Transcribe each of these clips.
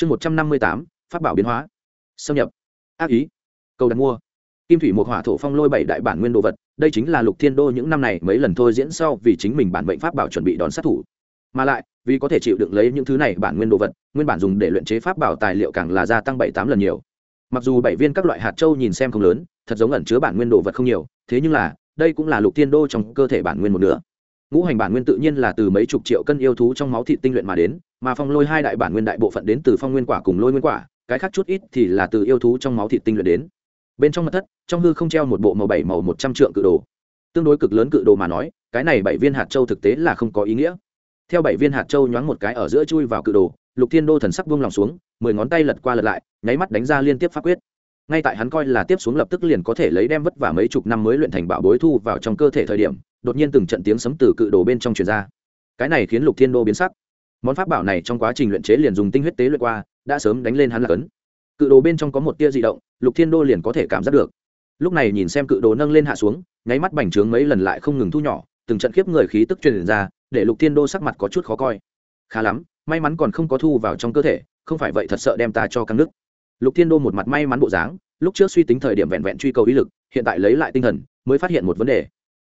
chương một trăm năm mươi tám phát bảo biến hóa. Xâm nhập. Ác ý. Cầu đặt mua. Kim thủy một hỏa thổ phong lôi bảy đại bản nguyên đồ vật, đây chính là lục thiên đô những năm này mấy lần thôi diễn sau vì chính mình bản bệnh pháp bảo chuẩn bị đón sát thủ. Mà lại, vì có thể chịu đựng lấy những thứ này bản nguyên đồ vật, nguyên bản dùng để luyện chế pháp bảo tài liệu càng là gia tăng bảy tám lần nhiều. Mặc dù bảy viên các loại hạt châu nhìn xem không lớn, thật giống ẩn chứa bản nguyên đồ vật không nhiều, thế nhưng là, đây cũng là lục thiên đô trong cơ thể bản nguyên một nửa. Ngũ hành bản nguyên tự nhiên là từ mấy chục triệu cân yêu thú trong máu thị tinh luyện mà đến mà phong lôi hai đại bản nguyên đại bộ phận đến từ phong nguyên quả cùng lôi nguyên quả, cái khác chút ít thì là từ yêu thú trong máu thịt tinh luyện đến. Bên trong mặt thất, trong hư không treo một bộ màu bảy màu một trăm trượng cự đồ. Tương đối cực lớn cự đồ mà nói, cái này bảy viên hạt châu thực tế là không có ý nghĩa. Theo bảy viên hạt châu nhoáng một cái ở giữa chui vào cự đồ, lục thiên đô thần sắc vung lòng xuống, mười ngón tay lật qua lật lại, nháy mắt đánh ra liên tiếp pháp quyết. Ngay tại hắn coi là tiếp xuống lập tức liền có thể lấy đem vất vả mấy chục năm mới luyện thành bảo bối thu vào trong cơ thể thời điểm, đột nhiên từng trận tiếng sấm từ cự đồ bên trong truyền ra. Cái này khiến lục thiên đô biến sắc món pháp bảo này trong quá trình luyện chế liền dùng tinh huyết tế luyện qua, đã sớm đánh lên hắn là cấn. Cự đồ bên trong có một tia di động, lục thiên đô liền có thể cảm giác được. Lúc này nhìn xem cự đồ nâng lên hạ xuống, nháy mắt bành trướng mấy lần lại không ngừng thu nhỏ, từng trận khiếp người khí tức truyền ra, để lục thiên đô sắc mặt có chút khó coi. Khá lắm, may mắn còn không có thu vào trong cơ thể, không phải vậy thật sợ đem ta cho căng nước. Lục thiên đô một mặt may mắn bộ dáng, lúc trước suy tính thời điểm vẹn vẹn truy cầu ý lực, hiện tại lấy lại tinh thần, mới phát hiện một vấn đề.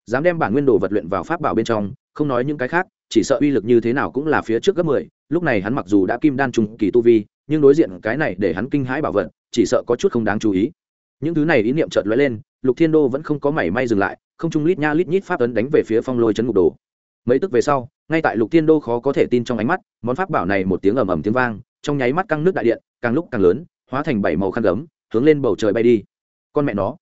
Dám đem bản nguyên đồ vật luyện vào pháp bảo bên trong, không nói những cái khác chỉ sợ uy lực như thế nào cũng là phía trước gấp mười. Lúc này hắn mặc dù đã kim đan trùng kỳ tu vi, nhưng đối diện cái này để hắn kinh hãi bảo vật, chỉ sợ có chút không đáng chú ý. Những thứ này ý niệm chợt lóe lên, lục thiên đô vẫn không có mảy may dừng lại, không trung lít nha lít nhít pháp ấn đánh về phía phong lôi chấn ngục đồ. Mấy tức về sau, ngay tại lục thiên đô khó có thể tin trong ánh mắt, món pháp bảo này một tiếng ầm ầm tiếng vang, trong nháy mắt căng nước đại điện, càng lúc càng lớn, hóa thành bảy màu khăn gấm, hướng lên bầu trời bay đi. Con mẹ nó,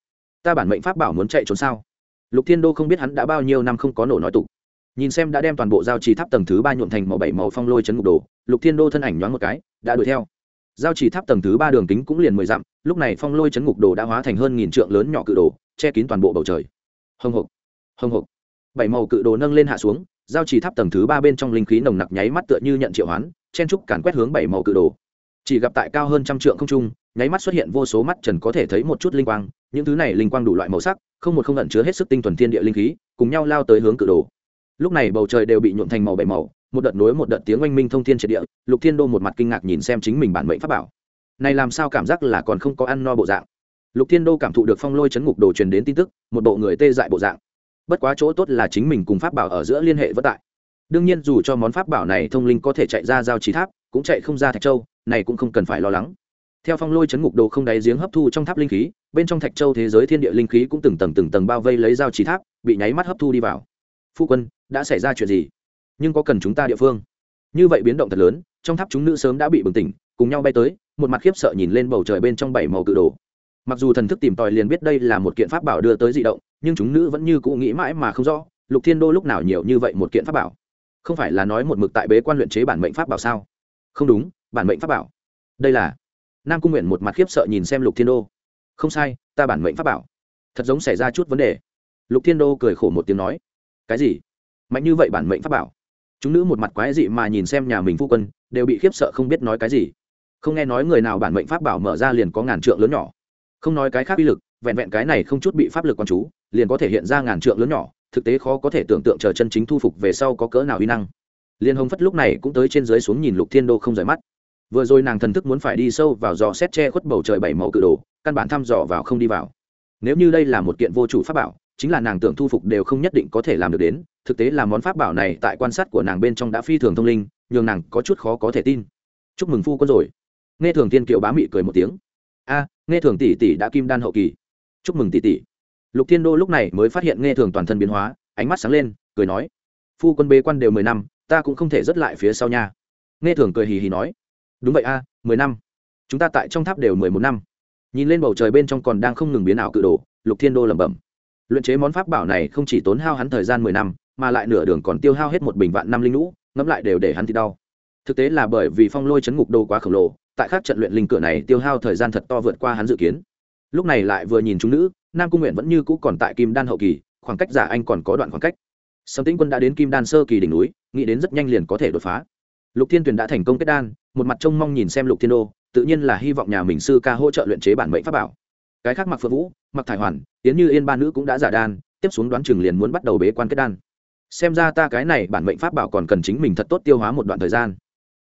ta bản mệnh pháp bảo muốn chạy trốn sao? Lục thiên đô không biết hắn đã bao nhiêu năm không có nổ nói tục nhìn xem đã đem toàn bộ giao trì tháp tầng thứ ba nhuộm thành màu bảy màu phong lôi chấn ngục đồ, lục thiên đô thân ảnh nhoáng một cái, đã đuổi theo. Giao trì tháp tầng thứ ba đường kính cũng liền mười dặm, lúc này phong lôi chấn ngục đồ đã hóa thành hơn nghìn trượng lớn nhỏ cự đồ, che kín toàn bộ bầu trời. Hồng hộc hồng hộc bảy màu cự đồ nâng lên hạ xuống, giao trì tháp tầng thứ ba bên trong linh khí nồng nặc nháy mắt tựa như nhận triệu hoán, chen trúc càn quét hướng bảy màu cự đồ. Chỉ gặp tại cao hơn trăm trượng không trung, nháy mắt xuất hiện vô số mắt trần có thể thấy một chút linh quang, những thứ này linh quang đủ loại màu sắc, không một không ẩn chứa hết sức tinh thuần thiên địa linh khí, cùng nhau lao tới hướng cự đồ lúc này bầu trời đều bị nhuộm thành màu bảy màu, một đợt nối một đợt tiếng oanh minh thông thiên triệt địa, lục thiên đô một mặt kinh ngạc nhìn xem chính mình bản mệnh pháp bảo. Này làm sao cảm giác là còn không có ăn no bộ dạng? Lục thiên đô cảm thụ được phong lôi chấn ngục đồ truyền đến tin tức, một bộ người tê dại bộ dạng. Bất quá chỗ tốt là chính mình cùng pháp bảo ở giữa liên hệ vất tại. Đương nhiên dù cho món pháp bảo này thông linh có thể chạy ra giao trí tháp, cũng chạy không ra thạch châu, này cũng không cần phải lo lắng. Theo phong lôi chấn ngục đồ không đáy giếng hấp thu trong tháp linh khí, bên trong thạch châu thế giới thiên địa linh khí cũng từng tầng từng tầng bao vây lấy giao trí tháp, bị nháy mắt hấp thu đi vào phu quân, đã xảy ra chuyện gì? Nhưng có cần chúng ta địa phương? Như vậy biến động thật lớn, trong tháp chúng nữ sớm đã bị bừng tỉnh, cùng nhau bay tới, một mặt khiếp sợ nhìn lên bầu trời bên trong bảy màu cự đồ. Mặc dù thần thức tìm tòi liền biết đây là một kiện pháp bảo đưa tới dị động, nhưng chúng nữ vẫn như cũ nghĩ mãi mà không rõ, lục thiên đô lúc nào nhiều như vậy một kiện pháp bảo? Không phải là nói một mực tại bế quan luyện chế bản mệnh pháp bảo sao? Không đúng, bản mệnh pháp bảo. Đây là nam cung nguyện một mặt khiếp sợ nhìn xem lục thiên đô. Không sai, ta bản mệnh pháp bảo. Thật giống xảy ra chút vấn đề. Lục thiên đô cười khổ một tiếng nói cái gì? Mạnh như vậy bản mệnh pháp bảo. Chúng nữ một mặt quái dị mà nhìn xem nhà mình phu quân, đều bị khiếp sợ không biết nói cái gì. Không nghe nói người nào bản mệnh pháp bảo mở ra liền có ngàn trượng lớn nhỏ. Không nói cái khác uy lực, vẹn vẹn cái này không chút bị pháp lực quan chú, liền có thể hiện ra ngàn trượng lớn nhỏ, thực tế khó có thể tưởng tượng chờ chân chính thu phục về sau có cỡ nào uy năng. Liên hồng phất lúc này cũng tới trên dưới xuống nhìn lục thiên đô không rời mắt. Vừa rồi nàng thần thức muốn phải đi sâu vào dò xét che khuất bầu trời bảy màu cự đồ, căn bản thăm dò vào không đi vào. Nếu như đây là một kiện vô chủ pháp bảo chính là nàng tưởng thu phục đều không nhất định có thể làm được đến, thực tế là món pháp bảo này tại quan sát của nàng bên trong đã phi thường thông linh, nhường nàng có chút khó có thể tin. Chúc mừng phu quân rồi. Nghe thường tiên kiều bá mị cười một tiếng. A, nghe thường tỷ tỷ đã kim đan hậu kỳ. Chúc mừng tỷ tỷ. Lục thiên đô lúc này mới phát hiện nghe thường toàn thân biến hóa, ánh mắt sáng lên, cười nói. Phu quân bê quan đều mười năm, ta cũng không thể dứt lại phía sau nha. Nghe thường cười hì hì nói. Đúng vậy a, mười năm. Chúng ta tại trong tháp đều mười một năm. Nhìn lên bầu trời bên trong còn đang không ngừng biến ảo cự đồ, lục thiên đô lẩm bẩm luyện chế món pháp bảo này không chỉ tốn hao hắn thời gian mười năm, mà lại nửa đường còn tiêu hao hết một bình vạn năm linh lũ, ngẫm lại đều để hắn thì đau. Thực tế là bởi vì phong lôi chấn ngục đồ quá khổng lồ, tại các trận luyện linh cửa này tiêu hao thời gian thật to vượt qua hắn dự kiến. Lúc này lại vừa nhìn chúng nữ, nam cung nguyện vẫn như cũ còn tại kim đan hậu kỳ, khoảng cách giả anh còn có đoạn khoảng cách. Sầm tĩnh quân đã đến kim đan sơ kỳ đỉnh núi, nghĩ đến rất nhanh liền có thể đột phá. Lục thiên tuyền đã thành công kết đan, một mặt trông mong nhìn xem lục thiên đô, tự nhiên là hy vọng nhà mình sư ca hỗ trợ luyện chế bản mệnh pháp bảo. Cái khác mặc phượng vũ mặc thải hoàn, yến như yên ba nữ cũng đã giả đan, tiếp xuống đoán chừng liền muốn bắt đầu bế quan kết đan. Xem ra ta cái này bản mệnh pháp bảo còn cần chính mình thật tốt tiêu hóa một đoạn thời gian.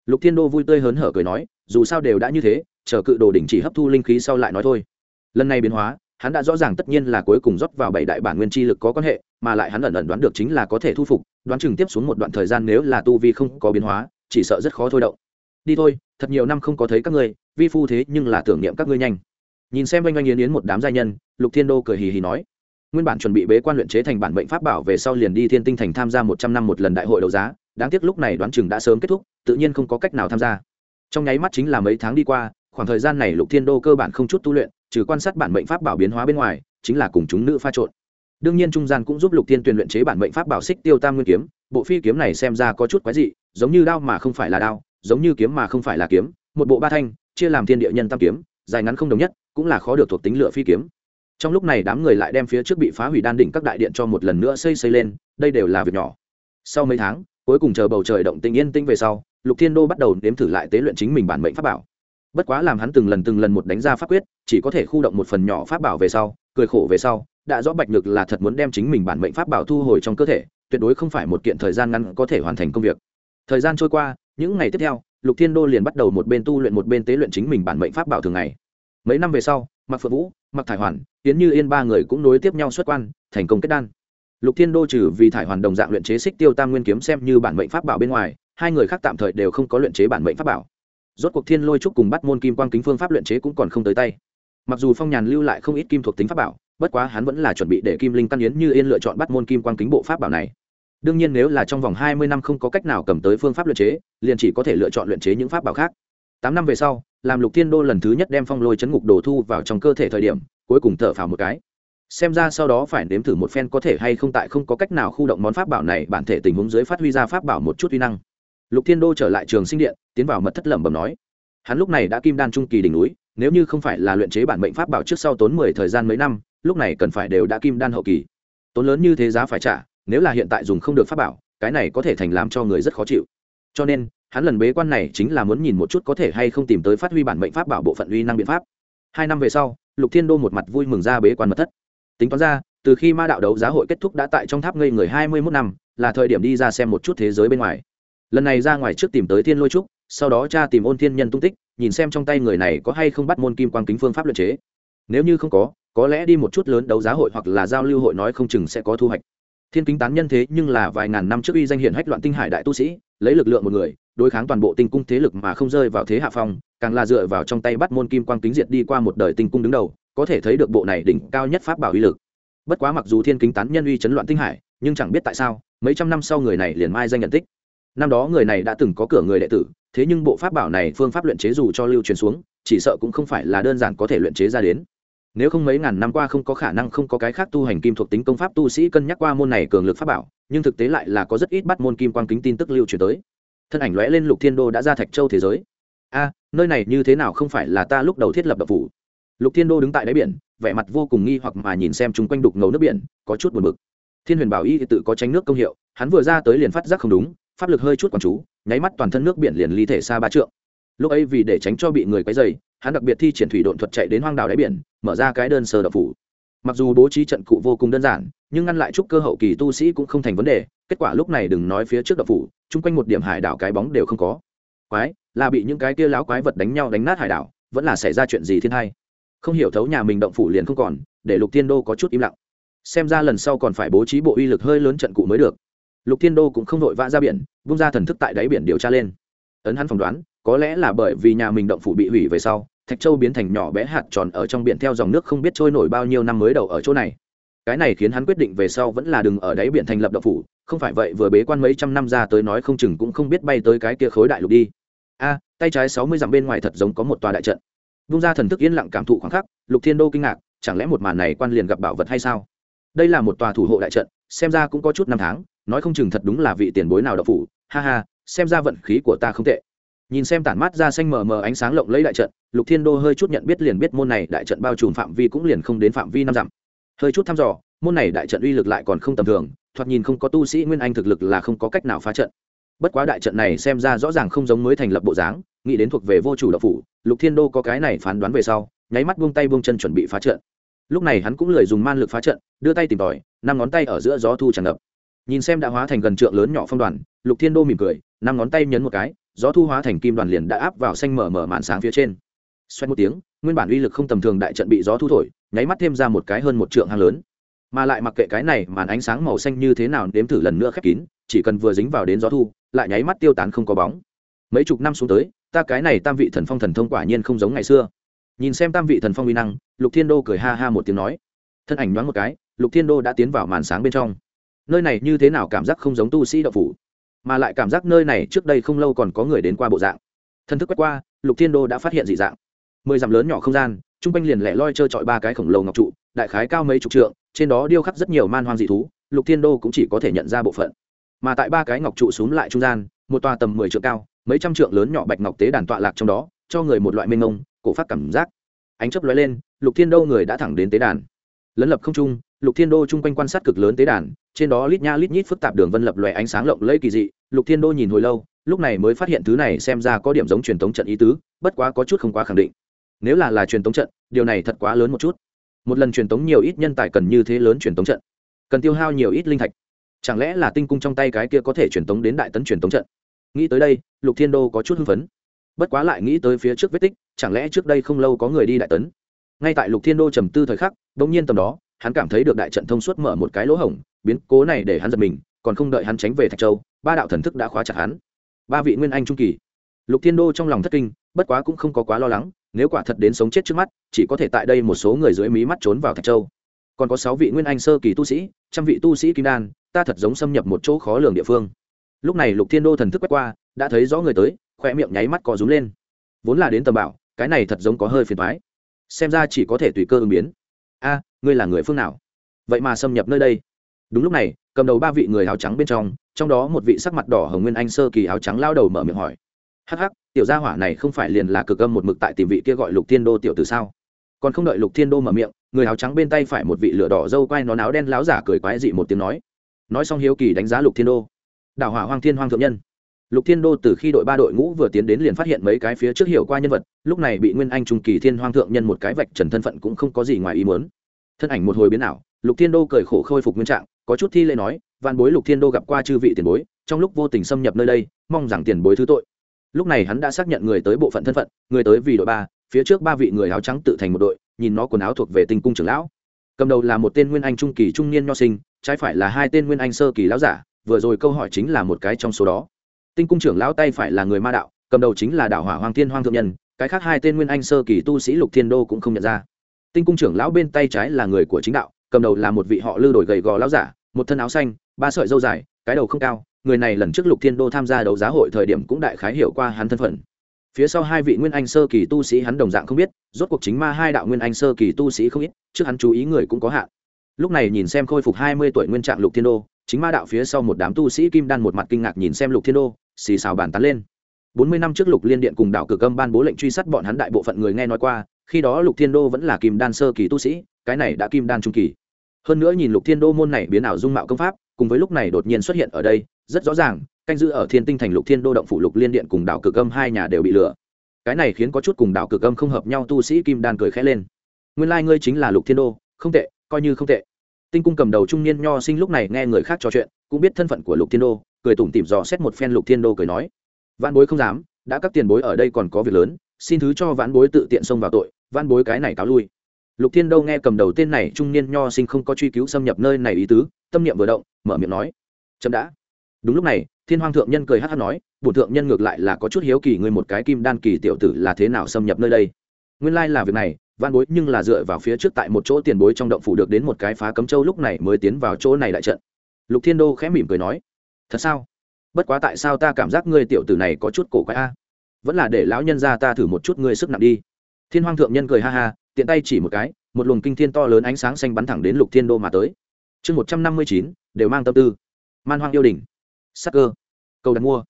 Lục thiên đô vui tươi hớn hở cười nói, dù sao đều đã như thế, chờ cự đồ đỉnh chỉ hấp thu linh khí sau lại nói thôi. Lần này biến hóa, hắn đã rõ ràng tất nhiên là cuối cùng rót vào bảy đại bản nguyên chi lực có quan hệ, mà lại hắn ẩn ẩn đoán được chính là có thể thu phục, đoán chừng tiếp xuống một đoạn thời gian nếu là tu vi không có biến hóa, chỉ sợ rất khó thôi động. Đi thôi, thật nhiều năm không có thấy các ngươi, vi phu thế nhưng là tưởng niệm các ngươi nhanh nhìn xem oanh oanh yến yến một đám gia nhân, lục thiên đô cười hì hì nói. Nguyên bản chuẩn bị bế quan luyện chế thành bản bệnh pháp bảo về sau liền đi thiên tinh thành tham gia một trăm năm một lần đại hội đấu giá, đáng tiếc lúc này đoán chừng đã sớm kết thúc, tự nhiên không có cách nào tham gia. Trong nháy mắt chính là mấy tháng đi qua, khoảng thời gian này lục thiên đô cơ bản không chút tu luyện, trừ quan sát bản bệnh pháp bảo biến hóa bên ngoài, chính là cùng chúng nữ pha trộn. Đương nhiên trung gian cũng giúp lục thiên tuyền luyện chế bản bệnh pháp bảo xích tiêu tam nguyên kiếm, bộ phi kiếm này xem ra có chút quái dị, giống như đao mà không phải là đao, giống như kiếm mà không phải là kiếm, một bộ ba thanh, chia làm thiên địa nhân tam kiếm, dài ngắn không đồng nhất cũng là khó được thuộc tính lựa phi kiếm. Trong lúc này đám người lại đem phía trước bị phá hủy đan đỉnh các đại điện cho một lần nữa xây xây lên, đây đều là việc nhỏ. Sau mấy tháng, cuối cùng chờ bầu trời động tình yên tĩnh về sau, lục thiên đô bắt đầu nếm thử lại tế luyện chính mình bản mệnh pháp bảo. Bất quá làm hắn từng lần từng lần một đánh ra pháp quyết, chỉ có thể khu động một phần nhỏ pháp bảo về sau, cười khổ về sau, đã rõ bạch nhược là thật muốn đem chính mình bản mệnh pháp bảo thu hồi trong cơ thể, tuyệt đối không phải một kiện thời gian ngắn có thể hoàn thành công việc. Thời gian trôi qua, những ngày tiếp theo, lục thiên đô liền bắt đầu một bên tu luyện một bên tế luyện chính mình bản mệnh pháp bảo thường ngày mấy năm về sau mặc phượng vũ mặc thải hoàn tiến như yên ba người cũng nối tiếp nhau xuất quan, thành công kết đan. Lục thiên đô trừ vì thải hoàn đồng dạng luyện chế xích tiêu tam nguyên kiếm xem như bản mệnh pháp bảo bên ngoài, hai người khác tạm thời đều không có luyện chế bản mệnh pháp bảo. Rốt cuộc thiên lôi trúc cùng bắt môn kim quang kính phương pháp luyện chế cũng còn không tới tay. Mặc dù phong nhàn lưu lại không ít kim thuộc tính pháp bảo, bất quá hắn vẫn là chuẩn bị để kim linh căn yến như yên lựa chọn bắt môn kim quang kính bộ pháp bảo này. Đương nhiên nếu là trong vòng hai mươi năm không có cách nào cầm tới phương pháp luyện chế, liền chỉ có thể lựa chọn luyện chế những pháp bảo khác. Tám năm về sau làm lục thiên đô lần thứ nhất đem phong lôi chấn ngục đồ thu vào trong cơ thể thời điểm, cuối cùng thở phào một cái. Xem ra sau đó phải nếm thử một phen có thể hay không tại không có cách nào khu động món pháp bảo này, bản thể tình huống dưới phát huy ra pháp bảo một chút uy năng. Lục thiên đô trở lại trường sinh điện, tiến vào mật thất lẩm bẩm nói, hắn lúc này đã kim đan trung kỳ đỉnh núi, nếu như không phải là luyện chế bản mệnh pháp bảo trước sau tốn mười thời gian mấy năm, lúc này cần phải đều đã kim đan hậu kỳ. Tốn lớn như thế giá phải trả, nếu là hiện tại dùng không được pháp bảo, cái này có thể thành làm cho người rất khó chịu. Cho nên hắn lần bế quan này chính là muốn nhìn một chút có thể hay không tìm tới phát huy bản mệnh pháp bảo bộ phận uy năng biện pháp. Hai năm về sau, lục thiên đô một mặt vui mừng ra bế quan mật thất. Tính toán ra, từ khi ma đạo đấu giá hội kết thúc đã tại trong tháp ngây người hai mươi mốt năm, là thời điểm đi ra xem một chút thế giới bên ngoài. Lần này ra ngoài trước tìm tới thiên lôi trúc, sau đó cha tìm ôn thiên nhân tung tích, nhìn xem trong tay người này có hay không bắt môn kim quang kính phương pháp luật chế. Nếu như không có có lẽ đi một chút lớn đấu giá hội hoặc là giao lưu hội nói không chừng sẽ có thu hoạch. Thiên kính tán nhân thế nhưng là vài ngàn năm trước uy danh hiển hách loạn tinh hải đại tu sĩ, lấy lực lượng một người đối kháng toàn bộ tinh cung thế lực mà không rơi vào thế hạ phong, càng là dựa vào trong tay bắt môn kim quang kính diệt đi qua một đời tinh cung đứng đầu, có thể thấy được bộ này đỉnh cao nhất pháp bảo uy lực. Bất quá mặc dù thiên kính tán nhân uy chấn loạn tinh hải, nhưng chẳng biết tại sao, mấy trăm năm sau người này liền mai danh nhận tích. Năm đó người này đã từng có cửa người đệ tử, thế nhưng bộ pháp bảo này phương pháp luyện chế dù cho lưu truyền xuống, chỉ sợ cũng không phải là đơn giản có thể luyện chế ra đến. Nếu không mấy ngàn năm qua không có khả năng không có cái khác tu hành kim thuộc tính công pháp tu sĩ cân nhắc qua môn này cường lực pháp bảo, nhưng thực tế lại là có rất ít bắt môn kim quang kính tin tức lưu truyền tới thân ảnh lóe lên lục thiên đô đã ra thạch châu thế giới. A, nơi này như thế nào không phải là ta lúc đầu thiết lập đập phủ? Lục thiên đô đứng tại đáy biển, vẻ mặt vô cùng nghi hoặc mà nhìn xem chung quanh đục ngầu nước biển, có chút buồn bực. Thiên huyền bảo y thì tự có tránh nước công hiệu, hắn vừa ra tới liền phát giác không đúng, pháp lực hơi chút quán chú, nháy mắt toàn thân nước biển liền ly thể xa ba trượng. Lúc ấy vì để tránh cho bị người quấy dày hắn đặc biệt thi triển thủy độn thuật chạy đến hoang đảo đáy biển, mở ra cái đơn sơ đập phủ. Mặc dù bố trí trận cụ vô cùng đơn giản, nhưng ngăn lại trúc cơ hậu kỳ tu sĩ cũng không thành vấn đề kết quả lúc này đừng nói phía trước đập phủ, chung quanh một điểm hải đảo cái bóng đều không có. Quái, là bị những cái kia láo quái vật đánh nhau đánh nát hải đảo, vẫn là xảy ra chuyện gì thiên hay không hiểu thấu nhà mình động phủ liền không còn, để lục tiên đô có chút im lặng. Xem ra lần sau còn phải bố trí bộ uy lực hơi lớn trận cụ mới được. Lục tiên đô cũng không vội vã ra biển bung ra thần thức tại đáy biển điều tra lên. Ấn hắn phỏng đoán, có lẽ là bởi vì nhà mình động phủ bị hủy về sau, thạch châu biến thành nhỏ bé hạt tròn ở trong biển theo dòng nước không biết trôi nổi bao nhiêu năm mới đầu ở chỗ này cái này khiến hắn quyết định về sau vẫn là đừng ở đáy biển thành lập động phủ, không phải vậy vừa bế quan mấy trăm năm ra tới nói không chừng cũng không biết bay tới cái kia khối đại lục đi. A, tay trái sáu mươi dặm bên ngoài thật giống có một tòa đại trận. Vung ra thần thức yên lặng cảm thụ khoảng khắc, lục thiên đô kinh ngạc, chẳng lẽ một màn này quan liền gặp bảo vật hay sao? Đây là một tòa thủ hộ đại trận, xem ra cũng có chút năm tháng, nói không chừng thật đúng là vị tiền bối nào đậu phủ. Ha ha, xem ra vận khí của ta không tệ. Nhìn xem tản mát ra xanh mờ mờ ánh sáng lộng lấy đại trận, lục thiên đô hơi chút nhận biết liền biết môn này đại trận bao trùm phạm vi cũng liền không đến phạm vi năm dặm hơi chút thăm dò, môn này đại trận uy lực lại còn không tầm thường, thoạt nhìn không có tu sĩ nguyên anh thực lực là không có cách nào phá trận. Bất quá đại trận này xem ra rõ ràng không giống mới thành lập bộ dáng, nghĩ đến thuộc về vô chủ độc phủ, lục thiên đô có cái này phán đoán về sau, nháy mắt buông tay buông chân chuẩn bị phá trận. Lúc này hắn cũng lười dùng man lực phá trận, đưa tay tìm tòi, năm ngón tay ở giữa gió thu tràn ngập. Nhìn xem đã hóa thành gần trượng lớn nhỏ phong đoàn, lục thiên đô mỉm cười, năm ngón tay nhấn một cái, gió thu hóa thành kim đoàn liền đã áp vào xanh mở mở màn sáng phía trên. Xoay một tiếng nguyên bản uy lực không tầm thường đại trận bị gió thu thổi, nháy mắt thêm ra một cái hơn một trượng hang lớn. Mà lại mặc kệ cái này, màn ánh sáng màu xanh như thế nào đếm thử lần nữa khép kín, chỉ cần vừa dính vào đến gió thu, lại nháy mắt tiêu tán không có bóng. Mấy chục năm xuống tới, ta cái này tam vị thần phong thần thông quả nhiên không giống ngày xưa. Nhìn xem tam vị thần phong uy năng, lục thiên đô cười ha ha một tiếng nói. Thân ảnh nhoáng một cái, lục thiên đô đã tiến vào màn sáng bên trong. Nơi này như thế nào cảm giác không giống tu sĩ đậu phủ? Mà lại cảm giác nơi này trước đây không lâu còn có người đến qua bộ dạng. Thân thức quét qua, lục thiên đô đã phát hiện dị dạng mười dặm lớn nhỏ không gian, chung quanh liền lẻ loi trơ trọi ba cái khổng lồ ngọc trụ, đại khái cao mấy chục trượng, trên đó điêu khắc rất nhiều man hoang dị thú, lục thiên đô cũng chỉ có thể nhận ra bộ phận. Mà tại ba cái ngọc trụ xuống lại trung gian, một tòa tầm mười trượng cao, mấy trăm trượng lớn nhỏ bạch ngọc tế đàn tọa lạc trong đó, cho người một loại mênh mông, cổ phát cảm giác. Ánh chấp lóe lên, lục thiên đô người đã thẳng đến tế đàn. Lấn lập không trung, lục thiên đô chung quanh quan sát cực lớn tế đàn, trên đó lít nha lít nhít phức tạp đường vân lập lòe ánh sáng lộng lẫy kỳ dị, lục thiên đô nhìn hồi lâu, lúc này mới phát hiện thứ này xem ra có điểm giống truyền thống trận ý tứ, bất quá có chút không quá khẳng định nếu là là truyền tống trận, điều này thật quá lớn một chút. Một lần truyền tống nhiều ít nhân tài cần như thế lớn truyền tống trận. Cần tiêu hao nhiều ít linh thạch. Chẳng lẽ là tinh cung trong tay cái kia có thể truyền tống đến đại tấn truyền tống trận? Nghĩ tới đây, lục thiên đô có chút hưng phấn. Bất quá lại nghĩ tới phía trước vết tích, chẳng lẽ trước đây không lâu có người đi đại tấn? Ngay tại lục thiên đô trầm tư thời khắc đ ỗ n g nhiên tầm đó, hắn cảm thấy được đại trận thông suốt mở một cái lỗ hổng, biến cố này để hắn giật mình, còn không đợi hắn tránh về thạch châu, ba đạo thần thức đã khóa chặt hắn. Ba vị nguyên anh trung kỳ. Lục thiên đô trong lòng thất kinh, bất quá cũng không có quá lo lắng nếu quả thật đến sống chết trước mắt, chỉ có thể tại đây một số người dưới mí mắt trốn vào thạch châu. Còn có sáu vị nguyên anh sơ kỳ tu sĩ, trăm vị tu sĩ kim đan, ta thật giống xâm nhập một chỗ khó lường địa phương. Lúc này lục thiên đô thần thức quét qua, đã thấy rõ người tới khoe miệng nháy mắt có rúm lên. Vốn là đến tầm bảo, cái này thật giống có hơi phiền thoái xem ra chỉ có thể tùy cơ ứng biến. A, ngươi là người phương nào? Vậy mà xâm nhập nơi đây. Đúng lúc này, cầm đầu ba vị người áo trắng bên trong trong đó một vị sắc mặt đỏ hồng nguyên anh sơ kỳ áo trắng lao đầu mở miệng hỏi hắc hắc, tiểu gia hỏa này không phải liền là cực âm một mực tại tìm vị kia gọi lục thiên đô tiểu từ sao? Còn không đợi lục thiên đô mở miệng, người áo trắng bên tay phải một vị lửa đỏ dâu quai nón áo đen láo giả cười quái dị một tiếng nói. Nói xong hiếu kỳ đánh giá lục thiên đô. Đảo hỏa hoang thiên hoang thượng nhân. Lục thiên đô từ khi đội ba đội ngũ vừa tiến đến liền phát hiện mấy cái phía trước hiểu qua nhân vật, lúc này bị nguyên anh trung kỳ thiên hoang thượng nhân một cái vạch trần thân phận cũng không có gì ngoài ý muốn. Thân ảnh một hồi biến ảo, lục thiên đô cười khổ khôi phục nguyên trạng, có chút thi lễ nói, vạn bối lục thiên đô gặp qua chư vị tiền bối, trong lúc vô tình xâm nhập nơi đây, mong rằng tiền bối thứ tội lúc này hắn đã xác nhận người tới bộ phận thân phận, người tới vì đội ba, phía trước ba vị người áo trắng tự thành một đội, nhìn nó quần áo thuộc về tinh cung trưởng lão. Cầm đầu là một tên nguyên anh trung kỳ trung niên nho sinh, trái phải là hai tên nguyên anh sơ kỳ lão giả, vừa rồi câu hỏi chính là một cái trong số đó. Tinh cung trưởng lão tay phải là người ma đạo, cầm đầu chính là đạo hỏa hoàng thiên hoang thượng nhân, cái khác hai tên nguyên anh sơ kỳ tu sĩ lục thiên đô cũng không nhận ra. Tinh cung trưởng lão bên tay trái là người của chính đạo, cầm đầu là một vị họ lư đổi gầy gò lão giả, một thân áo xanh, ba sợi dâu dài, cái đầu không cao người này lần trước lục thiên đô tham gia đấu giá hội thời điểm cũng đại khái hiểu qua hắn thân phận. Phía sau hai vị nguyên anh sơ kỳ tu sĩ hắn đồng dạng không biết, rốt cuộc chính ma hai đạo nguyên anh sơ kỳ tu sĩ không ít, trước hắn chú ý người cũng có hạn. Lúc này nhìn xem khôi phục hai mươi tuổi nguyên trạng lục thiên đô, chính ma đạo phía sau một đám tu sĩ kim đan một mặt kinh ngạc nhìn xem lục thiên đô, xì xào bàn tán lên. Bốn mươi năm trước lục liên điện cùng đạo cực âm ban bố lệnh truy sát bọn hắn đại bộ phận người nghe nói qua, khi đó lục thiên đô vẫn là kim đan sơ kỳ tu sĩ, cái này đã kim đan trung kỳ. Hơn nữa nhìn lục thiên đô môn này biến ảo dung mạo công pháp cùng với lúc này đột nhiên xuất hiện ở đây, rất rõ ràng, canh giữ ở thiên tinh thành lục thiên đô động phủ lục liên điện cùng đảo cực âm hai nhà đều bị lừa. Cái này khiến có chút cùng đảo cực âm không hợp nhau tu sĩ kim đan cười khẽ lên. Nguyên lai、like、ngươi chính là lục thiên đô, không tệ, coi như không tệ. Tinh cung cầm đầu trung niên nho sinh lúc này nghe người khác trò chuyện, cũng biết thân phận của lục thiên đô, cười tủm tỉm dò xét một phen lục thiên đô cười nói, vãn bối không dám, đã các tiền bối ở đây còn có việc lớn, xin thứ cho vãn bối tự tiện xông vào tội, vãn bối cái này cáo lui lục thiên đô nghe cầm đầu tên này, trung niên nho sinh không có truy cứu xâm nhập nơi này ý tứ, tâm niệm vừa động, mở miệng nói, chậm đã. Đúng lúc này, thiên hoàng thượng nhân cười hát hát nói, bổn thượng nhân ngược lại là có chút hiếu kỳ người một cái kim đan kỳ tiểu tử là thế nào xâm nhập nơi đây? Nguyên lai là việc này van bối nhưng là dựa vào phía trước tại một chỗ tiền bối trong động phủ được đến một cái phá cấm châu lúc này mới tiến vào chỗ này đại trận. Lục thiên đô khẽ mỉm cười nói, thật sao? Bất quá tại sao ta cảm giác ngươi tiểu tử này có chút cổ quái a? Vẫn là để lão nhân ra ta thử một chút ngươi sức nặng đi. Thiên hoàng thượng nhân cười ha ha tiện tay chỉ một cái, một luồng kinh thiên to lớn ánh sáng xanh bắn thẳng đến lục thiên đô mà tới. Chương một trăm năm mươi chín, đều mang tâm tư. Man hoang yêu đình. Sắc cơ. Cầu đặt mua.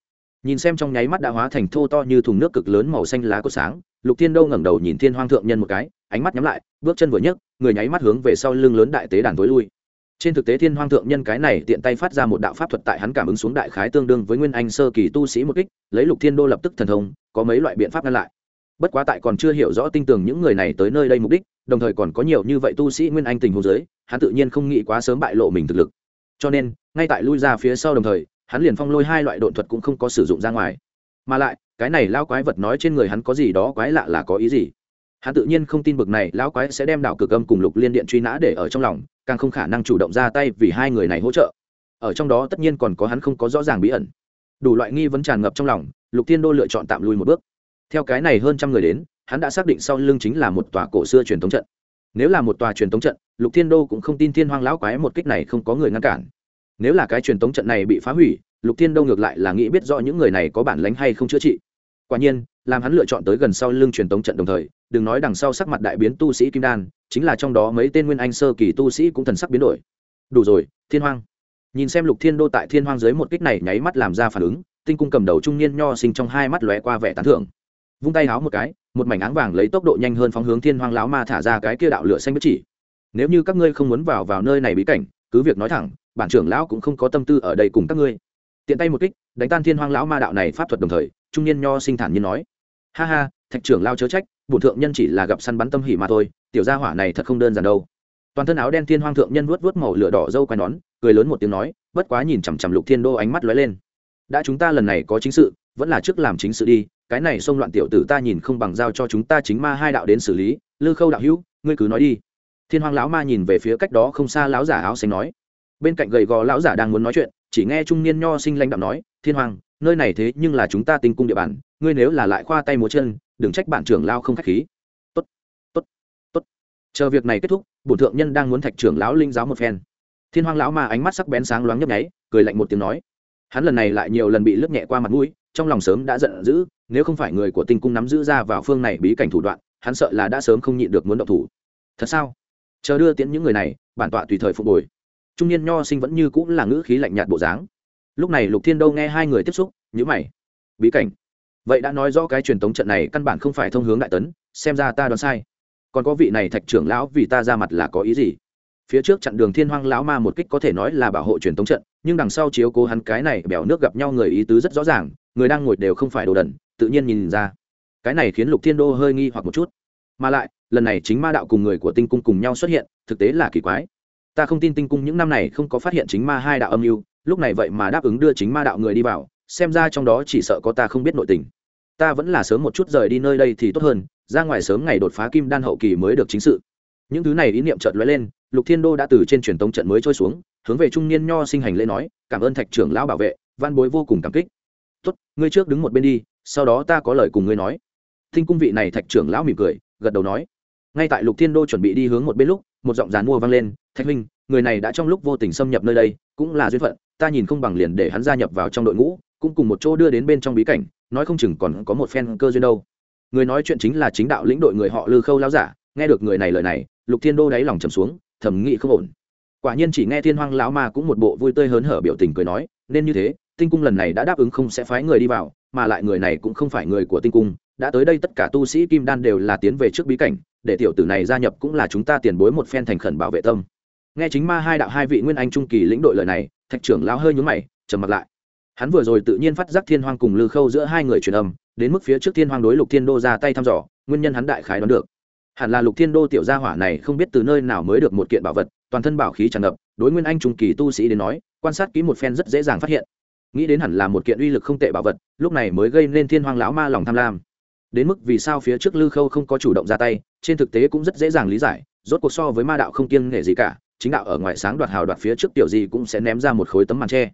Nhìn xem trong nháy mắt đã hóa thành thô to như thùng nước cực lớn màu xanh lá cốt sáng, lục thiên đô ngẩng đầu nhìn thiên hoang thượng nhân một cái, ánh mắt nhắm lại, bước chân vừa nhấc, người nháy mắt hướng về sau lưng lớn đại tế đàn tối lui. Trên thực tế thiên hoang thượng nhân cái này tiện tay phát ra một đạo pháp thuật tại hắn cảm ứng xuống đại khái tương đương với nguyên anh sơ kỳ tu sĩ một kích, lấy lục thiên đô lập tức thần thông, có mấy loại biện pháp ngăn lại bất quá tại còn chưa hiểu rõ tinh tường những người này tới nơi đây mục đích, đồng thời còn có nhiều như vậy tu sĩ nguyên anh tình hồ giới hắn tự nhiên không nghĩ quá sớm bại lộ mình thực lực. Cho nên, ngay tại lui ra phía sau đồng thời, hắn liền phong lôi hai loại độn thuật cũng không có sử dụng ra ngoài. Mà lại, cái này lao quái vật nói trên người hắn có gì đó quái lạ là có ý gì? Hắn tự nhiên không tin bực này lão quái sẽ đem đảo cực âm cùng lục liên điện truy nã để ở trong lòng, càng không khả năng chủ động ra tay vì hai người này hỗ trợ. Ở trong đó tất nhiên còn có hắn không có rõ ràng bí ẩn. Đủ loại nghi vấn tràn ngập trong lòng, lục thiên đô lựa chọn tạm lui một bước theo cái này hơn trăm người đến, hắn đã xác định sau lưng chính là một tòa cổ xưa truyền thống trận. Nếu là một tòa truyền thống trận, lục thiên đô cũng không tin thiên hoang lão quái một kích này không có người ngăn cản. Nếu là cái truyền thống trận này bị phá hủy, lục thiên đô ngược lại là nghĩ biết rõ những người này có bản lánh hay không chữa trị. Quả nhiên, làm hắn lựa chọn tới gần sau lưng truyền thống trận đồng thời, đừng nói đằng sau sắc mặt đại biến tu sĩ kim đan, chính là trong đó mấy tên nguyên anh sơ kỳ tu sĩ cũng thần sắc biến đổi. Đủ rồi, thiên hoang. Nhìn xem lục thiên đô tại thiên hoang dưới một kích này nháy mắt làm ra phản ứng, tinh cung cầm đầu trung niên nho sinh trong hai mắt lóe qua vẻ tán thưởng vung tay háo một cái, một mảnh áng vàng lấy tốc độ nhanh hơn phóng hướng thiên hoang lão ma thả ra cái kia đạo lửa xanh bất chỉ. Nếu như các ngươi không muốn vào vào nơi này bí cảnh, cứ việc nói thẳng, bản trưởng lão cũng không có tâm tư ở đây cùng các ngươi. Tiện tay một kích, đánh tan thiên hoang lão ma đạo này pháp thuật đồng thời, trung niên nho sinh thản nhiên nói, ha ha, thạch trưởng lao chớ trách, bổn thượng nhân chỉ là gặp săn bắn tâm hỉ mà thôi, tiểu gia hỏa này thật không đơn giản đâu. Toàn thân áo đen thiên hoang thượng nhân vuốt vuốt màu lửa đỏ dâu quai nón, cười lớn một tiếng nói, bất quá nhìn chằm chằm lục thiên đô ánh mắt lóe lên. Đã chúng ta lần này có chính sự, vẫn là trước làm chính sự đi cái này xông loạn tiểu tử ta nhìn không bằng giao cho chúng ta chính ma hai đạo đến xử lý, lư khâu đạo hữu, ngươi cứ nói đi. Thiên hoàng lão ma nhìn về phía cách đó không xa lão giả áo xanh nói. Bên cạnh gầy gò lão giả đang muốn nói chuyện, chỉ nghe trung niên nho sinh lãnh đạo nói, thiên hoàng nơi này thế nhưng là chúng ta tinh cung địa bàn, ngươi nếu là lại khoa tay múa chân, đừng trách bản trưởng lao không khách khí. Tốt tốt tốt. Chờ việc này kết thúc, bổn thượng nhân đang muốn thạch trưởng lão linh giáo một phen. Thiên hoàng lão ma ánh mắt sắc bén sáng loáng nhấp nháy, cười lạnh một tiếng nói. Hắn lần này lại nhiều lần bị lướt nhẹ qua mặt mũi trong lòng sớm đã giận dữ, nếu không phải người của tinh cung nắm giữ ra vào phương này bí cảnh thủ đoạn, hắn sợ là đã sớm không nhịn được muốn động thủ. Thật sao? Chờ đưa tiễn những người này, bản tọa tùy thời phục hồi. Trung niên nho sinh vẫn như cũng là ngữ khí lạnh nhạt bộ dáng. Lúc này lục thiên đâu nghe hai người tiếp xúc nhữ mày. Bí cảnh? Vậy đã nói rõ cái truyền thống trận này căn bản không phải thông hướng đại tấn, xem ra ta đoán sai. Còn có vị này thạch trưởng lão vì ta ra mặt là có ý gì? Phía trước chặn đường thiên hoang lão ma một kích có thể nói là bảo hộ truyền thống trận, nhưng đằng sau chiếu cố hắn cái này bèo nước gặp nhau người ý tứ rất rõ ràng người đang ngồi đều không phải đồ đần, tự nhiên nhìn ra. Cái này khiến lục thiên đô hơi nghi hoặc một chút. Mà lại, lần này chính ma đạo cùng người của tinh cung cùng nhau xuất hiện, thực tế là kỳ quái. Ta không tin tinh cung những năm này không có phát hiện chính ma hai đạo âm mưu, lúc này vậy mà đáp ứng đưa chính ma đạo người đi vào, xem ra trong đó chỉ sợ có ta không biết nội tình. Ta vẫn là sớm một chút rời đi nơi đây thì tốt hơn, ra ngoài sớm ngày đột phá kim đan hậu kỳ mới được chính sự. Những thứ này ý niệm chợt lóe lên, lục thiên đô đã từ trên truyền tống trận mới trôi xuống, hướng về trung niên nho sinh hành lễ nói, cảm ơn thạch trưởng lão bảo vệ, văn bối vô cùng cảm kích tốt, ngươi trước đứng một bên đi, sau đó ta có lời cùng ngươi nói. Thinh cung vị này thạch trưởng lão mỉm cười, gật đầu nói. Ngay tại lục thiên đô chuẩn bị đi hướng một bên lúc, một giọng dàn mua vang lên, thạch huynh, người này đã trong lúc vô tình xâm nhập nơi đây, cũng là duyên phận, ta nhìn không bằng liền để hắn gia nhập vào trong đội ngũ, cũng cùng một chỗ đưa đến bên trong bí cảnh, nói không chừng còn có một phen cơ duyên đâu. Người nói chuyện chính là chính đạo lĩnh đội người họ lư khâu lão giả, nghe được người này lời này, lục thiên đô đáy lòng trầm xuống thẩm nghĩ không ổn. Quả nhiên chỉ nghe thiên hoang lão ma cũng một bộ vui tươi hớn hở biểu tình cười nói, nên như thế tinh cung lần này đã đáp ứng không sẽ phái người đi vào, mà lại người này cũng không phải người của tinh cung. Đã tới đây tất cả tu sĩ kim đan đều là tiến về trước bí cảnh, để tiểu tử này gia nhập cũng là chúng ta tiền bối một phen thành khẩn bảo vệ tâm. Nghe chính ma hai đạo hai vị nguyên anh trung kỳ lĩnh đội lời này, thạch trưởng lão hơi nhún mày, trầm mặt lại. Hắn vừa rồi tự nhiên phát giác thiên hoang cùng lư khâu giữa hai người truyền âm, đến mức phía trước thiên hoang đối lục thiên đô ra tay thăm dò, nguyên nhân hắn đại khái đoán được. Hẳn là lục thiên đô tiểu gia hỏa này không biết từ nơi nào mới được một kiện bảo vật, toàn thân bảo khí tràn ngập, đối nguyên anh trung kỳ tu sĩ đến nói, quan sát kỹ một phen rất dễ dàng phát hiện nghĩ đến hẳn là một kiện uy lực không tệ bảo vật, lúc này mới gây nên thiên hoang lão ma lòng tham lam. Đến mức vì sao phía trước lư khâu không có chủ động ra tay, trên thực tế cũng rất dễ dàng lý giải, rốt cuộc so với ma đạo không kiêng nghệ gì cả, chính đạo ở ngoài sáng đoạt hào đoạt phía trước tiểu gì cũng sẽ ném ra một khối tấm màn tre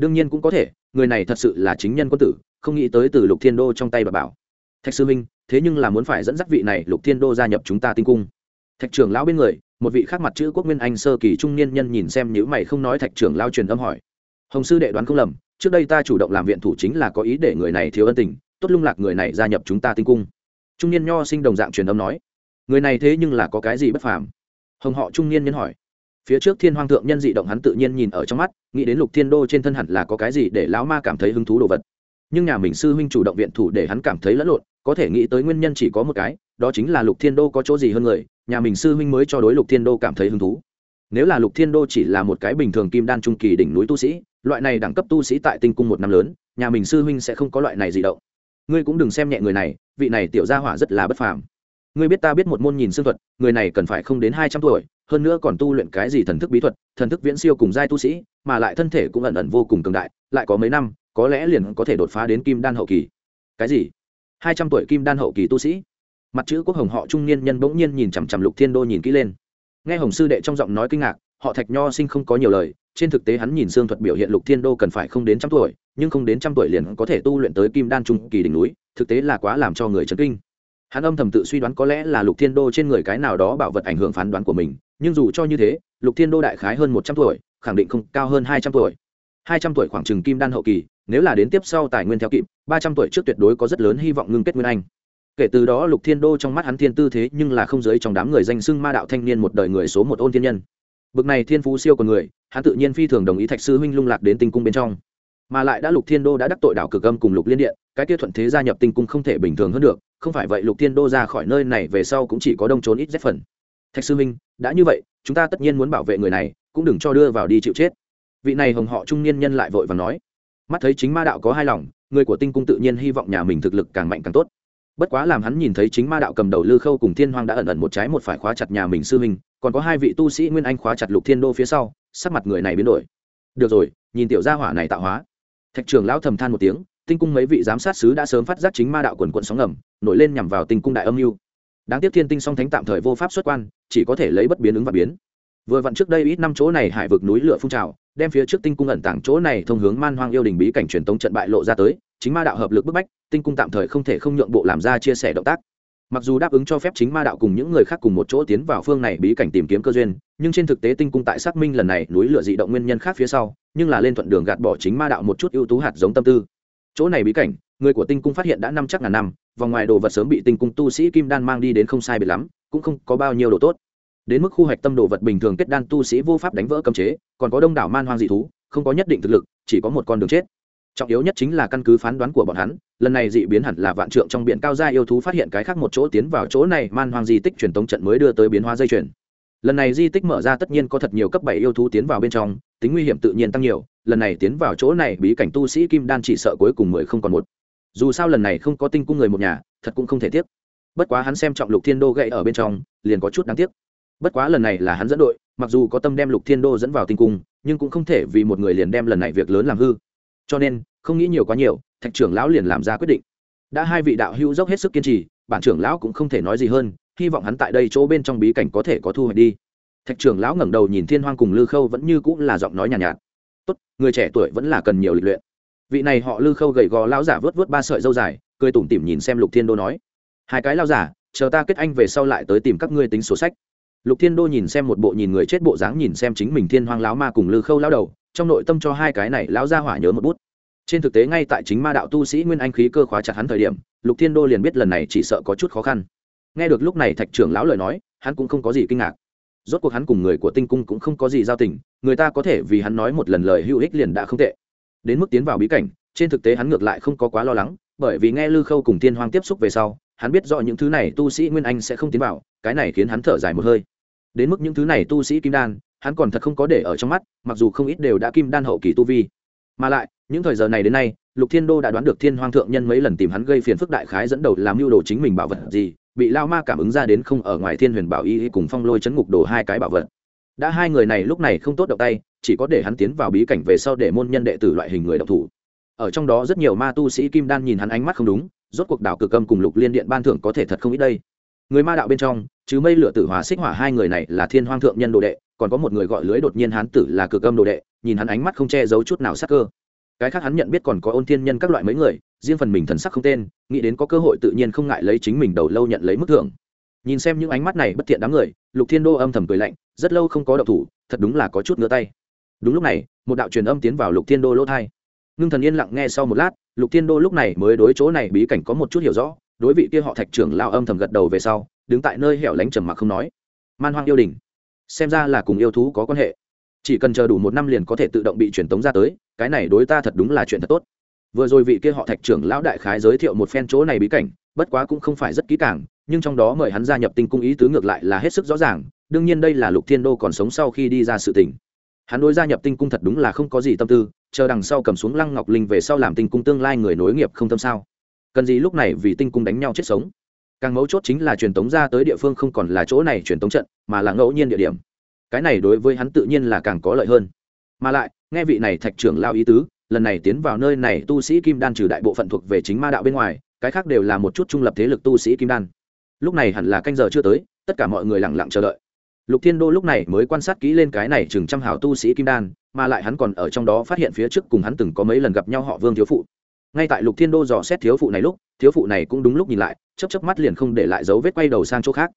đương nhiên cũng có thể, người này thật sự là chính nhân quân tử, không nghĩ tới từ lục thiên đô trong tay bà bảo. Thạch sư minh thế nhưng là muốn phải dẫn dắt vị này lục thiên đô gia nhập chúng ta tinh cung. Thạch trưởng lão bên người, một vị khác mặt chữ quốc nguyên anh sơ kỳ trung niên nhân nhìn xem nhữ mày không nói thạch trưởng lao truyền âm hỏi. Hồng sư đệ đoán không lầm trước đây ta chủ động làm viện thủ chính là có ý để người này thiếu ân tình, tốt lung lạc người này gia nhập chúng ta tinh cung. Trung niên nho sinh đồng dạng truyền âm nói. Người này thế nhưng là có cái gì bất phàm? Hồng họ trung niên nhân hỏi. Phía trước thiên hoàng thượng nhân dị động hắn tự nhiên nhìn ở trong mắt, nghĩ đến lục thiên đô trên thân hẳn là có cái gì để lão ma cảm thấy hứng thú đồ vật. Nhưng nhà mình sư huynh chủ động viện thủ để hắn cảm thấy lẫn lộn, có thể nghĩ tới nguyên nhân chỉ có một cái, đó chính là lục thiên đô có chỗ gì hơn người, nhà mình sư huynh mới cho đối lục thiên đô cảm thấy hứng thú. Nếu là lục thiên đô chỉ là một cái bình thường kim đan trung kỳ đỉnh núi tu sĩ loại này đẳng cấp tu sĩ tại tinh cung một năm lớn, nhà mình sư huynh sẽ không có loại này gì động. Ngươi cũng đừng xem nhẹ người này, vị này tiểu gia hỏa rất là bất phàm. Ngươi biết ta biết một môn nhìn xương thuật, người này cần phải không đến hai trăm tuổi, hơn nữa còn tu luyện cái gì thần thức bí thuật, thần thức viễn siêu cùng giai tu sĩ, mà lại thân thể cũng ẩn ẩn vô cùng cường đại, lại có mấy năm, có lẽ liền có thể đột phá đến kim đan hậu kỳ. Cái gì? Hai trăm tuổi kim đan hậu kỳ tu sĩ? Mặt chữ quốc hồng họ trung niên nhân bỗng nhiên nhìn chằm chằm lục thiên đô nhìn kỹ lên. Nghe hồng sư đệ trong giọng nói kinh ngạc họ thạch nho sinh không có nhiều lời, trên thực tế hắn nhìn xương thuật biểu hiện lục thiên đô cần phải không đến trăm tuổi, nhưng không đến trăm tuổi liền có thể tu luyện tới kim đan trung kỳ đỉnh núi, thực tế là quá làm cho người chấn kinh. Hắn âm thầm tự suy đoán có lẽ là lục thiên đô trên người cái nào đó bảo vật ảnh hưởng phán đoán của mình, nhưng dù cho như thế, lục thiên đô đại khái hơn một trăm tuổi, khẳng định không cao hơn hai trăm tuổi. Hai trăm tuổi khoảng chừng kim đan hậu kỳ, nếu là đến tiếp sau tài nguyên theo kịp, ba trăm tuổi trước tuyệt đối có rất lớn hy vọng ngưng kết nguyên anh. Kể từ đó lục thiên đô trong mắt hắn thiên tư thế nhưng là không giới trong đám người danh xưng ma đạo thanh niên một đời người số một ôn thiên nhân bực này thiên phú siêu của người, hắn tự nhiên phi thường đồng ý thạch sư huynh lung lạc đến tinh cung bên trong. Mà lại đã lục thiên đô đã đắc tội đảo cực âm cùng lục liên điện, cái kia thuận thế gia nhập tinh cung không thể bình thường hơn được, không phải vậy lục thiên đô ra khỏi nơi này về sau cũng chỉ có đông trốn ít rất phần. Thạch sư huynh, đã như vậy, chúng ta tất nhiên muốn bảo vệ người này, cũng đừng cho đưa vào đi chịu chết. Vị này hồng họ trung niên nhân lại vội và nói. Mắt thấy chính ma đạo có hai lòng, người của tinh cung tự nhiên hy vọng nhà mình thực lực càng mạnh càng tốt. Bất quá làm hắn nhìn thấy chính ma đạo cầm đầu lư khâu cùng thiên hoang đã ẩn ẩn một trái một phải khóa chặt nhà mình sư huynh còn có hai vị tu sĩ nguyên anh khóa chặt lục thiên đô phía sau, sắc mặt người này biến đổi. Được rồi, nhìn tiểu gia hỏa này tạo hóa. Thạch trường lão thầm than một tiếng, tinh cung mấy vị giám sát sứ đã sớm phát giác chính ma đạo quần quận sóng ngầm, nổi lên nhằm vào tinh cung đại âm mưu. Đáng tiếc thiên tinh song thánh tạm thời vô pháp xuất quan, chỉ có thể lấy bất biến ứng và biến. Vừa vặn trước đây ít năm chỗ này hải vực núi lửa phun trào, đem phía trước tinh cung ẩn tàng chỗ này thông hướng man hoang yêu đình bí cảnh truyền tống trận bại lộ ra tới, chính ma đạo hợp lực bức bách, tinh cung tạm thời không thể không nhượng bộ làm ra chia sẻ động tác mặc dù đáp ứng cho phép chính ma đạo cùng những người khác cùng một chỗ tiến vào phương này bí cảnh tìm kiếm cơ duyên, nhưng trên thực tế tinh cung tại xác minh lần này núi lửa dị động nguyên nhân khác phía sau, nhưng là lên thuận đường gạt bỏ chính ma đạo một chút ưu tú hạt giống tâm tư. Chỗ này bí cảnh, người của tinh cung phát hiện đã năm chắc ngàn năm vòng ngoài đồ vật sớm bị tinh cung tu sĩ kim đan mang đi đến không sai biệt lắm, cũng không có bao nhiêu đồ tốt. Đến mức khu hoạch tâm đồ vật bình thường kết đan tu sĩ vô pháp đánh vỡ cấm chế, còn có đông đảo man hoang dị thú, không có nhất định thực lực, chỉ có một con đường chết. Trọng yếu nhất chính là căn cứ phán đoán của bọn hắn lần này dị biến hẳn là vạn trượng trong biển cao gia yêu thú phát hiện cái khác một chỗ tiến vào chỗ này, man hoang di tích truyền tống trận mới đưa tới biến hóa dây chuyển lần này di tích mở ra tất nhiên có thật nhiều cấp bảy yêu thú tiến vào bên trong, tính nguy hiểm tự nhiên tăng nhiều, lần này tiến vào chỗ này, bí cảnh tu sĩ kim đan chỉ sợ cuối cùng mười không còn một. Dù sao lần này không có tinh cung người một nhà, thật cũng không thể tiếc. Bất quá hắn xem trọng lục thiên đô gậy ở bên trong, liền có chút đáng tiếc. Bất quá lần này là hắn dẫn đội, mặc dù có tâm đem lục thiên đô dẫn vào tinh cung, nhưng cũng không thể vì một người liền đem lần này việc lớn làm hư. Cho nên, không nghĩ nhiều quá nhiều thạch trưởng lão liền làm ra quyết định. Đã hai vị đạo hữu dốc hết sức kiên trì bản trưởng lão cũng không thể nói gì hơn hy vọng hắn tại đây chỗ bên trong bí cảnh có thể có thu hoạch đi. Thạch trưởng lão ngẩng đầu nhìn thiên hoang cùng lư khâu vẫn như cũng là giọng nói nhàn nhạt, nhạt. Tốt người trẻ tuổi vẫn là cần nhiều lịch luyện. Vị này họ lư khâu gầy gò lão giả vớt vớt ba sợi dâu dài cười tủm tỉm nhìn xem lục thiên đô nói hai cái lao giả chờ ta kết anh về sau lại tới tìm các ngươi tính sổ sách. Lục thiên đô nhìn xem một bộ nhìn người chết bộ dáng nhìn xem chính mình thiên hoang lão ma cùng lư khâu lão đầu trong nội tâm cho hai cái này lão ra hỏa nhớ một bút trên thực tế ngay tại chính ma đạo tu sĩ nguyên anh khí cơ khóa chặt hắn thời điểm, lục thiên đô liền biết lần này chỉ sợ có chút khó khăn. Nghe được lúc này thạch trưởng lão lời nói, hắn cũng không có gì kinh ngạc. Rốt cuộc hắn cùng người của tinh cung cũng không có gì giao tình, người ta có thể vì hắn nói một lần lời hữu ích liền đã không tệ. Đến mức tiến vào bí cảnh, trên thực tế hắn ngược lại không có quá lo lắng, bởi vì nghe lư khâu cùng tiên hoang tiếp xúc về sau, hắn biết rõ những thứ này tu sĩ nguyên anh sẽ không tiến vào, cái này khiến hắn thở dài một hơi. Đến mức những thứ này tu sĩ kim đan, hắn còn thật không có để ở trong mắt, mặc dù không ít đều đã kim đan hậu kỳ tu vi. Mà lại những thời giờ này đến nay, lục thiên đô đã đoán được thiên hoang thượng nhân mấy lần tìm hắn gây phiền phức đại khái dẫn đầu làm mưu đồ chính mình bảo vật gì, bị lao ma cảm ứng ra đến không ở ngoài thiên huyền bảo y cùng phong lôi chấn ngục đồ hai cái bảo vật. Đã hai người này lúc này không tốt động tay, chỉ có để hắn tiến vào bí cảnh về sau để môn nhân đệ tử loại hình người độc thủ. Ở trong đó rất nhiều ma tu sĩ kim đan nhìn hắn ánh mắt không đúng, rốt cuộc đảo cực âm cùng lục liên điện ban thưởng có thể thật không ít đây. Người ma đạo bên trong chứ mây lửa tử hòa xích hỏa hai người này là thiên hoang thượng nhân đồ đệ, còn có một người gọi lưới đột nhiên hán tử là cực âm đồ đệ, nhìn hắn ánh mắt không che giấu chút nào sắc cơ cái khác hắn nhận biết còn có ôn thiên nhân các loại mấy người, riêng phần mình thần sắc không tên, nghĩ đến có cơ hội tự nhiên không ngại lấy chính mình đầu lâu nhận lấy mức thưởng. Nhìn xem những ánh mắt này bất thiện đám người, lục thiên đô âm thầm cười lạnh, rất lâu không có độc thủ, thật đúng là có chút ngứa tay. Đúng lúc này, một đạo truyền âm tiến vào lục thiên đô lỗ thai ngưng thần yên lặng nghe sau một lát, lục thiên đô lúc này mới đối chỗ này bí cảnh có một chút hiểu rõ, đối vị kia họ thạch trưởng lao âm thầm gật đầu về sau, đứng tại nơi hẻo lánh trầm mặc không nói. Man hoang yêu đình. Xem ra là cùng yêu thú có quan hệ chỉ cần chờ đủ một năm liền có thể tự động bị truyền tống ra tới, cái này đối ta thật đúng là chuyện thật tốt. Vừa rồi vị kia họ thạch trưởng lão đại khái giới thiệu một phen chỗ này bí cảnh, bất quá cũng không phải rất kỹ càng, nhưng trong đó mời hắn gia nhập tinh cung ý tứ ngược lại là hết sức rõ ràng, đương nhiên đây là lục thiên đô còn sống sau khi đi ra sự tình. Hắn đối gia nhập tinh cung thật đúng là không có gì tâm tư, chờ đằng sau cầm xuống lăng ngọc linh về sau làm tinh cung tương lai người nối nghiệp không tâm sao. Cần gì lúc này vì tinh cung đánh nhau chết sống? Càng mấu chốt chính là truyền tống ra tới địa phương không còn là chỗ này truyền tống trận, mà là ngẫu nhiên địa điểm cái này đối với hắn tự nhiên là càng có lợi hơn. Mà lại, nghe vị này thạch trưởng lao ý tứ, lần này tiến vào nơi này tu sĩ kim đan trừ đại bộ phận thuộc về chính ma đạo bên ngoài, cái khác đều là một chút trung lập thế lực tu sĩ kim đan. Lúc này hẳn là canh giờ chưa tới, tất cả mọi người lặng lặng chờ đợi. Lục thiên đô lúc này mới quan sát kỹ lên cái này chừng trăm hảo tu sĩ kim đan, mà lại hắn còn ở trong đó phát hiện phía trước cùng hắn từng có mấy lần gặp nhau họ vương thiếu phụ. Ngay tại lục thiên đô dò xét thiếu phụ này lúc, thiếu phụ này cũng đúng lúc nhìn lại chấp chấp mắt liền không để lại dấu vết quay đầu sang chỗ khác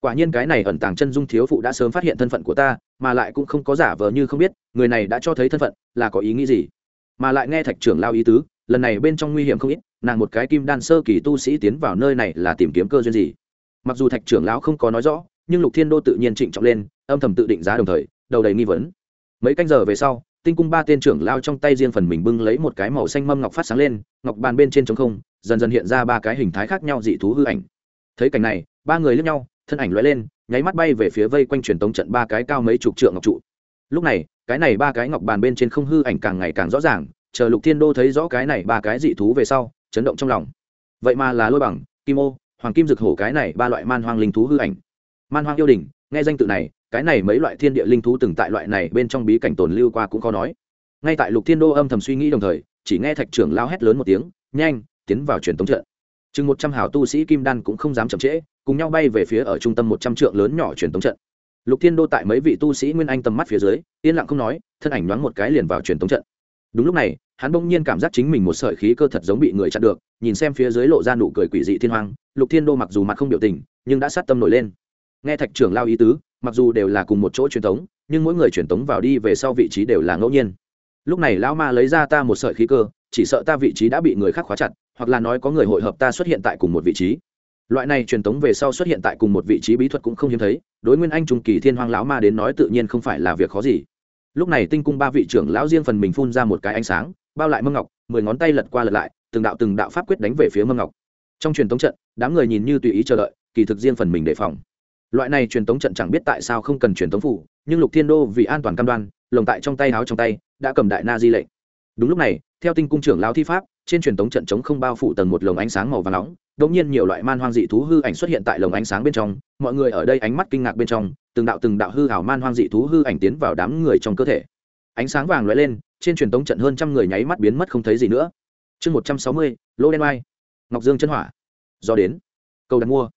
quả nhiên cái này ẩn tàng chân dung thiếu phụ đã sớm phát hiện thân phận của ta, mà lại cũng không có giả vờ như không biết, người này đã cho thấy thân phận, là có ý nghĩ gì? Mà lại nghe thạch trưởng lao ý tứ, lần này bên trong nguy hiểm không ít, nàng một cái kim đan sơ kỳ tu sĩ tiến vào nơi này là tìm kiếm cơ duyên gì? Mặc dù thạch trưởng lão không có nói rõ, nhưng lục thiên đô tự nhiên trịnh trọng lên, âm thầm tự định giá đồng thời, đầu đầy nghi vấn. Mấy canh giờ về sau, tinh cung ba tên trưởng lao trong tay riêng phần mình bưng lấy một cái màu xanh mâm ngọc phát sáng lên, ngọc bàn bên trên trống không, dần dần hiện ra ba cái hình thái khác nhau dị thú hư ảnh. Thấy cảnh này, ba người lướt nhau thân ảnh lóe lên, nháy mắt bay về phía vây quanh truyền tống trận ba cái cao mấy chục trượng ngọc trụ. Lúc này, cái này ba cái ngọc bàn bên trên không hư ảnh càng ngày càng rõ ràng, chờ lục thiên đô thấy rõ cái này ba cái dị thú về sau, chấn động trong lòng. Vậy mà là lôi bằng, kim ô, hoàng kim dực hổ cái này ba loại man hoang linh thú hư ảnh. Man hoang yêu đình, nghe danh tự này, cái này mấy loại thiên địa linh thú từng tại loại này bên trong bí cảnh tồn lưu qua cũng khó nói. Ngay tại lục thiên đô âm thầm suy nghĩ đồng thời, chỉ nghe thạch trưởng lao hét lớn một tiếng, nhanh, tiến vào truyền tống trận. Chừng một trăm hào tu sĩ kim đan cũng không dám chậm trễ cùng nhau bay về phía ở trung tâm một trăm trượng lớn nhỏ truyền tống trận. Lục thiên đô tại mấy vị tu sĩ nguyên anh tầm mắt phía dưới, yên lặng không nói, thân ảnh nhoáng một cái liền vào truyền tống trận. Đúng lúc này, hắn bỗng nhiên cảm giác chính mình một sợi khí cơ thật giống bị người chặn được, nhìn xem phía dưới lộ ra nụ cười quỷ dị thiên hoang, lục thiên đô mặc dù mặt không biểu tình, nhưng đã sát tâm nổi lên. Nghe thạch trưởng lao ý tứ, mặc dù đều là cùng một chỗ truyền tống, nhưng mỗi người truyền tống vào đi về sau vị trí đều là ngẫu nhiên. Lúc này lão ma lấy ra ta một sợi khí cơ, chỉ sợ ta vị trí đã bị người khác khóa chặt, hoặc là nói có người hội hợp ta xuất hiện tại cùng một vị trí loại này truyền tống về sau xuất hiện tại cùng một vị trí bí thuật cũng không hiếm thấy, đối nguyên anh trung kỳ thiên hoang lão ma đến nói tự nhiên không phải là việc khó gì. Lúc này tinh cung ba vị trưởng lão riêng phần mình phun ra một cái ánh sáng, bao lại mâm ngọc, mười ngón tay lật qua lật lại, từng đạo từng đạo pháp quyết đánh về phía mâm ngọc. Trong truyền tống trận, đám người nhìn như tùy ý chờ đợi, kỳ thực riêng phần mình đề phòng. Loại này truyền tống trận chẳng biết tại sao không cần truyền tống phủ, nhưng lục thiên đô vì an toàn cam đoan, lồng tại trong tay háo trong tay, đã cầm đại na di lệnh. Đúng lúc này, theo tinh cung trưởng lão thi pháp trên truyền tống trận chống không bao phủ tầng một lồng ánh sáng màu và nóng, đột nhiên nhiều loại man hoang dị thú hư ảnh xuất hiện tại lồng ánh sáng bên trong, mọi người ở đây ánh mắt kinh ngạc bên trong, từng đạo từng đạo hư ảo man hoang dị thú hư ảnh tiến vào đám người trong cơ thể. Ánh sáng vàng lóe lên, trên truyền tống trận hơn trăm người nháy mắt biến mất không thấy gì nữa. Chương một trăm sáu mươi, lô đen mai ngọc dương chân hỏa. Do đến, cầu đặt mua.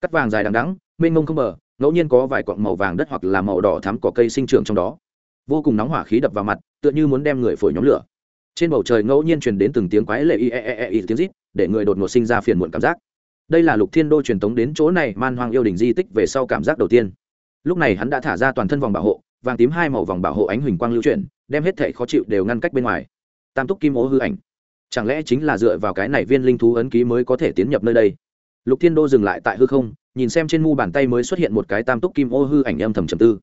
Cắt vàng dài đằng đắng mênh mông không bờ, ngẫu nhiên có vài cọng màu vàng đất hoặc là màu đỏ thắm cỏ cây sinh trưởng trong đó. Vô cùng nóng hỏa khí đập vào mặt, tựa như muốn đem người phổi nhóm lửa trên bầu trời ngẫu nhiên truyền đến từng tiếng quái lệ, i e e e i, tiếng rít, để người đột ngột sinh ra phiền muộn cảm giác. Đây là lục thiên đô truyền tống đến chỗ này man hoang yêu đình di tích về sau cảm giác đầu tiên. Lúc này hắn đã thả ra toàn thân vòng bảo hộ, vàng tím hai màu vòng bảo hộ ánh huỳnh quang lưu chuyển, đem hết thể khó chịu đều ngăn cách bên ngoài. Tam túc kim ố hư ảnh. Chẳng lẽ chính là dựa vào cái này viên linh thú ấn ký mới có thể tiến nhập nơi đây? Lục thiên đô dừng lại tại hư không, nhìn xem trên mu bàn tay mới xuất hiện một cái tam túc kim ô hư ảnh âm thầm trầm tư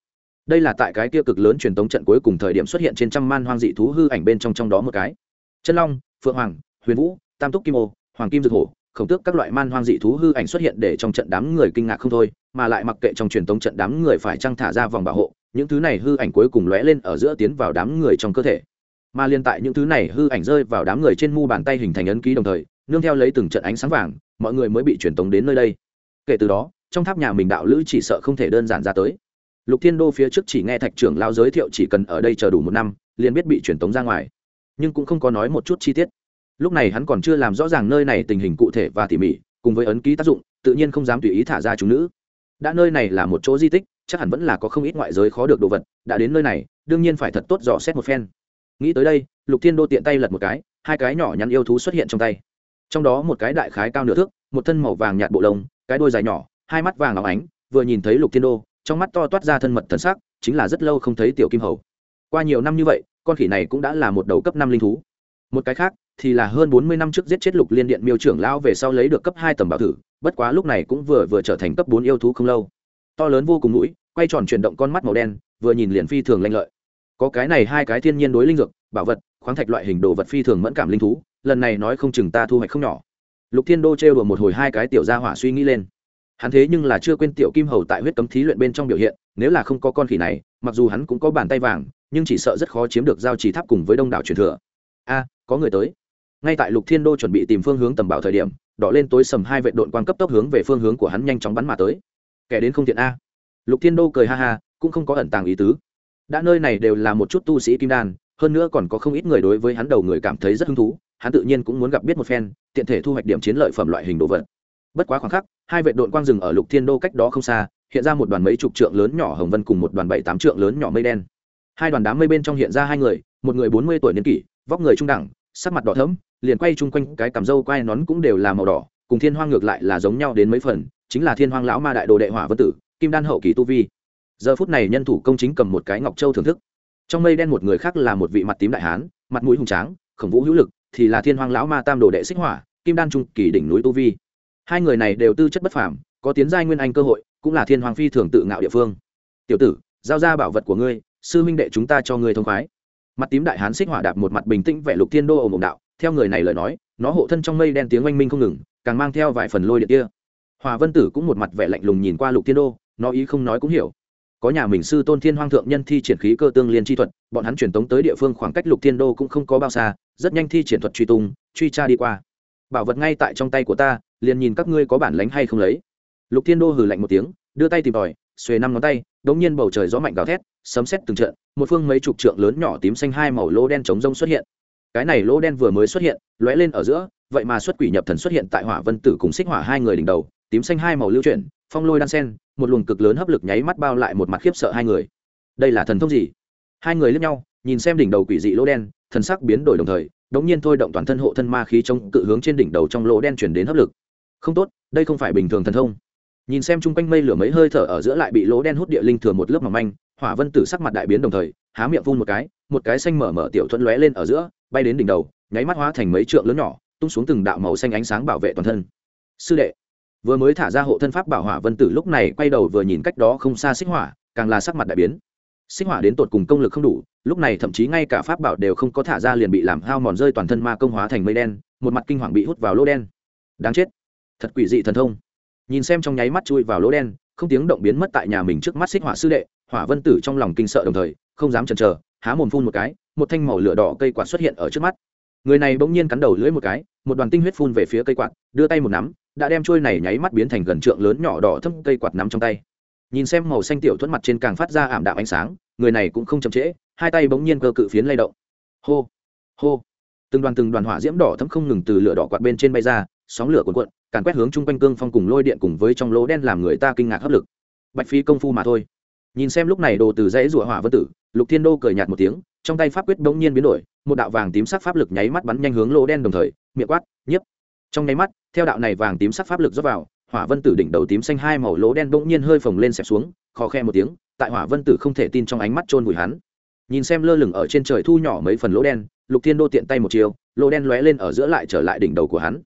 đây là tại cái kia cực lớn truyền tống trận cuối cùng thời điểm xuất hiện trên trăm man hoang dị thú hư ảnh bên trong trong đó một cái. Chân long, phượng hoàng, huyền vũ, tam túc kim ô, hoàng kim dược hổ, khổng tước các loại man hoang dị thú hư ảnh xuất hiện để trong trận đám người kinh ngạc không thôi, mà lại mặc kệ trong truyền tống trận đám người phải trăng thả ra vòng bảo hộ, những thứ này hư ảnh cuối cùng lóe lên ở giữa tiến vào đám người trong cơ thể. Mà liên tại những thứ này hư ảnh rơi vào đám người trên mu bàn tay hình thành ấn ký đồng thời, nương theo lấy từng trận ánh sáng vàng, mọi người mới bị truyền tống đến nơi đây. Kể từ đó, trong tháp nhà mình đạo lữ chỉ sợ không thể đơn giản ra tới lục thiên đô phía trước chỉ nghe thạch trưởng lao giới thiệu chỉ cần ở đây chờ đủ một năm, liền biết bị truyền tống ra ngoài. Nhưng cũng không có nói một chút chi tiết. Lúc này hắn còn chưa làm rõ ràng nơi này tình hình cụ thể và tỉ mỉ, cùng với ấn ký tác dụng, tự nhiên không dám tùy ý thả ra chúng nữ. Đã nơi này là một chỗ di tích, chắc hẳn vẫn là có không ít ngoại giới khó được đồ vật, đã đến nơi này, đương nhiên phải thật tốt dò xét một phen. Nghĩ tới đây, lục thiên đô tiện tay lật một cái, hai cái nhỏ nhắn yêu thú xuất hiện trong tay. Trong đó một cái đại khái cao nửa thước, một thân màu vàng nhạt bộ lông, cái đôi dài nhỏ, hai mắt vàng óng ánh, vừa nhìn thấy lục thiên đô trong mắt to toát ra thân mật thần sắc, chính là rất lâu không thấy tiểu kim hầu. Qua nhiều năm như vậy, con khỉ này cũng đã là một đầu cấp năm linh thú. Một cái khác, thì là hơn bốn mươi năm trước giết chết lục liên điện miêu trưởng lão về sau lấy được cấp hai tầm bảo thử, bất quá lúc này cũng vừa vừa trở thành cấp bốn yêu thú không lâu. To lớn vô cùng mũi, quay tròn chuyển động con mắt màu đen, vừa nhìn liền phi thường lanh lợi. Có cái này hai cái thiên nhiên đối linh dược, bảo vật, khoáng thạch loại hình đồ vật phi thường mẫn cảm linh thú, lần này nói không chừng ta thu hoạch không nhỏ. Lục thiên đô trêu đùa một hồi hai cái tiểu gia hỏa suy nghĩ lên hắn thế nhưng là chưa quên tiểu kim hầu tại huyết cấm thí luyện bên trong biểu hiện, nếu là không có con khỉ này, mặc dù hắn cũng có bàn tay vàng, nhưng chỉ sợ rất khó chiếm được giao trì tháp cùng với đông đảo truyền thừa. A, có người tới. Ngay tại lục thiên đô chuẩn bị tìm phương hướng tầm bảo thời điểm, đỏ lên tối sầm hai vệ đội quan cấp tốc hướng về phương hướng của hắn nhanh chóng bắn mà tới. Kẻ đến không thiện a. Lục thiên đô cười ha ha, cũng không có ẩn tàng ý tứ. Đã nơi này đều là một chút tu sĩ kim đan, hơn nữa còn có không ít người đối với hắn đầu người cảm thấy rất hứng thú, hắn tự nhiên cũng muốn gặp biết một phen, tiện thể thu hoạch điểm chiến lợi phẩm loại hình đồ vật. Bất quá khoảng khắc hai vệ đội quang rừng ở lục thiên đô cách đó không xa, hiện ra một đoàn mấy chục trượng lớn nhỏ hồng vân cùng một đoàn bảy tám trượng lớn nhỏ mây đen. Hai đoàn đám mây bên trong hiện ra hai người, một người bốn mươi tuổi niên kỷ, vóc người trung đẳng, sắc mặt đỏ thẫm, liền quay chung quanh cái cằm râu quai nón cũng đều là màu đỏ, cùng thiên hoang ngược lại là giống nhau đến mấy phần, chính là thiên hoang lão ma đại đồ đệ hỏa vân tử, kim đan hậu kỳ tu vi. Giờ phút này nhân thủ công chính cầm một cái ngọc châu thưởng thức. Trong mây đen một người khác là một vị mặt tím đại hán, mặt mũi hùng tráng, khổng vũ hữu lực, thì là thiên hoang lão ma tam đồ đệ xích hỏa, kim đan trung kỳ đỉnh núi tu vi hai người này đều tư chất bất phàm, có tiến giai nguyên anh cơ hội, cũng là thiên hoàng phi thường tự ngạo địa phương. Tiểu tử, giao ra bảo vật của ngươi, sư minh đệ chúng ta cho ngươi thông khoái. Mặt tím đại hán xích hỏa đạp một mặt bình tĩnh vẻ lục thiên đô ồm ồm đạo, theo người này lời nói, nó hộ thân trong mây đen tiếng oanh minh không ngừng, càng mang theo vài phần lôi điện kia. Hòa vân tử cũng một mặt vẻ lạnh lùng nhìn qua lục thiên đô, nó ý không nói cũng hiểu. Có nhà mình sư tôn thiên hoang thượng nhân thi triển khí cơ tương liên chi thuật, bọn hắn truyền tống tới địa phương khoảng cách lục thiên đô cũng không có bao xa, rất nhanh thi triển thuật truy tung, truy tra đi qua. Bảo vật ngay tại trong tay của ta liền nhìn các ngươi có bản lánh hay không lấy. Lục thiên đô hừ lạnh một tiếng, đưa tay tìm tòi, xuề năm ngón tay đ ỗ n g nhiên bầu trời gió mạnh gào thét, sấm xét từng trận, một phương mấy chục trượng lớn nhỏ tím xanh hai màu lô đen chống rông xuất hiện. Cái này lô đen vừa mới xuất hiện, lóe lên ở giữa, vậy mà xuất quỷ nhập thần xuất hiện tại hỏa vân tử cùng xích hỏa hai người đỉnh đầu, tím xanh hai màu lưu chuyển, phong lôi đan sen, một luồng cực lớn hấp lực nháy mắt bao lại một mặt khiếp sợ hai người. Đây là thần thông gì? Hai người lướt nhau, nhìn xem đỉnh đầu quỷ dị lỗ đen, thần sắc biến đổi đồng thời, đống nhiên thôi động toàn thân hộ thân ma khí trong cự hướng trên đỉnh đầu trong lỗ đen chuyển đến hấp lực không tốt, đây không phải bình thường thần thông. Nhìn xem chung quanh mây lửa mấy hơi thở ở giữa lại bị lỗ đen hút địa linh thừa một lớp mỏng manh, hỏa vân tử sắc mặt đại biến đồng thời, há miệng phun một cái một cái xanh mở mở tiểu thuẫn lóe lên ở giữa, bay đến đỉnh đầu, nháy mắt hóa thành mấy trượng lớn nhỏ, tung xuống từng đạo màu xanh ánh sáng bảo vệ toàn thân. Sư đệ, vừa mới thả ra hộ thân pháp bảo hỏa vân tử lúc này quay đầu vừa nhìn cách đó không xa xích hỏa, càng là sắc mặt đại biến. Xích hỏa đến tột cùng công lực không đủ, lúc này thậm chí ngay cả pháp bảo đều không có thả ra liền bị làm hao mòn rơi toàn thân ma công hóa thành mây đen, một mặt kinh hoàng bị hút vào lỗ đen. Đáng chết thật quỷ dị thần thông. Nhìn xem trong nháy mắt chui vào lỗ đen, không tiếng động biến mất tại nhà mình trước mắt xích hỏa sư đệ, hỏa vân tử trong lòng kinh sợ đồng thời, không dám chần chờ, há mồm phun một cái, một thanh màu lửa đỏ cây quạt xuất hiện ở trước mắt. Người này bỗng nhiên cắn đầu lưỡi một cái, một đoàn tinh huyết phun về phía cây quạt, đưa tay một nắm, đã đem trôi này nháy mắt biến thành gần trượng lớn nhỏ đỏ thâm cây quạt nắm trong tay. Nhìn xem màu xanh tiểu thuẫn mặt trên càng phát ra ảm đạm ánh sáng, người này cũng không chậm trễ, hai tay bỗng nhiên cơ cự phiến lay động. Hô hô. Từng đoàn từng đoàn hỏa diễm đỏ thấm không ngừng từ lửa đỏ quạt bên trên bay ra, sóng lửa cuộn cuộn càn quét hướng chung quanh cương phong cùng lôi điện cùng với trong lỗ đen làm người ta kinh ngạc hấp lực. Bạch phí công phu mà thôi. Nhìn xem lúc này đồ từ dãy rụa hỏa vân tử, lục thiên đô cười nhạt một tiếng, trong tay pháp quyết bỗng nhiên biến đổi, một đạo vàng tím sắc pháp lực nháy mắt bắn nhanh hướng lỗ đen đồng thời, miệng quát, nhiếp! Trong nháy mắt, theo đạo này vàng tím sắc pháp lực rót vào, hỏa vân tử đỉnh đầu tím xanh hai màu lỗ đen bỗng nhiên hơi phồng lên xẹp xuống, khò khe một tiếng, tại hỏa vân tử không thể tin trong ánh mắt trôn vùi hắn. Nhìn xem lơ lửng ở trên trời thu nhỏ mấy phần lỗ đen, lục thiên đô tiện tay một chiều, lỗ đen lóe lên ở giữa lại trở lại đỉnh đầu của hắn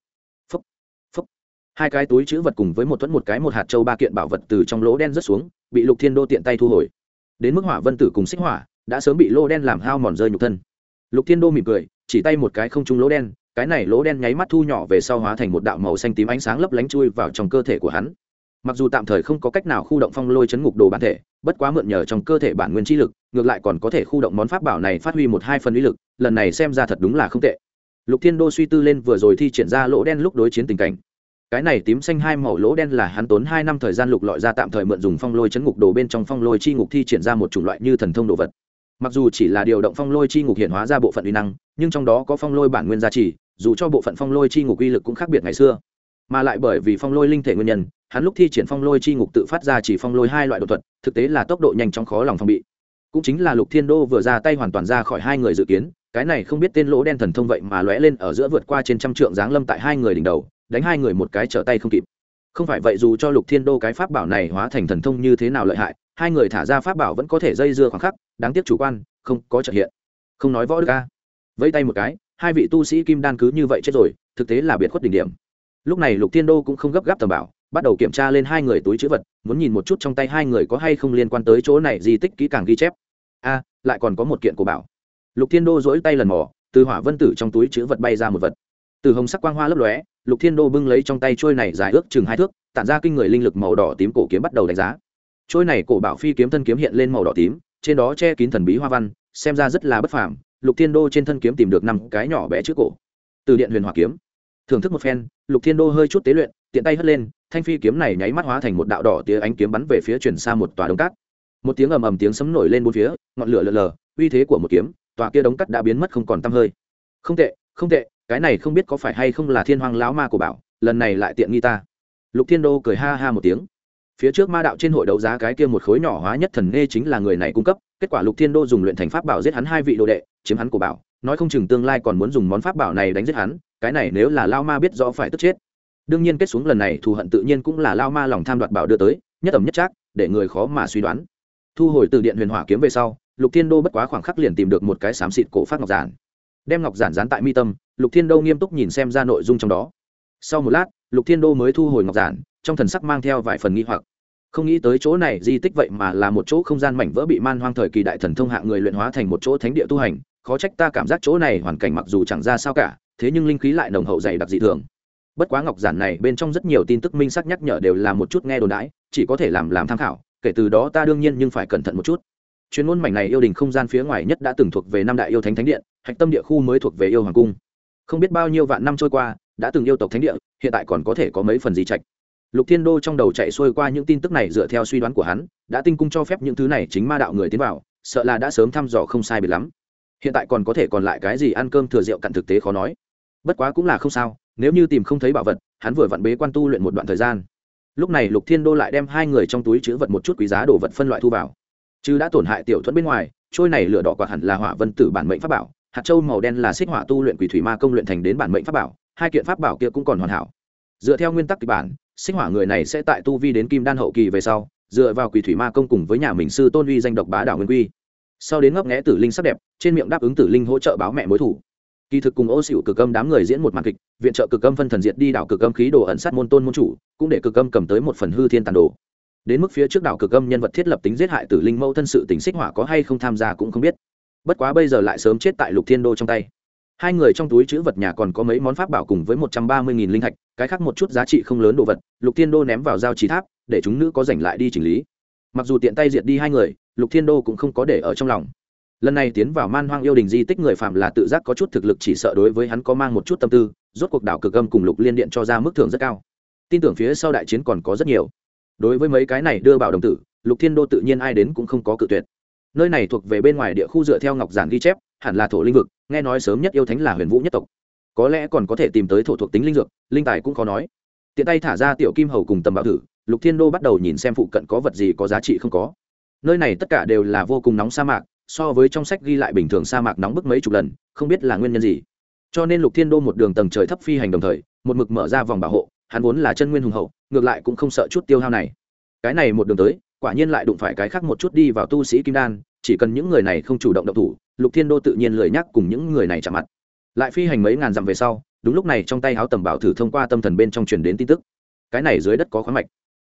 hai cái túi chữ vật cùng với một thuẫn một cái một hạt châu ba kiện bảo vật từ trong lỗ đen rớt xuống, bị lục thiên đô tiện tay thu hồi. Đến mức hỏa vân tử cùng xích hỏa đã sớm bị lỗ đen làm hao mòn rơi nhục thân. Lục thiên đô mỉm cười, chỉ tay một cái không trúng lỗ đen, cái này lỗ đen nháy mắt thu nhỏ về sau hóa thành một đạo màu xanh tím ánh sáng lấp lánh chui vào trong cơ thể của hắn. Mặc dù tạm thời không có cách nào khu động phong lôi chấn ngục đồ bản thể, bất quá mượn nhờ trong cơ thể bản nguyên chi lực, ngược lại còn có thể khu động món pháp bảo này phát huy một hai phần uy lực, lần này xem ra thật đúng là không tệ. Lục thiên đô suy tư lên vừa rồi thi triển ra lỗ đen lúc đối chiến tình cảnh cái này tím xanh hai màu lỗ đen là hắn tốn hai năm thời gian lục lọi ra tạm thời mượn dùng phong lôi chấn ngục đồ bên trong phong lôi chi ngục thi triển ra một chủng loại như thần thông đồ vật. Mặc dù chỉ là điều động phong lôi chi ngục hiện hóa ra bộ phận uy năng, nhưng trong đó có phong lôi bản nguyên gia trì, dù cho bộ phận phong lôi chi ngục uy lực cũng khác biệt ngày xưa. Mà lại bởi vì phong lôi linh thể nguyên nhân, hắn lúc thi triển phong lôi chi ngục tự phát ra chỉ phong lôi hai loại đột thuật, thực tế là tốc độ nhanh chóng khó lòng phong bị. Cũng chính là lục thiên đô vừa ra tay hoàn toàn ra khỏi hai người dự kiến, cái này không biết tên lỗ đen thần thông vậy mà lóe lên ở giữa vượt qua trên trăm trượng giáng lâm tại hai người đỉnh đầu đánh hai người một cái trở tay không kịp. Không phải vậy dù cho lục thiên đô cái pháp bảo này hóa thành thần thông như thế nào lợi hại, hai người thả ra pháp bảo vẫn có thể dây dưa khoảng khắc, đáng tiếc chủ quan, không có trợ hiện. Không nói võ đức ca vẫy tay một cái, hai vị tu sĩ kim đan cứ như vậy chết rồi, thực tế là biệt khuất đỉnh điểm. Lúc này lục thiên đô cũng không gấp gáp tầm bảo, bắt đầu kiểm tra lên hai người túi chữ vật, muốn nhìn một chút trong tay hai người có hay không liên quan tới chỗ này di tích kỹ càng ghi chép. A, lại còn có một kiện của bảo. Lục thiên đô dỗi tay lần mò, từ hỏa vân tử trong túi chữ vật bay ra một vật từ hồng sắc quang hoa lấp lóe, lục thiên đô bưng lấy trong tay trôi này dài ước chừng hai thước, tản ra kinh người linh lực màu đỏ tím cổ kiếm bắt đầu đánh giá. Trôi này cổ bảo phi kiếm thân kiếm hiện lên màu đỏ tím, trên đó che kín thần bí hoa văn, xem ra rất là bất phàm, lục thiên đô trên thân kiếm tìm được năm cái nhỏ bé chữ cổ. Từ điện huyền hỏa kiếm. Thưởng thức một phen, lục thiên đô hơi chút tế luyện, tiện tay hất lên, thanh phi kiếm này nháy mắt hóa thành một đạo đỏ tía ánh kiếm bắn về phía chuyển xa một tòa đống cát. Một tiếng ầm ầm tiếng sấm nổi lên bốn phía, ngọn lửa lờ lờ, uy thế của một kiếm, tòa kia đống cát đã biến mất không còn tăm hơi. Không tệ không tệ cái này không biết có phải hay không là thiên hoàng lão ma của bảo, lần này lại tiện nghi ta. Lục thiên đô cười ha ha một tiếng. Phía trước ma đạo trên hội đấu giá cái kia một khối nhỏ hóa nhất thần nghe chính là người này cung cấp, kết quả lục thiên đô dùng luyện thành pháp bảo giết hắn hai vị đồ đệ, chiếm hắn của bảo, nói không chừng tương lai còn muốn dùng món pháp bảo này đánh giết hắn, cái này nếu là lao ma biết rõ phải tức chết. Đương nhiên kết xuống lần này thù hận tự nhiên cũng là lao ma lòng tham đoạt bảo đưa tới, nhất ẩm nhất trác, để người khó mà suy đoán. Thu hồi từ điện huyền hỏa kiếm về sau, lục thiên đô bất quá khoảng khắc liền tìm được một cái xám xịt cổ phát ngọc giản đem ngọc giản dán tại mi tâm, lục thiên đô nghiêm túc nhìn xem ra nội dung trong đó. Sau một lát, lục thiên đô mới thu hồi ngọc giản, trong thần sắc mang theo vài phần nghi hoặc. Không nghĩ tới chỗ này di tích vậy mà là một chỗ không gian mảnh vỡ bị man hoang thời kỳ đại thần thông hạng người luyện hóa thành một chỗ thánh địa tu hành, khó trách ta cảm giác chỗ này hoàn cảnh mặc dù chẳng ra sao cả, thế nhưng linh khí lại nồng hậu dày đặc dị thường. Bất quá ngọc giản này bên trong rất nhiều tin tức minh sắc nhắc nhở đều là một chút nghe đồn đãi, chỉ có thể làm làm tham khảo, kể từ đó ta đương nhiên nhưng phải cẩn thận một chút chuyên môn mảnh này yêu đình không gian phía ngoài nhất đã từng thuộc về năm đại yêu thánh thánh điện, hạch tâm địa khu mới thuộc về yêu hoàng cung. Không biết bao nhiêu vạn năm trôi qua, đã từng yêu tộc thánh địa, hiện tại còn có thể có mấy phần gì trạch. Lục thiên đô trong đầu chạy xuôi qua những tin tức này dựa theo suy đoán của hắn, đã tinh cung cho phép những thứ này chính ma đạo người tiến vào, sợ là đã sớm thăm dò không sai biệt lắm. Hiện tại còn có thể còn lại cái gì ăn cơm thừa rượu cặn thực tế khó nói. Bất quá cũng là không sao, nếu như tìm không thấy bảo vật, hắn vừa vặn bế quan tu luyện một đoạn thời gian. Lúc này lục thiên đô lại đem hai người trong túi chữ vật một chút quý giá đồ vật phân loại thu vào chứ đã tổn hại tiểu thuẫn bên ngoài, trôi này lửa đỏ quạt hẳn là hỏa vân tử bản mệnh pháp bảo, hạt châu màu đen là xích hỏa tu luyện quỷ thủy ma công luyện thành đến bản mệnh pháp bảo, hai kiện pháp bảo kia cũng còn hoàn hảo. Dựa theo nguyên tắc kịch bản, xích hỏa người này sẽ tại tu vi đến kim đan hậu kỳ về sau, dựa vào quỷ thủy ma công cùng với nhà mình sư tôn uy danh độc bá đảo nguyên quy. Sau đến ngấp nghẽ tử linh sắc đẹp, trên miệng đáp ứng tử linh hỗ trợ báo mẹ mối thủ. Kỳ thực cùng ô xỉu cực âm đám người diễn một màn kịch, viện trợ cực âm phân thần diệt đi đảo cực âm khí đồ ẩn sát môn tôn môn chủ, cũng để cực âm cầm tới một phần hư thiên tàn đồ đến mức phía trước đảo cực âm nhân vật thiết lập tính giết hại tử linh mẫu thân sự tính xích hỏa có hay không tham gia cũng không biết. Bất quá bây giờ lại sớm chết tại lục thiên đô trong tay. Hai người trong túi chữ vật nhà còn có mấy món pháp bảo cùng với một trăm ba mươi nghìn linh thạch, cái khác một chút giá trị không lớn đồ vật, lục thiên đô ném vào giao trí tháp, để chúng nữ có giành lại đi chỉnh lý. Mặc dù tiện tay diệt đi hai người, lục thiên đô cũng không có để ở trong lòng. Lần này tiến vào man hoang yêu đình di tích người phạm là tự giác có chút thực lực chỉ sợ đối với hắn có mang một chút tâm tư, rốt cuộc đảo cực âm cùng lục liên điện cho ra mức thưởng rất cao. Tin tưởng phía sau đại chiến còn có rất nhiều đối với mấy cái này đưa bảo đồng tử, lục thiên đô tự nhiên ai đến cũng không có cự tuyệt. Nơi này thuộc về bên ngoài địa khu dựa theo ngọc giản ghi chép, hẳn là thổ linh vực, nghe nói sớm nhất yêu thánh là huyền vũ nhất tộc. Có lẽ còn có thể tìm tới thổ thuộc tính linh dược, linh tài cũng khó nói. Tiện tay thả ra tiểu kim hầu cùng tầm bảo thử lục thiên đô bắt đầu nhìn xem phụ cận có vật gì có giá trị không có. Nơi này tất cả đều là vô cùng nóng sa mạc, so với trong sách ghi lại bình thường sa mạc nóng bức mấy chục lần, không biết là nguyên nhân gì. Cho nên lục thiên đô một đường tầng trời thấp phi hành đồng thời, một mực mở ra vòng bảo hộ hắn vốn là chân nguyên hùng hậu, ngược lại cũng không sợ chút tiêu hao này. Cái này một đường tới, quả nhiên lại đụng phải cái khác một chút đi vào tu sĩ kim đan, chỉ cần những người này không chủ động động thủ, lục thiên đô tự nhiên lười nhắc cùng những người này chạm mặt. Lại phi hành mấy ngàn dặm về sau, đúng lúc này trong tay háo tầm bảo thử thông qua tâm thần bên trong truyền đến tin tức. Cái này dưới đất có khoáng mạch.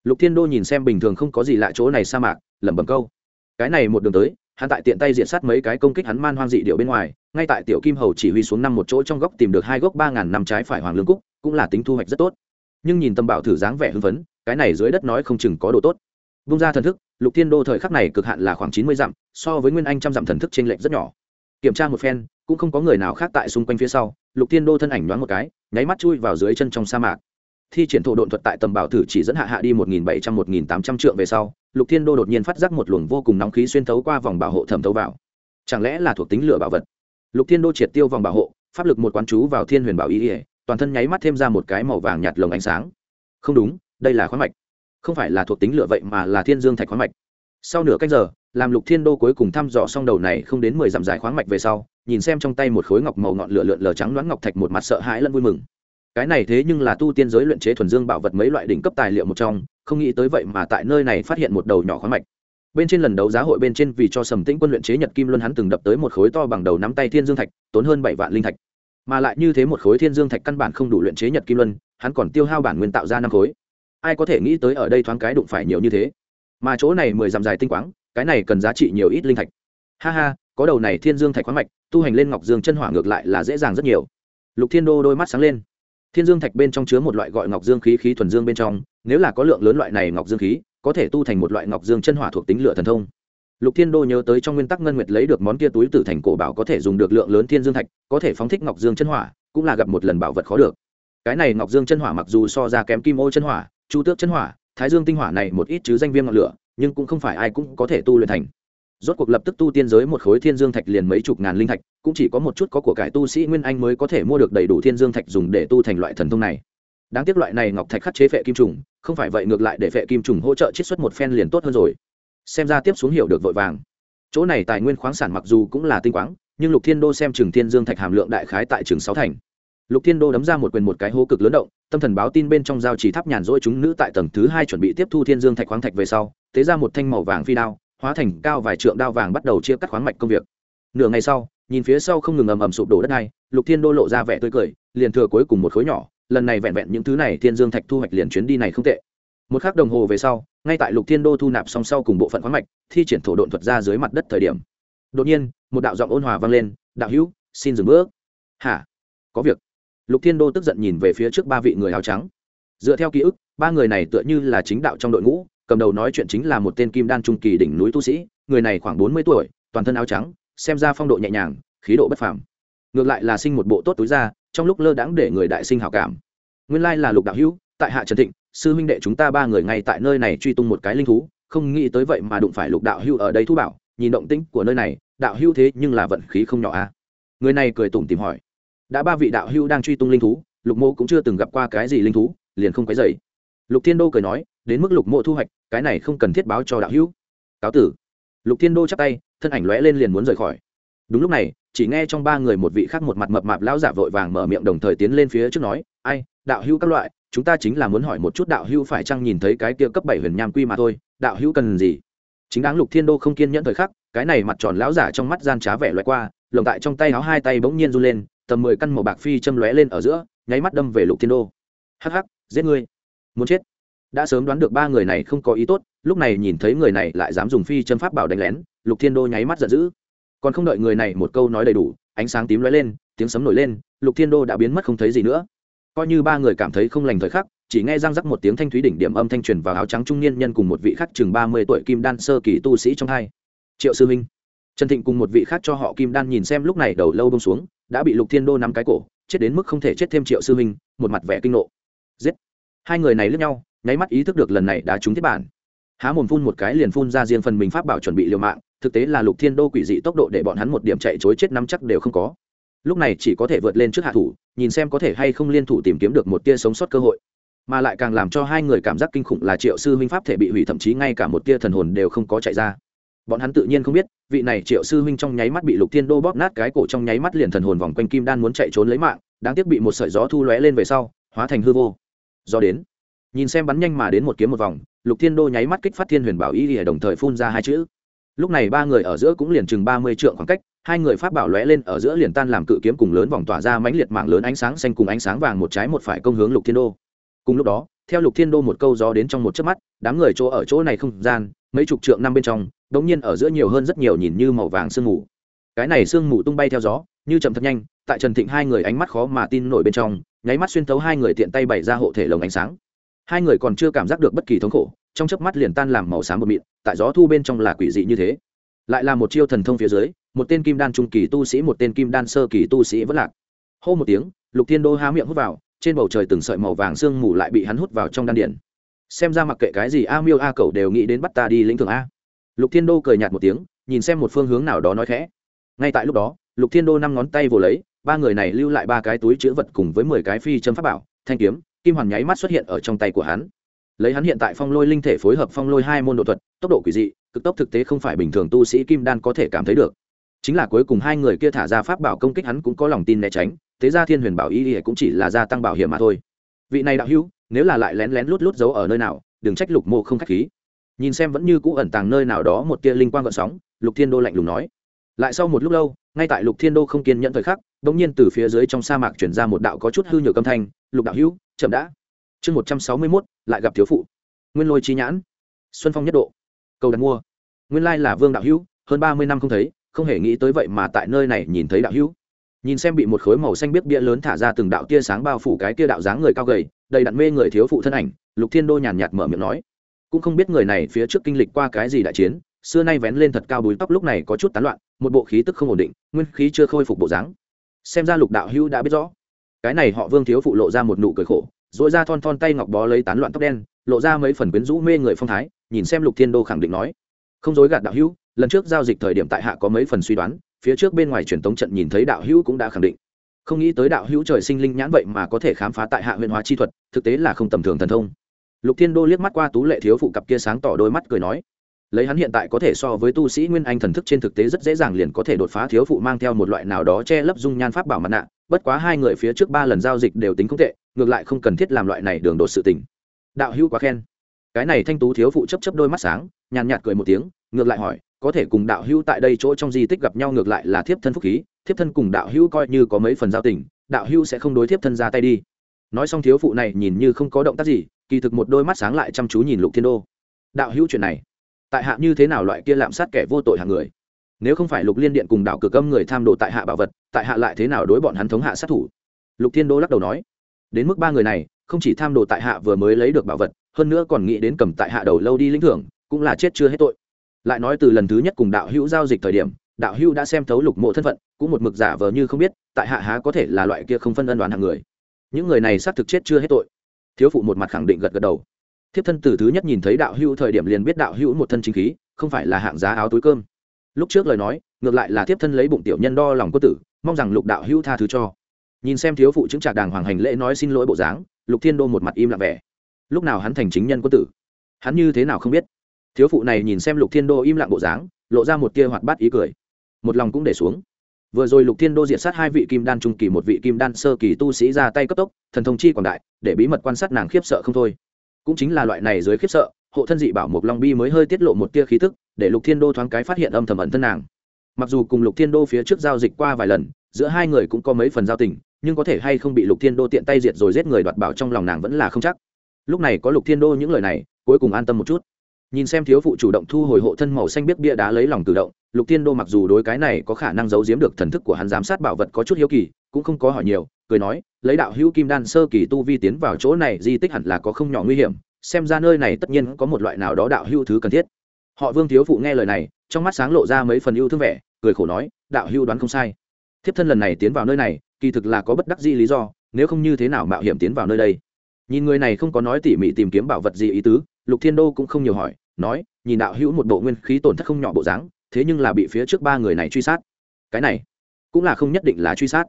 Lục thiên đô nhìn xem bình thường không có gì lạ chỗ này sa mạc, lẩm bẩm câu. Cái này một đường tới, hắn tại tiện tay diện sát mấy cái công kích hắn man hoang dị điệu bên ngoài, ngay tại tiểu kim hầu chỉ huy xuống năm một chỗ trong góc tìm được hai gốc ba ngàn năm trái phải hoàng lương cúc, cũng là tính thu hoạch rất tốt nhưng nhìn tâm bảo thử dáng vẻ hưng phấn, cái này dưới đất nói không chừng có độ tốt. Vung ra thần thức, lục thiên đô thời khắc này cực hạn là khoảng chín mươi dặm, so với nguyên anh trăm dặm thần thức t r ê n lệch rất nhỏ. Kiểm tra một phen, cũng không có người nào khác tại xung quanh phía sau, lục thiên đô thân ảnh đoán một cái, nháy mắt chui vào dưới chân trong sa mạc. Thi triển thổ độn thuật tại tầm bảo thử chỉ dẫn hạ hạ đi một nghìn bảy trăm, một nghìn tám trăm trượng về sau, lục thiên đô đột nhiên phát giác một luồng vô cùng nóng khí xuyên thấu qua vòng bảo hộ thẩm thấu vào. Chẳng lẽ là thuộc tính lửa bảo vật? Lục thiên đô triệt tiêu vòng bảo hộ, pháp lực một quán chú vào thiên huyền bảo ý ỉa toàn thân nháy mắt thêm ra một cái màu vàng nhạt lồng ánh sáng. Không đúng, đây là khoáng mạch. Không phải là thuộc tính lửa vậy mà là thiên dương thạch khoáng mạch. Sau nửa cách giờ, làm lục thiên đô cuối cùng thăm dò xong đầu này không đến mười dặm dài khoáng mạch về sau, nhìn xem trong tay một khối ngọc màu ngọn lửa lượn lờ trắng đoán ngọc thạch một mặt sợ hãi lẫn vui mừng. Cái này thế nhưng là tu tiên giới luyện chế thuần dương bảo vật mấy loại đỉnh cấp tài liệu một trong, không nghĩ tới vậy mà tại nơi này phát hiện một đầu nhỏ khoáng mạch. Bên trên lần đấu giá hội bên trên vì cho sầm tĩnh quân luyện chế nhật kim luân hắn từng đập tới một khối to bằng đầu nắm tay thiên dương thạch, tốn hơn bảy vạn linh thạch mà lại như thế một khối thiên dương thạch căn bản không đủ luyện chế nhật kim luân, hắn còn tiêu hao bản nguyên tạo ra năm khối. Ai có thể nghĩ tới ở đây thoáng cái đụng phải nhiều như thế? Mà chỗ này mười dặm dài tinh quáng, cái này cần giá trị nhiều ít linh thạch. Ha ha, có đầu này thiên dương thạch khoáng mạch, tu hành lên ngọc dương chân hỏa ngược lại là dễ dàng rất nhiều. Lục thiên đô đôi mắt sáng lên. Thiên dương thạch bên trong chứa một loại gọi ngọc dương khí khí thuần dương bên trong, nếu là có lượng lớn loại này ngọc dương khí, có thể tu thành một loại ngọc dương chân hỏa thuộc tính lửa thần thông lục thiên đô nhớ tới trong nguyên tắc ngân nguyệt lấy được món kia túi tử thành cổ bảo có thể dùng được lượng lớn thiên dương thạch, có thể phóng thích ngọc dương chân hỏa, cũng là gặp một lần bảo vật khó được. Cái này ngọc dương chân hỏa mặc dù so ra kém kim ô chân hỏa, chu tước chân hỏa, thái dương tinh hỏa này một ít chứ danh viêm ngọn lửa, nhưng cũng không phải ai cũng có thể tu luyện thành. Rốt cuộc lập tức tu tiên giới một khối thiên dương thạch liền mấy chục ngàn linh thạch, cũng chỉ có một chút có của cải tu sĩ nguyên anh mới có thể mua được đầy đủ thiên dương thạch dùng để tu thành loại thần thông này. Đáng tiếc loại này ngọc thạch khắc chế phệ kim trùng, không phải vậy ngược lại để phệ kim trùng hỗ trợ chiết xuất một phen liền tốt hơn rồi xem ra tiếp xuống hiểu được vội vàng. Chỗ này tài nguyên khoáng sản mặc dù cũng là tinh quáng, nhưng lục thiên đô xem trường thiên dương thạch hàm lượng đại khái tại trường sáu thành. Lục thiên đô đấm ra một quyền một cái hố cực lớn động, tâm thần báo tin bên trong giao chỉ tháp nhàn rỗi chúng nữ tại tầng thứ hai chuẩn bị tiếp thu thiên dương thạch khoáng thạch về sau, tế ra một thanh màu vàng phi đao, hóa thành cao vài trượng đao vàng bắt đầu chia cắt khoáng mạch công việc. Nửa ngày sau, nhìn phía sau không ngừng ầm ầm sụp đổ đất này, lục thiên đô lộ ra vẻ tươi cười, liền thừa cuối cùng một khối nhỏ, lần này vẹn vẹn những thứ này thiên dương thạch thu hoạch liền chuyến đi này không tệ. Một khắc đồng hồ về sau ngay tại lục thiên đô thu nạp song sau cùng bộ phận khoáng mạch, thi triển thổ độn thuật ra dưới mặt đất thời điểm. Đột nhiên, một đạo giọng ôn hòa vang lên, đạo hữu, xin dừng bước. Hả? Có việc. Lục thiên đô tức giận nhìn về phía trước ba vị người áo trắng. Dựa theo ký ức, ba người này tựa như là chính đạo trong đội ngũ, cầm đầu nói chuyện chính là một tên kim đan trung kỳ đỉnh núi tu sĩ, người này khoảng bốn mươi tuổi, toàn thân áo trắng, xem ra phong độ nhẹ nhàng, khí độ bất phàm. Ngược lại là sinh một bộ tốt túi ra trong lúc lơ đãng để người đại sinh hảo cảm. Nguyên lai là lục đạo hữu, tại hạ trần thịnh sư huynh đệ chúng ta ba người ngay tại nơi này truy tung một cái linh thú, không nghĩ tới vậy mà đụng phải lục đạo hưu ở đây thu bảo, nhìn động tĩnh của nơi này, đạo hưu thế nhưng là vận khí không nhỏ a. À? người này cười tủm tìm hỏi, đã ba vị đạo hưu đang truy tung linh thú, lục mô cũng chưa từng gặp qua cái gì linh thú, liền không quấy dày lục thiên đô cười nói, đến mức lục mộ thu hoạch, cái này không cần thiết báo cho đạo hữu cáo tử. Lục thiên đô chắp tay, thân ảnh lóe lên liền muốn rời khỏi. Đúng lúc này, chỉ nghe trong ba người một vị khác một mặt mập mạp lão giả vội vàng mở miệng đồng thời tiến lên phía trước nói, ai, đạo hữu các loại chúng ta chính là muốn hỏi một chút đạo hữu phải chăng nhìn thấy cái kia cấp bảy huyền nham quy mà thôi, đạo hữu cần gì? Chính đáng lục thiên đô không kiên nhẫn thời khắc, cái này mặt tròn lão giả trong mắt gian trá vẻ loại qua, lồng tại trong tay áo hai tay bỗng nhiên run lên, tầm mười căn màu bạc phi châm lóe lên ở giữa, nháy mắt đâm về lục thiên đô. Hắc hắc, giết ngươi. Muốn chết. Đã sớm đoán được ba người này không có ý tốt, lúc này nhìn thấy người này lại dám dùng phi châm pháp bảo đánh lén, lục thiên đô nháy mắt giận dữ. Còn không đợi người này một câu nói đầy đủ, ánh sáng tím lóe lên, tiếng sấm nổi lên, lục thiên đô đã biến mất không thấy gì nữa coi như ba người cảm thấy không lành thời khắc, chỉ nghe răng rắc một tiếng thanh thúy đỉnh điểm âm thanh truyền vào áo trắng trung niên nhân cùng một vị khác chừng ba mươi tuổi kim đan sơ kỳ tu sĩ trong hai. Triệu sư minh trần thịnh cùng một vị khác cho họ kim đan nhìn xem lúc này đầu lâu bông xuống, đã bị lục thiên đô nắm cái cổ, chết đến mức không thể chết thêm triệu sư minh một mặt vẻ kinh nộ. Giết. Hai người này lướt nhau, nháy mắt ý thức được lần này đã trúng tiếp bản. Há mồm phun một cái liền phun ra riêng phần mình pháp bảo chuẩn bị liều mạng, thực tế là lục thiên đô quỷ dị tốc độ để bọn hắn một điểm chạy chối chết nắm chắc đều không có. Lúc này chỉ có thể vượt lên trước hạ thủ nhìn xem có thể hay không liên thủ tìm kiếm được một tia sống sót cơ hội. Mà lại càng làm cho hai người cảm giác kinh khủng là triệu sư huynh pháp thể bị hủy, thậm chí ngay cả một tia thần hồn đều không có chạy ra. Bọn hắn tự nhiên không biết, vị này triệu sư huynh trong nháy mắt bị lục thiên đô bóp nát cái cổ trong nháy mắt liền thần hồn vòng quanh kim đan muốn chạy trốn lấy mạng, đáng tiếc bị một sợi gió thu lóe lên về sau, hóa thành hư vô. Do đến. Nhìn xem bắn nhanh mà đến một kiếm một vòng, lục thiên đô nháy mắt kích phát thiên huyền bảo y lìa đồng thời phun ra hai chữ. Lúc này ba người ở giữa cũng liền chừng ba mươi trượng khoảng cách hai người pháp bảo lóe lên ở giữa liền tan làm cự kiếm cùng lớn vòng tỏa ra mãnh liệt mạng lớn ánh sáng xanh cùng ánh sáng vàng một trái một phải công hướng lục thiên đô. Cùng lúc đó, theo lục thiên đô một câu gió đến trong một chớp mắt, đám người chỗ ở chỗ này không gian, mấy chục trượng năm bên trong, đống nhiên ở giữa nhiều hơn rất nhiều nhìn như màu vàng sương mù. Cái này sương mù tung bay theo gió, như chậm thật nhanh, tại trần thịnh hai người ánh mắt khó mà tin nổi bên trong, nháy mắt xuyên thấu hai người tiện tay bày ra hộ thể lồng ánh sáng. Hai người còn chưa cảm giác được bất kỳ thống khổ, trong chớp mắt liền tan làm màu xám bột mịn, tại gió thu bên trong là quỷ dị như thế. Lại là một chiêu thần thông phía dưới một tên kim đan trung kỳ tu sĩ, một tên kim đan sơ kỳ tu sĩ vẫn lạc. Hô một tiếng, lục thiên đô há miệng hút vào, trên bầu trời từng sợi màu vàng sương mù lại bị hắn hút vào trong đan điển xem ra mặc kệ cái gì, a miêu, a cầu đều nghĩ đến bắt ta đi lĩnh thường a. Lục thiên đô cười nhạt một tiếng, nhìn xem một phương hướng nào đó nói khẽ. Ngay tại lúc đó, lục thiên đô năm ngón tay vồ lấy, ba người này lưu lại ba cái túi chữ vật cùng với mười cái phi châm pháp bảo, thanh kiếm, kim hoàn nháy mắt xuất hiện ở trong tay của hắn. Lấy hắn hiện tại phong lôi linh thể phối hợp phong lôi hai môn độ thuật, tốc độ quỷ dị, cực tốc thực tế không phải bình thường tu sĩ kim đan có thể cảm thấy được chính là cuối cùng hai người kia thả ra pháp bảo công kích hắn cũng có lòng tin né tránh, thế ra thiên huyền bảo y ỉa cũng chỉ là gia tăng bảo hiểm mà thôi. Vị này đạo hữu, nếu là lại lén lén lút lút giấu ở nơi nào, đừng trách lục mộ không k h á c h khí. Nhìn xem vẫn như cũ ẩn tàng nơi nào đó một tia linh quang gợn sóng, lục thiên đô lạnh lùng nói. Lại sau một lúc lâu, ngay tại lục thiên đô không kiên nhận thời khắc đ ỗ n g nhiên từ phía dưới trong sa mạc chuyển ra một đạo có chút hư nhược âm thanh, lục đạo hữu, chậm đã. Chương một trăm sáu mươi mốt, lại gặp thiếu phụ. Nguyên lôi trí nhãn. Xuân phong nhất độ. Cầu đặt mua. Nguyên lai là vương đạo hữu, hơn ba mươi năm không thấy không hề nghĩ tới vậy mà tại nơi này nhìn thấy đạo hữu. Nhìn xem bị một khối màu xanh biết bia lớn thả ra từng đạo tia sáng bao phủ cái kia đạo dáng người cao gầy, đầy đặn mê người thiếu phụ thân ảnh, lục thiên đô nhàn nhạt mở miệng nói. Cũng không biết người này phía trước kinh lịch qua cái gì đại chiến, xưa nay vén lên thật cao búi tóc lúc này có chút tán loạn, một bộ khí tức không ổn định, nguyên khí chưa khôi phục bộ dáng. Xem ra lục đạo hữu đã biết rõ. Cái này họ vương thiếu phụ lộ ra một nụ cười khổ dội ra thon thon tay ngọc bó lấy tán loạn tóc đen, lộ ra mấy phần quyến rũ mê người phong thái, nhìn xem lục thiên đô khẳng định nói. Không dối gạt đạo hữu lần trước giao dịch thời điểm tại hạ có mấy phần suy đoán, phía trước bên ngoài truyền tống trận nhìn thấy đạo hữu cũng đã khẳng định. Không nghĩ tới đạo hữu trời sinh linh nhãn vậy mà có thể khám phá tại hạ huyền hóa chi thuật, thực tế là không tầm thường thần thông. Lục thiên đô liếc mắt qua tú lệ thiếu phụ cặp kia sáng tỏ đôi mắt cười nói, lấy hắn hiện tại có thể so với tu sĩ nguyên anh thần thức trên thực tế rất dễ dàng liền có thể đột phá thiếu phụ mang theo một loại nào đó che lấp dung nhan pháp bảo mặt nạ, bất quá hai người phía trước ba lần giao dịch đều tính không tệ, ngược lại không cần thiết làm loại này đường đột sự tình. Đạo hữu quá khen. Cái này thanh tú thiếu phụ chấp chấp đôi mắt sáng, nhàn nhạt cười một tiếng, ngược lại hỏi có thể cùng đạo hữu tại đây chỗ trong di tích gặp nhau ngược lại là thiếp thân phúc khí, thiếp thân cùng đạo hữu coi như có mấy phần giao tình, đạo hữu sẽ không đối thiếp thân ra tay đi. Nói xong thiếu phụ này nhìn như không có động tác gì, kỳ thực một đôi mắt sáng lại chăm chú nhìn lục thiên đô. Đạo hữu chuyện này, tại hạ như thế nào loại kia lạm sát kẻ vô tội hàng người? Nếu không phải lục liên điện cùng đạo cửa âm người tham đồ tại hạ bảo vật, tại hạ lại thế nào đối bọn hắn thống hạ sát thủ? Lục thiên đô lắc đầu nói, đến mức ba người này, không chỉ tham đồ tại hạ vừa mới lấy được bảo vật, hơn nữa còn nghĩ đến cầm tại hạ đầu lâu đi lĩnh thưởng, cũng là chết chưa hết tội lại nói từ lần thứ nhất cùng đạo hữu giao dịch thời điểm, đạo hữu đã xem thấu lục mộ thân phận, cũng một mực giả vờ như không biết, tại hạ há có thể là loại kia không phân ân đoán hàng người. Những người này xác thực chết chưa hết tội. Thiếu phụ một mặt khẳng định gật gật đầu. Thiếp thân từ thứ nhất nhìn thấy đạo hữu thời điểm liền biết đạo hữu một thân chính khí, không phải là hạng giá áo túi cơm. Lúc trước lời nói, ngược lại là thiếp thân lấy bụng tiểu nhân đo lòng quân tử, mong rằng lục đạo hữu tha thứ cho. Nhìn xem thiếu phụ chứng trạc đàng hoàng hành lễ nói xin lỗi bộ dáng, lục thiên đô một mặt im lặng vẻ. Lúc nào hắn thành chính nhân quân tử? Hắn như thế nào không biết? Thiếu phụ này nhìn xem lục thiên đô im lặng bộ dáng, lộ ra một tia hoạt bát ý cười. Một lòng cũng để xuống. Vừa rồi lục thiên đô diệt sát hai vị kim đan trung kỳ, một vị kim đan sơ kỳ tu sĩ ra tay cấp tốc, thần thông chi quảng đại, để bí mật quan sát nàng khiếp sợ không thôi. Cũng chính là loại này dưới khiếp sợ, hộ thân dị bảo một long bi mới hơi tiết lộ một tia khí tức, để lục thiên đô thoáng cái phát hiện âm thầm ẩn thân nàng. Mặc dù cùng lục thiên đô phía trước giao dịch qua vài lần, giữa hai người cũng có mấy phần giao tình, nhưng có thể hay không bị lục thiên đô tiện tay diệt rồi giết người đoạt bảo trong lòng nàng vẫn là không chắc. Lúc này có lục thiên đô những lời này, cuối cùng an tâm một chút nhìn xem thiếu phụ chủ động thu hồi hộ thân màu xanh biết bia đá lấy lòng tự động, lục thiên đô mặc dù đối cái này có khả năng giấu giếm được thần thức của hắn giám sát bảo vật có chút hiếu kỳ, cũng không có hỏi nhiều, cười nói, lấy đạo hữu kim đan sơ kỳ tu vi tiến vào chỗ này di tích hẳn là có không nhỏ nguy hiểm, xem ra nơi này tất nhiên có một loại nào đó đạo hữu thứ cần thiết. Họ vương thiếu phụ nghe lời này, trong mắt sáng lộ ra mấy phần yêu thương vẻ, cười khổ nói, đạo hữu đoán không sai. Thiếp thân lần này tiến vào nơi này, kỳ thực là có bất đắc di lý do, nếu không như thế nào mạo hiểm tiến vào nơi đây? Nhìn người này không có nói tỉ mỉ tìm kiếm bảo vật gì ý tứ lục thiên đô cũng không nhiều hỏi, nói, nhìn đạo hữu một bộ nguyên khí tổn thất không nhỏ bộ dáng, thế nhưng là bị phía trước ba người này truy sát. Cái này cũng là không nhất định là truy sát.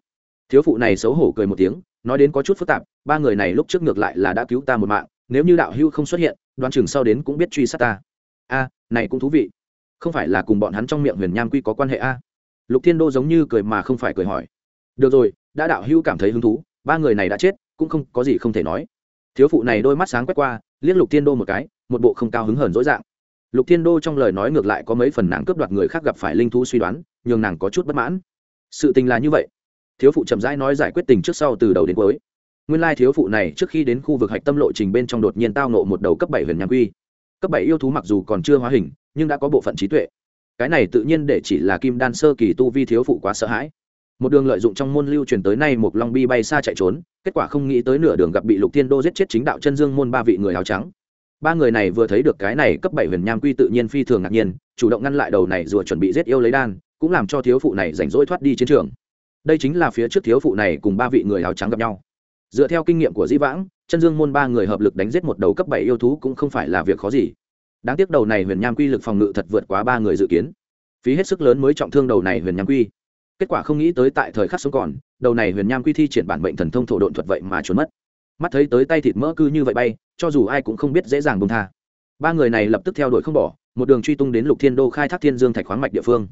Thiếu phụ này xấu hổ cười một tiếng, nói đến có chút phức tạp, ba người này lúc trước ngược lại là đã cứu ta một mạng, nếu như đạo hữu không xuất hiện, đoán chừng sau đến cũng biết truy sát ta. A, này cũng thú vị. Không phải là cùng bọn hắn trong miệng huyền nham quy có quan hệ a? Lục thiên đô giống như cười mà không phải cười hỏi. Được rồi, đã đạo hữu cảm thấy hứng thú, ba người này đã chết, cũng không có gì không thể nói. Thiếu phụ này đôi mắt sáng quét qua liếc lục thiên đô một cái, một bộ không cao hứng hờn dỗi dạng. Lục thiên đô trong lời nói ngược lại có mấy phần nàng cướp đoạt người khác gặp phải linh thú suy đoán, nhường nàng có chút bất mãn. Sự tình là như vậy. Thiếu phụ chậm rãi nói giải quyết tình trước sau từ đầu đến cuối. Nguyên lai thiếu phụ này trước khi đến khu vực hạch tâm lộ trình bên trong đột nhiên tao nộ một đầu cấp bảy huyền nham quy. Cấp bảy yêu thú mặc dù còn chưa hóa hình, nhưng đã có bộ phận trí tuệ. Cái này tự nhiên để chỉ là kim đan sơ kỳ tu vi thiếu phụ quá sợ hãi một đường lợi dụng trong môn lưu truyền tới nay một long bi bay xa chạy trốn, kết quả không nghĩ tới nửa đường gặp bị lục thiên đô giết chết chính đạo chân dương môn ba vị người áo trắng. Ba người này vừa thấy được cái này cấp bảy huyền nham quy tự nhiên phi thường ngạc nhiên, chủ động ngăn lại đầu này rùa chuẩn bị giết yêu lấy đan, cũng làm cho thiếu phụ này rảnh rỗi thoát đi chiến trường. Đây chính là phía trước thiếu phụ này cùng ba vị người áo trắng gặp nhau. Dựa theo kinh nghiệm của dĩ vãng, chân dương môn ba người hợp lực đánh giết một đầu cấp bảy yêu thú cũng không phải là việc khó gì. Đáng tiếc đầu này huyền nham quy lực phòng ngự thật vượt quá ba người dự kiến. Phí hết sức lớn mới trọng thương đầu này huyền nham quy kết quả không nghĩ tới tại thời khắc sống còn, đầu này huyền nham quy thi triển bản bệnh thần thông thổ độn thuật vậy mà trốn mất. Mắt thấy tới tay thịt mỡ cư như vậy bay, cho dù ai cũng không biết dễ dàng bông tha. Ba người này lập tức theo đuổi không bỏ, một đường truy tung đến lục thiên đô khai thác thiên dương thạch khoáng mạch địa phương.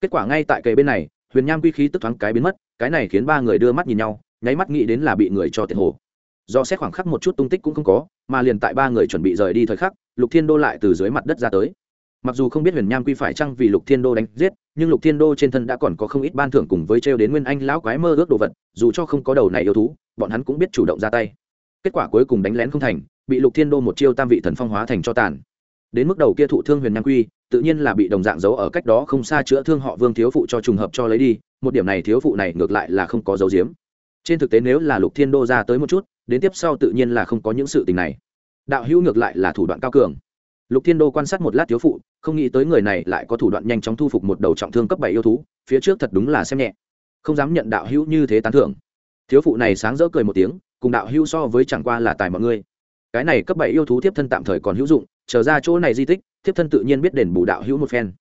Kết quả ngay tại kề bên này, huyền nham quy khí tức thoáng cái biến mất, cái này khiến ba người đưa mắt nhìn nhau, nháy mắt nghĩ đến là bị người cho tiền hồ. Do xét khoảng khắc một chút tung tích cũng không có, mà liền tại ba người chuẩn bị rời đi thời khắc, lục thiên đô lại từ dưới mặt đất ra tới mặc dù không biết huyền nham quy phải chăng vì lục thiên đô đánh giết, nhưng lục thiên đô trên thân đã còn có không ít ban thưởng cùng với trêu đến nguyên anh lão quái mơ ước đồ vật, dù cho không có đầu này yêu thú, bọn hắn cũng biết chủ động ra tay. Kết quả cuối cùng đánh lén không thành, bị lục thiên đô một chiêu tam vị thần phong hóa thành cho tàn. Đến mức đầu kia thụ thương huyền nham quy, tự nhiên là bị đồng dạng giấu ở cách đó không xa chữa thương họ vương thiếu phụ cho trùng hợp cho lấy đi, một điểm này thiếu phụ này ngược lại là không có dấu diếm trên thực tế nếu là lục thiên đô ra tới một chút, đến tiếp sau tự nhiên là không có những sự tình này. Đạo hữu ngược lại là thủ đoạn cao cường lục thiên đô quan sát một lát thiếu phụ, không nghĩ tới người này lại có thủ đoạn nhanh chóng thu phục một đầu trọng thương cấp bảy yêu thú, phía trước thật đúng là xem nhẹ. Không dám nhận đạo hữu như thế tán thưởng. Thiếu phụ này sáng rỡ cười một tiếng, cùng đạo hữu so với chẳng qua là tài mọi người. Cái này cấp bảy yêu thú tiếp thân tạm thời còn hữu dụng trở ra chỗ này di tích tiếp thân tự nhiên biết đền bù đạo hữu một phen.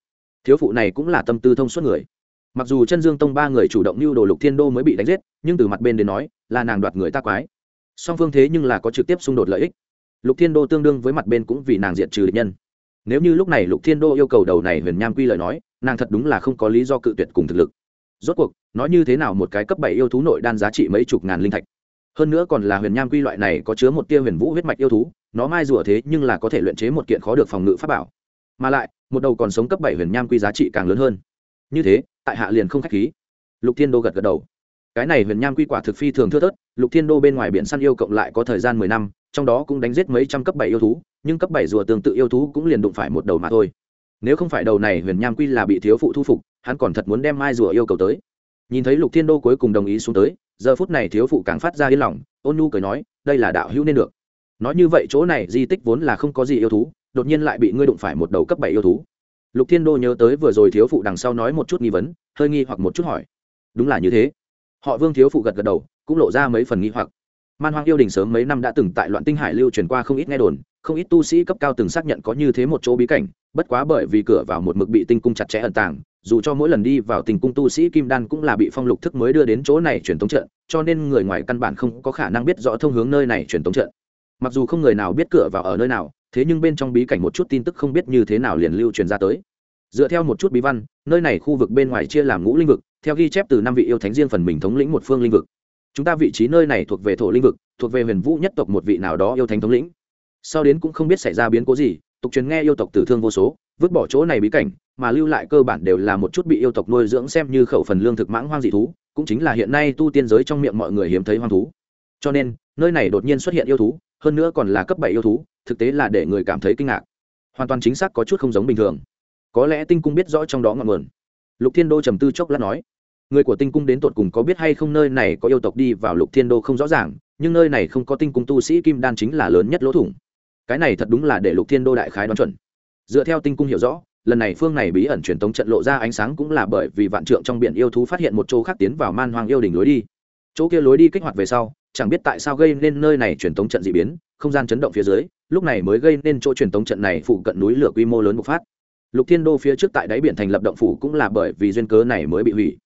Thiếu phụ này cũng là tâm tư thông suốt người. Mặc dù chân dương tông ba người chủ động lưu đồ lục thiên đô mới bị đánh giết, nhưng từ mặt bên đến nói, là nàng đoạt người ta quái. Song phương thế nhưng là có trực tiếp xung đột lợi ích lục thiên đô tương đương với mặt bên cũng vì nàng diện trừ địch nhân. Nếu như lúc này lục thiên đô yêu cầu đầu này huyền nham quy lời nói, nàng thật đúng là không có lý do cự tuyệt cùng thực lực. Rốt cuộc, nói như thế nào một cái cấp bảy yêu thú nội đan giá trị mấy chục ngàn linh thạch. Hơn nữa còn là huyền nham quy loại này có chứa một tia huyền vũ huyết mạch yêu thú, nó mai rủa thế nhưng là có thể luyện chế một kiện khó được phòng ngự pháp bảo. Mà lại, một đầu còn sống cấp bảy huyền nham quy giá trị càng lớn hơn. Như thế, tại hạ liền không k h á c h khí. Lục thiên đô gật gật đầu. Cái này huyền nham quy quả thực phi thường thưa thớt, lục thiên đô bên ngoài biển săn yêu cộng lại có thời gian mười năm trong đó cũng đánh giết mấy trăm cấp bảy yêu thú, nhưng cấp bảy rùa tương tự yêu thú cũng liền đụng phải một đầu mà thôi. Nếu không phải đầu này huyền nham quy là bị thiếu phụ thu phục, hắn còn thật muốn đem mai rùa yêu cầu tới. Nhìn thấy lục thiên đô cuối cùng đồng ý xuống tới, giờ phút này thiếu phụ càng phát ra yên lòng, ôn nhu cười nói, đây là đạo hữu nên được. Nói như vậy chỗ này di tích vốn là không có gì yêu thú, đột nhiên lại bị ngươi đụng phải một đầu cấp bảy yêu thú. Lục thiên đô nhớ tới vừa rồi thiếu phụ đằng sau nói một chút nghi vấn, hơi nghi hoặc một chút hỏi, đúng là như thế. Họ vương thiếu phụ gật gật đầu, cũng lộ ra mấy phần nghi hoặc man hoang yêu đình sớm mấy năm đã từng tại loạn tinh hải lưu truyền qua không ít nghe đồn, không ít tu sĩ cấp cao từng xác nhận có như thế một chỗ bí cảnh, bất quá bởi vì cửa vào một mực bị tinh cung chặt chẽ ẩn tàng, dù cho mỗi lần đi vào tình cung tu sĩ kim đan cũng là bị phong lục thức mới đưa đến chỗ này truyền tống trận, cho nên người ngoài căn bản không có khả năng biết rõ thông hướng nơi này truyền tống trận. Mặc dù không người nào biết cửa vào ở nơi nào, thế nhưng bên trong bí cảnh một chút tin tức không biết như thế nào liền lưu truyền ra tới. Dựa theo một chút bí văn, nơi này khu vực bên ngoài chia làm ngũ linh vực, theo ghi chép từ năm vị yêu thánh riêng phần mình thống lĩnh một phương linh vực chúng ta vị trí nơi này thuộc về thổ linh vực, thuộc về huyền vũ nhất tộc một vị nào đó yêu thánh thống lĩnh. Sau đến cũng không biết xảy ra biến cố gì, tục truyền nghe yêu tộc tử thương vô số, vứt bỏ chỗ này bí cảnh, mà lưu lại cơ bản đều là một chút bị yêu tộc nuôi dưỡng xem như khẩu phần lương thực mãng hoang dị thú, cũng chính là hiện nay tu tiên giới trong miệng mọi người hiếm thấy hoang thú. Cho nên, nơi này đột nhiên xuất hiện yêu thú, hơn nữa còn là cấp bảy yêu thú, thực tế là để người cảm thấy kinh ngạc. Hoàn toàn chính xác có chút không giống bình thường. Có lẽ tinh cung biết rõ trong đó ngọn nguồn. Lục thiên đô trầm tư chốc lát nói người của tinh cung đến tột cùng có biết hay không nơi này có yêu tộc đi vào lục thiên đô không rõ ràng, nhưng nơi này không có tinh cung tu sĩ kim đan chính là lớn nhất lỗ thủng. Cái này thật đúng là để lục thiên đô đại khái đoán chuẩn. Dựa theo tinh cung hiểu rõ, lần này phương này bí ẩn truyền tống trận lộ ra ánh sáng cũng là bởi vì vạn trượng trong biển yêu thú phát hiện một chỗ khác tiến vào man hoang yêu đỉnh lối đi. Chỗ kia lối đi kích hoạt về sau, chẳng biết tại sao gây nên nơi này truyền tống trận dị biến, không gian chấn động phía dưới, lúc này mới gây nên chỗ truyền tống trận này phụ cận núi lửa quy mô lớn bộc phát. Lục thiên đô phía trước tại đáy biển thành lập động phủ cũng là bởi vì duyên cớ này mới bị hủy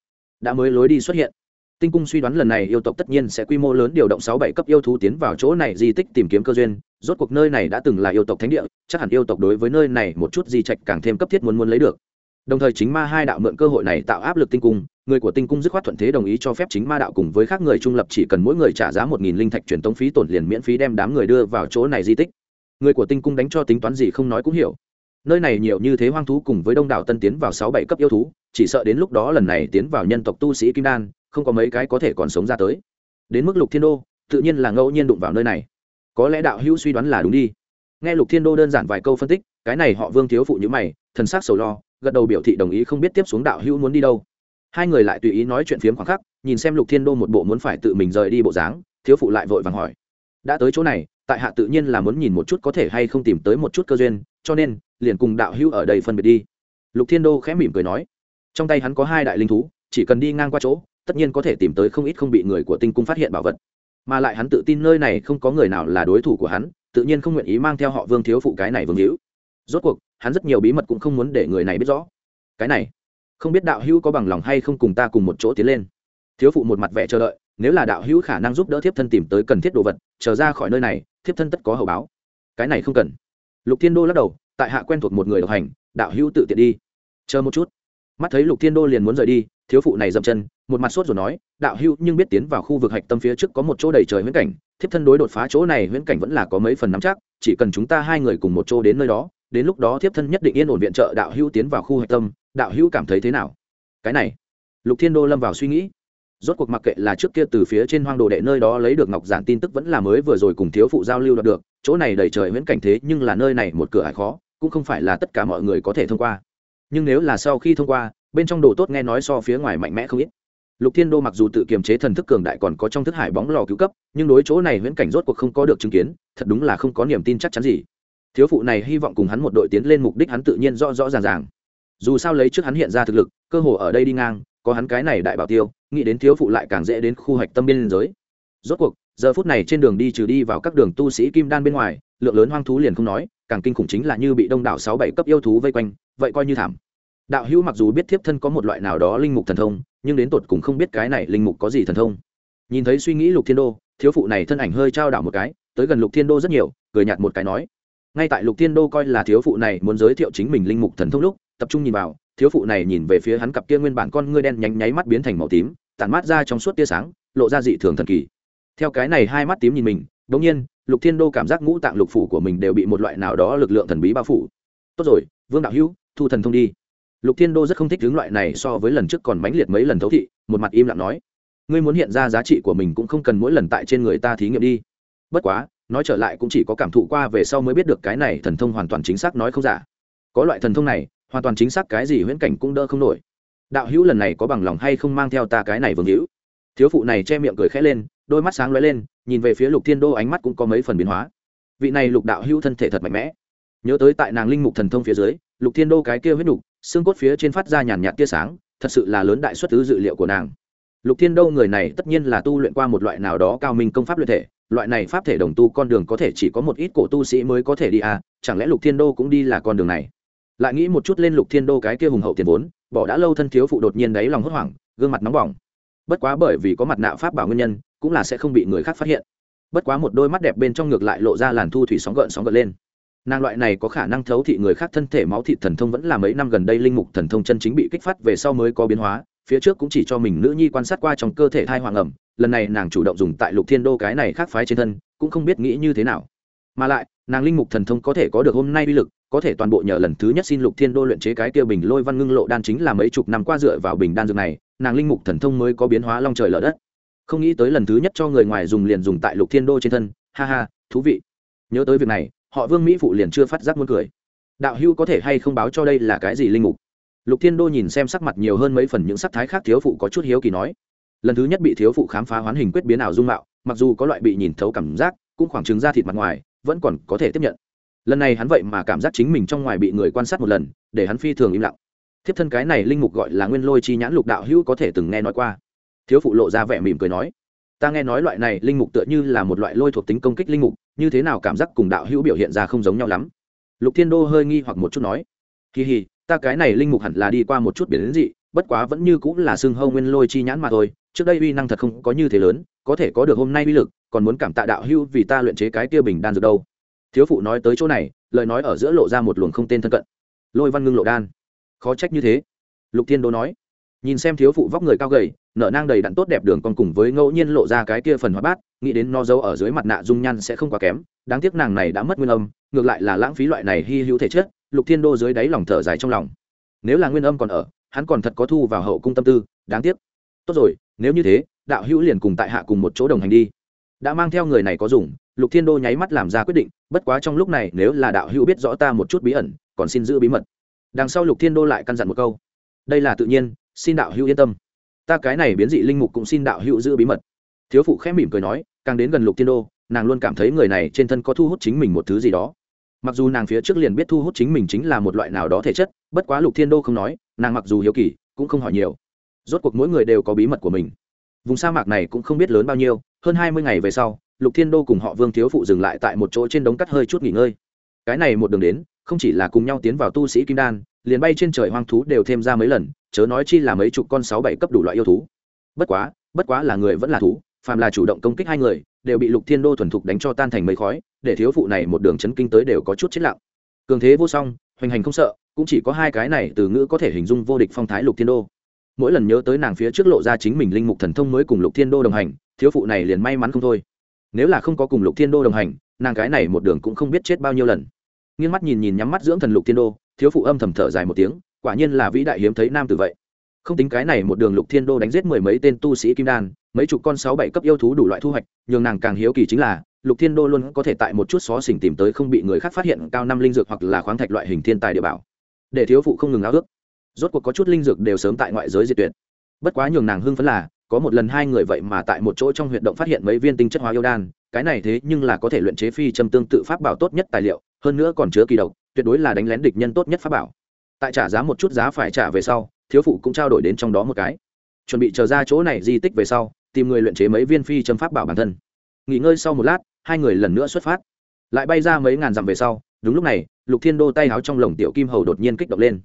đã mới lối đi xuất hiện. Tinh cung suy đoán lần này yêu tộc tất nhiên sẽ quy mô lớn điều động sáu bảy cấp yêu thú tiến vào chỗ này di tích tìm kiếm cơ duyên, rốt cuộc nơi này đã từng là yêu tộc thánh địa, chắc hẳn yêu tộc đối với nơi này một chút di trạch càng thêm cấp thiết muốn muốn lấy được. Đồng thời chính ma hai đạo mượn cơ hội này tạo áp lực tinh cung, người của tinh cung dứt khoát thuận thế đồng ý cho phép chính ma đạo cùng với các người trung lập chỉ cần mỗi người trả giá một nghìn linh thạch truyền tống phí tổn liền miễn phí đem đám người đưa vào chỗ này di tích. Người của tinh cung đánh cho tính toán gì không nói cũng hiểu nơi này nhiều như thế hoang thú cùng với đông đảo tân tiến vào sáu bảy cấp yêu thú, chỉ sợ đến lúc đó lần này tiến vào nhân tộc tu sĩ kim đan, không có mấy cái có thể còn sống ra tới. Đến mức lục thiên đô, tự nhiên là ngẫu nhiên đụng vào nơi này. Có lẽ đạo hữu suy đoán là đúng đi. Nghe lục thiên đô đơn giản vài câu phân tích, cái này họ vương thiếu phụ như mày, thần sắc sầu lo, gật đầu biểu thị đồng ý không biết tiếp xuống đạo hữu muốn đi đâu. Hai người lại tùy ý nói chuyện phiếm khoảng khắc, nhìn xem lục thiên đô một bộ muốn phải tự mình rời đi bộ dáng, thiếu phụ lại vội vàng hỏi. Đã tới chỗ này, tại hạ tự nhiên là muốn nhìn một chút có thể hay không tìm tới một chút cơ duyên cho nên, liền cùng đạo hữu ở đây phân biệt đi. Lục thiên đô khẽ mỉm cười nói. Trong tay hắn có hai đại linh thú, chỉ cần đi ngang qua chỗ, tất nhiên có thể tìm tới không ít không bị người của tinh cung phát hiện bảo vật. Mà lại hắn tự tin nơi này không có người nào là đối thủ của hắn, tự nhiên không nguyện ý mang theo họ vương thiếu phụ cái này vương hữu. Rốt cuộc, hắn rất nhiều bí mật cũng không muốn để người này biết rõ. Cái này, không biết đạo hữu có bằng lòng hay không cùng ta cùng một chỗ tiến lên. Thiếu phụ một mặt vẻ chờ đợi, nếu là đạo hữu khả năng giúp đỡ thiếp thân tìm tới cần thiết đồ vật trở ra khỏi nơi này, thiếp thân tất có hậu báo. Cái này không cần lục thiên đô lắc đầu, tại hạ quen thuộc một người độc hành, đạo hữu tự tiện đi. Chờ một chút. Mắt thấy lục thiên đô liền muốn rời đi, thiếu phụ này dậm chân, một mặt sốt rồi nói, đạo hữu nhưng biết tiến vào khu vực hạch tâm phía trước có một chỗ đầy trời huyễn cảnh, thiếp thân đối đột phá chỗ này huyễn cảnh vẫn là có mấy phần nắm chắc, chỉ cần chúng ta hai người cùng một chỗ đến nơi đó, đến lúc đó thiếp thân nhất định yên ổn viện trợ đạo hữu tiến vào khu hạch tâm, đạo hữu cảm thấy thế nào? Cái này. Lục thiên đô lâm vào suy nghĩ rốt cuộc mặc kệ là trước kia từ phía trên hoang đồ đệ nơi đó lấy được ngọc giản tin tức vẫn là mới vừa rồi cùng thiếu phụ giao lưu đạt được, chỗ này đầy trời viễn cảnh thế nhưng là nơi này một cửa hải khó, cũng không phải là tất cả mọi người có thể thông qua. Nhưng nếu là sau khi thông qua, bên trong đồ tốt nghe nói so phía ngoài mạnh mẽ không ít. Lục thiên đô mặc dù tự kiềm chế thần thức cường đại còn có trong thức hải bóng lò cứu cấp, nhưng đối chỗ này viễn cảnh rốt cuộc không có được chứng kiến, thật đúng là không có niềm tin chắc chắn gì. Thiếu phụ này hy vọng cùng hắn một đội tiến lên mục đích hắn tự nhiên rõ rõ ràng ràng. Dù sao lấy trước hắn hiện ra thực lực, cơ hồ ở đây đi ngang có hắn cái này đại bảo tiêu, nghĩ đến thiếu phụ lại càng dễ đến khu hoạch tâm biên giới. Rốt cuộc, giờ phút này trên đường đi trừ đi vào các đường tu sĩ kim đan bên ngoài, lượng lớn hoang thú liền không nói, càng kinh khủng chính là như bị đông đảo sáu bảy cấp yêu thú vây quanh, vậy coi như thảm. Đạo hữu mặc dù biết thiếp thân có một loại nào đó linh mục thần thông, nhưng đến tột cùng không biết cái này linh mục có gì thần thông. Nhìn thấy suy nghĩ lục thiên đô, thiếu phụ này thân ảnh hơi trao đảo một cái, tới gần lục thiên đô rất nhiều, cười nhạt một cái nói. Ngay tại lục thiên đô coi là thiếu phụ này muốn giới thiệu chính mình linh mục thần thông lúc, tập trung nhìn vào thiếu phụ này nhìn về phía hắn cặp kia nguyên bản con ngươi đen nhánh nháy mắt biến thành màu tím, tản mát ra trong suốt tia sáng, lộ ra dị thường thần kỳ. Theo cái này hai mắt tím nhìn mình, bỗng nhiên, lục thiên đô cảm giác ngũ tạng lục phủ của mình đều bị một loại nào đó lực lượng thần bí bao phủ. Tốt rồi, vương đạo hữu, thu thần thông đi. Lục thiên đô rất không thích hướng loại này so với lần trước còn mãnh liệt mấy lần thấu thị, một mặt im lặng nói, ngươi muốn hiện ra giá trị của mình cũng không cần mỗi lần tại trên người ta thí nghiệm đi. Bất quá, nói trở lại cũng chỉ có cảm thụ qua về sau mới biết được cái này thần thông hoàn toàn chính xác nói không giả. Có loại thần thông này hoàn toàn chính xác cái gì huyễn cảnh cũng đỡ không nổi. Đạo hữu lần này có bằng lòng hay không mang theo ta cái này vương hữu? Thiếu phụ này che miệng cười khẽ lên, đôi mắt sáng lóe lên, nhìn về phía lục thiên đô ánh mắt cũng có mấy phần biến hóa. Vị này lục đạo hữu thân thể thật mạnh mẽ. Nhớ tới tại nàng linh mục thần thông phía dưới, lục thiên đô cái kia huyết nục, xương cốt phía trên phát ra nhàn nhạt tia sáng, thật sự là lớn đại xuất tứ dự liệu của nàng. Lục thiên đô người này tất nhiên là tu luyện qua một loại nào đó cao minh công pháp luyện thể, loại này pháp thể đồng tu con đường có thể chỉ có một ít cổ tu sĩ mới có thể đi à chẳng lẽ lục thiên đô cũng đi là con đường này? Lại nghĩ một chút lên lục thiên đô cái kia hùng hậu tiền vốn, bỏ đã lâu thân thiếu phụ đột nhiên đáy lòng hốt hoảng, gương mặt nóng bỏng. Bất quá bởi vì có mặt nạ pháp bảo nguyên nhân, cũng là sẽ không bị người khác phát hiện. Bất quá một đôi mắt đẹp bên trong ngược lại lộ ra làn thu thủy sóng gợn sóng gợn lên. Nàng loại này có khả năng thấu thị người khác thân thể máu thị thần thông vẫn là mấy năm gần đây linh mục thần thông chân chính bị kích phát về sau mới có biến hóa, phía trước cũng chỉ cho mình nữ nhi quan sát qua trong cơ thể thai hoàng ẩm, lần này nàng chủ động dùng tại lục thiên đô cái này khác phái trên thân, cũng không biết nghĩ như thế nào. Mà lại nàng linh mục thần thông có thể có được hôm nay uy lực, có thể toàn bộ nhờ lần thứ nhất xin lục thiên đô luyện chế cái kia bình lôi văn ngưng lộ đan chính là mấy chục năm qua dựa vào bình đan dược này, nàng linh mục thần thông mới có biến hóa long trời lở đất. Không nghĩ tới lần thứ nhất cho người ngoài dùng liền dùng tại lục thiên đô trên thân, ha ha, thú vị. Nhớ tới việc này, họ vương mỹ phụ liền chưa phát giác muốn cười. Đạo hưu có thể hay không báo cho đây là cái gì linh mục? Lục thiên đô nhìn xem sắc mặt nhiều hơn mấy phần những sắc thái khác thiếu phụ có chút hiếu kỳ nói. Lần thứ nhất bị thiếu phụ khám phá hoán hình quyết biến ảo dung mạo, mặc dù có loại bị nhìn thấu cảm giác, cũng khoảng trứng ra thịt mặt ngoài vẫn còn có thể tiếp nhận. Lần này hắn vậy mà cảm giác chính mình trong ngoài bị người quan sát một lần, để hắn phi thường im lặng. Thiếp thân cái này linh mục gọi là nguyên lôi chi nhãn lục đạo hữu có thể từng nghe nói qua. Thiếu phụ lộ ra vẻ mỉm cười nói, ta nghe nói loại này linh mục tựa như là một loại lôi thuộc tính công kích linh mục, như thế nào cảm giác cùng đạo hữu biểu hiện ra không giống nhau lắm? Lục thiên đô hơi nghi hoặc một chút nói, kỳ hì, ta cái này linh mục hẳn là đi qua một chút biển đến dị, bất quá vẫn như cũng là xương hâu nguyên lôi chi nhãn mà thôi, trước đây uy năng thật không có như thế lớn có thể có được hôm nay uy lực, còn muốn cảm tạ đạo hưu vì ta luyện chế cái kia bình đan dược đâu. Thiếu phụ nói tới chỗ này, lời nói ở giữa lộ ra một luồng không tên thân cận. Lôi văn ngưng lộ đan. Khó trách như thế. Lục thiên đô nói. Nhìn xem thiếu phụ vóc người cao gầy, nở nang đầy đặn tốt đẹp đường con cùng với ngẫu nhiên lộ ra cái kia phần hóa bát, nghĩ đến no dấu ở dưới mặt nạ dung nhan sẽ không quá kém, đáng tiếc nàng này đã mất nguyên âm, ngược lại là lãng phí loại này hy hữu thể chất, lục thiên đô dưới đáy lòng thở dài trong lòng. Nếu là nguyên âm còn ở, hắn còn thật có thu vào hậu cung tâm tư, đáng tiếc. Tốt rồi, nếu như thế đạo hữu liền cùng tại hạ cùng một chỗ đồng hành đi. Đã mang theo người này có dùng, lục thiên đô nháy mắt làm ra quyết định, bất quá trong lúc này nếu là đạo hữu biết rõ ta một chút bí ẩn, còn xin giữ bí mật. Đằng sau lục thiên đô lại căn dặn một câu. Đây là tự nhiên, xin đạo hữu yên tâm. Ta cái này biến dị linh mục cũng xin đạo hữu giữ bí mật. Thiếu phụ khẽ mỉm cười nói, càng đến gần lục thiên đô, nàng luôn cảm thấy người này trên thân có thu hút chính mình một thứ gì đó. Mặc dù nàng phía trước liền biết thu hút chính mình chính là một loại nào đó thể chất, bất quá lục thiên đô không nói, nàng mặc dù hiếu kỳ, cũng không hỏi nhiều. Rốt cuộc mỗi người đều có bí mật của mình vùng sa mạc này cũng không biết lớn bao nhiêu, hơn hai mươi ngày về sau, lục thiên đô cùng họ vương thiếu phụ dừng lại tại một chỗ trên đống cắt hơi chút nghỉ ngơi. Cái này một đường đến, không chỉ là cùng nhau tiến vào tu sĩ kim đan, liền bay trên trời hoang thú đều thêm ra mấy lần, chớ nói chi là mấy chục con sáu bảy cấp đủ loại yêu thú. Bất quá bất quá là người vẫn là thú, phàm là chủ động công kích hai người, đều bị lục thiên đô thuần thục đánh cho tan thành mấy khói, để thiếu phụ này một đường chấn kinh tới đều có chút chết lặng. Cường thế vô song, hoành hành không sợ, cũng chỉ có hai cái này từ ngữ có thể hình dung vô địch phong thái lục thiên đô mỗi lần nhớ tới nàng phía trước lộ ra chính mình linh mục thần thông mới cùng lục thiên đô đồng hành, thiếu phụ này liền may mắn không thôi. Nếu là không có cùng lục thiên đô đồng hành, nàng cái này một đường cũng không biết chết bao nhiêu lần. Nghiêng mắt nhìn nhìn nhắm mắt dưỡng thần lục thiên đô, thiếu phụ âm thầm thở dài một tiếng, quả nhiên là vĩ đại hiếm thấy nam tử vậy. Không tính cái này một đường lục thiên đô đánh giết mười mấy tên tu sĩ kim đan, mấy chục con sáu bảy cấp yêu thú đủ loại thu hoạch, nhường nàng càng hiếu kỳ chính là, lục thiên đô luôn có thể tại một chút xó xỉnh tìm tới không bị người khác phát hiện cao năm linh dược hoặc là khoáng thạch loại hình thiên tài địa bảo. Để thiếu phụ không ngừng ao ước rốt cuộc có chút linh dược đều sớm tại ngoại giới diệt tuyệt. Bất quá nhường nàng hưng phấn là, có một lần hai người vậy mà tại một chỗ trong huyệt động phát hiện mấy viên tinh chất hóa yêu đan, cái này thế nhưng là có thể luyện chế phi châm tương tự pháp bảo tốt nhất tài liệu, hơn nữa còn chứa kỳ độc, tuyệt đối là đánh lén địch nhân tốt nhất pháp bảo. Tại trả giá một chút giá phải trả về sau, thiếu phụ cũng trao đổi đến trong đó một cái. Chuẩn bị chờ ra chỗ này di tích về sau, tìm người luyện chế mấy viên phi châm pháp bảo bản thân. Nghỉ ngơi sau một lát, hai người lần nữa xuất phát. Lại bay ra mấy ngàn dặm về sau, đúng lúc này, lục thiên đô tay áo trong lồng tiểu kim hầu đột nhiên kích động lên.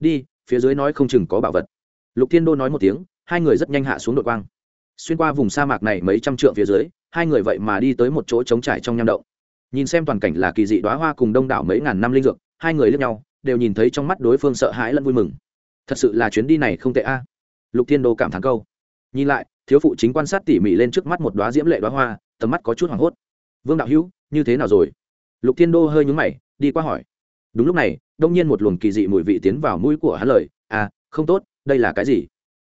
Đi phía dưới nói không chừng có bảo vật. Lục thiên đô nói một tiếng, hai người rất nhanh hạ xuống đội quang. Xuyên qua vùng sa mạc này mấy trăm trượng phía dưới, hai người vậy mà đi tới một chỗ trống trải trong nham động. Nhìn xem toàn cảnh là kỳ dị đoá hoa cùng đông đảo mấy ngàn năm linh dược, hai người lướt nhau, đều nhìn thấy trong mắt đối phương sợ hãi lẫn vui mừng. Thật sự là chuyến đi này không tệ a. Lục thiên đô cảm thán câu. Nhìn lại, thiếu phụ chính quan sát tỉ mỉ lên trước mắt một đoá diễm lệ đoá hoa, tầm mắt có chút hoảng hốt. Vương đạo hữu, như thế nào rồi? Lục thiên đô hơi nhúng mày, đi qua hỏi đúng lúc này, đông nhiên một luồng kỳ dị mùi vị tiến vào mũi của hắn lời à không tốt, đây là cái gì?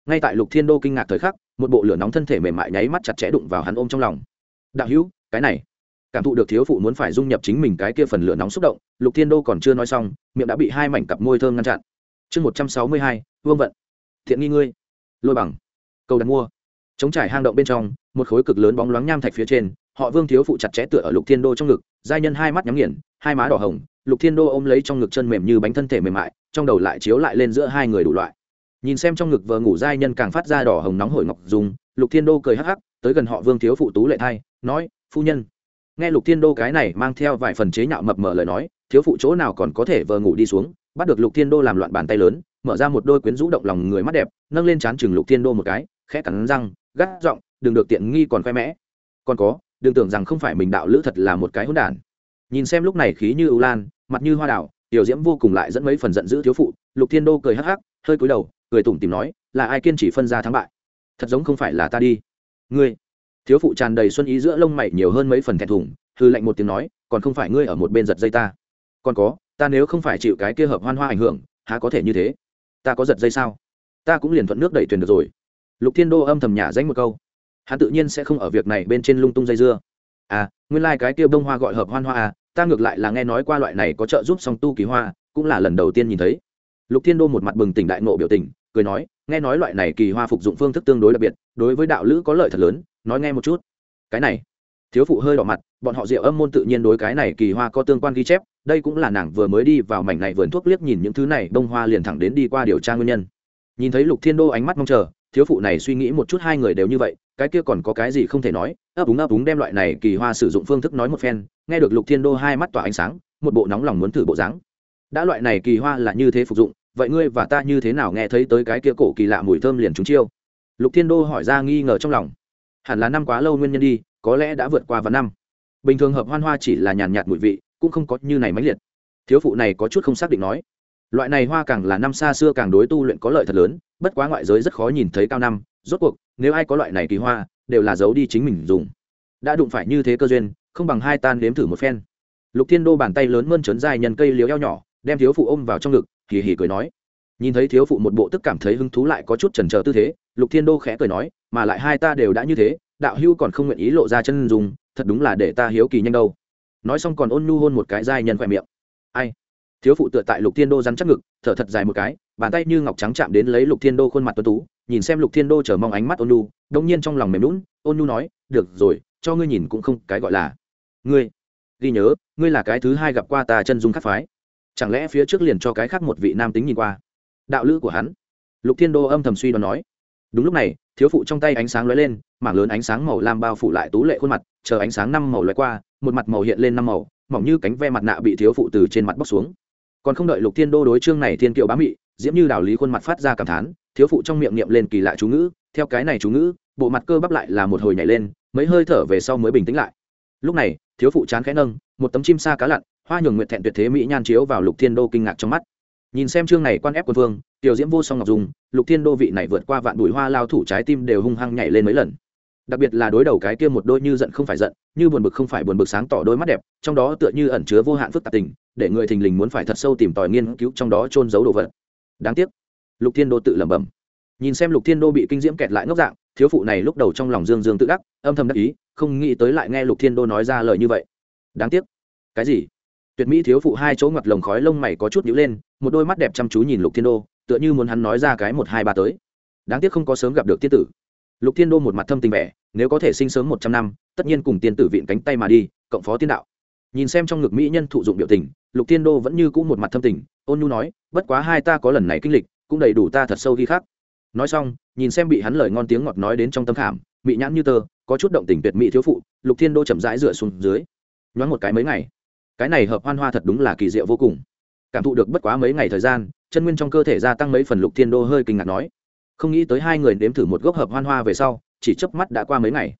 Ngay tại lục thiên đô kinh ngạc thời khắc, một bộ lửa nóng thân thể mềm mại nháy mắt chặt chẽ đụng vào hắn ôm trong lòng. Đạo hữu, cái này. Cảm thụ được thiếu phụ muốn phải dung nhập chính mình cái kia phần lửa nóng xúc động, lục thiên đô còn chưa nói xong, miệng đã bị hai mảnh cặp môi thơm ngăn chặn. Chương một trăm sáu mươi hai, vương vận. Thiện nghi ngươi. Lôi bằng. Cầu đặt mua. Chống trải hang động bên trong, một khối cực lớn bóng loáng nham thạch phía trên họ vương thiếu phụ chặt chẽ tựa ở lục thiên đô trong ngực, giai nhân hai mắt nhắm nghiền, hai má đỏ hồng, lục thiên đô ôm lấy trong ngực chân mềm như bánh thân thể mềm mại, trong đầu lại chiếu lại lên giữa hai người đủ loại. Nhìn xem trong ngực vợ ngủ giai nhân càng phát ra đỏ hồng nóng hổi ngọc dùng lục thiên đô cười hắc hắc, tới gần họ vương thiếu phụ tú lệ thai nói, phu nhân. Nghe lục thiên đô cái này mang theo vài phần chế nhạo mập mờ lời nói, thiếu phụ chỗ nào còn có thể vờ ngủ đi xuống, bắt được lục thiên đô làm loạn bàn tay lớn, mở ra một đôi quyến rũ động lòng người mắt đẹp, nâng lên chán chừng lục thiên đô một cái, khẽ cắn răng, gắt giọng, đừng được tiện nghi còn khoe mẽ. Còn có đừng tưởng rằng không phải mình đạo lữ thật là một cái hỗn đản. Nhìn xem lúc này khí như ưu lan, mặt như hoa đảo tiểu diễm vô cùng lại dẫn mấy phần giận dữ thiếu phụ, lục thiên đô cười hắc hắc, hơi cúi đầu, cười tủm tìm nói, là ai kiên trì phân ra thắng bại? Thật giống không phải là ta đi. Ngươi? Thiếu phụ tràn đầy xuân ý giữa lông mày nhiều hơn mấy phần thẹn thùng hư lạnh một tiếng nói, còn không phải ngươi ở một bên giật dây ta? Còn có, ta nếu không phải chịu cái kia hợp hoan hoa ảnh hưởng, há có thể như thế? Ta có giật dây sao? Ta cũng liền thuận nước đẩy thuyền được rồi. Lục thiên đô âm thầm nhả danh một câu hắn tự nhiên sẽ không ở việc này bên trên lung tung dây dưa. À nguyên lai、like、cái kia bông hoa gọi hợp hoan hoa à ta ngược lại là nghe nói qua loại này có trợ giúp song tu kỳ hoa, cũng là lần đầu tiên nhìn thấy. Lục thiên đô một mặt bừng tỉnh đại nộ biểu tình, cười nói, nghe nói loại này kỳ hoa phục dụng phương thức tương đối đặc biệt, đối với đạo lữ có lợi thật lớn, nói nghe một chút. Cái này, thiếu phụ hơi đỏ mặt, bọn họ diệu âm môn tự nhiên đối cái này kỳ hoa có tương quan ghi chép, đây cũng là nàng vừa mới đi vào mảnh này vườn thuốc liếc nhìn những thứ này, bông hoa liền thẳng đến đi qua điều tra nguyên nhân. Nhìn thấy lục thiên đô ánh mắt mong chờ thiếu phụ này suy nghĩ một chút hai người đều như vậy, cái kia còn có cái gì không thể nói, ấp úng ấp úng đem loại này kỳ hoa sử dụng phương thức nói một phen, nghe được lục thiên đô hai mắt tỏa ánh sáng, một bộ nóng lòng muốn thử bộ dáng. Đã loại này kỳ hoa là như thế phục dụng, vậy ngươi và ta như thế nào nghe thấy tới cái kia cổ kỳ lạ mùi thơm liền trúng chiêu? Lục thiên đô hỏi ra nghi ngờ trong lòng. Hẳn là năm quá lâu nguyên nhân đi, có lẽ đã vượt qua vài năm. Bình thường hợp hoan hoa chỉ là nhàn nhạt mùi vị, cũng không có như này mãnh liệt. Thiếu phụ này có chút không xác định nói loại này hoa càng là năm xa xưa càng đối tu luyện có lợi thật lớn, bất quá ngoại giới rất khó nhìn thấy cao năm, rốt cuộc, nếu ai có loại này kỳ hoa, đều là giấu đi chính mình dùng. Đã đụng phải như thế cơ duyên, không bằng hai tan nếm thử một phen. Lục thiên đô bàn tay lớn mơn trớn dài nhân cây liếu eo nhỏ, đem thiếu phụ ôm vào trong ngực, hì hì cười nói. Nhìn thấy thiếu phụ một bộ tức cảm thấy hứng thú lại có chút chần chờ tư thế, lục thiên đô khẽ cười nói, mà lại hai ta đều đã như thế, đạo hưu còn không nguyện ý lộ ra chân dùng thật đúng là để ta hiếu kỳ nhanh đâu. Nói xong còn ôn nhu hôn một cái dai nhân khỏe miệng. Ai? Thiếu phụ tựa tại lục thiên đô rắn chắc ngực, thở thật dài một cái, bàn tay như ngọc trắng chạm đến lấy lục thiên đô khuôn mặt tuấn tú, nhìn xem lục thiên đô chờ mong ánh mắt ôn nhu, đông nhiên trong lòng mềm lún ôn nhu nói, được rồi, cho ngươi nhìn cũng không cái gọi là. Ngươi, ghi nhớ, ngươi là cái thứ hai gặp qua ta chân dung khắc phái. Chẳng lẽ phía trước liền cho cái khác một vị nam tính nhìn qua? Đạo lữ của hắn. Lục thiên đô âm thầm suy đoán nói. Đúng lúc này, thiếu phụ trong tay ánh sáng lóe lên, mảng lớn ánh sáng màu lam bao phủ lại tú lệ khuôn mặt, chờ ánh sáng năm màu lóe qua, một mặt màu hiện lên năm màu, mỏng như cánh ve mặt nạ bị thiếu phụ từ trên mặt bóc xuống còn không đợi lục thiên đô đối chương này thiên kiệu bá mị, diễm như đào lý khuôn mặt phát ra cảm thán, thiếu phụ trong miệng niệm lên kỳ lạ chú ngữ, theo cái này chú ngữ, bộ mặt cơ bắp lại là một hồi nhảy lên, mấy hơi thở về sau mới bình tĩnh lại. Lúc này, thiếu phụ chán khẽ nâng, một tấm chim sa cá lặn, hoa nhường nguyện thẹn tuyệt thế mỹ nhan chiếu vào lục thiên đô kinh ngạc trong mắt. Nhìn xem chương này quan ép quân vương, tiểu diễm vô song ngọc dùng lục thiên đô vị này vượt qua vạn bụi hoa lao thủ trái tim đều hung hăng nhảy lên mấy lần. Đặc biệt là đối đầu cái kia một đôi như giận không phải giận, như buồn bực không phải buồn bực sáng tỏ đôi mắt đẹp, trong đó tựa như ẩn chứa vô hạn phức tạp tình để người thình lình muốn phải thật sâu tìm tòi nghiên cứu trong đó trôn giấu đồ vật. Đáng tiếc, lục thiên đô tự lẩm bẩm. Nhìn xem lục thiên đô bị kinh diễm kẹt lại ngốc dạng, thiếu phụ này lúc đầu trong lòng dương dương tự đắc, âm thầm đắc ý, không nghĩ tới lại nghe lục thiên đô nói ra lời như vậy. Đáng tiếc. Cái gì? Tuyệt mỹ thiếu phụ hai chỗ ngặt lồng khói lông mày có chút nhíu lên, một đôi mắt đẹp chăm chú nhìn lục thiên đô, tựa như muốn hắn nói ra cái một hai ba tới. Đáng tiếc không có sớm gặp được tiên tử. Lục thiên đô một mặt thâm tình vẻ, nếu có thể sinh sớm một trăm năm, tất nhiên cùng tiên tử viện cánh tay mà đi, cộng phó tiên đạo nhìn xem trong ngực mỹ nhân thụ dụng biểu tình, lục thiên đô vẫn như cũ một mặt thâm tình, ôn nhu nói, bất quá hai ta có lần này kinh lịch, cũng đầy đủ ta thật sâu ghi khắc. Nói xong, nhìn xem bị hắn lời ngon tiếng ngọt nói đến trong tâm khảm bị nhãn như tơ, có chút động tình tuyệt mỹ thiếu phụ, lục thiên đô chậm rãi rửa xuống dưới. Nhoáng một cái mấy ngày, cái này hợp hoan hoa thật đúng là kỳ diệu vô cùng. Cảm thụ được bất quá mấy ngày thời gian, chân nguyên trong cơ thể gia tăng mấy phần lục thiên đô hơi kinh ngạc nói, không nghĩ tới hai người nếm thử một gốc hợp hoan hoa về sau, chỉ chớp mắt đã qua mấy ngày.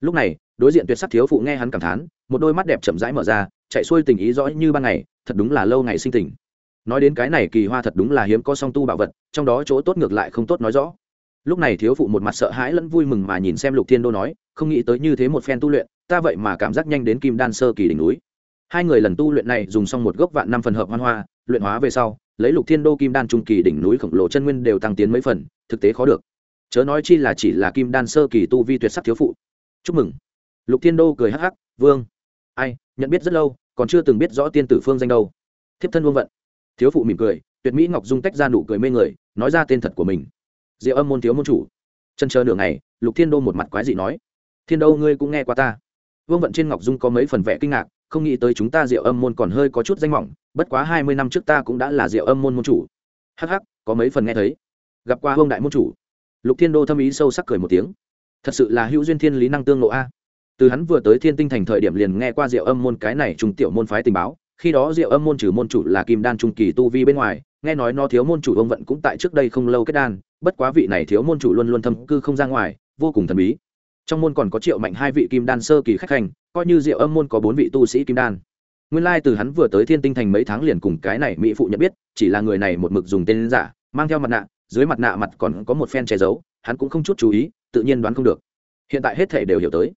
Lúc này đối diện tuyệt sắc thiếu phụ nghe hắn cảm thán, một đôi mắt đẹp chậm rãi mở ra, chạy xuôi tình ý rõ như ban ngày, thật đúng là lâu ngày sinh tình. Nói đến cái này kỳ hoa thật đúng là hiếm có song tu bảo vật, trong đó chỗ tốt ngược lại không tốt nói rõ. Lúc này thiếu phụ một mặt sợ hãi lẫn vui mừng mà nhìn xem lục thiên đô nói, không nghĩ tới như thế một phen tu luyện, ta vậy mà cảm giác nhanh đến kim đan sơ kỳ đỉnh núi. Hai người lần tu luyện này dùng xong một gốc vạn năm phần hợp hoan hoa, luyện hóa về sau, lấy lục thiên đô kim đan trung kỳ đỉnh núi khổng lồ chân nguyên đều tăng tiến mấy phần, thực tế khó được. Chớ nói chi là chỉ là kim đan sơ kỳ tu vi tuyệt sắc thiếu phụ. Chúc mừng lục thiên đô cười hắc hắc, vương, ai, nhận biết rất lâu, còn chưa từng biết rõ tiên tử phương danh đâu. Thiếp thân vương vận. Thiếu phụ mỉm cười, tuyệt mỹ ngọc dung tách ra nụ cười mê người, nói ra tên thật của mình. Diệu âm môn thiếu môn chủ. Chân chờ nửa ngày, lục thiên đô một mặt quái dị nói, thiên đô ngươi cũng nghe qua ta. Vương vận trên ngọc dung có mấy phần vẻ kinh ngạc, không nghĩ tới chúng ta diệu âm môn còn hơi có chút danh mỏng bất quá hai mươi năm trước ta cũng đã là diệu âm môn môn chủ. Hắc hắc, có mấy phần nghe thấy. Gặp qua vương đại môn chủ. Lục thiên đô thâm ý sâu sắc cười một tiếng. Thật sự là hữu duyên thiên lý năng tương lộ a từ hắn vừa tới thiên tinh thành thời điểm liền nghe qua diệu âm môn cái này trung tiểu môn phái tình báo, khi đó diệu âm môn trừ môn chủ là kim đan trung kỳ tu vi bên ngoài, nghe nói nó thiếu môn chủ ông vận cũng tại trước đây không lâu kết đan, bất quá vị này thiếu môn chủ luôn luôn thâm cư không ra ngoài, vô cùng thần bí. Trong môn còn có triệu mạnh hai vị kim đan sơ kỳ khách hành, coi như diệu âm môn có bốn vị tu sĩ kim đan. Nguyên lai từ hắn vừa tới thiên tinh thành mấy tháng liền cùng cái này mỹ phụ nhận biết, chỉ là người này một mực dùng tên giả, mang theo mặt nạ, dưới mặt nạ mặt còn có một phen che giấu, hắn cũng không chút chú ý, tự nhiên đoán không được. Hiện tại hết thể đều hiểu tới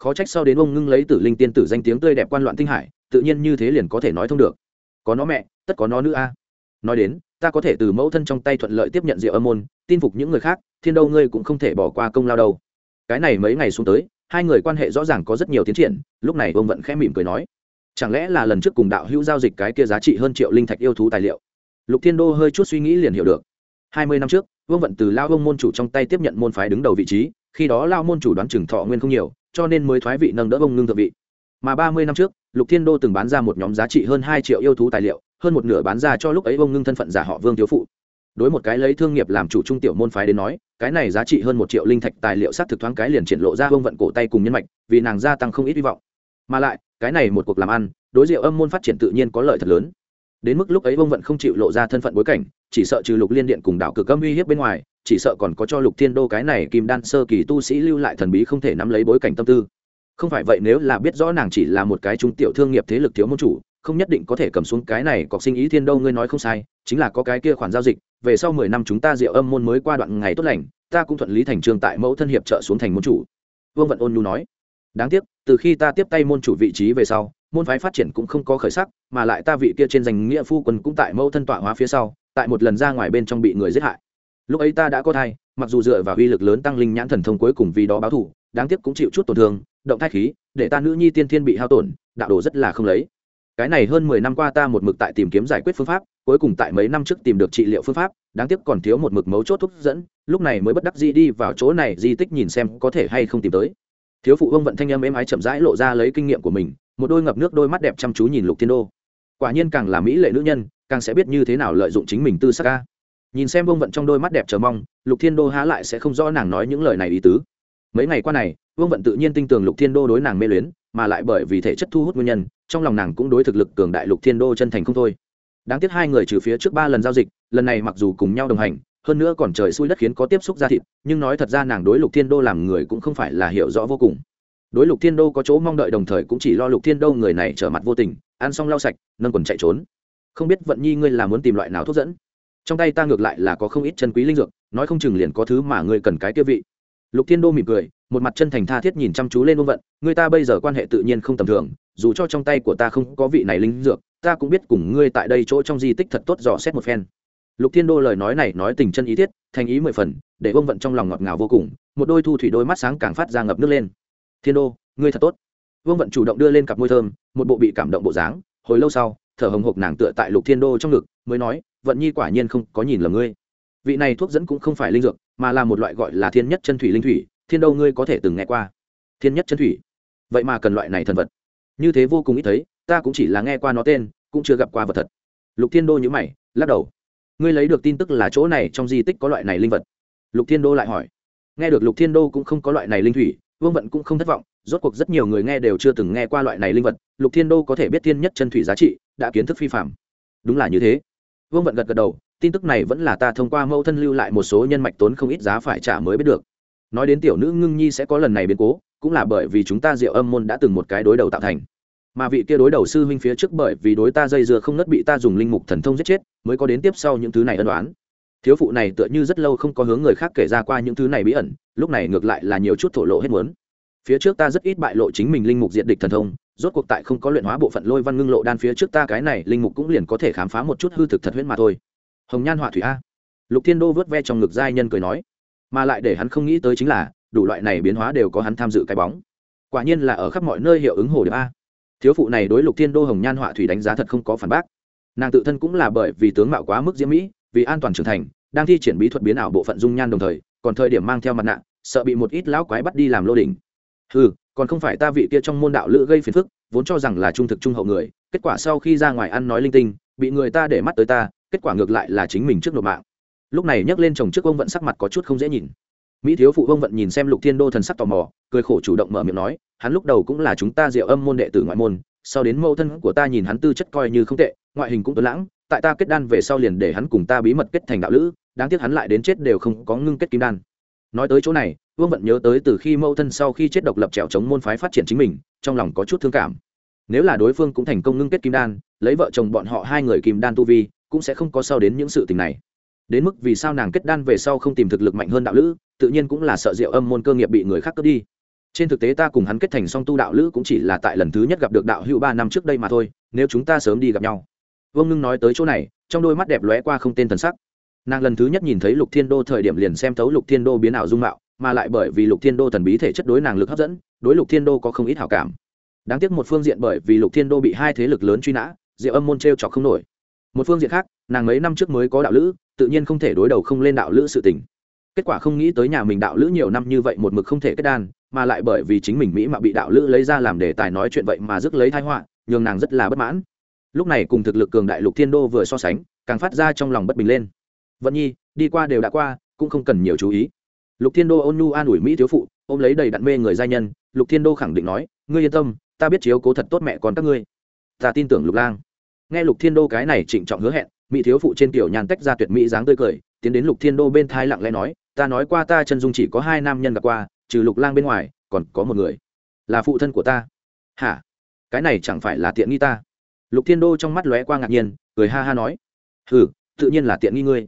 khó trách sau đến ông ngưng lấy tử linh tiên tử danh tiếng tươi đẹp quan loạn tinh hải, tự nhiên như thế liền có thể nói thông được. Có nó mẹ, tất có nó nữ a. Nói đến, ta có thể từ mẫu thân trong tay thuận lợi tiếp nhận rượu âm môn, tin phục những người khác, thiên đâu ngươi cũng không thể bỏ qua công lao đâu. Cái này mấy ngày xuống tới, hai người quan hệ rõ ràng có rất nhiều tiến triển, lúc này ông vẫn khẽ mỉm cười nói. Chẳng lẽ là lần trước cùng đạo hữu giao dịch cái kia giá trị hơn triệu linh thạch yêu thú tài liệu? Lục thiên đô hơi chút suy nghĩ liền hiểu được. Hai mươi năm trước, vương vận từ lao ông môn chủ trong tay tiếp nhận môn phái đứng đầu vị trí, khi đó lao môn chủ đoán chừng thọ nguyên không nhiều cho nên mới thoái vị nâng đỡ bông ngưng thượng vị. Mà ba mươi năm trước, lục thiên đô từng bán ra một nhóm giá trị hơn hai triệu yêu thú tài liệu, hơn một nửa bán ra cho lúc ấy bông ngưng thân phận giả họ vương thiếu phụ. Đối một cái lấy thương nghiệp làm chủ trung tiểu môn phái đến nói, cái này giá trị hơn một triệu linh thạch tài liệu s thực thoáng cái liền triển lộ ra bông vận cổ tay cùng nhân mạch, vì nàng gia tăng không ít hy vọng. Mà lại, cái này một cuộc làm ăn, đối diệu âm môn phát triển tự nhiên có lợi thật lớn. Đến mức lúc ấy bông vận không chịu lộ ra thân phận bối cảnh, chỉ sợ trừ lục liên điện cùng đảo cực âm uy hiếp bên ngoài chỉ sợ còn có cho lục thiên đô cái này kim đan sơ kỳ tu sĩ lưu lại thần bí không thể nắm lấy bối cảnh tâm tư. Không phải vậy nếu là biết rõ nàng chỉ là một cái trung tiểu thương nghiệp thế lực thiếu môn chủ, không nhất định có thể cầm xuống cái này cọc sinh ý thiên đâu ngươi nói không sai, chính là có cái kia khoản giao dịch, về sau mười năm chúng ta diệu âm môn mới qua đoạn ngày tốt lành, ta cũng thuận lý thành trương tại mẫu thân hiệp trợ xuống thành môn chủ. Vương vận ôn nhu nói. Đáng tiếc, từ khi ta tiếp tay môn chủ vị trí về sau, môn phái phát triển cũng không có khởi sắc, mà lại ta vị kia trên danh nghĩa phu quân cũng tại mẫu thân tọa hóa phía sau, tại một lần ra ngoài bên trong bị người giết hại lúc ấy ta đã có thai, mặc dù dựa vào uy lực lớn tăng linh nhãn thần thông cuối cùng vì đó báo thủ đáng tiếc cũng chịu chút tổn thương, động thai khí, để ta nữ nhi tiên thiên bị hao tổn, đạo đồ rất là không lấy. Cái này hơn mười năm qua ta một mực tại tìm kiếm giải quyết phương pháp, cuối cùng tại mấy năm trước tìm được trị liệu phương pháp, đáng tiếc còn thiếu một mực mấu chốt thuốc dẫn, lúc này mới bất đắc dĩ đi vào chỗ này, di tích nhìn xem có thể hay không tìm tới. Thiếu phụ vương vận thanh âm êm ái chậm rãi lộ ra lấy kinh nghiệm của mình, một đôi ngập nước đôi mắt đẹp chăm chú nhìn lục thiên đô. Quả nhiên càng là mỹ lệ nữ nhân, càng sẽ biết như thế nào lợi dụng chính mình tư sắc ca nhìn xem vương vận trong đôi mắt đẹp chờ mong, lục thiên đô há lại sẽ không rõ nàng nói những lời này ý tứ. Mấy ngày qua này, vương vận tự nhiên tin tưởng lục thiên đô đối nàng mê luyến, mà lại bởi vì thể chất thu hút nguyên nhân, trong lòng nàng cũng đối thực lực cường đại lục thiên đô chân thành không thôi. Đáng tiếc hai người trừ phía trước ba lần giao dịch, lần này mặc dù cùng nhau đồng hành, hơn nữa còn trời xui đất khiến có tiếp xúc ra thịt, nhưng nói thật ra nàng đối lục thiên đô làm người cũng không phải là hiểu rõ vô cùng. Đối lục thiên đô có chỗ mong đợi đồng thời cũng chỉ lo lục thiên đô người này trở mặt vô tình, ăn xong lau sạch, nâng quần chạy trốn. Không biết vận nhi ngươi là muốn tìm loại nào thuốc dẫn? Trong tay ta ngược lại là có không ít chân quý linh dược, nói không chừng liền có thứ mà ngươi cần cái kia vị. Lục thiên đô mỉm cười, một mặt chân thành tha thiết nhìn chăm chú lên ôn vận, người ta bây giờ quan hệ tự nhiên không tầm thường, dù cho trong tay của ta không có vị này linh dược, ta cũng biết cùng ngươi tại đây chỗ trong di tích thật tốt dò xét một phen. Lục thiên đô lời nói này nói tình chân ý thiết, thành ý mười phần, để ôn vận trong lòng ngọt ngào vô cùng, một đôi thu thủy đôi mắt sáng càng phát ra ngập nước lên. Thiên đô, ngươi thật tốt. Vương vận chủ động đưa lên cặp môi thơm, một bộ bị cảm động bộ dáng, hồi lâu sau, thở hồng hộc nàng tựa tại lục thiên đô trong ngực, mới nói vận nhi quả nhiên không có nhìn lầm ngươi. Vị này thuốc dẫn cũng không phải linh dược, mà là một loại gọi là thiên nhất chân thủy linh thủy, thiên đâu ngươi có thể từng nghe qua? Thiên nhất chân thủy? Vậy mà cần loại này thần vật. Như thế vô cùng ít thấy, ta cũng chỉ là nghe qua nó tên, cũng chưa gặp qua vật thật. Lục thiên đô nhữ mày, lắc đầu. Ngươi lấy được tin tức là chỗ này trong di tích có loại này linh vật. Lục thiên đô lại hỏi. Nghe được lục thiên đô cũng không có loại này linh thủy, vương vận cũng không thất vọng, rốt cuộc rất nhiều người nghe đều chưa từng nghe qua loại này linh vật, lục thiên đô có thể biết thiên nhất chân thủy giá trị, đã kiến thức phi phạm đúng là như thế vương vận gật gật đầu, tin tức này vẫn là ta thông qua mẫu thân lưu lại một số nhân mạch tốn không ít giá phải trả mới biết được. Nói đến tiểu nữ ngưng nhi sẽ có lần này biến cố, cũng là bởi vì chúng ta diệu âm môn đã từng một cái đối đầu tạo thành. Mà vị kia đối đầu sư huynh phía trước bởi vì đối ta dây dưa không nớt bị ta dùng linh mục thần thông giết chết, mới có đến tiếp sau những thứ này ân đoán thiếu phụ này tựa như rất lâu không có hướng người khác kể ra qua những thứ này bí ẩn, lúc này ngược lại là nhiều chút thổ lộ hết muốn. Phía trước ta rất ít bại lộ chính mình linh mục diện địch thần thông rốt cuộc tại không có luyện hóa bộ phận lôi văn ngưng lộ đan phía trước ta cái này linh mục cũng liền có thể khám phá một chút hư thực thật huyết mà thôi. Hồng nhan họa thủy a. Lục thiên đô vớt ve trong ngực giai nhân cười nói, mà lại để hắn không nghĩ tới chính là, đủ loại này biến hóa đều có hắn tham dự cái bóng. Quả nhiên là ở khắp mọi nơi hiệu ứng hồ điệp a. Thiếu phụ này đối lục thiên đô hồng nhan họa thủy đánh giá thật không có phản bác. Nàng tự thân cũng là bởi vì tướng mạo quá mức diễm mỹ, vì an toàn trưởng thành, đang thi triển bí thuật biến ảo bộ phận dung nhan đồng thời, còn thời điểm mang theo mặt nạ, sợ bị một ít lão quái bắt đi làm lô đỉnh. Ừ còn không phải ta vị kia trong môn đạo lữ gây phiền phức, vốn cho rằng là trung thực trung hậu người, kết quả sau khi ra ngoài ăn nói linh tinh, bị người ta để mắt tới ta, kết quả ngược lại là chính mình trước nộp mạng. Lúc này nhắc lên chồng trước ông vận sắc mặt có chút không dễ nhìn. Mỹ thiếu phụ ông vận nhìn xem lục thiên đô thần sắc tò mò, cười khổ chủ động mở miệng nói, hắn lúc đầu cũng là chúng ta diệu âm môn đệ tử ngoại môn, sau đến mẫu thân của ta nhìn hắn tư chất coi như không tệ, ngoại hình cũng tuấn lãng, tại ta kết đan về sau liền để hắn cùng ta bí mật kết thành đạo lữ, đáng tiếc hắn lại đến chết đều không có ngưng kết kim đan nói tới chỗ này, vương vận nhớ tới từ khi mẫu thân sau khi chết độc lập trèo chống môn phái phát triển chính mình, trong lòng có chút thương cảm. Nếu là đối phương cũng thành công ngưng kết kim đan, lấy vợ chồng bọn họ hai người kim đan tu vi, cũng sẽ không có sau đến những sự tình này. Đến mức vì sao nàng kết đan về sau không tìm thực lực mạnh hơn đạo lữ, tự nhiên cũng là sợ diệu âm môn cơ nghiệp bị người khác cướp đi. Trên thực tế ta cùng hắn kết thành song tu đạo lữ cũng chỉ là tại lần thứ nhất gặp được đạo hữu ba năm trước đây mà thôi, nếu chúng ta sớm đi gặp nhau. Vương ngưng nói tới chỗ này, trong đôi mắt đẹp lóe qua không tên thần sắc nàng lần thứ nhất nhìn thấy lục thiên đô thời điểm liền xem thấu lục thiên đô biến ảo dung mạo, mà lại bởi vì lục thiên đô thần bí thể chất đối nàng lực hấp dẫn, đối lục thiên đô có không ít hảo cảm. Đáng tiếc một phương diện bởi vì lục thiên đô bị hai thế lực lớn truy nã diệu âm môn t r e o trọc không nổi. Một phương diện khác, nàng mấy năm trước mới có đạo lữ, tự nhiên không thể đối đầu không lên đạo lữ sự tình. Kết quả không nghĩ tới nhà mình đạo lữ nhiều năm như vậy một mực không thể kết đan, mà lại bởi vì chính mình mỹ mà bị đạo lữ lấy ra làm đề tài nói chuyện vậy mà rước lấy thái họa, nhường nàng rất là bất mãn. Lúc này cùng thực lực cường đại lục thiên đô vừa so sánh, càng phát ra trong lòng bất bình lên vận nhi, đi qua đều đã qua, cũng không cần nhiều chú ý. Lục thiên đô ôn nhu an ủi mỹ thiếu phụ, ôm lấy đầy đặn mê người giai nhân, lục thiên đô khẳng định nói, ngươi yên tâm, ta biết chiếu cố thật tốt mẹ con các ngươi. Ta tin tưởng lục lang. Nghe lục thiên đô cái này trịnh trọng hứa hẹn, mỹ thiếu phụ trên kiểu nhàn tách ra tuyệt mỹ dáng tươi cười, tiến đến lục thiên đô bên thai lặng lẽ nói, ta nói qua ta chân dung chỉ có hai nam nhân gặp qua, trừ lục lang bên ngoài, còn có một người, là phụ thân của ta. Hả? Cái này chẳng phải là tiện nghi ta? Lục thiên đô trong mắt lóe qua ngạc nhiên, cười ha ha nói ừ tự nhiên là tiện nghi ngươi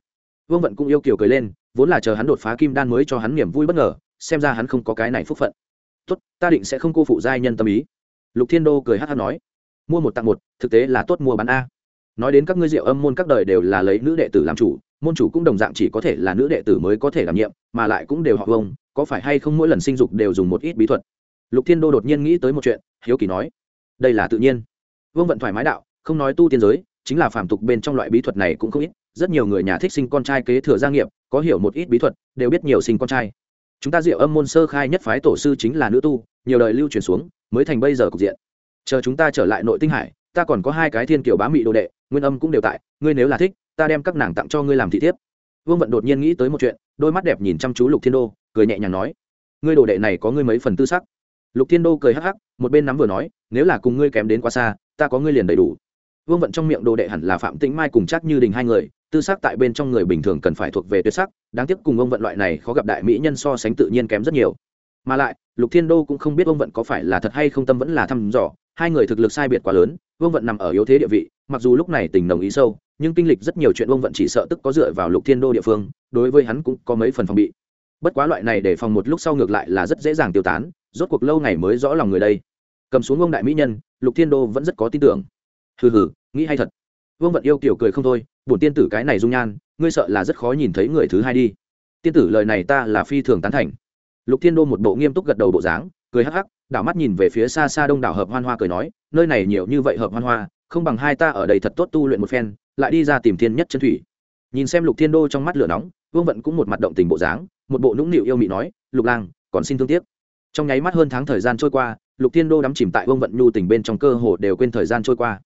vương vận cũng yêu kiều cười lên, vốn là chờ hắn đột phá kim đan mới cho hắn niềm vui bất ngờ, xem ra hắn không có cái này phúc phận. Tốt, ta định sẽ không cô phụ giai nhân tâm ý. Lục thiên đô cười hát hát nói. Mua một tặng một, thực tế là tốt mua bán a. Nói đến các ngươi diệu âm môn các đời đều là lấy nữ đệ tử làm chủ, môn chủ cũng đồng dạng chỉ có thể là nữ đệ tử mới có thể đảm nhiệm, mà lại cũng đều họ vông có phải hay không mỗi lần sinh dục đều dùng một ít bí thuật? Lục thiên đô đột nhiên nghĩ tới một chuyện, hiếu kỳ nói. Đây là tự nhiên. Vương vận thoải mái đạo, không nói tu tiên giới, chính là phàm tục bên trong loại bí thuật này cũng không ít rất nhiều người nhà thích sinh con trai kế thừa gia nghiệp, có hiểu một ít bí thuật, đều biết nhiều sinh con trai. Chúng ta diệu âm môn sơ khai nhất phái tổ sư chính là nữ tu, nhiều đời lưu truyền xuống, mới thành bây giờ cục diện. Chờ chúng ta trở lại nội tinh hải, ta còn có hai cái thiên kiểu bá mị đồ đệ, nguyên âm cũng đều tại, ngươi nếu là thích, ta đem các nàng tặng cho ngươi làm thị thiếp. Vương vận đột nhiên nghĩ tới một chuyện, đôi mắt đẹp nhìn chăm chú lục thiên đô, cười nhẹ nhàng nói, ngươi đồ đệ này có ngươi mấy phần tư sắc. Lục thiên đô cười hắc hắc, một bên nắm vừa nói, nếu là cùng ngươi kém đến quá xa, ta có ngươi liền đầy đủ. Vương vận trong miệng đồ đệ hẳn là phạm tĩnh mai cùng chắc như đình hai người tư sắc tại bên trong người bình thường cần phải thuộc về tuyệt sắc, đáng tiếc cùng ông vận loại này khó gặp đại mỹ nhân so sánh tự nhiên kém rất nhiều. Mà lại, lục thiên đô cũng không biết ông vận có phải là thật hay không tâm vẫn là thăm dò, hai người thực lực sai biệt quá lớn vương vận nằm ở yếu thế địa vị, mặc dù lúc này tình đồng ý sâu, nhưng kinh lịch rất nhiều chuyện vương vận chỉ sợ tức có dựa vào lục thiên đô địa phương, đối với hắn cũng có mấy phần phòng bị. Bất quá loại này để phòng một lúc sau ngược lại là rất dễ dàng tiêu tán, rốt cuộc lâu ngày mới rõ lòng người đây. Cầm xuống ông đại mỹ nhân, lục thiên đô vẫn rất có tin tưởng. Hừ hừ, nghĩ hay thật vương vận yêu kiểu cười không thôi, bổn tiên tử cái này dung nhan, ngươi sợ là rất khó nhìn thấy người thứ hai đi. Tiên tử lời này ta là phi thường tán thành. Lục thiên đô một bộ nghiêm túc gật đầu bộ dáng, cười hắc hắc, đảo mắt nhìn về phía xa xa đông đảo hợp hoan hoa cười nói, nơi này nhiều như vậy hợp hoan hoa, không bằng hai ta ở đây thật tốt tu luyện một phen, lại đi ra tìm thiên nhất chân thủy. Nhìn xem lục thiên đô trong mắt lửa nóng, vương vận cũng một mặt động tình bộ dáng, một bộ nũng nịu yêu mị nói, lục lang, còn xin thương tiếc. Trong nháy mắt hơn tháng thời gian trôi qua, lục thiên đô đắm chìm tại vương vận nhu tình bên trong cơ hồ đều quên thời gian trôi qua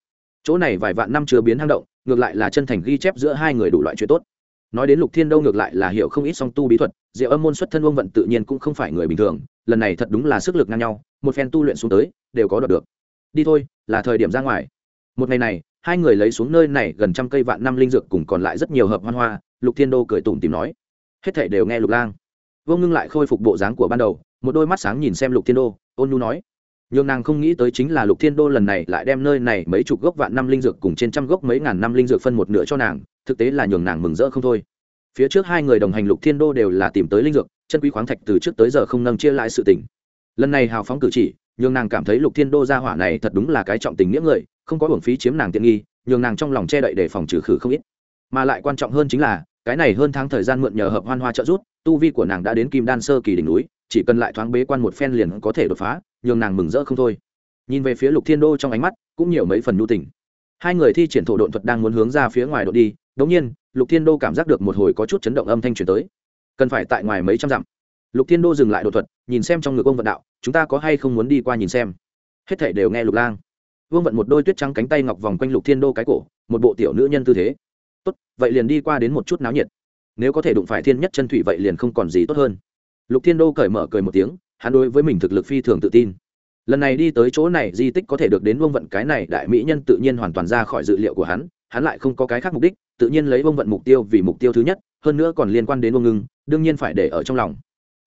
chỗ này vài vạn năm chưa biến hang động, ngược lại là chân thành ghi chép giữa hai người đủ loại chuyện tốt. Nói đến lục thiên đô ngược lại là hiểu không ít song tu bí thuật, diệu âm môn xuất thân ông vận tự nhiên cũng không phải người bình thường, lần này thật đúng là sức lực ngang nhau, một phen tu luyện xuống tới, đều có đoạt được. Đi thôi, là thời điểm ra ngoài. Một ngày này, hai người lấy xuống nơi này gần trăm cây vạn năm linh dược cùng còn lại rất nhiều hợp hoan hoa, lục thiên đô cười tủm tìm nói. Hết thể đều nghe lục lang. Vô ngưng lại khôi phục bộ dáng của ban đầu, một đôi mắt sáng nhìn xem lục thiên đô, ôn nhu nói nhưng nàng không nghĩ tới chính là lục thiên đô lần này lại đem nơi này mấy chục gốc vạn năm linh dược cùng trên trăm gốc mấy ngàn năm linh dược phân một nửa cho nàng, thực tế là nhường nàng mừng rỡ không thôi. Phía trước hai người đồng hành lục thiên đô đều là tìm tới linh dược, chân quý khoáng thạch từ trước tới giờ không nâng chia lại sự tình. Lần này hào phóng cử chỉ, nhường nàng cảm thấy lục thiên đô gia hỏa này thật đúng là cái trọng tình nghĩa người, không có hưởng phí chiếm nàng tiện nghi, nhường nàng trong lòng che đậy để phòng trừ khử không ít. Mà lại quan trọng hơn chính là, cái này hơn tháng thời gian mượn nhờ hợp hoan hoa trợ rút tu vi của nàng đã đến kim đan sơ kỳ đỉnh núi, chỉ cần lại thoáng bế quan một phen liền có thể đột phá nhường nàng mừng rỡ không thôi. Nhìn về phía lục thiên đô trong ánh mắt, cũng nhiều mấy phần nhu tình. Hai người thi triển thổ độn thuật đang muốn hướng ra phía ngoài đội đi đống nhiên, lục thiên đô cảm giác được một hồi có chút chấn động âm thanh truyền tới. Cần phải tại ngoài mấy trăm dặm. Lục thiên đô dừng lại đột thuật, nhìn xem trong ngực ông vận đạo, chúng ta có hay không muốn đi qua nhìn xem? Hết thể đều nghe lục lang. Vương vận một đôi tuyết trắng cánh tay ngọc vòng quanh lục thiên đô cái cổ, một bộ tiểu nữ nhân tư thế. Tốt, vậy liền đi qua đến một chút náo nhiệt. Nếu có thể đụng phải thiên nhất chân thủy vậy liền không còn gì tốt hơn. Lục thiên đô cởi mở cười một tiếng hắn đối với mình thực lực phi thường tự tin. Lần này đi tới chỗ này, di tích có thể được đến vương vận cái này đại mỹ nhân tự nhiên hoàn toàn ra khỏi dự liệu của hắn hắn lại không có cái khác mục đích, tự nhiên lấy vương vận mục tiêu vì mục tiêu thứ nhất, hơn nữa còn liên quan đến vương ngưng, đương nhiên phải để ở trong lòng.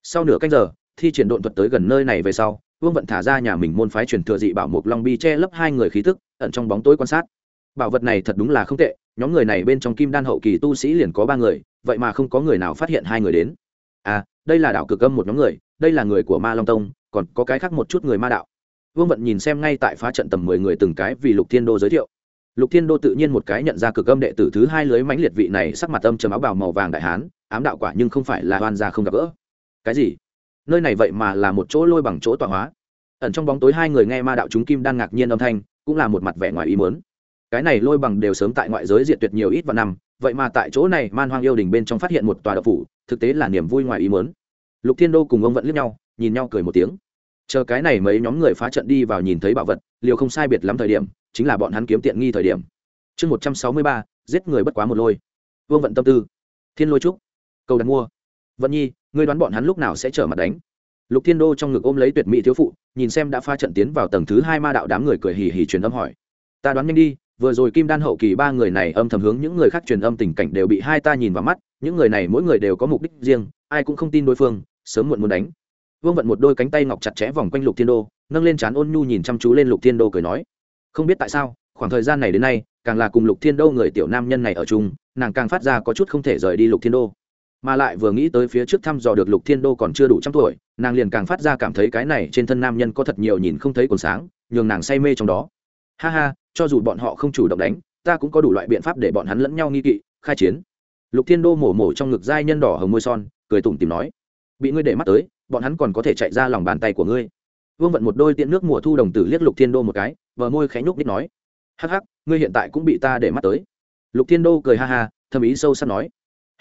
Sau nửa canh giờ, thi triển độn thuật tới gần nơi này về sau, vương vận thả ra nhà mình môn phái truyền thừa dị bảo mục long bi che lấp hai người khí tức, ẩn trong bóng tối quan sát. Bảo vật này thật đúng là không tệ, nhóm người này bên trong kim đan hậu kỳ tu sĩ liền có ba người, vậy mà không có người nào phát hiện hai người đến. À đây là đảo cực âm một nhóm người đây là người của ma long tông, còn có cái khác một chút người ma đạo. Vương vận nhìn xem ngay tại phá trận tầm mười người từng cái vì lục thiên đô giới thiệu. Lục thiên đô tự nhiên một cái nhận ra cực âm đệ tử thứ hai lưới mãnh liệt vị này sắc mặt âm trầm áo bào màu vàng đại hán, ám đạo quả nhưng không phải là oan gia không gặp gỡ. Cái gì? Nơi này vậy mà là một chỗ lôi bằng chỗ tọa hóa. Ẩn trong bóng tối hai người nghe ma đạo chúng kim đang ngạc nhiên âm thanh, cũng là một mặt vẻ ngoài ý mớn cái này lôi bằng đều sớm tại ngoại giới diệt tuyệt nhiều ít và năm, vậy mà tại chỗ này man hoang yêu đình bên trong phát hiện một tòa độc phủ, thực tế là niềm vui ngoài ý mớn lục thiên đô cùng ông vẫn liếc nhau, nhìn nhau cười một tiếng. Chờ cái này mấy nhóm người phá trận đi vào nhìn thấy bảo vật, liều không sai biệt lắm thời điểm, chính là bọn hắn kiếm tiện nghi thời điểm. Chương một trăm sáu mươi ba, giết người bất quá một lôi. Vương vận tâm tư. Thiên lôi trúc. Cầu đặt mua. Vận nhi, ngươi đoán bọn hắn lúc nào sẽ trở mặt đánh? Lục thiên đô trong ngực ôm lấy tuyệt mỹ thiếu phụ, nhìn xem đã pha trận tiến vào tầng thứ hai ma đạo đám người cười hì hì truyền âm hỏi. Ta đoán nhanh đi, vừa rồi kim đan hậu kỳ ba người này âm thầm hướng những người khác truyền âm tình cảnh đều bị hai ta nhìn vào mắt những người này mỗi người đều có mục đích riêng, ai cũng không tin đối phương, sớm muộn muốn đánh. Vương vận một đôi cánh tay ngọc chặt chẽ vòng quanh lục thiên đô, nâng lên trán ôn nhu nhìn chăm chú lên lục thiên đô cười nói, không biết tại sao, khoảng thời gian này đến nay, càng là cùng lục thiên đô người tiểu nam nhân này ở chung, nàng càng phát ra có chút không thể rời đi lục thiên đô. Mà lại vừa nghĩ tới phía trước thăm dò được lục thiên đô còn chưa đủ trăm tuổi, nàng liền càng phát ra cảm thấy cái này trên thân nam nhân có thật nhiều nhìn không thấy còn sáng, nhường nàng say mê trong đó. Ha ha, cho dù bọn họ không chủ động đánh, ta cũng có đủ loại biện pháp để bọn hắn lẫn nhau nghi kỵ, khai chiến lục thiên đô mổ mổ trong ngực giai nhân đỏ hồng môi son, cười tủm tìm nói, bị ngươi để mắt tới, bọn hắn còn có thể chạy ra lòng bàn tay của ngươi. Vương vận một đôi tiện nước mùa thu đồng tử liếc lục thiên đô một cái vờ môi khẽ nhúc đích nói, hắc hắc, ngươi hiện tại cũng bị ta để mắt tới. Lục thiên đô cười ha ha, thầm ý sâu sắc nói,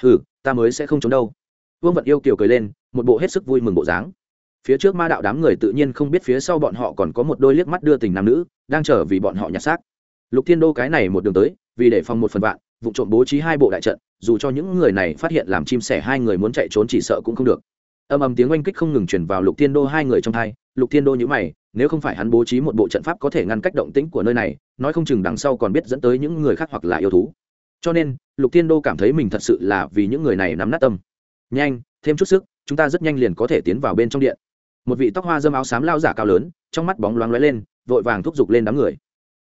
hừ, ta mới sẽ không trốn đâu. Vương vận yêu kiều cười lên, một bộ hết sức vui mừng bộ dáng. Phía trước ma đạo đám người tự nhiên không biết phía sau bọn họ còn có một đôi liếc mắt đưa tình nam nữ, đang chờ vì bọn họ nhặt xác. Lục thiên đô cái này một đường tới, vì để phòng một phần vạn, vụ trộm bố trí hai bộ đại trận dù cho những người này phát hiện làm chim sẻ hai người muốn chạy trốn chỉ sợ cũng không được. Âm âm tiếng oanh kích không ngừng chuyển vào lục thiên đô hai người trong thai. Lục thiên đô nhữ mày, nếu không phải hắn bố trí một bộ trận pháp có thể ngăn cách động tĩnh của nơi này, nói không chừng đằng sau còn biết dẫn tới những người khác hoặc là yêu thú. Cho nên, lục thiên đô cảm thấy mình thật sự là vì những người này nắm nát tâm. Nhanh, thêm chút sức, chúng ta rất nhanh liền có thể tiến vào bên trong điện. Một vị tóc hoa dâm áo xám lao giả cao lớn, trong mắt bóng loáng lóe lên, vội vàng thúc giục lên đám người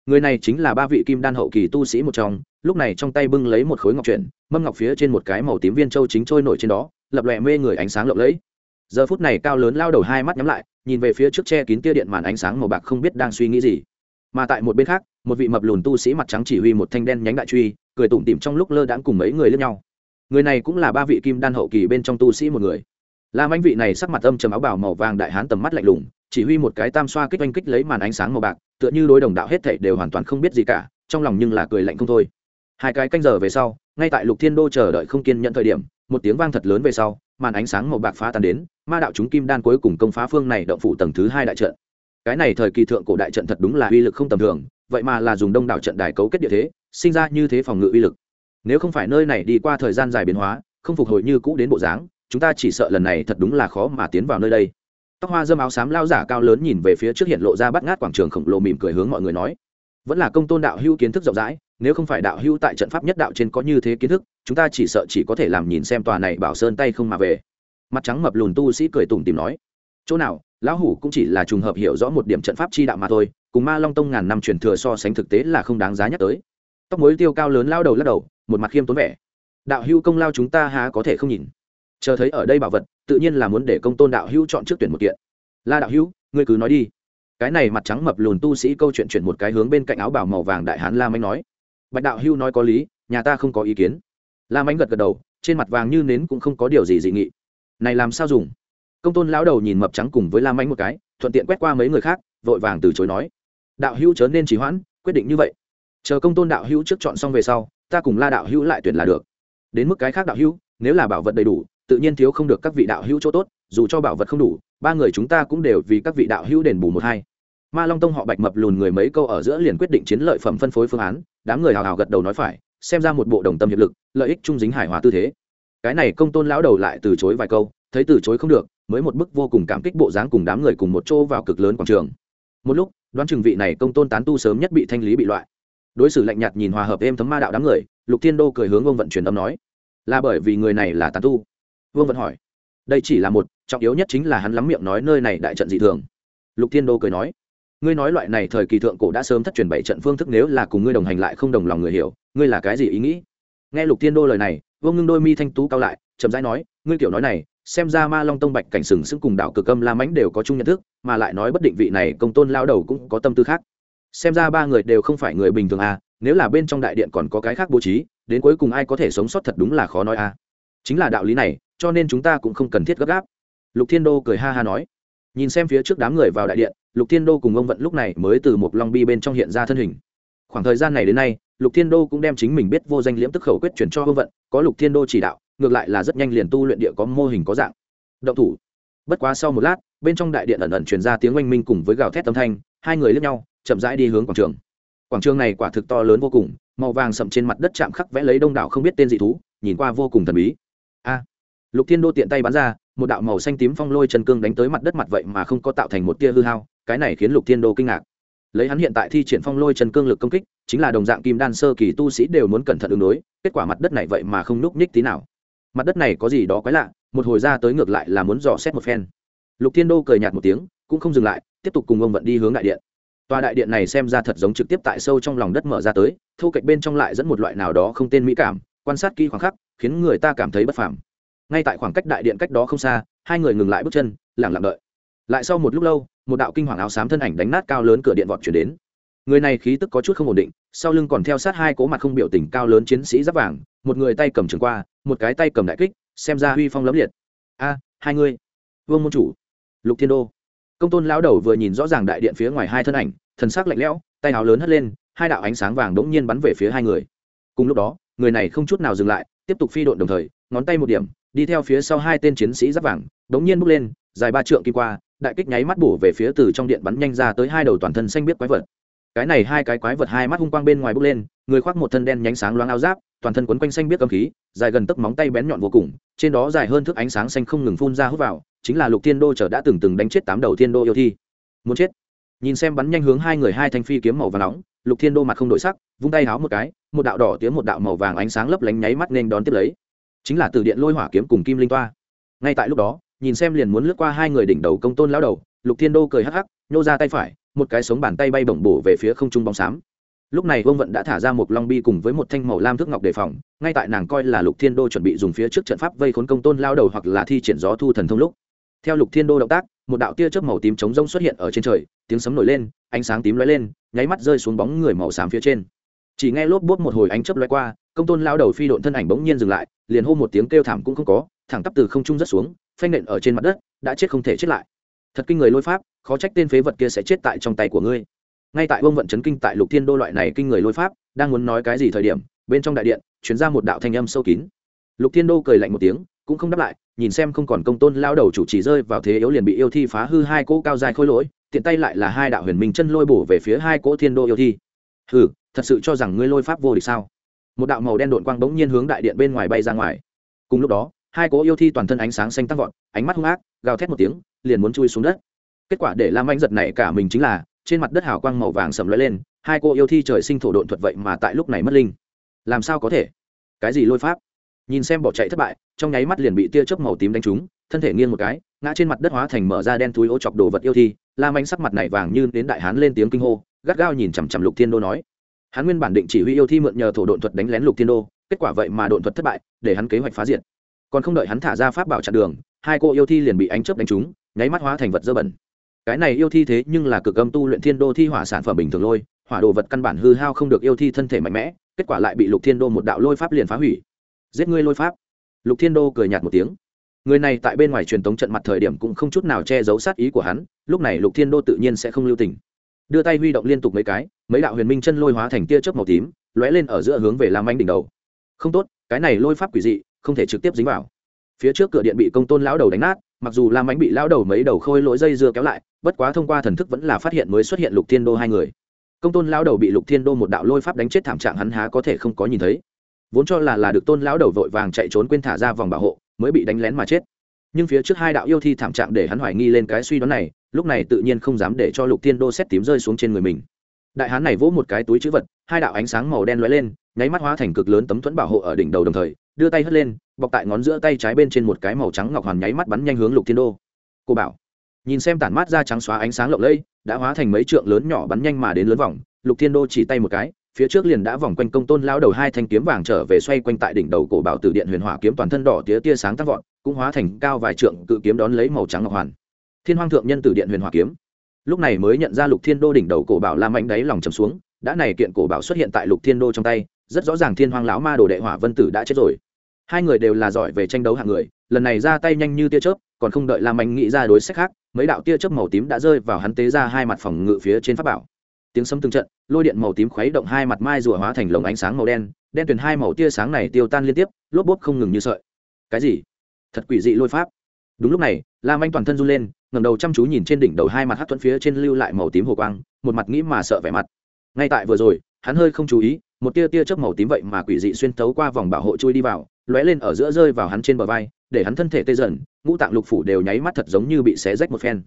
người này chính là ba vị kim đan hậu kỳ tu sĩ một trong, lúc này trong tay bưng lấy một khối ngọc truyện mâm ngọc phía trên một cái màu tím viên châu chính trôi nổi trên đó, lập lòe mê người ánh sáng lộng lẫy. Giờ phút này cao lớn lao đầu hai mắt nhắm lại, nhìn về phía trước che kín tia điện màn ánh sáng màu bạc không biết đang suy nghĩ gì. Mà tại một bên khác, một vị mập lùn tu sĩ mặt trắng chỉ huy một thanh đen nhánh đại truy, cười tủm tỉm trong lúc lơ đãng cùng mấy người lẫn nhau. Người này cũng là ba vị kim đan hậu kỳ bên trong tu sĩ một người. Làm anh vị này sắc mặt âm trầm áo bào màu vàng đại hán tầm mắt lạnh lùng chỉ huy một cái tam xoa kích oanh kích lấy màn ánh sáng màu bạc, tựa như đối đồng đạo hết thảy đều hoàn toàn không biết gì cả, trong lòng nhưng là cười lạnh không thôi. Hai cái canh giờ về sau, ngay tại lục thiên đô chờ đợi không kiên nhận thời điểm, một tiếng vang thật lớn về sau, màn ánh sáng màu bạc phá tan đến, ma đạo chúng kim đan cuối cùng công phá phương này động phủ tầng thứ hai đại trận. Cái này thời kỳ thượng cổ đại trận thật đúng là uy lực không tầm thường, vậy mà là dùng đông đảo trận đài cấu kết địa thế, sinh ra như thế phòng ngự uy lực. Nếu không phải nơi này đi qua thời gian dài biến hóa, không phục hồi như cũ đến bộ dáng, chúng ta chỉ sợ lần này thật đúng là khó mà tiến vào nơi đây tóc hoa dâm áo xám lao giả cao lớn nhìn về phía trước hiện lộ ra bắt ngát quảng trường khổng lồ mỉm cười hướng mọi người nói, vẫn là công tôn đạo hữu kiến thức rộng rãi, nếu không phải đạo hữu tại trận pháp nhất đạo trên có như thế kiến thức, chúng ta chỉ sợ chỉ có thể làm nhìn xem tòa này bảo sơn tay không mà về. Mặt trắng mập lùn tu sĩ cười tủm tìm nói, chỗ nào, lão hủ cũng chỉ là trùng hợp hiểu rõ một điểm trận pháp chi đạo mà thôi, cùng ma long tông ngàn năm truyền thừa so sánh thực tế là không đáng giá nhắc tới. Tóc mối tiêu cao lớn lao đầu lắc đầu, một mặt khiêm tốn vẻ, đạo hữu công lao chúng ta há có thể không nhìn? Chờ thấy ở đây bảo vật, tự nhiên là muốn để công tôn đạo hữu chọn trước tuyển một kiện. La đạo hữu, ngươi cứ nói đi. Cái này mặt trắng mập lùn tu sĩ câu chuyện chuyển một cái hướng bên cạnh áo bảo màu vàng đại hán la mánh nói. Bạch đạo hữu nói có lý, nhà ta không có ý kiến. La mánh gật gật đầu, trên mặt vàng như nến cũng không có điều gì dị nghị. Này làm sao dùng? Công tôn lão đầu nhìn mập trắng cùng với la mánh một cái, thuận tiện quét qua mấy người khác, vội vàng từ chối nói. Đạo hữu chớ nên trì hoãn, quyết định như vậy. Chờ công tôn đạo hữu trước chọn xong về sau, ta cùng la đạo hữu lại tuyển là được. Đến mức cái khác đạo hữu, nếu là bảo vật đầy đủ tự nhiên thiếu không được các vị đạo hữu chỗ tốt, dù cho bảo vật không đủ, ba người chúng ta cũng đều vì các vị đạo hữu đền bù một hai. Ma long tông họ bạch mập lùn người mấy câu ở giữa liền quyết định chiến lợi phẩm phân phối phương án, đám người hào hào gật đầu nói phải, xem ra một bộ đồng tâm hiệp lực, lợi ích trung dính hài hòa tư thế. Cái này công tôn lão đầu lại từ chối vài câu, thấy từ chối không được, mới một bức vô cùng cảm kích bộ dáng cùng đám người cùng một chỗ vào cực lớn quảng trường. Một lúc, đoán chừng vị này công tôn tán tu sớm nhất bị thanh lý bị loại. Đối xử lạnh nhạt nhìn hòa hợp êm thấm ma đạo đám người, lục thiên đô cười hướng ông vận chuyển âm nói, là bởi vì người này là tán tu vương vận hỏi. Đây chỉ là một, trọng yếu nhất chính là hắn lắm miệng nói nơi này đại trận dị thường. Lục thiên đô cười nói. Ngươi nói loại này thời kỳ thượng cổ đã sớm thất truyền bảy trận phương thức nếu là cùng ngươi đồng hành lại không đồng lòng người hiểu, ngươi là cái gì ý nghĩ? Nghe lục thiên đô lời này, vương ngưng đôi mi thanh tú cao lại, chậm rãi nói, ngươi kiểu nói này, xem ra ma long tông bạch cảnh sừng sững cùng đạo cực âm la mãnh đều có chung nhận thức, mà lại nói bất định vị này công tôn lao đầu cũng có tâm tư khác. Xem ra ba người đều không phải người bình thường à nếu là bên trong đại điện còn có cái khác bố trí, đến cuối cùng ai có thể sống sót thật đúng là khó nói à chính là đạo lý này, cho nên chúng ta cũng không cần thiết gấp gáp. Lục thiên đô cười ha ha nói. Nhìn xem phía trước đám người vào đại điện, lục thiên đô cùng ông vận lúc này mới từ một long bi bên trong hiện ra thân hình. Khoảng thời gian này đến nay, lục thiên đô cũng đem chính mình biết vô danh liễm tức khẩu quyết chuyển cho ông vận, có lục thiên đô chỉ đạo, ngược lại là rất nhanh liền tu luyện địa có mô hình có dạng. Động thủ. Bất quá sau một lát, bên trong đại điện ẩn ẩn truyền ra tiếng oanh minh cùng với gào thét âm thanh, hai người lướt nhau, chậm rãi đi hướng quảng trường. Quảng trường này quả thực to lớn vô cùng, màu vàng sậm trên mặt đất chạm khắc vẽ lấy đông đảo không biết tên dị thú, nhìn qua vô cùng thần bí lục thiên đô tiện tay bắn ra, một đạo màu xanh tím phong lôi chân cương đánh tới mặt đất mặt vậy mà không có tạo thành một tia hư hao, cái này khiến lục thiên đô kinh ngạc. Lấy hắn hiện tại thi triển phong lôi chân cương lực công kích, chính là đồng dạng kim đan sơ kỳ tu sĩ đều muốn cẩn thận ứng đối, kết quả mặt đất này vậy mà không núc nhích tí nào. Mặt đất này có gì đó quái lạ, một hồi ra tới ngược lại là muốn dò xét một phen. Lục thiên đô cười nhạt một tiếng, cũng không dừng lại, tiếp tục cùng ông vận đi hướng đại điện. Tòa đại điện này xem ra thật giống trực tiếp tại sâu trong lòng đất mở ra tới, thu cạnh bên trong lại dẫn một loại nào đó không tên mỹ cảm, quan sát kỹ khoảng khắc, khiến người ta cảm thấy bất phàm ngay tại khoảng cách đại điện cách đó không xa, hai người ngừng lại bước chân lẳng lặng đợi. Lại sau một lúc lâu, một đạo kinh hoàng áo xám thân ảnh đánh nát cao lớn cửa điện vọt chuyển đến. Người này khí tức có chút không ổn định, sau lưng còn theo sát hai cố mặt không biểu tình cao lớn chiến sĩ giáp vàng, một người tay cầm trường qua, một cái tay cầm đại kích, xem ra huy phong lấm liệt. A, hai người. Vương môn chủ. Lục thiên đô. Công tôn lão đầu vừa nhìn rõ ràng đại điện phía ngoài hai thân ảnh, thần sắc lạnh lẽo, tay áo lớn hất lên, hai đạo ánh sáng vàng đ ỗ n g nhiên bắn về phía hai người. Cùng lúc đó, người này không chút nào dừng lại, tiếp tục phi độn đồng thời, ngón tay một điểm đi theo phía sau hai tên chiến sĩ giáp vàng, đống nhiên bước lên, dài ba trượng kim qua, đại kích nháy mắt bổ về phía từ trong điện bắn nhanh ra tới hai đầu toàn thân xanh biết quái vật. Cái này hai cái quái vật hai mắt hung quang bên ngoài bước lên, người khoác một thân đen nhánh sáng loáng áo giáp, toàn thân quấn quanh xanh biết cầm khí, dài gần tấc móng tay bén nhọn vô cùng, trên đó dài hơn thước ánh sáng xanh không ngừng phun ra hút vào, chính là lục thiên đô trở đã từng từng đánh chết tám đầu thiên đô yêu thi. Muốn chết. Nhìn xem bắn nhanh hướng hai người hai thanh phi kiếm màu vàng nóng, lục thiên đô mặt không đổi sắc, vung tay háo một cái, một đạo đỏ tiếng một đạo màu vàng ánh sáng lấp lánh nháy mắt nên đón tiếp lấy chính là từ điện lôi hỏa kiếm cùng kim linh toa. Ngay tại lúc đó, nhìn xem liền muốn lướt qua hai người đỉnh đầu công tôn lão đầu, lục thiên đô cười hắc hắc, nhô ra tay phải, một cái sống bàn tay bay bổng bổ về phía không trung bóng xám. Lúc này vương vận đã thả ra một long bi cùng với một thanh màu lam thước ngọc đề phòng, ngay tại nàng coi là lục thiên đô chuẩn bị dùng phía trước trận pháp vây khốn công tôn lao đầu hoặc là thi triển gió thu thần thông lúc. Theo lục thiên đô động tác, một đạo tia chớp màu tím chống rông xuất hiện ở trên trời, tiếng sấm nổi lên, ánh sáng tím lóe lên, nháy mắt rơi xuống bóng người màu xám phía trên. Chỉ nghe lốp bốt một hồi ánh chớp lóe qua công tôn lao đầu phi độn thân ảnh bỗng nhiên dừng lại, liền hô một tiếng kêu thảm cũng không có, thẳng tắp từ không trung rất xuống, phanh nện ở trên mặt đất, đã chết không thể chết lại. Thật kinh người lôi pháp, khó trách tên phế vật kia sẽ chết tại trong tay của ngươi. Ngay tại Vương vận chấn kinh tại lục thiên đô loại này kinh người lôi pháp, đang muốn nói cái gì thời điểm, bên trong đại điện chuyển ra một đạo thanh âm sâu kín. Lục thiên đô cười lạnh một tiếng, cũng không đáp lại, nhìn xem không còn công tôn lao đầu chủ chỉ rơi vào thế yếu liền bị yêu thi phá hư hai cỗ cao dài khôi lỗi, tiện tay lại là hai đạo huyền minh chân lôi bổ về phía hai cỗ thiên đô yêu thi. Hừ, thật sự cho rằng ngươi lôi pháp vô địch sao? Một đạo màu đen đột quang bỗng nhiên hướng đại điện bên ngoài bay ra ngoài. Cùng lúc đó, hai cố yêu thi toàn thân ánh sáng xanh tăng vọt, ánh mắt hung ác, gào thét một tiếng, liền muốn chui xuống đất. Kết quả để lam anh giật này cả mình chính là, trên mặt đất hào quang màu vàng sầm lóe lên, hai cô yêu thi trời sinh thổ độn thuật vậy mà tại lúc này mất linh. Làm sao có thể? Cái gì lôi pháp? Nhìn xem bỏ chạy thất bại, trong nháy mắt liền bị tia chớp màu tím đánh trúng, thân thể nghiêng một cái, ngã trên mặt đất hóa thành mở ra đen túi ô chọc đồ vật yêu thi. Lam anh sắc mặt này vàng như đến đại hán lên tiếng kinh hô, gắt gao nhìn chằm chằm lục thiên đô nói hắn nguyên bản định chỉ huy yêu thi mượn nhờ thổ độn thuật đánh lén lục thiên đô, kết quả vậy mà độn thuật thất bại, để hắn kế hoạch phá diệt. Còn không đợi hắn thả ra pháp bảo chặn đường, hai cô yêu thi liền bị ánh chớp đánh trúng, nháy mắt hóa thành vật dơ bẩn. Cái này yêu thi thế nhưng là cực âm tu luyện thiên đô thi hỏa sản phẩm bình thường lôi, hỏa đồ vật căn bản hư hao không được yêu thi thân thể mạnh mẽ, kết quả lại bị lục thiên đô một đạo lôi pháp liền phá hủy. Giết ngươi lôi pháp. Lục thiên đô cười nhạt một tiếng. Người này tại bên ngoài truyền tống trận mặt thời điểm cũng không chút nào che giấu sát ý của hắn, lúc này lục thiên đô tự nhiên sẽ không lưu tình đưa tay huy động liên tục mấy cái, mấy đạo huyền minh chân lôi hóa thành tia chớp màu tím, lóe lên ở giữa hướng về lam anh đỉnh đầu. Không tốt, cái này lôi pháp quỷ dị, không thể trực tiếp dính vào. Phía trước cửa điện bị công tôn lão đầu đánh nát, mặc dù lam anh bị lão đầu mấy đầu khôi lỗi dây dưa kéo lại, bất quá thông qua thần thức vẫn là phát hiện mới xuất hiện lục thiên đô hai người. Công tôn lão đầu bị lục thiên đô một đạo lôi pháp đánh chết thảm trạng hắn há có thể không có nhìn thấy. Vốn cho là là được tôn lão đầu vội vàng chạy trốn quên thả ra vòng bảo hộ, mới bị đánh lén mà chết. Nhưng phía trước hai đạo yêu thi thảm trạng để hắn hoài nghi lên cái suy đoán này lúc này tự nhiên không dám để cho lục thiên đô xét tím rơi xuống trên người mình. Đại hán này vỗ một cái túi chữ vật, hai đạo ánh sáng màu đen lóe lên, nháy mắt hóa thành cực lớn tấm thuẫn bảo hộ ở đỉnh đầu đồng thời, đưa tay hất lên, bọc tại ngón giữa tay trái bên trên một cái màu trắng ngọc hoàn nháy mắt bắn nhanh hướng lục thiên đô. Cô bảo, nhìn xem tản mát ra trắng xóa ánh sáng lộng lẫy, đã hóa thành mấy trượng lớn nhỏ bắn nhanh mà đến lớn vòng, lục thiên đô chỉ tay một cái, phía trước liền đã vòng quanh công tôn lao đầu hai thanh kiếm vàng trở về xoay quanh tại đỉnh đầu cổ bảo tử điện huyền hỏa kiếm toàn thân đỏ tía tia sáng tăng vọt, cũng hóa thành cao vài trượng cự kiếm đón lấy màu trắng ngọc hoàn thiên hoang thượng nhân tử điện huyền hòa kiếm. Lúc này mới nhận ra lục thiên đô đỉnh đầu cổ bảo La mạnh đáy lòng trầm xuống, đã này kiện cổ bảo xuất hiện tại lục thiên đô trong tay, rất rõ ràng thiên hoang lão ma đồ đệ hỏa vân tử đã chết rồi. Hai người đều là giỏi về tranh đấu hạng người, lần này ra tay nhanh như tia chớp, còn không đợi La Mạnh nghĩ ra đối sách khác, mấy đạo tia chớp màu tím đã rơi vào hắn tế ra hai mặt phòng ngự phía trên pháp bảo. Tiếng sấm từng trận, lôi điện màu tím khuấy động hai mặt mai rùa hóa thành lồng ánh sáng màu đen đen tuyền hai màu tia sáng này tiêu tan liên tiếp, lốp bốp không ngừng như sợi. Cái gì? Thật quỷ dị lôi pháp đúng lúc này, lam anh toàn thân run lên ngầm đầu chăm chú nhìn trên đỉnh đầu hai mặt hát thuẫn phía trên lưu lại màu tím hồ quang, một mặt nghĩ mà sợ vẻ mặt. Ngay tại vừa rồi, hắn hơi không chú ý, một tia tia chớp màu tím vậy mà quỷ dị xuyên thấu qua vòng bảo hộ chui đi vào, lóe lên ở giữa rơi vào hắn trên bờ vai, để hắn thân thể tê dần, ngũ tạng lục phủ đều nháy mắt thật giống như bị xé rách một phen.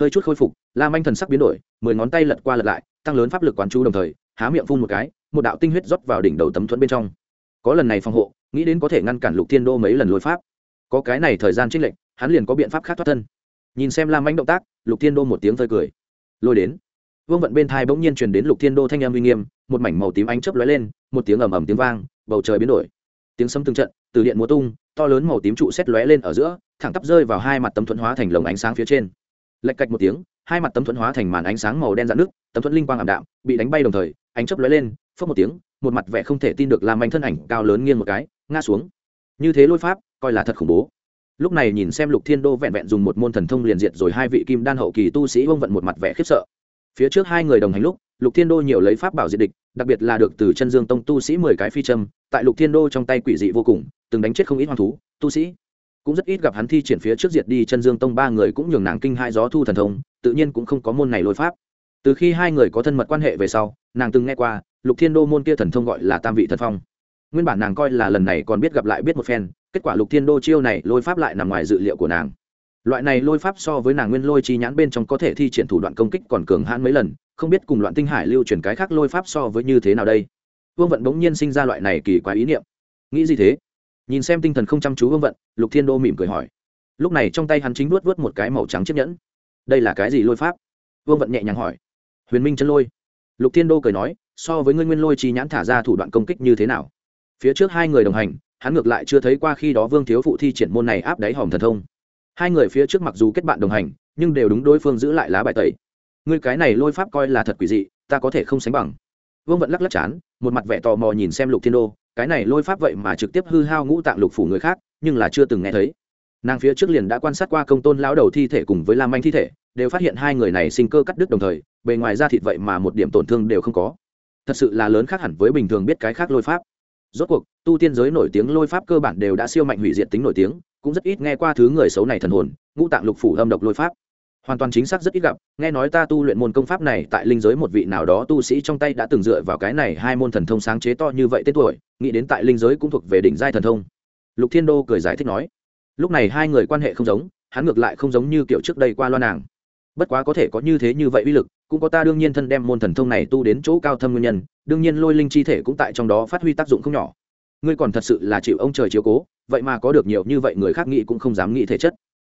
Hơi chút khôi phục, lam anh thần sắc biến đổi, mười ngón tay lật qua lật lại, tăng lớn pháp lực quán chú đồng thời, há miệng phun một cái, một đạo tinh huyết rót vào đỉnh đầu tấm thuẫn bên trong. Có lần này phòng hộ, nghĩ đến có thể ngăn cản lục thiên đô mấy lần lối pháp. Có cái này thời gian trích lệnh hắn liền có biện pháp khác thoát thân. Nhìn xem lam anh động tác, lục thiên đô một tiếng phơi cười. Lôi đến. Vương vận bên thai bỗng nhiên truyền đến lục thiên đô thanh em uy nghiêm, một mảnh màu tím ánh chớp lóe lên, một tiếng ầm ầm tiếng vang, bầu trời biến đổi. Tiếng sấm từng trận, từ điện múa tung, to lớn màu tím trụ xét lóe lên ở giữa, thẳng tắp rơi vào hai mặt tấm thuẫn hóa thành lồng ánh sáng phía trên. Lệch cạch một tiếng, hai mặt tấm thuẫn hóa thành màn ánh sáng màu đen dạn nước tấm thuẫn linh quang ảm đạm, bị đánh bay đồng thời, ánh chớp lóe lên phớt một tiếng, một mặt vẻ không thể tin được làm anh thân ảnh cao lớn nghiêng một cái, ngã xuống. Như thế lôi pháp, coi là thật khủng bố lúc này nhìn xem lục thiên đô vẹn vẹn dùng một môn thần thông liền diệt rồi hai vị kim đan hậu kỳ tu sĩ bông vận một mặt vẻ khiếp sợ. Phía trước hai người đồng hành lúc, lục thiên đô nhiều lấy pháp bảo diệt địch, đặc biệt là được từ chân dương tông tu sĩ mười cái phi châm, tại lục thiên đô trong tay quỷ dị vô cùng, từng đánh chết không ít hoang thú, tu sĩ. Cũng rất ít gặp hắn thi triển phía trước diệt đi chân dương tông ba người cũng nhường nàng kinh hai gió thu thần thông, tự nhiên cũng không có môn này lôi pháp. Từ khi hai người có thân mật quan hệ về sau, nàng từng nghe qua, lục thiên đô môn kia thần thông gọi là tam vị thần phong. Nguyên bản nàng coi là lần này còn biết gặp lại biết một phen kết quả lục thiên đô chiêu này lôi pháp lại nằm ngoài dự liệu của nàng. Loại này lôi pháp so với nàng nguyên lôi chi nhãn bên trong có thể thi triển thủ đoạn công kích còn cường hãn mấy lần, không biết cùng loạn tinh hải lưu truyền cái khác lôi pháp so với như thế nào đây. Vương vận bỗng nhiên sinh ra loại này kỳ quái ý niệm. Nghĩ gì thế? Nhìn xem tinh thần không chăm chú vương vận, lục thiên đô mỉm cười hỏi. Lúc này trong tay hắn chính vuốt vuốt một cái màu trắng chiếc nhẫn. Đây là cái gì lôi pháp? Vương vận nhẹ nhàng hỏi. Huyền minh chân lôi. Lục thiên đô cười nói, so với ngươi nguyên lôi chi nhãn thả ra thủ đoạn công kích như thế nào? Phía trước hai người đồng hành hắn ngược lại chưa thấy qua khi đó vương thiếu phụ thi triển môn này áp đáy hòm thần thông. Hai người phía trước mặc dù kết bạn đồng hành, nhưng đều đúng đối phương giữ lại lá bài tẩy. Ngươi cái này lôi pháp coi là thật quỷ dị, ta có thể không sánh bằng. Vương vận lắc lắc chán, một mặt vẻ tò mò nhìn xem lục thiên đô, cái này lôi pháp vậy mà trực tiếp hư hao ngũ tạng lục phủ người khác, nhưng là chưa từng nghe thấy. Nàng phía trước liền đã quan sát qua công tôn lão đầu thi thể cùng với lam anh thi thể, đều phát hiện hai người này sinh cơ cắt đứt đồng thời, bề ngoài ra thịt vậy mà một điểm tổn thương đều không có. Thật sự là lớn khác hẳn với bình thường biết cái khác lôi pháp rốt cuộc, tu tiên giới nổi tiếng lôi pháp cơ bản đều đã siêu mạnh hủy diệt tính nổi tiếng, cũng rất ít nghe qua thứ người xấu này thần hồn, ngũ tạng lục phủ âm độc lôi pháp. Hoàn toàn chính xác rất ít gặp, nghe nói ta tu luyện môn công pháp này tại linh giới một vị nào đó tu sĩ trong tay đã từng dựa vào cái này hai môn thần thông sáng chế to như vậy tên tuổi, nghĩ đến tại linh giới cũng thuộc về đỉnh giai thần thông. Lục thiên đô cười giải thích nói, lúc này hai người quan hệ không giống, hắn ngược lại không giống như kiểu trước đây qua loa nàng bất quá có thể có như thế như vậy uy lực, cũng có ta đương nhiên thân đem môn thần thông này tu đến chỗ cao thâm nguyên nhân, đương nhiên lôi linh chi thể cũng tại trong đó phát huy tác dụng không nhỏ. Ngươi còn thật sự là chịu ông trời chiếu cố, vậy mà có được nhiều như vậy người khác nghĩ cũng không dám nghĩ thể chất.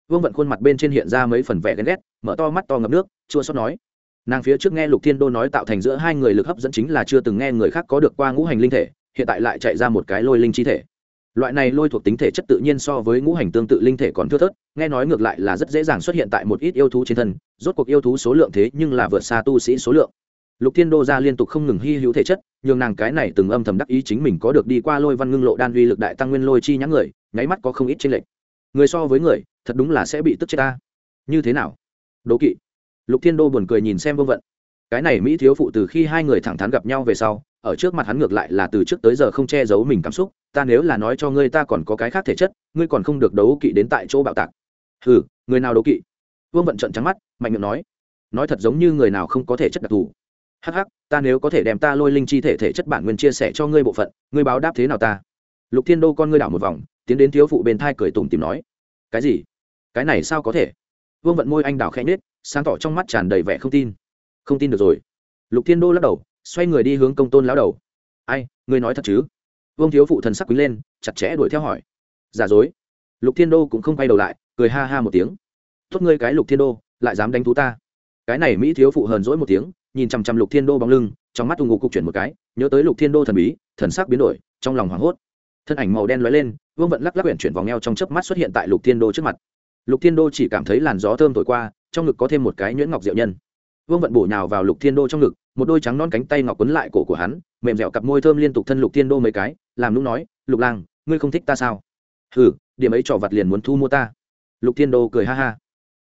Vương vận khuôn mặt bên trên hiện ra mấy phần vẻ ghen ghét, mở to mắt to ngập nước, chua xót nói. Nàng phía trước nghe lục thiên đô nói tạo thành giữa hai người lực hấp dẫn chính là chưa từng nghe người khác có được qua ngũ hành linh thể, hiện tại lại chạy ra một cái lôi linh chi thể loại này lôi thuộc tính thể chất tự nhiên so với ngũ hành tương tự linh thể còn thưa thớt, nghe nói ngược lại là rất dễ dàng xuất hiện tại một ít yêu thú trên thân, rốt cuộc yêu thú số lượng thế nhưng là vượt xa tu sĩ số lượng. Lục thiên đô ra liên tục không ngừng hy hữu thể chất, nhường nàng cái này từng âm thầm đắc ý chính mình có được đi qua lôi văn ngưng lộ đan uy lực đại tăng nguyên lôi chi nhãn người, nháy mắt có không ít trên lệch. Người so với người, thật đúng là sẽ bị tức chết ta. Như thế nào? Đố kỵ. Lục thiên đô buồn cười nhìn xem vương vận cái này mỹ thiếu phụ từ khi hai người thẳng thắn gặp nhau về sau, ở trước mặt hắn ngược lại là từ trước tới giờ không che giấu mình cảm xúc, ta nếu là nói cho ngươi ta còn có cái khác thể chất, ngươi còn không được đấu kỵ đến tại chỗ bạo tạc. Hừ, người nào đấu kỵ? Vương vận trận trắng mắt, mạnh miệng nói. Nói thật giống như người nào không có thể chất đặc thù. Hắc hắc, ta nếu có thể đem ta lôi linh chi thể thể chất bản nguyên chia sẻ cho ngươi bộ phận, ngươi báo đáp thế nào ta? Lục thiên đô con ngươi đảo một vòng, tiến đến thiếu phụ bên thai cười tùng tìm nói. Cái gì? Cái này sao có thể? Vương vận môi anh đào khẽ nết sáng tỏ trong mắt tràn đầy vẻ không tin không tin được rồi. Lục thiên đô lắc đầu, xoay người đi hướng công tôn lão đầu. Ai, ngươi nói thật chứ? Vương thiếu phụ thần sắc quý lên, chặt chẽ đuổi theo hỏi. Giả dối. Lục thiên đô cũng không quay đầu lại, cười ha ha một tiếng. Tốt ngươi cái lục thiên đô, lại dám đánh thú ta. Cái này mỹ thiếu phụ hờn dỗi một tiếng, nhìn chằm chằm lục thiên đô bóng lưng, trong mắt ung ngục cục chuyển một cái, nhớ tới lục thiên đô thần bí, thần sắc biến đổi, trong lòng hoảng hốt. Thân ảnh màu đen lóe lên, vương vận lắc lắc quyển chuyển vòng eo trong chớp mắt xuất hiện tại lục thiên đô trước mặt. Lục thiên đô chỉ cảm thấy làn gió thơm thổi qua, trong ngực có thêm một cái nhuyễn ngọc diệu nhân vương vận bổ nhào vào lục thiên đô trong ngực, một đôi trắng non cánh tay ngọc quấn lại cổ của hắn, mềm dẻo cặp môi thơm liên tục thân lục thiên đô mấy cái, làm lúc nói, lục lang, ngươi không thích ta sao? Hừ, điểm ấy trò vặt liền muốn thu mua ta. Lục thiên đô cười ha ha.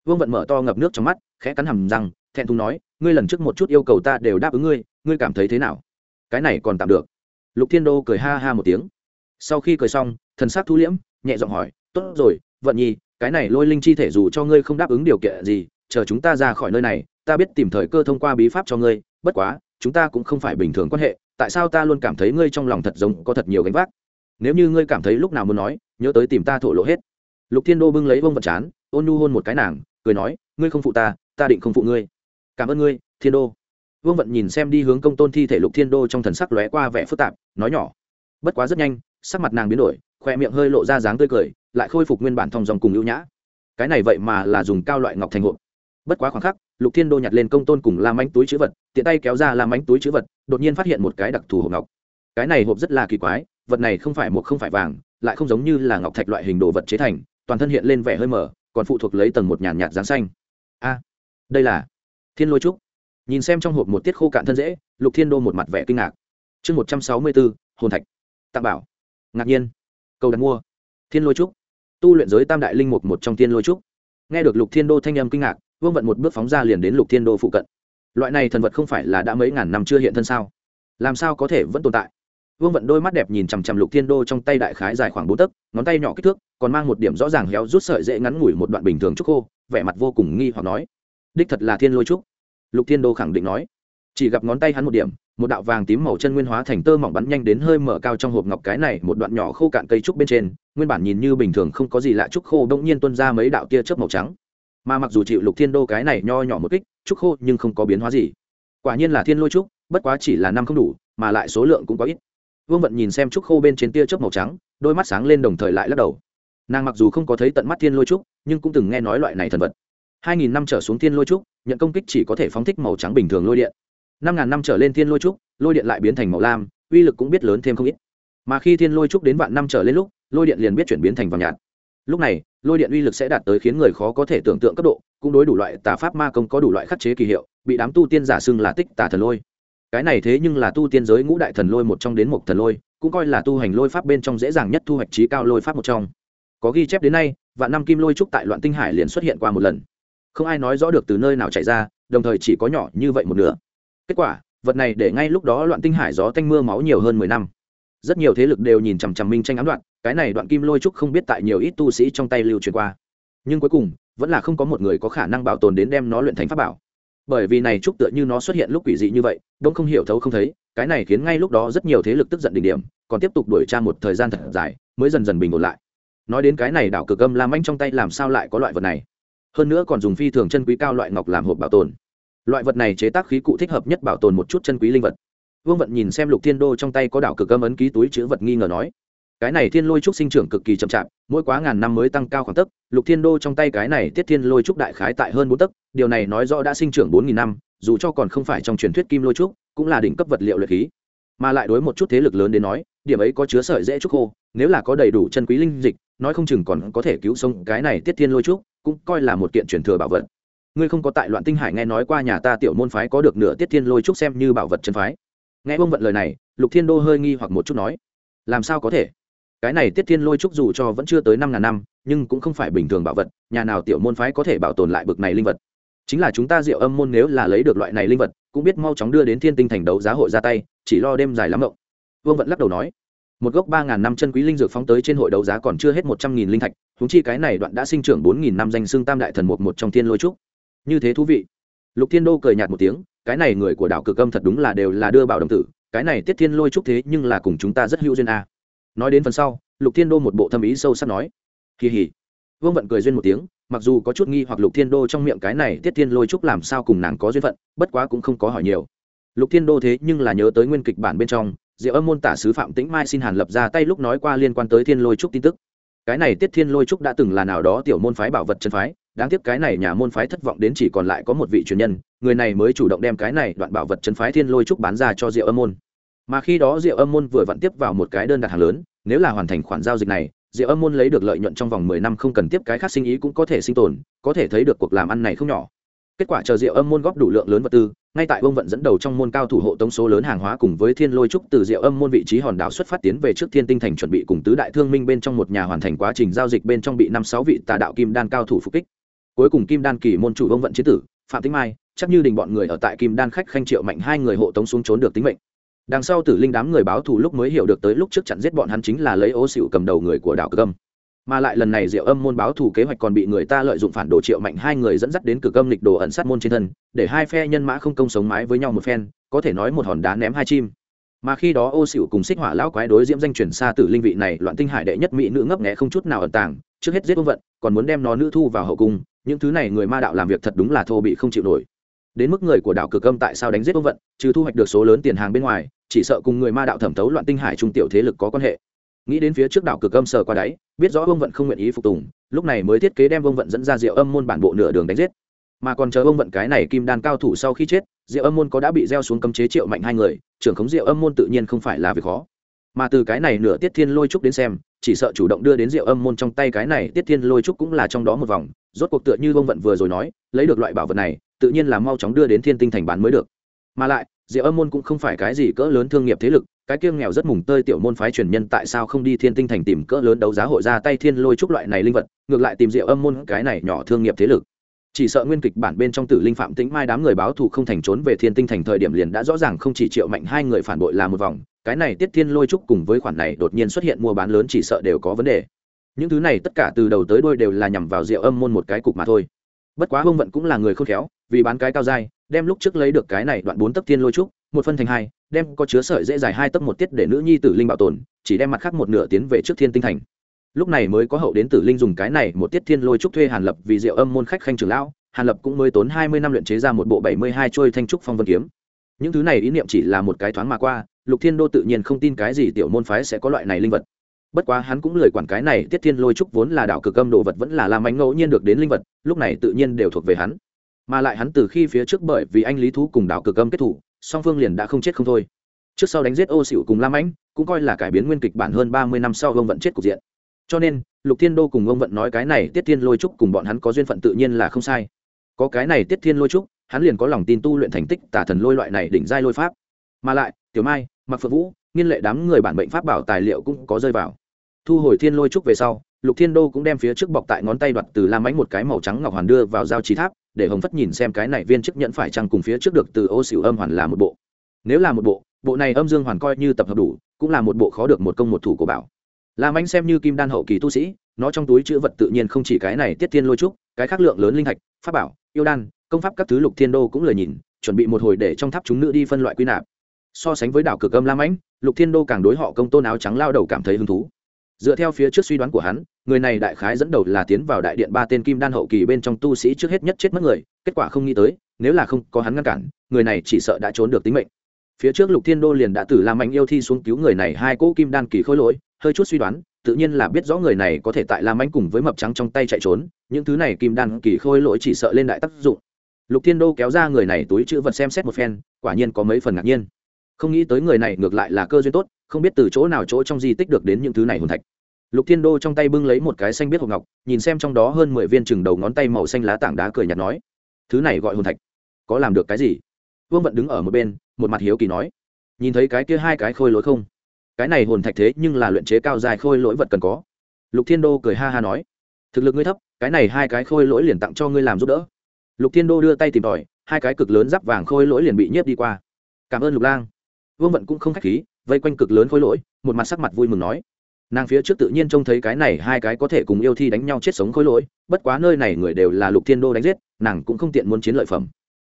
Vương vận mở to ngập nước trong mắt, khẽ cắn hầm răng, thẹn thùng nói, ngươi lần trước một chút yêu cầu ta đều đáp ứng ngươi ngươi cảm thấy thế nào? Cái này còn tạm được. Lục thiên đô cười ha ha một tiếng. Sau khi cười xong, thần s c thu liễm, nhẹ giọng hỏi, tốt rồi, vận nhi, cái này lôi linh chi thể dù cho ngươi không đáp ứng điều kiện gì, chờ chúng ta ra khỏi nơi này ta biết tìm thời cơ thông qua bí pháp cho ngươi, bất quá, chúng ta cũng không phải bình thường quan hệ, tại sao ta luôn cảm thấy ngươi trong lòng thật giống có thật nhiều gánh vác? Nếu như ngươi cảm thấy lúc nào muốn nói, nhớ tới tìm ta thổ lộ hết. Lục thiên đô bưng lấy bông vật chán, ôn nu hôn một cái nàng, cười nói, ngươi không phụ ta ta định không phụ ngươi. Cảm ơn ngươi, thiên đô. Vương vận nhìn xem đi hướng công tôn thi thể lục thiên đô trong thần sắc lóe qua vẻ phức tạp, nói nhỏ, bất quá rất nhanh, sắc mặt nàng biến đổi, khoe miệng hơi lộ ra dáng tươi cười, lại khôi phục nguyên bản thong dòng cùng ưu nhã. Cái này vậy mà là dùng cao loại ngọc thành hộp. Bất quá khoảng khắc lục thiên đô nhặt lên công tôn cùng làm mánh túi chữ vật, tiện tay kéo ra làm mánh túi chữ vật, đột nhiên phát hiện một cái đặc thù hộp ngọc. Cái này hộp rất là kỳ quái, vật này không phải một không phải vàng, lại không giống như là ngọc thạch loại hình đồ vật chế thành, toàn thân hiện lên vẻ hơi mở còn phụ thuộc lấy tầng một nhàn nhạt dáng xanh. A, đây là thiên lôi trúc. Nhìn xem trong hộp một tiết khô cạn thân dễ, lục thiên đô một mặt vẻ kinh ngạc. Chương một trăm sáu mươi bốn, hồn thạch. Tạm bảo. Ngạc nhiên. Cầu đặt mua. Thiên lôi trúc. Tu luyện giới tam đại linh mục một trong thiên lôi trúc. Nghe được lục thiên đô thanh âm kinh ngạc vương vận một bước phóng ra liền đến lục thiên đô phụ cận. Loại này thần vật không phải là đã mấy ngàn năm chưa hiện thân sao? Làm sao có thể vẫn tồn tại? Vương vận đôi mắt đẹp nhìn chằm chằm lục thiên đô trong tay đại khái dài khoảng bốn tấc, ngón tay nhỏ kích thước, còn mang một điểm rõ ràng héo rút sợi dễ ngắn ngủi một đoạn bình thường trúc khô, vẻ mặt vô cùng nghi hoặc nói, đích thật là thiên lôi trúc. Lục thiên đô khẳng định nói. Chỉ gặp ngón tay hắn một điểm, một đạo vàng tím màu chân nguyên hóa thành tơ mỏng bắn nhanh đến hơi mở cao trong hộp ngọc cái này, một đoạn nhỏ khô cạn cây trúc bên trên, nguyên bản nhìn như bình thường không có gì lạ trúc khô đông nhiên tuân ra mấy đạo tia chớp màu trắng mà mặc dù chịu lục thiên đô cái này nho nhỏ một kích, trúc khô nhưng không có biến hóa gì. Quả nhiên là thiên lôi trúc, bất quá chỉ là năm không đủ, mà lại số lượng cũng có ít. Vương vận nhìn xem trúc khô bên trên tia chớp màu trắng, đôi mắt sáng lên đồng thời lại lắc đầu. Nàng mặc dù không có thấy tận mắt thiên lôi trúc, nhưng cũng từng nghe nói loại này thần vật. Hai nghìn năm trở xuống thiên lôi trúc, nhận công kích chỉ có thể phóng thích màu trắng bình thường lôi điện. Năm ngàn năm trở lên thiên lôi trúc, lôi điện lại biến thành màu lam, uy lực cũng biết lớn thêm không ít. Mà khi thiên lôi trúc đến vạn năm trở lên lúc, lôi điện liền biết chuyển biến thành vàng nhạt. Lúc này lôi điện uy lực sẽ đạt tới khiến người khó có thể tưởng tượng cấp độ, cũng đối đủ loại tà pháp ma công có đủ loại khắc chế kỳ hiệu, bị đám tu tiên giả xưng là tích tà thần lôi. Cái này thế nhưng là tu tiên giới ngũ đại thần lôi một trong đến một thần lôi, cũng coi là tu hành lôi pháp bên trong dễ dàng nhất thu hoạch trí cao lôi pháp một trong. Có ghi chép đến nay, vạn năm kim lôi trúc tại loạn tinh hải liền xuất hiện qua một lần. Không ai nói rõ được từ nơi nào chạy ra, đồng thời chỉ có nhỏ như vậy một nửa. Kết quả, vật này để ngay lúc đó loạn tinh hải gió tanh mưa máu nhiều hơn mười năm rất nhiều thế lực đều nhìn chằm chằm minh tranh ám đoạn, cái này đoạn kim lôi trúc không biết tại nhiều ít tu sĩ trong tay lưu truyền qua. Nhưng cuối cùng, vẫn là không có một người có khả năng bảo tồn đến đem nó luyện thành pháp bảo. Bởi vì này trúc tựa như nó xuất hiện lúc quỷ dị như vậy, đông không hiểu thấu không thấy, cái này khiến ngay lúc đó rất nhiều thế lực tức giận đỉnh điểm, còn tiếp tục đuổi tra một thời gian thật dài, mới dần dần bình ổn lại. Nói đến cái này đảo cực âm làm anh trong tay làm sao lại có loại vật này? Hơn nữa còn dùng phi thường chân quý cao loại ngọc làm hộp bảo tồn. Loại vật này chế tác khí cụ thích hợp nhất bảo tồn một chút chân quý linh vật vương vận nhìn xem lục thiên đô trong tay có đảo cực âm ấn ký túi chữ vật nghi ngờ nói cái này thiên lôi trúc sinh trưởng cực kỳ chậm chạp mỗi quá ngàn năm mới tăng cao khoảng tấc lục thiên đô trong tay cái này tiết thiên lôi trúc đại khái tại hơn bốn tấc điều này nói rõ đã sinh trưởng bốn nghìn năm dù cho còn không phải trong truyền thuyết kim lôi trúc cũng là đỉnh cấp vật liệu luyện khí mà lại đối một chút thế lực lớn đến nói điểm ấy có chứa sợi dễ trúc khô nếu là có đầy đủ chân quý linh dịch nói không chừng còn có thể cứu sống cái này tiết thiên lôi trúc cũng coi là một kiện truyền thừa bảo vật ngươi không có tại loạn tinh hải nghe nói qua nhà ta tiểu môn phái có được nửa tiết thiên lôi trúc xem như bảo vật chân phái nghe bông vận lời này, lục thiên đô hơi nghi hoặc một chút nói, làm sao có thể? Cái này tiết thiên lôi trúc dù cho vẫn chưa tới năm ngàn năm, nhưng cũng không phải bình thường bảo vật, nhà nào tiểu môn phái có thể bảo tồn lại bực này linh vật? Chính là chúng ta diệu âm môn nếu là lấy được loại này linh vật, cũng biết mau chóng đưa đến thiên tinh thành đấu giá hội ra tay, chỉ lo đêm dài lắm mộng. Vương vận lắc đầu nói, một gốc ba ngàn năm chân quý linh dược phóng tới trên hội đấu giá còn chưa hết một trăm nghìn linh thạch húng chi cái này đoạn đã sinh trưởng bốn nghìn năm danh xương tam đại thần một một trong thiên lôi trúc. Như thế thú vị. Lục thiên đô cười nhạt một tiếng cái này người của đảo cực âm thật đúng là đều là đưa bảo đồng tử, cái này tiết thiên lôi trúc thế nhưng là cùng chúng ta rất hữu duyên a. Nói đến phần sau, lục thiên đô một bộ thâm ý sâu sắc nói. Kỳ hỉ vương vận cười duyên một tiếng, mặc dù có chút nghi hoặc lục thiên đô trong miệng cái này tiết thiên lôi trúc làm sao cùng nàng có duyên phận, bất quá cũng không có hỏi nhiều. Lục thiên đô thế nhưng là nhớ tới nguyên kịch bản bên trong, diệu âm môn tả sứ phạm tĩnh mai xin hàn lập ra tay lúc nói qua liên quan tới thiên lôi trúc tin tức. Cái này tiết thiên lôi trúc đã từng là nào đó tiểu môn phái bảo vật chân phái đáng tiếc cái này nhà môn phái thất vọng đến chỉ còn lại có một vị truyền nhân, người này mới chủ động đem cái này đoạn bảo vật chân phái thiên lôi trúc bán ra cho diệu âm môn. Mà khi đó diệu âm môn vừa vặn tiếp vào một cái đơn đặt hàng lớn, nếu là hoàn thành khoản giao dịch này, diệu âm môn lấy được lợi nhuận trong vòng mười năm không cần tiếp cái khác sinh ý cũng có thể sinh tồn, có thể thấy được cuộc làm ăn này không nhỏ. Kết quả chờ diệu âm môn góp đủ lượng lớn vật tư, ngay tại ông vận dẫn đầu trong môn cao thủ hộ tống số lớn hàng hóa cùng với thiên lôi trúc từ diệu âm môn vị trí hòn đảo xuất phát tiến về trước thiên tinh thành chuẩn bị cùng tứ đại thương minh bên trong một nhà hoàn thành quá trình giao dịch bên trong bị năm sáu vị tà đạo kim đan cao thủ phục kích cuối cùng kim đan kỳ môn chủ vương vận chế tử, phạm Tĩnh mai, chắc như đình bọn người ở tại kim đan khách khanh triệu mạnh hai người hộ tống xuống trốn được tính mệnh. Đằng sau tử linh đám người báo thù lúc mới hiểu được tới lúc trước chặn giết bọn hắn chính là lấy ô xịu cầm đầu người của đảo cực âm. Mà lại lần này diệu âm môn báo thù kế hoạch còn bị người ta lợi dụng phản đồ triệu mạnh hai người dẫn dắt đến cực âm lịch đồ ẩn sát môn trên thân, để hai phe nhân mã không công sống mái với nhau một phen, có thể nói một hòn đá ném hai chim. Mà khi đó ô xỉu cùng xích hỏa lão quái đối diễm danh chuyển xa tử linh vị này loạn tinh hải đệ nhất mỹ nữ ngấp nghẽ không chút nào ẩn tàng, trước hết giết ông vận, còn muốn đem nó nữ thu vào hậu cung những thứ này người ma đạo làm việc thật đúng là thô bị không chịu nổi. Đến mức người của đảo cực âm tại sao đánh giết ông vận, trừ thu hoạch được số lớn tiền hàng bên ngoài, chỉ sợ cùng người ma đạo thẩm thấu loạn tinh hải trung tiểu thế lực có quan hệ. Nghĩ đến phía trước đảo cực âm sờ qua đáy, biết rõ ông vận không nguyện ý phục tùng, lúc này mới thiết kế đem ông vận dẫn ra diệu âm môn bản bộ nửa đường đánh giết. Mà còn chờ ông vận cái này kim đan cao thủ sau khi chết, diệu âm môn có đã bị gieo xuống cấm chế triệu mạnh hai người, trưởng khống diệu âm môn tự nhiên không phải là việc khó. Mà từ cái này nửa tiết thiên lôi trúc đến xem, chỉ sợ chủ động đưa đến diệu âm môn trong tay cái này tiết thiên lôi trúc cũng là trong đó một vòng rốt cuộc tựa như ông vận vừa rồi nói, lấy được loại bảo vật này, tự nhiên là mau chóng đưa đến thiên tinh thành bán mới được. Mà lại diệu âm môn cũng không phải cái gì cỡ lớn thương nghiệp thế lực, cái kiêng nghèo rất mùng tơi tiểu môn phái truyền nhân tại sao không đi thiên tinh thành tìm cỡ lớn đấu giá hội ra tay thiên lôi trúc loại này linh vật, ngược lại tìm diệu âm môn cái này nhỏ thương nghiệp thế lực. Chỉ sợ nguyên kịch bản bên trong tử linh phạm tĩnh mai đám người báo thù không thành trốn về thiên tinh thành thời điểm liền đã rõ ràng không chỉ triệu mạnh hai người phản bội là một vòng, cái này tiết thiên lôi trúc cùng với khoản này đột nhiên xuất hiện mua bán lớn chỉ sợ đều có vấn đề những thứ này tất cả từ đầu tới đôi đều là nhằm vào diệu âm môn một cái cục mà thôi. Bất quá hông vận cũng là người khôn khéo, vì bán cái cao dai đem lúc trước lấy được cái này đoạn bốn tấc thiên lôi trúc, một phân thành hai, đem có chứa sợi dễ dài hai tấc một tiết để nữ nhi tử linh bảo tồn, chỉ đem mặt khác một nửa tiến về trước thiên tinh thành. Lúc này mới có hậu đến tử linh dùng cái này một tiết thiên lôi trúc thuê hàn lập vì diệu âm môn khách khanh trưởng lão, hàn lập cũng mới tốn hai mươi năm luyện chế ra một bộ bảy mươi hai trôi thanh trúc phong vân kiếm. Những thứ này ý niệm chỉ là một cái thoáng mà qua, lục thiên đô tự nhiên không tin cái gì tiểu môn phái sẽ có loại này linh vật bất quá hắn cũng lời quản cái này, tiết thiên lôi trúc vốn là đạo cực âm đồ vật vẫn là làm ánh ngẫu nhiên được đến linh vật, lúc này tự nhiên đều thuộc về hắn. Mà lại hắn từ khi phía trước bởi vì anh lý thú cùng đạo cực âm kết thủ, song phương liền đã không chết không thôi. Trước sau đánh giết ô xỉu cùng lam ánh cũng coi là cải biến nguyên kịch bản hơn ba mươi năm sau ông vận chết cục diện. Cho nên, lục thiên đô cùng ông vận nói cái này tiết thiên lôi trúc cùng bọn hắn có duyên phận tự nhiên là không sai. Có cái này tiết thiên lôi trúc, hắn liền có lòng tin tu luyện thành tích tả thần lôi loại này đỉnh giai lôi pháp. Mà lại, tiểu mai mặc phượng vũ, nghiên lệ đám người bản bệnh pháp bảo tài liệu cũng có rơi vào thu hồi thiên lôi trúc về sau lục thiên đô cũng đem phía trước bọc tại ngón tay đoạt từ lam ánh một cái màu trắng ngọc hoàn đưa vào giao trí tháp để hồng phất nhìn xem cái này viên chức nhận phải chăng cùng phía trước được từ ô xỉu âm hoàn là một bộ. Nếu là một bộ bộ này âm dương hoàn coi như tập hợp đủ cũng là một bộ khó được một công một thủ của bảo. Lam ánh xem như kim đan hậu kỳ tu sĩ nó trong túi chữ vật tự nhiên không chỉ cái này tiết thiên lôi trúc cái khác lượng lớn linh hạch, pháp bảo yêu đan công pháp các thứ lục thiên đô cũng lời nhìn chuẩn bị một hồi để trong tháp chúng nữ đi phân loại quy nạp. So sánh với đảo cực âm lam ánh lục thiên đô càng đối họ công tôn áo trắng lao đầu cảm thấy hứng thú dựa theo phía trước suy đoán của hắn, người này đại khái dẫn đầu là tiến vào đại điện ba tên kim đan hậu kỳ bên trong tu sĩ trước hết nhất chết mất người, kết quả không nghĩ tới, nếu là không có hắn ngăn cản, người này chỉ sợ đã trốn được tính mệnh. Phía trước lục thiên đô liền đã từ làm mạnh yêu thi xuống cứu người này hai cỗ kim đan kỳ khôi lỗi, hơi chút suy đoán, tự nhiên là biết rõ người này có thể tại làm mạnh cùng với mập trắng trong tay chạy trốn, những thứ này kim đan kỳ khôi lỗi chỉ sợ lên đại tác dụng. Lục thiên đô kéo ra người này túi chữ vật xem xét một phen, quả nhiên có mấy phần ngạc nhiên. Không nghĩ tới người này ngược lại là cơ duyên tốt, không biết từ chỗ nào chỗ trong di tích được đến những thứ này hồn thạch lục thiên đô trong tay bưng lấy một cái xanh biết hộp ngọc, nhìn xem trong đó hơn mười viên chừng đầu ngón tay màu xanh lá tảng đá cười nhạt nói, thứ này gọi hồn thạch, có làm được cái gì? Vương vận đứng ở một bên, một mặt hiếu kỳ nói, nhìn thấy cái kia hai cái khôi lỗi không? Cái này hồn thạch thế nhưng là luyện chế cao dài khôi lỗi vật cần có. Lục thiên đô cười ha ha nói, thực lực ngươi thấp, cái này hai cái khôi lỗi liền tặng cho ngươi làm giúp đỡ. Lục thiên đô đưa tay tìm tòi, hai cái cực lớn giáp vàng khôi lỗi liền bị nhiếp đi qua. Cảm ơn lục lang. Vương vận cũng không k h á c h khí, vây quanh cực lớn khôi lỗi, một mặt sắc mặt vui mừng nói nàng phía trước tự nhiên trông thấy cái này hai cái có thể cùng yêu thi đánh nhau chết sống khôi lỗi, bất quá nơi này người đều là lục thiên đô đánh giết, nàng cũng không tiện muốn chiến lợi phẩm.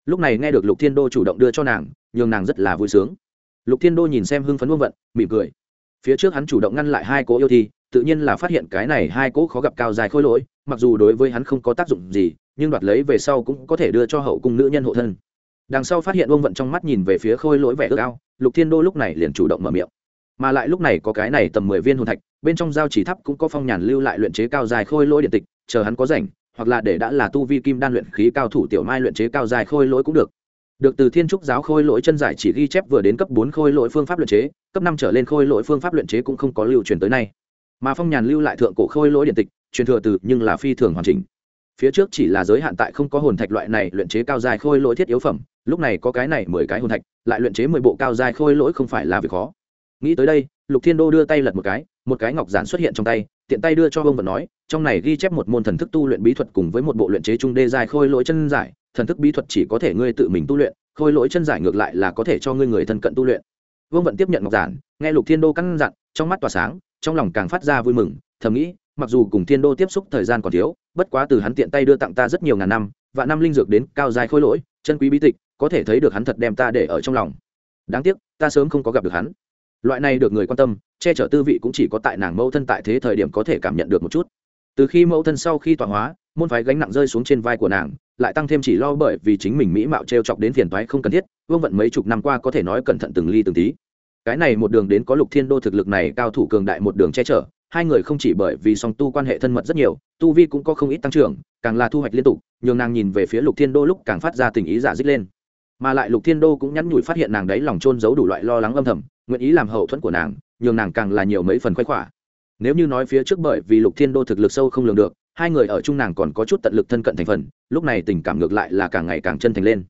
Lúc này nghe được lục thiên đô chủ động đưa cho nàng, nhường nàng rất là vui sướng. Lục thiên đô nhìn xem hưng phấn vương vận, mỉm cười. Phía trước hắn chủ động ngăn lại hai cỗ yêu thi, tự nhiên là phát hiện cái này hai cỗ khó gặp cao dài khôi lỗi, mặc dù đối với hắn không có tác dụng gì, nhưng đoạt lấy về sau cũng có thể đưa cho hậu cung nữ nhân hộ thân. Đằng sau phát hiện vương vận trong mắt nhìn về phía khôi lỗi vẻ ước ao, lục thiên đô lúc này liền chủ động mở miệng mà lại lúc này có cái này tầm mười viên hồn thạch, bên trong giao chỉ thắp cũng có phong nhàn lưu lại luyện chế cao dài khôi lỗi điện tịch, chờ hắn có rảnh, hoặc là để đã là tu vi kim đan luyện khí cao thủ tiểu mai luyện chế cao dài khôi lỗi cũng được. Được từ thiên trúc giáo khôi lỗi chân giải chỉ ghi chép vừa đến cấp bốn khôi lỗi phương pháp luyện chế, cấp năm trở lên khôi lỗi phương pháp luyện chế cũng không có lưu truyền tới nay. Mà phong nhàn lưu lại thượng cổ khôi lỗi điện tịch, truyền thừa từ nhưng là phi thường hoàn chỉnh. Phía trước chỉ là giới hạn tại không có hồn thạch loại này luyện chế cao dài khôi lỗi thiết yếu phẩm, lúc này có cái này mười cái hồn thạch, lại luyện chế mười bộ cao dài khôi lỗi không phải là việc khó nghĩ tới đây, lục thiên đô đưa tay lật một cái một cái ngọc giản xuất hiện trong tay, tiện tay đưa cho Vương vật nói, trong này ghi chép một môn thần thức tu luyện bí thuật cùng với một bộ luyện chế trung đê dài khôi lỗi chân giải, thần thức bí thuật chỉ có thể ngươi tự mình tu luyện, khôi lỗi chân giải ngược lại là có thể cho ngươi người thân cận tu luyện. Vương vận tiếp nhận ngọc giản, nghe lục thiên đô căn dặn, trong mắt tỏa sáng, trong lòng càng phát ra vui mừng, thầm nghĩ, mặc dù cùng thiên đô tiếp xúc thời gian còn thiếu, bất quá từ hắn tiện tay đưa tặng ta rất nhiều ngàn năm và năm linh dược đến cao dài khôi lỗi, chân quý bí tịch, có thể thấy được hắn thật đem ta để ở trong lòng. Đáng tiếc, ta sớm không có gặp được hắn loại này được người quan tâm, che chở tư vị cũng chỉ có tại nàng mẫu thân tại thế thời điểm có thể cảm nhận được một chút. Từ khi mẫu thân sau khi tọa hóa, môn phái gánh nặng rơi xuống trên vai của nàng, lại tăng thêm chỉ lo bởi vì chính mình mỹ mạo t r e o chọc đến phiền toái không cần thiết, vương vận mấy chục năm qua có thể nói cẩn thận từng ly từng tí. Cái này một đường đến có lục thiên đô thực lực này cao thủ cường đại một đường che chở, hai người không chỉ bởi vì song tu quan hệ thân mật rất nhiều, tu vi cũng có không ít tăng trưởng, càng là thu hoạch liên tục, nhường nàng nhìn về phía lục thiên đô lúc càng phát ra tình ý giả dích lên mà lại lục thiên đô cũng nhắn nhủi phát hiện nàng đấy lòng trôn giấu đủ loại lo lắng âm thầm, nguyện ý làm hậu thuẫn của nàng, nhường nàng càng là nhiều mấy phần khoái khỏa. Nếu như nói phía trước bởi vì lục thiên đô thực lực sâu không lường được, hai người ở chung nàng còn có chút tận lực thân cận thành phần, lúc này tình cảm ngược lại là càng ngày càng chân thành lên.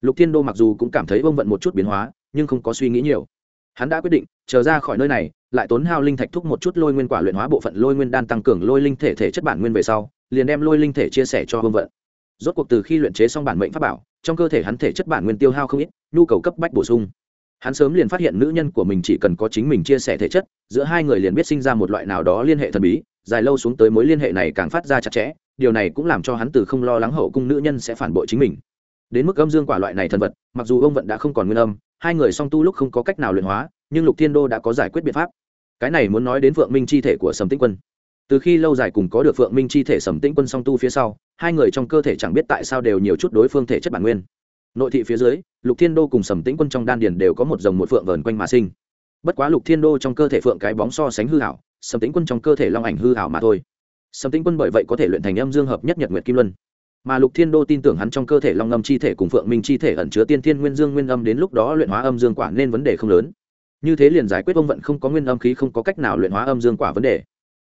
Lục thiên đô mặc dù cũng cảm thấy bông vận một chút biến hóa, nhưng không có suy nghĩ nhiều. Hắn đã quyết định, chờ ra khỏi nơi này, lại tốn hao linh thạch thúc một chút lôi nguyên quả luyện hóa bộ phận lôi nguyên đan tăng cường lôi linh thể thể chất bản nguyên về sau, liền đem lôi linh thể chia sẻ cho bông vận rốt cuộc từ khi luyện chế xong bản mệnh pháp bảo, trong cơ thể hắn thể chất bản nguyên tiêu hao không ít, nhu cầu cấp bách bổ sung. Hắn sớm liền phát hiện nữ nhân của mình chỉ cần có chính mình chia sẻ thể chất, giữa hai người liền biết sinh ra một loại nào đó liên hệ thần bí, dài lâu xuống tới mối liên hệ này càng phát ra chặt chẽ, điều này cũng làm cho hắn từ không lo lắng hậu cung nữ nhân sẽ phản bội chính mình. Đến mức âm dương quả loại này thần vật, mặc dù ông vận đã không còn nguyên âm, hai người song tu lúc không có cách nào luyện hóa, nhưng lục thiên đô đã có giải quyết biện pháp. Cái này muốn nói đến vượng minh chi thể của sầm tĩnh quân từ khi lâu dài cùng có được phượng minh chi thể sầm tĩnh quân song tu phía sau, hai người trong cơ thể chẳng biết tại sao đều nhiều chút đối phương thể chất bản nguyên. Nội thị phía dưới, lục thiên đô cùng sầm tĩnh quân trong đan điền đều có một dòng một phượng vờn quanh mà sinh. Bất quá lục thiên đô trong cơ thể phượng cái bóng so sánh hư hảo, sầm tĩnh quân trong cơ thể long ảnh hư hảo mà thôi. Sầm tĩnh quân bởi vậy có thể luyện thành âm dương hợp nhất nhật nguyệt kim luân. Mà lục thiên đô tin tưởng hắn trong cơ thể long âm chi thể cùng phượng minh chi thể ẩn chứa tiên thiên nguyên dương nguyên âm đến lúc đó luyện hóa âm dương quả nên vấn đề không lớn. Như thế liền giải quyết ông vận không có nguyên âm khí không có cách nào luyện hóa âm dương quả vấn đề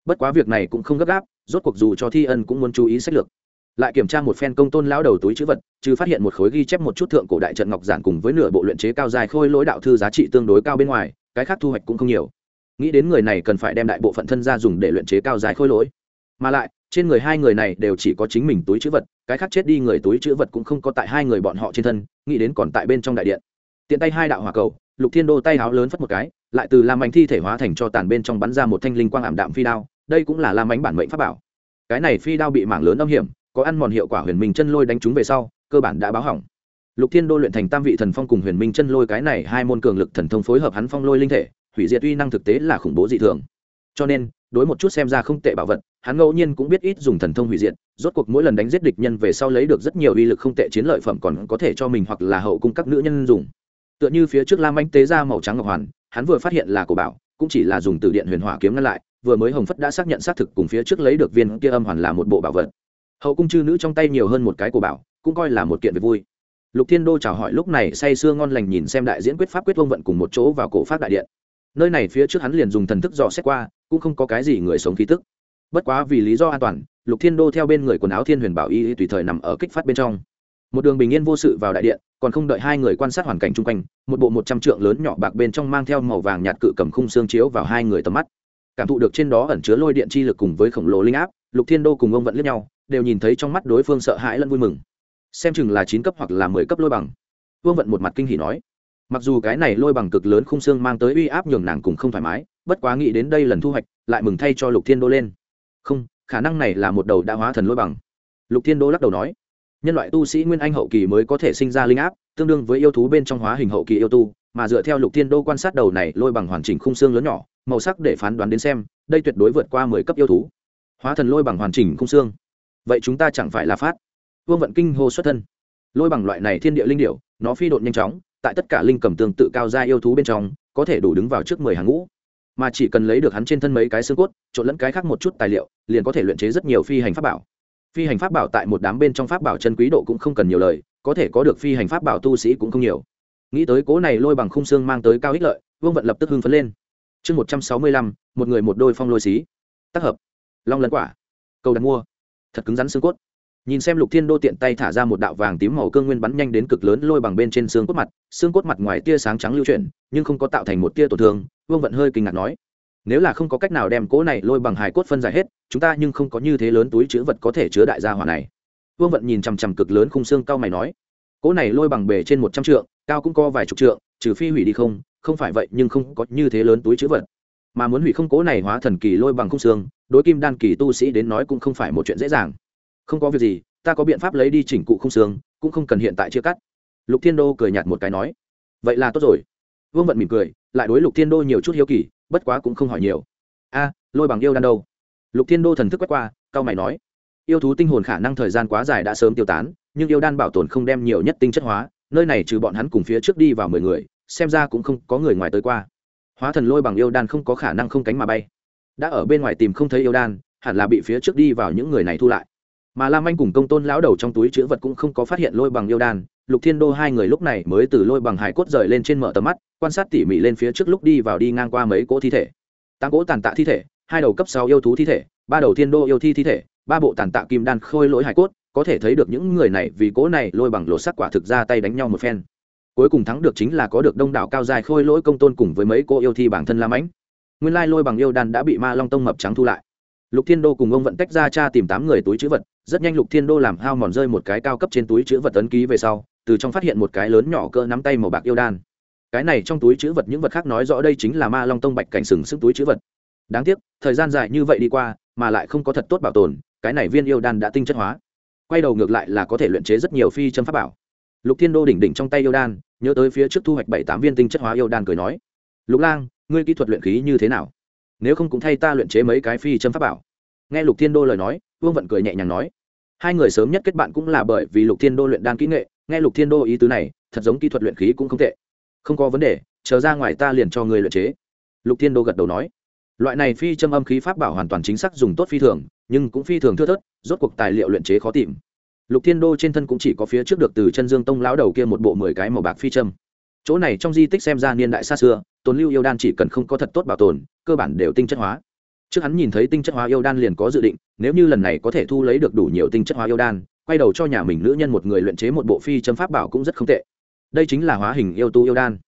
bất quá việc này cũng không gấp gáp, rốt cuộc dù cho thi ân cũng muốn chú ý sách lược. Lại kiểm tra một phen công tôn lão đầu túi chữ vật chứ phát hiện một khối ghi chép một chút thượng cổ đại trận ngọc giản cùng với nửa bộ luyện chế cao dài khôi lỗi đạo thư giá trị tương đối cao bên ngoài, cái khác thu hoạch cũng không nhiều. Nghĩ đến người này cần phải đem đại bộ phận thân ra dùng để luyện chế cao dài khôi lỗi. Mà lại, trên người hai người này đều chỉ có chính mình túi chữ vật, cái khác chết đi người túi chữ vật cũng không có tại hai người bọn họ trên thân, nghĩ đến còn tại bên trong đại điện. Tiện tay hai đạo hòa cầu, lục thiên đô tay háo lớn phất một cái, lại từ làm bánh thi thể hóa thành cho tàn bên trong bắn ra một thanh linh quang ảm đạm phi đao đây cũng là làm bánh bản mệnh pháp bảo. Cái này phi đao bị mảng lớn âm hiểm, có ăn mòn hiệu quả huyền minh chân lôi đánh chúng về sau, cơ bản đã báo hỏng. Lục thiên đô luyện thành tam vị thần phong cùng huyền minh chân lôi cái này hai môn cường lực thần thông phối hợp hắn phong lôi linh thể, hủy diệt uy năng thực tế là khủng bố dị thường. Cho nên, đối một chút xem ra không tệ bảo vật, hắn ngẫu nhiên cũng biết ít dùng thần thông hủy diệt, rốt cuộc mỗi lần đánh giết địch nhân về sau lấy được rất nhiều uy lực không tệ chiến lợi phẩm còn có thể cho mình hoặc là hậu cung các nữ nhân dùng. Tựa như phía trước lam anh tế ra màu trắng ngọc hoàn, hắn vừa phát hiện là cổ bảo cũng chỉ là dùng từ điện huyền hỏa kiếm ngăn lại, vừa mới hồng phất đã xác nhận xác thực cùng phía trước lấy được viên kia âm hoàn là một bộ bảo vật. Hậu cung chư nữ trong tay nhiều hơn một cái của bảo, cũng coi là một kiện việc vui. Lục thiên đô chào hỏi lúc này say sưa ngon lành nhìn xem đại diễn quyết pháp quyết vông vận cùng một chỗ vào cổ pháp đại điện. Nơi này phía trước hắn liền dùng thần thức dò xét qua, cũng không có cái gì người sống khí tức. Bất quá vì lý do an toàn, lục thiên đô theo bên người quần áo thiên huyền bảo y tùy thời nằm ở kích phát bên trong. Một đường bình yên vô sự vào đại điện còn không đợi hai người quan sát hoàn cảnh chung quanh, một bộ một trăm trượng lớn nhỏ bạc bên trong mang theo màu vàng nhạt cự cầm khung xương chiếu vào hai người tầm mắt. Cảm thụ được trên đó ẩn chứa lôi điện chi lực cùng với khổng lồ linh áp, lục thiên đô cùng ông vận liếc nhau, đều nhìn thấy trong mắt đối phương sợ hãi lẫn vui mừng. Xem chừng là chín cấp hoặc là mười cấp lôi bằng. Vương vận một mặt kinh hỉ nói, mặc dù cái này lôi bằng cực lớn khung xương mang tới uy áp nhường nàng cùng không thoải mái, bất quá nghĩ đến đây lần thu hoạch, lại mừng thay cho lục thiên đô lên. Không, khả năng này là một đầu đã hóa thần lôi bằng. Lục thiên đô lắc đầu nói nhân loại tu sĩ nguyên anh hậu kỳ mới có thể sinh ra linh áp, tương đương với yêu thú bên trong hóa hình hậu kỳ yêu tu, mà dựa theo lục thiên đô quan sát đầu này, lôi bằng hoàn chỉnh khung xương lớn nhỏ, màu sắc để phán đoán đến xem, đây tuyệt đối vượt qua mười cấp yêu thú. Hóa thần lôi bằng hoàn chỉnh khung xương. Vậy chúng ta chẳng phải là phát? Vương vận kinh hô xuất thân. Lôi bằng loại này thiên địa linh điệu nó phi độn nhanh chóng, tại tất cả linh cầm tương tự cao gia yêu thú bên trong, có thể đủ đứng vào trước mười hàng ngũ. Mà chỉ cần lấy được hắn trên thân mấy cái xương cốt, trộn lẫn cái khác một chút tài liệu, liền có thể luyện chế rất nhiều phi hành pháp bảo phi hành pháp bảo tại một đám bên trong pháp bảo chân quý độ cũng không cần nhiều lời, có thể có được phi hành pháp bảo tu sĩ cũng không nhiều. Nghĩ tới cố này lôi bằng khung xương mang tới cao ích lợi, vương vận lập tức hưng phấn lên. Chương một trăm sáu mươi lăm, một người một đôi phong lôi xí. Tác hợp. Long lấn quả. Cầu đặt mua. Thật cứng rắn xương cốt. Nhìn xem lục thiên đô tiện tay thả ra một đạo vàng tím màu cương nguyên bắn nhanh đến cực lớn lôi bằng bên trên xương cốt mặt, xương cốt mặt ngoài tia sáng trắng lưu chuyển, nhưng không có tạo thành một tia tổn thương, vương vận hơi kinh ngạc nói nếu là không có cách nào đem cỗ này lôi bằng hài cốt phân giải hết, chúng ta nhưng không có như thế lớn túi chữ vật có thể chứa đại gia hỏa này. Vương vận nhìn chằm chằm cực lớn khung xương cao mày nói, cỗ này lôi bằng bề trên một trăm trượng, cao cũng có vài chục trượng, trừ phi hủy đi không không phải vậy nhưng không có như thế lớn túi chữ vật. Mà muốn hủy không cố này hóa thần kỳ lôi bằng khung xương, đối kim đan kỳ tu sĩ đến nói cũng không phải một chuyện dễ dàng. Không có việc gì, ta có biện pháp lấy đi chỉnh cụ khung xương, cũng không cần hiện tại chia cắt. Lục thiên đô cười nhạt một cái nói, vậy là tốt rồi. Vương vận mỉm cười, lại đối lục thiên đô nhiều chút hiếu kỳ bất quá cũng không hỏi nhiều. A, lôi bằng yêu đan đâu? Lục thiên đô thần thức quét qua cao mày nói. Yêu thú tinh hồn khả năng thời gian quá dài đã sớm tiêu tán, nhưng yêu đan bảo tồn không đem nhiều nhất tinh chất hóa, nơi này trừ bọn hắn cùng phía trước đi vào mười người, xem ra cũng không có người ngoài tới qua. Hóa thần lôi bằng yêu đan không có khả năng không cánh mà bay. Đã ở bên ngoài tìm không thấy yêu đan, hẳn là bị phía trước đi vào những người này thu lại mà lam anh cùng công tôn lão đầu trong túi chữ vật cũng không có phát hiện lôi bằng yêu đan. Lục thiên đô hai người lúc này mới từ lôi bằng hải cốt rời lên trên mở tầm mắt, quan sát tỉ mỉ lên phía trước lúc đi vào đi ngang qua mấy cỗ thi thể. Tám cỗ tàn tạ thi thể, hai đầu cấp sáu yêu thú thi thể, ba đầu thiên đô yêu thi thi thể, ba bộ tàn tạ kim đan khôi lỗi hải cốt, có thể thấy được những người này vì cỗ này lôi bằng lột sắc quả thực ra tay đánh nhau một phen. Cuối cùng thắng được chính là có được đông đảo cao dài khôi lỗi công tôn cùng với mấy cô yêu thi bản thân lam ánh nguyên lai lôi bằng yêu đan đã bị ma long tông mập trắng thu lại. Lục thiên đô cùng ông vận tách ra cha tìm tám người túi chữ vật rất nhanh lục thiên đô làm hao mòn rơi một cái cao cấp trên túi chữ vật ấn ký về sau, từ trong phát hiện một cái lớn nhỏ cỡ nắm tay màu bạc yêu đan. Cái này trong túi chữ vật những vật khác nói rõ đây chính là ma long tông bạch cảnh sừng sức túi chữ vật. Đáng tiếc, thời gian dài như vậy đi qua, mà lại không có thật tốt bảo tồn, cái này viên yêu đan đã tinh chất hóa. Quay đầu ngược lại là có thể luyện chế rất nhiều phi châm pháp bảo. Lục thiên đô đỉnh đỉnh trong tay yêu đan, nhớ tới phía trước thu hoạch bảy tám viên tinh chất hóa yêu đan cười nói, lục lang, ngươi kỹ thuật luyện khí như thế nào? Nếu không cũng thay ta luyện chế mấy cái phi châm pháp bảo. Nghe lục thiên đô lời nói vương vận cười nhẹ nhàng nói, hai người sớm nhất kết bạn cũng là bởi vì lục thiên đô luyện đan kỹ nghệ, nghe lục thiên đô ý tứ này, thật giống kỹ thuật luyện khí cũng không tệ. Không có vấn đề, chờ ra ngoài ta liền cho người luyện chế. Lục thiên đô gật đầu nói, loại này phi châm âm khí pháp bảo hoàn toàn chính xác dùng tốt phi thường, nhưng cũng phi thường thưa thớt, rốt cuộc tài liệu luyện chế khó tìm. Lục thiên đô trên thân cũng chỉ có phía trước được từ chân dương tông lão đầu kia một bộ mười cái màu bạc phi châm. Chỗ này trong di tích xem ra niên đại xa xưa, tồn lưu yêu đan chỉ cần không có thật tốt bảo tồn, cơ bản đều tinh chất hóa trước hắn nhìn thấy tinh chất hóa yêu đan liền có dự định, nếu như lần này có thể thu lấy được đủ nhiều tinh chất hóa yêu đan, quay đầu cho nhà mình nữ nhân một người luyện chế một bộ phi châm pháp bảo cũng rất không tệ. Đây chính là hóa hình yêu tu yêu đan.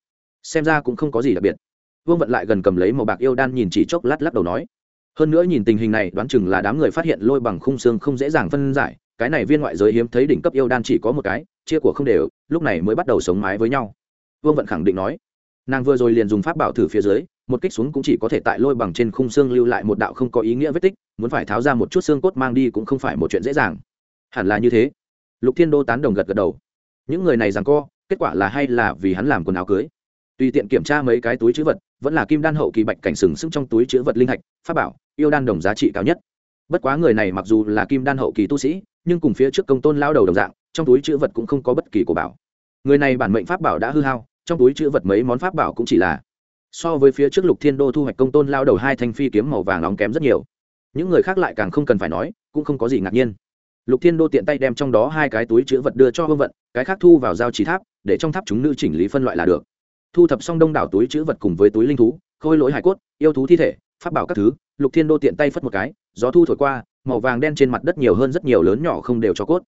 Xem ra cũng không có gì đặc biệt. Vương vận lại gần cầm lấy màu bạc yêu đan nhìn chỉ chốc lát lắc đầu nói, hơn nữa nhìn tình hình này, đoán chừng là đám người phát hiện lôi bằng khung xương không dễ dàng phân giải, cái này viên ngoại giới hiếm thấy đỉnh cấp yêu đan chỉ có một cái, chia của không đều, lúc này mới bắt đầu sống mái với nhau. Vương vận khẳng định nói nàng vừa rồi liền dùng pháp bảo thử phía dưới, một kích xuống cũng chỉ có thể tại lôi bằng trên khung xương lưu lại một đạo không có ý nghĩa vết tích, muốn phải tháo ra một chút xương cốt mang đi cũng không phải một chuyện dễ dàng. Hẳn là như thế. Lục thiên đô tán đồng gật gật đầu. Những người này rằng co, kết quả là hay là vì hắn làm quần áo cưới. Tùy tiện kiểm tra mấy cái túi chữ vật, vẫn là kim đan hậu kỳ bạch cảnh sừng sững trong túi chữ vật linh hạch, pháp bảo, yêu đan đồng giá trị cao nhất. Bất quá người này mặc dù là kim đan hậu kỳ tu sĩ, nhưng cùng phía trước công tôn lao đầu đồng dạng, trong túi chữ vật cũng không có bất kỳ của bảo. Người này bản mệnh pháp bảo đã hư hao trong túi chữ vật mấy món pháp bảo cũng chỉ là. So với phía trước lục thiên đô thu hoạch công tôn lao đầu hai thanh phi kiếm màu vàng nóng kém rất nhiều. Những người khác lại càng không cần phải nói, cũng không có gì ngạc nhiên. Lục thiên đô tiện tay đem trong đó hai cái túi chữ vật đưa cho vương vận, cái khác thu vào giao trí tháp, để trong tháp chúng nữ chỉnh lý phân loại là được. Thu thập xong đông đảo túi chữ vật cùng với túi linh thú, khôi lỗi hải cốt, yêu thú thi thể phát bảo các thứ, lục thiên đô tiện tay phất một cái, gió thu thổi qua, màu vàng đen trên mặt đất nhiều hơn rất nhiều lớn nhỏ không đều cho cốt.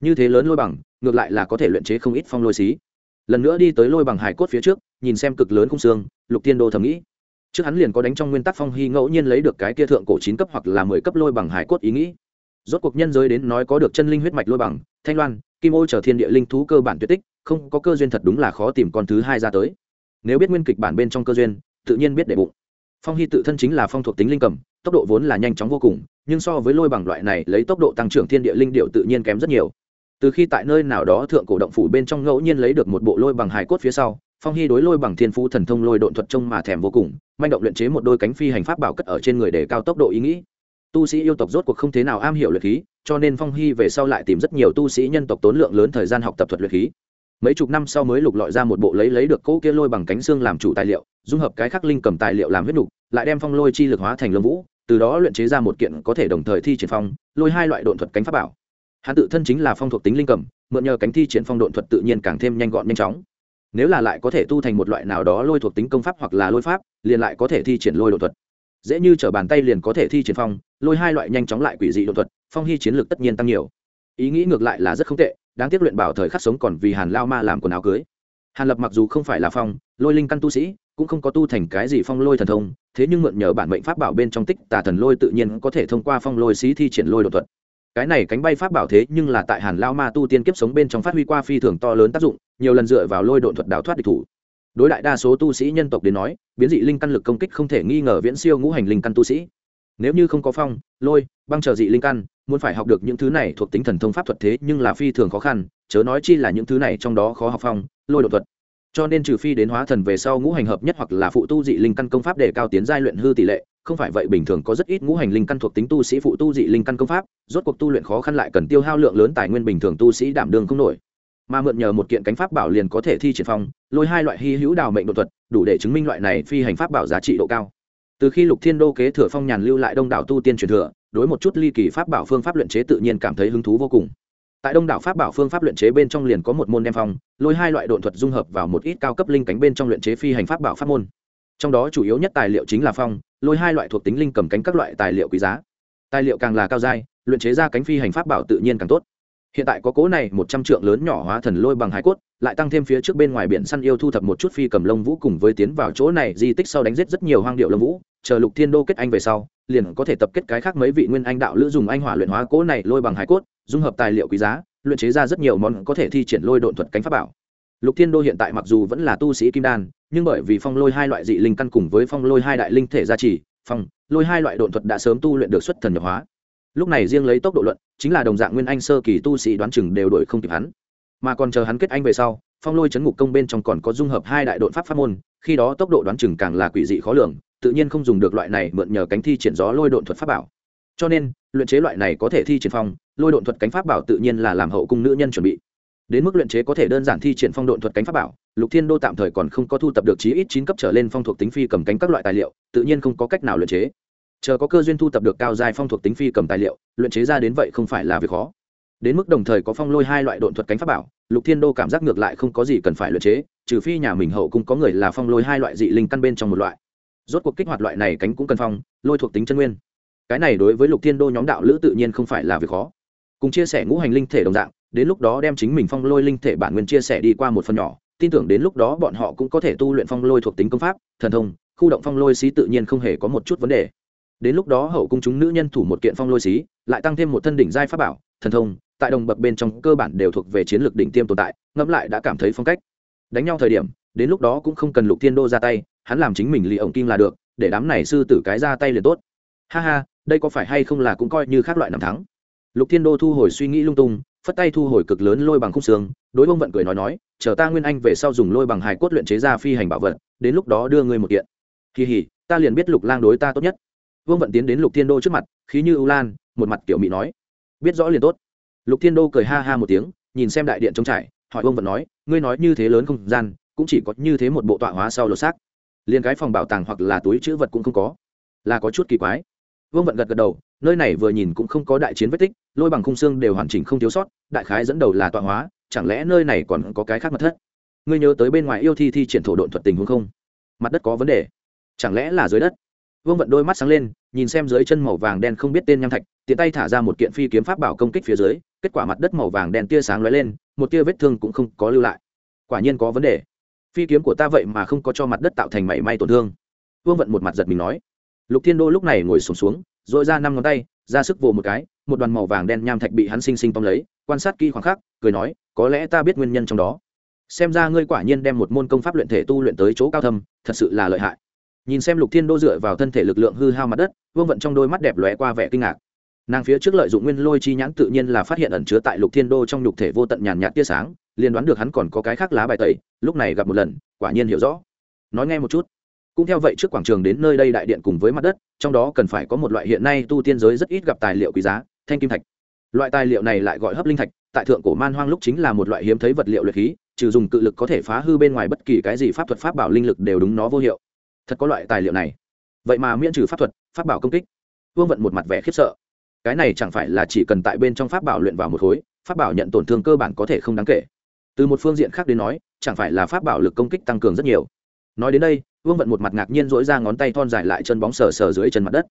Như thế lớn lôi bằng, ngược lại là có thể luyện chế không ít phong lôi xí lần nữa đi tới lôi bằng hải cốt phía trước, nhìn xem cực lớn khung xương, lục tiên đô thầm nghĩ. Trước hắn liền có đánh trong nguyên tắc phong hy ngẫu nhiên lấy được cái kia thượng cổ chín cấp hoặc là mười cấp lôi bằng hải cốt ý nghĩ. Rốt cuộc nhân giới đến nói có được chân linh huyết mạch lôi bằng, thanh loan, kim ô trở thiên địa linh thú cơ bản tuyệt tích, không có cơ duyên thật đúng là khó tìm con thứ hai ra tới. Nếu biết nguyên kịch bản bên trong cơ duyên, tự nhiên biết để bụng. Phong hy tự thân chính là phong thuộc tính linh cầm, tốc độ vốn là nhanh chóng vô cùng, nhưng so với lôi bằng loại này lấy tốc độ tăng trưởng thiên địa linh điệu tự nhiên kém rất nhiều từ khi tại nơi nào đó thượng cổ động phủ bên trong ngẫu nhiên lấy được một bộ lôi bằng hài cốt phía sau, phong hy đối lôi bằng thiên phú thần thông lôi độn thuật trông mà thèm vô cùng, manh động luyện chế một đôi cánh phi hành pháp bảo cất ở trên người để cao tốc độ ý nghĩ. Tu sĩ yêu tộc rốt cuộc không thế nào am hiểu luyện khí, cho nên phong hy về sau lại tìm rất nhiều tu sĩ nhân tộc tốn lượng lớn thời gian học tập thuật luyện khí. Mấy chục năm sau mới lục lọi ra một bộ lấy lấy được cỗ kia lôi bằng cánh xương làm chủ tài liệu, dung hợp cái khắc linh cầm tài liệu làm huyết nục, lại đem phong lôi chi lực hóa thành lông vũ, từ đó luyện chế ra một kiện có thể đồng thời thi triển phong, lôi hai loại độn thuật cánh pháp bảo hắn tự thân chính là phong thuộc tính linh cầm, mượn nhờ cánh thi triển phong độn thuật tự nhiên càng thêm nhanh gọn nhanh chóng. Nếu là lại có thể tu thành một loại nào đó lôi thuộc tính công pháp hoặc là lôi pháp, liền lại có thể thi triển lôi đột thuật. Dễ như t bàn tay liền có thể thi triển phong, lôi hai loại nhanh chóng lại quỷ dị đột thuật, phong hy chiến lược tất nhiên tăng nhiều. Ý nghĩ ngược lại là rất không tệ, đáng tiếc luyện bảo thời khắc sống còn vì hàn lao ma làm quần áo cưới. Hàn lập mặc dù không phải là phong, lôi linh căn tu sĩ, cũng không có tu thành cái gì phong lôi thần thông, thế nhưng mượn nhờ bản mệnh pháp bảo bên trong tích tà thần lôi tự nhiên có thể thông qua phong lôi xí thi triển lôi đột thuật cái này cánh bay pháp bảo thế nhưng là tại hàn lao ma tu tiên kiếp sống bên trong phát huy qua phi thường to lớn tác dụng, nhiều lần dựa vào lôi độn thuật đào thoát địch thủ. Đối đại đa số tu sĩ nhân tộc đến nói, biến dị linh căn lực công kích không thể nghi ngờ viễn siêu ngũ hành linh căn tu sĩ. Nếu như không có phong, lôi, băng chờ dị linh căn, muốn phải học được những thứ này thuộc tính thần thông pháp thuật thế nhưng là phi thường khó khăn, chớ nói chi là những thứ này trong đó khó học phong, lôi đột thuật cho nên trừ phi đến hóa thần về sau ngũ hành hợp nhất hoặc là phụ tu dị linh căn công pháp để cao tiến giai luyện hư tỷ lệ, không phải vậy bình thường có rất ít ngũ hành linh căn thuộc tính tu sĩ phụ tu dị linh căn công pháp, rốt cuộc tu luyện khó khăn lại cần tiêu hao lượng lớn tài nguyên bình thường tu sĩ đảm đương không nổi. Mà mượn nhờ một kiện cánh pháp bảo liền có thể thi triển phong, lôi hai loại hy hữu đào mệnh đột thuật, đủ để chứng minh loại này phi hành pháp bảo giá trị độ cao. Từ khi lục thiên đô kế thừa phong nhàn lưu lại đông đảo tu tiên truyền thừa, đối một chút ly kỳ pháp bảo phương pháp luyện chế tự nhiên cảm thấy hứng thú vô cùng tại đông đảo pháp bảo phương pháp luyện chế bên trong liền có một môn đem phong, lôi hai loại độn thuật dung hợp vào một ít cao cấp linh cánh bên trong luyện chế phi hành pháp bảo pháp môn. Trong đó chủ yếu nhất tài liệu chính là phong, lôi hai loại thuộc tính linh cầm cánh các loại tài liệu quý giá. Tài liệu càng là cao dai, luyện chế ra cánh phi hành pháp bảo tự nhiên càng tốt hiện tại có cố này một trăm trượng lớn nhỏ hóa thần lôi bằng hải cốt, lại tăng thêm phía trước bên ngoài biển săn yêu thu thập một chút phi cầm lông vũ cùng với tiến vào chỗ này, di tích sau đánh giết rất nhiều hoang điệu lông vũ, chờ lục thiên đô kết anh về sau, liền có thể tập kết cái khác mấy vị nguyên anh đạo lữ dùng anh hỏa luyện hóa cố này lôi bằng hải cốt, dung hợp tài liệu quý giá, luyện chế ra rất nhiều món có thể thi triển lôi độn thuật cánh pháp bảo. Lục thiên đô hiện tại mặc dù vẫn là tu sĩ kim đan, nhưng bởi vì phong lôi hai loại dị linh căn cùng với phong lôi hai đại linh thể gia trì, phong, lôi hai loại độn thuật đã sớm tu luyện được xuất thần nhập hóa lúc này riêng lấy tốc độ luận, chính là đồng dạng nguyên anh sơ kỳ tu sĩ đoán chừng đều đổi không kịp hắn. Mà còn chờ hắn kết anh về sau, phong lôi chấn ngục công bên trong còn có dung hợp hai đại đội pháp pháp môn, khi đó tốc độ đoán chừng càng là quỷ dị khó lường, tự nhiên không dùng được loại này mượn nhờ cánh thi triển gió lôi độn thuật pháp bảo. Cho nên, luyện chế loại này có thể thi triển phong, lôi độn thuật cánh pháp bảo tự nhiên là làm hậu cung nữ nhân chuẩn bị. Đến mức luyện chế có thể đơn giản thi triển phong độn thuật cánh pháp bảo, lục thiên đô tạm thời còn không có thu tập được chí ít chín cấp trở lên phong thuộc tính phi cầm cánh các loại tài liệu, tự nhiên không có cách nào luyện chế chờ có cơ duyên thu tập được cao giai phong thuộc tính phi cầm tài liệu, luyện chế ra đến vậy không phải là việc khó. Đến mức đồng thời có phong lôi hai loại độn thuật cánh pháp bảo, lục thiên đô cảm giác ngược lại không có gì cần phải luyện chế, trừ phi nhà mình hậu cũng có người là phong lôi hai loại dị linh căn bên trong một loại. Rốt cuộc kích hoạt loại này cánh cũng cần phong, lôi thuộc tính chân nguyên. Cái này đối với lục thiên đô nhóm đạo lữ tự nhiên không phải là việc khó. Cùng chia sẻ ngũ hành linh thể đồng dạng, đến lúc đó đem chính mình phong lôi linh thể bản nguyên chia sẻ đi qua một phần nhỏ, tin tưởng đến lúc đó bọn họ cũng có thể tu luyện phong lôi thuộc tính công pháp, thần thông, khu động phong lôi xí tự nhiên không hề có một chút vấn đề đến lúc đó hậu cung chúng nữ nhân thủ một kiện phong lôi xí, lại tăng thêm một thân đỉnh giai pháp bảo, thần thông, tại đồng bậc bên trong cơ bản đều thuộc về chiến lược đỉnh tiêm tồn tại, ngẫm lại đã cảm thấy phong cách. Đánh nhau thời điểm, đến lúc đó cũng không cần lục thiên đô ra tay, hắn làm chính mình lì ổng kim là được, để đám này sư tử cái ra tay liền tốt. Ha ha, đây có phải hay không là cũng coi như khác loại nằm thắng. Lục thiên đô thu hồi suy nghĩ lung tung, phất tay thu hồi cực lớn lôi bằng khung xương, đối bông vận cười nói nói, chờ ta nguyên anh về sau dùng lôi bằng hài cốt luyện chế ra phi hành bảo vật, đến lúc đó đưa ngươi một kiện. Kỳ hỉ ta liền biết lục lang đối ta tốt nhất vương vận tiến đến lục thiên đô trước mặt khí như ưu lan một mặt kiểu mị nói biết rõ liền tốt lục thiên đô cười ha ha một tiếng nhìn xem đại điện trống trải hỏi vương vận nói ngươi nói như thế lớn không gian cũng chỉ có như thế một bộ tọa hóa sau lột xác liền cái phòng bảo tàng hoặc là túi chữ vật cũng không có là có chút kỳ quái vương vận gật gật đầu nơi này vừa nhìn cũng không có đại chiến vết tích lôi bằng khung xương đều hoàn chỉnh không thiếu sót đại khái dẫn đầu là tọa hóa chẳng lẽ nơi này còn có cái khác mật thất ngươi nhớ tới bên ngoài yêu thi thi triển thổ độn thuật tình huống không mặt đất có vấn đề chẳng lẽ là dưới đất vương vận đôi mắt sáng lên nhìn xem dưới chân màu vàng đen không biết tên nham thạch tiện tay thả ra một kiện phi kiếm pháp bảo công kích phía dưới kết quả mặt đất màu vàng đen tia sáng lóe lên một tia vết thương cũng không có lưu lại. Quả nhiên có vấn đề. Phi kiếm của ta vậy mà không có cho mặt đất tạo thành mảy may tổn thương. Vương vận một mặt giật mình nói. Lục thiên đô lúc này ngồi sùng xuống, xuống dội ra năm ngón tay ra sức vồ một cái một đoàn màu vàng đen nham thạch bị hắn sinh sinh tóm lấy quan sát kỹ khoảng khắc cười nói có lẽ ta biết nguyên nhân trong đó. Xem ra ngươi quả nhiên đem một môn công pháp luyện thể tu luyện tới chỗ cao thâm thật sự là lợi hại nhìn xem lục thiên đô dựa vào thân thể lực lượng hư hao mặt đất, vương vận trong đôi mắt đẹp lóe qua vẻ kinh ngạc. Nàng phía trước lợi dụng nguyên lôi chi nhãn tự nhiên là phát hiện ẩn chứa tại lục thiên đô trong nhục thể vô tận nhàn nhạt tia sáng, liền đoán được hắn còn có cái khác lá bài tẩy, lúc này gặp một lần, quả nhiên hiểu rõ. Nói nghe một chút. Cũng theo vậy trước quảng trường đến nơi đây đại điện cùng với mặt đất, trong đó cần phải có một loại hiện nay tu tiên giới rất ít gặp tài liệu quý giá, thanh kim thạch. Loại tài liệu này lại gọi hấp linh thạch, tại thượng cổ man hoang lúc chính là một loại hiếm thấy vật liệu luyện khí, trừ dùng cự lực có thể phá hư bên ngoài bất kỳ cái gì pháp thuật pháp bảo linh lực đều đúng nó vô hiệu thật có loại tài liệu này. Vậy mà miễn trừ pháp thuật, pháp bảo công kích, vương vận một mặt vẻ khiếp sợ. Cái này chẳng phải là chỉ cần tại bên trong pháp bảo luyện vào một khối, pháp bảo nhận tổn thương cơ bản có thể không đáng kể. Từ một phương diện khác đến nói, chẳng phải là pháp bảo lực công kích tăng cường rất nhiều. Nói đến đây, vương vận một mặt ngạc nhiên dỗi ra ngón tay thon dài lại chân bóng sờ sờ dưới chân mặt đất.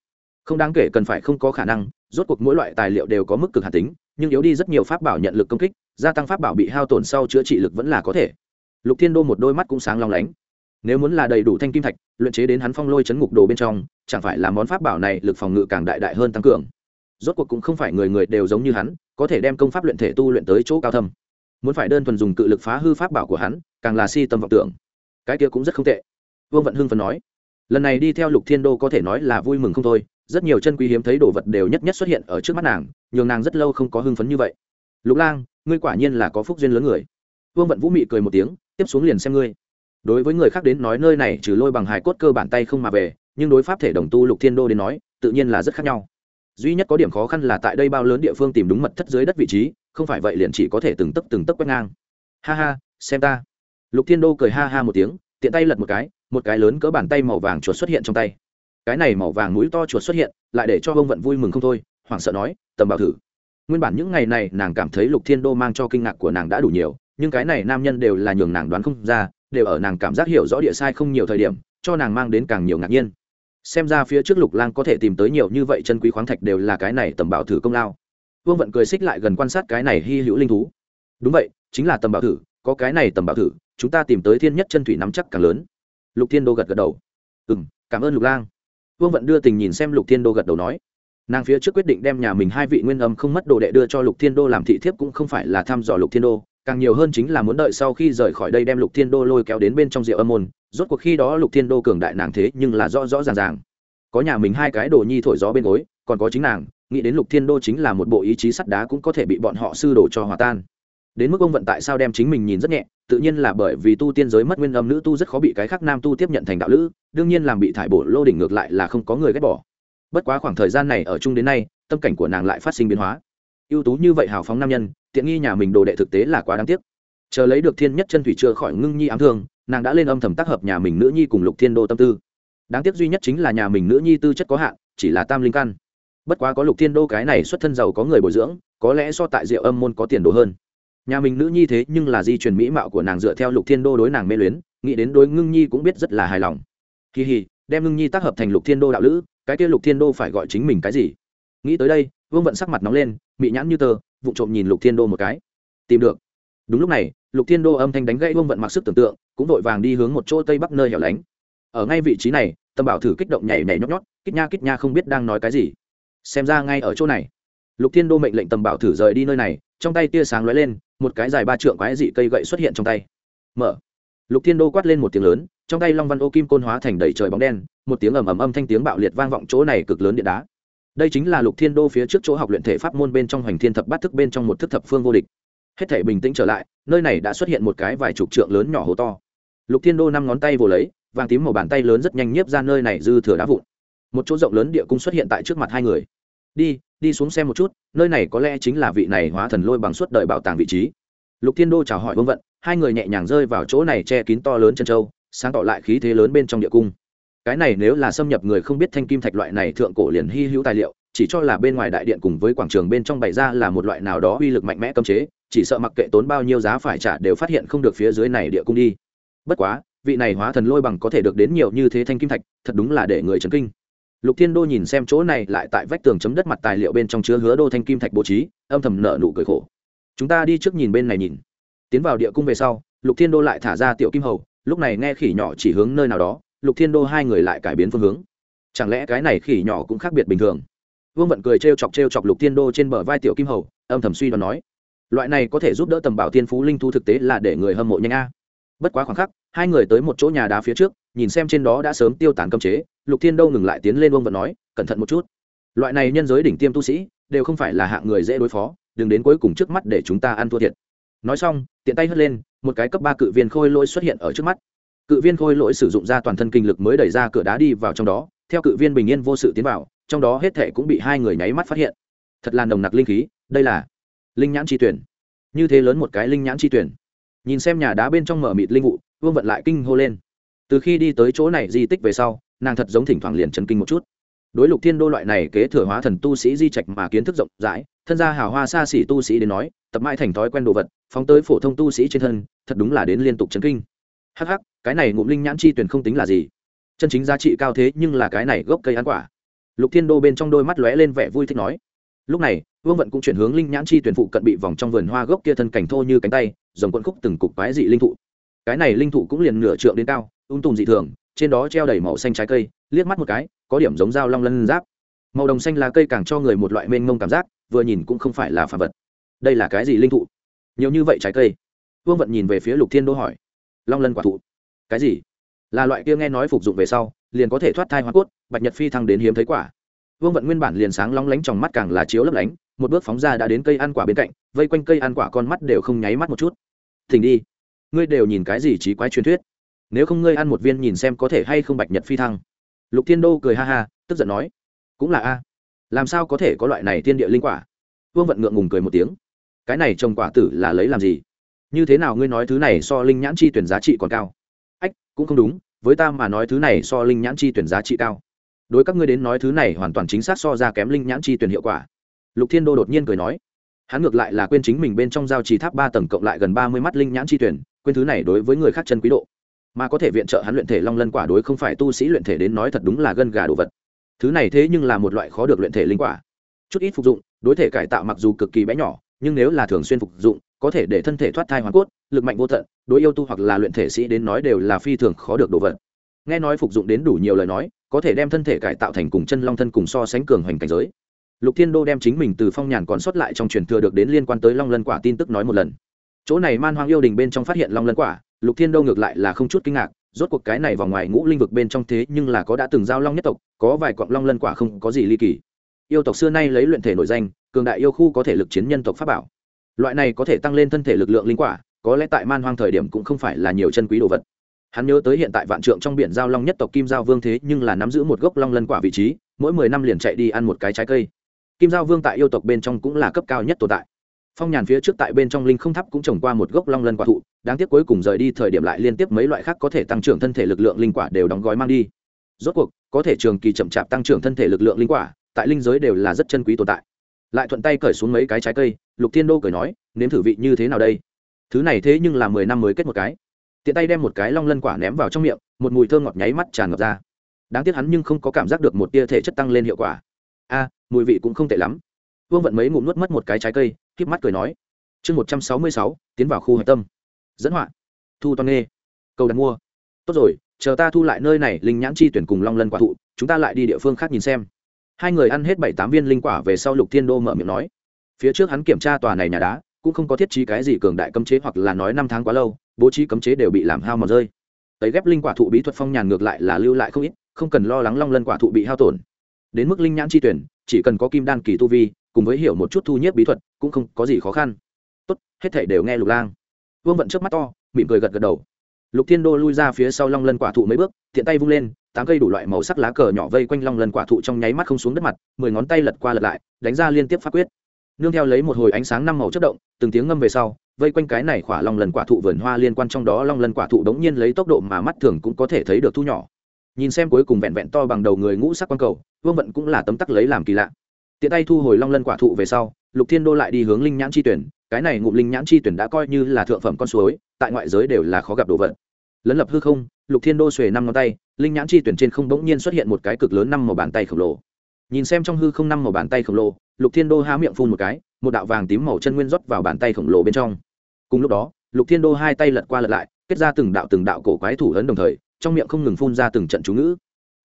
Không đáng kể cần phải không có khả năng, rốt cuộc mỗi loại tài liệu đều có mức cực hạt tính, nhưng yếu đi rất nhiều pháp bảo nhận lực công kích, gia tăng pháp bảo bị hao tổn sau chữa trị lực vẫn là có thể. Lục thiên đô một đôi mắt cũng sáng long lánh nếu muốn là đầy đủ thanh kim thạch, luyện chế đến hắn phong lôi chấn ngục đồ bên trong, chẳng phải là món pháp bảo này lực phòng ngự càng đại đại hơn tăng cường. Rốt cuộc cũng không phải người người đều giống như hắn, có thể đem công pháp luyện thể tu luyện tới chỗ cao thâm. Muốn phải đơn thuần dùng cự lực phá hư pháp bảo của hắn, càng là si tâm vọng tưởng. Cái kia cũng rất không tệ. Vương vận hưng phần nói, lần này đi theo lục thiên đô có thể nói là vui mừng không thôi, rất nhiều chân quý hiếm thấy đồ vật đều nhất nhất xuất hiện ở trước mắt nàng, nhường nàng rất lâu không có hưng phấn như vậy. Lục lang, ngươi quả nhiên là có phúc duyên lớn người. Vương vận vũ mị cười một tiếng, tiếp xuống liền xem ngươi đối với người khác đến nói nơi này trừ lôi bằng hài cốt cơ bản tay không mà về, nhưng đối pháp thể đồng tu lục thiên đô đến nói, tự nhiên là rất khác nhau. Duy nhất có điểm khó khăn là tại đây bao lớn địa phương tìm đúng mật thất dưới đất vị trí, không phải vậy liền chỉ có thể từng tấc từng tấc quét ngang. Ha ha, xem ta. Lục thiên đô cười ha ha một tiếng, tiện tay lật một cái một cái lớn cỡ bàn tay màu vàng chuột xuất hiện trong tay. Cái này màu vàng mũi to chuột xuất hiện, lại để cho ông vận vui mừng không thôi, hoảng sợ nói, tầm bảo thử. Nguyên bản những ngày này nàng cảm thấy lục thiên đô mang cho kinh ngạc của nàng đã đủ nhiều, nhưng cái này nam nhân đều là nhường nàng đoán không ra đều ở nàng cảm giác hiểu rõ địa sai không nhiều thời điểm, cho nàng mang đến càng nhiều ngạc nhiên. Xem ra phía trước lục lang có thể tìm tới nhiều như vậy chân quý khoáng thạch đều là cái này tầm bảo thử công lao. Vương vận cười xích lại gần quan sát cái này hy hữu linh thú. Đúng vậy, chính là tầm bảo thử, có cái này tầm bảo thử, chúng ta tìm tới thiên nhất chân thủy nắm chắc càng lớn. Lục thiên đô gật gật đầu. Ừ m cảm ơn lục lang. Vương vận đưa tình nhìn xem lục thiên đô gật đầu nói. Nàng phía trước quyết định đem nhà mình hai vị nguyên âm không mất đồ đệ đưa cho lục thiên đô làm thị thiếp cũng không phải là thăm dò lục thiên đô càng nhiều hơn chính là muốn đợi sau khi rời khỏi đây đem lục thiên đô lôi kéo đến bên trong rượu âm môn. Rốt cuộc khi đó lục thiên đô cường đại nàng thế nhưng là rõ rõ ràng ràng. Có nhà mình hai cái đồ nhi thổi gió bên gối, còn có chính nàng, nghĩ đến lục thiên đô chính là một bộ ý chí sắt đá cũng có thể bị bọn họ sư đổ cho hòa tan. Đến mức ông vận tại sao đem chính mình nhìn rất nhẹ, tự nhiên là bởi vì tu tiên giới mất nguyên âm nữ tu rất khó bị cái khác nam tu tiếp nhận thành đạo lữ, đương nhiên làm bị thải bổ lô đỉnh ngược lại là không có người ghét bỏ. Bất quá khoảng thời gian này ở chung đến nay, tâm cảnh của nàng lại phát sinh biến hóa. Ưu tú như vậy hào phóng nam nhân tiện nghi nhà mình đồ đệ thực tế là quá đáng tiếc. Chờ lấy được thiên nhất chân thủy chưa khỏi ngưng nhi ám thương, nàng đã lên âm thầm tác hợp nhà mình nữ nhi cùng lục thiên đô tâm tư. Đáng tiếc duy nhất chính là nhà mình nữ nhi tư chất có hạn, chỉ là tam linh căn. Bất quá có lục thiên đô cái này xuất thân giàu có người bồi dưỡng, có lẽ so tại diệu âm môn có tiền đồ hơn. Nhà mình nữ nhi thế nhưng là di truyền mỹ mạo của nàng dựa theo lục thiên đô đối nàng mê luyến, nghĩ đến đối ngưng nhi cũng biết rất là hài lòng. Kỳ hì, đem ngưng nhi tác hợp thành lục thiên đô đạo lữ, cái kia lục thiên đô phải gọi chính mình cái gì? Nghĩ tới đây, vương vận sắc mặt nóng lên, mị nhãn như tờ vụ trộm nhìn lục thiên đô một cái. Tìm được. Đúng lúc này, lục thiên đô âm thanh đánh gãy vương vận mặc sức tưởng tượng, cũng vội vàng đi hướng một chỗ tây bắc nơi hẻo lánh. Ở ngay vị trí này, tâm bảo thử kích động nhảy nhảy nhót nhót, kích nha kích nha không biết đang nói cái gì. Xem ra ngay ở chỗ này. Lục thiên đô mệnh lệnh tầm bảo thử rời đi nơi này, trong tay tia sáng lóe lên, một cái dài ba trượng quái dị cây gậy xuất hiện trong tay. Mở. Lục thiên đô quát lên một tiếng lớn, trong tay long văn ô kim côn hóa thành đầy trời bóng đen, một tiếng ầm ầm âm thanh tiếng bạo liệt vang vọng chỗ này cực lớn điện đá đây chính là lục thiên đô phía trước chỗ học luyện thể pháp môn bên trong hoành thiên thập bát thức bên trong một thức thập phương vô địch. Hết thể bình tĩnh trở lại, nơi này đã xuất hiện một cái vài chục trượng lớn nhỏ hố to. Lục thiên đô năm ngón tay vồ lấy, vàng tím màu bàn tay lớn rất nhanh nhiếp ra nơi này dư thừa đá vụn. Một chỗ rộng lớn địa cung xuất hiện tại trước mặt hai người. Đi đi xuống xem một chút, nơi này có lẽ chính là vị này hóa thần lôi bằng suốt đời bảo tàng vị trí. Lục thiên đô chào hỏi vương vận, hai người nhẹ nhàng rơi vào chỗ này che kín to lớn chân trâu sáng tỏ lại khí thế lớn bên trong địa cung cái này nếu là xâm nhập người không biết thanh kim thạch loại này thượng cổ liền hy hữu tài liệu, chỉ cho là bên ngoài đại điện cùng với quảng trường bên trong bày ra là một loại nào đó uy lực mạnh mẽ cấm chế, chỉ sợ mặc kệ tốn bao nhiêu giá phải trả đều phát hiện không được phía dưới này địa cung đi. Bất quá, vị này hóa thần lôi bằng có thể được đến nhiều như thế thanh kim thạch, thật đúng là để người chấn kinh. Lục thiên đô nhìn xem chỗ này lại tại vách tường chấm đất mặt tài liệu bên trong chứa hứa đô thanh kim thạch bố trí, âm thầm nợ nụ cười khổ. Chúng ta đi trước nhìn bên này nhìn. Tiến vào địa cung về sau, lục thiên đô lại thả ra tiểu kim hầu, lúc này nghe khỉ nhỏ chỉ hướng nơi nào đó lục thiên đô hai người lại cải biến phương hướng. Chẳng lẽ cái này khỉ nhỏ cũng khác biệt bình thường? Vương vận cười trêu chọc trêu chọc lục thiên đô trên bờ vai tiểu kim hầu, âm thầm suy đoán nói, loại này có thể giúp đỡ tầm bảo thiên phú linh thu thực tế là để người hâm mộ nhanh a. Bất quá khoảng khắc, hai người tới một chỗ nhà đá phía trước, nhìn xem trên đó đã sớm tiêu tán cơm chế, lục thiên đô ngừng lại tiến lên vương vận nói, cẩn thận một chút. Loại này nhân giới đỉnh tiêm tu sĩ, đều không phải là hạng người dễ đối phó, đừng đến cuối cùng trước mắt để chúng ta ăn thua thiệt. Nói xong, tiện tay hất lên, một cái cấp ba cự viên khôi lỗi xuất hiện ở trước mắt cự viên khôi lỗi sử dụng ra toàn thân kinh lực mới đẩy ra cửa đá đi vào trong đó, theo cự viên bình yên vô sự tiến vào, trong đó hết thệ cũng bị hai người nháy mắt phát hiện. Thật là nồng nặc linh khí, đây là linh nhãn chi tuyển. Như thế lớn một cái linh nhãn chi tuyển. Nhìn xem nhà đá bên trong mở mịt linh vụ, vương vận lại kinh hô lên. Từ khi đi tới chỗ này di tích về sau, nàng thật giống thỉnh thoảng liền chấn kinh một chút. Đối lục thiên đô loại này kế thừa hóa thần tu sĩ di trạch mà kiến thức rộng rãi, thân gia hào hoa xa xỉ tu sĩ đến nói, tập mãi thành thói quen đồ vật, phóng tới phổ thông tu sĩ trên thân, thật đúng là đến liên tục chấn kinh. Hắc hắc cái này ngụm linh nhãn chi tuyển không tính là gì. Chân chính giá trị cao thế nhưng là cái này gốc cây ăn quả. Lục thiên đô bên trong đôi mắt lóe lên vẻ vui thích nói. Lúc này, vương vận cũng chuyển hướng linh nhãn chi tuyển phụ cận bị vòng trong vườn hoa gốc kia thân cảnh thô như cánh tay dòng quận khúc từng cục quái dị linh thụ. Cái này linh thụ cũng liền nửa trượng đến cao, ung tùm dị thường, trên đó treo đầy màu xanh trái cây, liếc mắt một cái, có điểm giống dao long lân giáp. Màu đồng xanh là cây càng cho người một loại mênh mông cảm giác, vừa nhìn cũng không phải là phàm vật. Đây là cái gì linh thụ? Nhiều như vậy trái cây. Vương vận nhìn về phía lục thiên đô hỏi. Long lân quả thụ cái gì? Là loại kia nghe nói phục dụng về sau, liền có thể thoát thai hoa cốt, bạch nhật phi thăng đến hiếm thấy quả. Vương vận nguyên bản liền sáng long lánh trong mắt càng là chiếu lấp lánh, một bước phóng ra đã đến cây ăn quả bên cạnh, vây quanh cây ăn quả con mắt đều không nháy mắt một chút. Thỉnh đi. Ngươi đều nhìn cái gì trí quái truyền thuyết? Nếu không ngươi ăn một viên nhìn xem có thể hay không bạch nhật phi thăng. Lục thiên đô cười ha ha, tức giận nói. Cũng là a. Làm sao có thể có loại này thiên địa linh quả? Vương vận ngượng ngùng cười một tiếng. Cái này trồng quả tử là lấy làm gì? Như thế nào ngươi nói thứ này so linh nhãn chi tuyển giá trị còn cao? Cũng không đúng, với ta mà nói thứ này so linh nhãn chi tuyển giá trị cao. Đối các ngươi đến nói thứ này hoàn toàn chính xác so ra kém linh nhãn chi tuyển hiệu quả. Lục thiên đô đột nhiên cười nói. Hắn ngược lại là quên chính mình bên trong giao trì tháp ba tầng cộng lại gần ba mươi mắt linh nhãn chi tuyển, quên thứ này đối với người khác chân quý độ. Mà có thể viện trợ hắn luyện thể long lân quả đối không phải tu sĩ luyện thể đến nói thật đúng là gân gà đồ vật. Thứ này thế nhưng là một loại khó được luyện thể linh quả. Chút ít phục dụng, đối thể cải tạo mặc dù cực kỳ bé nhỏ, nhưng nếu là thường xuyên phục dụng có thể để thân thể thoát thai hoàn cốt, lực mạnh vô tận, đối yêu tu hoặc là luyện thể sĩ đến nói đều là phi thường khó được đồ vật. Nghe nói phục dụng đến đủ nhiều lời nói, có thể đem thân thể cải tạo thành cùng chân long thân cùng so sánh cường hoành cảnh giới. Lục thiên đô đem chính mình từ phong nhàn còn sót lại trong truyền thừa được đến liên quan tới long lân quả tin tức nói một lần. Chỗ này man hoang yêu đình bên trong phát hiện long lân quả, lục thiên đô ngược lại là không chút kinh ngạc, rốt cuộc cái này vào ngoài ngũ linh vực bên trong thế nhưng là có đã từng giao long nhất tộc, có vài quặng long lân quả không có gì ly kỳ. Yêu tộc xưa nay lấy luyện thể nổi danh, cường đại yêu khu có thể lực chiến nhân tộc pháp bảo loại này có thể tăng lên thân thể lực lượng linh quả, có lẽ tại man hoang thời điểm cũng không phải là nhiều chân quý đồ vật. Hắn nhớ tới hiện tại vạn trượng trong biển giao long nhất tộc kim giao vương thế nhưng là nắm giữ một gốc long lân quả vị trí, mỗi mười năm liền chạy đi ăn một cái trái cây. Kim giao vương tại yêu tộc bên trong cũng là cấp cao nhất tồn tại. Phong nhàn phía trước tại bên trong linh không tháp cũng trồng qua một gốc long lân quả thụ, đáng tiếc cuối cùng rời đi thời điểm lại liên tiếp mấy loại khác có thể tăng trưởng thân thể lực lượng linh quả đều đóng gói mang đi. Rốt cuộc, có thể trường kỳ chậm chạp tăng trưởng thân thể lực lượng linh quả, tại linh giới đều là rất chân quý tồn tại lại thuận tay cởi xuống mấy cái trái cây, lục thiên đô cười nói, nếm thử vị như thế nào đây? Thứ này thế nhưng là mười năm mới kết một cái. Tiện tay đem một cái long lân quả ném vào trong miệng, một mùi thơ ngọt nháy mắt tràn ngập ra. Đáng tiếc hắn nhưng không có cảm giác được một tia thể chất tăng lên hiệu quả. A, mùi vị cũng không tệ lắm. Vương vận mấy ngụm nuốt mất một cái trái cây k mắt cười nói, chương một trăm sáu mươi sáu, tiến vào khu hạch tâm. Dẫn họa, thu toàn nghê. Cầu đặt mua. Tốt rồi, chờ ta thu lại nơi này, linh nhãn chi tuyển cùng long lân quả thụ, chúng ta lại đi địa phương khác nhìn xem hai người ăn hết bảy tám viên linh quả về sau lục thiên đô mở miệng nói. Phía trước hắn kiểm tra tòa này nhà đá, cũng không có thiết trí cái gì cường đại cấm chế hoặc là nói năm tháng quá lâu, bố trí cấm chế đều bị làm hao mòn rơi. Tấy ghép linh quả thụ bí thuật phong nhàn ngược lại là lưu lại không ít, không cần lo lắng long lân quả thụ bị hao tổn. Đến mức linh nhãn chi tuyển, chỉ cần có kim đan kỳ tu vi, cùng với hiểu một chút thu nhiếp bí thuật, cũng không có gì khó khăn. Tốt, hết thể đều nghe lục lang. Vương vận trước mắt to, mỉm cười gật gật đầu lục thiên đô lui ra phía sau long lân quả thụ mấy bước, tiện tay vung lên, tám cây đủ loại màu sắc lá cờ nhỏ vây quanh long lân quả thụ trong nháy mắt không xuống đất mặt, mười ngón tay lật qua lật lại, đánh ra liên tiếp phát quyết. Nương theo lấy một hồi ánh sáng năm màu chất động, từng tiếng ngâm về sau, vây quanh cái này khỏa long lần quả thụ vườn hoa liên quan trong đó long lần quả thụ đống nhiên lấy tốc độ mà mắt thường cũng có thể thấy được thu nhỏ. Nhìn xem cuối cùng vẹn vẹn to bằng đầu người ngũ sắc quang cầu, vương vận cũng là tấm tắc lấy làm kỳ lạ. Tiện tay thu hồi long lân quả thụ về sau, lục thiên đô lại đi hướng linh nhãn chi tuyển cái này ngụm linh nhãn chi tuyển đã coi như là thượng phẩm con suối, tại ngoại giới đều là khó gặp đồ vật. Lấn lập hư không, lục thiên đô xuề năm ngón tay, linh nhãn chi tuyển trên không bỗng nhiên xuất hiện một cái cực lớn năm màu bàn tay khổng lồ. Nhìn xem trong hư không năm màu bàn tay khổng lồ, lục thiên đô há miệng phun một cái, một đạo vàng tím màu chân nguyên rót vào bàn tay khổng lồ bên trong. Cùng lúc đó, lục thiên đô hai tay lật qua lật lại, kết ra từng đạo từng đạo cổ quái thủ ấn đồng thời, trong miệng không ngừng phun ra từng trận chú ngữ.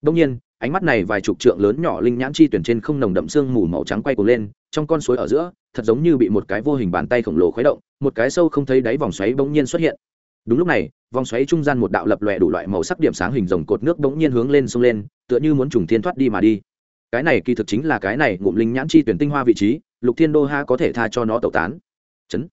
Đông nhiên, ánh mắt này vài chục trượng lớn nhỏ linh nhãn chi tuyển trên không nồng đậm sương mù màu trắng quay cuồng lên, trong con suối ở giữa thật giống như bị một cái vô hình bàn tay khổng lồ khuấy động, một cái sâu không thấy đáy vòng xoáy bỗng nhiên xuất hiện. Đúng lúc này, vòng xoáy trung gian một đạo lập lòe đủ loại màu sắc điểm sáng hình rồng cột nước bỗng nhiên hướng lên sông lên, tựa như muốn trùng thiên thoát đi mà đi. Cái này kỳ thực chính là cái này ngụm linh nhãn chi tuyển tinh hoa vị trí, lục thiên đô ha có thể tha cho nó tẩu tán. Chấn.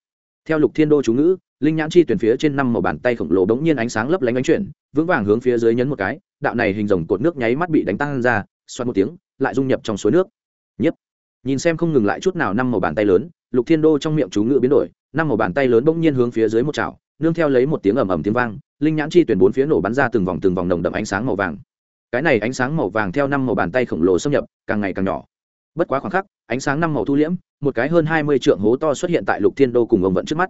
Theo lục thiên đô chú ngữ, linh nhãn chi tuyển phía trên năm màu bàn tay khổng lồ bỗng nhiên ánh sáng lấp lánh ánh chuyển, vững vàng hướng phía dưới nhấn một cái, đạo này hình rồng cột nước nháy mắt bị đánh tan ra xoát một tiếng, lại dung nhập trong suối nước. Nhấp nhìn xem không ngừng lại chút nào năm màu bàn tay lớn, lục thiên đô trong miệng chú ngự biến đổi, năm màu bàn tay lớn bỗng nhiên hướng phía dưới một chảo, nương theo lấy một tiếng ầm ầm tiếng vang, linh nhãn chi tuyển bốn phía nổ bắn ra từng vòng từng vòng nồng đậm ánh sáng màu vàng. Cái này ánh sáng màu vàng theo năm màu bàn tay khổng lồ xâm nhập, càng ngày càng nhỏ. Bất quá khoảng khắc, ánh sáng năm màu thu liễm, một cái hơn hai mươi trượng hố to xuất hiện tại lục thiên đô cùng ông vận trước mắt.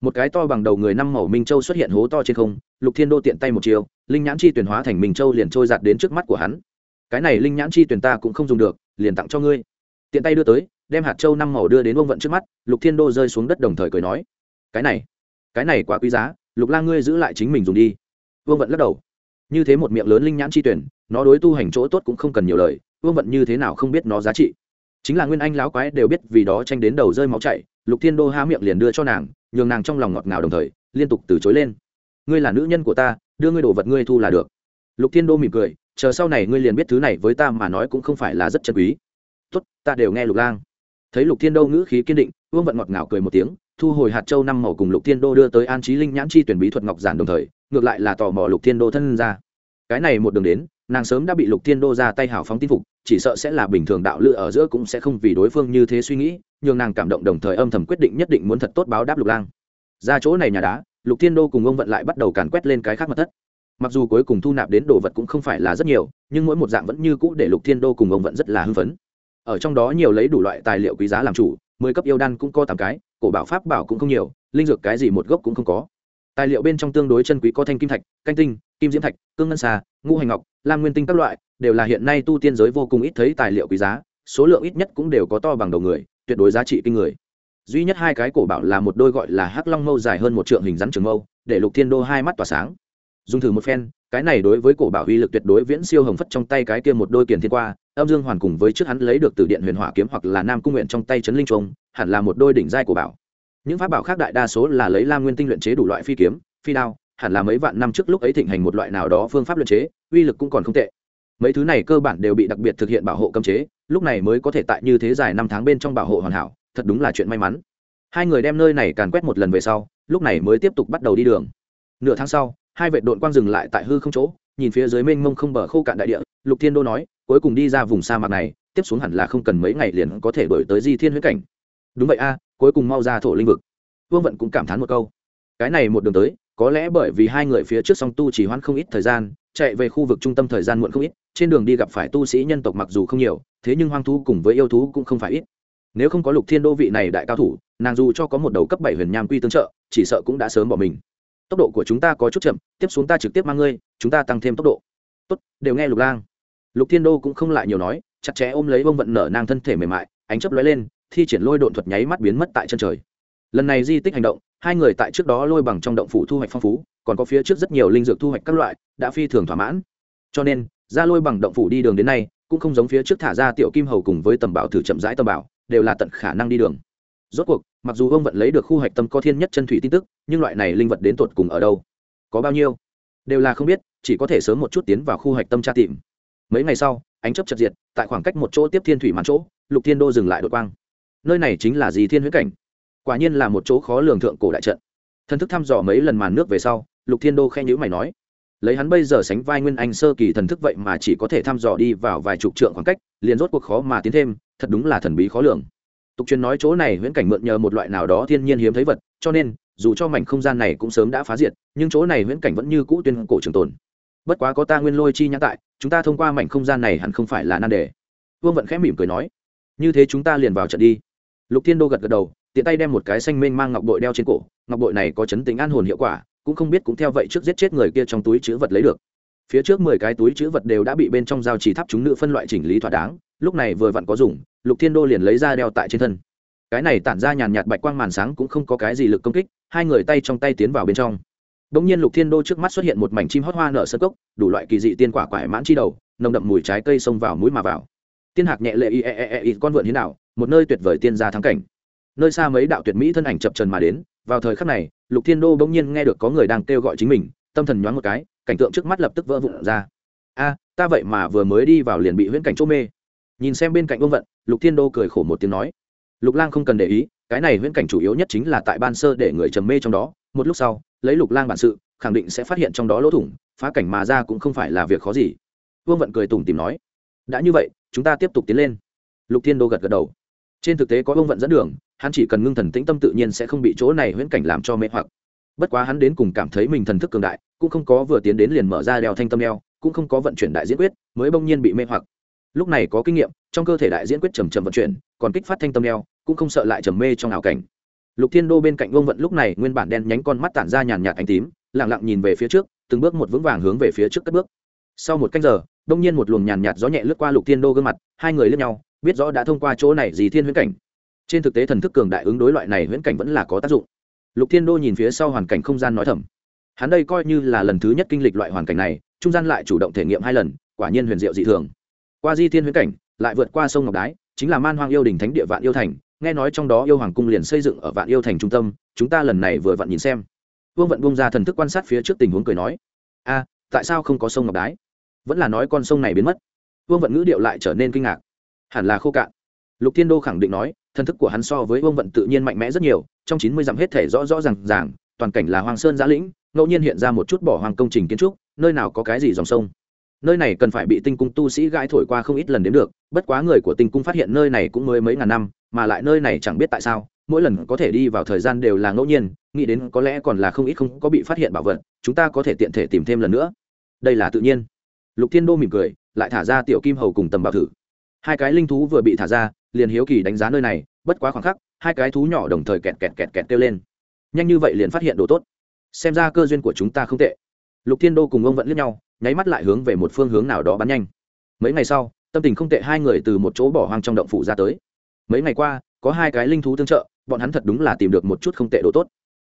Một cái to bằng đầu người năm màu minh châu xuất hiện hố to trên không, lục thiên đô tiện tay một chiều, linh nhãn chi tuyển hóa thành minh châu liền trôi giạt đến trước mắt của hắn. Cái này linh nhãn chi tuyển ta cũng không dùng được, liền tặng cho ngươi tiện tay đưa tới, đem hạt châu năm màu đưa đến ông vận trước mắt, lục thiên đô rơi xuống đất đồng thời cười nói, cái này cái này quá quý giá, lục la ngươi giữ lại chính mình dùng đi. Vương vận lắc đầu. Như thế một miệng lớn linh nhãn chi tuyển, nó đối tu hành chỗ tốt cũng không cần nhiều lời, vương vận như thế nào không biết nó giá trị. Chính là nguyên anh láo quái đều biết vì đó tranh đến đầu rơi máu chảy, lục thiên đô há miệng liền đưa cho nàng, nhường nàng trong lòng ngọt ngào đồng thời, liên tục từ chối lên. Ngươi là nữ nhân của ta, đưa ngươi đồ vật ngươi thu là được. Lục thiên đô mỉm cười, chờ sau này ngươi liền biết thứ này với ta mà nói cũng không phải là rất chân quý tốt, ta đều nghe lục lang. Thấy lục thiên đô ngữ khí kiên định, vương vận ngọt ngào cười một tiếng, thu hồi hạt châu năm màu cùng lục thiên đô đưa tới an trí linh nhãn chi tuyển bí thuật ngọc giản đồng thời, ngược lại là tò mò lục thiên đô thân ra. Cái này một đường đến, nàng sớm đã bị lục thiên đô ra tay hào phóng tin phục, chỉ sợ sẽ là bình thường đạo lự ở giữa cũng sẽ không vì đối phương như thế suy nghĩ nhưng nàng cảm động đồng thời âm thầm quyết định nhất định muốn thật tốt báo đáp lục lang. Ra chỗ này nhà đá, lục thiên đô cùng ông vận lại bắt đầu càn quét lên cái khác mật thất. Mặc dù cuối cùng thu nạp đến đồ vật cũng không phải là rất nhiều, nhưng mỗi một dạng vẫn như cũ để lục thiên đô cùng ông vận rất là hưng phấn ở trong đó nhiều lấy đủ loại tài liệu quý giá làm chủ, mười cấp yêu đan cũng có tám cái, cổ bảo pháp bảo cũng không nhiều, linh dược cái gì một gốc cũng không có. Tài liệu bên trong tương đối chân quý có thanh kim thạch, canh tinh, kim diễm thạch, cương ngân xà, ngũ hành ngọc, lam nguyên tinh các loại, đều là hiện nay tu tiên giới vô cùng ít thấy tài liệu quý giá, số lượng ít nhất cũng đều có to bằng đầu người, tuyệt đối giá trị kinh người. Duy nhất hai cái cổ bảo là một đôi gọi là hắc long mâu dài hơn một trượng hình rắn trường mâu, để lục thiên đô hai mắt tỏa sáng. Dùng thử một phen cái này đối với cổ bảo uy lực tuyệt đối viễn siêu hồng phất trong tay cái kia một đôi kiền thiên qua, âm dương hoàn cùng với trước hắn lấy được từ điện huyền hỏa kiếm hoặc là nam cung nguyện trong tay trấn linh trung hẳn là một đôi đỉnh giai của bảo. Những pháp bảo khác đại đa số là lấy lam nguyên tinh luyện chế đủ loại phi kiếm, phi đao, hẳn là mấy vạn năm trước lúc ấy thịnh hành một loại nào đó phương pháp luyện chế, uy lực cũng còn không tệ. Mấy thứ này cơ bản đều bị đặc biệt thực hiện bảo hộ cấm chế, lúc này mới có thể tại như thế dài năm tháng bên trong bảo hộ hoàn hảo, thật đúng là chuyện may mắn. Hai người đem nơi này càn quét một lần về sau, lúc này mới tiếp tục bắt đầu đi đường. Nửa tháng sau hai vệ đội quang dừng lại tại hư không chỗ, nhìn phía dưới mênh mông không bờ khô cạn đại địa, lục thiên đô nói, cuối cùng đi ra vùng sa mạc này, tiếp xuống hẳn là không cần mấy ngày liền có thể đổi tới di thiên huyết cảnh. Đúng vậy a, cuối cùng mau ra thổ linh vực. Vương vận cũng cảm thán một câu. Cái này một đường tới, có lẽ bởi vì hai người phía trước song tu chỉ hoãn không ít thời gian, chạy về khu vực trung tâm thời gian muộn không ít, trên đường đi gặp phải tu sĩ nhân tộc mặc dù không nhiều, thế nhưng hoang thú cùng với yêu thú cũng không phải ít. Nếu không có lục thiên đô vị này đại cao thủ, nàng dù cho có một đầu cấp bảy huyền nham quy tương trợ, chỉ sợ cũng đã sớm bỏ mình tốc độ của chúng ta có chút chậm, tiếp xuống ta trực tiếp mang ngươi, chúng ta tăng thêm tốc độ. Tốt, đều nghe lục lang. Lục thiên đô cũng không lại nhiều nói, chặt chẽ ôm lấy bông vận nở nang thân thể mềm mại, ánh chấp lóe lên, thi triển lôi độn thuật nháy mắt biến mất tại chân trời. Lần này di tích hành động, hai người tại trước đó lôi bằng trong động phủ thu hoạch phong phú, còn có phía trước rất nhiều linh dược thu hoạch các loại, đã phi thường thỏa mãn. Cho nên, ra lôi bằng động phủ đi đường đến nay, cũng không giống phía trước thả ra tiểu kim hầu cùng với tầm bảo thử chậm rãi tầm bảo, đều là tận khả năng đi đường rốt cuộc, mặc dù ông vận lấy được khu hạch tâm có thiên nhất chân thủy tin tức, nhưng loại này linh vật đến tột cùng ở đâu? Có bao nhiêu? Đều là không biết, chỉ có thể sớm một chút tiến vào khu hạch tâm tra tìm. Mấy ngày sau, ánh chấp chật diệt, tại khoảng cách một chỗ tiếp thiên thủy màn chỗ, lục thiên đô dừng lại đội quang. Nơi này chính là gì thiên huyễn cảnh. Quả nhiên là một chỗ khó lường thượng cổ đại trận. Thân thức thăm dò mấy lần màn nước về sau, lục thiên đô khe nhữ mày nói, lấy hắn bây giờ sánh vai nguyên anh sơ kỳ thần thức vậy mà chỉ có thể thăm dò đi vào vài chục trượng khoảng cách, liền rốt cuộc khó mà tiến thêm, thật đúng là thần bí khó lường tục truyền nói chỗ này huyễn cảnh mượn nhờ một loại nào đó thiên nhiên hiếm thấy vật, cho nên, dù cho mảnh không gian này cũng sớm đã phá diệt, nhưng chỗ này huyễn cảnh vẫn như cũ tuyên cổ trường tồn. Bất quá có ta nguyên lôi chi nhãn tại, chúng ta thông qua mảnh không gian này hẳn không phải là nan đề. Vương vận khẽ mỉm cười nói, như thế chúng ta liền vào trận đi. Lục thiên đô gật gật đầu, tiện tay đem một cái xanh mênh mang ngọc bội đeo trên cổ, ngọc bội này có chấn tính an hồn hiệu quả, cũng không biết cũng theo vậy trước giết chết người kia trong túi chữ vật lấy được. Phía trước mười cái túi chữ vật đều đã bị bên trong giao trì tháp chúng nữ phân loại chỉnh lý thỏa đáng lúc này vừa vặn có dùng lục thiên đô liền lấy ra đeo tại trên thân. Cái này tản ra nhàn nhạt bạch quang màn sáng cũng không có cái gì lực công kích hai người tay trong tay tiến vào bên trong. Đ ỗ n g nhiên lục thiên đô trước mắt xuất hiện một mảnh chim hót hoa nở sơ cốc đủ loại kỳ dị tiên quả quải mãn chi đầu nồng đậm mùi trái cây xông vào mũi mà vào. Tiên hạc nhẹ lệ y e e e, e con vượn hiến đạo một nơi tuyệt vời tiên gia thắng cảnh. Nơi xa mấy đạo tuyệt mỹ thân ảnh chập trần mà đến vào thời khắc này lục thiên đô bỗng nhiên nghe được có người đang kêu gọi chính mình tâm thần nhoáng một cái cảnh tượng trước mắt lập tức vỡ vụn ra. A ta vậy mà vừa mới đi vào liền bị huyễn cảnh chỗ mê nhìn xem bên cạnh ông vận, lục thiên đô cười khổ một tiếng nói, lục lang không cần để ý, cái này huyễn cảnh chủ yếu nhất chính là tại ban sơ để người trầm mê trong đó, một lúc sau, lấy lục lang bản sự, khẳng định sẽ phát hiện trong đó lỗ thủng, phá cảnh mà ra cũng không phải là việc khó gì. Vương vận cười tủm tìm nói, đã như vậy, chúng ta tiếp tục tiến lên. Lục thiên đô gật gật đầu. Trên thực tế có vương vận dẫn đường, hắn chỉ cần ngưng thần tĩnh tâm tự nhiên sẽ không bị chỗ này huyễn cảnh làm cho mê hoặc. Bất quá hắn đến cùng cảm thấy mình thần thức cường đại, cũng không có vừa tiến đến liền mở ra đeo thanh tâm đeo, cũng không có vận chuyển đại diễn quyết, mới bỗng nhiên bị mê hoặc lúc này có kinh nghiệm, trong cơ thể đại diễn quyết trầm trầm vận chuyển, còn kích phát thanh tâm đeo cũng không sợ lại trầm mê trong ảo cảnh. Lục thiên đô bên cạnh vông vận lúc này nguyên bản đen nhánh con mắt tản ra nhàn nhạt ánh tím lẳng lặng nhìn về phía trước, từng bước một vững vàng hướng về phía trước cất bước. Sau một canh giờ, đông nhiên một luồng nhàn nhạt gió nhẹ lướt qua lục thiên đô gương mặt, hai người lướt nhau, biết rõ đã thông qua chỗ này gì thiên huyễn cảnh. Trên thực tế thần thức cường đại ứng đối loại này huyễn cảnh vẫn là có tác dụng. Lục thiên đô nhìn phía sau hoàn cảnh không gian nói thầm. Hắn đây coi như là lần thứ nhất kinh lịch loại hoàn cảnh này, trung gian lại chủ động thể nghiệm hai lần, quả nhiên huyền diệu dị thường qua di thiên huyễn cảnh, lại vượt qua sông ngọc đái, chính là man hoang yêu đình thánh địa vạn yêu thành. Nghe nói trong đó yêu hoàng cung liền xây dựng ở vạn yêu thành trung tâm, chúng ta lần này vừa vặn nhìn xem. Vương vận bung ra thần thức quan sát phía trước tình huống cười nói, a, tại sao không có sông ngọc đái? Vẫn là nói con sông này biến mất. Vương vận ngữ điệu lại trở nên kinh ngạc. Hẳn là khô cạn. Lục thiên đô khẳng định nói, thần thức của hắn so với vương vận tự nhiên mạnh mẽ rất nhiều, trong chín mươi dặm hết thể rõ rõ r à n g ràng, toàn cảnh là hoàng sơn giã lĩnh, ngẫu nhiên hiện ra một chút bỏ hoàng công trình kiến trúc, nơi nào có cái gì dòng sông nơi này cần phải bị tinh cung tu sĩ gãi thổi qua không ít lần đến được, bất quá người của tinh cung phát hiện nơi này cũng mới mấy ngàn năm, mà lại nơi này chẳng biết tại sao, mỗi lần có thể đi vào thời gian đều là ngẫu nhiên, nghĩ đến có lẽ còn là không ít không có bị phát hiện bảo vật, chúng ta có thể tiện thể tìm thêm lần nữa. Đây là tự nhiên. Lục thiên đô mỉm cười, lại thả ra tiểu kim hầu cùng tầm bảo thử. Hai cái linh thú vừa bị thả ra, liền hiếu kỳ đánh giá nơi này, bất quá khoảng khắc, hai cái thú nhỏ đồng thời kẹt kẹt kẹt kẹt kêu lên. Nhanh như vậy liền phát hiện đồ tốt. Xem ra cơ duyên của chúng ta không tệ. Lục thiên đô cùng ông vẫn liếc nhau nháy mắt lại hướng về một phương hướng nào đó bắn nhanh. Mấy ngày sau, tâm tình không tệ hai người từ một chỗ bỏ hoang trong động phủ ra tới. Mấy ngày qua, có hai cái linh thú tương trợ, bọn hắn thật đúng là tìm được một chút không tệ độ tốt.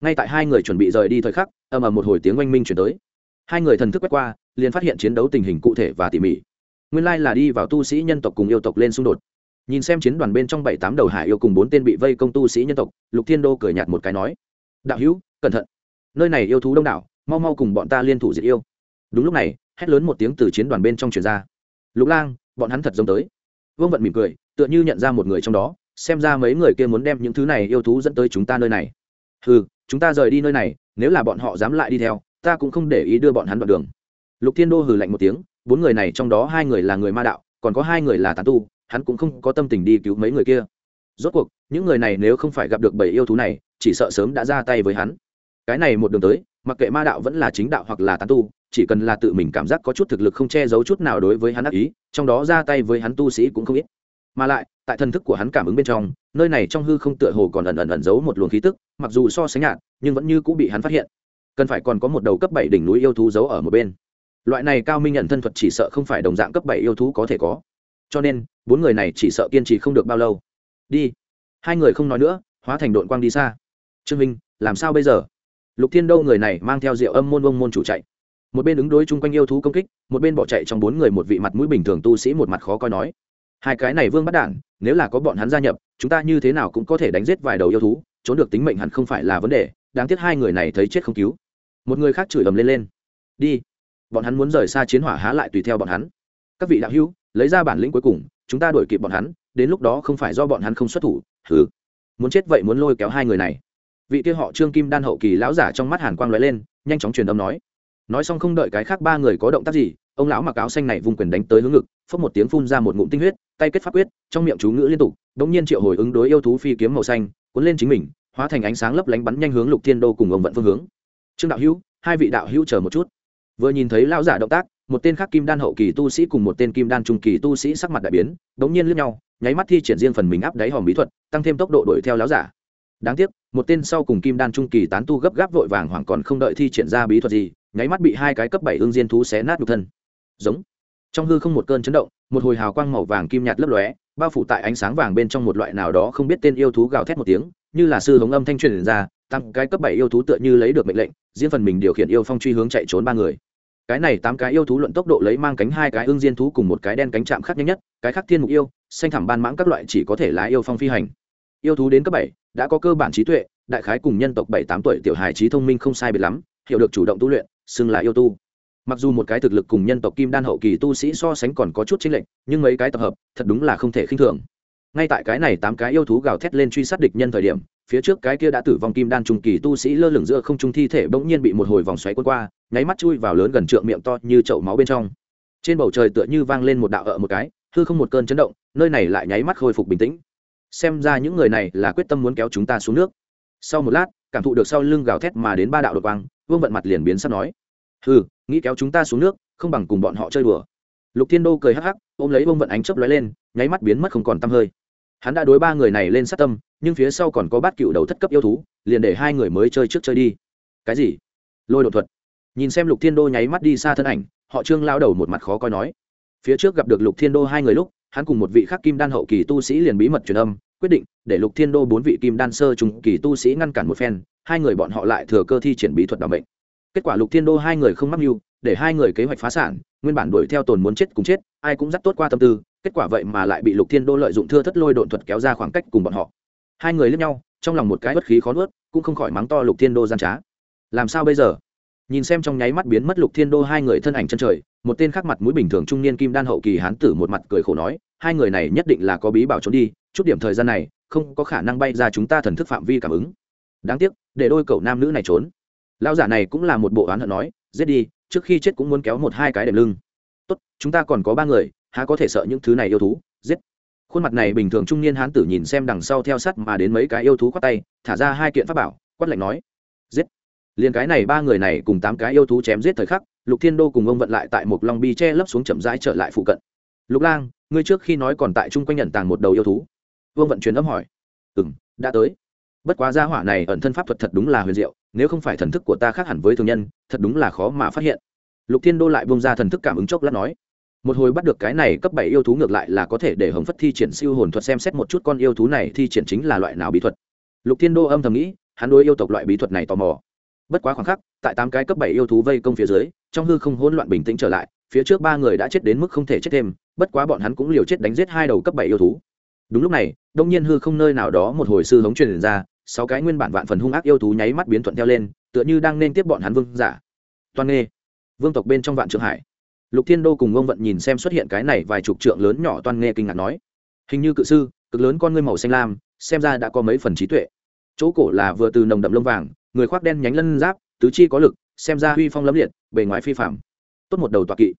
Ngay tại hai người chuẩn bị rời đi thời khắc, ầm ầm một hồi tiếng oanh minh chuyển tới. Hai người thần thức quét qua, liền phát hiện chiến đấu tình hình cụ thể và tỉ mỉ. Nguyên lai là đi vào tu sĩ nhân tộc cùng yêu tộc lên xung đột. Nhìn xem chiến đoàn bên trong bảy tám đầu hải yêu cùng bốn tên bị vây công tu sĩ nhân tộc, lục thiên đô cười nhạt một cái nói, đạo hữu, cẩn thận. Nơi này yêu thú đông đảo, mau mau cùng bọn ta liên thủ diệt yêu đúng lúc này, hét lớn một tiếng từ chiến đoàn bên trong truyền ra. Lục lang, bọn hắn thật giống tới. Vương vận mỉm cười, tựa như nhận ra một người trong đó, xem ra mấy người kia muốn đem những thứ này yêu thú dẫn tới chúng ta nơi này. Ừ chúng ta rời đi nơi này, nếu là bọn họ dám lại đi theo, ta cũng không để ý đưa bọn hắn đoạn đường. Lục thiên đô hừ lạnh một tiếng, bốn người này trong đó hai người là người ma đạo, còn có hai người là tán tu, hắn cũng không có tâm tình đi cứu mấy người kia. Rốt cuộc, những người này nếu không phải gặp được bảy yêu thú này, chỉ sợ sớm đã ra tay với hắn. Cái này một đường tới, mặc kệ ma đạo vẫn là chính đạo hoặc là tán tu chỉ cần là tự mình cảm giác có chút thực lực không che giấu chút nào đối với hắn ác ý, trong đó ra tay với hắn tu sĩ cũng không ít. Mà lại, tại thần thức của hắn cảm ứng bên trong, nơi này trong hư không tựa hồ còn ẩn ẩn ẩn giấu một luồng khí tức, mặc dù so sánh nhạt, nhưng vẫn như cũng bị hắn phát hiện. Cần phải còn có một đầu cấp bảy đỉnh núi yêu thú giấu ở một bên. Loại này cao minh nhận thân thuật chỉ sợ không phải đồng dạng cấp bảy yêu thú có thể có. Cho nên, bốn người này chỉ sợ kiên trì không được bao lâu. Đi. Hai người không nói nữa, hóa thành đội quang đi xa. Trương minh, làm sao bây giờ? Lục thiên đâu người này mang theo rượu âm môn ông môn chủ chạy một bên ứng đối chung quanh yêu thú công kích, một bên bỏ chạy trong bốn người một vị mặt mũi bình thường tu sĩ một mặt khó coi nói, hai cái này vương bắt đản nếu là có bọn hắn gia nhập, chúng ta như thế nào cũng có thể đánh giết vài đầu yêu thú, trốn được tính mệnh hẳn không phải là vấn đề, đáng tiếc hai người này thấy chết không cứu. Một người khác chửi ầm lên lên, đi, bọn hắn muốn rời xa chiến hỏa há lại tùy theo bọn hắn. Các vị đạo hữu, lấy ra bản lĩnh cuối cùng, chúng ta đuổi kịp bọn hắn, đến lúc đó không phải do bọn hắn không xuất thủ thứ muốn chết vậy muốn lôi kéo hai người này. Vị kia họ trương kim đan hậu kỳ lão giả trong mắt hàn quang lóe lên, nhanh chóng truyền âm nói nói xong không đợi cái khác ba người có động tác gì, ông lão mặc áo xanh này vung quyền đánh tới hướng ngực phất một tiếng phun ra một ngụm tinh huyết, tay kết pháp quyết, trong miệng chú ngữ liên tục, đống nhiên triệu hồi ứng đối yêu thú phi kiếm màu xanh, cuốn lên chính mình, hóa thành ánh sáng lấp lánh bắn nhanh hướng lục thiên đô cùng ông vận phương hướng. Trương đạo hữu, hai vị đạo hữu chờ một chút. Vừa nhìn thấy lão giả động tác, một tên khác kim đan hậu kỳ tu sĩ cùng một tên kim đan trung kỳ tu sĩ sắc mặt đại biến, đống nhiên lướt nhau, nháy mắt thi triển riêng phần mình áp đáy hòm bí thuật, tăng thêm tốc độ đuổi theo lão giả. Đáng tiếc, một tên sau cùng kim đan trung kỳ tán tu gấp gáp vội vàng hoảng còn không đợi thi triển ra bí thuật gì nháy mắt bị hai cái cấp bảy ương diên thú xé nát nhục thân. Giống. Trong hư không một cơn chấn động, một hồi hào quang màu vàng kim nhạt lấp lóe, bao phủ tại ánh sáng vàng bên trong một loại nào đó không biết tên yêu thú gào thét một tiếng, như là sư hống âm thanh truyền ra tăng cái cấp bảy yêu thú tựa như lấy được mệnh lệnh, diễn phần mình điều khiển yêu phong truy hướng chạy trốn ba người. Cái này tám cái yêu thú luận tốc độ lấy mang cánh hai cái ương diên thú cùng một cái đen cánh chạm khác nhanh nhất, cái khác thiên mục yêu, xanh thẳm ban mãng các loại chỉ có thể lái yêu phong phi hành. Yêu thú đến cấp bảy, đã có cơ bản trí tuệ, đại khái cùng nhân tộc bảy tám tuổi tiểu hài trí thông minh không sai biệt lắm, hiểu được chủ động tu luyện xưng là yêu tu. Mặc dù một cái thực lực cùng nhân tộc kim đan hậu kỳ tu sĩ so sánh còn có chút chính lệnh, nhưng mấy cái tập hợp thật đúng là không thể khinh thường. Ngay tại cái này tám cái yêu thú gào thét lên truy sát địch nhân thời điểm phía trước cái kia đã tử vong kim đan trung kỳ tu sĩ lơ lửng giữa không trung thi thể bỗng nhiên bị một hồi vòng xoáy quân qua nháy mắt chui vào lớn gần trượng miệng to như chậu máu bên trong. Trên bầu trời tựa như vang lên một đạo ợ một cái hư không một cơn chấn động nơi này lại nháy mắt khôi phục bình tĩnh. Xem ra những người này là quyết tâm muốn kéo chúng ta xuống nước. Sau một lát cảm thụ được sau lưng gào thét mà đến ba đạo đột quang vương vận mặt liền biến sắp nói hừ, nghĩ kéo chúng ta xuống nước, không bằng cùng bọn họ chơi đùa. Lục thiên đô cười hắc hắc, ôm lấy bông vận ánh chớp lóe lên, nháy mắt biến mất không còn tăm hơi. Hắn đã đối ba người này lên sát tâm, nhưng phía sau còn có bát cựu đầu thất cấp yêu thú, liền để hai người mới chơi trước chơi đi. Cái gì? Lôi đột thuật. Nhìn xem lục thiên đô nháy mắt đi xa thân ảnh, họ trương lao đầu một mặt khó coi nói. Phía trước gặp được lục thiên đô hai người lúc, hắn cùng một vị khắc kim đan hậu kỳ tu sĩ liền bí mật truyền âm, quyết định để lục thiên đô bốn vị kim đan sơ trùng kỳ tu sĩ ngăn cản một phen, hai người bọn họ lại thừa cơ thi triển bí thuật bảo mệnh kết quả lục thiên đô hai người không mắc mưu, để hai người kế hoạch phá sản, nguyên bản đuổi theo tồn muốn chết cùng chết, ai cũng dắt tốt qua tâm tư, kết quả vậy mà lại bị lục thiên đô lợi dụng thưa thất lôi độn thuật kéo ra khoảng cách cùng bọn họ. Hai người lướt nhau, trong lòng một cái bất khí khó nuốt, cũng không khỏi mắng to lục thiên đô gian trá. Làm sao bây giờ? Nhìn xem trong nháy mắt biến mất lục thiên đô hai người thân ảnh chân trời, một tên khác mặt mũi bình thường trung niên kim đan hậu kỳ hán tử một mặt cười khổ nói, hai người này nhất định là có bí bảo trốn đi, chút điểm thời gian này, không có khả năng bay ra chúng ta thần thức phạm vi cảm ứng. Đáng tiếc, để đôi cậu nam nữ này trốn lão giả này cũng là một bộ oán hận nói, giết đi, trước khi chết cũng muốn kéo một hai cái đệm lưng. Tốt, chúng ta còn có ba người, há có thể sợ những thứ này yêu thú? Giết. Khuôn mặt này bình thường trung niên hán tử nhìn xem đằng sau theo sắt mà đến mấy cái yêu thú khoát tay, thả ra hai kiện pháp bảo, quát lạnh nói, giết. Liền cái này ba người này cùng tám cái yêu thú chém giết thời khắc, lục thiên đô cùng ông vận lại tại một lòng bi che lấp xuống chậm rãi trở lại phụ cận. Lục lang, ngươi trước khi nói còn tại chung quanh nhận tàng một đầu yêu thú. Vương vận truyền âm hỏi. Ừ m đã tới. Bất quá gia hỏa này ẩn thân pháp thuật thật đúng là huyền diệu nếu không phải thần thức của ta khác hẳn với thường nhân, thật đúng là khó mà phát hiện. Lục thiên đô lại bông ra thần thức cảm ứng chốc lát nói, một hồi bắt được cái này cấp bảy yêu thú ngược lại là có thể để hồng phất thi triển siêu hồn thuật xem xét một chút con yêu thú này thi triển chính là loại nào bí thuật. Lục thiên đô âm thầm nghĩ, hắn đối yêu tộc loại bí thuật này tò mò. Bất quá khoảng khắc, tại tám cái cấp bảy yêu thú vây công phía dưới, trong hư không hỗn loạn bình tĩnh trở lại, phía trước ba người đã chết đến mức không thể chết thêm, bất quá bọn hắn cũng liều chết đánh giết hai đầu cấp bảy yêu thú. Đúng lúc này, đông nhiên hư không nơi nào đó một hồi sư hống truyền ra sáu cái nguyên bản vạn phần hung ác yêu thú nháy mắt biến thuận theo lên, tựa như đang nên tiếp bọn hắn vương giả. Toan nghê vương tộc bên trong vạn trượng hải. Lục thiên đô cùng ông vận nhìn xem xuất hiện cái này vài chục trượng lớn nhỏ toan nghe kinh ngạc nói, hình như cự sư, cực lớn con ngươi màu xanh lam, xem ra đã có mấy phần trí tuệ. Chỗ cổ là vừa từ nồng đậm lông vàng, người khoác đen nhánh lân giáp, tứ chi có lực, xem ra huy phong lấm liệt, bề ngoài phi phạm tốt một đầu tọa kỵ.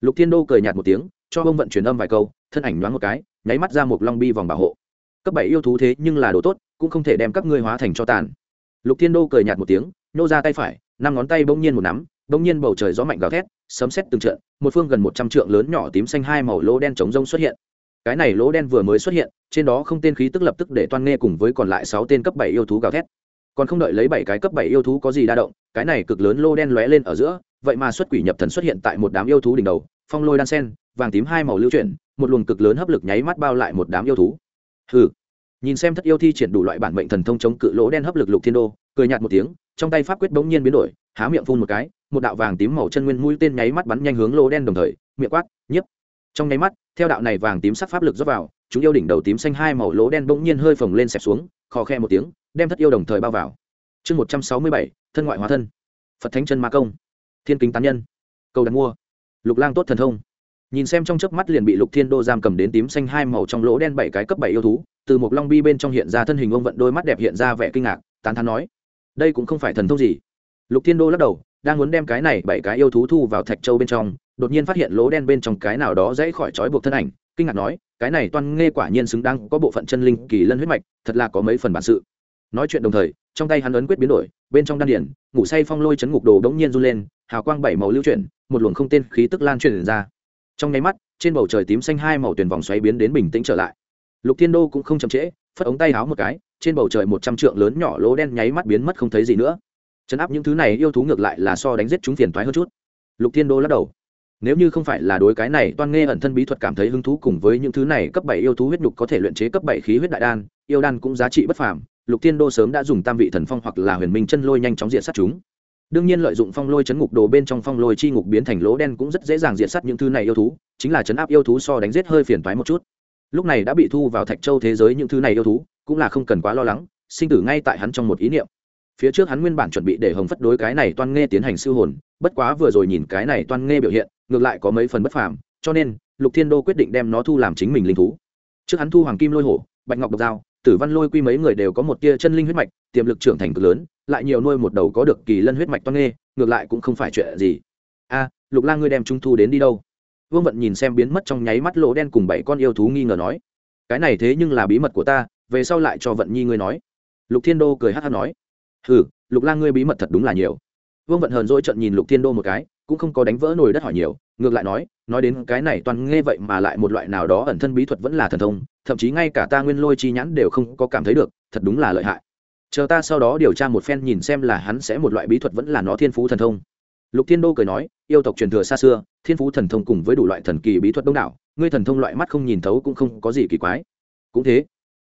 Lục thiên đô cười nhạt một tiếng, cho ông vận truyền âm vài câu, thân ảnh nhoáng một cái, nháy mắt ra một long bi vòng bảo hộ. Cấp bảy yêu thú thế nhưng là đồ tốt cũng không thể đem các ngươi hóa thành cho tàn. Lục thiên đô cười nhạt một tiếng nhô ra tay phải, năm ngón tay bỗng nhiên một nắm, bỗng nhiên bầu trời gió mạnh gào thét, sấm xét từng trận, một phương gần một trăm trượng lớn nhỏ tím xanh hai màu lỗ đen trống rông xuất hiện. Cái này lỗ đen vừa mới xuất hiện, trên đó không tên khí tức lập tức để toan nghe cùng với còn lại sáu tên cấp bảy yêu thú gào thét. Còn không đợi lấy bảy cái cấp bảy yêu thú có gì đa động, cái này cực lớn lô đen lóe lên ở giữa, vậy mà xuất quỷ nhập thần xuất hiện tại một đám yêu thú đỉnh đầu, phong lôi đan sen, vàng tím hai màu lưu chuyển, một luồng cực lớn hấp lực nháy mắt bao lại một đám yêu thú. Hừ nhìn xem thất yêu thi triển đủ loại bản mệnh thần thông chống cự lỗ đen hấp lực lục thiên đô, cười nhạt một tiếng, trong tay pháp quyết bỗng nhiên biến đổi, há miệng phun một cái, một đạo vàng tím màu chân nguyên mũi tên nháy mắt bắn nhanh hướng lỗ đen đồng thời, miệng quát, nhiếp! Trong nháy mắt, theo đạo này vàng tím sắc pháp lực rót vào, chúng yêu đỉnh đầu tím xanh hai màu lỗ đen bỗng nhiên hơi phồng lên xẹp xuống, khò khe một tiếng, đem thất yêu đồng thời bao vào. Chương một trăm sáu mươi bảy, thân ngoại hóa thân. Phật thánh chân ma công. Thiên kính tán nhân. Cầu đặt mua. Lục lang tốt thần thông nhìn xem trong chớp mắt liền bị lục thiên đô giam cầm đến tím xanh hai màu trong lỗ đen bảy cái cấp bảy yêu thú, từ một long bi bên trong hiện ra thân hình ông vận đôi mắt đẹp hiện ra vẻ kinh ngạc, tán thán nói, đây cũng không phải thần thông gì. Lục thiên đô lắc đầu, đang muốn đem cái này bảy cái yêu thú thu vào thạch châu bên trong, đột nhiên phát hiện lỗ đen bên trong cái nào đó dãy khỏi trói buộc thân ảnh, kinh ngạc nói, cái này toan nghe quả nhiên xứng đáng có bộ phận chân linh kỳ lân huyết mạch, thật là có mấy phần bản sự. Nói chuyện đồng thời, trong tay hắn ấn quyết biến đổi, bên trong đan điển ngủ say phong lôi chấn ngục đồ đống nhiên run lên, hào quang bảy màu lưu chuyển, một luồng không tên khí tức lan truyền ra trong nháy mắt, trên bầu trời tím xanh hai màu tuyển vòng xoáy biến đến bình tĩnh trở lại. Lục thiên đô cũng không chậm trễ, phất ống tay háo một cái, trên bầu trời một trăm trượng lớn nhỏ lỗ đen nháy mắt biến mất không thấy gì nữa. Chấn áp những thứ này yêu thú ngược lại là so đánh giết chúng phiền toái hơn chút. Lục thiên đô lắc đầu. Nếu như không phải là đối cái này, toan nghe ẩn thân bí thuật cảm thấy hứng thú cùng với những thứ này cấp bảy yêu thú huyết nhục có thể luyện chế cấp bảy khí huyết đại đan, yêu đan cũng giá trị bất phàm, lục thiên đô sớm đã dùng tam vị thần phong hoặc là huyền minh chân lôi nhanh chóng diện sát chúng đương nhiên lợi dụng phong lôi chấn ngục đồ bên trong phong lôi chi ngục biến thành lỗ đen cũng rất dễ dàng diện sát những thứ này yêu thú, chính là chấn áp yêu thú so đánh giết hơi phiền toái một chút. Lúc này đã bị thu vào thạch châu thế giới những thứ này yêu thú, cũng là không cần quá lo lắng, sinh tử ngay tại hắn trong một ý niệm. Phía trước hắn nguyên bản chuẩn bị để hồng phất đối cái này toan nghe tiến hành siêu hồn, bất quá vừa rồi nhìn cái này toan nghe biểu hiện, ngược lại có mấy phần bất phàm, cho nên, lục thiên đô quyết định đem nó thu làm chính mình linh thú. Trước hắn thu hoàng kim lôi hổ, bạch ngọc độc dao, tử văn lôi quy mấy người đều có một tia chân linh huyết mạch, tiềm lực trưởng thành cực lớn lại nhiều nuôi một đầu có được kỳ lân huyết mạch toan nghê, ngược lại cũng không phải chuyện gì. A, lục la ngươi đem trung thu đến đi đâu? Vương vận nhìn xem biến mất trong nháy mắt lỗ đen cùng bảy con yêu thú nghi ngờ nói. Cái này thế nhưng là bí mật của ta, về sau lại cho vận nhi ngươi nói. Lục thiên đô cười hát hát nói. Ừ lục la ngươi bí mật thật đúng là nhiều. Vương vận hờn dỗi trận nhìn lục thiên đô một cái, cũng không có đánh vỡ nồi đất hỏi nhiều, ngược lại nói nói đến cái này toàn nghe vậy mà lại một loại nào đó ẩn thân bí thuật vẫn là thần thông, thậm chí ngay cả ta nguyên lôi chi nhãn đều không có cảm thấy được, thật đúng là lợi hại chờ ta sau đó điều tra một phen nhìn xem là hắn sẽ một loại bí thuật vẫn là nó thiên phú thần thông. Lục thiên đô cười nói, yêu tộc truyền thừa xa xưa, thiên phú thần thông cùng với đủ loại thần kỳ bí thuật đông đảo, ngươi thần thông loại mắt không nhìn thấu cũng không có gì kỳ quái. Cũng thế.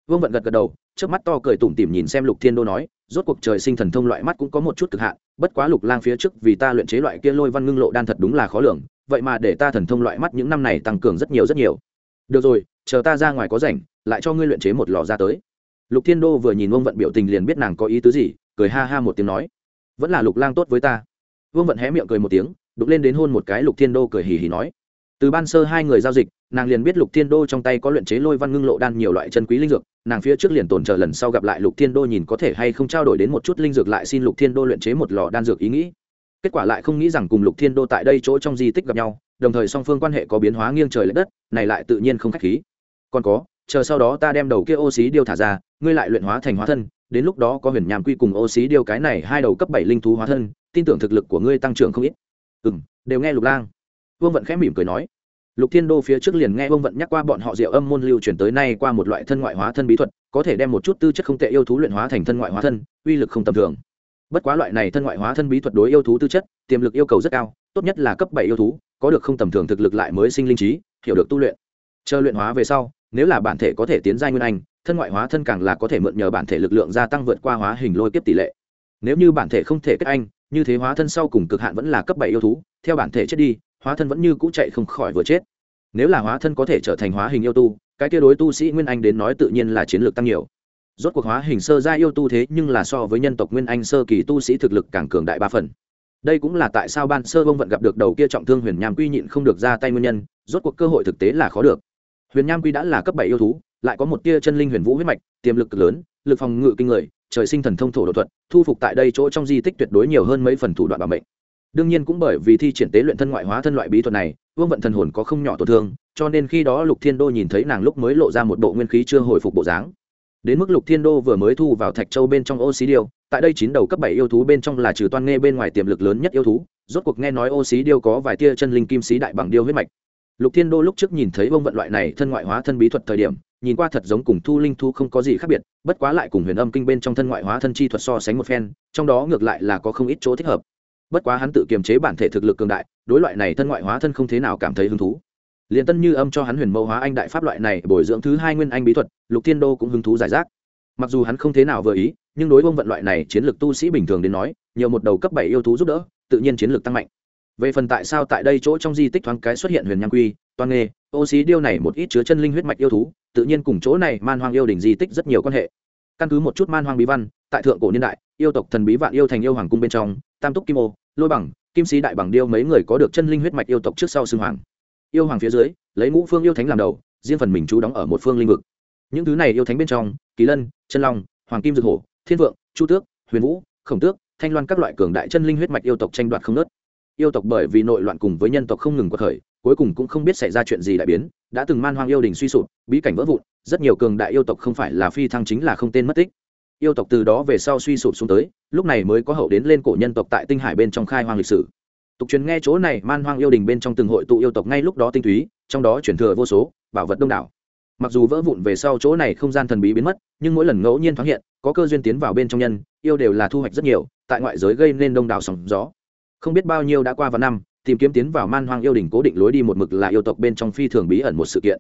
Vương vận gật gật đầu trước mắt to cười tủm tỉm nhìn xem lục thiên đô nói, rốt cuộc trời sinh thần thông loại mắt cũng có một chút cực hạn, bất quá lục lang phía trước vì ta luyện chế loại kia lôi văn ngưng lộ đan thật đúng là khó lường, vậy mà để ta thần thông loại mắt những năm này tăng cường rất nhiều rất nhiều. Được rồi, chờ ta ra ngoài có rảnh, lại cho ngươi luyện chế một lò ra tới lục thiên đô vừa nhìn vương vận biểu tình liền biết nàng có ý tứ gì, cười ha ha một tiếng nói, vẫn là lục lang tốt với ta. Vương vận hé miệng cười một tiếng đục lên đến hôn một cái lục thiên đô cười hì hì nói. Từ ban sơ hai người giao dịch, nàng liền biết lục thiên đô trong tay có luyện chế lôi văn ngưng lộ đan nhiều loại chân quý linh dược, nàng phía trước liền tồn chờ lần sau gặp lại lục thiên đô nhìn có thể hay không trao đổi đến một chút linh dược lại xin lục thiên đô luyện chế một lò đan dược ý nghĩ. Kết quả lại không nghĩ rằng cùng lục thiên đô tại đây chỗ trong di tích gặp nhau, đồng thời song phương quan hệ có biến hóa nghiêng trời l ệ đất, này lại tự nhiên không k h á c h khí. Còn có chờ sau đó ta đem đầu kia ô xí điêu thả ra, ngươi lại luyện hóa thành hóa thân, đến lúc đó có huyền nhàm quy cùng ô xí điêu cái này hai đầu cấp bảy linh thú hóa thân, tin tưởng thực lực của ngươi tăng trưởng không ít. Ừ m đều nghe lục lang. Vương vận khẽ mỉm cười nói. Lục thiên đô phía trước liền nghe vương vận nhắc qua bọn họ diệu âm môn lưu chuyển tới nay qua một loại thân ngoại hóa thân bí thuật, có thể đem một chút tư chất không tệ yêu thú luyện hóa thành thân ngoại hóa thân, uy lực không tầm thường. Bất quá loại này thân ngoại hóa thân bí thuật đối yêu thú tư chất, tiềm lực yêu cầu rất cao, tốt nhất là cấp bảy yêu thú, có được không tầm thường thực lực lại mới sinh linh trí, hiểu được tu luyện. Chờ luyện hóa về sau nếu là bản thể có thể tiến giai nguyên anh, thân ngoại hóa thân càng là có thể mượn nhờ bản thể lực lượng gia tăng vượt qua hóa hình lôi kiếp tỷ lệ. Nếu như bản thể không thể kết anh, như thế hóa thân sau cùng cực hạn vẫn là cấp bảy yêu thú, theo bản thể chết đi, hóa thân vẫn như cũ chạy không khỏi vừa chết. Nếu là hóa thân có thể trở thành hóa hình yêu tu, cái kia đối tu sĩ nguyên anh đến nói tự nhiên là chiến lược tăng nhiều. Rốt cuộc hóa hình sơ gia yêu tu thế nhưng là so với nhân tộc nguyên anh sơ kỳ tu sĩ thực lực càng cường đại ba phần. Đây cũng là tại sao ban sơ bông vận gặp được đầu kia trọng thương huyền nhám quy nhịn không được ra tay nguyên nhân, rốt cuộc cơ hội thực tế là khó được huyền nham quy đã là cấp bảy yêu thú, lại có một tia chân linh huyền vũ huyết mạch, tiềm lực cực lớn, lực phòng ngự kinh người, trời sinh thần thông thổ đột thuật, thu phục tại đây chỗ trong di tích tuyệt đối nhiều hơn mấy phần thủ đoạn bảo mệnh. Đương nhiên cũng bởi vì thi triển tế luyện thân ngoại hóa thân loại bí thuật này, vương vận thần hồn có không nhỏ tổn thương, cho nên khi đó lục thiên đô nhìn thấy nàng lúc mới lộ ra một bộ nguyên khí chưa hồi phục bộ dáng. Đến mức lục thiên đô vừa mới thu vào thạch châu bên trong ô xí điêu tại đây chín đầu cấp bảy yêu thú bên trong là trừ toan nghe bên ngoài tiềm lực lớn nhất yêu thú, rốt cuộc nghe nói ô xí điêu có vài tia chân linh kim xí đại bằng điêu huyết mạch lục thiên đô lúc trước nhìn thấy bông vận loại này thân ngoại hóa thân bí thuật thời điểm, nhìn qua thật giống cùng thu linh thu không có gì khác biệt, bất quá lại cùng huyền âm kinh bên trong thân ngoại hóa thân chi thuật so sánh một phen, trong đó ngược lại là có không ít chỗ thích hợp. Bất quá hắn tự kiềm chế bản thể thực lực cường đại, đối loại này thân ngoại hóa thân không thế nào cảm thấy hứng thú. Liền tân như âm cho hắn huyền mẫu hóa anh đại pháp loại này bồi dưỡng thứ hai nguyên anh bí thuật, lục thiên đô cũng hứng thú giải rác. Mặc dù hắn không thế nào vừa ý, nhưng đối bông vận loại này chiến lược tu sĩ bình thường đến nói, nhiều một đầu cấp bảy yêu thú giúp đỡ, tự nhiên chiến lược tăng mạnh về phần tại sao tại đây chỗ trong di tích thoáng cái xuất hiện huyền nham quy toàn nghề, ô xí điêu này một ít chứa chân linh huyết mạch yêu thú, tự nhiên cùng chỗ này man hoang yêu đình di tích rất nhiều quan hệ. Căn cứ một chút man hoang bí văn, tại thượng cổ niên đại, yêu tộc thần bí vạn yêu thành yêu hoàng cung bên trong, tam túc kim ô, lôi bằng, kim sĩ đại bằng điêu mấy người có được chân linh huyết mạch yêu tộc trước sau xưng hoàng. Yêu hoàng phía dưới, lấy ngũ phương yêu thánh làm đầu, riêng phần mình chú đóng ở một phương linh vực. Những thứ này yêu thánh bên trong, kỳ lân, chân long, hoàng kim dược hổ, thiên vượng, chu tước, huyền vũ, khổng tước, thanh loan các loại cường đại chân linh huyết mạch yêu tộc tranh đoạt không nớt yêu tộc bởi vì nội loạn cùng với nhân tộc không ngừng quật khởi, cuối cùng cũng không biết xảy ra chuyện gì đại biến, đã từng man hoang yêu đình suy sụp, bí cảnh vỡ vụn, rất nhiều cường đại yêu tộc không phải là phi thăng chính là không tên mất tích. Yêu tộc từ đó về sau suy sụp xuống tới, lúc này mới có hậu đến lên cổ nhân tộc tại tinh hải bên trong khai hoang lịch sử. Tục truyền nghe chỗ này, man hoang yêu đình bên trong từng hội tụ yêu tộc ngay lúc đó tinh túy, trong đó chuyển thừa vô số, bảo vật đông đảo. Mặc dù vỡ vụn về sau chỗ này không gian thần bí biến mất, nhưng mỗi lần ngẫu nhiên thoáng hiện, có cơ duyên tiến vào bên trong nhân, yêu đều là thu hoạch rất nhiều, tại ngoại giới gây nên đông đảo sóng gió không biết bao nhiêu đã qua vào năm, tìm kiếm tiến vào man hoang yêu đình cố định lối đi một mực là yêu tộc bên trong phi thường bí ẩn một sự kiện.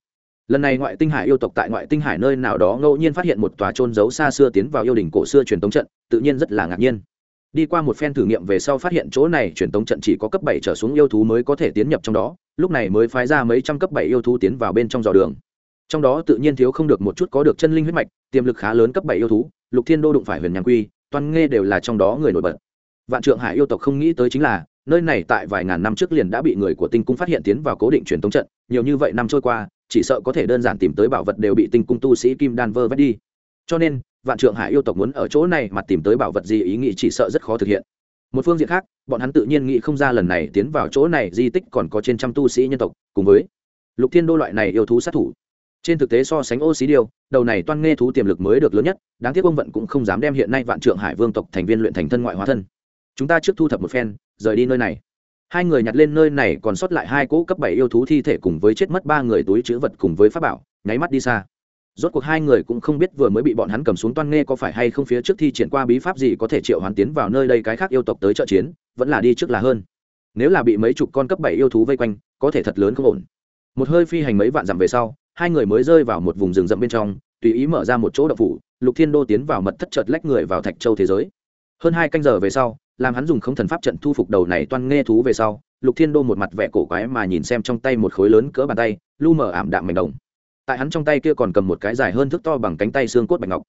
Lần này ngoại tinh hải yêu tộc tại ngoại tinh hải nơi nào đó ngẫu nhiên phát hiện một tòa trôn giấu xa xưa tiến vào yêu đình cổ xưa truyền tống trận, tự nhiên rất là ngạc nhiên. Đi qua một phen thử nghiệm về sau phát hiện chỗ này truyền tống trận chỉ có cấp bảy trở xuống yêu thú mới có thể tiến nhập trong đó, lúc này mới phái ra mấy trăm cấp bảy yêu thú tiến vào bên trong dò đường. Trong đó tự nhiên thiếu không được một chút có được chân linh huyết mạch, tiềm lực khá lớn cấp bảy yêu thú, lục thiên đô đụng phải huyền nhàn quy, toàn nghe đều là trong đó người nổi bật vạn trượng hải yêu tộc không nghĩ tới chính là, nơi này tại vài ngàn năm trước liền đã bị người của tinh cung phát hiện tiến vào cố định truyền thống trận, nhiều như vậy năm trôi qua, chỉ sợ có thể đơn giản tìm tới bảo vật đều bị tinh cung tu sĩ kim đan vơ vét đi. Cho nên, vạn trượng hải yêu tộc muốn ở chỗ này mà tìm tới bảo vật gì ý nghĩ chỉ sợ rất khó thực hiện. Một phương diện khác, bọn hắn tự nhiên nghĩ không ra lần này tiến vào chỗ này di tích còn có trên trăm tu sĩ nhân tộc, cùng với lục thiên đô loại này yêu thú sát thủ. Trên thực tế so sánh ô xí điêu, đầu này toan nghe thú tiềm lực mới được lớn nhất, đáng tiếc ông vận cũng không dám đem hiện nay vạn trượng hải vương tộc thành viên luyện thành thân ngoại hóa thân chúng ta trước thu thập một phen, rời đi nơi này. Hai người nhặt lên nơi này còn sót lại hai cỗ cấp bảy yêu thú thi thể cùng với chết mất ba người túi chữ vật cùng với pháp bảo, nháy mắt đi xa. Rốt cuộc hai người cũng không biết vừa mới bị bọn hắn cầm xuống toan nghe có phải hay không phía trước thi triển qua bí pháp gì có thể triệu hoàn tiến vào nơi đây cái khác yêu tộc tới trợ chiến, vẫn là đi trước là hơn. Nếu là bị mấy chục con cấp bảy yêu thú vây quanh, có thể thật lớn không ổn. Một hơi phi hành mấy vạn dặm về sau, hai người mới rơi vào một vùng rừng rậm bên trong, tùy ý mở ra một chỗ đậu phủ, lục thiên đô tiến vào mật thất chợt lách người vào thạch châu thế giới hơn hai canh giờ về sau, làm hắn dùng không thần pháp trận thu phục đầu này toan nghe thú về sau, lục thiên đô một mặt vẻ cổ quái mà nhìn xem trong tay một khối lớn cỡ bàn tay, lu mờ ảm đạm mảnh đồng. Tại hắn trong tay kia còn cầm một cái dài hơn thước to bằng cánh tay xương cốt bạch ngọc.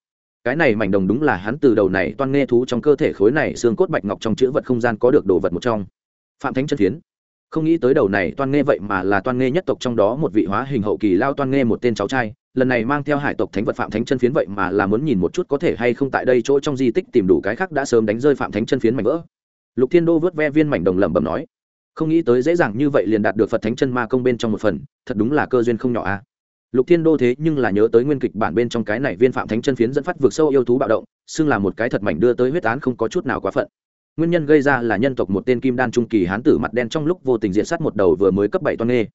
Cái này mảnh đồng đúng là hắn từ đầu này toan nghe thú trong cơ thể khối này xương cốt bạch ngọc trong chữ vật không gian có được đồ vật một trong. Phạm thánh chân phiến không nghĩ tới đầu này toan nghe vậy mà là toan nghe nhất tộc trong đó một vị hóa hình hậu kỳ lao toan nghe một tên cháu trai, lần này mang theo hải tộc thánh vật phạm thánh chân phiến vậy mà là muốn nhìn một chút có thể hay không tại đây chỗ trong di tích tìm đủ cái khác đã sớm đánh rơi phạm thánh chân phiến mảnh vỡ lục thiên đô vớt ve viên mảnh đồng lẩm bẩm nói, không nghĩ tới dễ dàng như vậy liền đạt được phật thánh chân ma công bên trong một phần, thật đúng là cơ duyên không nhỏ a à. lục thiên đô thế nhưng là nhớ tới nguyên kịch bản bên trong cái này viên phạm thánh chân phiến dẫn phát vượt sâu yêu thú bạo động, xưng là một cái thật mảnh đưa tới huyết án không có chút nào quá phận nguyên nhân gây ra là nhân tộc một tên kim đan trung kỳ hán tử mặt đen trong lúc vô tình diện sát một đầu vừa mới cấp bảy toan nghê.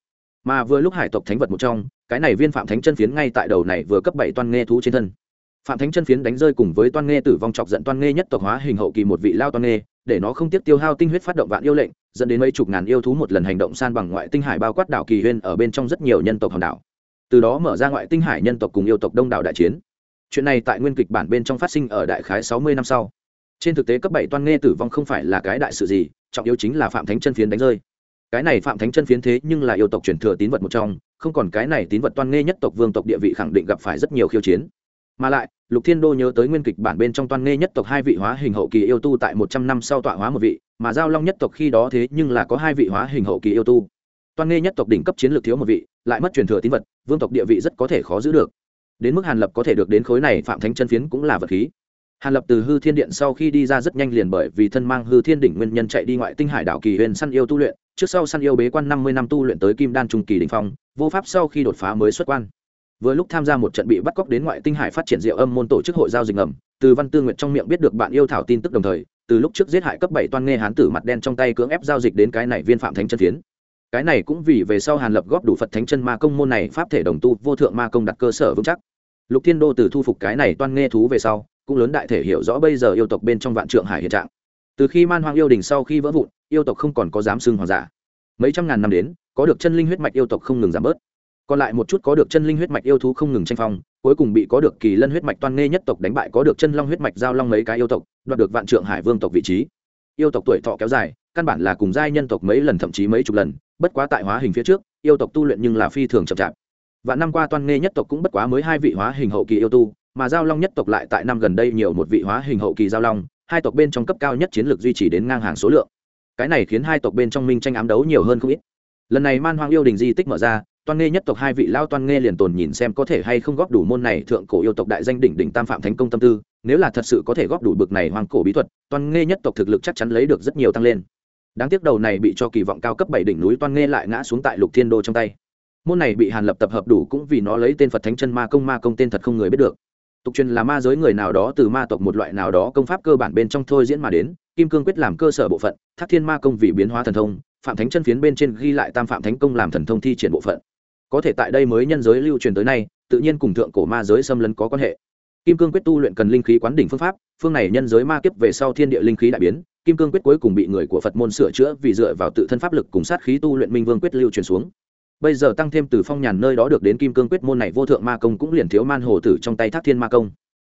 Mà vừa lúc hải tộc thánh vật một trong, cái này viên phạm thánh chân phiến ngay tại đầu này vừa cấp bảy toan nghê thú trên thân. Phạm thánh chân phiến đánh rơi cùng với toan nghê tử vong chọc giận toan nghê nhất tộc hóa hình hậu kỳ một vị lao toan nghê, để nó không tiếp tiêu hao tinh huyết phát động vạn yêu lệnh, dẫn đến mấy chục ngàn yêu thú một lần hành động san bằng ngoại tinh hải bao quát đảo kỳ huyên ở bên trong rất nhiều nhân tộc hòn đảo. Từ đó mở ra ngoại tinh hải nhân tộc cùng yêu tộc đông đảo đại chiến. Chuyện này tại nguyên kịch bản bên trong phát sinh ở đại khái sáu mươi năm sau trên thực tế cấp bảy toan nghe tử vong không phải là cái đại sự gì, trọng yếu chính là phạm thánh chân phiến đánh rơi. Cái này phạm thánh chân phiến thế nhưng là yêu tộc truyền thừa tín vật một trong, không còn cái này tín vật toan nghe nhất tộc vương tộc địa vị khẳng định gặp phải rất nhiều khiêu chiến. Mà lại, lục thiên đô nhớ tới nguyên kịch bản bên trong toan nghe nhất tộc hai vị hóa hình hậu kỳ yêu tu tại một trăm năm sau tọa hóa một vị, mà giao long nhất tộc khi đó thế nhưng là có hai vị hóa hình hậu kỳ yêu tu. Toan nghe nhất tộc đỉnh cấp chiến lược thiếu một vị, lại mất truyền thừa tín vật, vương tộc địa vị rất có thể khó giữ được. Đến mức hàn lập có thể được đến khối này, phạm thánh chân phiến cũng là vật khí hàn lập từ hư thiên điện sau khi đi ra rất nhanh liền bởi vì thân mang hư thiên đỉnh nguyên nhân chạy đi ngoại tinh hải đảo kỳ huyền săn yêu tu luyện, trước sau săn yêu bế quan năm mươi năm tu luyện tới kim đan trung kỳ đỉnh phong, vô pháp sau khi đột phá mới xuất quan. Vừa lúc tham gia một trận bị bắt cóc đến ngoại tinh hải phát triển diệu âm môn tổ chức hội giao dịch ngầm, từ văn tư nguyện trong miệng biết được bạn yêu thảo tin tức đồng thời, từ lúc trước giết hại cấp bảy toan nghe hán tử mặt đen trong tay cưỡng ép giao dịch đến cái này viên phạm thánh chân phiến. Cái này cũng vì về sau hàn lập góp đủ phật thánh chân ma công môn này, pháp thể đồng tu, vô thượng ma công đặt cơ sở vững chắc. Lục thiên đô từ thu phục cái này toan nghe thú về sau cũng lớn đại thể hiểu rõ bây giờ yêu tộc bên trong vạn trượng hải hiện trạng. Từ khi man hoang yêu đình sau khi vỡ vụn, yêu tộc không còn có dám xưng hoàng giả. Mấy trăm ngàn năm đến, có được chân linh huyết mạch yêu tộc không ngừng giảm bớt. Còn lại một chút có được chân linh huyết mạch yêu thú không ngừng tranh phong, cuối cùng bị có được kỳ lân huyết mạch toan nghê nhất tộc đánh bại, có được chân long huyết mạch giao long mấy cái yêu tộc, đoạt được vạn trượng hải vương tộc vị trí. Yêu tộc tuổi thọ kéo dài, căn bản là cùng giai nhân tộc mấy lần thậm chí mấy chục lần, bất quá tại hóa hình phía trước, yêu tộc tu luyện nhưng là phi thường chậm chạp. Và năm qua toan nghê nhất tộc cũng bất quá mới hai vị hóa hình hậu kỳ yêu tu mà giao long nhất tộc lại tại năm gần đây nhiều một vị hóa hình hậu kỳ giao long, hai tộc bên trong cấp cao nhất chiến lược duy trì đến ngang hàng số lượng. Cái này khiến hai tộc bên trong minh tranh ám đấu nhiều hơn không ít. Lần này man hoang yêu đình di tích mở ra, toan nghê nhất tộc hai vị lao toan nghê liền tồn nhìn xem có thể hay không góp đủ môn này thượng cổ yêu tộc đại danh đỉnh đỉnh tam phạm thánh công tâm tư, nếu là thật sự có thể góp đủ bực này hoang cổ bí thuật, toan nghê nhất tộc thực lực chắc chắn lấy được rất nhiều tăng lên. Đáng tiếc đầu này bị cho kỳ vọng cao cấp bảy đỉnh núi toan nghê lại ngã xuống tại lục thiên đô trong tay. Môn này bị hàn lập tập hợp đủ cũng vì nó lấy tên phật thánh chân ma công ma công tên thật không người biết được tục truyền là ma giới người nào đó từ ma tộc một loại nào đó công pháp cơ bản bên trong thôi diễn mà đến, kim cương quyết làm cơ sở bộ phận, thác thiên ma công vì biến hóa thần thông, phạm thánh chân phiến bên trên ghi lại tam phạm thánh công làm thần thông thi triển bộ phận. Có thể tại đây mới nhân giới lưu truyền tới nay, tự nhiên cùng thượng cổ ma giới xâm lấn có quan hệ. Kim cương quyết tu luyện cần linh khí quán đỉnh phương pháp, phương này nhân giới ma kiếp về sau thiên địa linh khí đại biến, kim cương quyết cuối cùng bị người của phật môn sửa chữa vì dựa vào tự thân pháp lực cùng sát khí tu luyện minh vương quyết lưu truyền xuống bây giờ tăng thêm từ phong nhàn nơi đó được đến kim cương quyết môn này, vô thượng ma công cũng liền thiếu man hồ tử trong tay thác thiên ma công.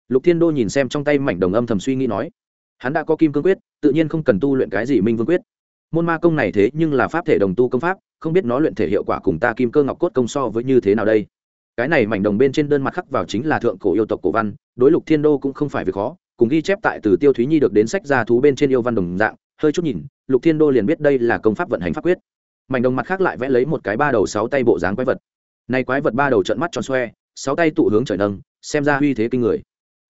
Lục thiên đô nhìn xem trong tay mảnh đồng âm thầm suy nghĩ nói, hắn đã có kim cương quyết, tự nhiên không cần tu luyện cái gì minh vương quyết. Môn ma công này thế nhưng là pháp thể đồng tu công pháp, không biết nó luyện thể hiệu quả cùng ta kim cơ ngọc cốt công so với như thế nào đây? Cái này mảnh đồng bên trên đơn mặt khắc vào chính là thượng cổ yêu tộc cổ văn, đối lục thiên đô cũng không phải việc khó, cùng ghi chép tại từ tiêu thúy nhi được đến sách gia thú bên trên yêu văn đồng dạng, hơi chút nhìn, lục thiên đô liền biết đây là công pháp vận hành pháp quyết mảnh đồng mặt khác lại vẽ lấy một cái ba đầu sáu tay bộ dáng quái vật. Này quái vật ba đầu trận mắt tròn xoe, sáu tay tụ hướng trời nâng, xem ra uy thế kinh người.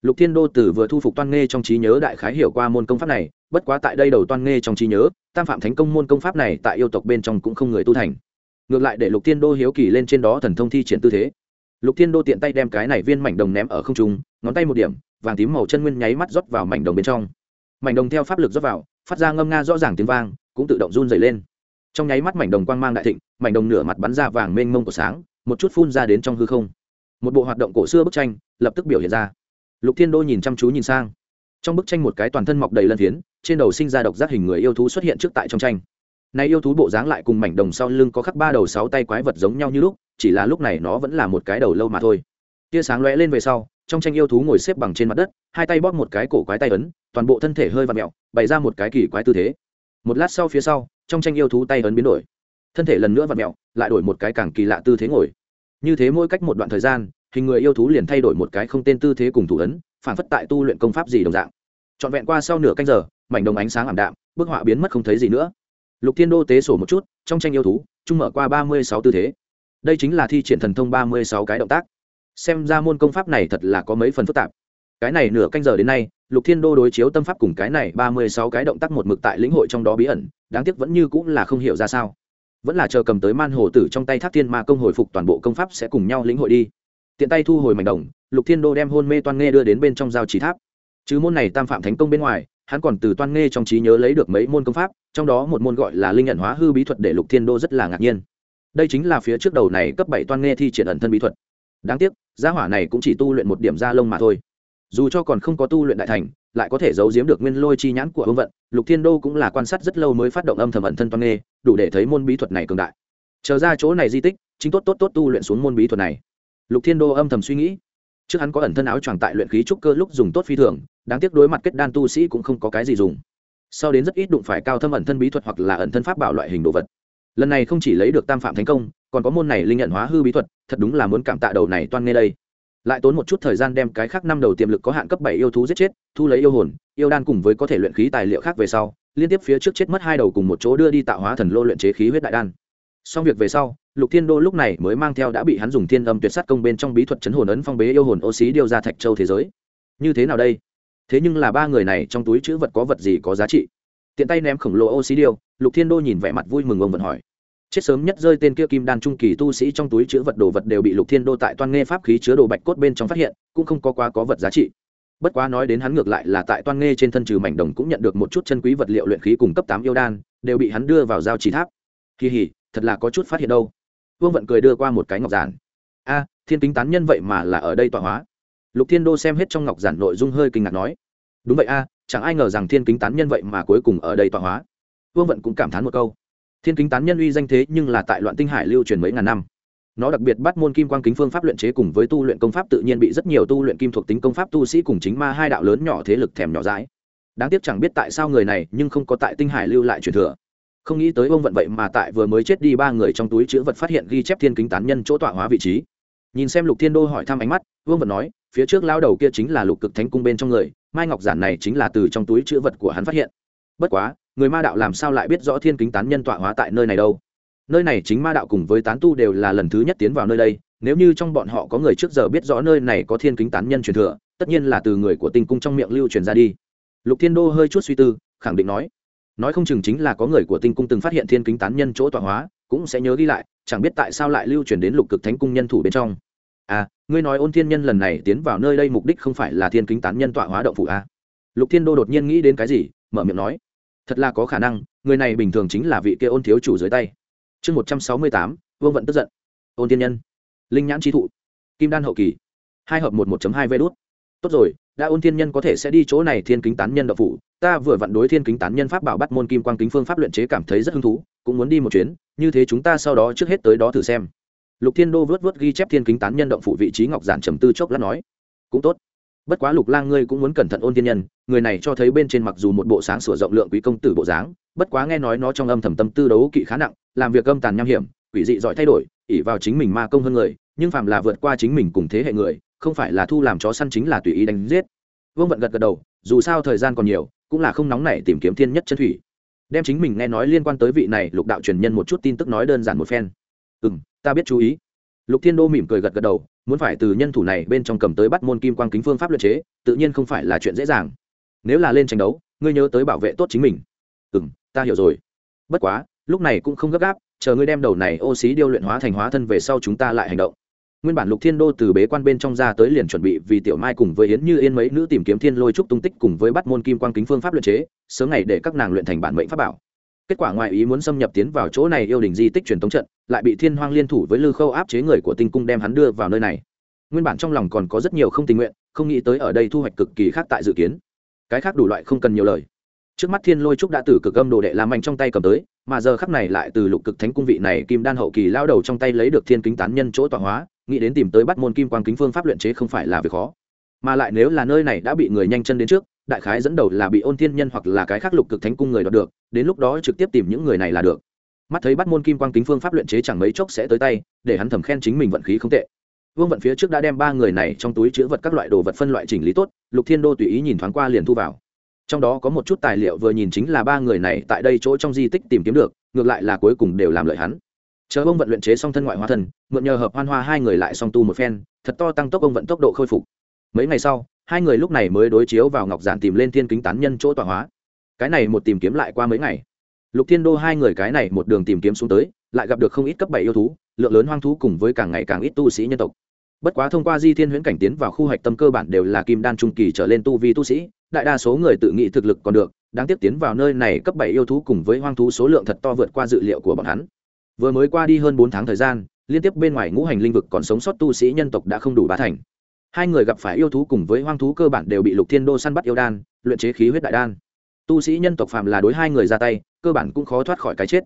Lục thiên đô tử vừa thu phục toan nghê trong trí nhớ đại khái hiểu qua môn công pháp này, bất quá tại đây đầu toan nghê trong trí nhớ, tam phạm thánh công môn công pháp này tại yêu tộc bên trong cũng không người tu thành. Ngược lại để lục thiên đô hiếu kỳ lên trên đó thần thông thi triển tư thế. Lục thiên đô tiện tay đem cái này viên mảnh đồng ném ở không trung, ngón tay một điểm, vàng tím màu chân nguyên nháy mắt rót vào mảnh đồng bên trong. Mảnh đồng theo pháp lực rót vào, phát ra ngâm nga rõ ràng tiếng vang, cũng tự động run dày lên trong nháy mắt mảnh đồng quang mang đại thịnh, mảnh đồng nửa mặt bắn ra vàng mênh mông của sáng, một chút phun ra đến trong hư không. Một bộ hoạt động cổ xưa bức tranh lập tức biểu hiện ra. Lục thiên đô nhìn chăm chú nhìn sang. Trong bức tranh một cái toàn thân mọc đầy lân phiến, trên đầu sinh ra độc giác hình người yêu thú xuất hiện trước tại trong tranh. Này yêu thú bộ dáng lại cùng mảnh đồng sau lưng có khắc ba đầu sáu tay quái vật giống nhau như lúc, chỉ là lúc này nó vẫn là một cái đầu lâu mà thôi. Tia sáng lóe lên về sau, trong tranh yêu thú ngồi xếp bằng trên mặt đất, hai tay bóp một cái cổ quái tay ấn, toàn bộ thân thể hơi vặn mẹo bày ra một cái kỳ quái tư thế một lát sau phía sau, trong tranh yêu thú tay ấn biến đổi. Thân thể lần nữa vặn mẹo lại đổi một cái càng kỳ lạ tư thế ngồi. Như thế mỗi cách một đoạn thời gian, hình người yêu thú liền thay đổi một cái không tên tư thế cùng thủ ấn, phản phất tại tu luyện công pháp gì đồng dạng. Trọn vẹn qua sau nửa canh giờ, mảnh đồng ánh sáng ảm đạm, bức họa biến mất không thấy gì nữa. Lục thiên đô tế sổ một chút, trong tranh yêu thú, trung mở qua ba mươi sáu tư thế. Đây chính là thi triển thần thông ba mươi sáu cái động tác. Xem ra môn công pháp này thật là có mấy phần phức tạp cái này nửa canh giờ đến nay, lục thiên đô đối chiếu tâm pháp cùng cái này ba mươi sáu cái động tác một mực tại lĩnh hội trong đó bí ẩn, đáng tiếc vẫn như cũng là không hiểu ra sao. Vẫn là chờ cầm tới man hồ tử trong tay thác thiên ma công hồi phục toàn bộ công pháp sẽ cùng nhau lĩnh hội đi. Tiện tay thu hồi mảnh đồng, lục thiên đô đem hôn mê toan nghe đưa đến bên trong giao trí tháp. Chứ môn này tam phạm thánh công bên ngoài, hắn còn từ toan nghe trong trí nhớ lấy được mấy môn công pháp, trong đó một môn gọi là linh nhận hóa hư bí thuật để lục thiên đô rất là ngạc nhiên. Đây chính là phía trước đầu này cấp bảy toan nghe thi triển ẩn thân bí thuật. Đáng tiếc, gia hỏa này cũng chỉ tu luyện một điểm gia lông mà thôi dù cho còn không có tu luyện đại thành, lại có thể giấu giếm được nguyên lôi chi nhãn của ông vận, lục thiên đô cũng là quan sát rất lâu mới phát động âm thầm ẩn thân toan nghê, đủ để thấy môn bí thuật này cường đại. Chờ ra chỗ này di tích, chính tốt tốt tốt tu luyện xuống môn bí thuật này. Lục thiên đô âm thầm suy nghĩ. Trước hắn có ẩn thân áo choàng tại luyện khí trúc cơ lúc dùng tốt phi thường, đáng tiếc đối mặt kết đan tu sĩ cũng không có cái gì dùng. Sau đến rất ít đụng phải cao thâm ẩn thân bí thuật hoặc là ẩn thân pháp bảo loại hình đồ vật. Lần này không chỉ lấy được tam phạm thành công, còn có môn này linh nhận hóa hư bí thuật, thật đúng là muốn cảm tạ đầu này toan nghe đây lại tốn một chút thời gian đem cái khác năm đầu tiềm lực có hạn cấp bảy yêu thú giết chết, thu lấy yêu hồn, yêu đan cùng với có thể luyện khí tài liệu khác về sau, liên tiếp phía trước chết mất hai đầu cùng một chỗ đưa đi tạo hóa thần lô luyện chế khí huyết đại đan. Xong việc về sau, lục thiên đô lúc này mới mang theo đã bị hắn dùng thiên âm tuyệt sát công bên trong bí thuật chấn hồn ấn phong bế yêu hồn ô xí điêu ra thạch châu thế giới. Như thế nào đây? Thế nhưng là ba người này trong túi chữ vật có vật gì có giá trị? Tiện tay ném khổng lồ ô xí điêu, lục thiên đô nhìn vẻ mặt vui mừng ông vận hỏi chết sớm nhất rơi tên kia kim đan trung kỳ tu sĩ trong túi chứa vật đồ vật đều bị lục thiên đô tại toan nghe pháp khí chứa đồ bạch cốt bên trong phát hiện, cũng không có quá có vật giá trị. Bất quá nói đến hắn ngược lại là tại toan nghe trên thân trừ mảnh đồng cũng nhận được một chút chân quý vật liệu luyện khí cùng cấp tám yêu đan, đều bị hắn đưa vào giao chỉ tháp. Kỳ hỉ, thật là có chút phát hiện đâu. Vương vận cười đưa qua một cái ngọc giản. A, thiên kính tán nhân vậy mà là ở đây tọa hóa. Lục thiên đô xem hết trong ngọc giản nội dung hơi kinh ngạc nói. Đúng vậy a, chẳng ai ngờ rằng thiên kính tán nhân vậy mà cuối cùng ở đây tọa hóa. Vương vận cũng cảm thán một câu thiên kính tán nhân uy danh thế nhưng là tại loạn tinh hải lưu truyền mấy ngàn năm. Nó đặc biệt bắt môn kim quang kính phương pháp luyện chế cùng với tu luyện công pháp tự nhiên bị rất nhiều tu luyện kim thuộc tính công pháp tu sĩ cùng chính ma hai đạo lớn nhỏ thế lực thèm nhỏ dãi. Đáng tiếc chẳng biết tại sao người này nhưng không có tại tinh hải lưu lại truyền thừa. Không nghĩ tới ông vận vậy mà tại vừa mới chết đi ba người trong túi chữ vật phát hiện ghi chép thiên kính tán nhân chỗ tọa hóa vị trí. Nhìn xem lục thiên đô hỏi thăm ánh mắt, vương vận nói, phía trước lao đầu kia chính là lục cực thánh cung bên trong người, mai ngọc giản này chính là từ trong túi chữ vật của hắn phát hiện. Bất quá người ma đạo làm sao lại biết rõ thiên kính tán nhân tọa hóa tại nơi này đâu? Nơi này chính ma đạo cùng với tán tu đều là lần thứ nhất tiến vào nơi đây, nếu như trong bọn họ có người trước giờ biết rõ nơi này có thiên kính tán nhân truyền thừa, tất nhiên là từ người của tinh cung trong miệng lưu truyền ra đi. Lục thiên đô hơi chút suy tư, khẳng định nói. Nói không chừng chính là có người của tinh cung từng phát hiện thiên kính tán nhân chỗ tọa hóa, cũng sẽ nhớ ghi lại, chẳng biết tại sao lại lưu truyền đến lục cực thánh cung nhân thủ bên trong. À ngươi nói ôn thiên nhân lần này tiến vào nơi đây mục đích không phải là thiên kính tán nhân tọa hóa động phủ à? lục thiên đô đột nhiên nghĩ đến cái gì, mở miệng nói thật là có khả năng, người này bình thường chính là vị kia ôn thiếu chủ dưới tay. Chương một trăm sáu mươi tám, vương vận tức giận. Ôn tiên nhân. Linh nhãn trí thụ. Kim đan hậu kỳ. Hai hợp một một hai vê đốt tốt rồi, đã ôn thiên nhân có thể sẽ đi chỗ này thiên kính tán nhân đậu phủ. Ta vừa vặn đối thiên kính tán nhân pháp bảo bắt môn kim quang kính phương pháp luyện chế cảm thấy rất hứng thú, cũng muốn đi một chuyến, như thế chúng ta sau đó trước hết tới đó thử xem. Lục thiên đô vớt vớt ghi chép thiên kính tán nhân động phủ vị trí ngọc giản trầm tư chốc lát nói. Cũng tốt bất quá lục lang ngươi cũng muốn cẩn thận ôn thiên nhân, người này cho thấy bên trên mặc dù một bộ sáng sửa rộng lượng quý công tử bộ dáng, bất quá nghe nói nó trong âm thầm tâm tư đấu kỵ khá nặng, làm việc âm tàn nham hiểm, quỷ dị giỏi thay đổi ỉ vào chính mình ma công hơn người, nhưng phàm là vượt qua chính mình cùng thế hệ người, không phải là thu làm chó săn chính là tùy ý đánh giết. Vương vận gật gật đầu, dù sao thời gian còn nhiều, cũng là không nóng nảy tìm kiếm thiên nhất chân thủy. Đem chính mình nghe nói liên quan tới vị này, lục đạo truyền nhân một chút tin tức nói đơn giản một phen. Ừ m ta biết chú ý. Lục thiên đô mỉm cười gật gật đầu muốn phải từ nhân thủ này bên trong cầm tới bắt môn kim quang kính phương pháp luật chế, tự nhiên không phải là chuyện dễ dàng. Nếu là lên tranh đấu, ngươi nhớ tới bảo vệ tốt chính mình. Ừ m ta hiểu rồi. Bất quá, lúc này cũng không gấp gáp, chờ ngươi đem đầu này ô xí điêu luyện hóa thành hóa thân về sau chúng ta lại hành động. Nguyên bản lục thiên đô từ bế quan bên trong ra tới liền chuẩn bị vì tiểu mai cùng với yến như yên mấy nữ tìm kiếm thiên lôi trúc tung tích cùng với bắt môn kim quang kính phương pháp luyện chế, sớm ngày để các nàng luyện thành bản mệnh pháp bảo kết quả ngoại ý muốn xâm nhập tiến vào chỗ này yêu đình di tích truyền thống trận, lại bị thiên hoang liên thủ với lư khâu áp chế người của tinh cung đem hắn đưa vào nơi này. Nguyên bản trong lòng còn có rất nhiều không tình nguyện, không nghĩ tới ở đây thu hoạch cực kỳ khác tại dự kiến. Cái khác đủ loại không cần nhiều lời. Trước mắt thiên lôi trúc đã từ cực âm đồ đệ làm mạnh trong tay cầm tới, mà giờ khắc này lại từ lục cực thánh cung vị này kim đan hậu kỳ lao đầu trong tay lấy được thiên kính tán nhân chỗ tọa hóa, nghĩ đến tìm tới bắt môn kim quang kính phương pháp luyện chế không phải là việc khó. Mà lại nếu là nơi này đã bị người nhanh chân đến trước đại khái dẫn đầu là bị ôn thiên nhân hoặc là cái khác lục cực thánh cung người đoạt được đến lúc đó trực tiếp tìm những người này là được. Mắt thấy bắt môn kim quang kính phương pháp luyện chế chẳng mấy chốc sẽ tới tay để hắn thầm khen chính mình vận khí không tệ. Vương vận phía trước đã đem ba người này trong túi chứa vật các loại đồ vật phân loại chỉnh lý tốt lục thiên đô tùy ý nhìn thoáng qua liền thu vào. Trong đó có một chút tài liệu vừa nhìn chính là ba người này tại đây chỗ trong di tích tìm kiếm được ngược lại là cuối cùng đều làm lợi hắn. Chờ ông vận luyện chế xong thân ngoại hóa thần, mượn nhờ hợp hoan hoa hai người lại song tu một phen thật to tăng tốc ông vận tốc độ khôi phục. Mấy ngày sau hai người lúc này mới đối chiếu vào ngọc giản tìm lên thiên kính tán nhân chỗ tọa hóa. Cái này một tìm kiếm lại qua mấy ngày. Lục thiên đô hai người cái này một đường tìm kiếm xuống tới, lại gặp được không ít cấp bảy yêu thú, lượng lớn hoang thú cùng với càng ngày càng ít tu sĩ nhân tộc. Bất quá thông qua di thiên huyễn cảnh tiến vào khu hạch tâm cơ bản đều là kim đan trung kỳ trở lên tu vi tu sĩ, đại đa số người tự nghĩ thực lực còn được, đáng tiếp tiến vào nơi này cấp bảy yêu thú cùng với hoang thú số lượng thật to vượt qua dự liệu của bọn hắn. Vừa mới qua đi hơn bốn tháng thời gian, liên tiếp bên ngoài ngũ hành linh vực còn sống sót tu sĩ nhân tộc đã không đủ ba thành hai người gặp phải yêu thú cùng với hoang thú cơ bản đều bị lục thiên đô săn bắt yêu đan, luyện chế khí huyết đại đan. Tu sĩ nhân tộc phàm là đối hai người ra tay, cơ bản cũng khó thoát khỏi cái chết.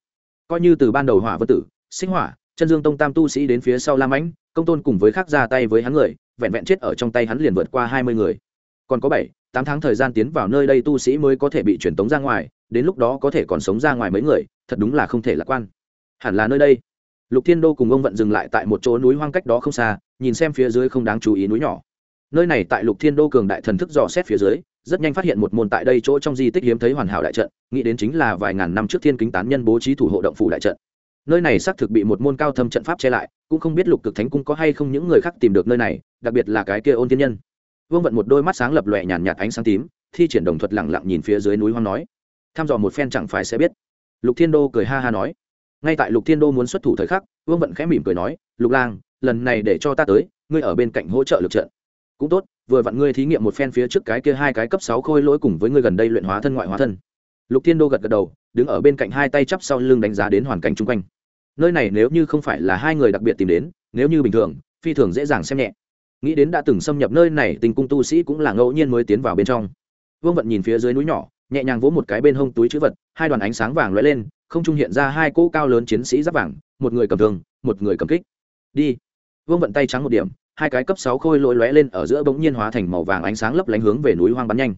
Coi như từ ban đầu hỏa vân tử, sinh hỏa, chân dương tông tam tu sĩ đến phía sau lam ánh, công tôn cùng với khác ra tay với hắn người, vẹn vẹn chết ở trong tay hắn liền vượt qua hai mươi người. Còn có bảy, tám tháng thời gian tiến vào nơi đây tu sĩ mới có thể bị truyền tống ra ngoài, đến lúc đó có thể còn sống ra ngoài mấy người, thật đúng là không thể lạc quan. Hẳn là nơi đây. Lục thiên đô cùng ông vận dừng lại tại một chỗ núi hoang cách đó không xa nhìn xem phía dưới không đáng chú ý núi nhỏ. Nơi này tại lục thiên đô cường đại thần thức dò xét phía dưới, rất nhanh phát hiện một môn tại đây chỗ trong di tích hiếm thấy hoàn hảo đại trận, nghĩ đến chính là vài ngàn năm trước thiên kính tán nhân bố trí thủ hộ động phủ đại trận. Nơi này xác thực bị một môn cao thâm trận pháp che lại, cũng không biết lục cực thánh cung có hay không những người khác tìm được nơi này, đặc biệt là cái kia ôn thiên nhân. Vương vận một đôi mắt sáng lập lòe nhàn nhạt ánh sáng tím, thi triển đồng thuật lẳng lặng nhìn phía dưới núi hoang nói, tham dò một phen chẳng phải sẽ biết. Lục thiên đô cười ha ha nói. Ngay tại lục thiên đô muốn xuất thủ thời khắc, vương vận khẽ mỉm cười nói, lục lang lần này để cho ta tới, ngươi ở bên cạnh hỗ trợ lực trận. Cũng tốt, vừa vặn ngươi thí nghiệm một phen phía trước cái kia hai cái cấp sáu khôi lỗi cùng với ngươi gần đây luyện hóa thân ngoại hóa thân. Lục thiên đô gật gật đầu, đứng ở bên cạnh hai tay chắp sau lưng đánh giá đến hoàn cảnh chung quanh. Nơi này nếu như không phải là hai người đặc biệt tìm đến, nếu như bình thường, phi thường dễ dàng xem nhẹ. Nghĩ đến đã từng xâm nhập nơi này, tình cung tu sĩ cũng là ngẫu nhiên mới tiến vào bên trong. Vương vận nhìn phía dưới núi nhỏ, nhẹ nhàng vỗ một cái bên hông túi chữ vật, hai đoàn ánh sáng vàng lóe lên, không trung hiện ra hai cỗ cao lớn chiến sĩ giáp vàng, một người cầm thường một người cầm kích. Đi vương vận tay trắng một điểm, hai cái cấp sáu khôi lỗi lóe lên ở giữa bỗng nhiên hóa thành màu vàng ánh sáng lấp lánh hướng về núi hoang bắn nhanh.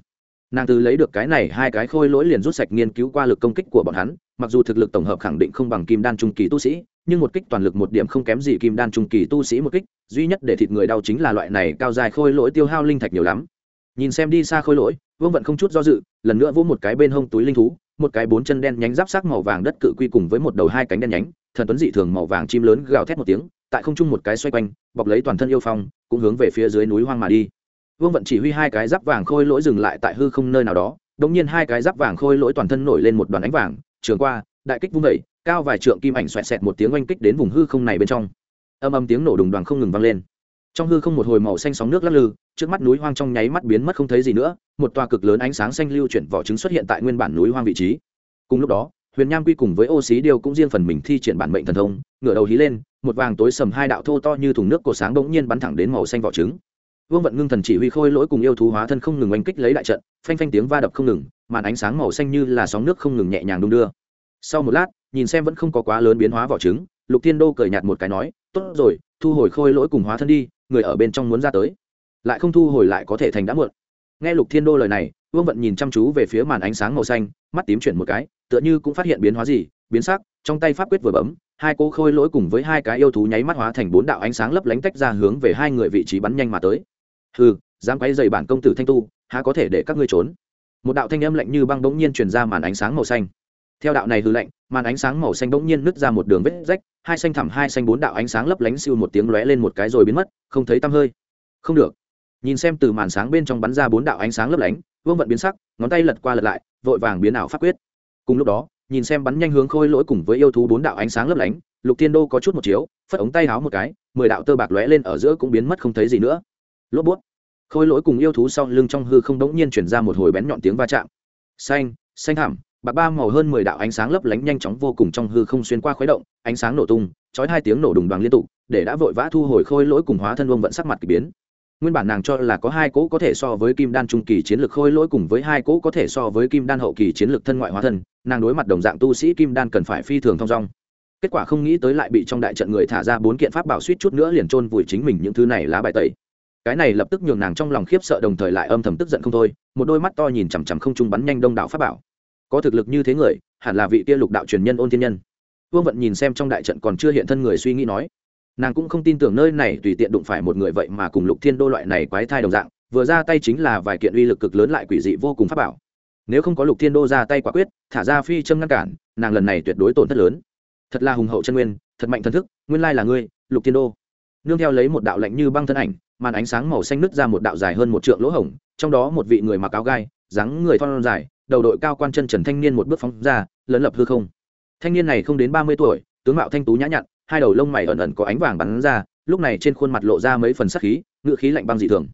Nàng từ lấy được cái này, hai cái khôi lỗi liền rút sạch nghiên cứu qua lực công kích của bọn hắn, mặc dù thực lực tổng hợp khẳng định không bằng kim đan trung kỳ tu sĩ, nhưng một kích toàn lực một điểm không kém gì kim đan trung kỳ tu sĩ một kích, duy nhất để thịt người đau chính là loại này cao dài khôi lỗi tiêu hao linh thạch nhiều lắm. Nhìn xem đi xa khôi lỗi, vương vận không chút do dự, lần nữa vỗ một cái bên hông túi linh thú, một cái bốn chân đen nhánh giáp sắc màu vàng đất cự quy cùng với một đầu hai cánh đen nhánh, thần tuấn dị thường màu vàng chim lớn gào thét một tiếng tại không trung một cái xoay quanh, bọc lấy toàn thân yêu phong, cũng hướng về phía dưới núi hoang mà đi. Vương vận chỉ huy hai cái giáp vàng khôi lỗi dừng lại tại hư không nơi nào đó đống nhiên hai cái giáp vàng khôi lỗi toàn thân nổi lên một đoàn ánh vàng, trường qua, đại kích vung vẩy cao vài trượng kim ảnh xoẹt xẹt một tiếng oanh kích đến vùng hư không này bên trong. Âm âm tiếng nổ đùng đoàn không ngừng vang lên. Trong hư không một hồi màu xanh sóng nước lắc lư, trước mắt núi hoang trong nháy mắt biến mất không thấy gì nữa, một tòa cực lớn ánh sáng xanh lưu chuyển vỏ trứng xuất hiện tại nguyên bản núi hoang vị trí. Cùng lúc đó, huyền nham quy cùng với ô xí điều cũng riêng phần mình thi triển bản mệnh thần thông, ngửa đầu hí lên một vàng tối sầm hai đạo thô to như thùng nước cổ sáng bỗng nhiên bắn thẳng đến màu xanh vỏ trứng. Vương vận ngưng thần chỉ huy khôi lỗi cùng yêu thú hóa thân không ngừng oanh kích lấy đại trận, phanh phanh tiếng va đập không ngừng, màn ánh sáng màu xanh như là sóng nước không ngừng nhẹ nhàng đung đưa. Sau một lát, nhìn xem vẫn không có quá lớn biến hóa vỏ trứng, lục thiên đô cười nhạt một cái nói, tốt rồi, thu hồi khôi lỗi cùng hóa thân đi, người ở bên trong muốn ra tới. Lại không thu hồi lại có thể thành đã muộn. Nghe lục thiên đô lời này, vương vận nhìn chăm chú về phía màn ánh sáng màu xanh, mắt tím chuyển một cái, tựa như cũng phát hiện biến hóa gì, biến sắc, trong tay pháp quyết vừa bấm hai cô khôi lỗi cùng với hai cái yêu thú nháy mắt hóa thành bốn đạo ánh sáng lấp lánh tách ra hướng về hai người vị trí bắn nhanh mà tới. Hừ, dám quay dày bản công tử thanh tu, há có thể để các ngươi trốn? Một đạo thanh âm lạnh như băng bỗng nhiên truyền ra màn ánh sáng màu xanh. Theo đạo này hư lạnh màn ánh sáng màu xanh bỗng nhiên nứt ra một đường vết rách, hai xanh thẳm hai xanh bốn đạo ánh sáng lấp lánh siêu một tiếng lóe lên một cái rồi biến mất, không thấy tăm hơi. Không được. Nhìn xem từ màn sáng bên trong bắn ra bốn đạo ánh sáng lấp lánh, vương vận biến sắc, ngón tay lật qua lật lại, vội vàng biến ảo pháp quyết. Cùng lúc đó nhìn xem bắn nhanh hướng khôi lỗi cùng với yêu thú bốn đạo ánh sáng lấp lánh, lục tiên đô có chút một chiếu, phất ống tay háo một cái, mười đạo tơ bạc lóe lên ở giữa cũng biến mất không thấy gì nữa. Lốp bút. Khôi lỗi cùng yêu thú sau lưng trong hư không đống nhiên chuyển ra một hồi bén nhọn tiếng va chạm. Xanh xanh thảm bạc ba màu hơn mười đạo ánh sáng lấp lánh nhanh chóng vô cùng trong hư không xuyên qua khuấy động, ánh sáng nổ tung, chói hai tiếng nổ đùng đoàn liên tục, để đã vội vã thu hồi khôi lỗi cùng hóa thân vương vận sắc mặt k ỳ biến nguyên bản nàng cho là có hai cỗ có thể so với kim đan trung kỳ chiến lược khôi lỗi cùng với hai cỗ có thể so với kim đan hậu kỳ chiến lược thân ngoại hóa thân, nàng đối mặt đồng dạng tu sĩ kim đan cần phải phi thường thong dong. Kết quả không nghĩ tới lại bị trong đại trận người thả ra bốn kiện pháp bảo suýt chút nữa liền trôn vùi chính mình những thứ này lá bài tẩy. Cái này lập tức nhường nàng trong lòng khiếp sợ đồng thời lại âm thầm tức giận không thôi, một đôi mắt to nhìn chằm chằm không trung bắn nhanh đông đạo pháp bảo. Có thực lực như thế người, hẳn là vị tia lục đạo truyền nhân ôn thiên nhân. Vương vận nhìn xem trong đại trận còn chưa hiện thân người suy nghĩ nói nàng cũng không tin tưởng nơi này tùy tiện đụng phải một người vậy mà cùng lục thiên đô loại này quái thai đồng dạng, vừa ra tay chính là vài kiện uy lực cực lớn lại quỷ dị vô cùng pháp bảo. Nếu không có lục thiên đô ra tay quả quyết, thả ra phi châm ngăn cản, nàng lần này tuyệt đối tổn thất lớn. Thật là hùng hậu chân nguyên, thật mạnh thần thức, nguyên lai là ngươi, lục thiên đô. Nương theo lấy một đạo lạnh như băng thân ảnh, màn ánh sáng màu xanh nứt ra một đạo dài hơn một trượng lỗ hổng, trong đó một vị người mặc áo gai, dáng người thon dài, đầu đội cao quan chân trần thanh niên một bước phóng ra, lấn lập hư không. Thanh niên này không đến ba mươi tuổi, tướng mạo thanh tú nhã nhặn hai đầu lông mày ẩn ẩn có ánh vàng bắn ra, lúc này trên khuôn mặt lộ ra mấy phần sắc khí ngự khí lạnh băng dị thường.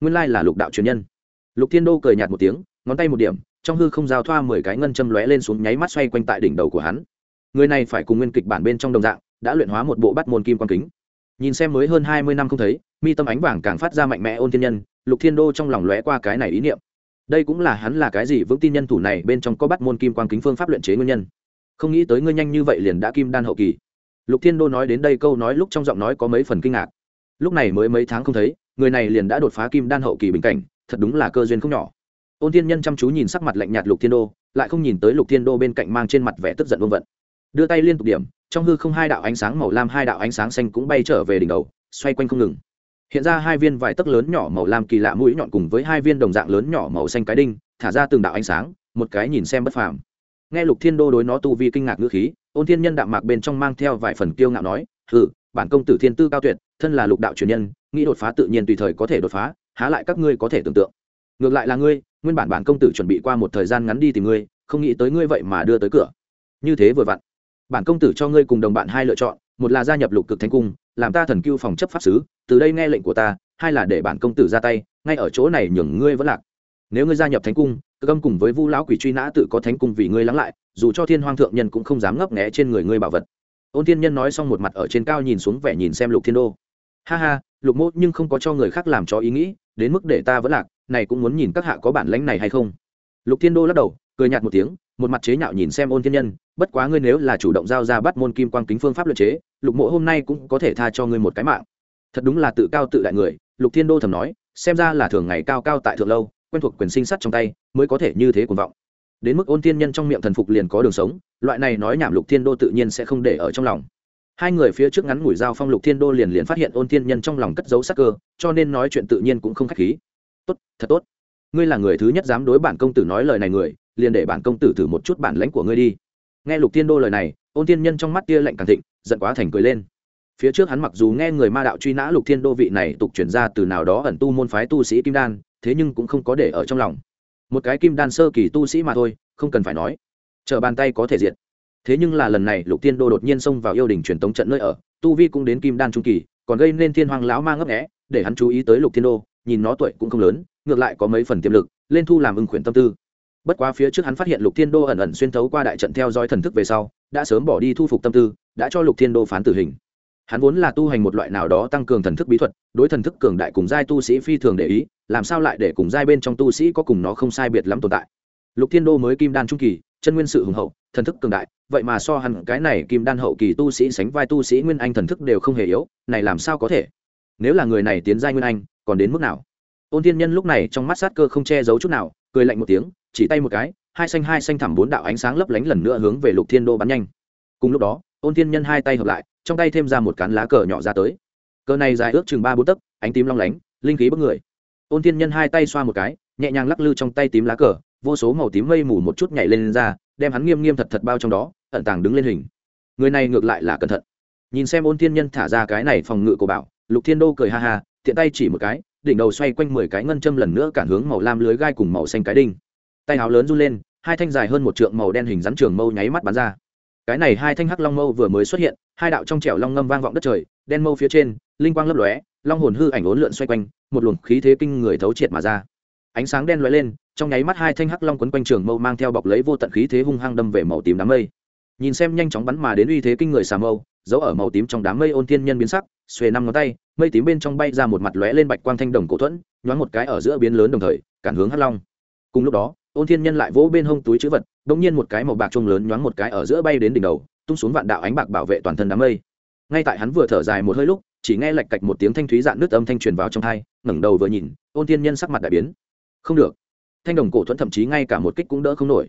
Nguyên lai là lục đạo truyền nhân. Lục thiên đô cười nhạt một tiếng, ngón tay một điểm, trong hư không giao thoa mười cái ngân châm lóe lên xuống nháy mắt xoay quanh tại đỉnh đầu của hắn. Người này phải cùng nguyên kịch bản bên trong đồng dạng, đã luyện hóa một bộ bắt môn kim quan kính. Nhìn xem mới hơn hai mươi năm không thấy, mi tâm ánh vàng càng phát ra mạnh mẽ ôn thiên nhân, lục thiên đô trong lòng lóe qua cái này ý niệm. Đây cũng là hắn là cái gì vững tin nhân thủ này bên trong có bắt môn kim quang kính phương pháp luyện chế nguyên nhân. Không nghĩ tới ngươi nhanh như vậy liền đã kim đan hậu kỳ lục thiên đô nói đến đây câu nói lúc trong giọng nói có mấy phần kinh ngạc. Lúc này mới mấy tháng không thấy, người này liền đã đột phá kim đan hậu kỳ bình cảnh, thật đúng là cơ duyên không nhỏ. Ôn thiên nhân chăm chú nhìn sắc mặt lạnh nhạt lục thiên đô, lại không nhìn tới lục thiên đô bên cạnh mang trên mặt vẻ tức giận vương vận. Đưa tay liên tục điểm, trong hư không hai đạo ánh sáng màu lam, hai đạo ánh sáng xanh cũng bay trở về đỉnh đầu, xoay quanh không ngừng. Hiện ra hai viên vải tấc lớn nhỏ màu lam kỳ lạ mũi nhọn cùng với hai viên đồng dạng lớn nhỏ màu xanh cái đinh, thả ra từng đạo ánh sáng, một cái nhìn xem bất phàm. Nghe lục thiên đô đối nó tu vi kinh ngạc ngữ khí ôn thiên nhân đạm mạc bên trong mang theo vài phần kiêu ngạo nói, hừ, bản công tử thiên tư cao tuyệt, thân là lục đạo truyền nhân, nghĩ đột phá tự nhiên tùy thời có thể đột phá, há lại các ngươi có thể tưởng tượng. Ngược lại là ngươi, nguyên bản bản công tử chuẩn bị qua một thời gian ngắn đi tìm ngươi, không nghĩ tới ngươi vậy mà đưa tới cửa. Như thế vừa vặn, bản công tử cho ngươi cùng đồng bạn hai lựa chọn, một là gia nhập lục cực thánh cung, làm ta thần cưu phòng chấp pháp sứ, từ đây nghe lệnh của ta, hai là để bản công tử ra tay, ngay ở chỗ này nhường ngươi vẫn lạc nếu ngươi gia nhập thánh cung, cơ âm cùng với vu lão quỷ truy nã tự có thánh cung vì ngươi lắng lại, dù cho thiên hoàng thượng nhân cũng không dám ngấp nghé trên người ngươi bảo vật. Ôn thiên nhân nói xong một mặt ở trên cao nhìn xuống vẻ nhìn xem lục thiên đô. Ha ha, lục mốt nhưng không có cho người khác làm cho ý nghĩ, đến mức để ta vẫn lạc, này cũng muốn nhìn các hạ có bản lãnh này hay không? Lục thiên đô lắc đầu, cười nhạt một tiếng, một mặt chế nhạo nhìn xem ôn thiên nhân, bất quá ngươi nếu là chủ động giao ra bắt môn kim quang kính phương pháp luật chế, lục mộ hôm nay cũng có thể tha cho ngươi một cái mạng. Thật đúng là tự cao tự đại người, lục thiên đô thầm nói, xem ra là thường ngày cao cao tại thượng lâu quen thuộc quyền sinh sắt trong tay, mới có thể như thế cuồng vọng. Đến mức ôn thiên nhân trong miệng thần phục liền có đường sống, loại này nói nhảm lục thiên đô tự nhiên sẽ không để ở trong lòng. Hai người phía trước ngắn ngủi giao phong lục thiên đô liền liền phát hiện ôn thiên nhân trong lòng cất giấu sắc cơ, cho nên nói chuyện tự nhiên cũng không k h á c h khí. Tốt, thật tốt. Ngươi là người thứ nhất dám đối bản công tử nói lời này người, liền để bản công tử thử một chút bản lãnh của ngươi đi. Nghe lục thiên đô lời này, ôn tiên nhân trong mắt tia lạnh càng thịnh, giận quá thành cười lên. Phía trước hắn mặc dù nghe người ma đạo truy nã lục thiên đô vị này tục chuyển ra từ nào đó ẩn tu môn phái tu sĩ kim đan thế nhưng cũng không có để ở trong lòng. Một cái kim đan sơ kỳ tu sĩ mà thôi, không cần phải nói. Chờ bàn tay có thể diệt. Thế nhưng là lần này lục thiên đô đột nhiên xông vào yêu đình truyền tống trận nơi ở, tu vi cũng đến kim đan trung kỳ, còn gây nên thiên hoàng lão ma ngấp nghẽ để hắn chú ý tới lục thiên đô, nhìn nó tuổi cũng không lớn, ngược lại có mấy phần tiềm lực, lên thu làm ưng khuyển tâm tư. Bất quá phía trước hắn phát hiện lục thiên đô ẩn ẩn xuyên thấu qua đại trận theo dõi thần thức về sau, đã sớm bỏ đi thu phục tâm tư, đã cho lục thiên đô phán tử hình hắn vốn là tu hành một loại nào đó tăng cường thần thức bí thuật, đối thần thức cường đại cùng giai tu sĩ phi thường để ý, làm sao lại để cùng giai bên trong tu sĩ có cùng nó không sai biệt lắm tồn tại. Lục thiên đô mới kim đan trung kỳ, chân nguyên sự hùng hậu, thần thức cường đại, vậy mà so hẳn cái này kim đan hậu kỳ tu sĩ sánh vai tu sĩ nguyên anh thần thức đều không hề yếu, này làm sao có thể? Nếu là người này tiến giai nguyên anh, còn đến mức nào? Ôn thiên nhân lúc này trong mắt sát cơ không che giấu chút nào, cười lạnh một tiếng, chỉ tay một cái, hai xanh hai xanh thẳm bốn đạo ánh sáng lấp lánh lần nữa hướng về lục thiên đô bắn nhanh. Cùng lúc đó, ôn thiên nhân hai tay hợp lại trong tay thêm ra một cán lá cờ nhỏ ra tới. Cờ này dài ước chừng ba bốn tấc ánh tím long lánh linh khí bức người. Ôn thiên nhân hai tay xoa một cái nhẹ nhàng lắc lư trong tay tím lá cờ vô số màu tím mây mù một chút nhảy lên, lên ra đem hắn nghiêm nghiêm thật thật bao trong đó ẩn tàng đứng lên hình. Người này ngược lại là cẩn thận. Nhìn xem ôn thiên nhân thả ra cái này phòng ngự của bảo lục thiên đô cười ha ha tiện tay chỉ một cái đỉnh đầu xoay quanh mười cái ngân châm lần nữa cản hướng màu lam lưới gai cùng màu xanh cái đinh. Tay áo lớn run lên hai thanh dài hơn một trượng màu đen hình rắn trường mâu nháy mắt bắn ra. Cái này hai thanh hắc long mâu vừa mới xuất hiện hai đạo trong trẻo long ngâm vang vọng đất trời, đen mâu phía trên, linh quang lấp lóe, long hồn hư ảnh ốn lượn xoay quanh, một luồng khí thế kinh người thấu triệt mà ra. Ánh sáng đen lóe lên, trong nháy mắt hai thanh hắc long quấn quanh trường mâu mang theo bọc lấy vô tận khí thế hung hăng đâm về màu tím đám mây. Nhìn xem nhanh chóng bắn mà đến uy thế kinh người xà mâu giấu ở màu tím trong đám mây ôn thiên nhân biến sắc, xuề năm ngón tay, mây tím bên trong bay ra một mặt lóe lên bạch quang thanh đồng cổ thuẫn, nhoáng một cái ở giữa biến lớn đồng thời, cản hướng hắc long. Cùng lúc đó, ôn thiên nhân lại vỗ bên hông túi chữ vật đ ỗ n g nhiên một cái màu bạc trông lớn nhoáng một cái ở giữa bay đến đỉnh đầu tung xuống vạn đạo ánh bạc bảo vệ toàn thân đám mây. Ngay tại hắn vừa thở dài một hơi lúc, chỉ nghe lạch cạch một tiếng thanh thúy dạn nước âm thanh truyền vào trong thai, ngẩng đầu vừa nhìn, ôn thiên nhân sắc mặt đại biến. Không được. Thanh đồng cổ thuẫn thậm chí ngay cả một kích cũng đỡ không nổi.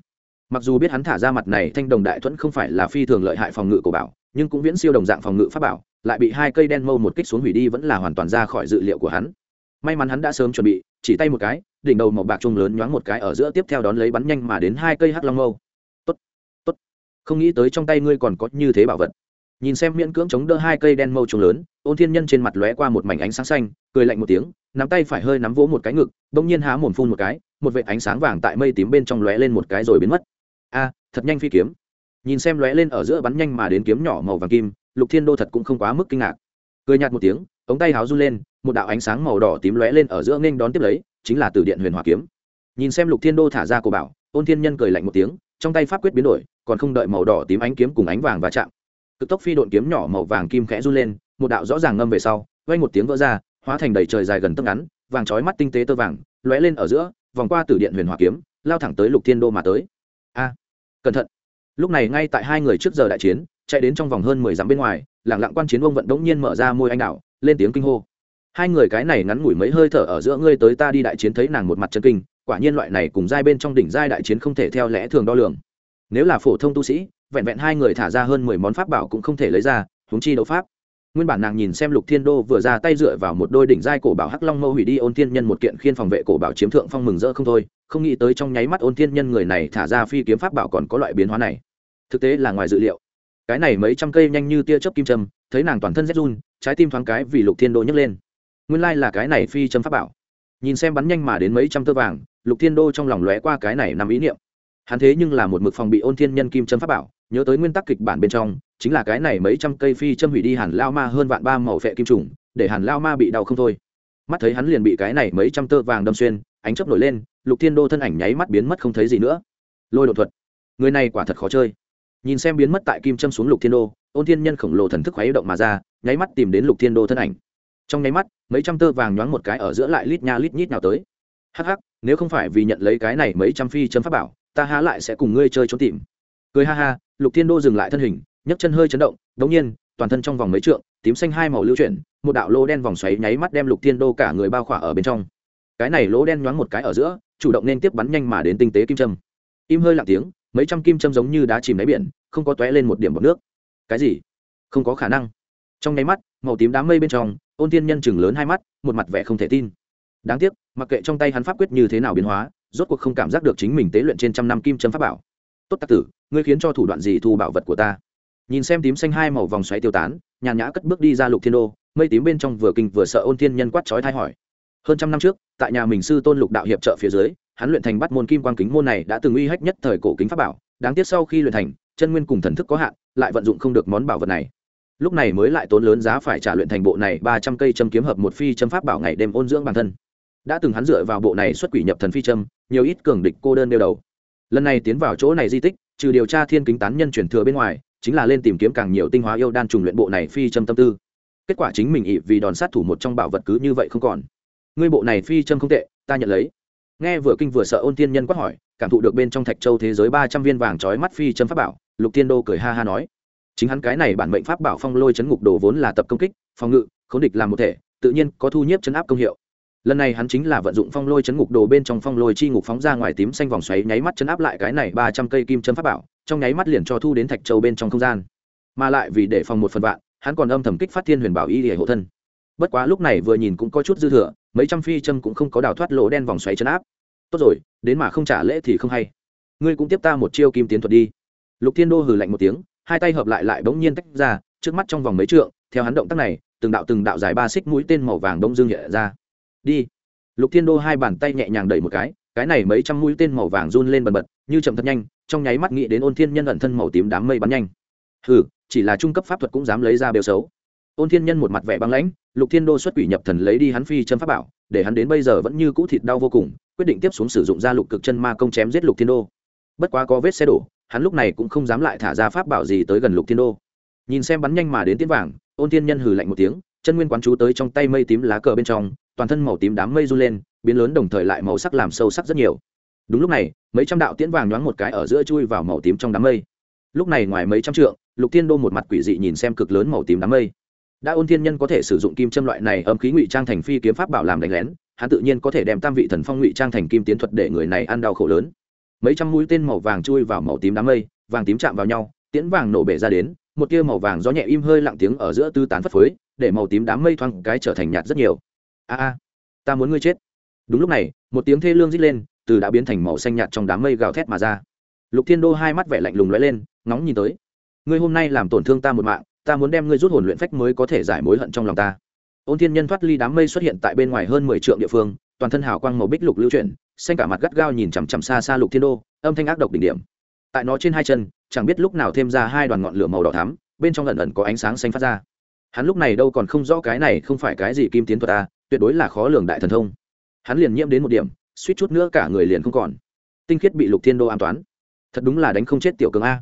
Mặc dù biết hắn thả ra mặt này, thanh đồng đại thuẫn không phải là phi thường lợi hại phòng ngự cổ bảo, nhưng cũng viễn siêu đồng dạng phòng ngự pháp bảo, lại bị hai cây đen mâu một kích xuống hủy đi vẫn là hoàn toàn ra khỏi dự liệu của hắn. May mắn hắn đã sớm chuẩn bị, chỉ tay một cái, đỉnh đầu màu bạc trung lớn nhoáng một cái ở giữa tiếp theo đón lấy bắn nhanh mà đến hai cây hắc long mâu không nghĩ tới trong tay ngươi còn có như thế bảo vật. Nhìn xem miễn cưỡng chống đỡ hai cây đen mâu trùng lớn, ôn thiên nhân trên mặt lóe qua một mảnh ánh sáng xanh, cười lạnh một tiếng, nắm tay phải hơi nắm vỗ một cái ngực, bỗng nhiên há mồm phun một cái, một vệt ánh sáng vàng tại mây tím bên trong lóe lên một cái rồi biến mất. A, thật nhanh phi kiếm. Nhìn xem lóe lên ở giữa bắn nhanh mà đến kiếm nhỏ màu vàng kim, lục thiên đô thật cũng không quá mức kinh ngạc. Cười nhạt một tiếng, ống tay háo run lên, một đạo ánh sáng màu đỏ tím lóe lên ở giữa nghênh đón tiếp lấy, chính là từ điện huyền hỏa kiếm. Nhìn xem lục thiên đô thả ra cổ bảo, ôn thiên nhân cười lạnh một tiếng trong tay pháp quyết biến đổi, còn không đợi màu đỏ tím ánh kiếm cùng ánh vàng va chạm. Cực tốc phi độn kiếm nhỏ màu vàng kim khẽ run lên, một đạo rõ ràng ngâm về sau vay một tiếng vỡ ra, hóa thành đầy trời dài gần tấc ngắn, vàng chói mắt tinh tế tơ vàng, lóe lên ở giữa, vòng qua tử điện huyền hỏa kiếm, lao thẳng tới lục thiên đô mà tới. A, cẩn thận. Lúc này ngay tại hai người trước giờ đại chiến, chạy đến trong vòng hơn mười dặm bên ngoài lẳng lặng quan chiến ông vận đống nhiên mở ra môi anh đạo lên tiếng kinh hô. Hai người cái này ngắn ngủi mấy hơi thở ở giữa ngươi tới ta đi đại chiến thấy nàng một mặt chân kinh quả nhiên loại này cùng giai bên trong đỉnh giai đại chiến không thể theo lẽ thường đo lường. Nếu là phổ thông tu sĩ, vẹn vẹn hai người thả ra hơn mười món pháp bảo cũng không thể lấy ra, huống chi đấu pháp. Nguyên bản nàng nhìn xem lục thiên đô vừa ra tay dựa vào một đôi đỉnh giai cổ bảo hắc long mâu hủy đi ôn thiên nhân một kiện khiên phòng vệ cổ bảo chiếm thượng phong mừng rỡ không thôi, không nghĩ tới trong nháy mắt ôn thiên nhân người này thả ra phi kiếm pháp bảo còn có loại biến hóa này. Thực tế là ngoài dự liệu. Cái này mấy trăm cây nhanh như tia chớp kim châm. thấy nàng toàn thân rét run, trái tim thoáng cái vì lục thiên đô nhấc lên. Nguyên lai là cái này phi châm pháp bảo. Nhìn xem bắn nhanh mà đến mấy trăm tơ vàng lục thiên đô trong lòng lóe qua cái này nằm ý niệm. Hắn thế nhưng là một mực phòng bị ôn thiên nhân kim châm pháp bảo, nhớ tới nguyên tắc kịch bản bên trong, chính là cái này mấy trăm cây phi châm hủy đi hàn lao ma hơn vạn ba màu phệ kim trùng, để hàn lao ma bị đau không thôi. Mắt thấy hắn liền bị cái này mấy trăm tơ vàng đâm xuyên, ánh chớp nổi lên, lục thiên đô thân ảnh nháy mắt biến mất không thấy gì nữa. Lôi đột thuật. Người này quả thật khó chơi. Nhìn xem biến mất tại kim châm xuống lục thiên đô, ôn thiên nhân khổng lồ thần thức khuấy động mà ra, nháy mắt tìm đến lục thiên đô thân ảnh. Trong nháy mắt, mấy trăm tơ vàng nhoáng một cái ở giữa lại lít nha lít nhít nào tới. Hắc hắc nếu không phải vì nhận lấy cái này mấy trăm phi châm pháp bảo, ta há lại sẽ cùng ngươi chơi trốn tìm. Cười ha ha, lục thiên đô dừng lại thân hình, nhấc chân hơi chấn động, đống nhiên, toàn thân trong vòng mấy trượng, tím xanh hai màu lưu chuyển, một đạo lỗ đen vòng xoáy nháy mắt đem lục thiên đô cả người bao khỏa ở bên trong. Cái này lỗ đen nhoáng một cái ở giữa, chủ động nên tiếp bắn nhanh mà đến tinh tế kim châm. Im hơi lặng tiếng, mấy trăm kim châm giống như đá chìm đáy biển, không có tóe lên một điểm bọc nước. Cái gì? Không có khả năng. Trong nháy mắt, màu tím đám mây bên trong, ôn tiên nhân chừng lớn hai mắt, một mặt vẻ không thể tin đáng tiếc, mặc kệ trong tay hắn pháp quyết như thế nào biến hóa, rốt cuộc không cảm giác được chính mình tế luyện trên trăm năm kim châm pháp bảo. Tốt tặc tử, ngươi khiến cho thủ đoạn gì thu bảo vật của ta? Nhìn xem tím xanh hai màu vòng xoáy tiêu tán, nhàn nhã cất bước đi ra lục thiên đô, mây tím bên trong vừa kinh vừa sợ ôn thiên nhân quát chói thai hỏi. Hơn trăm năm trước, tại nhà mình sư tôn lục đạo hiệp trợ phía dưới, hắn luyện thành bắt môn kim quang kính môn này đã từng uy hách nhất thời cổ kính pháp bảo, đáng tiếc sau khi luyện thành, chân nguyên cùng thần thức có hạn, lại vận dụng không được món bảo vật này. Lúc này mới lại tốn lớn giá phải trả luyện thành bộ này ba trăm cây châm kiếm hợp một phi châm pháp bảo ngày đêm ôn dưỡng bản thân đã từng hắn dựa vào bộ này xuất quỷ nhập thần phi châm, nhiều ít cường địch cô đơn đeo đầu. Lần này tiến vào chỗ này di tích, trừ điều tra thiên kính tán nhân truyền thừa bên ngoài, chính là lên tìm kiếm càng nhiều tinh hóa yêu đan trùng luyện bộ này phi châm tâm tư. Kết quả chính mình ị vì đòn sát thủ một trong bảo vật cứ như vậy không còn. Ngươi bộ này phi châm không tệ, ta nhận lấy. Nghe vừa kinh vừa sợ ôn tiên nhân quát hỏi, cảm thụ được bên trong thạch châu thế giới ba trăm viên vàng trói mắt phi châm pháp bảo, lục tiên đô cười ha ha nói. Chính hắn cái này bản mệnh pháp bảo phong lôi chấn ngục đồ vốn là tập công kích, phòng ngự khống địch làm một thể, tự nhiên có thu nhiếp chấn áp công hiệu lần này hắn chính là vận dụng phong lôi chấn ngục đồ bên trong phong lôi chi ngục phóng ra ngoài tím xanh vòng xoáy, nháy mắt chấn áp lại cái này ba trăm cây kim châm pháp bảo, trong nháy mắt liền cho thu đến thạch châu bên trong không gian. Mà lại vì để phòng một phần vạn, hắn còn âm thầm kích phát thiên huyền bảo y để hộ thân. Bất quá lúc này vừa nhìn cũng có chút dư thừa, mấy trăm phi châm cũng không có đào thoát lỗ đen vòng xoáy chấn áp. Tốt rồi, đến mà không trả lễ thì không hay. Ngươi cũng tiếp ta một chiêu kim tiến thuật đi. Lục thiên đô hừ lạnh một tiếng, hai tay hợp lại lại bỗng nhiên tách ra, trước mắt trong vòng mấy trượng, theo hắn động tác này, từng đạo từng đạo dài ba xích mũi tên màu vàng đông dương nhẹ ra đi. Lục thiên đô hai bàn tay nhẹ nhàng đẩy một cái cái này mấy trăm mũi tên màu vàng run lên bần bật, như chậm thật nhanh, trong nháy mắt nghĩ đến ôn thiên nhân ẩn thân màu tím đám mây bắn nhanh. Hừ, chỉ là trung cấp pháp thuật cũng dám lấy ra bêu xấu. Ôn thiên nhân một mặt vẻ băng lãnh, lục thiên đô xuất quỷ nhập thần lấy đi hắn phi chân pháp bảo, để hắn đến bây giờ vẫn như cũ thịt đau vô cùng, quyết định tiếp xuống sử dụng ra lục cực chân ma công chém giết lục thiên đô. Bất quá có vết xe đổ, hắn lúc này cũng không dám lại thả ra pháp bảo gì tới gần lục thiên đô. Nhìn xem bắn nhanh mà đến tiến vàng, ôn thiên nhân hừ lạnh một tiếng chân nguyên quán chú tới trong tay mây tím lá cờ bên trong, toàn thân màu tím đám mây run lên, biến lớn đồng thời lại màu sắc làm sâu sắc rất nhiều. Đúng lúc này, mấy trăm đạo tiễn vàng nhoáng một cái ở giữa chui vào màu tím trong đám mây. Lúc này ngoài mấy trăm trượng, lục thiên đô một mặt quỷ dị nhìn xem cực lớn màu tím đám mây. Đã ôn thiên nhân có thể sử dụng kim châm loại này âm khí ngụy trang thành phi kiếm pháp bảo làm đánh lén, hắn tự nhiên có thể đem tam vị thần phong ngụy trang thành kim tiến thuật để người này ăn đau khổ lớn. Mấy trăm mũi tên màu vàng chui vào màu tím đám mây, vàng tím chạm vào nhau, tiễn vàng nổ bể ra đến, một tia màu vàng gió nhẹ im hơi lặng tiếng ở giữa tư tán phất phới để màu tím đám mây thoáng cái trở thành nhạt rất nhiều. A a, ta muốn ngươi chết. Đúng lúc này, một tiếng thê lương rít lên, từ đã biến thành màu xanh nhạt trong đám mây gào thét mà ra. Lục thiên đô hai mắt vẻ lạnh lùng lóe lên, ngóng nhìn tới. Ngươi hôm nay làm tổn thương ta một mạng, ta muốn đem ngươi rút hồn luyện phách mới có thể giải mối hận trong lòng ta. Ôn thiên nhân thoát ly đám mây xuất hiện tại bên ngoài hơn mười triệu địa phương, toàn thân hào quang màu bích lục lưu chuyển, xanh cả mặt gắt gao nhìn chằm chằm xa xa lục thiên đô, âm thanh ác độc đỉnh điểm. Tại nó trên hai chân, chẳng biết lúc nào thêm ra hai đoàn ngọn lửa màu đỏ thắm, bên trong lần ẩn có ánh sáng xanh phát ra hắn lúc này đâu còn không rõ cái này không phải cái gì kim tiến thuật ta tuyệt đối là khó lường đại thần thông. Hắn liền nhiễm đến một điểm, suýt chút nữa cả người liền không còn. Tinh khiết bị lục thiên đô an toán. Thật đúng là đánh không chết tiểu cường a.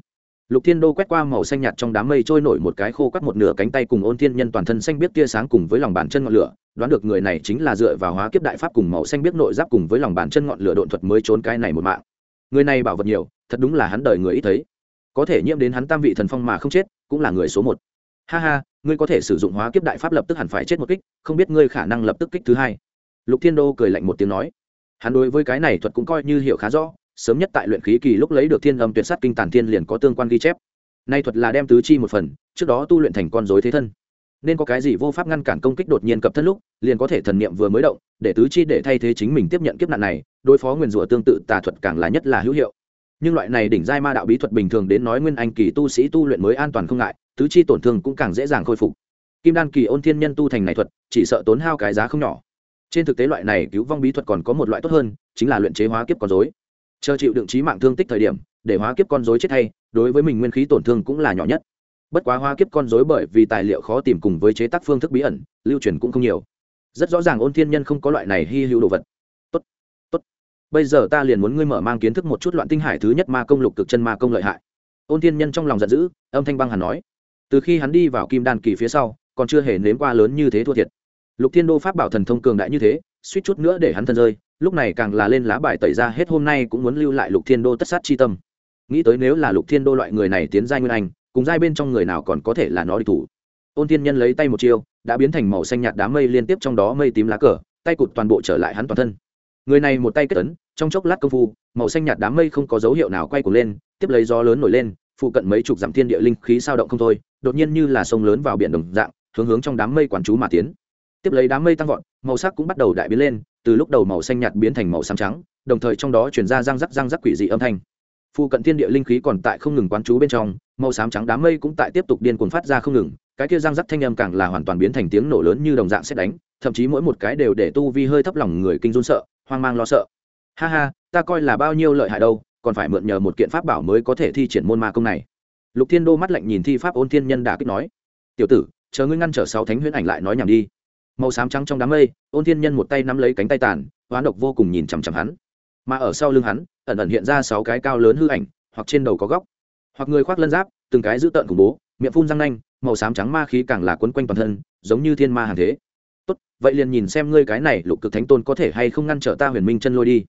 Lục thiên đô quét qua màu xanh nhạt trong đám mây trôi nổi một cái khô cắt một nửa cánh tay cùng ôn thiên nhân toàn thân xanh biết tia sáng cùng với lòng bàn chân ngọn lửa, đoán được người này chính là dựa vào hóa kiếp đại pháp cùng màu xanh biết nội giáp cùng với lòng bàn chân ngọn lửa độn thuật mới trốn cái này một mạng. Người này bảo vật nhiều, thật đúng là hắn đời người ít thấy. Có thể nhiễm đến hắn tam vị thần phong mà không chết, cũng là người số một ha ha, ngươi có thể sử dụng hóa kiếp đại pháp lập tức hẳn phải chết một kích, không biết ngươi khả năng lập tức kích thứ hai. Lục thiên đô cười lạnh một tiếng nói. Hắn đối với cái này thuật cũng coi như hiểu khá rõ, sớm nhất tại luyện khí kỳ lúc lấy được thiên âm tuyệt sát kinh tàn thiên liền có tương quan ghi chép. Nay thuật là đem tứ chi một phần, trước đó tu luyện thành con dối thế thân. Nên có cái gì vô pháp ngăn cản công kích đột nhiên cập thân lúc, liền có thể thần niệm vừa mới động, để tứ chi để thay thế chính mình tiếp nhận kiếp nạn này, đối phó nguyền rủa tương tự tà thuật càng là nhất là hữu hiệu. Nhưng loại này đỉnh giai ma đạo bí thuật bình thường đến nói nguyên anh kỳ tu sĩ tu luyện mới an toàn không ngại tứ chi tổn thương cũng càng dễ dàng khôi phục. Kim đan kỳ ôn thiên nhân tu thành này thuật, chỉ sợ tốn hao cái giá không nhỏ. Trên thực tế loại này cứu vong bí thuật còn có một loại tốt hơn, chính là luyện chế hóa kiếp con dối chờ chịu đựng trí mạng thương tích thời điểm, để hóa kiếp con dối chết hay đối với mình nguyên khí tổn thương cũng là nhỏ nhất. Bất quá hóa kiếp con dối bởi vì tài liệu khó tìm cùng với chế tác phương thức bí ẩn, lưu truyền cũng không nhiều. Rất rõ ràng ôn thiên nhân không có loại này hy hữu đồ vật. Tốt tốt. Bây giờ ta liền muốn ngươi mở mang kiến thức một chút loạn tinh hải thứ nhất ma công lục cực chân ma công lợi hại. Ôn thiên nhân trong lòng giận dữ, âm thanh băng hàn nói từ khi hắn đi vào kim đan kỳ phía sau, còn chưa hề nếm qua lớn như thế thua thiệt. Lục thiên đô pháp bảo thần thông cường đại như thế, suýt chút nữa để hắn thân rơi, lúc này càng là lên lá bài tẩy ra hết hôm nay cũng muốn lưu lại lục thiên đô tất sát chi tâm. Nghĩ tới nếu là lục thiên đô loại người này tiến giai nguyên anh, cùng giai bên trong người nào còn có thể là nó đi thủ. Ôn thiên nhân lấy tay một chiêu, đã biến thành màu xanh nhạt đám mây liên tiếp trong đó mây tím lá cờ, tay cụt toàn bộ trở lại hắn toàn thân. Người này một tay kết tấn trong chốc lát công phu, màu xanh nhạt đám mây không có dấu hiệu nào quay cuồng lên, tiếp lấy gió lớn nổi lên, phụ cận mấy chục dặm thiên địa linh khí sao động không thôi đột nhiên như là sông lớn vào biển đồng dạng, hướng hướng trong đám mây quản chú mà tiến. Tiếp lấy đám mây tăng vọt, màu sắc cũng bắt đầu đại biến lên, từ lúc đầu màu xanh nhạt biến thành màu xám trắng, đồng thời trong đó chuyển ra răng rắc răng rắc quỷ dị âm thanh. Phụ cận thiên địa linh khí còn tại không ngừng quán chú bên trong, màu xám trắng đám mây cũng tại tiếp tục điên cuồng phát ra không ngừng, cái kia răng rắc thanh âm càng là hoàn toàn biến thành tiếng nổ lớn như đồng dạng xét đánh, thậm chí mỗi một cái đều để tu vi hơi thấp lòng người kinh run sợ, hoang mang lo sợ. Ha ha, ta coi là bao nhiêu lợi hại đâu, còn phải mượn nhờ một kiện pháp bảo mới có thể thi triển môn ma công này lục thiên đô mắt lạnh nhìn thi pháp ôn thiên nhân đà kích nói, tiểu tử, chờ ngươi ngăn trở sáu thánh huyễn ảnh lại nói nhảm đi. Màu xám trắng trong đám mây, ôn thiên nhân một tay nắm lấy cánh tay tàn hoán độc vô cùng nhìn chằm chằm hắn. Mà ở sau lưng hắn, ẩn ẩn hiện ra sáu cái cao lớn hư ảnh, hoặc trên đầu có góc. Hoặc người khoác lân giáp, từng cái dữ tợn khủng bố, miệng phun răng nanh, màu xám trắng ma khí càng là quấn quanh toàn thân, giống như thiên ma hàng thế. Tốt, vậy liền nhìn xem ngươi cái này lục cực thánh tôn có thể hay không ngăn trở ta huyền minh chân lôi đi.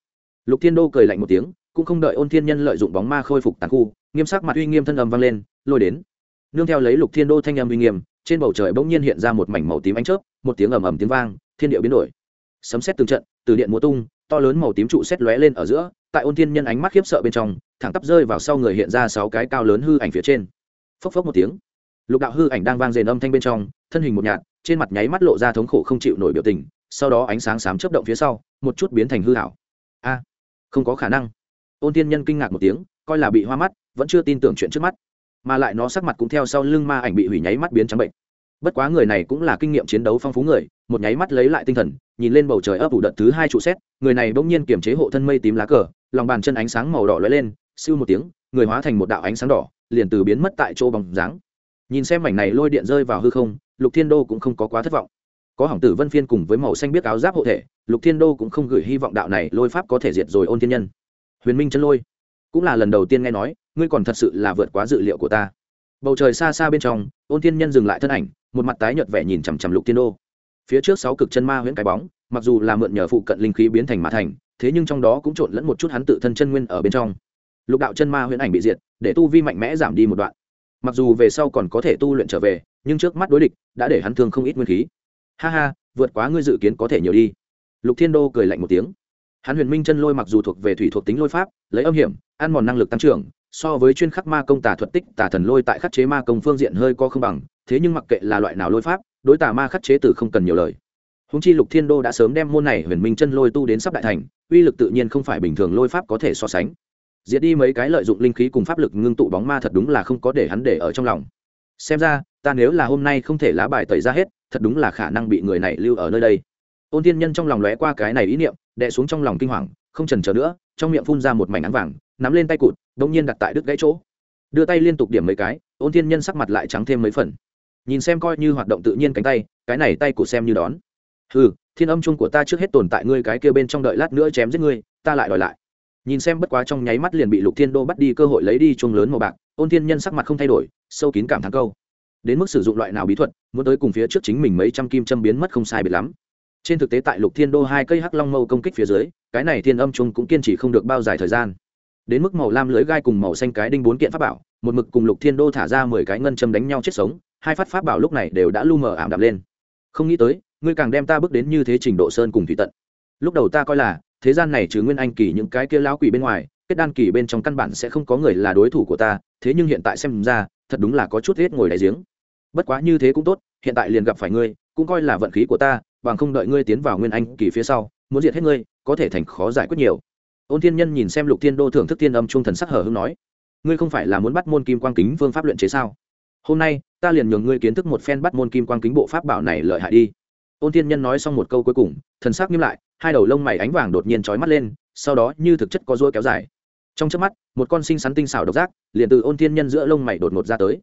Lục thiên đô cười lạnh một tiếng cũng không đợi ôn thiên nhân lợi dụng bóng ma khôi phục tàn khu, nghiêm sắc mặt uy nghiêm thân âm vang lên, lôi đến. Nương theo lấy lục thiên đô thanh âm uy nghiêm, trên bầu trời bỗng nhiên hiện ra một mảnh màu tím ánh chớp, một tiếng ầm ầm tiếng vang, thiên địa biến đổi. Sấm xét từng trận, từ điện múa tung, to lớn màu tím trụ xét lóe lên ở giữa, tại ôn thiên nhân ánh mắt khiếp sợ bên trong, thẳng tắp rơi vào sau người hiện ra sáu cái cao lớn hư ảnh phía trên. Phốc phốc một tiếng, lục đạo hư ảnh đang vang rền âm thanh bên trong, thân hình một nhạt, trên mặt nháy mắt lộ ra thống khổ không chịu nổi biểu tình, sau đó ánh sáng xám chớp động phía sau, một chút biến thành hư hảo a, không có khả năng ôn thiên nhân kinh ngạc một tiếng, coi là bị hoa mắt, vẫn chưa tin tưởng chuyện trước mắt. Mà lại nó sắc mặt cũng theo sau lưng ma ảnh bị hủy nháy mắt biến trắng bệnh. Bất quá người này cũng là kinh nghiệm chiến đấu phong phú người, một nháy mắt lấy lại tinh thần, nhìn lên bầu trời ấp ủ đợt thứ hai trụ xét, người này bỗng nhiên kiềm chế hộ thân mây tím lá cờ, lòng bàn chân ánh sáng màu đỏ lóe lên, siêu một tiếng, người hóa thành một đạo ánh sáng đỏ, liền từ biến mất tại chỗ bằng dáng. Nhìn xem mảnh này lôi điện rơi vào hư không, lục thiên đô cũng không có quá thất vọng. Có hỏng tử vân phiên cùng với màu xanh biết áo giáp hộ thể, lục thiên đô cũng không gửi hy vọng đạo này lôi pháp có thể diệt rồi ôn thiên nhân huyền minh chân lôi. Cũng là lần đầu tiên nghe nói, ngươi còn thật sự là vượt quá dự liệu của ta. Bầu trời xa xa bên trong, ôn thiên nhân dừng lại thân ảnh, một mặt tái nhợt vẻ nhìn chằm chằm lục thiên đô. Phía trước sáu cực chân ma huyễn cái bóng, mặc dù là mượn nhờ phụ cận linh khí biến thành mã thành, thế nhưng trong đó cũng trộn lẫn một chút hắn tự thân chân nguyên ở bên trong. Lục đạo chân ma huyễn ảnh bị diệt, để tu vi mạnh mẽ giảm đi một đoạn. Mặc dù về sau còn có thể tu luyện trở về, nhưng trước mắt đối địch đã để hắn thương không ít nguyên khí. Ha ha, vượt quá ngươi dự kiến có thể nhiều đi. Lục thiên đô cười lạnh một tiếng hắn huyền minh chân lôi mặc dù thuộc về thủy thuộc tính lôi pháp, lấy âm hiểm, ăn mòn năng lực tăng trưởng, so với chuyên khắc ma công tà thuật tích, tà thần lôi tại khắc chế ma công phương diện hơi co không bằng, thế nhưng mặc kệ là loại nào lôi pháp, đối tà ma khắc chế từ không cần nhiều lời. Húng chi lục thiên đô đã sớm đem môn này huyền minh chân lôi tu đến sắp đại thành, uy lực tự nhiên không phải bình thường lôi pháp có thể so sánh. Diệt đi mấy cái lợi dụng linh khí cùng pháp lực ngưng tụ bóng ma thật đúng là không có để hắn để ở trong lòng. Xem ra, ta nếu là hôm nay không thể lá bài tẩy ra hết, thật đúng là khả năng bị người này lưu ở nơi đây ôn thiên nhân trong lòng lóe qua cái này ý niệm, đè xuống trong lòng kinh hoàng, không trần chờ nữa, trong miệng phun ra một mảnh áng vàng, nắm lên tay cụt đ ỗ n g nhiên đặt tại đứt gãy chỗ. Đưa tay liên tục điểm mấy cái, ôn thiên nhân sắc mặt lại trắng thêm mấy phần. Nhìn xem coi như hoạt động tự nhiên cánh tay, cái này tay cụt xem như đón. Ừ thiên âm chung của ta trước hết tồn tại ngươi cái kia bên trong đợi lát nữa chém giết ngươi, ta lại đòi lại. Nhìn xem bất quá trong nháy mắt liền bị lục thiên đô bắt đi cơ hội lấy đi chung lớn màu bạc, ôn thiên nhân sắc mặt không thay đổi, sâu kín cảm thắng câu. Đến mức sử dụng loại nào bí thuật, muốn tới cùng phía trước chính mình mấy trăm kim châm biến mất không sai biệt lắm trên thực tế tại lục thiên đô hai cây hắc long mâu công kích phía dưới, cái này thiên âm chung cũng kiên trì không được bao dài thời gian. Đến mức màu lam lưới gai cùng màu xanh cái đinh bốn kiện pháp bảo, một mực cùng lục thiên đô thả ra mười cái ngân châm đánh nhau chết sống, hai phát pháp bảo lúc này đều đã lu mờ ảm đạm lên. Không nghĩ tới, ngươi càng đem ta bước đến như thế trình độ sơn cùng thủy tận. Lúc đầu ta coi là, thế gian này trừ nguyên anh kỳ những cái kia lão quỷ bên ngoài, kết đan kỳ bên trong căn bản sẽ không có người là đối thủ của ta, thế nhưng hiện tại xem ra, thật đúng là có chút hết ngồi đại giếng. Bất quá như thế cũng tốt, hiện tại liền gặp phải ngươi, cũng coi là vận khí của ta bằng không đợi ngươi tiến vào nguyên anh kỳ phía sau, muốn diệt hết ngươi, có thể thành khó giải quyết nhiều. Ôn thiên nhân nhìn xem lục thiên đô thưởng thức thiên âm trung thần sắc hở hưng nói, ngươi không phải là muốn bắt môn kim quang kính phương pháp luyện chế sao? Hôm nay, ta liền nhường ngươi kiến thức một phen bắt môn kim quang kính bộ pháp bảo này lợi hại đi. Ôn thiên nhân nói xong một câu cuối cùng, thần sắc nghiêm lại, hai đầu lông mày ánh vàng đột nhiên trói mắt lên, sau đó như thực chất có rua kéo dài. Trong trước mắt, một con sinh sắn tinh xảo độc giác, liền từ ôn thiên nhân giữa lông mày đột ngột ra tới.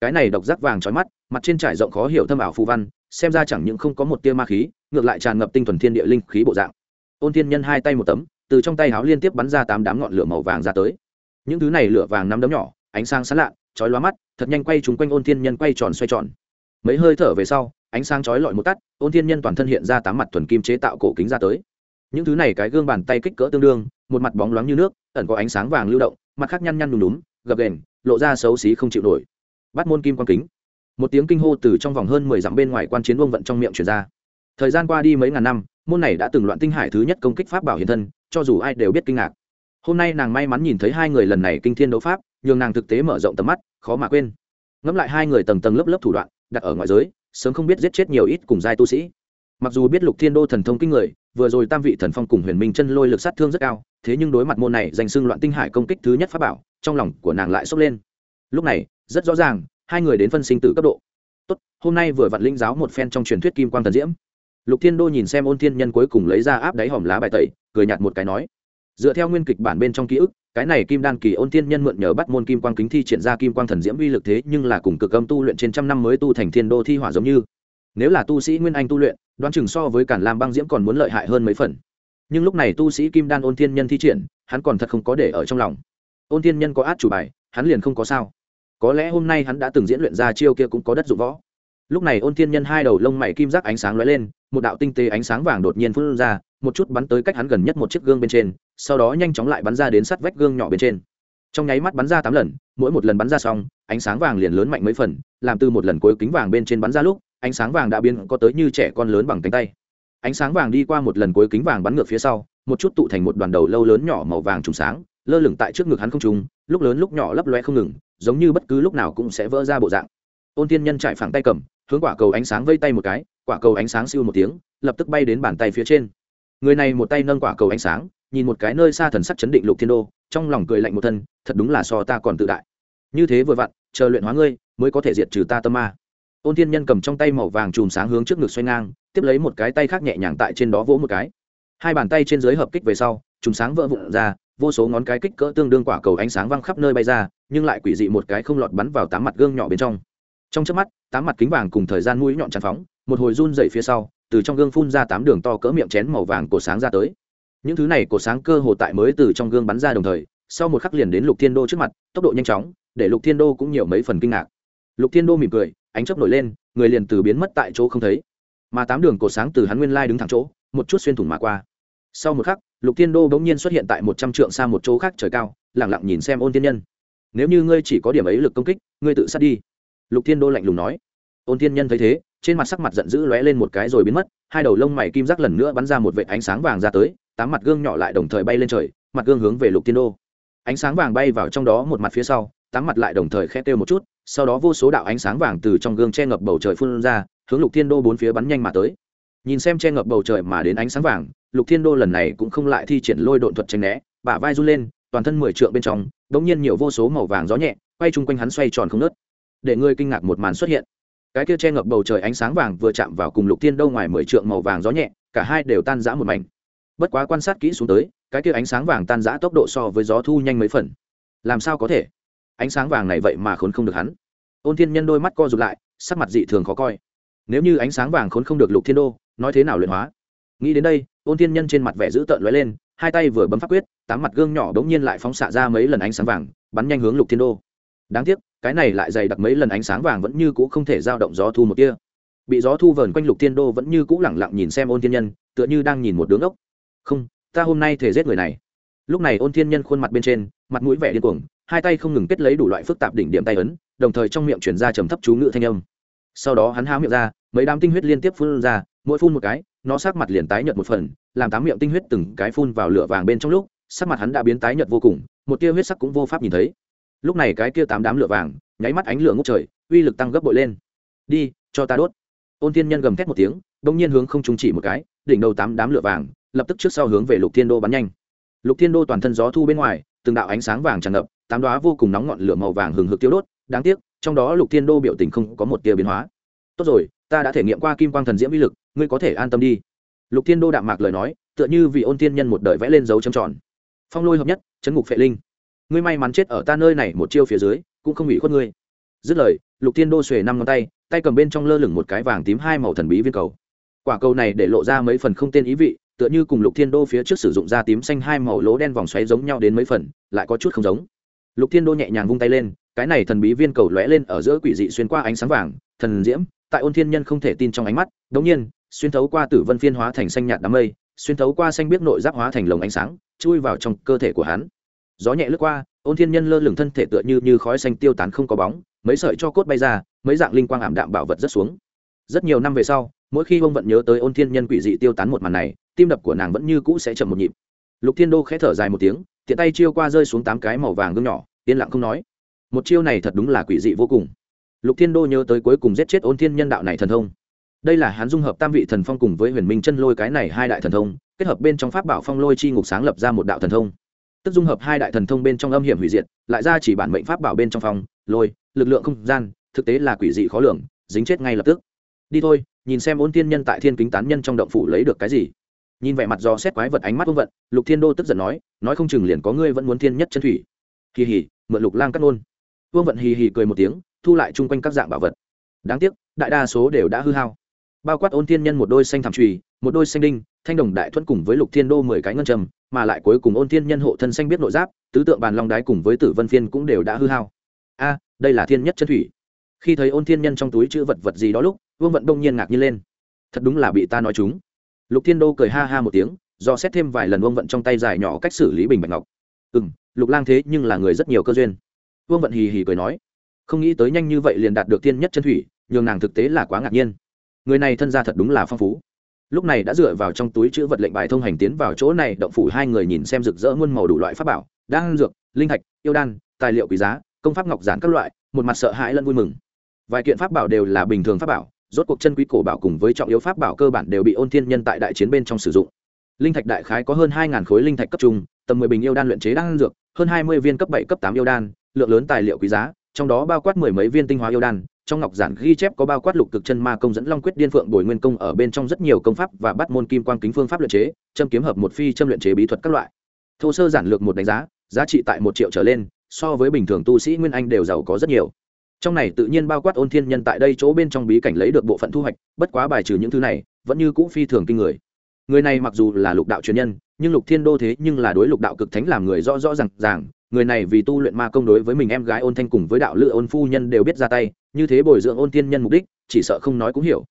Cái này độc giác vàng trói mắt, mặt trên trải rộng khó hiểu thâm ảo phù văn xem ra chẳng những không có một tia ma khí, ngược lại tràn ngập tinh thuần thiên địa linh khí bộ dạng. Ôn thiên nhân hai tay một tấm, từ trong tay háo liên tiếp bắn ra tám đám ngọn lửa màu vàng ra tới. Những thứ này lửa vàng nắm đấm nhỏ, ánh sáng sán lạ chói lóa mắt, thật nhanh quay chúng quanh ôn thiên nhân quay tròn xoay tròn. Mấy hơi thở về sau, ánh sáng chói lọi một tắt, ôn thiên nhân toàn thân hiện ra tám mặt thuần kim chế tạo cổ kính ra tới. Những thứ này cái gương bàn tay kích cỡ tương đương, một mặt bóng loáng như nước, ẩn có ánh sáng vàng lưu động, mặt khác nhăn nhăn đùm đúm gập ghềnh, lộ ra xấu xí không chịu nổi. Bắt môn kim quan kính một tiếng kinh hô từ trong vòng hơn mười dặm bên ngoài quan chiến vương vận trong miệng truyền ra. Thời gian qua đi mấy ngàn năm, môn này đã từng loạn tinh hải thứ nhất công kích pháp bảo hiện thân, cho dù ai đều biết kinh ngạc. Hôm nay nàng may mắn nhìn thấy hai người lần này kinh thiên đấu pháp, nhường nàng thực tế mở rộng tầm mắt, khó mà quên. Ngẫm lại hai người tầng tầng lớp lớp thủ đoạn, đặt ở ngoại giới, sớm không biết giết chết nhiều ít cùng giai tu sĩ. Mặc dù biết lục thiên đô thần thông kinh người, vừa rồi tam vị thần phong cùng huyền minh chân lôi lực sát thương rất cao, thế nhưng đối mặt môn này danh xưng loạn tinh hải công kích thứ nhất pháp bảo, trong lòng của nàng lại sốc lên. Lúc này, rất rõ ràng hai người đến phân sinh tử cấp độ. Tốt, hôm nay vừa vặn linh giáo một phen trong truyền thuyết kim quang thần diễm. Lục thiên đô nhìn xem ôn thiên nhân cuối cùng lấy ra áp đáy hòm lá bài tẩy, cười nhạt một cái nói, dựa theo nguyên kịch bản bên trong ký ức, cái này kim đan kỳ ôn thiên nhân mượn nhờ bắt môn kim quang kính thi triển ra kim quang thần diễm uy lực thế nhưng là cùng cực âm tu luyện trên trăm năm mới tu thành thiên đô thi hỏa giống như. Nếu là tu sĩ nguyên anh tu luyện, đoán chừng so với cản lam băng diễm còn muốn lợi hại hơn mấy phần. Nhưng lúc này tu sĩ kim đan ôn thiên nhân thi triển, hắn còn thật không có để ở trong lòng. Ôn thiên nhân có át chủ bài, hắn liền không có sao có lẽ hôm nay hắn đã từng diễn luyện ra chiêu kia cũng có đất dụng võ. Lúc này ôn thiên nhân hai đầu lông mày kim giác ánh sáng lóe lên, một đạo tinh tế ánh sáng vàng đột nhiên phun ra, một chút bắn tới cách hắn gần nhất một chiếc gương bên trên, sau đó nhanh chóng lại bắn ra đến sắt vách gương nhỏ bên trên. Trong nháy mắt bắn ra tám lần, mỗi một lần bắn ra xong, ánh sáng vàng liền lớn mạnh mấy phần, làm từ một lần cuối kính vàng bên trên bắn ra lúc, ánh sáng vàng đã biến có tới như trẻ con lớn bằng cánh tay. Ánh sáng vàng đi qua một lần cuối kính vàng bắn ngược phía sau, một chút tụ thành một đoàn đầu lâu lớn nhỏ màu vàng trùng sáng, lơ lửng tại trước ngực hắn không trùng lúc lớn lúc nhỏ lấp loe không ngừng giống như bất cứ lúc nào cũng sẽ vỡ ra bộ dạng. Ôn Thiên nhân chạy phẳng tay cầm, hướng quả cầu ánh sáng vây tay một cái, quả cầu ánh sáng siêu một tiếng, lập tức bay đến bàn tay phía trên. Người này một tay nâng quả cầu ánh sáng, nhìn một cái nơi xa thần sắc chấn định lục thiên đô, trong lòng cười lạnh một thân, thật đúng là so ta còn tự đại. Như thế vừa vặn, chờ luyện hóa ngươi, mới có thể diệt trừ ta tâm ma. Ôn thiên nhân cầm trong tay màu vàng chùm sáng hướng trước ngực xoay ngang, tiếp lấy một cái tay khác nhẹ nhàng tại trên đó vỗ một cái. Hai bàn tay trên dưới hợp kích về sau, chùm sáng vỡ vụn ra, vô số ngón cái kích cỡ tương đương quả cầu ánh sáng văng khắp nơi bay ra nhưng lại quỷ dị một cái không lọt bắn vào tám mặt gương nhỏ bên trong. Trong trước mắt, tám mặt kính vàng cùng thời gian mũi nhọn tràn phóng, một hồi run dậy phía sau, từ trong gương phun ra tám đường to cỡ miệng chén màu vàng cổ sáng ra tới. Những thứ này cổ sáng cơ hồ tại mới từ trong gương bắn ra đồng thời, sau một khắc liền đến lục thiên đô trước mặt, tốc độ nhanh chóng, để lục thiên đô cũng nhiều mấy phần kinh ngạc. Lục thiên đô mỉm cười, ánh chớp nổi lên, người liền từ biến mất tại chỗ không thấy. Mà tám đường cổ sáng từ hắn nguyên lai đứng thẳng chỗ, một chút xuyên thủng mà qua. Sau một khắc, lục thiên đô bỗng nhiên xuất hiện tại một trăm trượng xa một chỗ khác trời cao lẳng lặng nhìn xem ôn thiên nhân nếu như ngươi chỉ có điểm ấy lực công kích, ngươi tự sát đi. Lục thiên đô lạnh lùng nói. Ôn thiên nhân thấy thế, trên mặt sắc mặt giận dữ lóe lên một cái rồi biến mất, hai đầu lông mày kim giác lần nữa bắn ra một vệ ánh sáng vàng ra tới, tám mặt gương nhỏ lại đồng thời bay lên trời, mặt gương hướng về lục thiên đô. Ánh sáng vàng bay vào trong đó một mặt phía sau, tám mặt lại đồng thời khẽ kêu một chút, sau đó vô số đạo ánh sáng vàng từ trong gương che ngập bầu trời phun ra, hướng lục thiên đô bốn phía bắn nhanh mà tới. Nhìn xem che ngập bầu trời mà đến ánh sáng vàng, lục thiên đô lần này cũng không lại thi triển lôi độn thuật tranh né, bả vai run lên toàn thân mười trượng bên trong đ ỗ n g nhiên nhiều vô số màu vàng gió nhẹ, quay chung quanh hắn xoay tròn không nớt. Để ngươi kinh ngạc một màn xuất hiện. Cái kia che ngập bầu trời ánh sáng vàng vừa chạm vào cùng lục thiên đô ngoài mười trượng màu vàng gió nhẹ, cả hai đều tan rã một mảnh. Bất quá quan sát kỹ xuống tới, cái kia ánh sáng vàng tan rã tốc độ so với gió thu nhanh mấy phần. Làm sao có thể? Ánh sáng vàng này vậy mà khốn không được hắn. Ôn thiên nhân đôi mắt co rụt lại, sắc mặt dị thường khó coi. Nếu như ánh sáng vàng khốn không được lục thiên đô, nói thế nào luyện hóa? Nghĩ đến đây, ôn thiên nhân trên mặt vẻ dữ tợn lóe lên hai tay vừa bấm pháp quyết, tám mặt gương nhỏ đống nhiên lại phóng xạ ra mấy lần ánh sáng vàng, bắn nhanh hướng lục thiên đô. Đáng tiếc, cái này lại dày đặc mấy lần ánh sáng vàng vẫn như cũ không thể giao động gió thu một kia bị gió thu vờn quanh lục thiên đô vẫn như cũ lẳng lặng nhìn xem ôn thiên nhân, tựa như đang nhìn một đứa ngốc. không, ta hôm nay thể giết người này. Lúc này ôn thiên nhân khuôn mặt bên trên, mặt mũi vẻ điên cuồng, hai tay không ngừng kết lấy đủ loại phức tạp đỉnh điểm tay ấn, đồng thời trong miệng chuyển ra trầm thấp chú ngự thanh âm. Sau đó hắn há miệng ra, mấy đám tinh huyết liên tiếp phun ra, mỗi phun một cái, nó sát mặt liền tái nhợt một phần làm tám miệng tinh huyết từng cái phun vào lửa vàng bên trong lúc, sắc mặt hắn đã biến tái nhợt vô cùng, một tia huyết sắc cũng vô pháp nhìn thấy. Lúc này cái kia tám đám lửa vàng, nháy mắt ánh lửa ngút trời, uy lực tăng gấp bội lên. Đi, cho ta đốt. Ôn thiên nhân gầm thét một tiếng bỗng nhiên hướng không trung chỉ một cái, đỉnh đầu tám đám lửa vàng, lập tức trước sau hướng về lục thiên đô bắn nhanh. Lục thiên đô toàn thân gió thu bên ngoài, từng đạo ánh sáng vàng tràn ngập, tám đoá vô cùng nóng ngọn lửa màu vàng hừng hực tiêu đốt, đáng tiếc, trong đó lục thiên đô biểu tình không có một tia biến hóa. Tốt rồi, ta đã thể nghiệm qua kim quang thần diễm uy lực, ngươi có thể an tâm đi lục thiên đô đạm mạc lời nói, tựa như vì ôn thiên nhân một đời vẽ lên dấu trầm tròn. Phong lôi hợp nhất, chấn ngục phệ linh. Ngươi may mắn chết ở ta nơi này một chiêu phía dưới, cũng không bị khuất ngươi. Dứt lời, lục thiên đô xuề năm ngón tay tay cầm bên trong lơ lửng một cái vàng tím hai màu thần bí viên cầu. Quả cầu này để lộ ra mấy phần không tên ý vị, tựa như cùng lục thiên đô phía trước sử dụng da tím xanh hai màu lỗ đen vòng xoáy giống nhau đến mấy phần, lại có chút không giống. Lục thiên đô nhẹ nhàng vung tay lên, cái này thần bí viên cầu lóe lên ở giữa quỷ dị xuyên qua ánh sáng vàng, thần diễm, tại ôn thiên nhân không thể tin trong ánh mắt, đống nhiên xuyên thấu qua tử vân phiên hóa thành xanh nhạt đám mây, xuyên thấu qua xanh biết nội giáp hóa thành lồng ánh sáng, chui vào trong cơ thể của hắn. Gió nhẹ lướt qua, ôn thiên nhân lơ lửng thân thể tựa như như khói xanh tiêu tán không có bóng, mấy sợi cho cốt bay ra, mấy dạng linh quang ảm đạm bảo vật rất xuống. Rất nhiều năm về sau, mỗi khi ông vận nhớ tới ôn thiên nhân quỷ dị tiêu tán một màn này, tim đập của nàng vẫn như cũ sẽ chậm một nhịp. Lục thiên đô khẽ thở dài một tiếng, tiện tay chiêu qua rơi xuống tám cái màu vàng gương nhỏ, yên lặng không nói. Một chiêu này thật đúng là quỷ dị vô cùng. Lục thiên đô nhớ tới cuối cùng giết chết ôn thiên nhân đạo này thần thông đây là hắn dung hợp tam vị thần phong cùng với huyền minh chân lôi cái này hai đại thần thông, kết hợp bên trong pháp bảo phong lôi chi ngục sáng lập ra một đạo thần thông. Tức dung hợp hai đại thần thông bên trong âm hiểm hủy diệt, lại ra chỉ bản mệnh pháp bảo bên trong phong, lôi, lực lượng không gian, thực tế là quỷ dị khó lường, dính chết ngay lập tức. Đi thôi, nhìn xem ôn tiên nhân tại thiên kính tán nhân trong động phủ lấy được cái gì. Nhìn vẻ mặt do xét quái vật ánh mắt vương vận, lục thiên đô tức giận nói nói không chừng liền có ngươi vẫn muốn thiên nhất chân thủy. Kỳ hỉ, mượn lục lang cắt nôn vương vận hì hì cười một tiếng, thu lại chung quanh các dạng bảo vật. Đáng tiếc, đại đa số đều đã hư hao bao quát ôn thiên nhân một đôi xanh thảm trùy, một đôi xanh đinh, thanh đồng đại thuẫn cùng với lục thiên đô mười cái ngân trầm mà lại cuối cùng ôn thiên nhân hộ thân xanh biết nội giáp, tứ tượng bàn long đái cùng với tử vân phiên cũng đều đã hư hao. A, đây là thiên nhất chân thủy. Khi thấy ôn thiên nhân trong túi chữ vật vật gì đó lúc, vương vận đông nhiên ngạc nhiên lên. Thật đúng là bị ta nói chúng. Lục thiên đô cười ha ha một tiếng, do xét thêm vài lần vương vận trong tay dài nhỏ cách xử lý bình bạch ngọc. Ừ m lục lang thế nhưng là người rất nhiều cơ duyên. Vương vận hì hì cười nói, không nghĩ tới nhanh như vậy liền đạt được thiên nhất chân thủy, nhường nàng thực tế là quá ngạc nhiên người này thân gia thật đúng là phong phú. Lúc này đã dựa vào trong túi chữ vật lệnh bài thông hành tiến vào chỗ này, động phủ hai người nhìn xem rực rỡ muôn màu đủ loại pháp bảo, đan dược, linh thạch, yêu đan, tài liệu quý giá, công pháp ngọc giản các loại, một mặt sợ hãi lẫn vui mừng. Vài kiện pháp bảo đều là bình thường pháp bảo, rốt cuộc chân quý cổ bảo cùng với trọng yếu pháp bảo cơ bản đều bị ôn thiên nhân tại đại chiến bên trong sử dụng. Linh thạch đại khái có hơn hai khối linh thạch cấp trung, tầm mười bình yêu đan luyện chế đan dược, hơn hai mươi viên cấp bảy, cấp tám yêu đan, lượng lớn tài liệu quý giá, trong đó bao quát mười mấy viên tinh hóa yêu đan trong ngọc giản ghi chép có bao quát lục cực chân ma công dẫn long quyết điên phượng bồi nguyên công ở bên trong rất nhiều công pháp và bắt môn kim quan kính phương pháp luyện chế, châm kiếm hợp một phi, châm luyện chế bí thuật các loại. Thô sơ giản lược một đánh giá giá trị tại một triệu trở lên, so với bình thường tu sĩ nguyên anh đều giàu có rất nhiều. Trong này tự nhiên bao quát ôn thiên nhân tại đây chỗ bên trong bí cảnh lấy được bộ phận thu hoạch, bất quá bài trừ những thứ này, vẫn như cũ phi thường kinh người. Người này mặc dù là lục đạo truyền nhân, nhưng lục thiên đô thế nhưng là đối lục đạo cực thánh làm người rõ rõ r à n g ràng người này vì tu luyện ma công đối với mình em gái ôn thanh cùng với đạo lữ ôn phu nhân đều biết ra tay, như thế bồi dưỡng ôn tiên nhân mục đích, chỉ sợ không nói cũng hiểu.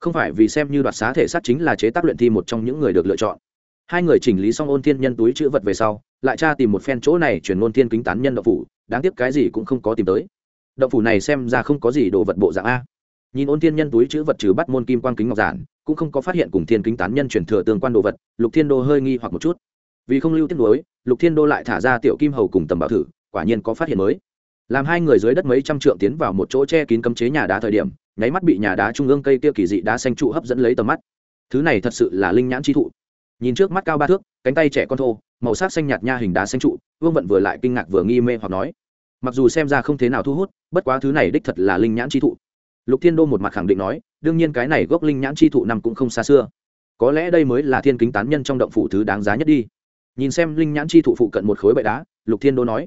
Không phải vì xem như đoạt xá thể sát chính là chế tác luyện thi một trong những người được lựa chọn. Hai người chỉnh lý xong ôn thiên nhân túi chữ vật về sau, lại tra tìm một phen chỗ này chuyển ôn thiên kính tán nhân động phủ, đáng tiếc cái gì cũng không có tìm tới. Động phủ này xem ra không có gì đồ vật bộ dạng a. Nhìn ôn thiên nhân túi chữ vật trừ bắt môn kim quan kính ngọc giản, cũng không có phát hiện cùng thiên kính tán nhân chuyển thừa tương quan đồ vật, lục thiên đô hơi nghi hoặc một chút vì không lưu tiết nối, lục thiên đô lại thả ra tiểu kim hầu cùng tầm bảo thử, quả nhiên có phát hiện mới. Làm hai người dưới đất mấy trăm trượng tiến vào một chỗ che kín cấm chế nhà đá thời điểm, nháy mắt bị nhà đá trung ương cây kia kỳ dị đá xanh trụ hấp dẫn lấy tầm mắt. Thứ này thật sự là linh nhãn chi thụ. Nhìn trước mắt cao ba thước, cánh tay trẻ con thô, màu sắc xanh nhạt nha hình đá xanh trụ, vương vận vừa lại kinh ngạc vừa nghi mê hoặc nói, mặc dù xem ra không thế nào thu hút, bất quá thứ này đích thật là linh nhãn chi thụ. Lục thiên đô một mặt khẳng định nói, đương nhiên cái này gốc linh nhãn chi thụ nằm cũng không xa xưa. Có lẽ đây mới là thiên kính tán nhân trong động phủ thứ đáng giá nhất đi nhìn xem linh nhãn chi thụ phụ cận một khối bệ đá, lục thiên đô nói,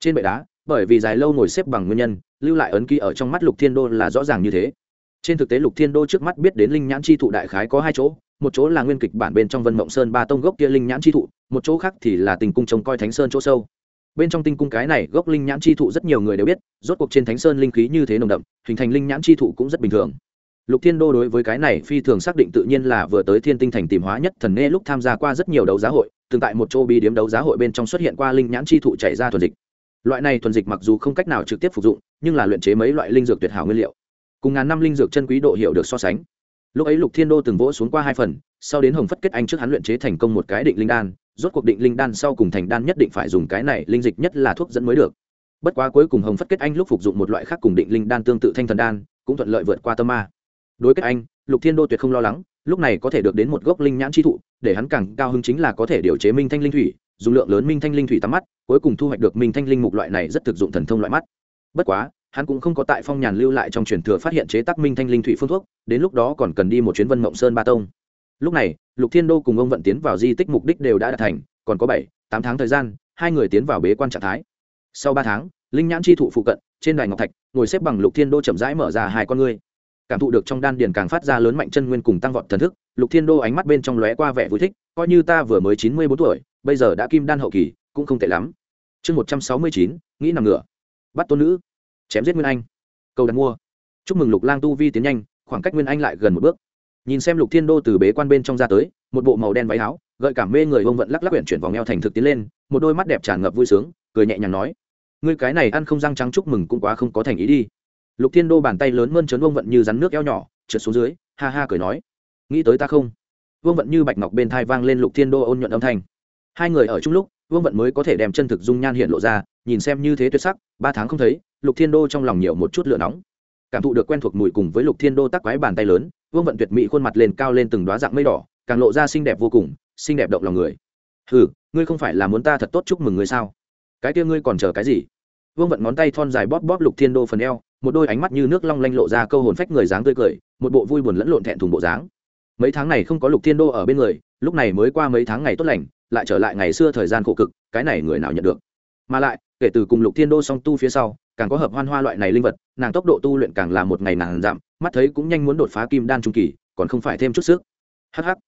trên bệ đá, bởi vì dài lâu ngồi xếp bằng nguyên nhân, lưu lại ấn ký ở trong mắt lục thiên đô là rõ ràng như thế. Trên thực tế lục thiên đô trước mắt biết đến linh nhãn chi thụ đại khái có hai chỗ, một chỗ là nguyên kịch bản bên trong vân mộng sơn ba tông gốc kia linh nhãn chi thụ, một chỗ khác thì là tình cung trông coi thánh sơn chỗ sâu. Bên trong tinh cung cái này gốc linh nhãn chi thụ rất nhiều người đều biết, rốt cuộc trên thánh sơn linh khí như thế nồng đậm, hình thành linh nhãn chi thụ cũng rất bình thường. Lục thiên đô đối với cái này phi thường xác định tự nhiên là vừa tới thiên tinh thành tìm hóa nhất thần nghe lúc tham gia qua rất nhiều đấu giá hội từng tại một chỗ bi điếm đấu giá hội bên trong xuất hiện qua linh nhãn chi thụ chảy ra thuần dịch. Loại này thuần dịch mặc dù không cách nào trực tiếp phục dụng, nhưng là luyện chế mấy loại linh dược tuyệt hảo nguyên liệu. Cùng ngàn năm linh dược chân quý độ hiệu được so sánh. Lúc ấy lục thiên đô từng vỗ xuống qua hai phần, sau đến hồng phất kết anh trước hắn luyện chế thành công một cái định linh đan, rốt cuộc định linh đan sau cùng thành đan nhất định phải dùng cái này linh dịch nhất là thuốc dẫn mới được. Bất quá cuối cùng hồng phất kết anh lúc phục dụng một loại khác cùng định linh đan tương tự thanh thần đan, cũng thuận lợi vượt qua tâm ma. Đối kết anh, lục thiên đô tuyệt không lo lắng lúc này có thể được đến một gốc linh nhãn chi thụ, để hắn càng cao hứng chính là có thể điều chế minh thanh linh thủy, dùng lượng lớn minh thanh linh thủy tắm mắt, cuối cùng thu hoạch được minh thanh linh mục loại này rất thực dụng thần thông loại mắt. Bất quá, hắn cũng không có tại phong nhàn lưu lại trong truyền thừa phát hiện chế tác minh thanh linh thủy phương thuốc, đến lúc đó còn cần đi một chuyến vân mộng sơn ba tông. Lúc này, lục thiên đô cùng ông vận tiến vào di tích mục đích đều đã đạt thành, còn có bảy, tám tháng thời gian, hai người tiến vào bế quan trạng thái. Sau ba tháng, linh nhãn chi thụ phụ cận, trên đài ngọc thạch, ngồi xếp bằng lục thiên đô chậm rãi mở ra hai con ngươi cảm thụ được trong đan điền càng phát ra lớn mạnh chân nguyên cùng tăng vọt thần thức, lục thiên đô ánh mắt bên trong lóe qua vẻ vui thích, coi như ta vừa mới chín mươi bốn tuổi, bây giờ đã kim đan hậu kỳ, cũng không tệ lắm. Chương một trăm sáu mươi chín, nghĩ nằm ngửa. Bắt tôn nữ, chém giết nguyên anh. Cầu đặt mua. Chúc mừng lục lang tu vi tiến nhanh, khoảng cách nguyên anh lại gần một bước. Nhìn xem lục thiên đô từ bế quan bên trong ra tới, một bộ màu đen váy áo, gợi cảm mê người ông vận lắc lắc quyển chuyển vòng eo thành thực tiến lên, một đôi mắt đẹp tràn ngập vui sướng, cười nhẹ nhàng nói, ngươi cái này ăn không răng trắng chúc mừng cũng quá không có thành ý đi lục thiên đô bàn tay lớn mơn trớn ông vận như rắn nước eo nhỏ, trượt xuống dưới, ha ha cười nói, nghĩ tới ta không? Vương vận như bạch ngọc bên thai vang lên lục thiên đô ôn nhuận âm thanh. Hai người ở chung lúc, vương vận mới có thể đem chân thực dung nhan hiện lộ ra, nhìn xem như thế tuyệt sắc, ba tháng không thấy, lục thiên đô trong lòng nhiều một chút lửa nóng. Cảm thụ được quen thuộc mùi cùng với lục thiên đô tắc quái bàn tay lớn, vương vận tuyệt mỹ khuôn mặt lên cao lên từng đoá dạng mây đỏ, càng lộ ra xinh đẹp vô cùng, xinh đẹp động lòng người. Hừ, ngươi không phải là muốn ta thật tốt chúc mừng ngươi sao? Cái kia ngươi còn chờ cái gì? Vương vận ngón tay thon dài bóp bóp lục thiên đô phần eo một đôi ánh mắt như nước long lanh lộ ra câu hồn phách người dáng tươi cười một bộ vui buồn lẫn lộn thẹn thùng bộ dáng. Mấy tháng này không có lục thiên đô ở bên người lúc này mới qua mấy tháng ngày tốt lành lại trở lại ngày xưa thời gian khổ cực cái này người nào nhận được? Mà lại kể từ cùng lục thiên đô song tu phía sau càng có hợp hoan hoa loại này linh vật nàng tốc độ tu luyện càng là một ngày nàng giảm mắt thấy cũng nhanh muốn đột phá kim đan trung kỳ còn không phải thêm chút sức. Hắc hắc,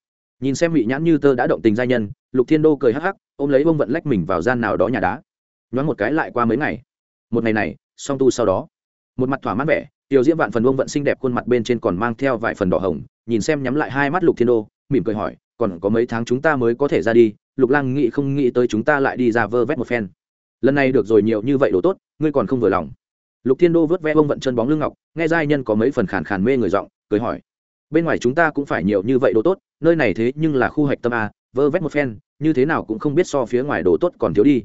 nhìn xem vị nhãn như tơ đã động tình giai nhân lục thiên đô cười hắc hắc ôm lấy bông vận lách mình vào gian nào đó nhà đá. Nhoáng một cái lại qua mấy ngày. Một ngày này song tu sau đó một mặt thỏa mãn vẻ, tiểu diễm vạn phần ông vận xinh đẹp khuôn mặt bên trên còn mang theo vài phần đỏ hồng, nhìn xem nhắm lại hai mắt lục thiên đô, mỉm cười hỏi, còn có mấy tháng chúng ta mới có thể ra đi, lục lang nghĩ không nghĩ tới chúng ta lại đi ra vơ vét một phen. Lần này được rồi nhiều như vậy đồ tốt, ngươi còn không vừa lòng. Lục thiên đô vớt ve bông vận chân bóng lưng ngọc, nghe giai nhân có mấy phần khàn khàn mê người giọng, cười hỏi, bên ngoài chúng ta cũng phải nhiều như vậy đồ tốt, nơi này thế nhưng là khu hạch tâm a, vơ vét một phen, như thế nào cũng không biết so phía ngoài đồ tốt còn thiếu đi.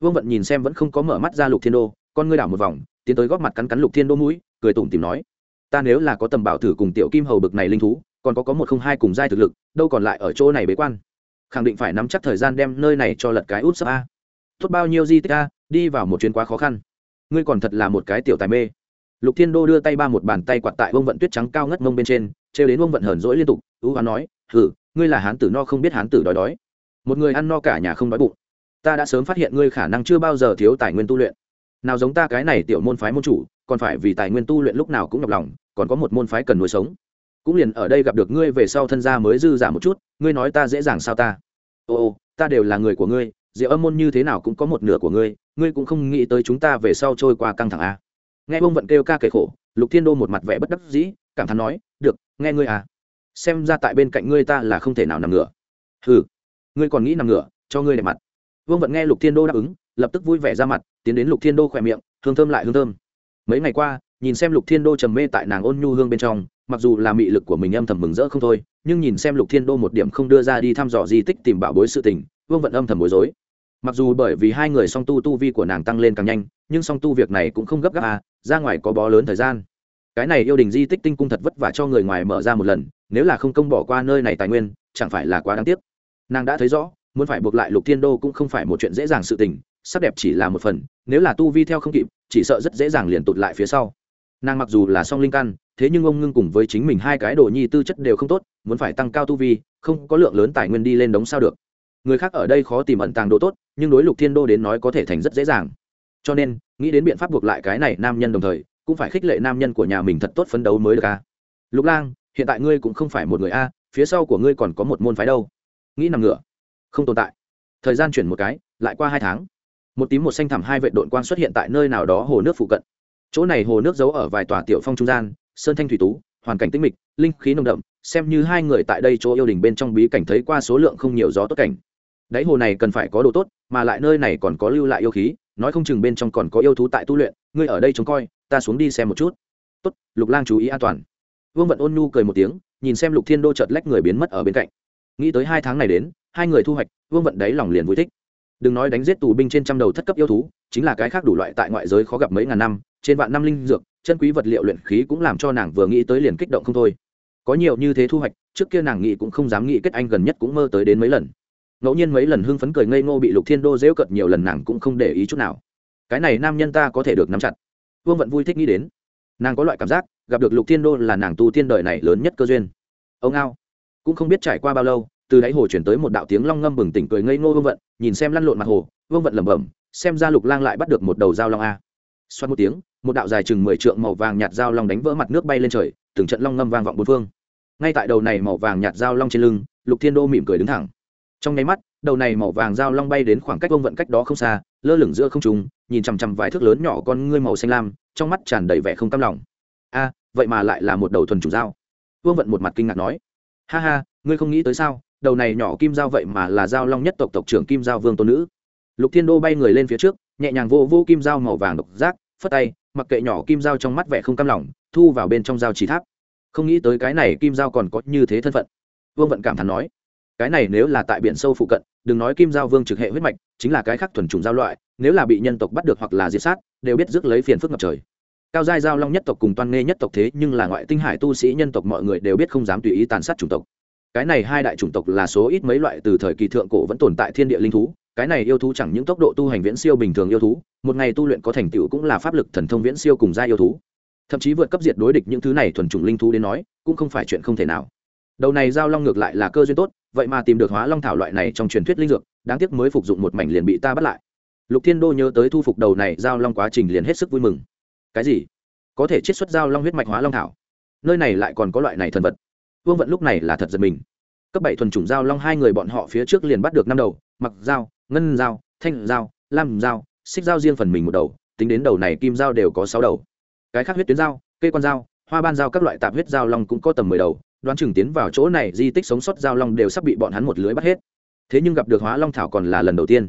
Vương vận nhìn xem vẫn không có mở mắt ra lục thiên đô, con ngươi đảo một vòng tiến tới góp mặt cắn cắn lục thiên đô mũi, cười tủm tìm nói, ta nếu là có tầm bảo thử cùng tiểu kim hầu bực này linh thú, còn có có một không hai cùng giai thực lực, đâu còn lại ở chỗ này bế quan. Khẳng định phải nắm chắc thời gian đem nơi này cho lật cái út sấp a. Tốt bao nhiêu di tích a, đi vào một chuyến quá khó khăn. Ngươi còn thật là một cái tiểu tài mê. Lục thiên đô đưa tay ba một bàn tay quạt tại vông vận tuyết trắng cao ngất mông bên trên, trêu đến vông vận hờn rỗi liên tục, ưu hoán nói hử ngươi là hán tử no không biết hán tử đói đói. Một người ăn no cả nhà không đói bụng. Ta đã sớm phát hiện ngươi khả năng chưa bao giờ thiếu tài nguyên tu luyện nào giống ta cái này tiểu môn phái môn chủ, còn phải vì tài nguyên tu luyện lúc nào cũng nhọc lòng, còn có một môn phái cần nuôi sống. Cũng liền ở đây gặp được ngươi về sau thân gia mới dư giả một chút, ngươi nói ta dễ dàng sao ta? Ô ô, ta đều là người của ngươi, diệu âm môn như thế nào cũng có một nửa của ngươi ngươi cũng không nghĩ tới chúng ta về sau trôi qua căng thẳng a nghe bông vận kêu ca kể khổ, lục thiên đô một mặt vẻ bất đắc dĩ, cảm thán nói, được, nghe ngươi à. Xem ra tại bên cạnh ngươi ta là không thể nào nằm ngửa. Ừ ngươi còn nghĩ nằm ngửa, cho ngươi đẹp mặt vương vận nghe lục thiên đô đáp ứng, lập tức vui vẻ ra mặt, tiến đến lục thiên đô khỏe miệng, hương thơm lại hương thơm. Mấy ngày qua, nhìn xem lục thiên đô trầm mê tại nàng ôn nhu hương bên trong, mặc dù là mị lực của mình âm thầm mừng rỡ không thôi, nhưng nhìn xem lục thiên đô một điểm không đưa ra đi thăm dò di tích tìm bảo bối sự tình, vương vận âm thầm bối rối. Mặc dù bởi vì hai người song tu tu vi của nàng tăng lên càng nhanh, nhưng song tu việc này cũng không gấp gáp à ra ngoài có bó lớn thời gian. Cái này yêu đình di tích tinh cung thật vất vả cho người ngoài mở ra một lần, nếu là không công bỏ qua nơi này tài nguyên, chẳng phải là quá đáng tiếc. Nàng đã thấy rõ muốn phải buộc lại lục thiên đô cũng không phải một chuyện dễ dàng sự tình, sắc đẹp chỉ là một phần, nếu là tu vi theo không kịp, chỉ sợ rất dễ dàng liền tụt lại phía sau. Nàng mặc dù là song linh căn, thế nhưng ông ngưng cùng với chính mình hai cái đồ nhi tư chất đều không tốt, muốn phải tăng cao tu vi, không có lượng lớn tài nguyên đi lên đống sao được. Người khác ở đây khó tìm ẩn tàng đồ tốt, nhưng đối lục thiên đô đến nói có thể thành rất dễ dàng. Cho nên, nghĩ đến biện pháp buộc lại cái này nam nhân đồng thời, cũng phải khích lệ nam nhân của nhà mình thật tốt phấn đấu mới được a lục lang, hiện tại ngươi cũng không phải một người a, phía sau của ngươi còn có một môn phái đâu. Nghĩ nằm ngựa không tồn tại. Thời gian chuyển một cái, lại qua hai tháng. Một tím một xanh thẳm hai vệ đội quang xuất hiện tại nơi nào đó hồ nước phụ cận. Chỗ này hồ nước giấu ở vài tòa tiểu phong trung gian, sơn thanh thủy tú, hoàn cảnh tĩnh mịch, linh khí nồng đậm, xem như hai người tại đây chỗ yêu đình bên trong bí cảnh thấy qua số lượng không nhiều gió tốt cảnh. Đáy hồ này cần phải có đồ tốt, mà lại nơi này còn có lưu lại yêu khí, nói không chừng bên trong còn có yêu thú tại tu luyện, ngươi ở đây trông coi, ta xuống đi xem một chút. Tốt, lục lang chú ý an toàn. Vương vận ôn nhu cười một tiếng, nhìn xem lục thiên đô chợt lách người biến mất ở bên cạnh. Nghĩ tới hai tháng này đến hai người thu hoạch, vương vận đáy lòng liền vui thích. Đừng nói đánh giết tù binh trên trăm đầu thất cấp yêu thú, chính là cái khác đủ loại tại ngoại giới khó gặp mấy ngàn năm, trên vạn năm linh dược, chân quý vật liệu luyện khí cũng làm cho nàng vừa nghĩ tới liền kích động không thôi. Có nhiều như thế thu hoạch, trước kia nàng nghĩ cũng không dám nghĩ kết anh gần nhất cũng mơ tới đến mấy lần. Ngẫu nhiên mấy lần hưng phấn cười ngây ngô bị lục thiên đô dễu cợt nhiều lần nàng cũng không để ý chút nào. Cái này nam nhân ta có thể được nắm chặt. Vương vận vui thích nghĩ đến. Nàng có loại cảm giác, gặp được lục thiên đô là nàng tu thiên đời này lớn nhất cơ duyên. Ông ao cũng không biết trải qua bao lâu từ đáy hồ chuyển tới một đạo tiếng long ngâm bừng tỉnh cười ngây ngô vương vận, nhìn xem lăn lộn mặt hồ, vương vận lẩm bẩm, xem ra lục lang lại bắt được một đầu dao long a. Xoát một tiếng, một đạo dài chừng mười trượng màu vàng nhạt dao long đánh vỡ mặt nước bay lên trời, từng trận long ngâm vang vọng bốn phương. Ngay tại đầu này màu vàng nhạt dao long trên lưng, lục thiên đô mỉm cười đứng thẳng. Trong nháy mắt, đầu này màu vàng dao long bay đến khoảng cách vương vận cách đó không xa, lơ lửng giữa không trung, nhìn chằm chằm vài thước lớn nhỏ con ngươi màu xanh lam, trong mắt tràn đầy vẻ không cam lòng. A, vậy mà lại là một đầu thuần chủ dao. Vương vận một mặt kinh ngạc nói. Ha ha, ngươi không nghĩ tới sao? Đầu này nhỏ kim giao vậy mà là giao long nhất tộc tộc trưởng kim giao vương tôn nữ. Lục thiên đô bay người lên phía trước, nhẹ nhàng vô vô kim giao màu vàng độc giác, phất tay, mặc kệ nhỏ kim giao trong mắt vẻ không cam lòng, thu vào bên trong giao chỉ tháp. Không nghĩ tới cái này kim giao còn có như thế thân phận. Vương vận cảm thán nói, cái này nếu là tại biển sâu phụ cận, đừng nói kim giao vương trực hệ huyết mạch, chính là cái khác thuần trùng giao loại, nếu là bị nhân tộc bắt được hoặc là diệt sát, đều biết rước lấy phiền phức ngập trời. Cao giai giao long nhất tộc cùng toan nghê nhất tộc thế nhưng là ngoại tinh hải tu sĩ nhân tộc mọi người đều biết không dám tùy ý tàn sát chủng tộc cái này hai đại chủng tộc là số ít mấy loại từ thời kỳ thượng cổ vẫn tồn tại thiên địa linh thú, cái này yêu thú chẳng những tốc độ tu hành viễn siêu bình thường yêu thú, một ngày tu luyện có thành tựu cũng là pháp lực thần thông viễn siêu cùng gia yêu thú. Thậm chí vượt cấp diệt đối địch những thứ này thuần chủng linh thú đến nói, cũng không phải chuyện không thể nào. Đầu này giao long ngược lại là cơ duyên tốt, vậy mà tìm được hóa long thảo loại này trong truyền thuyết linh dược, đáng tiếc mới phục dụng một mảnh liền bị ta bắt lại. Lục thiên đô nhớ tới thu phục đầu này giao long quá trình liền hết sức vui mừng. Cái gì? Có thể chiết xuất giao long huyết mạch hóa long thảo. Nơi này lại còn có loại này thần vật vương vận lúc này là thật giật mình. Cấp bảy thuần chủng giao long hai người bọn họ phía trước liền bắt được năm đầu, mặc dao, ngân dao, thanh dao, lam dao, xích dao riêng phần mình một đầu, tính đến đầu này kim dao đều có sáu đầu. Cái khác huyết tuyến dao, cây con dao, hoa ban dao các loại tạp huyết dao long cũng có tầm mười đầu, đoán chừng tiến vào chỗ này di tích sống sót dao long đều sắp bị bọn hắn một lưới bắt hết. Thế nhưng gặp được hóa long thảo còn là lần đầu tiên.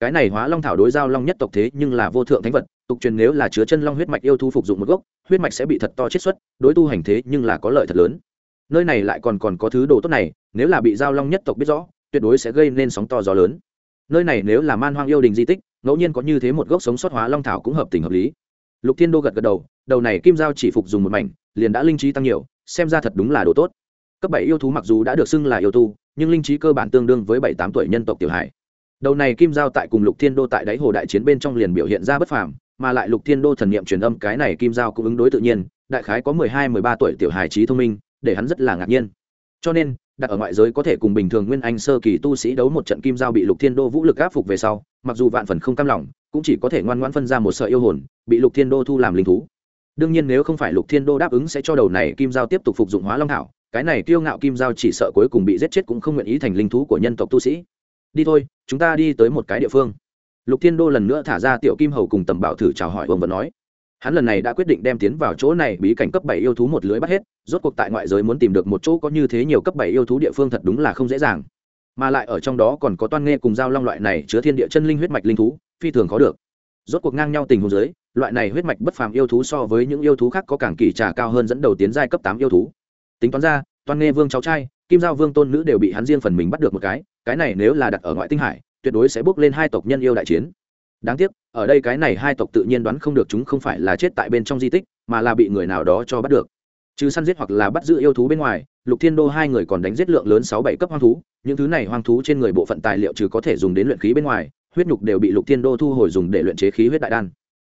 Cái này hóa long thảo đối giao long nhất tộc thế nhưng là vô thượng thánh vật, tục truyền nếu là chứa chân long huyết mạch yêu thu phục dụng một gốc, huyết mạch sẽ bị thật to chiết xuất, đối tu hành thế nhưng là có lợi thật lớn nơi này lại còn còn có thứ đồ tốt này, nếu là bị giao long nhất tộc biết rõ, tuyệt đối sẽ gây nên sóng to gió lớn. Nơi này nếu là man hoang yêu đình di tích, ngẫu nhiên có như thế một gốc sống sót hóa long thảo cũng hợp tình hợp lý. Lục thiên đô gật gật đầu đầu này kim giao chỉ phục dùng một mảnh, liền đã linh trí tăng nhiều, xem ra thật đúng là đồ tốt. Cấp bảy yêu thú mặc dù đã được xưng là yêu tu, nhưng linh trí cơ bản tương đương với bảy tám tuổi nhân tộc tiểu hải đầu này kim giao tại cùng lục thiên đô tại đáy hồ đại chiến bên trong liền biểu hiện ra bất phàm, mà lại lục thiên đô thần niệm truyền âm cái này kim giao cũng ứng đối tự nhiên, đại khái có mười hai, mười ba tuổi tiểu hài trí thông minh để hắn rất là ngạc nhiên. Cho nên, đặt ở ngoại giới có thể cùng bình thường nguyên anh sơ kỳ tu sĩ đấu một trận kim giao bị lục thiên đô vũ lực áp phục về sau, mặc dù vạn phần không cam lòng, cũng chỉ có thể ngoan ngoãn phân ra một sợi yêu hồn, bị lục thiên đô thu làm linh thú. Đương nhiên nếu không phải lục thiên đô đáp ứng sẽ cho đầu này kim giao tiếp tục phục dụng hóa long thảo, cái này kiêu ngạo kim giao chỉ sợ cuối cùng bị giết chết cũng không nguyện ý thành linh thú của nhân tộc tu sĩ. Đi thôi, chúng ta đi tới một cái địa phương. Lục thiên đô lần nữa thả ra tiểu kim hầu cùng tầm bảo thử chào hỏi ông vẫn nói hắn lần này đã quyết định đem tiến vào chỗ này, bí cảnh cấp bảy yêu thú một lưới bắt hết, rốt cuộc tại ngoại giới muốn tìm được một chỗ có như thế nhiều cấp bảy yêu thú địa phương thật đúng là không dễ dàng. Mà lại ở trong đó còn có toan nghe cùng giao long loại này chứa thiên địa chân linh huyết mạch linh thú, phi thường khó được. Rốt cuộc ngang nhau tình huống giới loại này huyết mạch bất phàm yêu thú so với những yêu thú khác có cảng kỳ trà cao hơn dẫn đầu tiến giai cấp tám yêu thú. Tính toán ra, toan nghe vương cháu trai, kim giao vương tôn nữ đều bị hắn riêng phần mình bắt được một cái cái này nếu là đặt ở ngoại tinh hải, tuyệt đối sẽ bước lên hai tộc nhân yêu đại chiến đáng tiếc, ở đây cái này hai tộc tự nhiên đoán không được chúng không phải là chết tại bên trong di tích, mà là bị người nào đó cho bắt được. Trừ săn giết hoặc là bắt giữ yêu thú bên ngoài, lục thiên đô hai người còn đánh giết lượng lớn sáu bảy cấp hoang thú, những thứ này hoang thú trên người bộ phận tài liệu trừ có thể dùng đến luyện khí bên ngoài, huyết nhục đều bị lục thiên đô thu hồi dùng để luyện chế khí huyết đại đan.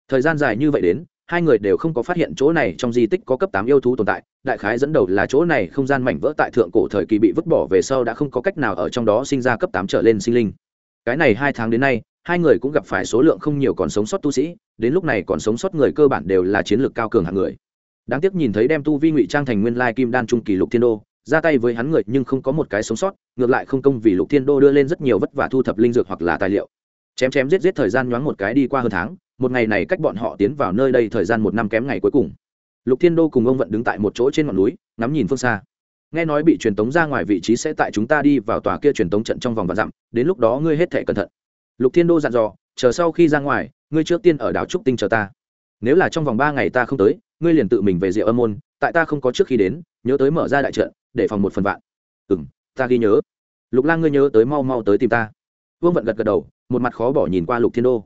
Thời gian dài như vậy đến, hai người đều không có phát hiện chỗ này trong di tích có cấp tám yêu thú tồn tại, đại khái dẫn đầu là chỗ này không gian mảnh vỡ tại thượng cổ thời kỳ bị vứt bỏ về sau đã không có cách nào ở trong đó sinh ra cấp tám trở lên sinh linh cái này hai tháng đến nay, hai người cũng gặp phải số lượng không nhiều còn sống sót tu sĩ, đến lúc này còn sống sót người cơ bản đều là chiến lược cao cường hạng người. Đáng tiếc nhìn thấy đem tu vi ngụy trang thành nguyên lai kim đan trung kỳ lục thiên đô, ra tay với hắn người nhưng không có một cái sống sót, ngược lại không công vì lục thiên đô đưa lên rất nhiều vất vả thu thập linh dược hoặc là tài liệu. Chém chém giết giết thời gian nhoáng một cái đi qua hơn tháng, một ngày này cách bọn họ tiến vào nơi đây thời gian một năm kém ngày cuối cùng. Lục thiên đô cùng ông vận đứng tại một chỗ trên ngọn núi, ngắm nhìn phương xa nghe nói bị truyền tống ra ngoài vị trí sẽ tại chúng ta đi vào tòa kia truyền tống trận trong vòng và dặm, đến lúc đó ngươi hết thể cẩn thận. Lục thiên đô dặn dò, chờ sau khi ra ngoài, ngươi trước tiên ở đảo trúc tinh chờ ta. Nếu là trong vòng ba ngày ta không tới, ngươi liền tự mình về rượu âm môn, tại ta không có trước khi đến, nhớ tới mở ra đại trận, để phòng một phần vạn. Ừ m ta ghi nhớ. Lục lang ngươi nhớ tới mau mau tới tìm ta. Vương vận gật gật đầu, một mặt khó bỏ nhìn qua lục thiên đô.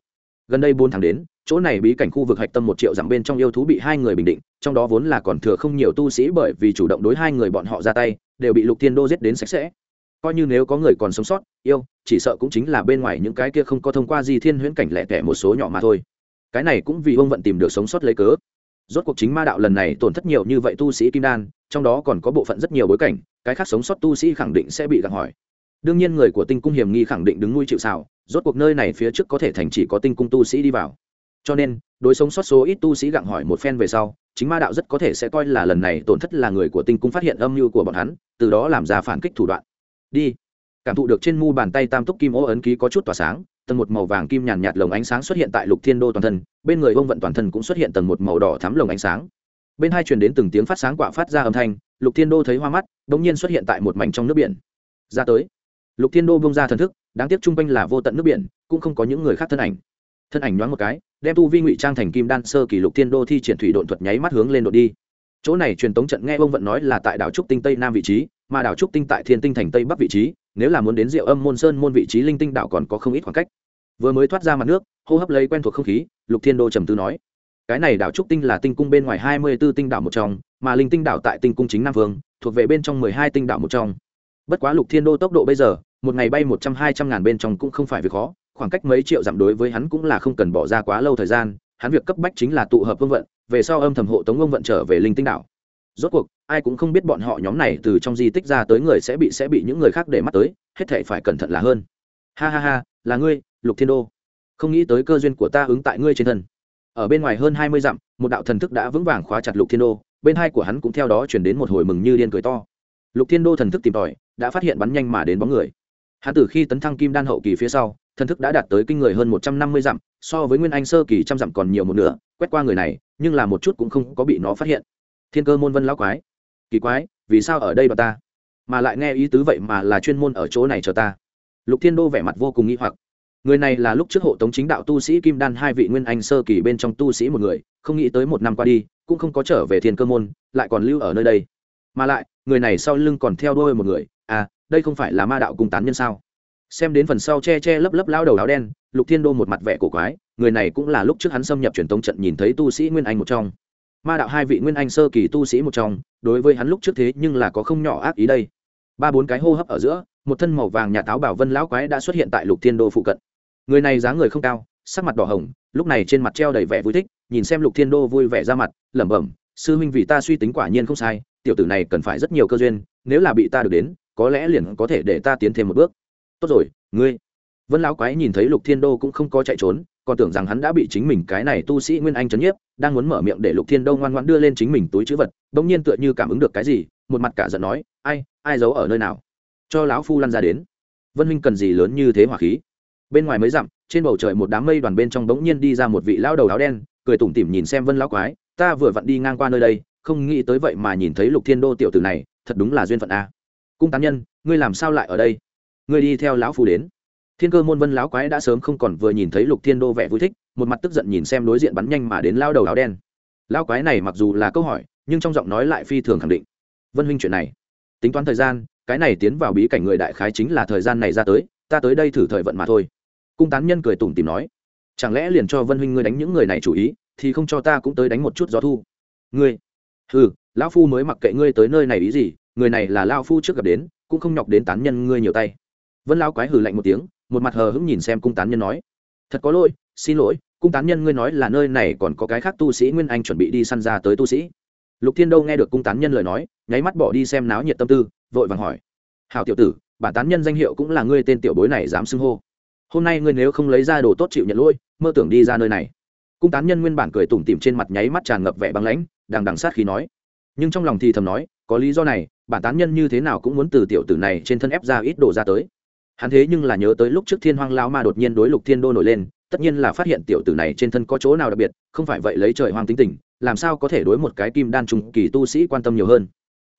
Gần đây bốn tháng đến chỗ này bí cảnh khu vực hạch tâm một triệu dặm bên trong yêu thú bị hai người bình định, trong đó vốn là còn thừa không nhiều tu sĩ bởi vì chủ động đối hai người bọn họ ra tay, đều bị lục thiên đô giết đến sạch sẽ. Coi như nếu có người còn sống sót, yêu, chỉ sợ cũng chính là bên ngoài những cái kia không có thông qua di thiên huyễn cảnh lẻ tẻ một số nhỏ mà thôi. Cái này cũng vì ông vận tìm được sống sót lấy cớ. Rốt cuộc chính ma đạo lần này tổn thất nhiều như vậy tu sĩ kim đan, trong đó còn có bộ phận rất nhiều bối cảnh, cái khác sống sót tu sĩ khẳng định sẽ bị gặng hỏi. Đương nhiên người của tinh cung hiểm nghi khẳng định đứng nuôi chịu xào rốt cuộc nơi này phía trước có thể thành chỉ có tinh cung tu sĩ đi vào cho nên, đối sống sót số ít tu sĩ gặng hỏi một phen về sau, chính ma đạo rất có thể sẽ coi là lần này tổn thất là người của tinh cung phát hiện âm mưu của bọn hắn, từ đó làm ra phản kích thủ đoạn. Đi. Cảm thụ được trên mu bàn tay tam túc kim ô ấn ký có chút tỏa sáng, tầng một màu vàng kim nhàn nhạt lồng ánh sáng xuất hiện tại lục thiên đô toàn thân, bên người ông vận toàn thân cũng xuất hiện tầng một màu đỏ thắm lồng ánh sáng. Bên hai truyền đến từng tiếng phát sáng quả phát ra âm thanh, lục thiên đô thấy hoa mắt đ ỗ n g nhiên xuất hiện tại một mảnh trong nước biển. Ra tới. Lục thiên đô bông ra thần thức, đáng tiếc chung quanh là vô tận nước biển, cũng không có những người khác thân ảnh thân ảnh nhoáng một cái, đem tu vi ngụy trang thành kim đan sơ kỳ lục thiên đô thi triển thủy độn thuật nháy mắt hướng lên đội đi. Chỗ này truyền tống trận nghe ông vận nói là tại đảo trúc tinh tây nam vị trí, mà đảo trúc tinh tại thiên tinh thành tây bắc vị trí, nếu là muốn đến rượu âm môn sơn môn vị trí linh tinh đảo còn có không ít khoảng cách. Vừa mới thoát ra mặt nước, hô hấp lấy quen thuộc không khí, lục thiên đô trầm tư nói, cái này đảo trúc tinh là tinh cung bên ngoài hai mươi b ố tinh đảo một trong, mà linh tinh đảo tại tinh cung chính nam vương, thuộc về bên trong mười hai tinh đảo một trong. Bất quá lục thiên đô tốc độ bây giờ, một ngày bay một trăm hai trăm ngàn bên trong cũng không phải việc khó khoảng cách mấy triệu dặm đối với hắn cũng là không cần bỏ ra quá lâu thời gian, hắn việc cấp bách chính là tụ hợp vương vận, về sau âm thầm hộ tống vương vận trở về linh tinh đảo. Rốt cuộc, ai cũng không biết bọn họ nhóm này từ trong di tích ra tới người sẽ bị sẽ bị những người khác để mắt tới, hết thể phải cẩn thận là hơn. Ha ha ha, là ngươi, lục thiên đô. Không nghĩ tới cơ duyên của ta ứng tại ngươi trên thân. Ở bên ngoài hơn hai mươi dặm, một đạo thần thức đã vững vàng khóa chặt lục thiên đô, bên hai của hắn cũng theo đó chuyển đến một hồi mừng như điên cười to. Lục thiên đô thần thức tìm tòi, đã phát hiện bắn nhanh mà đến bóng người. Hắn từ khi tấn thăng kim đan hậu kỳ phía sau thần thức đã đạt tới kinh người hơn một trăm năm mươi dặm, so với nguyên anh sơ kỳ trăm dặm còn nhiều một nửa, quét qua người này, nhưng là một chút cũng không có bị nó phát hiện. Thiên cơ môn vân lão quái. Kỳ quái, vì sao ở đây bà ta? Mà lại nghe ý tứ vậy mà là chuyên môn ở chỗ này chờ ta. Lục thiên đô vẻ mặt vô cùng nghi hoặc. Người này là lúc trước hộ tống chính đạo tu sĩ kim đan hai vị nguyên anh sơ kỳ bên trong tu sĩ một người, không nghĩ tới một năm qua đi, cũng không có trở về thiên cơ môn, lại còn lưu ở nơi đây. Mà lại, người này sau lưng còn theo đuôi một người. À đây không phải là ma đạo cung tán nhân sao? Xem đến phần sau che che lấp lấp lao đầu áo đen, lục thiên đô một mặt vẻ cổ quái, người này cũng là lúc trước hắn xâm nhập truyền tống trận nhìn thấy tu sĩ nguyên anh một trong. Ma đạo hai vị nguyên anh sơ kỳ tu sĩ một trong, đối với hắn lúc trước thế nhưng là có không nhỏ ác ý đây. Ba bốn cái hô hấp ở giữa, một thân màu vàng nhà táo bảo vân lão quái đã xuất hiện tại lục thiên đô phụ cận. Người này dáng người không cao, sắc mặt đỏ hồng, lúc này trên mặt treo đầy vẻ vui thích, nhìn xem lục thiên đô vui vẻ ra mặt, lẩm bẩm, sư huynh vì ta suy tính quả nhiên không sai, tiểu tử này cần phải rất nhiều cơ duyên, nếu là bị ta được đến, có lẽ liền có thể để ta tiến thêm một bước tốt rồi, ngươi. Vân lão quái nhìn thấy lục thiên đô cũng không có chạy trốn, còn tưởng rằng hắn đã bị chính mình cái này tu sĩ nguyên anh chấn nhiếp, đang muốn mở miệng để lục thiên đô ngoan ngoan đưa lên chính mình túi chữ vật, bỗng nhiên tựa như cảm ứng được cái gì, một mặt cả giận nói, ai ai giấu ở nơi nào? Cho lão phu lăn ra đến. Vân huynh cần gì lớn như thế hỏa khí? Bên ngoài mới dặm, trên bầu trời một đám mây đoàn bên trong bỗng nhiên đi ra một vị lao đầu áo đen, cười tủm tỉm nhìn xem vân lão quái, ta vừa vặn đi ngang qua nơi đây, không nghĩ tới vậy mà nhìn thấy lục thiên đô tiểu tử này, thật đúng là duyên phận a. Cung tán nhân, ngươi làm sao lại ở đây? Ngươi đi theo lão phu đến. Thiên cơ môn vân lão quái đã sớm không còn vừa nhìn thấy lục thiên đô vẻ vui thích, một mặt tức giận nhìn xem đối diện bắn nhanh mà đến lao đầu áo đen. Lao quái này mặc dù là câu hỏi, nhưng trong giọng nói lại phi thường khẳng định. Vân huynh chuyện này, tính toán thời gian, cái này tiến vào bí cảnh người đại khái chính là thời gian này ra tới, ta tới đây thử thời vận mà thôi. Cung tán nhân cười tủm tìm nói, chẳng lẽ liền cho vân huynh ngươi đánh những người này chủ ý, thì không cho ta cũng tới đánh một chút gió thu. Ngươi ừ lão phu mới mặc kệ ngươi tới nơi này ý gì, người này là lao phu trước gặp đến, cũng không nhọc đến tán nhân ngươi nhiều tay vân lao quái hừ lạnh một tiếng, một mặt hờ hững nhìn xem cung tán nhân nói, thật có lỗi, xin lỗi, cung tán nhân ngươi nói là nơi này còn có cái khác tu sĩ nguyên anh chuẩn bị đi săn ra tới tu sĩ. Lục thiên đâu nghe được cung tán nhân lời nói, nháy mắt bỏ đi xem náo nhiệt tâm tư, vội vàng hỏi hào tiểu tử, bản tán nhân danh hiệu cũng là ngươi tên tiểu bối này dám xưng hô. Hôm nay ngươi nếu không lấy ra đồ tốt chịu nhận lỗi, mơ tưởng đi ra nơi này. Cung tán nhân nguyên bản cười tủm tỉm trên mặt nháy mắt tràn ngập vẻ băng lãnh đang đằng sát khi nói, nhưng trong lòng thì thầm nói, có lý do này, bản tán nhân như thế nào cũng muốn từ tiểu tử này trên thân ép ra ít đồ ra tới hắn thế nhưng là nhớ tới lúc trước thiên hoang lao ma đột nhiên đối lục thiên đô nổi lên tất nhiên là phát hiện tiểu tử này trên thân có chỗ nào đặc biệt không phải vậy lấy trời hoang tính tình làm sao có thể đối một cái kim đan trùng kỳ tu sĩ quan tâm nhiều hơn.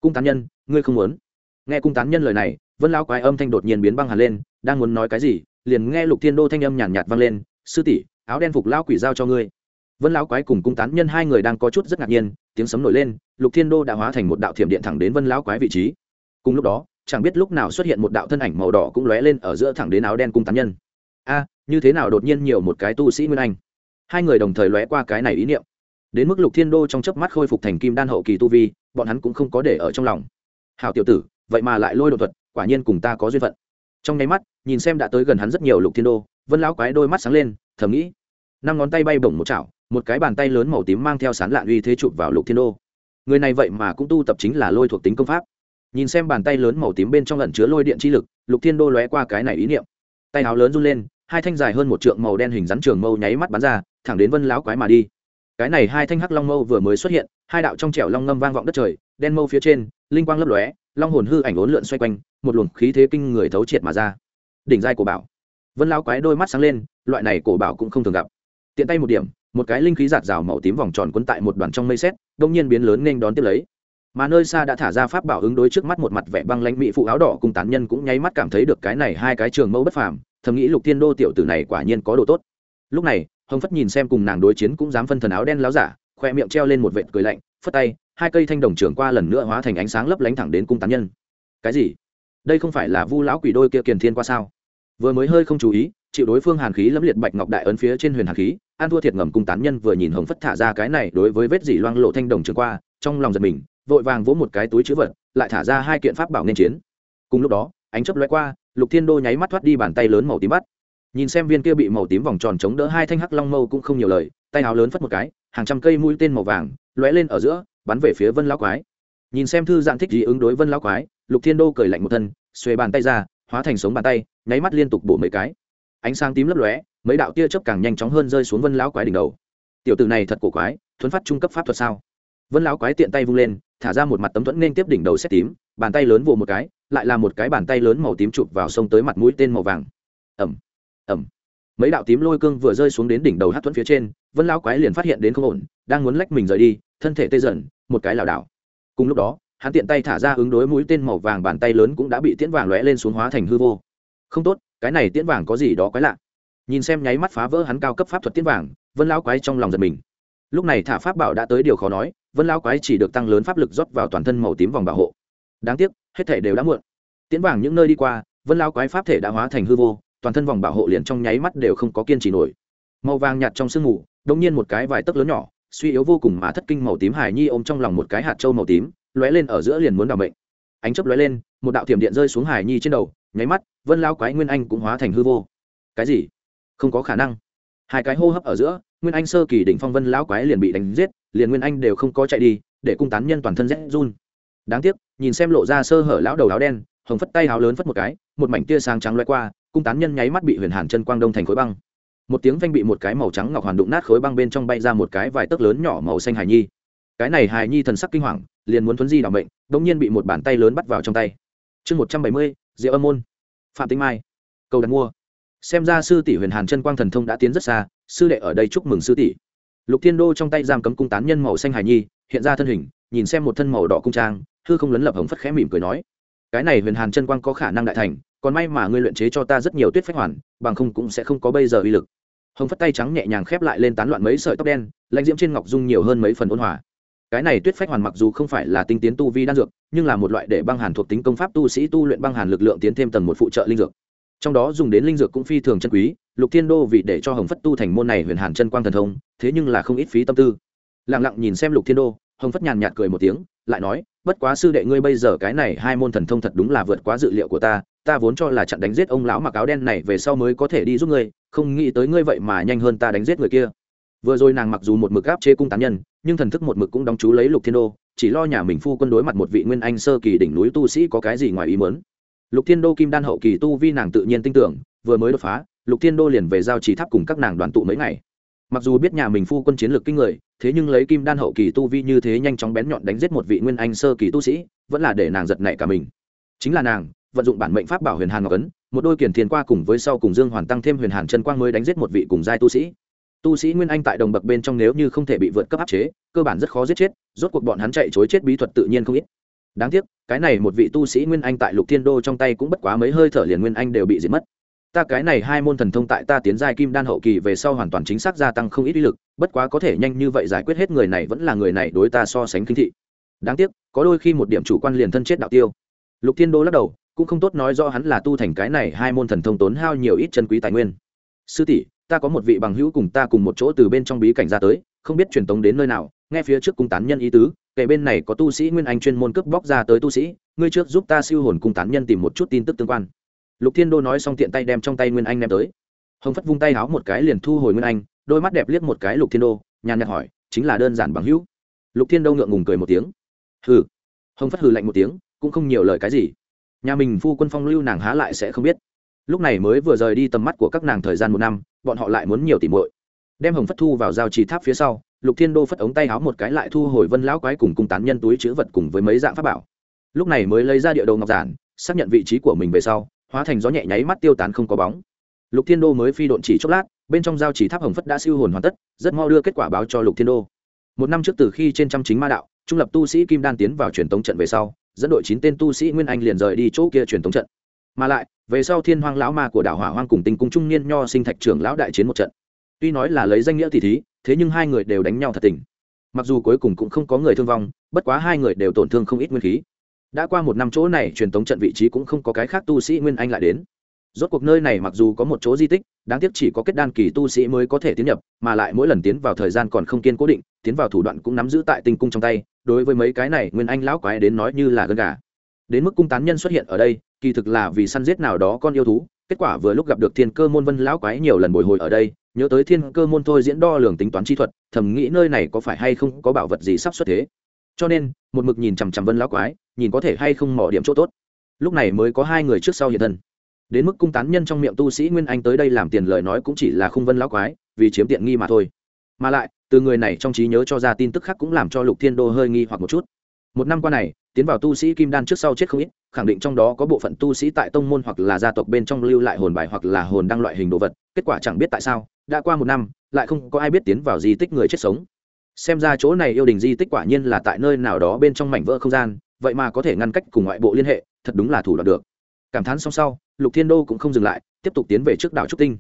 Cung tán nhân ngươi không muốn? Nghe cung tán nhân lời này vân lao quái âm thanh đột nhiên biến băng hẳn lên đang muốn nói cái gì liền nghe lục thiên đô thanh âm nhàn nhạt, nhạt vang lên sư tỷ áo đen phục lao quỷ giao cho ngươi. Vân lão quái cùng cung tán nhân hai người đang có chút rất ngạc nhiên tiếng sấm nổi lên lục thiên đô đã hóa thành một đạo thiểm điện thẳng đến vân lão quái vị trí. Cùng lúc đó chẳng biết lúc nào xuất hiện một đạo thân ảnh màu đỏ cũng lóe lên ở giữa thẳng đến áo đen cung tán nhân. A, như thế nào đột nhiên nhiều một cái tu sĩ nguyên anh? Hai người đồng thời lóe qua cái này ý niệm. Đến mức lục thiên đô trong chớp mắt khôi phục thành kim đan hậu kỳ tu vi, bọn hắn cũng không có để ở trong lòng. Hào tiểu tử, vậy mà lại lôi đột thuật, quả nhiên cùng ta có duyên phận. Trong nháy mắt, nhìn xem đã tới gần hắn rất nhiều lục thiên đô, vân lão quái đôi mắt sáng lên, thầm nghĩ. Năm ngón tay bay bổng một chảo, một cái bàn tay lớn màu tím mang theo sán lạn uy thế chụp vào lục thiên đô. Người này vậy mà cũng tu tập chính là lôi thuộc tính công pháp nhìn xem bàn tay lớn màu tím bên trong lẩn chứa lôi điện chi lực, lục thiên đô lóe qua cái này ý niệm. Tay áo lớn run lên, hai thanh dài hơn một trượng màu đen hình rắn trường mâu nháy mắt bắn ra, thẳng đến vân lão quái mà đi. Cái này hai thanh hắc long mâu vừa mới xuất hiện, hai đạo trong trẻo long ngâm vang vọng đất trời, đen mâu phía trên, linh quang lấp lóe, long hồn hư ảnh ốn lượn xoay quanh, một luồng khí thế kinh người thấu triệt mà ra. Đỉnh giai của bảo. Vân lão quái đôi mắt sáng lên, loại này cổ bảo cũng không thường gặp. Tiện tay một điểm, một cái linh khí giạt rào màu tím vòng tròn quấn tại một đoàn trong mây xét đông nhiên biến lớn nên đón tiếp lấy mà nơi xa đã thả ra pháp bảo ứng đối trước mắt một mặt vẻ băng lãnh mỹ phụ áo đỏ cùng tán nhân cũng nháy mắt cảm thấy được cái này hai cái trường mẫu bất phàm, thầm nghĩ lục thiên đô tiểu tử này quả nhiên có đồ tốt. Lúc này, hồng phất nhìn xem cùng nàng đối chiến cũng dám phân thần áo đen láo giả, khoe miệng treo lên một vệt cười lạnh, phất tay, hai cây thanh đồng trường qua lần nữa hóa thành ánh sáng lấp lánh thẳng đến cung tán nhân. Cái gì? Đây không phải là vu lão quỷ đôi kia kiền thiên qua sao? Vừa mới hơi không chú ý, chịu đối phương hàn khí lẫm liệt bạch ngọc đại ấn phía trên huyền hàn khí, an thua thiệt ngầm cung tán nhân vừa nhìn hồng phất thả ra cái này đối với vết dỉ loang lộ thanh đồng trường qua, trong lòng giật mình vội vàng vỗ một cái túi chữ vật, lại thả ra hai kiện pháp bảo nên chiến. Cùng lúc đó, ánh chấp lóe qua, lục thiên đô nháy mắt thoát đi bàn tay lớn màu tím bắt. Nhìn xem viên kia bị màu tím vòng tròn chống đỡ hai thanh hắc long mâu cũng không nhiều lời, tay áo lớn phất một cái, hàng trăm cây mũi tên màu vàng lóe lên ở giữa, bắn về phía vân lão quái. Nhìn xem thư dạng thích gì ứng đối vân lão quái, lục thiên đô cười lạnh một thân, xuề bàn tay ra, hóa thành sống bàn tay, nháy mắt liên tục bổ mấy cái. Ánh sáng tím lấp lóe, mấy đạo tia chớp càng nhanh chóng hơn rơi xuống vân lão quái đỉnh đầu. Tiểu tử này thật cổ quái, thuấn phát trung cấp pháp thuật sao? Vân lão quái tiện tay vung lên, thả ra một mặt tấm thuẫn nên tiếp đỉnh đầu xét tím, bàn tay lớn vồ một cái, lại là một cái bàn tay lớn màu tím chụp vào sông tới mặt mũi tên màu vàng. Ẩm ẩm mấy đạo tím lôi cương vừa rơi xuống đến đỉnh đầu hát thuẫn phía trên, vân lão quái liền phát hiện đến không ổn, đang muốn lách mình rời đi, thân thể tê dần, một cái lảo đảo. Cùng lúc đó, hắn tiện tay thả ra ứng đối mũi tên màu vàng bàn tay lớn cũng đã bị tiễn vàng lóe lên xuống hóa thành hư vô. Không tốt, cái này tiễn vàng có gì đó quái lạ. Nhìn xem nháy mắt phá vỡ hắn cao cấp pháp thuật tiễn vàng, vân lão quái trong lòng giật mình. Lúc này thả pháp bảo đã tới điều khó nói vân lão quái chỉ được tăng lớn pháp lực rót vào toàn thân màu tím vòng bảo hộ. Đáng tiếc, hết thể đều đã muộn. Tiến vàng những nơi đi qua, vân lão quái pháp thể đã hóa thành hư vô, toàn thân vòng bảo hộ liền trong nháy mắt đều không có kiên trì nổi. Màu vàng nhạt trong sương mù đông nhiên một cái vài tấc lớn nhỏ, suy yếu vô cùng mà thất kinh màu tím hải nhi ôm trong lòng một cái hạt trâu màu tím, lóe lên ở giữa liền muốn đào mệnh. Ánh chấp lóe lên, một đạo thiểm điện rơi xuống hải nhi trên đầu, nháy mắt, vân lao quái nguyên anh cũng hóa thành hư vô. Cái gì? Không có khả năng. Hai cái hô hấp ở giữa, nguyên anh sơ kỳ đỉnh phong vân lão quái liền bị đánh giết liền nguyên anh đều không có chạy đi, để cung tán nhân toàn thân rét run. Đáng tiếc, nhìn xem lộ ra sơ hở lão đầu áo đen, hồng phất tay áo lớn phất một cái, một mảnh tia sáng trắng loay qua, cung tán nhân nháy mắt bị huyền hàn chân quang đông thành khối băng. Một tiếng vanh bị một cái màu trắng ngọc hoàn đụng nát khối băng bên trong bay ra một cái vài tấc lớn nhỏ màu xanh hài nhi. Cái này hài nhi thần sắc kinh hoàng, liền muốn thuấn di đ ỏ bệnh đ ỗ n g nhiên bị một bàn tay lớn bắt vào trong tay. Chương một trăm bảy mươi, diệu âm môn. Phạm tinh mai. Cầu đặt mua. Xem ra sư tỷ huyền hàn chân quang thần thông đã tiến rất xa, sư đệ ở đây chúc mừng sư tỷ lục thiên đô trong tay giam cấm cung tán nhân màu xanh hải nhi, hiện ra thân hình, nhìn xem một thân màu đỏ cung trang, hư không lấn lập hồng phất khẽ mỉm cười nói, cái này huyền hàn chân quang có khả năng đại thành, còn may mà ngươi luyện chế cho ta rất nhiều tuyết phách hoàn, bằng không cũng sẽ không có bây giờ uy lực. Hồng phất tay trắng nhẹ nhàng khép lại lên tán loạn mấy sợi tóc đen, lãnh diễm trên ngọc dung nhiều hơn mấy phần ôn hòa. Cái này tuyết phách hoàn mặc dù không phải là tinh tiến tu vi đan dược, nhưng là một loại để băng hàn thuộc tính công pháp tu sĩ tu luyện băng hàn lực lượng tiến thêm tầng một phụ trợ linh dược. Trong đó dùng đến linh dược cũng phi thường chân quý lục thiên đô vì để cho hồng phất tu thành môn này huyền hàn chân quang thần thông, thế nhưng là không ít phí tâm tư. Lẳng lặng nhìn xem lục thiên đô, hồng phất nhàn nhạt cười một tiếng, lại nói, bất quá sư đệ ngươi bây giờ cái này hai môn thần thông thật đúng là vượt quá dự liệu của ta ta vốn cho là chặn đánh giết ông lão mặc áo đen này về sau mới có thể đi giúp ngươi, không nghĩ tới ngươi vậy mà nhanh hơn ta đánh giết người kia. Vừa rồi nàng mặc dù một mực áp chế cung tán nhân, nhưng thần thức một mực cũng đóng chú lấy lục thiên đô, chỉ lo nhà mình phu quân đối mặt một vị nguyên anh sơ kỳ đỉnh núi tu sĩ có cái gì ngoài ý mớn lục thiên đô kim đan hậu kỳ tu vi nàng tự nhiên tin tưởng, vừa mới đột phá lục thiên đô liền về giao trì tháp cùng các nàng đoàn tụ mấy ngày. Mặc dù biết nhà mình phu quân chiến lược kinh người, thế nhưng lấy kim đan hậu kỳ tu vi như thế nhanh chóng bén nhọn đánh giết một vị nguyên anh sơ kỳ tu sĩ, vẫn là để nàng giật nảy cả mình. Chính là nàng, vận dụng bản mệnh pháp bảo huyền hàn ngọc ấn, một đôi kiển thiền qua cùng với sau cùng dương hoàn tăng thêm huyền hàn chân quang mới đánh giết một vị cùng giai tu sĩ. Tu sĩ nguyên anh tại đồng bậc bên trong nếu như không thể bị vượt cấp áp chế, cơ bản rất khó giết chết, rốt cuộc bọn hắn chạy chối chết bí thuật tự nhiên không ít. Đáng tiếc, cái này một vị tu sĩ nguyên anh tại lục thiên đô trong tay cũng bất quá mấy hơi thở liền nguyên anh đều bị diệt mất ta cái này hai môn thần thông tại ta tiến giai kim đan hậu kỳ về sau hoàn toàn chính xác gia tăng không ít uy lực, bất quá có thể nhanh như vậy giải quyết hết người này vẫn là người này đối ta so sánh kinh thị. Đáng tiếc, có đôi khi một điểm chủ quan liền thân chết đạo tiêu. Lục thiên đô lắc đầu, cũng không tốt nói do hắn là tu thành cái này hai môn thần thông tốn hao nhiều ít chân quý tài nguyên. Sư tỷ, ta có một vị bằng hữu cùng ta cùng một chỗ từ bên trong bí cảnh ra tới, không biết truyền tống đến nơi nào, nghe phía trước cung tán nhân ý tứ, kể bên này có tu sĩ nguyên anh chuyên môn cướp bóc ra tới tu sĩ, ngươi trước giúp ta siêu hồn cung tán nhân tìm một chút tin tức tương quan lục thiên đô nói xong tiện tay đem trong tay nguyên anh đem tới. Hồng phất vung tay háo một cái liền thu hồi nguyên anh, đôi mắt đẹp liếc một cái lục thiên đô, nhàn nhạt hỏi, chính là đơn giản bằng hữu? Lục thiên đô ngượng ngùng cười một tiếng. Hừ. Hồng phất hừ lạnh một tiếng, cũng không nhiều lời cái gì. Nhà mình phu quân phong lưu nàng há lại sẽ không biết. Lúc này mới vừa rời đi tầm mắt của các nàng thời gian một năm, bọn họ lại muốn nhiều tìm muội. Đem hồng phất thu vào giao trì tháp phía sau, lục thiên đô phất ống tay háo một cái lại thu hồi vân lão quái cùng cung tán nhân túi chữ vật cùng với mấy dạng pháp bảo. Lúc này mới lấy ra địa đồ ngọc giản, xác nhận vị trí của mình về sau hóa thành gió nhẹ nháy mắt tiêu tán không có bóng. Lục thiên đô mới phi độn chỉ chốc lát, bên trong giao chỉ tháp hồng phất đã siêu hồn hoàn tất, rất mau đưa kết quả báo cho lục thiên đô. Một năm trước từ khi trên trăm chính ma đạo, trung lập tu sĩ kim đan tiến vào truyền tống trận về sau, dẫn đội chín tên tu sĩ nguyên anh liền rời đi chỗ kia truyền tống trận. Mà lại, về sau thiên hoang lão ma của đảo hỏa hoang cùng tinh cung trung niên nho sinh thạch trưởng lão đại chiến một trận. Tuy nói là lấy danh nghĩa thì thí, thế nhưng hai người đều đánh nhau thật tình. Mặc dù cuối cùng cũng không có người thương vong, bất quá hai người đều tổn thương không ít nguyên khí đã qua một năm chỗ này, truyền tống trận vị trí cũng không có cái khác tu sĩ nguyên anh lại đến. Rốt cuộc nơi này mặc dù có một chỗ di tích, đáng tiếc chỉ có kết đan kỳ tu sĩ mới có thể tiến nhập, mà lại mỗi lần tiến vào thời gian còn không kiên cố định, tiến vào thủ đoạn cũng nắm giữ tại tinh cung trong tay, đối với mấy cái này nguyên anh lão quái đến nói như là gân gà. Đến mức cung tán nhân xuất hiện ở đây, kỳ thực là vì săn giết nào đó con yêu thú, kết quả vừa lúc gặp được thiên cơ môn vân lão quái nhiều lần bồi hồi ở đây, nhớ tới thiên cơ môn thôi diễn đo lường tính toán chi thuật, thầm nghĩ nơi này có phải hay không có bảo vật gì sắp xuất thế cho nên, một mực nhìn chằm chằm vân lão quái, nhìn có thể hay không mỏ điểm chỗ tốt. Lúc này mới có hai người trước sau hiện thân. Đến mức cung tán nhân trong miệng tu sĩ nguyên anh tới đây làm tiền lời nói cũng chỉ là khung vân lão quái, vì chiếm tiện nghi mà thôi. Mà lại, từ người này trong trí nhớ cho ra tin tức khác cũng làm cho lục thiên đô hơi nghi hoặc một chút. Một năm qua này, tiến vào tu sĩ kim đan trước sau chết không ít, khẳng định trong đó có bộ phận tu sĩ tại tông môn hoặc là gia tộc bên trong lưu lại hồn bài hoặc là hồn đăng loại hình đồ vật, kết quả chẳng biết tại sao, đã qua một năm, lại không có ai biết tiến vào di tích người chết sống xem ra chỗ này yêu đình di tích quả nhiên là tại nơi nào đó bên trong mảnh vỡ không gian, vậy mà có thể ngăn cách cùng ngoại bộ liên hệ, thật đúng là thủ đoạn được. Cảm thán xong sau, lục thiên đô cũng không dừng lại, tiếp tục tiến về trước đảo trúc tinh.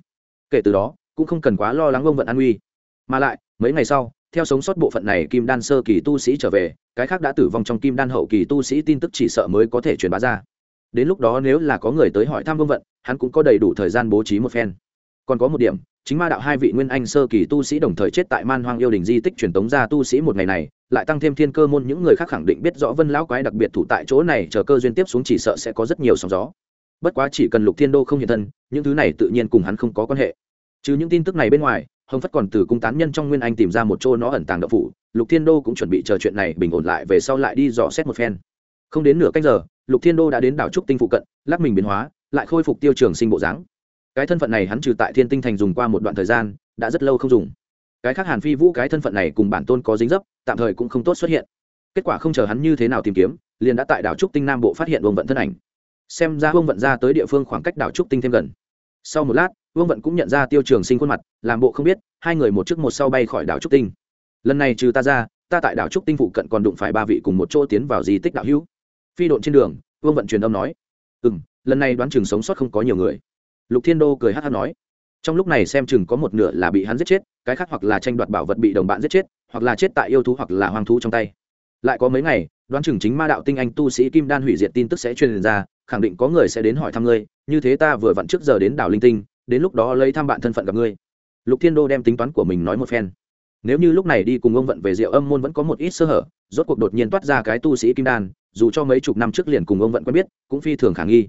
Kể từ đó, cũng không cần quá lo lắng ông vận an uy. Mà lại, mấy ngày sau, theo sống sót bộ phận này kim đan sơ kỳ tu sĩ trở về, cái khác đã tử vong trong kim đan hậu kỳ tu sĩ tin tức chỉ sợ mới có thể truyền bá ra. Đến lúc đó nếu là có người tới hỏi thăm vương vận, hắn cũng có đầy đủ thời gian bố trí một phen. Còn có một điểm chính ma đạo hai vị nguyên anh sơ kỳ tu sĩ đồng thời chết tại man hoang yêu đình di tích truyền tống ra tu sĩ một ngày này, lại tăng thêm thiên cơ môn những người khác khẳng định biết rõ vân lão quái đặc biệt thủ tại chỗ này, chờ cơ duyên tiếp xuống chỉ sợ sẽ có rất nhiều sóng gió. Bất quá chỉ cần lục thiên đô không hiện thân, những thứ này tự nhiên cùng hắn không có quan hệ. Trừ những tin tức này bên ngoài, hồng phất còn từ cung tán nhân trong nguyên anh tìm ra một chỗ nó ẩn tàng đậu phủ, lục thiên đô cũng chuẩn bị chờ chuyện này bình ổn lại về sau lại đi dò xét một phen. Không đến nửa cách giờ, lục thiên đô đã đến đảo trúc tinh phụ cận, lắc mình biến hóa, lại khôi phục tiêu trường sinh bộ dáng cái thân phận này hắn trừ tại thiên tinh thành dùng qua một đoạn thời gian, đã rất lâu không dùng. Cái khác hàn phi vũ cái thân phận này cùng bản tôn có dính dấp, tạm thời cũng không tốt xuất hiện. Kết quả không chờ hắn như thế nào tìm kiếm, liền đã tại đảo trúc tinh nam bộ phát hiện vương vận thân ảnh. Xem ra vương vận ra tới địa phương khoảng cách đảo trúc tinh thêm gần. Sau một lát, vương vận cũng nhận ra tiêu trường sinh khuôn mặt, làm bộ không biết, hai người một trước một sau bay khỏi đảo trúc tinh. Lần này trừ ta ra, ta tại đảo trúc tinh phụ cận còn đụng phải ba vị cùng một chỗ tiến vào di tích đạo hữu. Phi độn trên đường, vương vận truyền âm nói ừ m lần này đoán chừng sống sót không có nhiều người lục thiên đô cười hát hát nói, trong lúc này xem chừng có một nửa là bị hắn giết chết, cái khác hoặc là tranh đoạt bảo vật bị đồng bạn giết chết, hoặc là chết tại yêu thú hoặc là hoang thú trong tay. Lại có mấy ngày, đoán chừng chính ma đạo tinh anh tu sĩ kim đan hủy diệt tin tức sẽ truyền ra, khẳng định có người sẽ đến hỏi thăm ngươi, như thế ta vừa vặn trước giờ đến đảo linh tinh, đến lúc đó lấy thăm bạn thân phận gặp ngươi. Lục thiên đô đem tính toán của mình nói một phen. Nếu như lúc này đi cùng ông vận về diệu âm môn vẫn có một ít sơ hở, rốt cuộc đột nhiên toát ra cái tu sĩ kim đan, dù cho mấy chục năm trước liền cùng ông vận quen biết, cũng phi thường khả nghi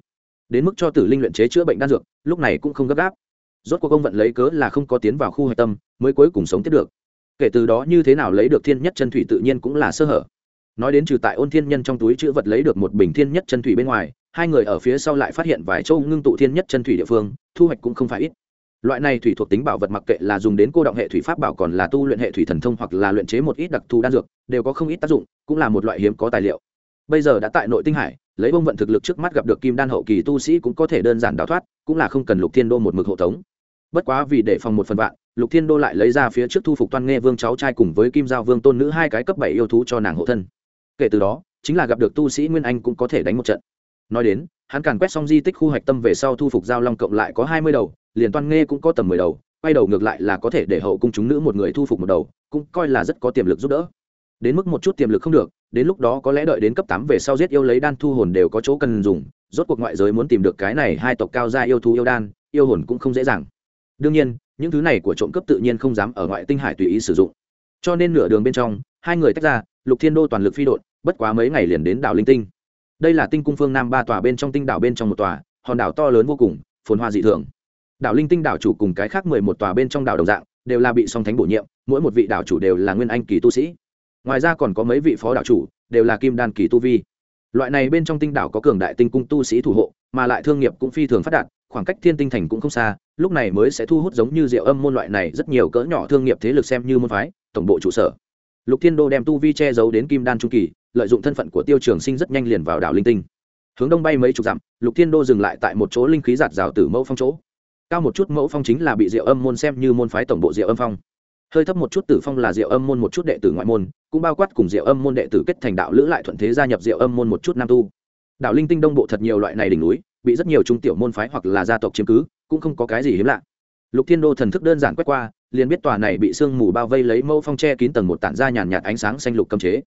đến mức cho tử linh luyện chế chữa bệnh đan dược, lúc này cũng không gấp gáp. Rốt cuộc ông vận lấy cớ là không có tiến vào khu hạch tâm, mới cuối cùng sống tiếp được. Kể từ đó như thế nào lấy được thiên nhất chân thủy tự nhiên cũng là sơ hở. Nói đến trừ tại ôn thiên nhân trong túi chữ vật lấy được một bình thiên nhất chân thủy bên ngoài, hai người ở phía sau lại phát hiện vài châu ngưng tụ thiên nhất chân thủy địa phương, thu hoạch cũng không phải ít. Loại này thủy thuộc tính bảo vật mặc kệ là dùng đến cô động hệ thủy pháp bảo còn là tu luyện hệ thủy thần thông hoặc là luyện chế một ít đặc thù đan dược, đều có không ít tác dụng, cũng là một loại hiếm có tài liệu. Bây giờ đã tại nội tinh hải lấy bông vận thực lực trước mắt gặp được kim đan hậu kỳ tu sĩ cũng có thể đơn giản đào thoát, cũng là không cần lục thiên đô một mực hộ tống. Bất quá vì để phòng một phần vạn, lục thiên đô lại lấy ra phía trước thu phục toan nghe vương cháu trai cùng với kim giao vương tôn nữ hai cái cấp bảy yêu thú cho nàng hộ thân. Kể từ đó, chính là gặp được tu sĩ nguyên anh cũng có thể đánh một trận. Nói đến, hắn càn quét xong di tích khu hạch tâm về sau thu phục giao long cộng lại có hai mươi đầu, liền toan nghe cũng có tầm mười đầu, quay đầu ngược lại là có thể để hậu cung chúng nữ một người thu phục một đầu, cũng coi là rất có tiềm lực giúp đỡ. Đến mức một chút tiềm lực không được đến lúc đó có lẽ đợi đến cấp tám về sau giết yêu lấy đan thu hồn đều có chỗ cần dùng, rốt cuộc ngoại giới muốn tìm được cái này hai tộc cao gia yêu thú yêu đan, yêu hồn cũng không dễ dàng. Đương nhiên, những thứ này của trộm cướp tự nhiên không dám ở ngoại tinh hải tùy ý sử dụng. Cho nên nửa đường bên trong, hai người tách ra, lục thiên đô toàn lực phi đội bất quá mấy ngày liền đến đảo linh tinh. Đây là tinh cung phương nam ba tòa bên trong tinh đảo bên trong một tòa, hòn đảo to lớn vô cùng, phồn hoa dị thường. Đảo linh tinh đảo chủ cùng cái khác mười một tòa bên trong đảo đồng dạng, đều là bị song thánh bổ nhiệm, mỗi một vị đảo chủ đều là nguyên anh kỳ tu sĩ ngoài ra còn có mấy vị phó đạo chủ, đều là kim đan kỳ tu vi. Loại này bên trong tinh đảo có cường đại tinh cung tu sĩ thủ hộ, mà lại thương nghiệp cũng phi thường phát đạt, khoảng cách thiên tinh thành cũng không xa, lúc này mới sẽ thu hút giống như diệu âm môn loại này rất nhiều cỡ nhỏ thương nghiệp thế lực xem như môn phái, tổng bộ trụ sở. Lục thiên đô đem tu vi che giấu đến kim đan trung kỳ, lợi dụng thân phận của tiêu trường sinh rất nhanh liền vào đảo linh tinh. Hướng đông bay mấy chục dặm, lục thiên đô dừng lại tại một chỗ linh khí giạt rào từ mẫu phong chỗ. Cao một chút mẫu phong chính là bị diệu âm môn xem như môn phái tổng bộ diệu âm phong hơi thấp một chút tử phong là diệu âm môn một chút đệ tử ngoại môn, cũng bao quát cùng diệu âm môn đệ tử kết thành đạo lữ lại thuận thế gia nhập diệu âm môn một chút nam tu. Đạo linh tinh đông bộ thật nhiều loại này đỉnh núi, bị rất nhiều trung tiểu môn phái hoặc là gia tộc chiếm cứ, cũng không có cái gì hiếm lạ. Lục thiên đô thần thức đơn giản quét qua, liền biết tòa này bị sương mù bao vây lấy mẫu phong che kín tầng một tản ra nhàn nhạt ánh sáng xanh lục cầm chế.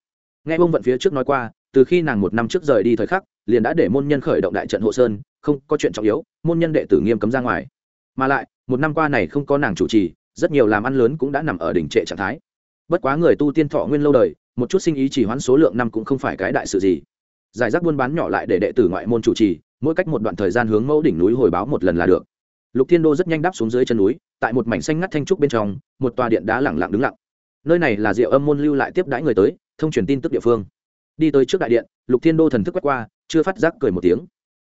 Nghe bông vận phía trước nói qua, từ khi nàng một năm trước rời đi thời khắc, liền đã để môn nhân khởi động đại trận hộ sơn, không có chuyện trọng yếu, môn nhân đệ tử nghiêm cấm ra ngoài. Mà lại, một năm qua này không có nàng chủ trì rất nhiều làm ăn lớn cũng đã nằm ở đỉnh trệ trạng thái. Bất quá người tu tiên thọ nguyên lâu đời, một chút sinh ý chỉ hoãn số lượng năm cũng không phải cái đại sự gì. Giải rác buôn bán nhỏ lại để đệ tử ngoại môn chủ trì, mỗi cách một đoạn thời gian hướng mẫu đỉnh núi hồi báo một lần là được. Lục thiên đô rất nhanh đáp xuống dưới chân núi, tại một mảnh xanh ngắt thanh trúc bên trong, một tòa điện đá lẳng lặng đứng lặng. Nơi này là diệu âm môn lưu lại tiếp đãi người tới, thông truyền tin tức địa phương. Đi tới trước đại điện, lục thiên đô thần thức quét qua, chưa phát giác cười một tiếng.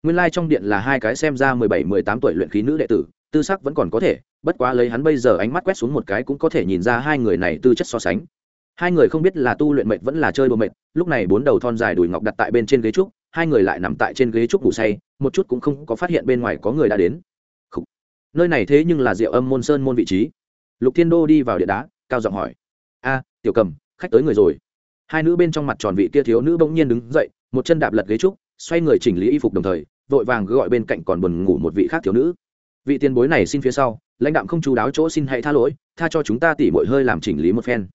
Nguyên lai trong điện là hai cái xem ra mười bảy, mười tám tuổi luyện khí nữ đệ tử, tư sắc vẫn còn có thể bất quá lấy hắn bây giờ ánh mắt quét xuống một cái cũng có thể nhìn ra hai người này tư chất so sánh. Hai người không biết là tu luyện mệt vẫn là chơi đồ mệt, lúc này bốn đầu thon dài đùi ngọc đặt tại bên trên ghế trúc, hai người lại nằm tại trên ghế trúc ngủ say, một chút cũng không có phát hiện bên ngoài có người đã đến. Nơi này thế nhưng là rượu âm môn sơn môn vị trí. Lục thiên đô đi vào địa đá, cao giọng hỏi. A, tiểu cầm, khách tới người rồi. Hai nữ bên trong mặt tròn vị kia thiếu nữ bỗng nhiên đứng dậy, một chân đạp lật ghế trúc, xoay người chỉnh lý y phục đồng thời, vội vàng gọi bên cạnh còn buồn ngủ một vị khác thiếu nữ vị tiền bối này xin phía sau, lãnh đạm không chú đáo chỗ xin hãy tha lỗi, tha cho chúng ta tỉ mội hơi làm chỉnh lý một phen.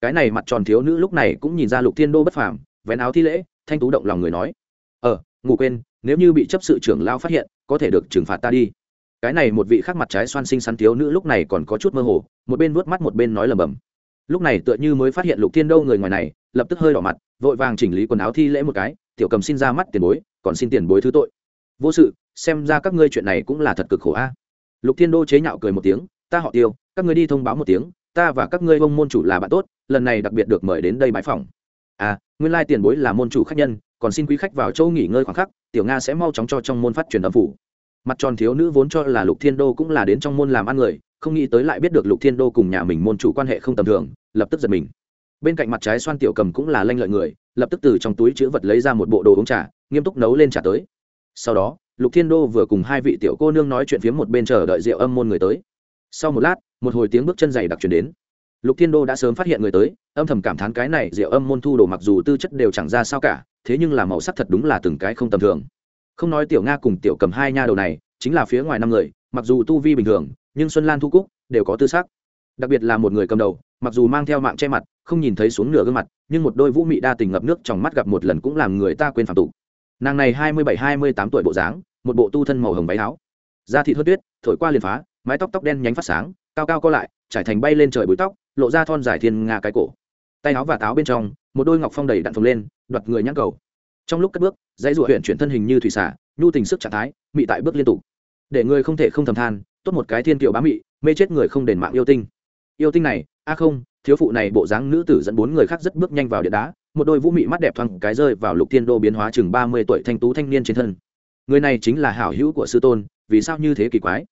Cái này mặt tròn thiếu nữ lúc này cũng nhìn ra lục thiên đô bất phàm, vén áo thi lễ, thanh tú động lòng người nói ờ ngủ quên, nếu như bị chấp sự trưởng lao phát hiện, có thể được trừng phạt ta đi. Cái này một vị khác mặt trái xoan sinh sắn thiếu nữ lúc này còn có chút mơ hồ, một bên vuốt mắt một bên nói lầm bầm lúc này tựa như mới phát hiện lục thiên đô người ngoài này, lập tức hơi đỏ mặt, vội vàng chỉnh lý quần áo thi lễ một cái, tiểu cầm xin ra mắt tiền bối, còn xin tiền bối thứ tội vô sự, xem ra các ngươi chuyện này cũng là thật cực khổ a. Lục thiên đô chế nhạo cười một tiếng, ta họ tiêu, các ngươi đi thông báo một tiếng, ta và các ngươi bông môn chủ là bạn tốt, lần này đặc biệt được mời đến đây bãi phòng à nguyên lai tiền bối là môn chủ khách nhân, còn xin quý khách vào châu nghỉ ngơi khoảng khắc, tiểu nga sẽ mau chóng cho trong môn phát truyền âm phủ. Mặt tròn thiếu nữ vốn cho là lục thiên đô cũng là đến trong môn làm ăn người, không nghĩ tới lại biết được lục thiên đô cùng nhà mình môn chủ quan hệ không tầm thường, lập tức giật mình. Bên cạnh mặt trái xoan tiểu cầm cũng là lanh lợi người, lập tức từ trong túi chữ vật lấy ra một bộ đồ uống trà, nghiêm túc nấu lên trà tới sau đó, lục thiên đô vừa cùng hai vị tiểu cô nương nói chuyện phía một bên chờ đợi rượu âm môn người tới. Sau một lát, một hồi tiếng bước chân dày đặc chuyển đến. Lục thiên đô đã sớm phát hiện người tới, âm thầm cảm thán cái này rượu âm môn thu đồ mặc dù tư chất đều chẳng ra sao cả, thế nhưng là màu sắc thật đúng là từng cái không tầm thường. Không nói tiểu nga cùng tiểu cầm hai nha đầu này, chính là phía ngoài năm người, mặc dù tu vi bình thường, nhưng xuân lan thu cúc đều có tư sắc. Đặc biệt là một người cầm đầu, mặc dù mang theo mạng che mặt, không nhìn thấy xuống nửa gương mặt, nhưng một đôi vũ mị đa tình ngập nước trong mắt gặp một lần cũng làm người ta quên phạm tục nàng này hai mươi bảy, hai mươi tám tuổi bộ dáng, một bộ tu thân màu hồng váy áo. Da thịt hớt tuyết, thổi qua liền phá, mái tóc tóc đen nhánh phát sáng, cao cao co lại, trải thành bay lên trời bụi tóc, lộ ra thon dài thiên nga cái cổ. Tay áo và táo bên trong, một đôi ngọc phong đầy đạn phồng lên, đoạt người nhắc cầu. Trong lúc cất bước, dãy ruộng huyện chuyển thân hình như thủy xả, nhu tình sức trạng thái, mị tại bước liên tục. Để người không thể không thầm than, tốt một cái thiên kiều bá mị, mê chết người không đền mạng yêu tinh. Yêu tinh này, a không, thiếu phụ này bộ dáng nữ tử dẫn bốn người khác rất bước nhanh vào điện đá một đôi vũ mị mắt đẹp thoáng cái rơi vào lục thiên đô biến hóa chừng ba mươi tuổi thanh tú thanh niên trên thân. Người này chính là hảo hữu của sư tôn, vì sao như thế kỳ quái?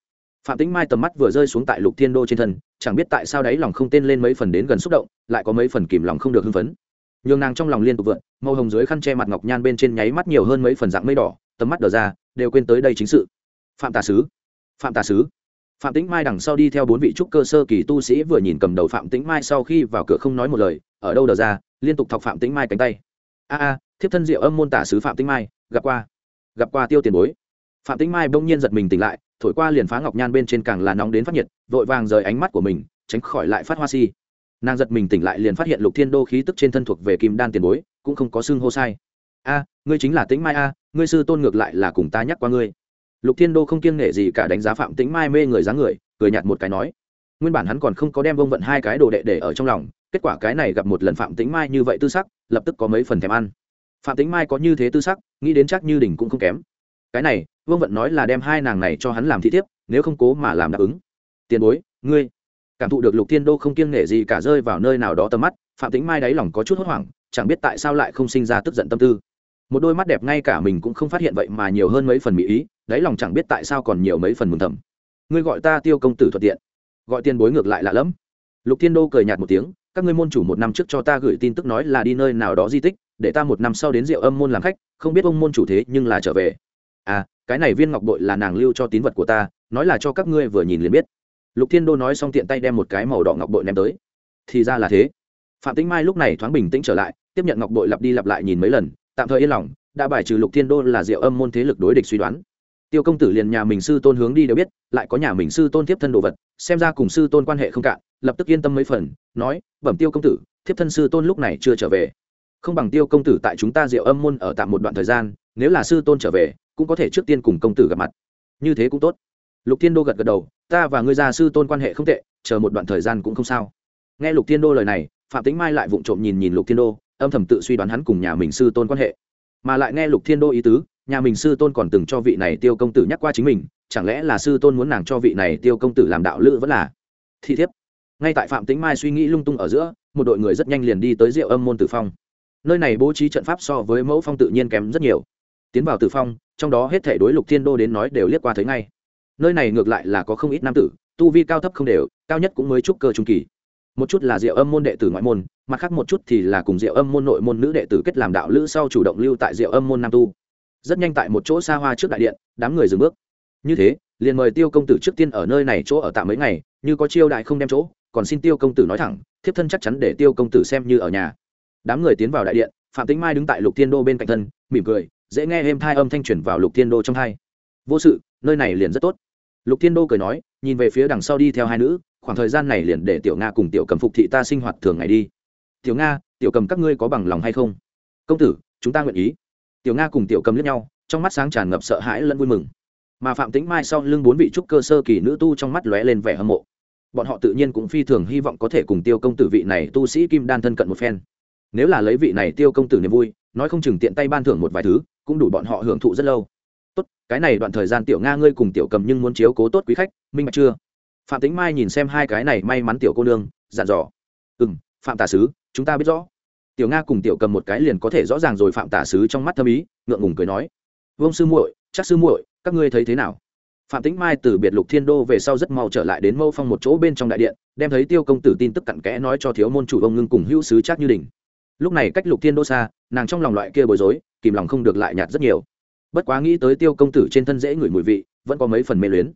Phạm tĩnh mai tầm mắt vừa rơi xuống tại lục thiên đô trên thân, chẳng biết tại sao đấy lòng không tên lên mấy phần đến gần xúc động, lại có mấy phần kìm lòng không được hưng phấn. Nhường nàng trong lòng liên tục vượn, màu hồng dưới khăn che mặt ngọc nhan bên trên nháy mắt nhiều hơn mấy phần dạng mây đỏ, tầm mắt đờ ra, đều quên tới đây chính sự. Phạm tà sứ, phạm tà sứ. Phạm tĩnh mai đằng sau đi theo bốn vị trúc cơ sơ kỳ tu sĩ vừa nhìn cầm đầu phạm tĩnh mai sau khi vào cửa không nói một lời, ở đâu đờ ra liên tục thọc phạm tĩnh mai cánh tay. A a, thiếp thân diệu âm môn tả sứ phạm tĩnh mai, gặp qua. Gặp qua tiêu tiền bối. Phạm tĩnh mai bỗng nhiên giật mình tỉnh lại, thổi qua liền phá ngọc nhan bên trên càng là nóng đến phát nhiệt, vội vàng rời ánh mắt của mình, tránh khỏi lại phát hoa si. Nàng giật mình tỉnh lại liền phát hiện lục thiên đô khí tức trên thân thuộc về kim đan tiền bối, cũng không có xương hô sai. A, ngươi chính là tĩnh mai a, ngươi sư tôn ngược lại là cùng ta nhắc qua ngươi. Lục thiên đô không kiêng nể gì cả đánh giá phạm tĩnh mai mê người dáng người, cười nhạt một cái nói. Nguyên bản hắn còn không có đem vông vận hai cái đồ đệ để ở trong lòng kết quả cái này gặp một lần phạm tĩnh mai như vậy tư sắc, lập tức có mấy phần thèm ăn. Phạm tĩnh mai có như thế tư sắc, nghĩ đến chắc như đỉnh cũng không kém. Cái này, vương vận nói là đem hai nàng này cho hắn làm thị thiếp, nếu không cố mà làm đáp ứng. Tiền bối, ngươi. Cảm thụ được lục thiên đô không kiêng nể gì cả rơi vào nơi nào đó tầm mắt, phạm tính mai đáy lòng có chút hốt hoảng, chẳng biết tại sao lại không sinh ra tức giận tâm tư. Một đôi mắt đẹp ngay cả mình cũng không phát hiện vậy mà nhiều hơn mấy phần mỹ ý, đáy lòng chẳng biết tại sao còn nhiều mấy phần mừng thầm. Ngươi gọi ta tiêu công tử thuận tiện. Gọi tiền bối ngược lại lạ lẫm. Lục thiên đô cười nhạt một tiếng các ngươi môn chủ một năm trước cho ta gửi tin tức nói là đi nơi nào đó di tích, để ta một năm sau đến rượu âm môn làm khách, không biết ông môn chủ thế nhưng là trở về. À cái này viên ngọc bội là nàng lưu cho tín vật của ta, nói là cho các ngươi vừa nhìn liền biết. Lục thiên đô nói xong tiện tay đem một cái màu đỏ ngọc bội ném tới. Thì ra là thế. Phạm tĩnh mai lúc này thoáng bình tĩnh trở lại, tiếp nhận ngọc bội lặp đi lặp lại nhìn mấy lần, tạm thời yên lòng, đã bài trừ lục thiên đô là diệu âm môn thế lực đối địch suy đoán tiêu công tử liền nhà mình sư tôn hướng đi đều biết, lại có nhà mình sư tôn tiếp thân đồ vật, xem ra cùng sư tôn quan hệ không cạn, lập tức yên tâm mấy phần, nói, bẩm tiêu công tử, thiếp thân sư tôn lúc này chưa trở về. Không bằng tiêu công tử tại chúng ta diệu âm môn ở tạm một đoạn thời gian, nếu là sư tôn trở về, cũng có thể trước tiên cùng công tử gặp mặt. Như thế cũng tốt. Lục thiên đô gật gật đầu, ta và ngươi gia sư tôn quan hệ không tệ, chờ một đoạn thời gian cũng không sao. Nghe lục thiên đô lời này, phạm tính mai lại vụng trộm nhìn nhìn lục thiên đô, âm thầm tự suy đoán hắn cùng nhà mình sư tôn quan hệ. Mà lại nghe lục thiên đô ý tứ nhà mình sư tôn còn từng cho vị này tiêu công tử nhắc qua chính mình, chẳng lẽ là sư tôn muốn nàng cho vị này tiêu công tử làm đạo lữ vẫn là thị thiếp? Ngay tại phạm tính mai suy nghĩ lung tung ở giữa, một đội người rất nhanh liền đi tới rượu âm môn tử phong. Nơi này bố trí trận pháp so với mẫu phong tự nhiên kém rất nhiều. Tiến vào tử phong, trong đó hết thể đối lục thiên đô đến nói đều liếc qua thấy ngay. Nơi này ngược lại là có không ít nam tử, tu vi cao thấp không đều, cao nhất cũng mới trúc cơ trung kỳ. Một chút là diệu âm môn đệ tử ngoại môn, mặt khác một chút thì là cùng diệu âm môn nội môn nữ đệ tử kết làm đạo lữ sau chủ động lưu tại diệu âm môn nam tu rất nhanh tại một chỗ xa hoa trước đại điện, đám người dừng bước. Như thế, liền mời tiêu công tử trước tiên ở nơi này chỗ ở tạm mấy ngày, như có chiêu đại không đem chỗ, còn xin tiêu công tử nói thẳng, thiếp thân chắc chắn để tiêu công tử xem như ở nhà. Đám người tiến vào đại điện, phạm tính mai đứng tại lục thiên đô bên cạnh thân, mỉm cười, dễ nghe êm thai âm thanh chuyển vào lục thiên đô trong hai vô sự, nơi này liền rất tốt. Lục thiên đô cười nói, nhìn về phía đằng sau đi theo hai nữ, khoảng thời gian này liền để tiểu nga cùng tiểu cầm phục thị ta sinh hoạt thường ngày đi. Tiểu nga, tiểu cầm các ngươi có bằng lòng hay không? Công tử, chúng ta nguyện ý tiểu nga cùng tiểu cầm lướt nhau, trong mắt sáng tràn ngập sợ hãi lẫn vui mừng. Mà phạm tính mai sau lưng bốn vị trúc cơ sơ kỳ nữ tu trong mắt lóe lên vẻ hâm mộ. Bọn họ tự nhiên cũng phi thường hy vọng có thể cùng tiêu công tử vị này tu sĩ kim đan thân cận một phen. Nếu là lấy vị này tiêu công tử niềm vui, nói không chừng tiện tay ban thưởng một vài thứ, cũng đủ bọn họ hưởng thụ rất lâu. Tốt, cái này đoạn thời gian tiểu nga ngươi cùng tiểu cầm nhưng muốn chiếu cố tốt quý khách, minh bạch chưa? Phạm tính mai nhìn xem hai cái này may mắn tiểu cô nương, dặn dò. Ừ m phạm tà sứ, chúng ta biết rõ tiểu nga cùng tiểu cầm một cái liền có thể rõ ràng rồi phạm Tả sứ trong mắt thâm ý, ngượng ngùng cười nói, Vương sư muội, chắc sư muội, các ngươi thấy thế nào? Phạm tĩnh mai từ biệt lục thiên đô về sau rất mau trở lại đến mâu phong một chỗ bên trong đại điện, đem thấy tiêu công tử tin tức cặn kẽ nói cho thiếu môn chủ ông ngưng cùng hữu sứ chắc như đình. Lúc này cách lục thiên đô xa, nàng trong lòng loại kia bối rối, kìm lòng không được lại nhạt rất nhiều. Bất quá nghĩ tới tiêu công tử trên thân dễ ngửi mùi vị, vẫn có mấy phần mê luyến.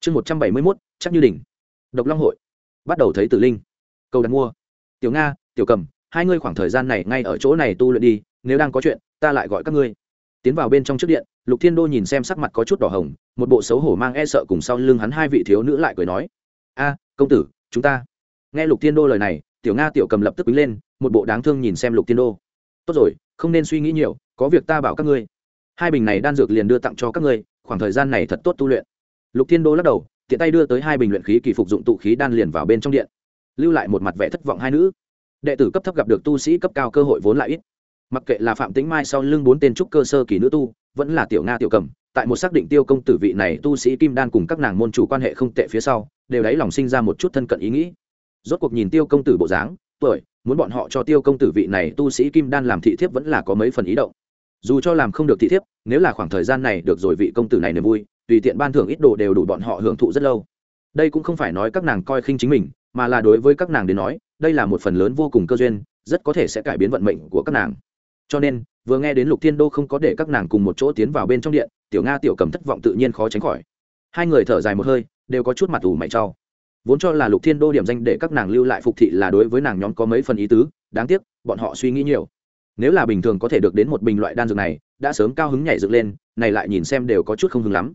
Chương một trăm bảy mươi mốt chắc như đỉnh độc long hội. Bắt đầu thấy tử linh. Câu đặt mua. Tiểu nga, tiểu cầm hai ngươi khoảng thời gian này ngay ở chỗ này tu luyện đi, nếu đang có chuyện, ta lại gọi các ngươi. Tiến vào bên trong trước điện, lục thiên đô nhìn xem sắc mặt có chút đỏ hồng, một bộ xấu hổ mang e sợ cùng sau lưng hắn hai vị thiếu nữ lại cười nói, a, công tử, chúng ta. Nghe lục thiên đô lời này, tiểu nga tiểu cầm lập tức quý lên, một bộ đáng thương nhìn xem lục thiên đô. Tốt rồi, không nên suy nghĩ nhiều, có việc ta bảo các ngươi. Hai bình này đan dược liền đưa tặng cho các ngươi, khoảng thời gian này thật tốt tu luyện. Lục thiên đô lắc đầu, tiện tay đưa tới hai bình luyện khí kỳ phục dụng tụ khí đan liền vào bên trong điện. Lưu lại một mặt vẻ thất vọng hai nữ đệ tử cấp thấp gặp được tu sĩ cấp cao cơ hội vốn lại ít. Mặc kệ là phạm tính mai sau lưng bốn tên trúc cơ sơ kỳ nữ tu, vẫn là tiểu nga tiểu cầm, tại một xác định tiêu công tử vị này tu sĩ kim đan cùng các nàng môn chủ quan hệ không tệ phía sau, đều đáy lòng sinh ra một chút thân cận ý nghĩ. Rốt cuộc nhìn tiêu công tử bộ dáng, tuổi, muốn bọn họ cho tiêu công tử vị này tu sĩ kim đan làm thị thiếp vẫn là có mấy phần ý động. Dù cho làm không được thị thiếp, nếu là khoảng thời gian này được rồi vị công tử này niềm vui, tùy tiện ban thưởng ít đồ đều đủ bọn họ hưởng thụ rất lâu. Đây cũng không phải nói các nàng coi khinh chính mình, mà là đối với các nàng đến nói đây là một phần lớn vô cùng cơ duyên, rất có thể sẽ cải biến vận mệnh của các nàng. Cho nên, vừa nghe đến lục thiên đô không có để các nàng cùng một chỗ tiến vào bên trong điện, tiểu nga tiểu cầm thất vọng tự nhiên khó tránh khỏi. Hai người thở dài một hơi, đều có chút mặt ủ mày trao. vốn cho là lục thiên đô điểm danh để các nàng lưu lại phục thị là đối với nàng nhóm có mấy phần ý tứ, đáng tiếc, bọn họ suy nghĩ nhiều. Nếu là bình thường có thể được đến một bình loại đan dược này, đã sớm cao hứng nhảy dựng lên, này lại nhìn xem đều có chút không hứng lắm.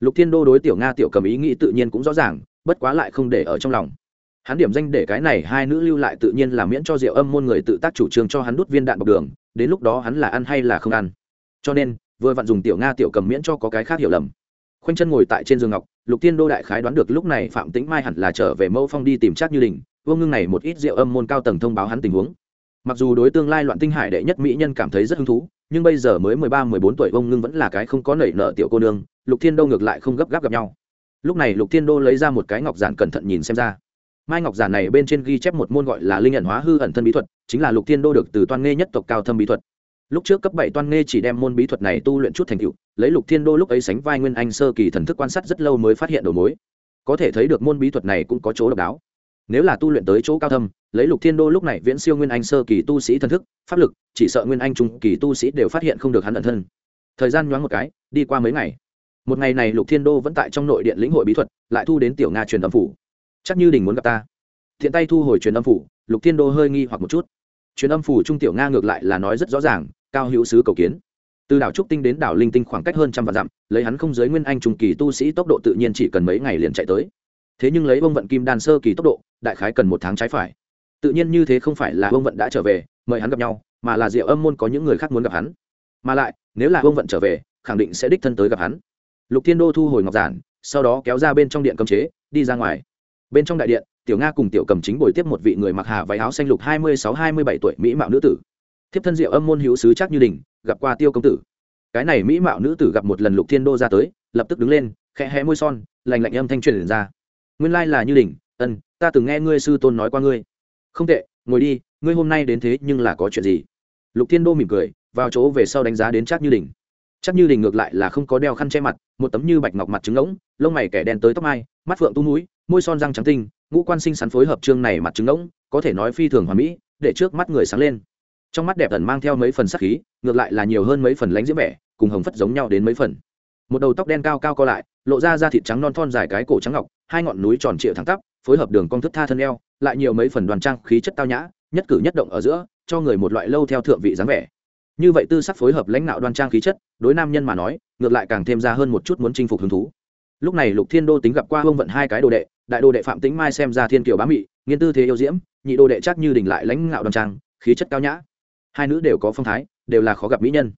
Lục thiên đô đối tiểu nga tiểu cầm ý nghĩ tự nhiên cũng rõ ràng, bất quá lại không để ở trong lòng hắn điểm danh để cái này hai nữ lưu lại tự nhiên là miễn cho rượu âm môn người tự tác chủ trương cho hắn đút viên đạn bọc đường, đến lúc đó hắn là ăn hay là không ăn. Cho nên, vừa vặn dùng tiểu nga tiểu cầm miễn cho có cái khác hiểu lầm. Khoanh chân ngồi tại trên giường ngọc, lục tiên đô đại khái đoán được lúc này phạm tĩnh mai hẳn là trở về mẫu phong đi tìm chắc như đình vương ngưng này một ít rượu âm môn cao tầng thông báo hắn tình huống. Mặc dù đối tương lai loạn tinh hải đệ nhất mỹ nhân cảm thấy rất hứng thú, nhưng bây giờ mới mười ba, mười bốn tuổi vương ngưng vẫn là cái không có nảy nợ tiểu cô nương, lục thiên đô ngược lại không gấp gáp gặp nhau. Lúc này lục thiên đô lấy ra một cái ngọc giản cẩn thận nhìn xem ra mai ngọc giản này bên trên ghi chép một môn gọi là linh ẩn hóa hư ẩn thân bí thuật, chính là lục thiên đô được từ toan nghê nhất tộc cao thâm bí thuật. Lúc trước cấp bảy toan nghê chỉ đem môn bí thuật này tu luyện chút thành tựu, lấy lục thiên đô lúc ấy sánh vai nguyên anh sơ kỳ thần thức quan sát rất lâu mới phát hiện đầu mối. Có thể thấy được môn bí thuật này cũng có chỗ độc đáo. Nếu là tu luyện tới chỗ cao thâm, lấy lục thiên đô lúc này viễn siêu nguyên anh sơ kỳ tu sĩ thần thức, pháp lực, chỉ sợ nguyên anh trung kỳ tu sĩ đều phát hiện không được hắn ẩn thân. Thời gian nhoáng một cái, đi qua mấy ngày. Một ngày này lục thiên đô vẫn tại trong nội điện lĩnh hội bí thuật, lại thu đến tiểu nga truyền âm phủ chắc như đình muốn gặp ta. Thiện tay thu hồi truyền âm phủ, lục thiên đô hơi nghi hoặc một chút. Truyền âm phủ trung tiểu nga ngược lại là nói rất rõ ràng, cao hữu sứ cầu kiến. Từ đảo trúc tinh đến đảo linh tinh khoảng cách hơn trăm vạn dặm, lấy hắn không giới nguyên anh trung kỳ tu sĩ tốc độ tự nhiên chỉ cần mấy ngày liền chạy tới. Thế nhưng lấy bông vận kim đan sơ kỳ tốc độ, đại khái cần một tháng trái phải. Tự nhiên như thế không phải là bông vận đã trở về, mời hắn gặp nhau, mà là diệu âm môn có những người khác muốn gặp hắn. Mà lại, nếu là bông vận trở về, khẳng định sẽ đích thân tới gặp hắn. Lục thiên đô thu hồi ngọc giản, sau đó kéo ra bên trong điện cấm chế, đi ra ngoài bên trong đại điện, tiểu nga cùng tiểu cầm chính bồi tiếp một vị người mặc hà váy áo xanh lục hai mươi sáu hai mươi bảy tuổi mỹ mạo nữ tử. Thiếp thân diệu âm môn hữu sứ chắc như đình, gặp qua tiêu công tử. Cái này mỹ mạo nữ tử gặp một lần lục thiên đô ra tới, lập tức đứng lên, khẽ hé môi son lành lạnh âm thanh truyền ra. Nguyên lai là như đình, ân, ta từng nghe ngươi sư tôn nói qua ngươi. Không tệ, ngồi đi, ngươi hôm nay đến thế nhưng là có chuyện gì? Lục thiên đô mỉm cười, vào chỗ về sau đánh giá đến chắc như đình. Chắc như đình ngược lại là không có đeo khăn che mặt, một tấm như bạch ngọc mặt trứng ngỗng, lông mày kẻ đen tới tóc mai, mắt phượng tu núi môi son răng trắng tinh, ngũ quan sinh sắn phối hợp trương này mặt trứng ngỗng, có thể nói phi thường hoàn mỹ, để trước mắt người sáng lên. Trong mắt đẹp ẩn mang theo mấy phần sắc khí, ngược lại là nhiều hơn mấy phần lánh diễm vẻ, cùng hồng phất giống nhau đến mấy phần. Một đầu tóc đen cao cao co lại, lộ ra da thịt trắng non thon dài cái cổ trắng ngọc, hai ngọn núi tròn trịa thẳng tắp, phối hợp đường cong thức tha thân eo, lại nhiều mấy phần đoàn trang khí chất tao nhã, nhất cử nhất động ở giữa, cho người một loại lâu theo thượng vị dáng vẻ. Như vậy tư sắc phối hợp lãnh đạo đoan trang khí chất, đối nam nhân mà nói, ngược lại càng thêm ra hơn một chút muốn chinh phục hứng thú. Lúc này lục thiên đô tính gặp qua hông vận hai cái đồ đệ đại đô đệ phạm Tĩnh mai xem ra thiên kiều bá mị, nghiên tư thế yêu diễm, nhị đô đệ chắc như đình lại lãnh ngạo đoan trang, khí chất cao nhã. Hai nữ đều có phong thái, đều là khó gặp mỹ nhân.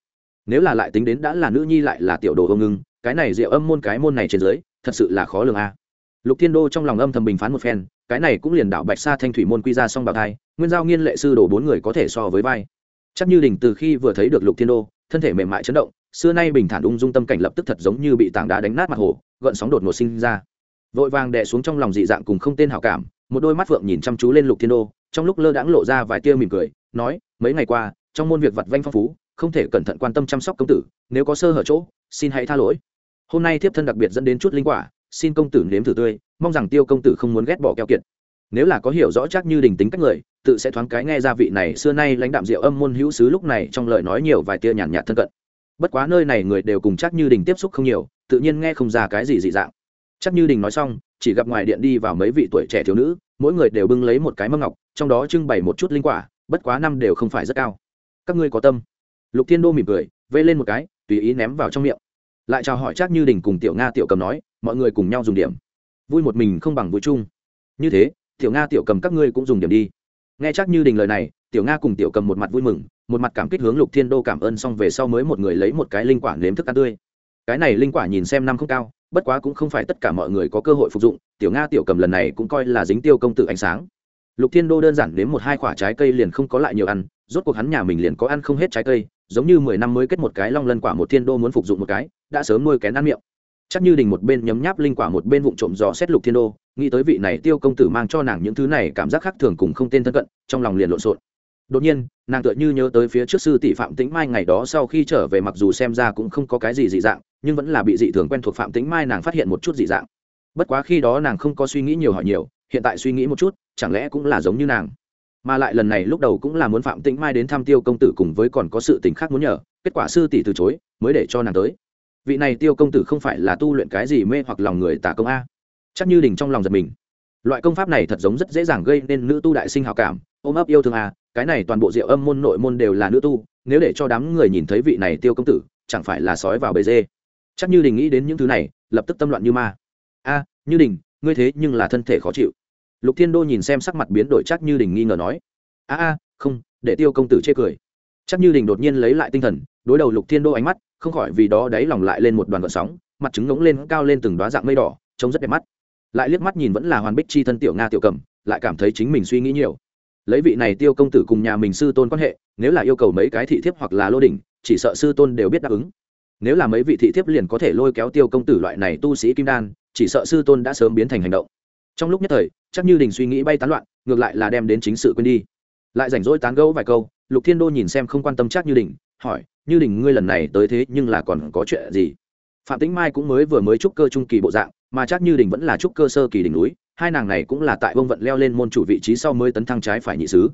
Nếu là lại tính đến đã là nữ nhi lại là tiểu đồ ông ngưng, cái này diệu âm môn cái môn này trên dưới, thật sự là khó lường a. Lục thiên đô trong lòng âm thầm bình phán một phen, cái này cũng liền đảo bạch sa thanh thủy môn quy ra xong bạc thai, nguyên giao nghiên lệ sư đổ bốn người có thể so với vai. Chắc như đình từ khi vừa thấy được lục thiên đô, thân thể mềm mại chấn động, xưa nay bình thản ung dung tâm cảnh lập tức thật giống như bị tảng đá đánh nát mặt hồ, gợn sóng đột ngột sinh ra vội vàng đè xuống trong lòng dị dạng cùng không tên hảo cảm, một đôi mắt phượng nhìn chăm chú lên lục thiên đô, trong lúc lơ đãng lộ ra vài tia mỉm cười, nói, mấy ngày qua, trong môn việc vặt vanh phong phú, không thể cẩn thận quan tâm chăm sóc công tử, nếu có sơ hở chỗ, xin hãy tha lỗi. Hôm nay thiếp thân đặc biệt dẫn đến chút linh quả, xin công tử nếm thử tươi, mong rằng tiêu công tử không muốn ghét bỏ keo kiệt. Nếu là có hiểu rõ chắc như đình tính cách người, tự sẽ thoáng cái nghe ra vị này xưa nay lãnh đạm rượu âm môn hữu sứ lúc này trong lời nói nhiều vài tia nhàn nhạt thân cận. Bất quá nơi này người đều cùng chắc như đình tiếp xúc không nhiều, tự nhiên nghe không ra cái gì dị dạng chắc như đình nói xong, chỉ gặp ngoài điện đi vào mấy vị tuổi trẻ thiếu nữ, mỗi người đều bưng lấy một cái mâm ngọc, trong đó trưng bày một chút linh quả, bất quá năm đều không phải rất cao. Các ngươi có tâm. Lục thiên đô mỉm cười, vây lên một cái, tùy ý ném vào trong miệng. Lại chào hỏi chắc như đình cùng tiểu nga tiểu cầm nói, mọi người cùng nhau dùng điểm. Vui một mình không bằng vui chung. Như thế, tiểu nga tiểu cầm các ngươi cũng dùng điểm đi. Nghe chắc như đình lời này, tiểu nga cùng tiểu cầm một mặt vui mừng, một mặt cảm kích hướng lục thiên đô cảm ơn xong về sau mới một người lấy một cái linh quả nếm thức ăn tươi. Cái này linh quả nhìn xem năm không cao bất quá cũng không phải tất cả mọi người có cơ hội phục dụng, tiểu nga tiểu cầm lần này cũng coi là dính tiêu công tử ánh sáng. Lục thiên đô đơn giản nếm một hai quả trái cây liền không có lại nhiều ăn, rốt cuộc hắn nhà mình liền có ăn không hết trái cây, giống như mười năm mới kết một cái long lân quả một thiên đô muốn phục dụng một cái, đã sớm nuôi kén ăn miệng. Chắc như đình một bên nhấm nháp linh quả một bên vụng trộm dò xét lục thiên đô, nghĩ tới vị này tiêu công tử mang cho nàng những thứ này cảm giác khác thường cùng không tên thân cận, trong lòng liền lộn xộn. Đột nhiên, nàng tựa như nhớ tới phía trước sư tỷ phạm tĩnh mai ngày đó sau khi trở về mặc dù xem ra cũng không có cái gì dị dạng nhưng vẫn là bị dị thường quen thuộc phạm tĩnh mai nàng phát hiện một chút dị dạng. Bất quá khi đó nàng không có suy nghĩ nhiều hỏi nhiều, hiện tại suy nghĩ một chút, chẳng lẽ cũng là giống như nàng. Mà lại lần này lúc đầu cũng là muốn phạm tĩnh mai đến thăm tiêu công tử cùng với còn có sự tình khác muốn nhờ, kết quả sư tỷ từ chối, mới để cho nàng tới. Vị này tiêu công tử không phải là tu luyện cái gì mê hoặc lòng người tả công a? Chắc như đình trong lòng giật mình. Loại công pháp này thật giống rất dễ dàng gây nên nữ tu đại sinh hào cảm, ôm ấp yêu thương a, cái này toàn bộ diệu âm môn nội môn đều là nữ tu, nếu để cho đám người nhìn thấy vị này tiêu công tử, chẳng phải là sói vào bề dê chắc như đình nghĩ đến những thứ này, lập tức tâm loạn như ma. A, như đình, ngươi thế nhưng là thân thể khó chịu. Lục thiên đô nhìn xem sắc mặt biến đổi chắc như đình nghi ngờ nói. A a, không, để tiêu công tử chê cười. Chắc như đình đột nhiên lấy lại tinh thần, đối đầu lục thiên đô ánh mắt, không khỏi vì đó đáy lòng lại lên một đoàn gợn sóng, mặt trứng ngống lên cao lên từng đoá dạng mây đỏ, trông rất đẹp mắt. Lại liếc mắt nhìn vẫn là hoàn bích chi thân tiểu nga tiểu cầm, lại cảm thấy chính mình suy nghĩ nhiều. Lấy vị này tiêu công tử cùng nhà mình sư tôn quan hệ, nếu là yêu cầu mấy cái thị thiếp hoặc là lô đỉnh, chỉ sợ sư tôn đều biết đáp ứng nếu là mấy vị thị thiếp liền có thể lôi kéo tiêu công tử loại này tu sĩ kim đan, chỉ sợ sư tôn đã sớm biến thành hành động. Trong lúc nhất thời, chắc như đình suy nghĩ bay tán loạn, ngược lại là đem đến chính sự quên đi. Lại rảnh rỗi tán gẫu vài câu, lục thiên đô nhìn xem không quan tâm chắc như đình, hỏi, như đình, ngươi lần này tới thế nhưng là còn có chuyện gì? Phạm tĩnh mai cũng mới vừa mới trúc cơ trung kỳ bộ dạng, mà chắc như đình vẫn là trúc cơ sơ kỳ đỉnh núi, hai nàng này cũng là tại vông vận leo lên môn chủ vị trí sau mới tấn thăng trái phải nhị sứ.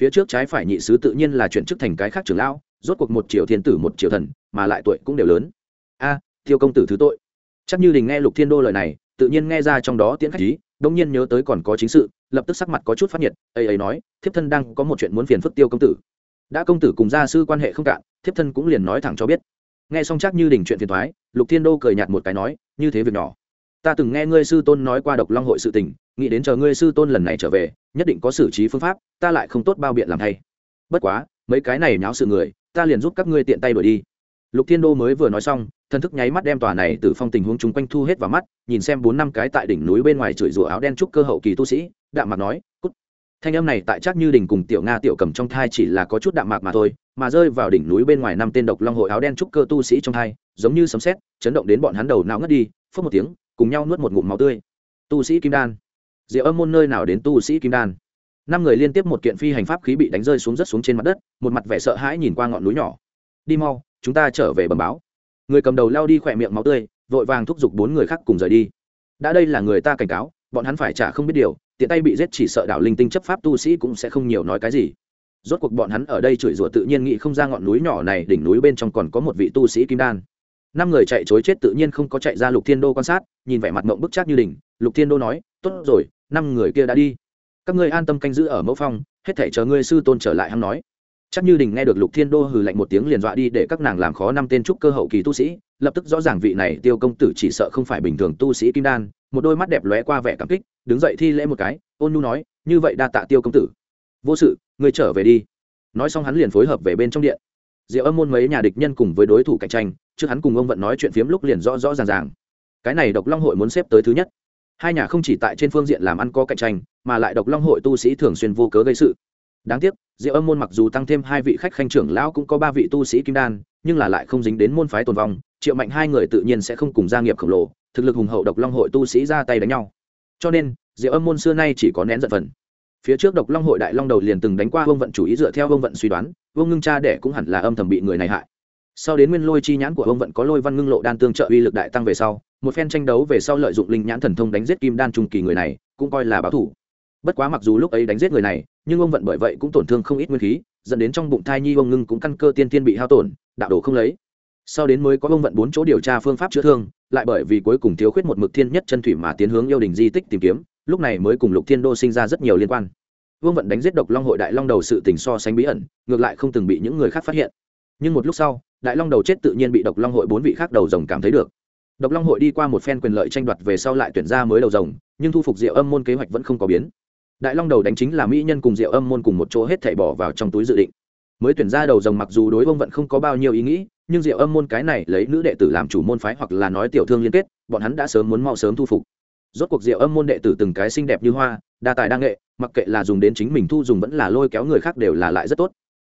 Phía trước trái phải nhị sứ tự nhiên là chuyển chức thành cái khác trưởng lão rốt cuộc một triệu thiên tử một triệu thần mà lại tuổi cũng đều lớn. A à, công tử thứ tội. Chắc như đình nghe lục thiên đô lời này tự nhiên nghe ra trong đó tiễn khách ý đông nhiên nhớ tới còn có chính sự lập tức sắc mặt có chút phát nhiệt ấy ấy nói thiếp thân đang có một chuyện muốn phiền phức tiêu công tử. Đã công tử cùng gia sư quan hệ không cạn thiếp thân cũng liền nói thẳng cho biết. Nghe xong chắc như đình chuyện phiền thoái lục thiên đô cười nhạt một cái nói như thế việc nhỏ. Ta từng nghe ngươi sư tôn nói qua độc long hội sự tình nghĩ đến chờ ngươi sư tôn lần này trở về nhất định có xử trí phương pháp ta lại không tốt bao biện làm thay. Bất quá mấy cái này nháo sự người ta liền giúp các ngươi tiện tay đuổi đi. Lục thiên đô mới vừa nói xong, thần thức nháy mắt đem tòa này từ phong tình huống chung quanh thu hết vào mắt, nhìn xem bốn năm cái tại đỉnh núi bên ngoài chửi rủa áo đen trúc cơ hậu kỳ tu sĩ, đạm mạc nói, cút. Thanh âm này tại chắc như đình cùng tiểu nga, tiểu cầm trong thai chỉ là có chút đạm mạc mà thôi, mà rơi vào đỉnh núi bên ngoài năm tên độc long hội áo đen trúc cơ tu sĩ trong thai, giống như sấm sét, chấn động đến bọn hắn đầu não ngất đi phớt một tiếng, cùng nhau nuốt một ngụm máu tươi. Tu sĩ kim đan. Diệu âm môn nơi nào đến tu sĩ kim đan? Năm người liên tiếp một kiện phi hành pháp khí bị đánh rơi xuống rất xuống trên mặt đất, một mặt vẻ sợ hãi nhìn qua ngọn núi nhỏ. Đi mau, chúng ta trở về bầm báo. Người cầm đầu lao đi khỏe miệng máu tươi, vội vàng thúc giục bốn người khác cùng rời đi. Đã đây là người ta cảnh cáo, bọn hắn phải trả không biết điều, tiện tay bị giết chỉ sợ đảo linh tinh chấp pháp tu sĩ cũng sẽ không nhiều nói cái gì. Rốt cuộc bọn hắn ở đây chửi rủa tự nhiên nghĩ không ra ngọn núi nhỏ này, đỉnh núi bên trong còn có một vị tu sĩ kim đan. Năm người chạy chối chết tự nhiên không có chạy ra lục thiên đô quan sát, nhìn vẻ mặt mộng bức chắc như đỉnh, lục thiên đô nói, tốt rồi, năm người kia đã đi các ngươi an tâm canh giữ ở mẫu phong, hết thể chờ ngươi sư tôn trở lại hắn nói. Chắc như đình nghe được lục thiên đô hừ lạnh một tiếng liền dọa đi để các nàng làm khó năm tên trúc cơ hậu kỳ tu sĩ, lập tức rõ ràng vị này tiêu công tử chỉ sợ không phải bình thường tu sĩ kim đan, một đôi mắt đẹp lóe qua vẻ cảm kích, đứng dậy thi lễ một cái, ôn nhu nói, như vậy đa tạ tiêu công tử. Vô sự, ngươi trở về đi. Nói xong hắn liền phối hợp về bên trong điện. Diệu âm môn mấy nhà địch nhân cùng với đối thủ cạnh tranh, trước hắn cùng ông vận nói chuyện phiếm lúc liền rõ rõ ràng ràng. Cái này độc long hội muốn xếp tới thứ nhất hai nhà không chỉ tại trên phương diện làm ăn có cạnh tranh, mà lại độc long hội tu sĩ thường xuyên vô cớ gây sự. Đáng tiếc, diệu âm môn mặc dù tăng thêm hai vị khách khanh trưởng lão cũng có ba vị tu sĩ kim đan, nhưng là lại không dính đến môn phái tồn vong, triệu mạnh hai người tự nhiên sẽ không cùng gia nghiệp khổng lồ, thực lực hùng hậu độc long hội tu sĩ ra tay đánh nhau. Cho nên, diệu âm môn xưa nay chỉ có nén giận phần. Phía trước độc long hội đại long đầu liền từng đánh qua vương vận chủ ý dựa theo vương vận suy đoán, vương ngưng cha đẻ cũng hẳn là âm thầm bị người này hại. Sau đến nguyên lôi chi nhãn của vương vận có lôi văn ngưng lộ đan tương trợ uy lực đại tăng về sau một phen tranh đấu về sau lợi dụng linh nhãn thần thông đánh giết kim đan trung kỳ người này, cũng coi là báo thủ. Bất quá mặc dù lúc ấy đánh giết người này, nhưng ông vận bởi vậy cũng tổn thương không ít nguyên khí, dẫn đến trong bụng thai nhi ông ngưng cũng căn cơ tiên tiên bị hao tổn, đạo đồ không lấy. Sau đến mới có ông vận bốn chỗ điều tra phương pháp chữa thương, lại bởi vì cuối cùng thiếu khuyết một mực thiên nhất chân thủy mà tiến hướng yêu đình di tích tìm kiếm, lúc này mới cùng lục thiên đô sinh ra rất nhiều liên quan. Vương vận đánh giết độc long hội đại long đầu sự tình so sánh bí ẩn, ngược lại không từng bị những người khác phát hiện. Nhưng một lúc sau, đại long đầu chết tự nhiên bị độc long hội bốn vị khác đầu rồng cảm thấy được độc long hội đi qua một phen quyền lợi tranh đoạt về sau lại tuyển ra mới đầu rồng, nhưng thu phục diệu âm môn kế hoạch vẫn không có biến. Đại long đầu đánh chính là mỹ nhân cùng diệu âm môn cùng một chỗ hết thảy bỏ vào trong túi dự định. Mới tuyển ra đầu rồng mặc dù đối vông vận không có bao nhiêu ý nghĩ, nhưng diệu âm môn cái này lấy nữ đệ tử làm chủ môn phái hoặc là nói tiểu thương liên kết, bọn hắn đã sớm muốn mau sớm thu phục. Rốt cuộc diệu âm môn đệ tử từng cái xinh đẹp như hoa, đa tài đa nghệ, mặc kệ là dùng đến chính mình thu dùng vẫn là lôi kéo người khác đều là lại rất tốt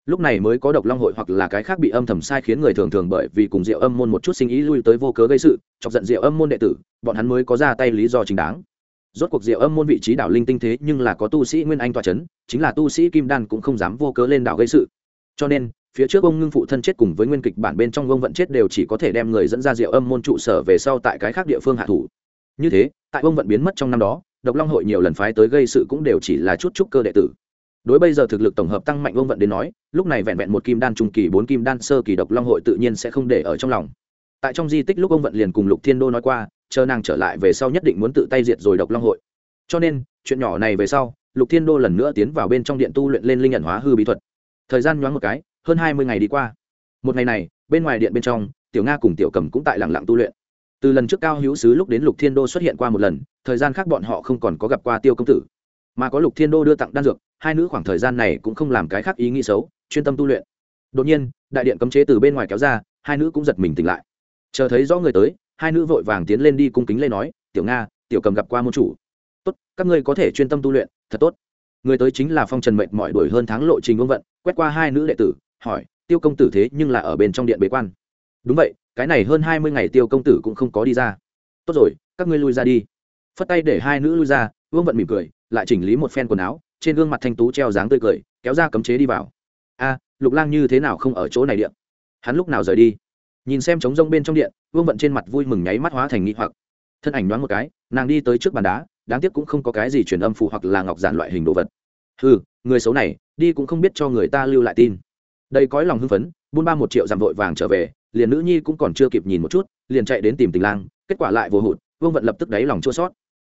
lúc này mới có độc long hội hoặc là cái khác bị âm thầm sai khiến người thường thường bởi vì cùng diệu âm môn một chút sinh ý lui tới vô cớ gây sự, chọc giận diệu âm môn đệ tử, bọn hắn mới có ra tay lý do chính đáng. Rốt cuộc diệu âm môn vị trí đảo linh tinh thế nhưng là có tu sĩ nguyên anh toa c h ấ n chính là tu sĩ kim đan cũng không dám vô cớ lên đảo gây sự. Cho nên, phía trước ông ngưng phụ thân chết cùng với nguyên kịch bản bên trong ông vận chết đều chỉ có thể đem người dẫn ra diệu âm môn trụ sở về sau tại cái khác địa phương hạ thủ. Như thế, tại ông vận biến mất trong năm đó, độc long hội nhiều lần phái tới gây sự cũng đều chỉ là chút chút cơ đệ tử đối bây giờ thực lực tổng hợp tăng mạnh ông vận đến nói, lúc này vẹn vẹn một kim đan trung kỳ, bốn kim đan sơ kỳ độc long hội tự nhiên sẽ không để ở trong lòng. Tại trong di tích lúc ông vận liền cùng lục thiên đô nói qua, chờ nàng trở lại về sau nhất định muốn tự tay diệt rồi độc long hội. Cho nên, chuyện nhỏ này về sau, lục thiên đô lần nữa tiến vào bên trong điện tu luyện lên linh nhận hóa hư bí thuật. Thời gian nhoáng một cái, hơn hai mươi ngày đi qua. Một ngày này, bên ngoài điện bên trong, tiểu nga cùng tiểu cầm cũng tại lẳng lặng tu luyện. Từ lần trước cao hữu sứ lúc đến lục thiên đô xuất hiện qua một lần, thời gian khác bọn họ không còn có gặp qua tiêu công tử mà có lục thiên đô đưa tặng đan dược, hai nữ khoảng thời gian này cũng không làm cái khác ý nghĩ xấu, chuyên tâm tu luyện. Đột nhiên, đại điện cấm chế từ bên ngoài kéo ra, hai nữ cũng giật mình tỉnh lại. Chờ thấy rõ người tới, hai nữ vội vàng tiến lên đi cung kính lên nói, tiểu nga, tiểu cầm gặp qua môn chủ. Tốt, các ngươi có thể chuyên tâm tu luyện, thật tốt. Người tới chính là phong trần mệnh mọi đuổi hơn tháng lộ trình ông vận, quét qua hai nữ đệ tử, hỏi, tiêu công tử thế nhưng là ở bên trong điện bế quan? Đúng vậy, cái này hơn hai mươi ngày tiêu công tử cũng không có đi ra. Tốt rồi, các ngươi lui ra đi. Phất tay để hai nữ lui ra, vương vận mỉm cười lại chỉnh lý một phen quần áo, trên gương mặt thanh tú treo dáng tươi cười, kéo ra cấm chế đi vào. A, lục lang như thế nào không ở chỗ này điện? Hắn lúc nào rời đi? Nhìn xem trống rông bên trong điện, vương vận trên mặt vui mừng nháy mắt hóa thành nghi hoặc. Thân ảnh đoán một cái, nàng đi tới trước bàn đá, đáng tiếc cũng không có cái gì truyền âm phù hoặc là ngọc giản loại hình đồ vật. Ừ người xấu này, đi cũng không biết cho người ta lưu lại tin. Đây cõi lòng hưng phấn, buôn ba một triệu giảm vội vàng trở về, liền nữ nhi cũng còn chưa kịp nhìn một chút, liền chạy đến tìm tình lang, kết quả lại vô hụt, vương vận lập tức đáy lòng chua sót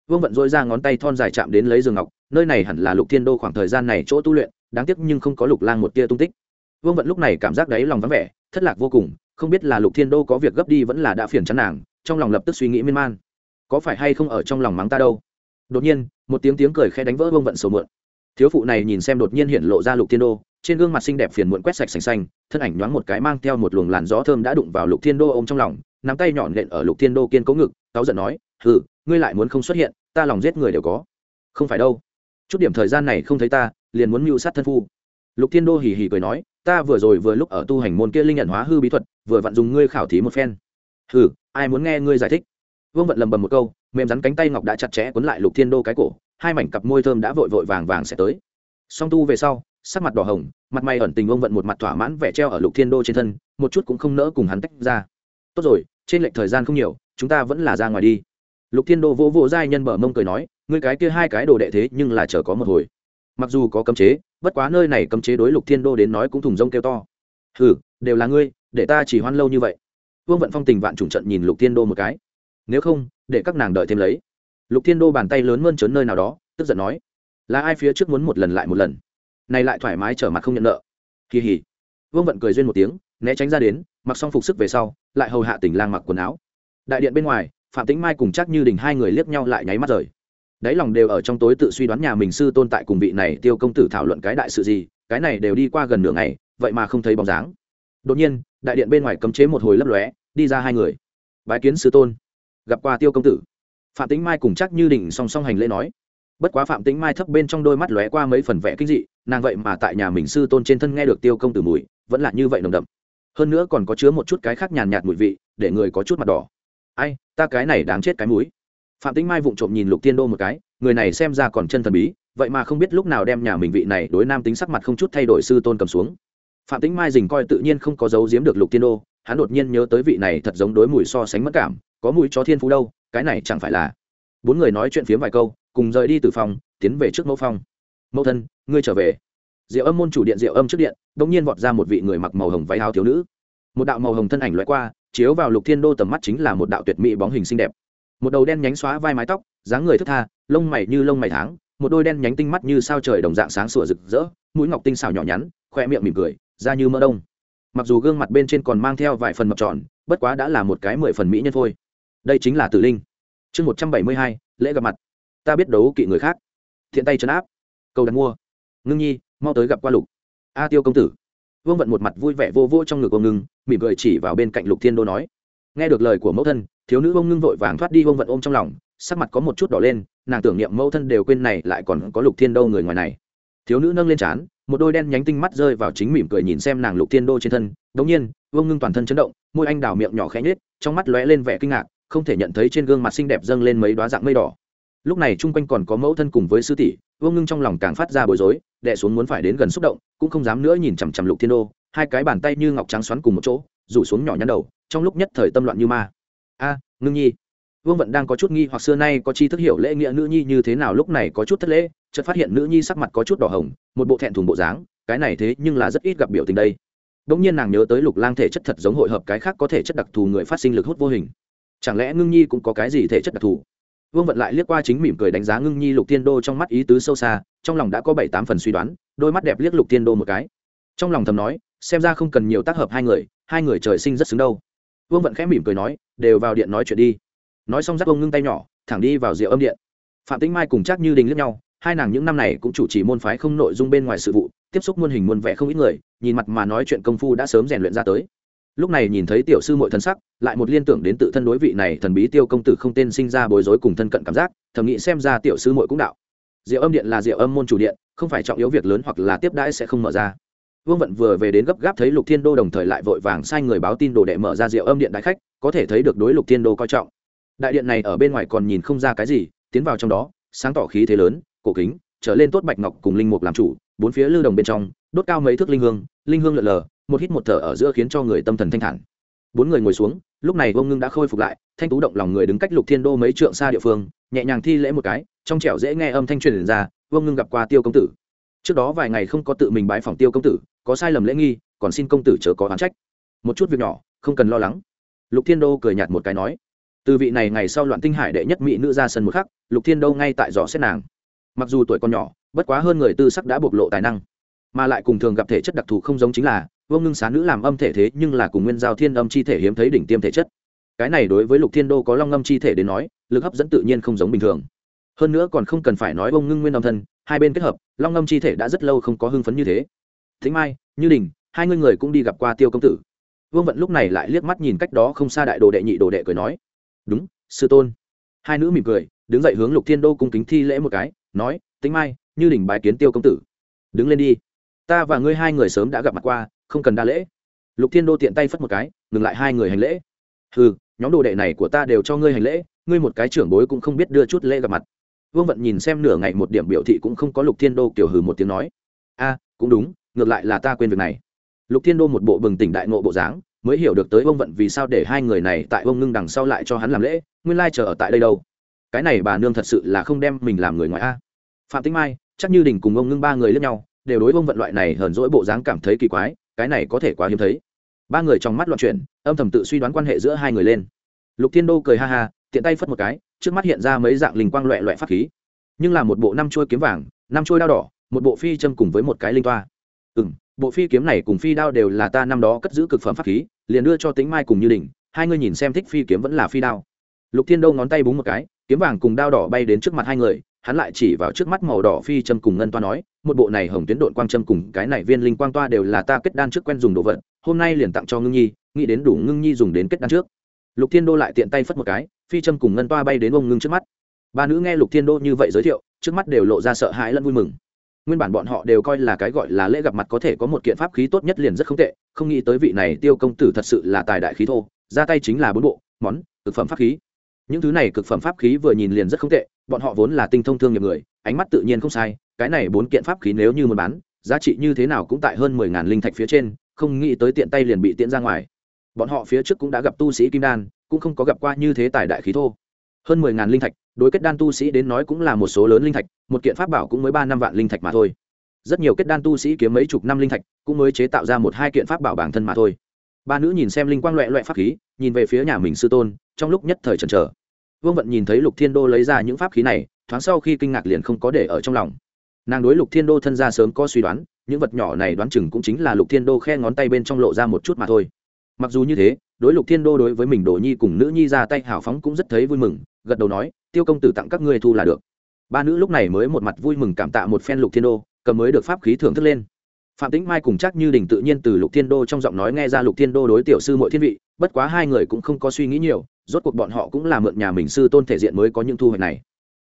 vương vận dôi ra ngón tay thon dài chạm đến lấy giường ngọc, nơi này hẳn là lục thiên đô khoảng thời gian này chỗ tu luyện, đáng tiếc nhưng không có lục lang một tia tung tích. vương vận lúc này cảm giác đáy lòng vắng vẻ, thất lạc vô cùng, không biết là lục thiên đô có việc gấp đi vẫn là đã phiền chán nàng, trong lòng lập tức suy nghĩ miên man. có phải hay không ở trong lòng mắng ta đâu? đột nhiên, một tiếng tiếng cười khẽ đánh vỡ Vương vận sầu mượn thiếu phụ này nhìn xem đột nhiên hiện lộ ra lục thiên đô, trên gương mặt xinh đẹp phiền muộn quét sạch xanh xanh, thân ảnh nhoáng một cái mang theo một luồng làn gió thơm đã đụng vào lục thiên đô ôm trong lòng, nắm tay nhọn nện ở lục thiên đô kiên cố ngực, cáu giận nói, hừ ngươi lại muốn không xuất hiện, ta lòng giết người đều có. Không phải đâu. Chút điểm thời gian này không thấy ta, liền muốn mưu sát thân phu. Lục thiên đô hì hì cười nói, ta vừa rồi vừa lúc ở tu hành môn kia linh nhận hóa hư bí thuật, vừa vặn dùng ngươi khảo thí một phen. Ừ ai muốn nghe ngươi giải thích? Vương vận lầm bầm một câu, mềm rắn cánh tay ngọc đã chặt chẽ cuốn lại lục thiên đô cái cổ, hai mảnh cặp môi thơm đã vội vội vàng vàng sẽ tới. Song tu về sau, sắc mặt đỏ hồng, mặt mày ẩn tình ông vận một mặt thỏa mãn vẻ treo ở lục thiên đô trên thân, một chút cũng không nỡ cùng hắn tách ra. Tốt rồi, trên lệch thời gian không nhiều, chúng ta vẫn là ra ngoài đi lục thiên đô vỗ vỗ giai nhân bờ mông cười nói, ngươi cái kia hai cái đồ đệ thế nhưng là chờ có một hồi. Mặc dù có cấm chế, bất quá nơi này cấm chế đối lục thiên đô đến nói cũng thùng rông kêu to. Hừ, đều là ngươi, để ta chỉ hoan lâu như vậy. Vương vận phong tình vạn trùng trận nhìn lục thiên đô một cái. Nếu không, để các nàng đợi thêm lấy. Lục thiên đô bàn tay lớn mơn trớn nơi nào đó, tức giận nói, là ai phía trước muốn một lần lại một lần? Này lại thoải mái trở mặt không nhận nợ. Kỳ hỉ. Vương vận cười duyên một tiếng, né tránh ra đến, mặc xong phục sức về sau, lại hầu hạ tỉnh lang mặc quần áo. Đại điện bên ngoài phạm tĩnh mai cùng chắc như đình hai người liếc nhau lại nháy mắt rời. Đáy lòng đều ở trong tối tự suy đoán nhà mình sư tôn tại cùng vị này tiêu công tử thảo luận cái đại sự gì, cái này đều đi qua gần nửa ngày, vậy mà không thấy bóng dáng. Đột nhiên, đại điện bên ngoài cấm chế một hồi lấp lóe, đi ra hai người. Bái kiến sư tôn. Gặp qua tiêu công tử. Phạm tĩnh mai cùng chắc như đình song song hành lễ nói. Bất quá phạm tĩnh mai thấp bên trong đôi mắt lóe qua mấy phần vẽ kinh dị, nàng vậy mà tại nhà mình sư tôn trên thân nghe được tiêu công tử mùi, vẫn là như vậy nồng đậm. Hơn nữa còn có chứa một chút cái khác nhàn nhạt mùi vị, để người có chút mặt đỏ ai, ta cái này đáng chết cái mũi. Phạm tĩnh mai vụng trộm nhìn lục tiên đô một cái, người này xem ra còn chân thần bí, vậy mà không biết lúc nào đem nhà mình vị này đối nam tính sắc mặt không chút thay đổi sư tôn cầm xuống. Phạm tĩnh mai dình coi tự nhiên không có dấu giếm được lục tiên đô, hắn đột nhiên nhớ tới vị này thật giống đối mùi so sánh mất cảm, có mùi cho thiên phú đâu, cái này chẳng phải là. Bốn người nói chuyện phiếm vài câu, cùng rời đi từ phòng, tiến về trước mẫu phong mẫu thân, ngươi trở về. Diệu âm môn chủ điện diệu âm trước điện đ ỗ n g nhiên vọt ra một vị người mặc màu hồng váy áo thiếu nữ. Một đạo màu hồng thân ảnh loại qua chiếu vào lục thiên đô tầm mắt chính là một đạo tuyệt mỹ bóng hình xinh đẹp. Một đầu đen nhánh xóa vai mái tóc, dáng người thức tha, lông mày như lông mày tháng, một đôi đen nhánh tinh mắt như sao trời đồng dạng sáng sủa rực rỡ, mũi ngọc tinh xào nhỏ nhắn khoe miệng mỉm cười, da như mỡ đông. Mặc dù gương mặt bên trên còn mang theo vài phần mập tròn, bất quá đã là một cái mười phần mỹ nhân thôi. Đây chính là tử linh. Chương một trăm bảy mươi hai, lễ gặp mặt. Ta biết đấu kỵ người khác. Thiện tay chấn áp. Cầu đặt mua. Ngưng nhi, mau tới gặp qua lục. A tiêu công tử. Vương vận một mặt vui vẻ vô vô trong ngực ông ngưng mỉm cười chỉ vào bên cạnh lục thiên đô nói. Nghe được lời của mẫu thân, thiếu nữ bông ngưng vội vàng thoát đi bông vận ôm trong lòng, sắc mặt có một chút đỏ lên, nàng tưởng niệm mẫu thân đều quên này lại còn có lục thiên đô người ngoài này. Thiếu nữ nâng lên trán, một đôi đen nhánh tinh mắt rơi vào chính mỉm cười nhìn xem nàng lục thiên đô trên thân, đống nhiên vương ngưng toàn thân chấn động, môi anh đào miệng nhỏ khẽ nhếch, trong mắt lóe lên vẻ kinh ngạc, không thể nhận thấy trên gương mặt xinh đẹp dâng lên mấy đoá dạng mây đỏ. Lúc này chung quanh còn có mẫu thân cùng với sư tỷ vương ngưng trong lòng càng phát ra bối rối đẻ xuống muốn phải đến gần xúc động, cũng không dám nữa nhìn chằm chằm lục thiên đô hai cái bàn tay như ngọc trắng xoắn cùng một chỗ, rủ xuống nhỏ nhắn đầu, trong lúc nhất thời tâm loạn như ma. A, ngưng nhi. Vương vận đang có chút nghi hoặc xưa nay có chi thức hiểu lễ nghĩa nữ nhi như thế nào, lúc này có chút thất lễ, chợt phát hiện nữ nhi sắc mặt có chút đỏ hồng, một bộ thẹn thùng bộ dáng, cái này thế nhưng là rất ít gặp biểu tình đây. Đống nhiên nàng nhớ tới lục lang thể chất thật giống hội hợp cái khác có thể chất đặc thù người phát sinh lực hút vô hình. Chẳng lẽ ngưng nhi cũng có cái gì thể chất đặc thù? Vương vận lại liếc qua chính mỉm cười đánh giá ngưng nhi lục tiên đô trong mắt ý tứ sâu xa, trong lòng đã có bảy tám phần suy đoán, đôi mắt đẹp liếc lục tiên đô một cái. Trong lòng thầm nói xem ra không cần nhiều tác hợp hai người hai người trời sinh rất xứng đâu. Vương vận khẽ mỉm cười nói, đều vào điện nói chuyện đi. Nói xong giác ông ngưng tay nhỏ, thẳng đi vào rượu âm điện. Phạm tĩnh mai cùng chắc như đình lướt nhau, hai nàng những năm này cũng chủ trì môn phái không nội dung bên ngoài sự vụ, tiếp xúc muôn hình muôn vẻ không ít người, nhìn mặt mà nói chuyện công phu đã sớm rèn luyện ra tới. Lúc này nhìn thấy tiểu sư mội thân sắc, lại một liên tưởng đến tự thân đối vị này thần bí tiêu công tử không tên sinh ra bối rối cùng thân cận cảm giác, thầm nghĩ xem ra tiểu sư mội cũng đạo. Diệu âm điện là diệu âm môn chủ điện, không phải trọng yếu việc lớn hoặc là tiếp đãi sẽ không mở ra vương vận vừa về đến gấp gáp thấy lục thiên đô đồng thời lại vội vàng sai người báo tin đồ đệ mở ra rượu âm điện đại khách, có thể thấy được đối lục thiên đô coi trọng. Đại điện này ở bên ngoài còn nhìn không ra cái gì, tiến vào trong đó, sáng tỏ khí thế lớn, cổ kính, trở lên tốt bạch ngọc cùng linh mục làm chủ, bốn phía lưu đồng bên trong, đốt cao mấy thước linh hương linh hương lợn lờ, một hít một thở ở giữa khiến cho người tâm thần thanh thản. Bốn người ngồi xuống, lúc này vông ngưng đã khôi phục lại, thanh tú động lòng người đứng cách lục thiên đô mấy trượng xa địa phương, nhẹ nhàng thi lễ một cái, trong trẻo dễ nghe âm thanh truyền ra vông ngưng gặp qua tiêu công tử trước đó vài ngày không có tự mình bái phòng tiêu công tử, có sai lầm lễ nghi, còn xin công tử chớ có oán trách. Một chút việc nhỏ, không cần lo lắng. Lục thiên đô cười nhạt một cái nói. Từ vị này ngày sau loạn tinh hải đệ nhất mỹ nữ ra sân một khắc, lục thiên đô ngay tại giỏ xét nàng. Mặc dù tuổi còn nhỏ, bất quá hơn người tư sắc đã bộc lộ tài năng, mà lại cùng thường gặp thể chất đặc thù không giống chính là, vô ngưng xá nữ làm âm thể thế nhưng là cùng nguyên giao thiên âm chi thể hiếm thấy đỉnh tiêm thể chất. Cái này đối với lục thiên đô có long âm chi thể đến nói, lực hấp dẫn tự nhiên không giống bình thường. Hơn nữa còn không cần phải nói bông ngưng nguyên âm thân hai bên kết hợp, long ngâm chi thể đã rất lâu không có hưng phấn như thế. Thính mai, như đình, hai ngươi người cũng đi gặp qua tiêu công tử. Vương vận lúc này lại liếc mắt nhìn cách đó không xa đại đồ đệ nhị đồ đệ cười nói, đúng, sư tôn. Hai nữ mỉm cười, đứng dậy hướng lục thiên đô cung kính thi lễ một cái, nói tính mai, như đình bái kiến tiêu công tử. Đứng lên đi. Ta và ngươi hai người sớm đã gặp mặt qua, không cần đa lễ. Lục thiên đô tiện tay phất một cái, ngừng lại hai người hành lễ. Ừ nhóm đồ đệ này của ta đều cho ngươi hành lễ, ngươi một cái trưởng bối cũng không biết đưa chút lễ gặp mặt vương vận nhìn xem nửa ngày một điểm biểu thị cũng không có lục thiên đô kiểu hừ một tiếng nói. A, cũng đúng, ngược lại là ta quên việc này. Lục thiên đô một bộ bừng tỉnh đại ngộ bộ dáng, mới hiểu được tới vương vận vì sao để hai người này tại vương ngưng đằng sau lại cho hắn làm lễ, nguyên lai chờ ở tại đây đâu. Cái này bà nương thật sự là không đem mình làm người ngoài a. Phạm tĩnh mai, chắc như đình cùng ông ngưng ba người lẫn nhau, đều đối vương vận loại này hờn dỗi bộ dáng cảm thấy kỳ quái, cái này có thể quá hiếm thấy. Ba người trong mắt loạn chuyển, âm thầm tự suy đoán quan hệ giữa hai người lên. Lục thiên đô cười ha ha, tiện tay phất một cái trước mắt hiện ra mấy dạng linh quang loẹ loẹ pháp khí. Nhưng là một bộ năm trôi kiếm vàng, năm trôi đao đỏ, một bộ phi châm cùng với một cái linh toa. Ừ m bộ phi kiếm này cùng phi đao đều là ta năm đó cất giữ cực phẩm pháp khí, liền đưa cho tính mai cùng như đình, hai người nhìn xem thích phi kiếm vẫn là phi đao. Lục thiên đâu ngón tay búng một cái, kiếm vàng cùng đao đỏ bay đến trước mặt hai người, hắn lại chỉ vào trước mắt màu đỏ phi châm cùng ngân toa nói, một bộ này hồng tuyến đội quang châm cùng cái này viên linh quang toa đều là ta kết đan trước quen dùng đồ vật, hôm nay liền tặng cho ngưng nhi, nghĩ đến đủ ngưng nhi dùng đến kết đan trước lục thiên đô lại tiện tay phất một cái, phi châm cùng ngân toa bay đến ông ngưng trước mắt. Ba nữ nghe lục thiên đô như vậy giới thiệu, trước mắt đều lộ ra sợ hãi lẫn vui mừng. Nguyên bản bọn họ đều coi là cái gọi là lễ gặp mặt có thể có một kiện pháp khí tốt nhất liền rất không tệ, không nghĩ tới vị này tiêu công tử thật sự là tài đại khí thô, ra tay chính là bốn bộ, món thực phẩm pháp khí. Những thứ này cực phẩm pháp khí vừa nhìn liền rất không tệ, bọn họ vốn là tinh thông thương nghiệp người, ánh mắt tự nhiên không sai, cái này bốn kiện pháp khí nếu như muốn bán, giá trị như thế nào cũng tại hơn mười ngàn linh thạch phía trên, không nghĩ tới tiện tay liền bị tiện ra ngoài bọn họ phía trước cũng đã gặp tu sĩ kim đan, cũng không có gặp qua như thế tài đại khí thô. Hơn mười ngàn linh thạch, đối kết đan tu sĩ đến nói cũng là một số lớn linh thạch, một kiện pháp bảo cũng mới ba năm vạn linh thạch mà thôi. Rất nhiều kết đan tu sĩ kiếm mấy chục năm linh thạch, cũng mới chế tạo ra một hai kiện pháp bảo bản thân mà thôi. Ba nữ nhìn xem linh quang loẹ loẹ pháp khí, nhìn về phía nhà mình sư tôn, trong lúc nhất thời chần chờ. Vương vận nhìn thấy lục thiên đô lấy ra những pháp khí này, thoáng sau khi kinh ngạc liền không có để ở trong lòng. Nàng đối lục thiên đô thân ra sớm có suy đoán, những vật nhỏ này đoán chừng cũng chính là lục thiên đô khe ngón tay bên trong lộ ra một chút mà thôi mặc dù như thế, đối lục thiên đô đối với mình đồ nhi cùng nữ nhi ra tay hào phóng cũng rất thấy vui mừng, gật đầu nói, tiêu công tử tặng các ngươi thu là được. Ba nữ lúc này mới một mặt vui mừng cảm tạ một phen lục thiên đô, cầm mới được pháp khí thưởng thức lên. Phạm tĩnh mai cùng chắc như đình tự nhiên từ lục thiên đô trong giọng nói nghe ra lục thiên đô đối tiểu sư mỗi thiên vị, bất quá hai người cũng không có suy nghĩ nhiều, rốt cuộc bọn họ cũng là mượn nhà mình sư tôn thể diện mới có những thu hoạch này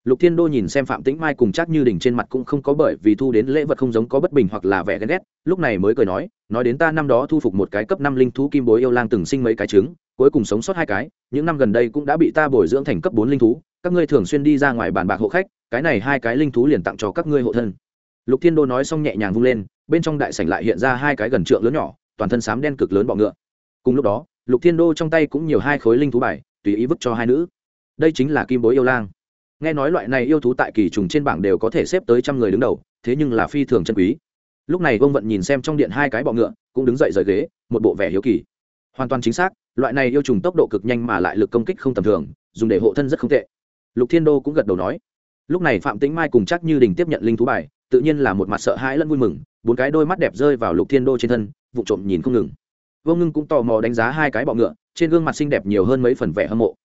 lục thiên đô nhìn xem phạm tĩnh mai cùng chắc như đình trên mặt cũng không có bởi vì thu đến lễ vật không giống có bất bình hoặc là vẻ ghen ghét, lúc này mới cười nói nói đến ta năm đó thu phục một cái cấp năm linh thú kim bối yêu lang từng sinh mấy cái trứng, cuối cùng sống sót hai cái, những năm gần đây cũng đã bị ta bồi dưỡng thành cấp bốn linh thú, các ngươi thường xuyên đi ra ngoài bàn bạc hộ khách, cái này hai cái linh thú liền tặng cho các ngươi hộ thân. Lục thiên đô nói xong nhẹ nhàng vung lên, bên trong đại sảnh lại hiện ra hai cái gần trượng lớn nhỏ, toàn thân xám đen cực lớn bọ ngựa. Cùng lúc đó, lục thiên đô trong tay cũng nhiều hai khối linh thú bài, tùy ý vứt cho hai nữ. Đây chính là kim bối yêu lang nghe nói loại này yêu thú tại kỳ trùng trên bảng đều có thể xếp tới trăm người đứng đầu, thế nhưng là phi thường chân quý. Lúc này vương vận nhìn xem trong điện hai cái bọ ngựa, cũng đứng dậy rời ghế, một bộ vẻ hiếu kỳ. Hoàn toàn chính xác, loại này yêu trùng tốc độ cực nhanh mà lại lực công kích không tầm thường, dùng để hộ thân rất không tệ. Lục thiên đô cũng gật đầu nói. Lúc này phạm tĩnh mai cùng chắc như đình tiếp nhận linh thú bài, tự nhiên là một mặt sợ hãi lẫn vui mừng, bốn cái đôi mắt đẹp rơi vào lục thiên đô trên thân, vụ trộm nhìn không ngừng. Vô ngưng cũng tò mò đánh giá hai cái bọ ngựa, trên gương mặt xinh đẹp nhiều hơn mấy phần vẻ hâm mộ.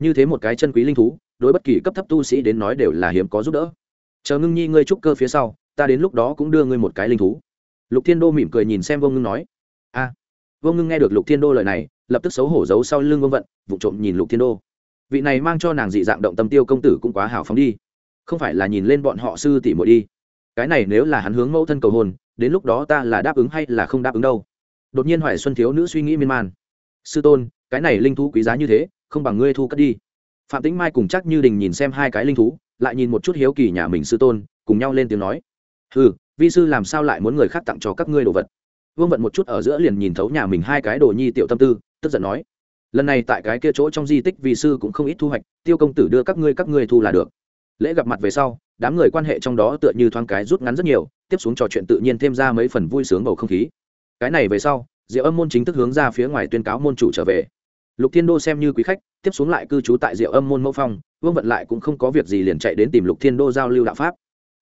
Như thế một cái chân quý linh thú đối bất kỳ cấp thấp tu sĩ đến nói đều là hiếm có giúp đỡ. Chờ ngưng nhi ngươi trúc cơ phía sau ta đến lúc đó cũng đưa ngươi một cái linh thú. Lục thiên đô mỉm cười nhìn xem vô ngưng nói. A. À, vô ngưng nghe được lục thiên đô lời này lập tức xấu hổ giấu sau lưng vương vận vụ trộm nhìn lục thiên đô. Vị này mang cho nàng dị dạng động tâm tiêu công tử cũng quá hào phóng đi. Không phải là nhìn lên bọn họ sư tỷ muội đi. Cái này nếu là hắn hướng mẫu thân cầu hôn đến lúc đó ta là đáp ứng hay là không đáp ứng đâu? Đột nhiên hoài xuân thiếu nữ suy nghĩ miên man. Sư tôn cái này linh thú quý giá như thế không bằng ngươi thu cất đi phạm tĩnh mai cùng chắc như đình nhìn xem hai cái linh thú, lại nhìn một chút hiếu kỳ nhà mình sư tôn, cùng nhau lên tiếng nói ừ vi sư làm sao lại muốn người khác tặng cho các ngươi đồ vật? Vương vận một chút ở giữa liền nhìn thấu nhà mình hai cái đồ nhi tiểu tâm tư, tức giận nói, lần này tại cái kia chỗ trong di tích vi sư cũng không ít thu hoạch, tiêu công tử đưa các ngươi các ngươi thu là được. Lễ gặp mặt về sau, đám người quan hệ trong đó tựa như thoáng cái rút ngắn rất nhiều, tiếp xuống trò chuyện tự nhiên thêm ra mấy phần vui sướng bầu không khí. Cái này về sau, diệu âm môn chính thức hướng ra phía ngoài tuyên cáo môn chủ trở về lục thiên đô xem như quý khách, tiếp xuống lại cư trú tại diệu âm môn mẫu phong, vương vận lại cũng không có việc gì liền chạy đến tìm lục thiên đô giao lưu đạo pháp.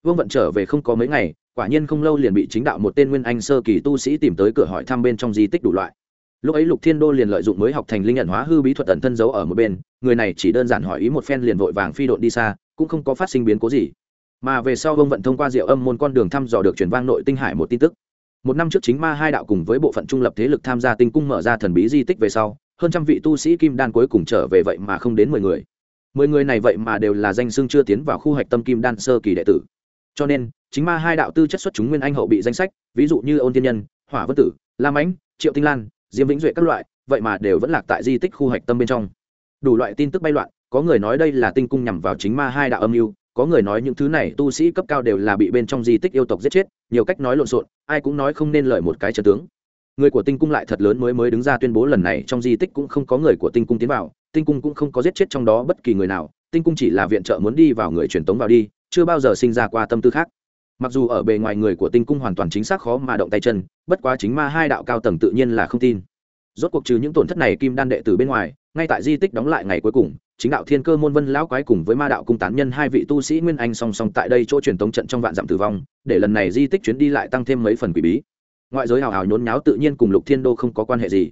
Vương vận trở về không có mấy ngày, quả nhiên không lâu liền bị chính đạo một tên nguyên anh sơ kỳ tu sĩ tìm tới cửa hỏi thăm bên trong di tích đủ loại. Lúc ấy lục thiên đô liền lợi dụng mới học thành linh nhận hóa hư bí thuật ẩn thân giấu ở một bên, người này chỉ đơn giản hỏi ý một phen liền vội vàng phi độn đi xa, cũng không có phát sinh biến cố gì. Mà về sau vương vận thông qua diệu âm môn con đường thăm dò được truyền vang nội tinh hải một tin tức. Một năm trước chính ma hai đạo cùng với bộ phận trung lập thế lực tham gia tinh cung mở ra thần bí di tích về sau hơn trăm vị tu sĩ kim đan cuối cùng trở về vậy mà không đến mười người. Mười người này vậy mà đều là danh xưng chưa tiến vào khu hạch tâm kim đan sơ kỳ đệ tử. Cho nên, chính ma hai đạo tư chất xuất chúng nguyên anh hậu bị danh sách, ví dụ như ôn tiên nhân, hỏa vân tử, lam ánh, triệu tinh lan, diêm vĩnh duệ các loại, vậy mà đều vẫn lạc tại di tích khu hạch tâm bên trong. Đủ loại tin tức bay loạn, có người nói đây là tinh cung nhằm vào chính ma hai đạo âm mưu, có người nói những thứ này tu sĩ cấp cao đều là bị bên trong di tích yêu tộc giết chết, nhiều cách nói lộn xộn, ai cũng nói không nên lợi một cái trần tướng người của tinh cung lại thật lớn mới mới đứng ra tuyên bố lần này trong di tích cũng không có người của tinh cung tiến vào, tinh cung cũng không có giết chết trong đó bất kỳ người nào, tinh cung chỉ là viện trợ muốn đi vào người truyền tống vào đi, chưa bao giờ sinh ra qua tâm tư khác. Mặc dù ở bề ngoài người của tinh cung hoàn toàn chính xác khó mà động tay chân, bất quá chính ma hai đạo cao tầng tự nhiên là không tin. Rốt cuộc trừ những tổn thất này kim đan đệ từ bên ngoài, ngay tại di tích đóng lại ngày cuối cùng, chính đạo thiên cơ môn vân lão quái cùng với ma đạo cung tán nhân hai vị tu sĩ nguyên anh song song tại đây chỗ truyền tống trận trong vạn dặm tử vong, để lần này di tích chuyến đi lại tăng thêm mấy phần quỷ bí ngoại giới hào hào nhốn nháo tự nhiên cùng lục thiên đô không có quan hệ gì.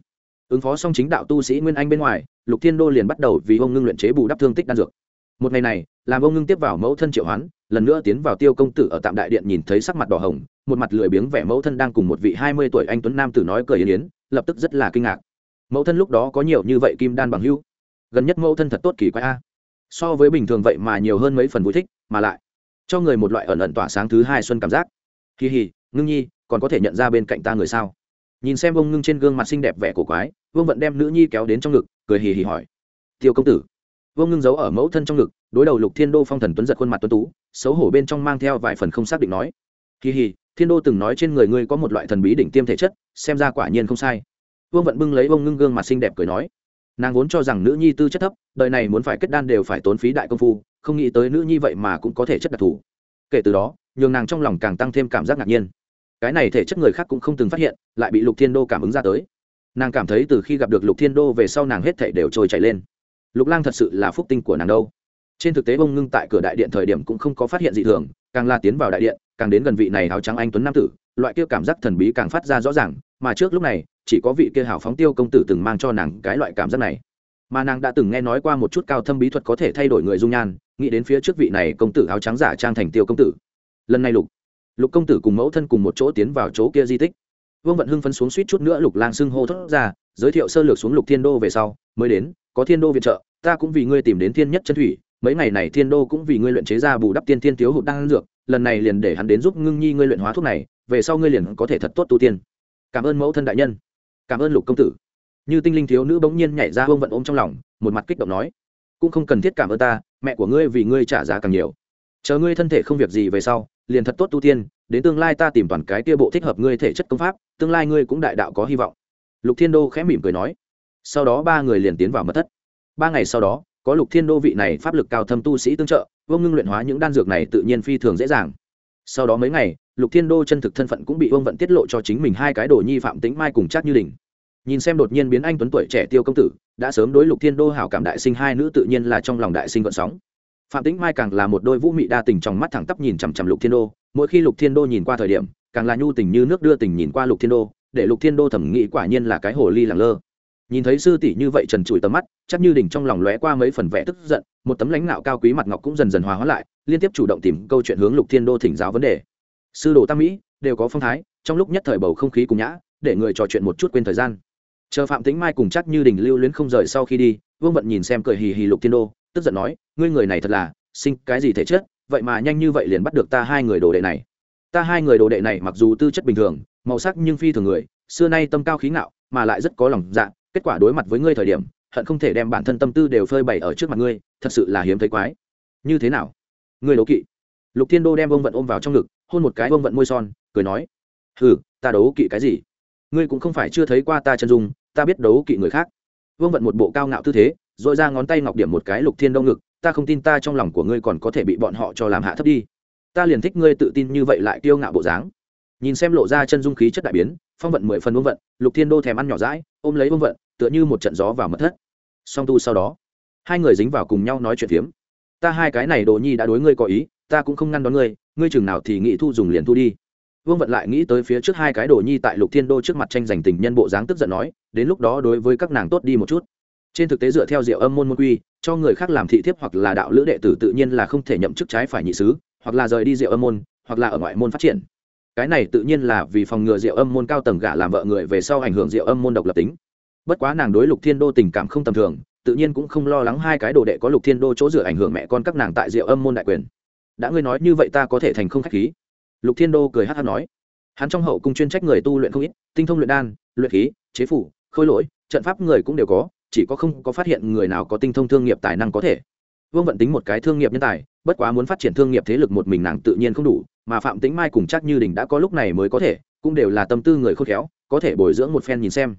Ứng phó xong chính đạo tu sĩ nguyên anh bên ngoài, lục thiên đô liền bắt đầu vì ông ngưng luyện chế bù đắp thương tích đan dược. Một ngày này, làm ông ngưng tiếp vào mẫu thân triệu hoán, lần nữa tiến vào tiêu công tử ở tạm đại điện nhìn thấy sắc mặt đỏ hồng, một mặt lười biếng vẻ mẫu thân đang cùng một vị hai mươi tuổi anh tuấn nam tử nói cười yến yến, lập tức rất là kinh ngạc. Mẫu thân lúc đó có nhiều như vậy kim đan bằng hưu gần nhất mẫu thân thật tốt kỳ quái a. So với bình thường vậy mà nhiều hơn mấy phần vui thích, mà lại cho người một loại ẩn ẩn tỏa sáng thứ hai xuân cảm giác. Kỳ hì ngưng nhi còn có thể nhận ra bên cạnh ta người sao? Nhìn xem ông ngưng trên gương mặt xinh đẹp vẻ cổ quái, vương vận đem nữ nhi kéo đến trong ngực, cười hì hì hỏi. Tiêu công tử. Vương ngưng giấu ở mẫu thân trong ngực, đối đầu lục thiên đô phong thần tuấn giật khuôn mặt tuấn tú, xấu hổ bên trong mang theo vài phần không xác định nói. Kỳ hì, thiên đô từng nói trên người ngươi có một loại thần bí đỉnh tiêm thể chất, xem ra quả nhiên không sai. Vương vận bưng lấy vương ngưng gương mặt xinh đẹp cười nói. Nàng vốn cho rằng nữ nhi tư chất thấp, đời này muốn phải kết đan đều phải tốn phí đại công phu, không nghĩ tới nữ nhi vậy mà cũng có thể chất đặc thù. Kể từ đó, nhường nàng trong lòng càng tăng thêm cảm giác ngạc nhiên cái này thể chất người khác cũng không từng phát hiện, lại bị lục thiên đô cảm ứng ra tới. Nàng cảm thấy từ khi gặp được lục thiên đô về sau nàng hết thể đều trôi chảy lên. Lục lang thật sự là phúc tinh của nàng đâu. Trên thực tế bông ngưng tại cửa đại điện thời điểm cũng không có phát hiện gì thường, càng la tiến vào đại điện, càng đến gần vị này áo trắng anh tuấn nam tử, loại kia cảm giác thần bí càng phát ra rõ ràng, mà trước lúc này, chỉ có vị kia hảo phóng tiêu công tử từng mang cho nàng cái loại cảm giác này. Mà nàng đã từng nghe nói qua một chút cao thâm bí thuật có thể thay đổi người dung nhan, nghĩ đến phía trước vị này công tử áo trắng giả trang thành tiêu công tử. Lần này lục lục công tử cùng mẫu thân cùng một chỗ tiến vào chỗ kia di tích. Vương vận hưng phấn xuống suýt chút nữa lục lang xưng hô thốt ra, giới thiệu sơ lược xuống lục thiên đô về sau, mới đến, có thiên đô viện trợ, ta cũng vì ngươi tìm đến thiên nhất chân thủy, mấy ngày này thiên đô cũng vì ngươi luyện chế ra bù đắp tiên thiên thiếu hụt đang dược, lần này liền để hắn đến giúp ngưng nhi ngươi luyện hóa thuốc này, về sau ngươi liền có thể thật tốt tu tiên. Cảm ơn mẫu thân đại nhân. Cảm ơn lục công tử. Như tinh linh thiếu nữ bỗng nhiên nhảy ra vương vận ôm trong lòng, một mặt kích động nói, cũng không cần thiết cảm ơn ta, mẹ của ngươi vì ngươi trả giá càng nhiều. Chờ ngươi thân thể không việc gì về sau liền thật tốt tu tiên, đến tương lai ta tìm toàn cái kia bộ thích hợp ngươi thể chất công pháp, tương lai ngươi cũng đại đạo có hy vọng. Lục thiên đô khẽ mỉm cười nói. Sau đó ba người liền tiến vào mật thất. Ba ngày sau đó, có lục thiên đô vị này pháp lực cao thâm tu sĩ tương trợ vương ngưng luyện hóa những đan dược này tự nhiên phi thường dễ dàng. Sau đó mấy ngày, lục thiên đô chân thực thân phận cũng bị vương vận tiết lộ cho chính mình hai cái đồ nhi phạm tính mai cùng chắc như đình. Nhìn xem đột nhiên biến anh tuấn tuổi trẻ tiêu công tử, đã sớm đối lục thiên đô hảo cảm đại sinh hai nữ tự nhiên là trong lòng đại sinh gợn sóng phạm tĩnh mai càng là một đôi vũ mị đa tình trong mắt thẳng tắp nhìn chằm chằm lục thiên đô, mỗi khi lục thiên đô nhìn qua thời điểm, càng là nhu tình như nước đưa tình nhìn qua lục thiên đô, để lục thiên đô thẩm nghĩ quả nhiên là cái hồ ly làng lơ. Nhìn thấy sư tỷ như vậy trần trụi tầm mắt, chắc như đỉnh trong lòng lóe qua mấy phần vẻ tức giận, một tấm lãnh nạo cao quý mặt ngọc cũng dần dần hòa hóa lại, liên tiếp chủ động tìm câu chuyện hướng lục thiên đô thỉnh giáo vấn đề. Sư đồ tam mỹ, đều có phong thái, trong lúc nhất thời bầu không khí cùng nhã, để người trò chuyện một chút quên thời gian. Chờ phạm tĩnh mai cùng chắc như đình lưu luyến không rời sau khi đi, vương vận nhìn xem cười hì hì lục thiên đô tức giận nói ngươi người này thật là sinh cái gì thể chất vậy mà nhanh như vậy liền bắt được ta hai người đồ đệ này. Ta hai người đồ đệ này mặc dù tư chất bình thường màu sắc nhưng phi thường người xưa nay tâm cao khí ngạo mà lại rất có lòng dạ kết quả đối mặt với ngươi thời điểm hận không thể đem bản thân tâm tư đều phơi bày ở trước mặt ngươi thật sự là hiếm thấy quái. Như thế nào? Ngươi đấu kỵ. Lục thiên đô đem ông vận ôm vào trong ngực hôn một cái ông vận môi son cười nói ừ, ta đấu kỵ cái gì? Ngươi cũng không phải chưa thấy qua ta chân dung ta biết đấu kỵ người khác. Vương vận một bộ cao ngạo tư thế dội ra ngón tay ngọc điểm một cái lục thiên đông ngực, ta không tin ta trong lòng của ngươi còn có thể bị bọn họ cho làm hạ thấp đi. Ta liền thích ngươi tự tin như vậy lại kiêu ngạo bộ dáng. Nhìn xem lộ ra chân dung khí chất đại biến, phong vận mười phần vương vận, lục thiên đô thèm ăn nhỏ rãi ôm lấy vương vận, tựa như một trận gió vào mất thất. Song tu sau đó, hai người dính vào cùng nhau nói chuyện phiếm. Ta hai cái này đồ nhi đã đối ngươi có ý, ta cũng không ngăn đón ngươi ngươi chừng nào thì nghĩ thu dùng liền thu đi. Vương vận lại nghĩ tới phía trước hai cái đồ nhi tại lục thiên đô trước mặt tranh giành tình nhân bộ dáng tức giận nói, đến lúc đó đối với các nàng tốt đi một chút trên thực tế dựa theo diệu âm môn môn quy, cho người khác làm thị thiếp hoặc là đạo lữ đệ tử tự nhiên là không thể nhậm chức trái phải nhị sứ, hoặc là rời đi diệu âm môn, hoặc là ở ngoại môn phát triển. Cái này tự nhiên là vì phòng ngừa diệu âm môn cao tầng gả làm vợ người về sau ảnh hưởng diệu âm môn độc lập tính. Bất quá nàng đối lục thiên đô tình cảm không tầm thường, tự nhiên cũng không lo lắng hai cái đồ đệ có lục thiên đô chỗ dựa ảnh hưởng mẹ con các nàng tại diệu âm môn đại quyền. Đã ngươi nói như vậy ta có thể thành không khách khí. Lục thiên đô cười hát hát nói. Hắn trong hậu cung chuyên trách người tu luyện không ít, tinh thông luyện đan, luyện khí, chế phủ, khôi lỗi, trận pháp người cũng đều có chỉ có không có phát hiện người nào có tinh thông thương nghiệp tài năng có thể. Vương vận tính một cái thương nghiệp nhân tài, bất quá muốn phát triển thương nghiệp thế lực một mình nàng tự nhiên không đủ, mà phạm tính mai cùng chắc như đình đã có lúc này mới có thể, cũng đều là tâm tư người khôn khéo, có thể bồi dưỡng một phen nhìn xem.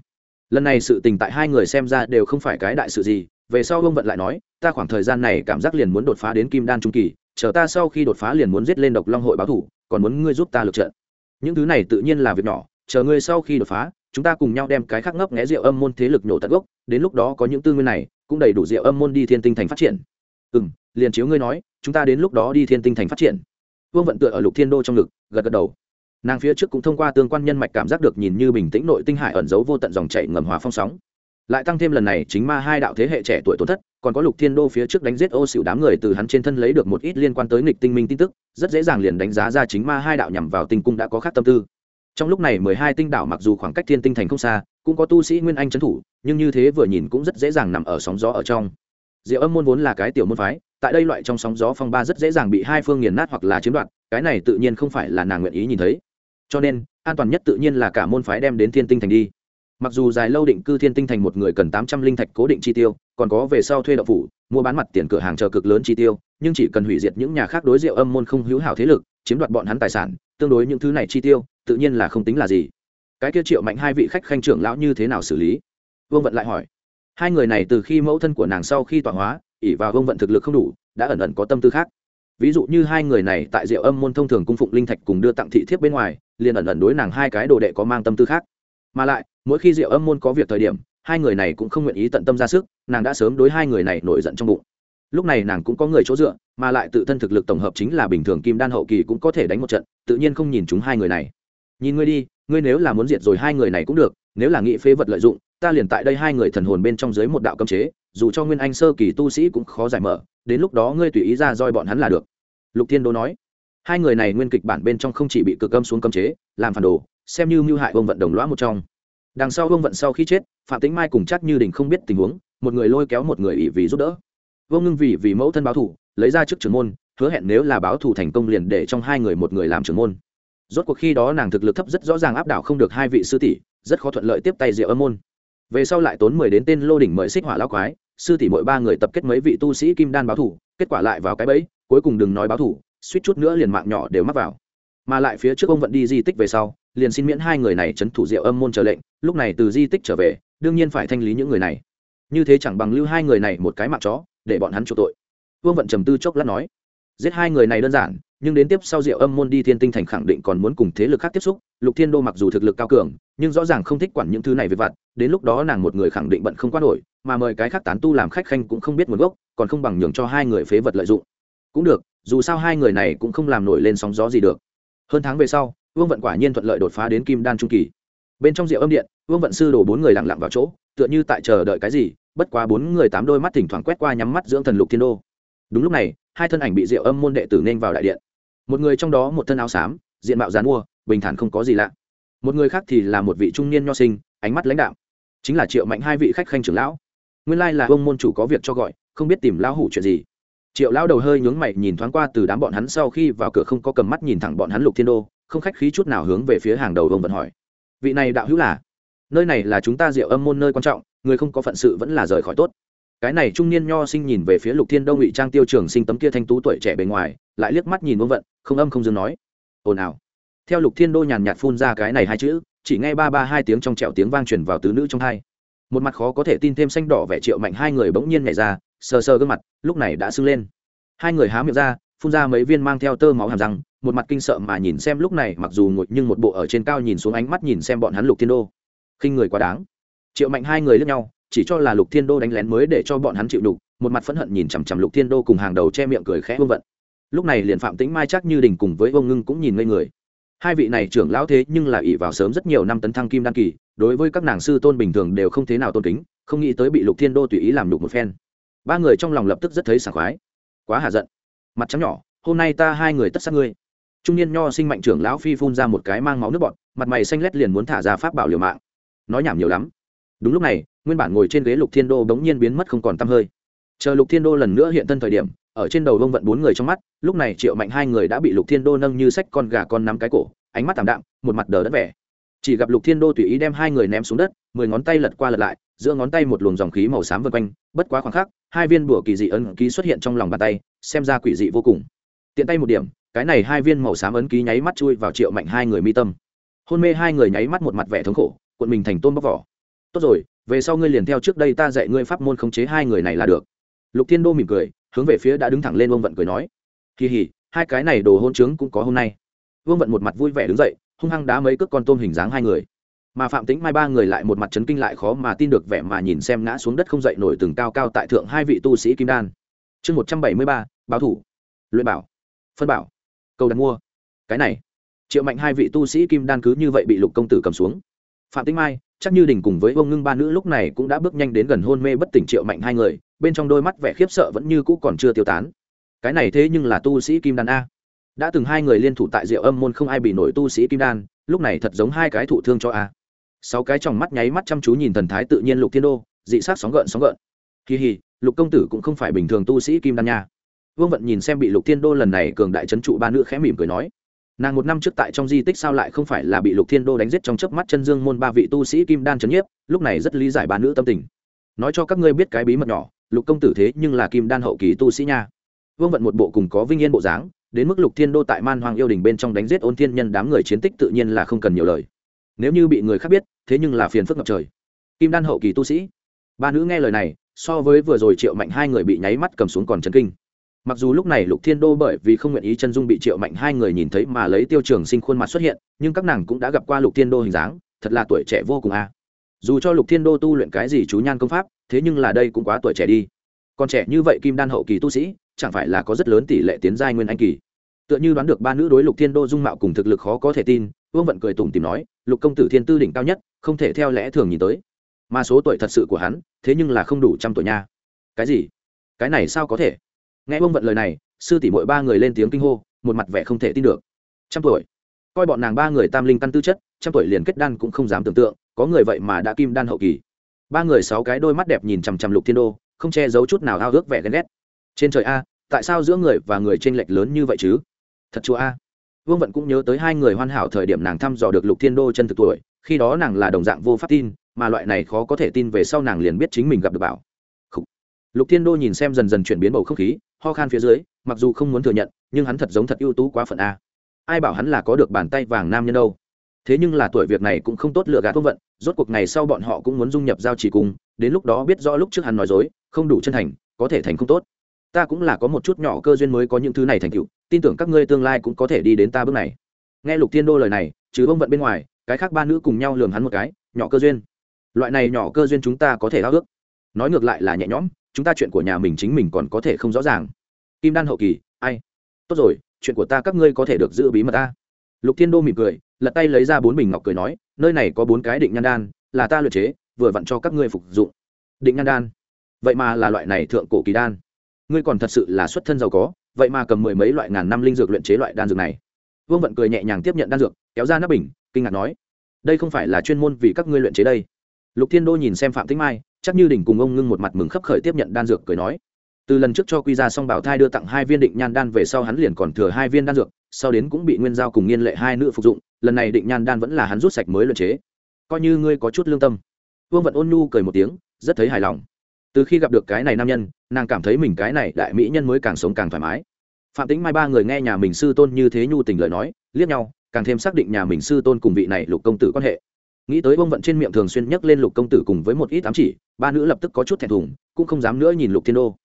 Lần này sự tình tại hai người xem ra đều không phải cái đại sự gì, về sau vương vận lại nói, ta khoảng thời gian này cảm giác liền muốn đột phá đến kim đan trung kỳ, chờ ta sau khi đột phá liền muốn giết lên độc long hội báo thủ, còn muốn ngươi giúp ta lực trận. Những thứ này tự nhiên là việc nhỏ, chờ ngươi sau khi đột phá chúng ta cùng nhau đem cái khắc ngấp nghé rượu âm môn thế lực nhổ tận gốc, đến lúc đó có những tư nguyên này, cũng đầy đủ rượu âm môn đi thiên tinh thành phát triển. Ừ m liền chiếu ngươi nói, chúng ta đến lúc đó đi thiên tinh thành phát triển. Vương vận tựa ở lục thiên đô trong ngực, gật gật đầu. Nàng phía trước cũng thông qua tương quan nhân mạch cảm giác được nhìn như bình tĩnh nội tinh hải ẩn giấu vô tận dòng chảy ngầm hòa phong sóng. Lại tăng thêm lần này, chính ma hai đạo thế hệ trẻ tuổi tổn thất, còn có lục thiên đô phía trước đánh giết ô xịu đám người từ hắn trên thân lấy được một ít liên quan tới nghịch tinh minh tin tức, rất dễ dàng liền đánh giá ra chính ma hai đạo nhằm vào tinh cung đã có khác tâm tư trong lúc này mười hai tinh đảo mặc dù khoảng cách thiên tinh thành không xa, cũng có tu sĩ nguyên anh trấn thủ, nhưng như thế vừa nhìn cũng rất dễ dàng nằm ở sóng gió ở trong. Diệu âm môn vốn là cái tiểu môn phái, tại đây loại trong sóng gió phong ba rất dễ dàng bị hai phương nghiền nát hoặc là chiếm đoạt, cái này tự nhiên không phải là nàng nguyện ý nhìn thấy. Cho nên, an toàn nhất tự nhiên là cả môn phái đem đến thiên tinh thành đi. Mặc dù dài lâu định cư thiên tinh thành một người cần tám trăm linh thạch cố định chi tiêu, còn có về sau thuê đậu phủ, mua bán mặt tiền cửa hàng chờ cực lớn chi tiêu, nhưng chỉ cần hủy diệt những nhà khác đối diệu âm môn không hữu hảo thế lực, chiếm đoạt bọn hắn tài sản, tương đối những thứ này chi tiêu tự nhiên là không tính là gì. Cái kia triệu mạnh hai vị khách khanh trưởng lão như thế nào xử lý? Vương vận lại hỏi. Hai người này từ khi mẫu thân của nàng sau khi tọa hóa ỉ vào vương vận thực lực không đủ, đã ẩn ẩn có tâm tư khác. Ví dụ như hai người này tại diệu âm môn thông thường cung phụng linh thạch cùng đưa tặng thị thiếp bên ngoài, liền ẩn ẩn đối nàng hai cái đồ đệ có mang tâm tư khác. Mà lại, mỗi khi diệu âm môn có việc thời điểm, hai người này cũng không nguyện ý tận tâm ra sức, nàng đã sớm đối hai người này nổi giận trong bụng. Lúc này nàng cũng có người chỗ dựa, mà lại tự thân thực lực tổng hợp chính là bình thường kim đan hậu kỳ cũng có thể đánh một trận, tự nhiên không nhìn chúng hai người này nhìn ngươi đi, ngươi nếu là muốn diệt rồi hai người này cũng được, nếu là nghị phế vật lợi dụng, ta liền tại đây hai người thần hồn bên trong dưới một đạo cấm chế, dù cho nguyên anh sơ kỳ tu sĩ cũng khó giải mở, đến lúc đó ngươi tùy ý ra roi bọn hắn là được. Lục thiên đô nói. Hai người này nguyên kịch bản bên trong không chỉ bị cực âm xuống cấm chế, làm phản đồ, xem như mưu hại vương vận đồng lõa một trong. Đằng sau vương vận sau khi chết, phạm tính mai cùng chắc như đình không biết tình huống, một người lôi kéo một người ỷ vì giúp đỡ. Vương ngưng vì vì mẫu thân báo thủ, lấy ra trước trưởng môn, hứa hẹn nếu là báo thủ thành công liền để trong hai người một người làm trưởng môn rốt cuộc khi đó nàng thực lực thấp rất rõ ràng áp đảo không được hai vị sư tỷ, rất khó thuận lợi tiếp tay diệu âm môn. Về sau lại tốn mười đến tên lô đỉnh mời xích hỏa lao quái, sư tỷ mỗi ba người tập kết mấy vị tu sĩ kim đan báo thủ, kết quả lại vào cái bẫy, cuối cùng đừng nói báo thủ, suýt chút nữa liền mạng nhỏ đều mắc vào. Mà lại phía trước ông vận đi di tích về sau, liền xin miễn hai người này trấn thủ diệu âm môn chờ lệnh, lúc này từ di tích trở về, đương nhiên phải thanh lý những người này. Như thế chẳng bằng lưu hai người này một cái mạng chó, để bọn hắn chịu tội. Vương vận trầm tư chốc lát nói, giết hai người này đơn giản nhưng đến tiếp sau diệu âm môn đi thiên tinh thành khẳng định còn muốn cùng thế lực khác tiếp xúc, lục thiên đô mặc dù thực lực cao cường, nhưng rõ ràng không thích quản những thứ này về vặt, đến lúc đó nàng một người khẳng định bận không qua nổi, mà mời cái khác tán tu làm khách khanh cũng không biết nguồn gốc, còn không bằng nhường cho hai người phế vật lợi dụng. Cũng được, dù sao hai người này cũng không làm nổi lên sóng gió gì được. Hơn tháng về sau, vương vận quả nhiên thuận lợi đột phá đến kim đan trung kỳ. Bên trong rượu âm điện, vương vận sư đổ bốn người lặng lặng vào chỗ, tựa như tại chờ đợi cái gì, bất quá bốn người tám đôi mắt thỉnh thoảng quét qua nhắm mắt dưỡng thần lục thiên đô. Đúng lúc này, hai thân ảnh bị rượu âm môn đệ tử nên vào đại điện một người trong đó một thân áo xám, diện mạo dán mua, bình thản không có gì lạ. Một người khác thì là một vị trung niên nho sinh, ánh mắt lãnh đạo chính là triệu mạnh hai vị khách khanh trưởng lão. Nguyên lai là ông môn chủ có việc cho gọi, không biết tìm lão hủ chuyện gì. Triệu lão đầu hơi nhướng mày nhìn thoáng qua từ đám bọn hắn sau khi vào cửa không có cầm mắt nhìn thẳng bọn hắn lục thiên đô, không khách khí chút nào hướng về phía hàng đầu ông vận hỏi. Vị này đạo hữu là? Nơi này là chúng ta diệu âm môn nơi quan trọng, người không có phận sự vẫn là rời khỏi tốt cái này trung niên nho sinh nhìn về phía lục thiên đông ngụy trang tiêu trường sinh tấm kia thanh tú tuổi trẻ bề ngoài, lại liếc mắt nhìn vương vận, không âm không dừng nói. Ồn ào. Theo lục thiên đô nhàn nhạt phun ra cái này hai chữ, chỉ nghe ba ba hai tiếng trong trẹo tiếng vang truyền vào tứ nữ trong hai. Một mặt khó có thể tin thêm xanh đỏ vẻ triệu mạnh hai người bỗng nhiên nhảy ra, sờ sờ gương mặt, lúc này đã sưng lên. Hai người há miệng ra, phun ra mấy viên mang theo tơ máu hàm răng, một mặt kinh sợ mà nhìn xem lúc này mặc dù ngồi nhưng một bộ ở trên cao nhìn xuống ánh mắt nhìn xem bọn hắn lục thiên đô. Khinh người quá đáng. Triệu mạnh hai người lướt nhau chỉ cho là lục thiên đô đánh lén mới để cho bọn hắn chịu đục, một mặt phẫn hận nhìn chằm chằm lục thiên đô cùng hàng đầu che miệng cười khẽ vương vận. Lúc này liền phạm tĩnh mai chắc như đình cùng với ông ngưng cũng nhìn ngây người. Hai vị này trưởng lão thế nhưng là ỷ vào sớm rất nhiều năm tấn thăng kim đan kỳ, đối với các nàng sư tôn bình thường đều không thế nào tôn kính, không nghĩ tới bị lục thiên đô tùy ý làm đục một phen. Ba người trong lòng lập tức rất thấy sảng khoái. Quá hạ giận. Mặt trắng nhỏ, hôm nay ta hai người tất sát ngươi. Trung niên nho sinh mạnh trưởng lão phi phun ra một cái mang máu nước bọt, mặt mày xanh lét liền muốn thả ra pháp bảo liều mạng. Nói nhảm nhiều lắm. Đúng lúc này nguyên bản ngồi trên ghế lục thiên đô bỗng nhiên biến mất không còn t hơi. Chờ lục thiên đô lần nữa hiện thân thời điểm, ở trên đầu vông vận bốn người trong mắt, lúc này triệu mạnh hai người đã bị lục thiên đô nâng như sách con gà con nắm cái cổ, ánh mắt tảm đạm, một mặt đờ đất vẻ. Chỉ gặp lục thiên đô tùy ý đem hai người ném xuống đất, mười ngón tay lật qua lật lại, giữa ngón tay một luồng dòng khí màu xám vân quanh, bất quá khoảng khắc, hai viên bùa kỳ dị ấn ký xuất hiện trong lòng bàn tay, xem ra quỷ dị vô cùng. Tiện tay một điểm, cái này hai viên màu xám ấn ký nháy mắt chui vào triệu mạnh hai người mi tâm. Hôn mê hai người nháy mắt một mặt vẻ thống khổ, cuộn mình thành tôm bóc vỏ. Tốt rồi về sau ngươi liền theo trước đây ta dạy ngươi pháp môn khống chế hai người này là được. Lục thiên đô mỉm cười, hướng về phía đã đứng thẳng lên vương vận cười nói, kỳ hỉ, hai cái này đồ hôn trướng cũng có hôm nay. Vương vận một mặt vui vẻ đứng dậy, hung hăng đá mấy cước con tôm hình dáng hai người. Mà phạm tính mai ba người lại một mặt chấn kinh lại khó mà tin được vẻ mà nhìn xem ngã xuống đất không dậy nổi từng cao cao tại thượng hai vị tu sĩ kim đan. Chương một trăm bảy mươi ba, báo thủ. Luyện bảo. Phân bảo. Cầu đặt mua. Cái này. Triệu mạnh hai vị tu sĩ kim đan cứ như vậy bị lục công tử cầm xuống. Phạm tính mai chắc như đình cùng với ông ngưng ba nữ lúc này cũng đã bước nhanh đến gần hôn mê bất tỉnh triệu mạnh hai người, bên trong đôi mắt vẻ khiếp sợ vẫn như cũ còn chưa tiêu tán. Cái này thế nhưng là tu sĩ kim đan a. Đã từng hai người liên thủ tại diệu âm môn không ai bị nổi tu sĩ kim đan, lúc này thật giống hai cái thụ thương cho a. Sáu cái tròng mắt nháy mắt chăm chú nhìn thần thái tự nhiên lục thiên đô, dị sát sóng gợn sóng gợn. Kỳ hì, lục công tử cũng không phải bình thường tu sĩ kim đan nha. Vương vận nhìn xem bị lục thiên đô lần này cường đại trấn trụ ba nữ khẽ mỉm cười nói nàng một năm trước tại trong di tích sao lại không phải là bị lục thiên đô đánh giết trong chớp mắt chân dương môn ba vị tu sĩ kim đan trấn nhiếp, lúc này rất lý giải ba nữ tâm tình. Nói cho các ngươi biết cái bí mật nhỏ, lục công tử thế nhưng là kim đan hậu kỳ tu sĩ nha. Vương vận một bộ cùng có vinh yên bộ dáng, đến mức lục thiên đô tại man hoàng yêu đình bên trong đánh giết ôn thiên nhân đám người chiến tích tự nhiên là không cần nhiều lời. Nếu như bị người khác biết, thế nhưng là phiền phức ngập trời. Kim đan hậu kỳ tu sĩ. Ba nữ nghe lời này, so với vừa rồi triệu mạnh hai người bị nháy mắt cầm xuống còn chấn kinh mặc dù lúc này lục thiên đô bởi vì không nguyện ý chân dung bị triệu mạnh hai người nhìn thấy mà lấy tiêu trường sinh khuôn mặt xuất hiện, nhưng các nàng cũng đã gặp qua lục thiên đô hình dáng, thật là tuổi trẻ vô cùng a. À. dù cho lục thiên đô tu luyện cái gì chú nhan công pháp, thế nhưng là đây cũng quá tuổi trẻ đi. Còn trẻ như vậy kim đan hậu kỳ tu sĩ, chẳng phải là có rất lớn tỷ lệ tiến giai nguyên anh kỳ. Tựa như đoán được ba nữ đối lục thiên đô dung mạo cùng thực lực khó có thể tin, vương vận cười tủm tìm nói, lục công tử thiên tư đỉnh cao nhất, không thể theo lẽ thường nhìn tới. Mà số tuổi thật sự của hắn, thế nhưng là không đủ trăm tuổi nha. Cái gì? Cái này sao có thể? Nghe vương vận lời này, sư tỷ mỗi ba người lên tiếng kinh hô, một mặt vẻ không thể tin được. Trăm tuổi. Coi bọn nàng ba người tam linh căn tư chất, trăm tuổi liền kết đan cũng không dám tưởng tượng, có người vậy mà đã kim đan hậu kỳ. Ba người sáu cái đôi mắt đẹp nhìn chằm chằm lục thiên đô, không che giấu chút nào ao ước vẻ ghen ghét. Trên trời a, tại sao giữa người và người t r ê n lệch lớn như vậy chứ? Thật chúa a. Vương vận cũng nhớ tới hai người hoàn hảo thời điểm nàng thăm dò được lục thiên đô chân thực tuổi, khi đó nàng là đồng dạng vô pháp tin, mà loại này khó có thể tin về sau nàng liền biết chính mình gặp được bảo. Lục thiên đô nhìn xem dần dần chuyển biến bầu không khí ho khan phía dưới, mặc dù không muốn thừa nhận, nhưng hắn thật giống thật ưu tú quá phận a. Ai bảo hắn là có được bàn tay vàng nam nhân đâu. Thế nhưng là tuổi việc này cũng không tốt lựa gạt vương vận, rốt cuộc ngày sau bọn họ cũng muốn dung nhập giao chỉ cùng, đến lúc đó biết rõ lúc trước hắn nói dối, không đủ chân thành, có thể thành không tốt. Ta cũng là có một chút nhỏ cơ duyên mới có những thứ này thành tựu, tin tưởng các ngươi tương lai cũng có thể đi đến ta bước này. Nghe lục thiên đô lời này chứ ông vận bên ngoài, cái khác ba nữ cùng nhau lường hắn một cái, nhỏ cơ duyên. Loại này nhỏ cơ duyên chúng ta có thể ao ước. Nói ngược lại là nhẹ nhõm chúng ta chuyện của nhà mình chính mình còn có thể không rõ ràng. Kim đan hậu kỳ, ai? Tốt rồi, chuyện của ta các ngươi có thể được giữ bí mật ta. Lục thiên đô mỉm cười, lật tay lấy ra bốn bình ngọc cười nói, nơi này có bốn cái định nhan đan, là ta luyện chế, vừa vặn cho các ngươi phục dụng. Định nhan đan? Vậy mà là loại này thượng cổ kỳ đan. Ngươi còn thật sự là xuất thân giàu có, vậy mà cầm mười mấy loại ngàn năm linh dược luyện chế loại đan dược này. Vương vận cười nhẹ nhàng tiếp nhận đan dược, kéo ra nắp bình, kinh ngạc nói, đây không phải là chuyên môn vì các ngươi luyện chế đây. Lục thiên đô nhìn xem phạm tĩnh mai chắc như đỉnh cùng ông ngưng một mặt mừng khấp khởi tiếp nhận đan dược cười nói. Từ lần trước cho quy ra xong bảo thai đưa tặng hai viên định nhan đan về sau hắn liền còn thừa hai viên đan dược, sau đến cũng bị nguyên giao cùng nghiên lệ hai nữ phục dụng, lần này định nhan đan vẫn là hắn rút sạch mới luyện chế. Coi như ngươi có chút lương tâm. Vương vận ôn nhu cười một tiếng, rất thấy hài lòng. Từ khi gặp được cái này nam nhân, nàng cảm thấy mình cái này đại mỹ nhân mới càng sống càng thoải mái. Phạm tính mai ba người nghe nhà mình sư tôn như thế nhu tình lời nói, liếc nhau, càng thêm xác định nhà mình sư tôn cùng vị này lục công tử quan hệ nghĩ tới bông vận trên miệng thường xuyên nhắc lên lục công tử cùng với một ít ám chỉ, ba nữ lập tức có chút thẹn thùng, cũng không dám nữa nhìn lục thiên đô.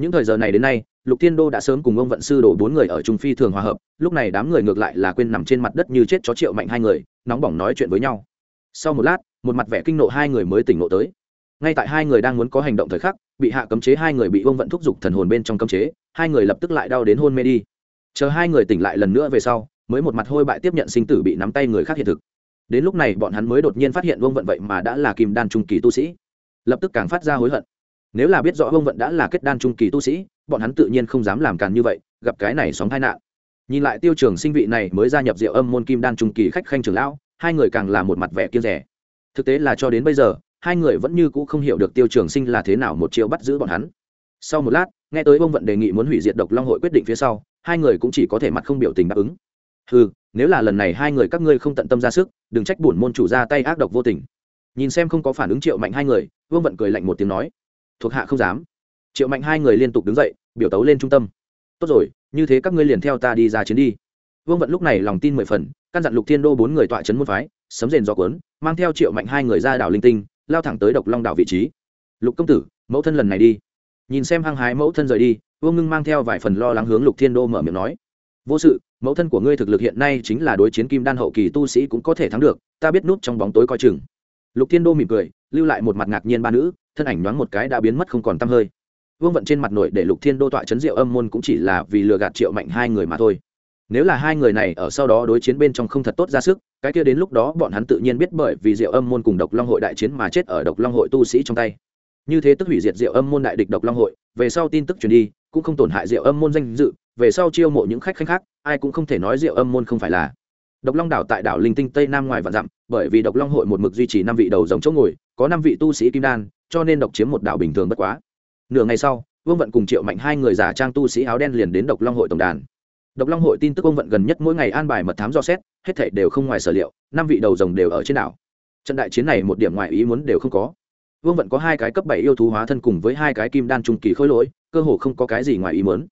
Những thời giờ này đến nay, lục thiên đô đã sớm cùng ông vận sư đổ bốn người ở trung phi thường hòa hợp, lúc này đám người ngược lại là quên nằm trên mặt đất như chết chó triệu mạnh hai người, nóng bỏng nói chuyện với nhau. Sau một lát, một mặt vẻ kinh nộ hai người mới tỉnh nộ tới. Ngay tại hai người đang muốn có hành động thời khắc, bị hạ cấm chế hai người bị ông vận thúc giục thần hồn bên trong cấm chế, hai người lập tức lại đau đến hôn mê đi. Chờ hai người tỉnh lại lần nữa về sau, mới một mặt hôi bại tiếp nhận sinh tử bị nắm tay người khác hiện thực đến lúc này bọn hắn mới đột nhiên phát hiện vương vận vậy mà đã là kim đan trung kỳ tu sĩ. Lập tức càng phát ra hối hận. Nếu là biết rõ vương vận đã là kết đan trung kỳ tu sĩ, bọn hắn tự nhiên không dám làm càn như vậy, gặp cái này sóng tai nạn. Nhìn lại tiêu trường sinh vị này mới gia nhập diệu âm môn kim đan trung kỳ khách khanh trường lão, hai người càng là một mặt vẻ kiên rẻ. Thực tế là cho đến bây giờ, hai người vẫn như cũ không hiểu được tiêu trường sinh là thế nào một chiêu bắt giữ bọn hắn. Sau một lát, nghe tới bông vận đề nghị muốn hủy diệt độc long hội quyết định phía sau, hai người cũng chỉ có thể mặt không biểu tình đáp ứng. Ừ nếu là lần này hai người các ngươi không tận tâm ra sức đừng trách bổn môn chủ ra tay ác độc vô tình. Nhìn xem không có phản ứng triệu mạnh hai người, vương vận cười lạnh một tiếng nói, thuộc hạ không dám. Triệu mạnh hai người liên tục đứng dậy, biểu tấu lên trung tâm. Tốt rồi, như thế các ngươi liền theo ta đi ra chiến đi. Vương vận lúc này lòng tin mười phần, căn dặn lục thiên đô bốn người tọa trấn môn phái, sấm rền do cuốn, mang theo triệu mạnh hai người ra đảo linh tinh, lao thẳng tới độc long đảo vị trí. Lục công tử, mẫu thân lần này đi. Nhìn xem hăng hái mẫu thân rời đi, vương ngưng mang theo vài phần lo lắng hướng lục thiên đô mở miệng nói, vô sự mẫu thân của ngươi thực lực hiện nay chính là đối chiến kim đan hậu kỳ tu sĩ cũng có thể thắng được, ta biết nút trong bóng tối coi chừng. Lục thiên đô mỉm cười, lưu lại một mặt ngạc nhiên ba nữ, thân ảnh nhoáng một cái đã biến mất không còn t hơi. Vương vận trên mặt nội để lục thiên đô tọa chấn rượu âm môn cũng chỉ là vì lừa gạt triệu mạnh hai người mà thôi. Nếu là hai người này ở sau đó đối chiến bên trong không thật tốt ra sức, cái kia đến lúc đó bọn hắn tự nhiên biết bởi vì diệu âm môn cùng độc long hội đại chiến mà chết ở độc long hội tu sĩ trong tay. Như thế tức hủy diệt diệu âm môn đại địch độc long hội, về sau tin tức truyền đi, cũng không tổn hại diệu âm môn danh dự về sau chiêu mộ những khách khanh khác, ai cũng không thể nói diệu âm môn không phải là. Độc long đảo tại đảo linh tinh tây nam ngoài vạn dặm, bởi vì độc long hội một mực duy trì năm vị đầu dòng chỗ ngồi, có năm vị tu sĩ kim đan, cho nên độc chiếm một đảo bình thường bất quá. Nửa ngày sau, vương vận cùng triệu mạnh hai người giả trang tu sĩ áo đen liền đến độc long hội tổng đàn. Độc long hội tin tức vương vận gần nhất mỗi ngày an bài mật thám do xét, hết thảy đều không ngoài sở liệu, năm vị đầu rồng đều ở trên đảo. Trận đại chiến này một điểm ngoài ý muốn đều không có. Vương vận có hai cái cấp bảy yêu thú hóa thân cùng với hai cái kim đan trung kỳ khôi lỗi, cơ hồ không có cái gì ngoài ý muốn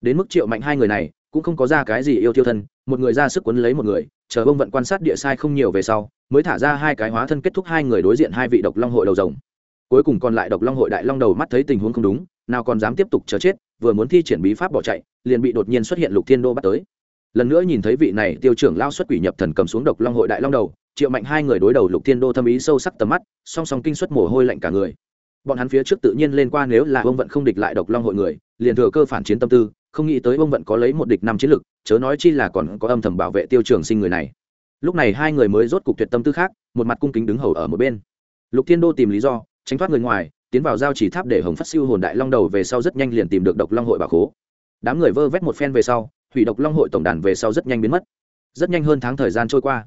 đến mức triệu mạnh hai người này cũng không có ra cái gì yêu thiêu thân, một người ra sức quấn lấy một người, chờ vương vận quan sát địa sai không nhiều về sau, mới thả ra hai cái hóa thân kết thúc hai người đối diện hai vị độc long hội đầu rồng. Cuối cùng còn lại độc long hội đại long đầu mắt thấy tình huống không đúng, nào còn dám tiếp tục chờ chết, vừa muốn thi triển bí pháp bỏ chạy, liền bị đột nhiên xuất hiện lục thiên đô bắt tới. Lần nữa nhìn thấy vị này tiêu trưởng lao xuất quỷ nhập thần cầm xuống độc long hội đại long đầu, triệu mạnh hai người đối đầu lục thiên đô thâm ý sâu sắc tầm mắt, song song kinh xuất mồ hôi lạnh cả người. Bọn hắn phía trước tự nhiên lên qua nếu là ông vận không địch lại độc long hội người, liền thừa cơ phản chiến tâm tư không nghĩ tới ông vận có lấy một địch năm chiến lực, chớ nói chi là còn có âm thầm bảo vệ tiêu trường sinh người này. Lúc này hai người mới rốt cục tuyệt tâm tư khác, một mặt cung kính đứng hầu ở một bên. Lục thiên đô tìm lý do, tránh thoát người ngoài, tiến vào giao chỉ tháp để hồng phát siêu hồn đại long đầu về sau rất nhanh liền tìm được độc long hội bà khố. Đám người vơ vét một phen về sau, hủy độc long hội tổng đàn về sau rất nhanh biến mất. Rất nhanh hơn tháng thời gian trôi qua.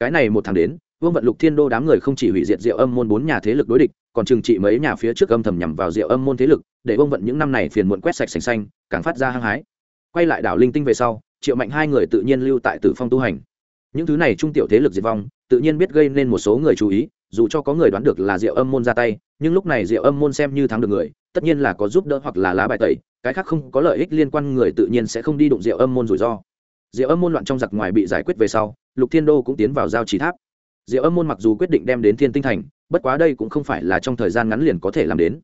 Cái này một tháng đến, vương vận lục thiên đô đám người không chỉ hủy diệt diệu âm môn bốn nhà thế lực đối địch còn trừng trị mấy nhà phía trước âm thầm nhằm vào diệu âm môn thế lực, để ông vận những năm này phiền muộn quét sạch sành xanh, càng phát ra hăng hái. Quay lại đảo linh tinh về sau, triệu mạnh hai người tự nhiên lưu tại tử phong tu hành. Những thứ này trung tiểu thế lực diệt vong, tự nhiên biết gây nên một số người chú ý, dù cho có người đoán được là diệu âm môn ra tay, nhưng lúc này diệu âm môn xem như thắng được người, tất nhiên là có giúp đỡ hoặc là lá bài tẩy, cái khác không có lợi ích liên quan người tự nhiên sẽ không đi đụng diệu âm môn rủi ro. Diệu âm môn loạn trong giặc ngoài bị giải quyết về sau, lục thiên đô cũng tiến vào giao trì tháp diệu âm môn mặc dù quyết định đem đến thiên tinh thành, bất quá đây cũng không phải là trong thời gian ngắn liền có thể làm đến.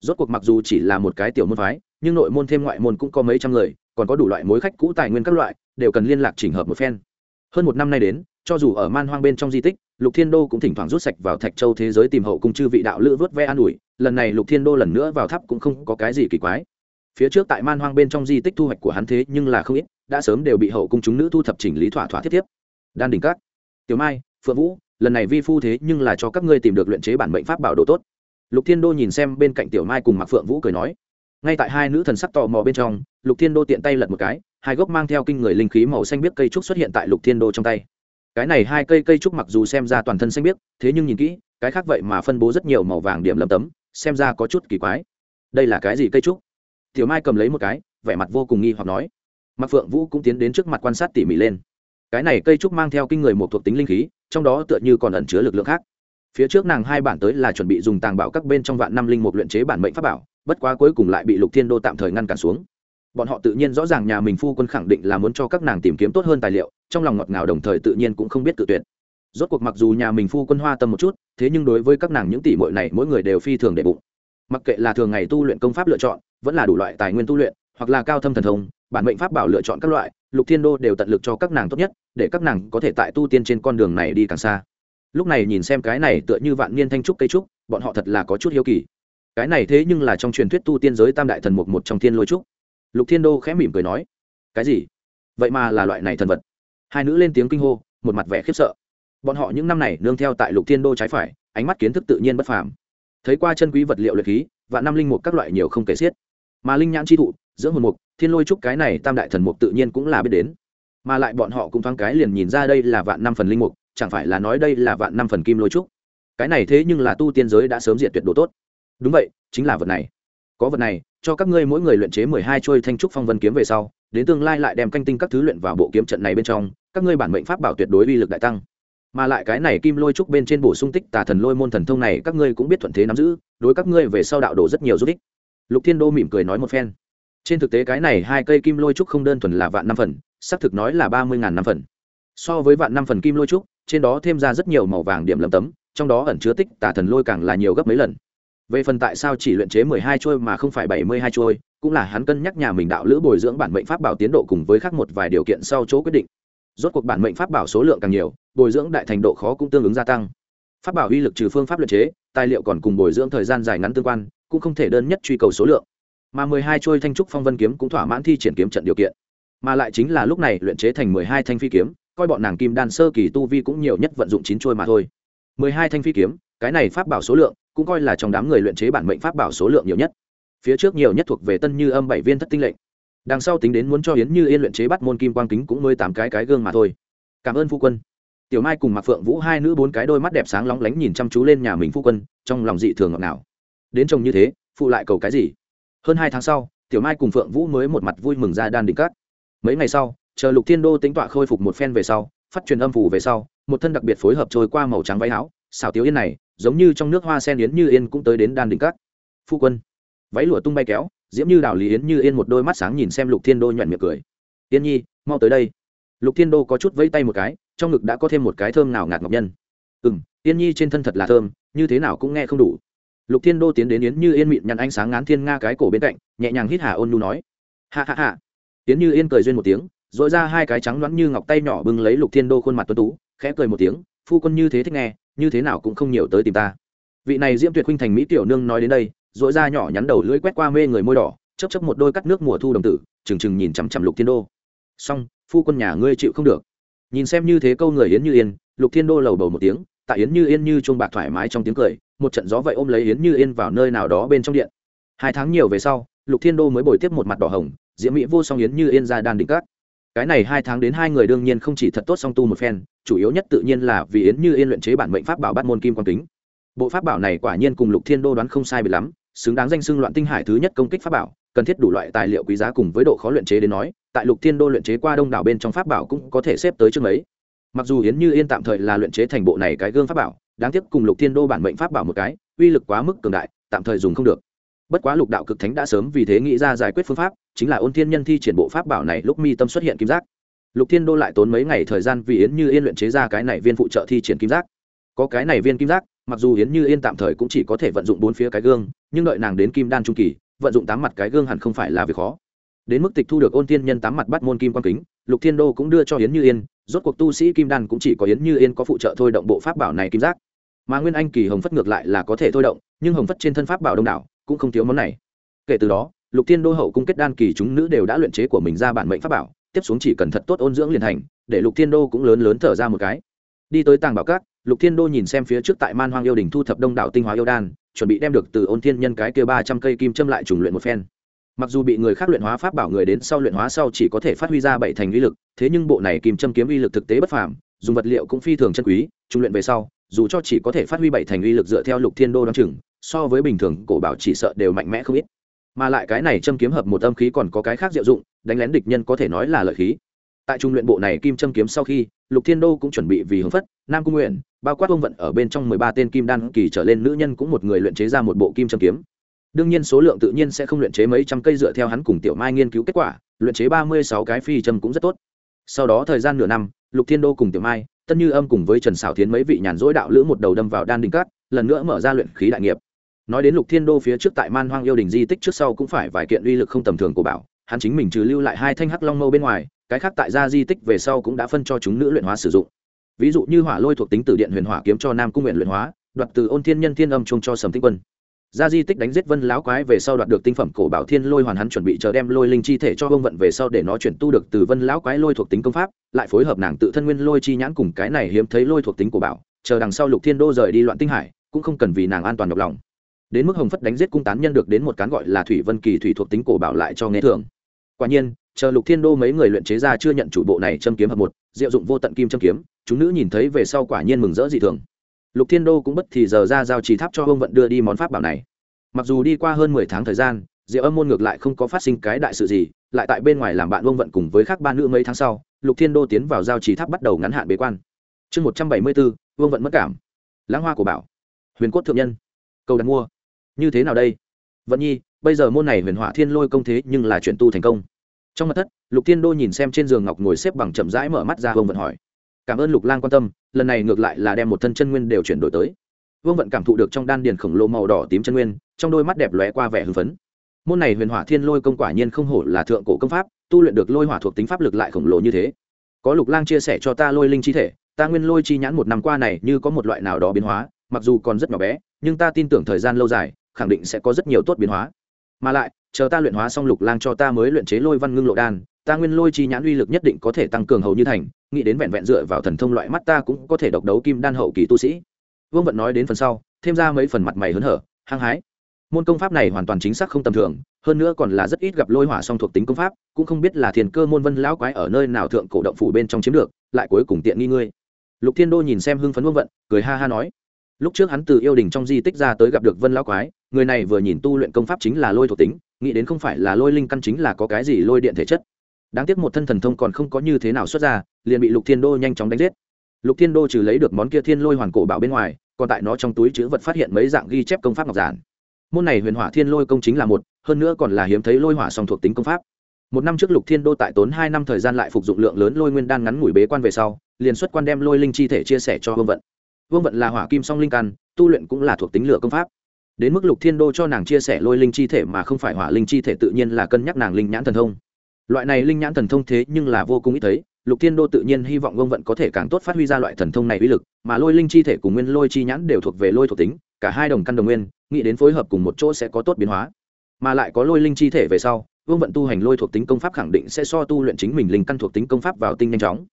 Rốt cuộc mặc dù chỉ là một cái tiểu môn phái, nhưng nội môn thêm ngoại môn cũng có mấy trăm người, còn có đủ loại mối khách cũ tài nguyên các loại, đều cần liên lạc chỉnh hợp một phen. Hơn một năm nay đến, cho dù ở man hoang bên trong di tích, lục thiên đô cũng thỉnh thoảng rút sạch vào thạch châu thế giới tìm hậu cung chư vị đạo lữ vớt ve an ủi, lần này lục thiên đô lần nữa vào tháp cũng không có cái gì kỳ quái. Phía trước tại man hoang bên trong di tích thu hoạch của hắn thế nhưng là không ít, đã sớm đều bị hậu cung chúng nữ thu thập chỉnh lý thỏa thỏa thiết tiếp đan đỉnh các. Tiểu mai phượng vũ, lần này vi phu thế nhưng là cho các ngươi tìm được luyện chế bản mệnh pháp bảo đồ tốt. Lục thiên đô nhìn xem bên cạnh tiểu mai cùng mặc phượng vũ cười nói. Ngay tại hai nữ thần sắc tò mò bên trong, lục thiên đô tiện tay lật một cái, hai gốc mang theo kinh người linh khí màu xanh biếc cây trúc xuất hiện tại lục thiên đô trong tay. Cái này hai cây cây trúc mặc dù xem ra toàn thân xanh biếc, thế nhưng nhìn kỹ, cái khác vậy mà phân bố rất nhiều màu vàng điểm lầm tấm, xem ra có chút kỳ quái. Đây là cái gì cây trúc? Tiểu mai cầm lấy một cái, vẻ mặt vô cùng nghi hoặc nói. Mặc phượng vũ cũng tiến đến trước mặt quan sát tỉ mỉ lên cái này cây trúc mang theo kinh người một thuộc tính linh khí, trong đó tựa như còn ẩn chứa lực lượng khác. Phía trước nàng hai bản tới là chuẩn bị dùng tàng bảo các bên trong vạn năm linh một luyện chế bản mệnh pháp bảo, bất quá cuối cùng lại bị lục thiên đô tạm thời ngăn cản xuống. Bọn họ tự nhiên rõ ràng nhà mình phu quân khẳng định là muốn cho các nàng tìm kiếm tốt hơn tài liệu, trong lòng ngọt ngào đồng thời tự nhiên cũng không biết tự tuyệt. Rốt cuộc mặc dù nhà mình phu quân hoa tâm một chút, thế nhưng đối với các nàng những tỷ muội này mỗi người đều phi thường đệ bụng. Mặc kệ là thường ngày tu luyện công pháp lựa chọn, vẫn là đủ loại tài nguyên tu luyện, hoặc là cao thâm thần thông bản mệnh pháp bảo lựa chọn các loại, lục thiên đô đều tận lực cho các nàng tốt nhất, để các nàng có thể tại tu tiên trên con đường này đi càng xa. Lúc này nhìn xem cái này tựa như vạn niên thanh trúc cây trúc, bọn họ thật là có chút hiếu kỳ. Cái này thế nhưng là trong truyền thuyết tu tiên giới tam đại thần mục một trong thiên lôi trúc. Lục thiên đô khẽ mỉm cười nói, cái gì? Vậy mà là loại này thần vật? Hai nữ lên tiếng kinh hô, một mặt vẻ khiếp sợ. Bọn họ những năm này nương theo tại lục thiên đô trái phải, ánh mắt kiến thức tự nhiên bất phàm. Thấy qua chân quý vật liệu luyện khí và năm linh mục các loại nhiều không kể xiết. Mà linh nhãn chi thụ, dưỡng hồn mục thiên lôi trúc cái này tam đại thần mục tự nhiên cũng là biết đến. Mà lại bọn họ cũng thoáng cái liền nhìn ra đây là vạn năm phần linh mục, chẳng phải là nói đây là vạn năm phần kim lôi trúc. Cái này thế nhưng là tu tiên giới đã sớm diệt tuyệt độ tốt. Đúng vậy, chính là vật này. Có vật này, cho các ngươi mỗi người luyện chế mười hai trôi thanh trúc phong vân kiếm về sau, đến tương lai lại đem canh tinh các thứ luyện vào bộ kiếm trận này bên trong, các ngươi bản mệnh pháp bảo tuyệt đối uy lực đại tăng. Mà lại cái này kim lôi trúc bên trên bổ sung tích tà thần lôi môn thần thông này, các ngươi cũng biết thuận thế nắm giữ, đối các ngươi về sau đạo đồ rất nhiều giúp ích. Lục thiên đô mỉm cười nói một phen trên thực tế cái này hai cây kim lôi trúc không đơn thuần là vạn năm phần, xác thực nói là ba mươi ngàn năm phần. So với vạn năm phần kim lôi trúc, trên đó thêm ra rất nhiều màu vàng điểm lấm tấm, trong đó ẩn chứa tích tà thần lôi càng là nhiều gấp mấy lần. Về phần tại sao chỉ luyện chế mười hai trôi mà không phải bảy mươi hai trôi cũng là hắn cân nhắc nhà mình đạo lữ bồi dưỡng bản mệnh pháp bảo tiến độ cùng với khác một vài điều kiện sau chỗ quyết định. Rốt cuộc bản mệnh pháp bảo số lượng càng nhiều, bồi dưỡng đại thành độ khó cũng tương ứng gia tăng. Pháp bảo uy lực trừ phương pháp luyện chế, tài liệu còn cùng bồi dưỡng thời gian dài ngắn tương quan, cũng không thể đơn nhất truy cầu số lượng mà mười hai trôi thanh trúc phong vân kiếm cũng thỏa mãn thi triển kiếm trận điều kiện. Mà lại chính là lúc này luyện chế thành mười hai thanh phi kiếm, coi bọn nàng kim đan sơ kỳ tu vi cũng nhiều nhất vận dụng chín trôi mà thôi. Mười hai thanh phi kiếm, cái này pháp bảo số lượng, cũng coi là trong đám người luyện chế bản mệnh pháp bảo số lượng nhiều nhất. Phía trước nhiều nhất thuộc về tân như âm bảy viên thất tinh lệnh. Đằng sau tính đến muốn cho yến như yên luyện chế bắt môn kim quang kính cũng mới tám cái cái gương mà thôi. Cảm ơn phu quân. Tiểu mai cùng mạc phượng vũ hai nữ bốn cái đôi mắt đẹp sáng lóng lánh nhìn chăm chú lên nhà mình phu quân, trong lòng dị thường ngọt ngào. đến chồng như thế, phụ lại cầu cái gì? Hơn hai tháng sau, tiểu mai cùng phượng vũ mới một mặt vui mừng ra đan đỉnh cát. Mấy ngày sau, chờ lục thiên đô tính tọa khôi phục một phen về sau, phát truyền âm phủ về sau, một thân đặc biệt phối hợp trôi qua màu trắng váy áo, xảo tiểu yên này, giống như trong nước hoa sen yến như yên cũng tới đến đan đỉnh cát. Phu quân, váy lụa tung bay kéo, diễm như đào lý yến như yên một đôi mắt sáng nhìn xem lục thiên đô nhoẹn miệng cười. Yên nhi, mau tới đây. Lục thiên đô có chút vẫy tay một cái, trong ngực đã có thêm một cái thơm nào ngạt ngọc nhân. Ừ m yên nhi trên thân thật là thơm, như thế nào cũng nghe không đủ lục thiên đô tiến đến yến như yên mịn nhăn ánh sáng ngán thiên nga cái cổ bên cạnh, nhẹ nhàng hít hà ôn nhu nói hạ hạ hạ yến như yên cười duyên một tiếng r i ra hai cái trắng loãng như ngọc tay nhỏ bưng lấy lục thiên đô khuôn mặt tuấn tú, khẽ cười một tiếng, phu quân như thế thích nghe, như thế nào cũng không nhiều tới tìm ta. Vị này diễm tuyệt khuynh thành mỹ tiểu nương nói đến đây r i ra nhỏ nhắn đầu lưỡi quét qua mê người môi đỏ chấp chấp một đôi cắt nước mùa thu đồng tử, trừng trừng nhìn chằm chằm lục thiên đô. Xong, phu quân nhà ngươi chịu không được. Nhìn xem như thế câu người yến như yên, lục thiên đô lầu bầu một tiếng, tại yến như yên như chuông bạc thoải mái trong tiếng cười một trận gió vậy ôm lấy yến như yên vào nơi nào đó bên trong điện. Hai tháng nhiều về sau, lục thiên đô mới bồi tiếp một mặt đỏ hồng, diễm mỹ vô song yến như yên ra đan đỉnh cát cái này hai tháng đến hai người đương nhiên không chỉ thật tốt song tu một phen, chủ yếu nhất tự nhiên là vì yến như yên luyện chế bản mệnh pháp bảo bắt môn kim quan kính. Bộ pháp bảo này quả nhiên cùng lục thiên đô đoán không sai bị lắm, xứng đáng danh xưng loạn tinh hải thứ nhất công kích pháp bảo, cần thiết đủ loại tài liệu quý giá cùng với độ khó luyện chế đến nói, tại lục thiên đô luyện chế qua đông đảo bên trong pháp bảo cũng có thể xếp tới trước mấy. Mặc dù yến như yên tạm thời là luyện chế thành bộ này cái gương pháp bảo đáng tiếc cùng lục thiên đô bản mệnh pháp bảo một cái, uy lực quá mức cường đại, tạm thời dùng không được. Bất quá lục đạo cực thánh đã sớm vì thế nghĩ ra giải quyết phương pháp, chính là ôn thiên nhân thi triển bộ pháp bảo này lúc mi tâm xuất hiện kim giác. Lục thiên đô lại tốn mấy ngày thời gian vì yến như yên luyện chế ra cái này viên phụ trợ thi triển kim giác. Có cái này viên kim giác, mặc dù yến như yên tạm thời cũng chỉ có thể vận dụng bốn phía cái gương, nhưng đợi nàng đến kim đan trung kỳ, vận dụng tám mặt cái gương hẳn không phải là việc khó. Đến mức tịch thu được ôn thiên nhân tám mặt bắt môn kim quan kính, lục thiên đô cũng đưa cho yến như yên rốt cuộc tu sĩ kim đan cũng chỉ có yến như yên có phụ trợ thôi động bộ pháp bảo này kim giác. Mà nguyên anh kỳ hồng phất ngược lại là có thể thôi động, nhưng hồng phất trên thân pháp bảo đông đảo, cũng không thiếu món này. Kể từ đó, lục thiên đô hậu cung kết đan kỳ chúng nữ đều đã luyện chế của mình ra bản mệnh pháp bảo, tiếp xuống chỉ cần thật tốt ôn dưỡng liền thành, để lục thiên đô cũng lớn lớn thở ra một cái. Đi tới tàng bảo cát lục thiên đô nhìn xem phía trước tại man hoang yêu đình thu thập đông đảo tinh hóa yêu đan, chuẩn bị đem được từ ôn thiên nhân cái kia ba trăm cây kim châm lại trùng luyện một phen mặc dù bị người khác luyện hóa pháp bảo người đến sau luyện hóa sau chỉ có thể phát huy ra bảy thành uy lực, thế nhưng bộ này kim châm kiếm uy lực thực tế bất phàm, dùng vật liệu cũng phi thường chân quý, trung luyện về sau, dù cho chỉ có thể phát huy bảy thành uy lực dựa theo lục thiên đô đăng chừng, so với bình thường, cổ bảo chỉ sợ đều mạnh mẽ không ít. Mà lại cái này châm kiếm hợp một âm khí còn có cái khác diệu dụng, đánh lén địch nhân có thể nói là lợi khí. Tại trung luyện bộ này kim châm kiếm sau khi, lục thiên đô cũng chuẩn bị vì hướng phất, nam cung nguyện, bao quát ông vận ở bên trong mười ba tên kim đan kỳ trở lên nữ nhân cũng một người luyện chế ra một bộ kim châm kiếm đương nhiên số lượng tự nhiên sẽ không luyện chế mấy trăm cây dựa theo hắn cùng tiểu mai nghiên cứu kết quả, luyện chế ba mươi sáu cái phi châm cũng rất tốt. Sau đó thời gian nửa năm, lục thiên đô cùng tiểu mai, tân như âm cùng với trần xảo tiến mấy vị nhàn rỗi đạo lữ một đầu đâm vào đan đình cát, lần nữa mở ra luyện khí đại nghiệp. Nói đến lục thiên đô phía trước tại man hoang yêu đình di tích trước sau cũng phải vài kiện uy lực không tầm thường của bảo, hắn chính mình trừ lưu lại hai thanh hắc long mâu bên ngoài, cái khác tại gia di tích về sau cũng đã phân cho chúng nữ luyện hóa sử dụng. Ví dụ như hỏa lôi thuộc tính từ điện huyền hỏa kiếm cho nam cung nguyện luyện hóa, đoạt từ ôn thiên nhân thiên âm chung cho sầm tích quân gia di tích đánh giết vân láo quái về sau đoạt được tinh phẩm cổ bảo thiên lôi hoàn hắn chuẩn bị chờ đem lôi linh chi thể cho vương vận về sau để nó chuyển tu được từ vân láo quái lôi thuộc tính công pháp, lại phối hợp nàng tự thân nguyên lôi chi nhãn cùng cái này hiếm thấy lôi thuộc tính của bảo, chờ đằng sau lục thiên đô rời đi loạn tinh hải, cũng không cần vì nàng an toàn độc lòng. Đến mức hồng phất đánh giết cung tán nhân được đến một cán gọi là thủy vân kỳ thủy thuộc tính cổ bảo lại cho nghe thường. Quả nhiên, chờ lục thiên đô mấy người luyện chế ra chưa nhận chủ bộ này châm kiếm hợp một, diệu dụng vô tận kim châm kiếm, chúng nữ nhìn thấy về sau quả nhiên mừng rỡ dị thường lục thiên đô cũng bất thì giờ ra giao trì tháp cho ông vận đưa đi món pháp bảo này. Mặc dù đi qua hơn mười tháng thời gian, diệu âm môn ngược lại không có phát sinh cái đại sự gì, lại tại bên ngoài làm bạn ông vận cùng với các ba nữ mấy tháng sau, lục thiên đô tiến vào giao trì tháp bắt đầu ngắn hạn bế quan. Chương một trăm bảy mươi bốn vương vận mất cảm. Lãng hoa của bảo. Huyền cốt thượng nhân. Cầu đặt mua. Như thế nào đây? Vận nhi, bây giờ môn này huyền hỏa thiên lôi công thế nhưng là chuyện tu thành công. Trong mặt thất, lục thiên đô nhìn xem trên giường ngọc ngồi xếp bằng chậm rãi mở mắt ra vương vận hỏi cảm ơn lục lang quan tâm, lần này ngược lại là đem một thân chân nguyên đều chuyển đổi tới. Vương vận cảm thụ được trong đan điền khổng lồ màu đỏ tím chân nguyên, trong đôi mắt đẹp lóe qua vẻ hưng phấn. Môn này huyền hỏa thiên lôi công quả nhiên không hổ là thượng cổ công pháp, tu luyện được lôi hỏa thuộc tính pháp lực lại khổng lồ như thế. Có lục lang chia sẻ cho ta lôi linh chi thể, ta nguyên lôi chi nhãn một năm qua này như có một loại nào đó biến hóa, mặc dù còn rất nhỏ bé, nhưng ta tin tưởng thời gian lâu dài, khẳng định sẽ có rất nhiều tốt biến hóa. Mà lại, chờ ta luyện hóa xong lục lang cho ta mới luyện chế lôi văn ngưng lộ đan, ta nguyên lôi chi nhãn uy lực nhất định có thể tăng cường hầu như thành nghĩ đến vẹn vẹn dựa vào thần thông loại mắt ta cũng có thể độc đấu kim đan hậu kỳ tu sĩ. Vương vận nói đến phần sau, thêm ra mấy phần mặt mày hớn hở, hăng hái. Môn công pháp này hoàn toàn chính xác không tầm thường, hơn nữa còn là rất ít gặp lôi hỏa song thuộc tính công pháp, cũng không biết là thiền cơ môn vân lão quái ở nơi nào thượng cổ động phủ bên trong chiếm được, lại cuối cùng tiện nghi ngươi. Lục thiên đô nhìn xem hưng phấn vương vận, cười ha ha nói. Lúc trước hắn từ yêu đình trong di tích ra tới gặp được vân lão quái, người này vừa nhìn tu luyện công pháp chính là lôi thuộc tính, nghĩ đến không phải là lôi linh căn chính là có cái gì lôi điện thể chất đáng tiếc một thân thần thông còn không có như thế nào xuất ra, liền bị lục thiên đô nhanh chóng đánh giết. Lục thiên đô trừ lấy được món kia thiên lôi hoàn cổ bảo bên ngoài, còn tại nó trong túi chữ vật phát hiện mấy dạng ghi chép công pháp ngọc giản. Môn này huyền hỏa thiên lôi công chính là một, hơn nữa còn là hiếm thấy lôi hỏa song thuộc tính công pháp. Một năm trước lục thiên đô tại tốn hai năm thời gian lại phục dụng lượng lớn lôi nguyên đan ngắn ngủi bế quan về sau, liền xuất quan đem lôi linh chi thể chia sẻ cho vương vận. Vương vận là hỏa kim song linh căn, tu luyện cũng là thuộc tính lửa công pháp. Đến mức lục thiên đô cho nàng chia sẻ lôi linh chi thể mà không phải hỏa linh chi thể tự nhiên là cân nhắc nàng linh nhãn thần thông loại này linh nhãn thần thông thế nhưng là vô cùng ít thấy, lục thiên đô tự nhiên hy vọng vương vận có thể càng tốt phát huy ra loại thần thông này uy lực, mà lôi linh chi thể cùng nguyên lôi chi nhãn đều thuộc về lôi thuộc tính, cả hai đồng căn đồng nguyên, nghĩ đến phối hợp cùng một chỗ sẽ có tốt biến hóa. Mà lại có lôi linh chi thể về sau vương vận tu hành lôi thuộc tính công pháp khẳng định sẽ so tu luyện chính mình linh căn thuộc tính công pháp vào tinh nhanh chóng.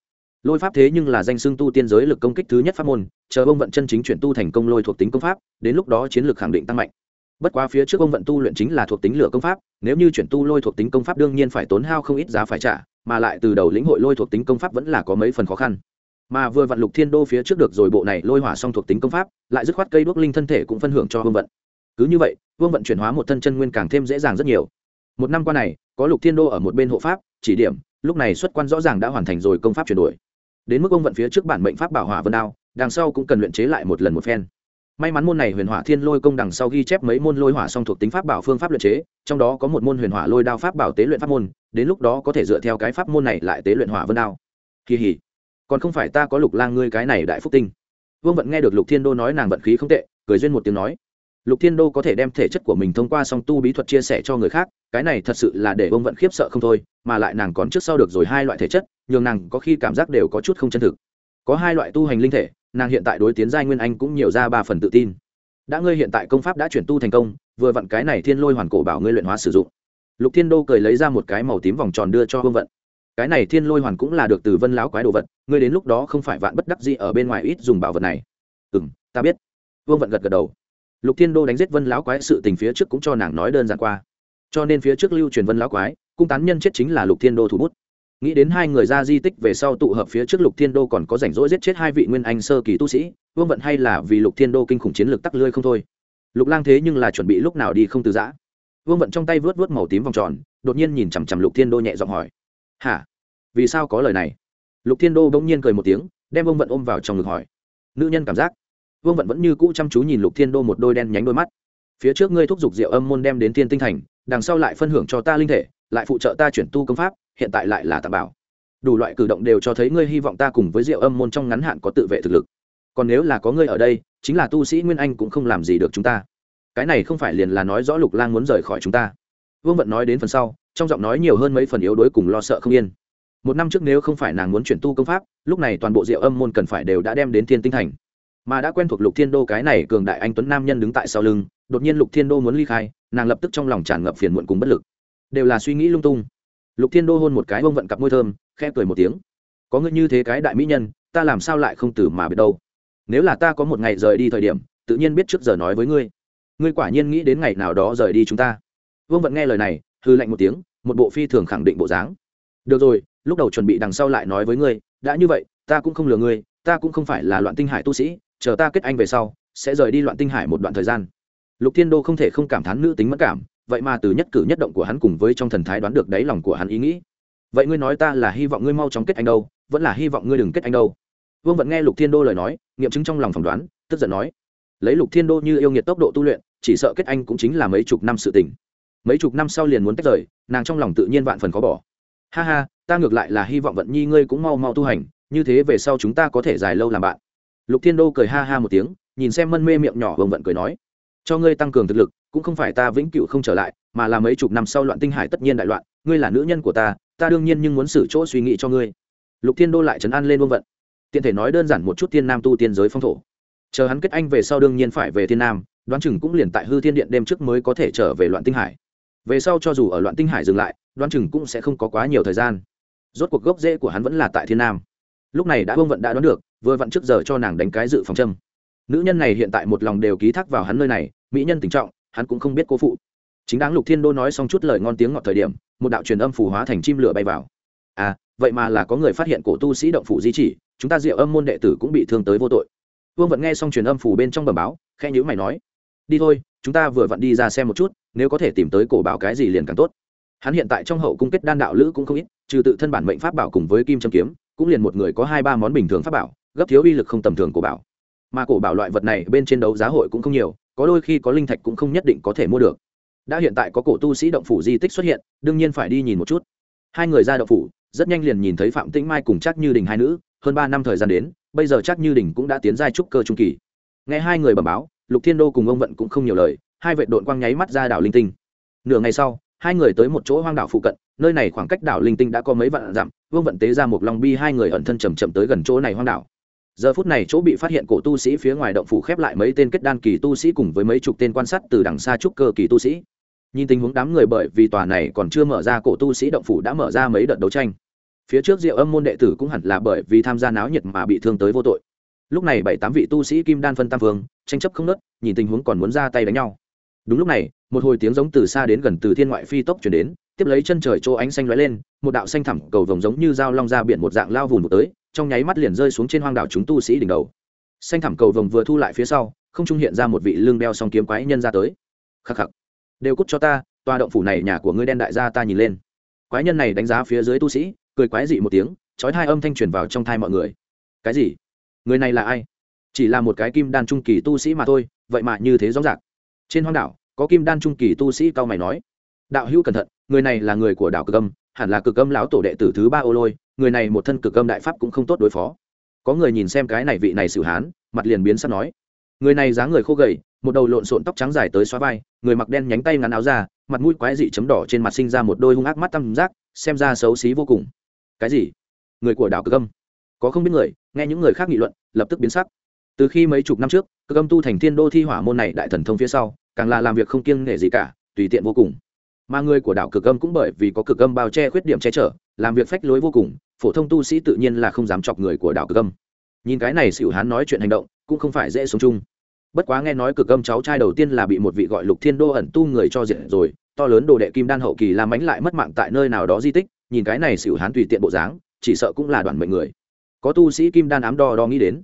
Lôi pháp thế nhưng là danh xưng tu tiên giới lực công kích thứ nhất pháp môn, chờ Vương vận chân chính chuyển tu thành công lôi thuộc tính công pháp, đến lúc đó chiến lược khẳng định tăng mạnh bất quá phía trước ông vận tu luyện chính là thuộc tính lửa công pháp, nếu như chuyển tu lôi thuộc tính công pháp đương nhiên phải tốn hao không ít giá phải trả, mà lại từ đầu lĩnh hội lôi thuộc tính công pháp vẫn là có mấy phần khó khăn. Mà vừa vặn lục thiên đô phía trước được rồi bộ này lôi hỏa xong thuộc tính công pháp, lại dứt khoát cây đuốc linh thân thể cũng phân hưởng cho vương vận. Cứ như vậy, vương vận chuyển hóa một thân chân nguyên càng thêm dễ dàng rất nhiều. Một năm qua này, có lục thiên đô ở một bên hộ pháp, chỉ điểm, lúc này xuất quan rõ ràng đã hoàn thành rồi công pháp chuyển đổi. Đến mức ông vận phía trước bản mệnh pháp bảo hỏa vân đao, đằng sau cũng cần luyện chế lại một lần một phen may mắn môn này huyền hỏa thiên lôi công đằng sau ghi chép mấy môn lôi hỏa song thuộc tính pháp bảo phương pháp luyện chế, trong đó có một môn huyền hỏa lôi đao pháp bảo tế luyện pháp môn, đến lúc đó có thể dựa theo cái pháp môn này lại tế luyện hỏa vân đao. Kỳ hỉ. Còn không phải ta có lục lang ngươi cái này đại phúc tinh. Vương vận nghe được lục thiên đô nói nàng vận khí không tệ, cười duyên một tiếng nói. Lục thiên đô có thể đem thể chất của mình thông qua song tu bí thuật chia sẻ cho người khác, cái này thật sự là để vương vận khiếp sợ không thôi, mà lại nàng còn trước sau được rồi hai loại thể chất, nhường nàng có khi cảm giác đều có chút không chân thực. Có hai loại tu hành linh thể nàng hiện tại đối tiến giai nguyên anh cũng nhiều ra ba phần tự tin. Đã ngươi hiện tại công pháp đã chuyển tu thành công, vừa vặn cái này thiên lôi hoàn cổ bảo ngươi luyện hóa sử dụng. Lục thiên đô cười lấy ra một cái màu tím vòng tròn đưa cho vương vận. Cái này thiên lôi hoàn cũng là được từ vân lão quái đồ vật, ngươi đến lúc đó không phải vạn bất đắc gì ở bên ngoài ít dùng bảo vật này. Ừ m ta biết. Vương vận gật gật đầu. Lục thiên đô đánh giết vân lão quái sự tình phía trước cũng cho nàng nói đơn giản qua. Cho nên phía trước lưu truyền vân lão quái, cung tán nhân chết chính là lục thiên đô thủ bút nghĩ đến hai người ra di tích về sau tụ hợp phía trước lục thiên đô còn có rảnh rỗi giết chết hai vị nguyên anh sơ kỳ tu sĩ, vương vận hay là vì lục thiên đô kinh khủng chiến lược tắc lươi không thôi. Lục lang thế nhưng là chuẩn bị lúc nào đi không từ giã. Vương vận trong tay vớt vớt màu tím vòng tròn, đột nhiên nhìn chằm chằm lục thiên đô nhẹ giọng hỏi, hả? Vì sao có lời này? Lục thiên đô bỗng nhiên cười một tiếng, đem vương vận ôm vào trong ngực hỏi, nữ nhân cảm giác? Vương vận vẫn như cũ chăm chú nhìn lục thiên đô một đôi đen nhánh đôi mắt. Phía trước ngươi thúc giục rượu âm môn đem đến thiên tinh thành, đằng sau lại phân hưởng cho ta linh thể, lại phụ trợ ta chuyển tu công pháp hiện tại lại là tạm bảo. Đủ loại cử động đều cho thấy ngươi hy vọng ta cùng với rượu âm môn trong ngắn hạn có tự vệ thực lực. Còn nếu là có ngươi ở đây, chính là tu sĩ nguyên anh cũng không làm gì được chúng ta. Cái này không phải liền là nói rõ lục lang muốn rời khỏi chúng ta. Vương vận nói đến phần sau, trong giọng nói nhiều hơn mấy phần yếu đuối cùng lo sợ không yên. Một năm trước nếu không phải nàng muốn chuyển tu công pháp, lúc này toàn bộ rượu âm môn cần phải đều đã đem đến thiên tinh thành. Mà đã quen thuộc lục thiên đô cái này cường đại anh tuấn nam nhân đứng tại sau lưng, đột nhiên lục thiên đô muốn ly khai, nàng lập tức trong lòng tràn ngập phiền muộn cùng bất lực. Đều là suy nghĩ lung tung lục thiên đô hôn một cái ông vận cặp môi thơm, khẽ cười một tiếng. Có ngươi như thế cái đại mỹ nhân, ta làm sao lại không từ mà biết đâu. Nếu là ta có một ngày rời đi thời điểm, tự nhiên biết trước giờ nói với ngươi. Ngươi quả nhiên nghĩ đến ngày nào đó rời đi chúng ta. Vương vận nghe lời này hư lạnh một tiếng, một bộ phi thường khẳng định bộ dáng. Được rồi, lúc đầu chuẩn bị đằng sau lại nói với ngươi, đã như vậy, ta cũng không lừa ngươi, ta cũng không phải là loạn tinh hải tu sĩ, chờ ta kết anh về sau, sẽ rời đi loạn tinh hải một đoạn thời gian. Lục thiên đô không thể không cảm thán nữ tính mất cảm vậy mà từ nhất cử nhất động của hắn cùng với trong thần thái đoán được đáy lòng của hắn ý nghĩ. Vậy ngươi nói ta là hy vọng ngươi mau chóng kết anh đâu, vẫn là hy vọng ngươi đừng kết anh đâu? Vương vận nghe lục thiên đô lời nói, nghiệm chứng trong lòng phỏng đoán, tức giận nói. Lấy lục thiên đô như yêu nghiệt tốc độ tu luyện, chỉ sợ kết anh cũng chính là mấy chục năm sự tình. Mấy chục năm sau liền muốn tách rời, nàng trong lòng tự nhiên vạn phần khó bỏ. Ha ha, ta ngược lại là hy vọng vận nhi ngươi cũng mau mau tu hành, như thế về sau chúng ta có thể dài lâu làm bạn. Lục thiên đô cười ha ha một tiếng, nhìn xem mân mê miệng nhỏ, vương vận cười nói cho ngươi tăng cường thực lực, cũng không phải ta vĩnh cựu không trở lại, mà là mấy chục năm sau loạn tinh hải tất nhiên đại loạn, ngươi là nữ nhân của ta ta đương nhiên nhưng muốn xử chỗ suy nghĩ cho ngươi. Lục thiên đô lại trấn an lên vương vận. Tiện thể nói đơn giản một chút tiên nam tu tiên giới phong thổ. Chờ hắn kết anh về sau đương nhiên phải về thiên nam, đoán chừng cũng liền tại hư thiên điện đêm trước mới có thể trở về loạn tinh hải. Về sau cho dù ở loạn tinh hải dừng lại, đoán chừng cũng sẽ không có quá nhiều thời gian. Rốt cuộc gốc rễ của hắn vẫn là tại thiên nam. Lúc này đã vương vận đã đoán được, vừa vặn trước giờ cho nàng đánh cái dự phòng châm nữ nhân này hiện tại một lòng đều ký thác vào hắn nơi này, mỹ nhân tình trọng, hắn cũng không biết cô phụ. Chính đáng lục thiên đô nói xong chút lời ngon tiếng ngọt thời điểm, một đạo truyền âm phù hóa thành chim lửa bay vào. À vậy mà là có người phát hiện cổ tu sĩ động phủ di chỉ, chúng ta diệu âm môn đệ tử cũng bị thương tới vô tội. Vương vẫn nghe xong truyền âm phủ bên trong bờ báo khe nhữ mày nói, đi thôi, chúng ta vừa vặn đi ra xem một chút, nếu có thể tìm tới cổ bảo cái gì liền càng tốt. Hắn hiện tại trong hậu cung kết đan đạo lữ cũng không ít, trừ tự thân bản mệnh pháp bảo cùng với kim trâm kiếm, cũng liền một người có hai ba món bình thường pháp bảo, gấp thiếu uy lực không tầm thường của bảo mà cổ bảo loại vật này bên trên đấu giá hội cũng không nhiều, có đôi khi có linh thạch cũng không nhất định có thể mua được. Đã hiện tại có cổ tu sĩ động phủ di tích xuất hiện, đương nhiên phải đi nhìn một chút. Hai người ra động phủ, rất nhanh liền nhìn thấy phạm tĩnh mai cùng chắc như đình hai nữ, hơn ba năm thời gian đến, bây giờ chắc như đình cũng đã tiến giai trúc cơ trung kỳ. Nghe hai người bẩm báo, lục thiên đô cùng ông vận cũng không nhiều lời, hai vệ đội quang nháy mắt ra đảo linh tinh. Nửa ngày sau, hai người tới một chỗ hoang đảo phụ cận, nơi này khoảng cách đảo linh tinh đã có mấy vạn dặm vương vận tế ra một long bi hai người ẩn thân chầm chậm tới gần chỗ này hoang đảo giờ phút này chỗ bị phát hiện cổ tu sĩ phía ngoài động phủ khép lại mấy tên kết đan kỳ tu sĩ cùng với mấy chục tên quan sát từ đằng xa trúc cơ kỳ tu sĩ. Nhìn tình huống đám người bởi vì tòa này còn chưa mở ra, cổ tu sĩ động phủ đã mở ra mấy đợt đấu tranh. Phía trước diệu âm môn đệ tử cũng hẳn là bởi vì tham gia náo nhiệt mà bị thương tới vô tội. Lúc này bảy tám vị tu sĩ kim đan phân tam vương, tranh chấp không nớt nhìn tình huống còn muốn ra tay đánh nhau. Đúng lúc này, một hồi tiếng giống từ xa đến gần từ thiên ngoại phi tốc chuyển đến, tiếp lấy chân trời chỗ ánh xanh lóe lên, một đạo xanh thẳm cầu vồng giống như dao long ra biển một dạng lao vùn một tới trong nháy mắt liền rơi xuống trên hoang đảo chúng tu sĩ đỉnh đầu. Xanh thảm cầu vồng vừa thu lại phía sau, không trung hiện ra một vị lương đeo song kiếm quái nhân ra tới. Khắc khắc. Đều cút cho ta, tòa động phủ này nhà của ngươi đen đại gia ta nhìn lên. Quái nhân này đánh giá phía dưới tu sĩ, cười quái dị một tiếng trói hai âm thanh truyền vào trong thai mọi người. Cái gì? Người này là ai? Chỉ là một cái kim đan trung kỳ tu sĩ mà thôi, vậy mà như thế rõ ràng. Trên hoang đảo, có kim đan trung kỳ tu sĩ cao mày nói. Đạo hữu cẩn thận, người này là người của đảo cực âm hẳn là cực âm lão tổ đệ tử thứ ba ô lôi, người này một thân cực âm đại pháp cũng không tốt đối phó. Có người nhìn xem cái này vị này xử hán, mặt liền biến sắp nói, người này dáng người khô gầy, một đầu lộn xộn tóc trắng dài tới xóa vai, người mặc đen nhánh tay ngắn áo ra mặt mũi quái dị chấm đỏ trên mặt sinh ra một đôi hung ác mắt tăm giác, xem ra xấu xí vô cùng. Cái gì? Người của đảo cực âm. Có không biết người, nghe những người khác nghị luận, lập tức biến sắc. Từ khi mấy chục năm trước, cực âm tu thành thiên đô thi hỏa môn này đại thần thông phía sau, càng là làm việc không kiêng nể gì cả, tùy tiện vô cùng mà người của đảo cực âm cũng bởi vì có cực âm bao che khuyết điểm che chở, làm việc phách lối vô cùng, phổ thông tu sĩ tự nhiên là không dám chọc người của đảo cực âm. Nhìn cái này xỉu hán nói chuyện hành động, cũng không phải dễ sống chung. Bất quá nghe nói cực âm cháu trai đầu tiên là bị một vị gọi lục thiên đô ẩn tu người cho diện rồi, to lớn đồ đệ kim đan hậu kỳ làm mánh lại mất mạng tại nơi nào đó di tích, nhìn cái này xỉu hán tùy tiện bộ dáng, chỉ sợ cũng là đoàn mệnh người. Có tu sĩ kim đan ám đo đo nghĩ đến.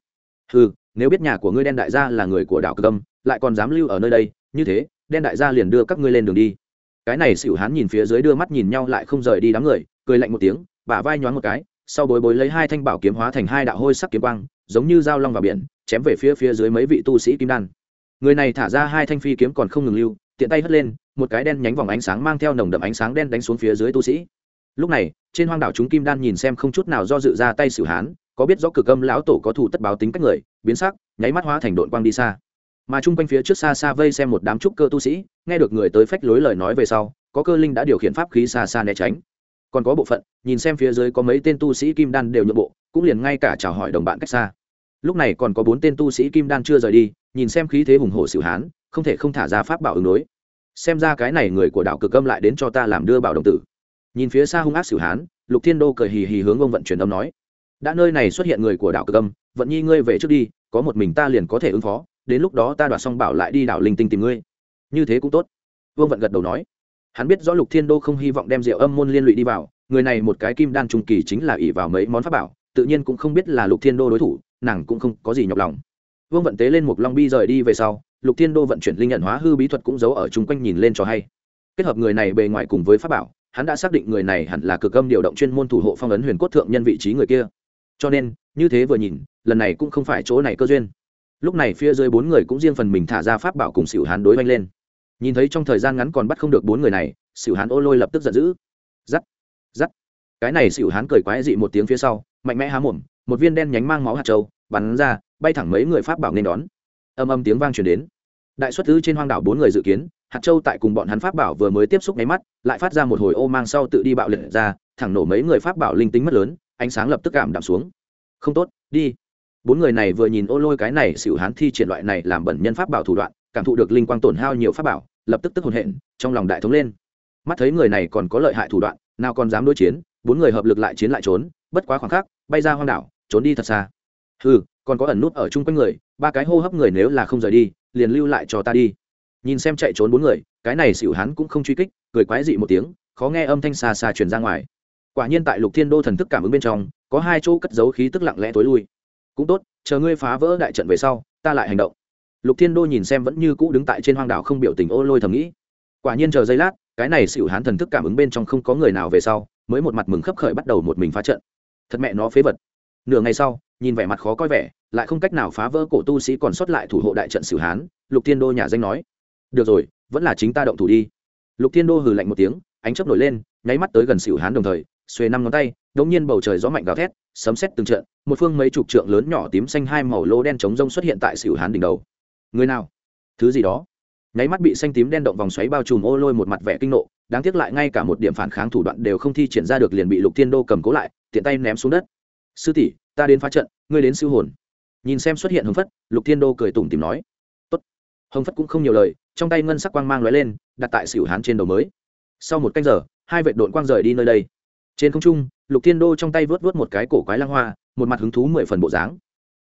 Ừ nếu biết nhà của ngươi đen đại gia là người của đảo cực âm, lại còn dám lưu ở nơi đây, như thế, đen đại gia liền đưa các ngươi lên đường đi cái này xỉu hán nhìn phía dưới đưa mắt nhìn nhau lại không rời đi đám người, cười lạnh một tiếng, bả vai nhoáng một cái, sau bối bối lấy hai thanh bảo kiếm hóa thành hai đạo hôi sắc kiếm quang, giống như dao long vào biển, chém về phía phía dưới mấy vị tu sĩ kim đan. Người này thả ra hai thanh phi kiếm còn không ngừng lưu, tiện tay hất lên, một cái đen nhánh vòng ánh sáng mang theo nồng đậm ánh sáng đen đánh xuống phía dưới tu sĩ. Lúc này, trên hoang đảo chúng kim đan nhìn xem không chút nào do dự ra tay xử hán, có biết rõ cực âm lão tổ có thủ tất báo tính cách người, biến sắc, nháy mắt hóa thành đội quang đi xa mà chung quanh phía trước xa xa vây xem một đám trúc cơ tu sĩ, nghe được người tới phách lối lời nói về sau, có cơ linh đã điều khiển pháp khí xa xa né tránh. Còn có bộ phận, nhìn xem phía dưới có mấy tên tu sĩ kim đan đều nhượng bộ, cũng liền ngay cả chào hỏi đồng bạn cách xa. Lúc này còn có bốn tên tu sĩ kim đan chưa rời đi, nhìn xem khí thế hùng hổ xử hán, không thể không thả ra pháp bảo ứng đối. Xem ra cái này người của đảo cực âm lại đến cho ta làm đưa bảo đồng tử. Nhìn phía xa hung ác xử hán, lục thiên đô cười hì hì hướng ông vận chuyển âm nói. Đã nơi này xuất hiện người của đảo cực âm, vận nhi ngươi về trước đi có một mình ta liền có thể ứng phó, đến lúc đó ta đoạt xong bảo lại đi đảo linh tinh tìm ngươi. Như thế cũng tốt. Vương vận gật đầu nói. Hắn biết rõ lục thiên đô không hy vọng đem rượu âm môn liên lụy đi vào, người này một cái kim đan trung kỳ chính là ỷ vào mấy món pháp bảo, tự nhiên cũng không biết là lục thiên đô đối thủ, nàng cũng không có gì nhọc lòng. Vương vận tế lên một long bi rời đi về sau, lục thiên đô vận chuyển linh nhận hóa hư bí thuật cũng giấu ở chung quanh nhìn lên cho hay. Kết hợp người này bề ngoài cùng với pháp bảo, hắn đã xác định người này hẳn là cực âm điều động chuyên môn thủ hộ phong ấn huyền cốt thượng nhân vị trí người kia cho nên, như thế vừa nhìn, lần này cũng không phải chỗ này cơ duyên. Lúc này phía dưới bốn người cũng riêng phần mình thả ra pháp bảo cùng xỉu hán đối oanh lên. Nhìn thấy trong thời gian ngắn còn bắt không được bốn người này xỉu hán ô lôi lập tức giận dữ. Giắt giắt. Cái này xỉu hán cười quái dị một tiếng phía sau, mạnh mẽ há mồm, một viên đen nhánh mang máu hạt trâu bắn ra, bay thẳng mấy người pháp bảo nên đón. Âm âm tiếng vang truyền đến. Đại xuất tứ trên hoang đảo bốn người dự kiến, hạt châu tại cùng bọn hắn pháp bảo vừa mới tiếp xúc nháy mắt, lại phát ra một hồi ô mang sau tự đi bạo liệt ra, thẳng nổ mấy người pháp bảo linh tính mất lớn ánh sáng lập tức cảm đạm xuống. Không tốt, đi. Bốn người này vừa nhìn ô lôi cái này xỉu hán thi triển loại này làm bẩn nhân pháp bảo thủ đoạn, cảm thụ được linh quang tổn hao nhiều pháp bảo, lập tức tức hồn hện, trong lòng đại thống lên. Mắt thấy người này còn có lợi hại thủ đoạn, nào còn dám đối chiến, bốn người hợp lực lại chiến lại trốn, bất quá khoảng khắc, bay ra hoang đảo, trốn đi thật xa. Ừ còn có ẩn nút ở chung quanh người, ba cái hô hấp người nếu là không rời đi, liền lưu lại cho ta đi. Nhìn xem chạy trốn bốn người, cái này xỉu hán cũng không truy kích, cười quái dị một tiếng, khó nghe âm thanh xa xa truyền ra ngoài quả nhiên tại lục thiên đô thần thức cảm ứng bên trong, có hai chỗ cất giấu khí tức lặng lẽ tối lui. Cũng tốt, chờ ngươi phá vỡ đại trận về sau, ta lại hành động. Lục thiên đô nhìn xem vẫn như cũ đứng tại trên hoang đảo không biểu tình ô lôi thầm nghĩ. Quả nhiên chờ giây lát, cái này xỉu hán thần thức cảm ứng bên trong không có người nào về sau, mới một mặt mừng khấp khởi bắt đầu một mình phá trận. Thật mẹ nó phế vật. Nửa ngày sau, nhìn vẻ mặt khó coi vẻ, lại không cách nào phá vỡ cổ tu sĩ còn sót lại thủ hộ đại trận xỉu hán, lục thiên đô nhà danh nói. Được rồi, vẫn là chính ta động thủ đi. Lục thiên đô hừ lạnh một tiếng, ánh chớp nổi lên, nháy mắt tới gần xỉu hán đồng thời xuề năm ngón tay, đống nhiên bầu trời gió mạnh gào thét, sấm sét từng trận, một phương mấy chục trượng lớn nhỏ tím xanh hai màu lô đen trống rông xuất hiện tại xỉu hán đỉnh đầu. Người nào? Thứ gì đó. Nháy mắt bị xanh tím đen động vòng xoáy bao trùm ô lôi một mặt vẻ kinh nộ, đáng tiếc lại ngay cả một điểm phản kháng thủ đoạn đều không thi triển ra được liền bị lục thiên đô cầm cố lại, tiện tay ném xuống đất. Sư tỷ, ta đến phá trận, ngươi đến siêu hồn. Nhìn xem xuất hiện hồng phất, lục thiên đô cười tủm tìm nói. Tốt. hồng phất cũng không nhiều lời, trong tay ngân sắc quang mang lóe lên, đặt tại xỉu hán trên đầu mới. Sau một canh giờ, hai vệ đội quang rời đi nơi đây trên không trung, lục thiên đô trong tay vớt vớt một cái cổ quái lang hoa, một mặt hứng thú mười phần bộ dáng.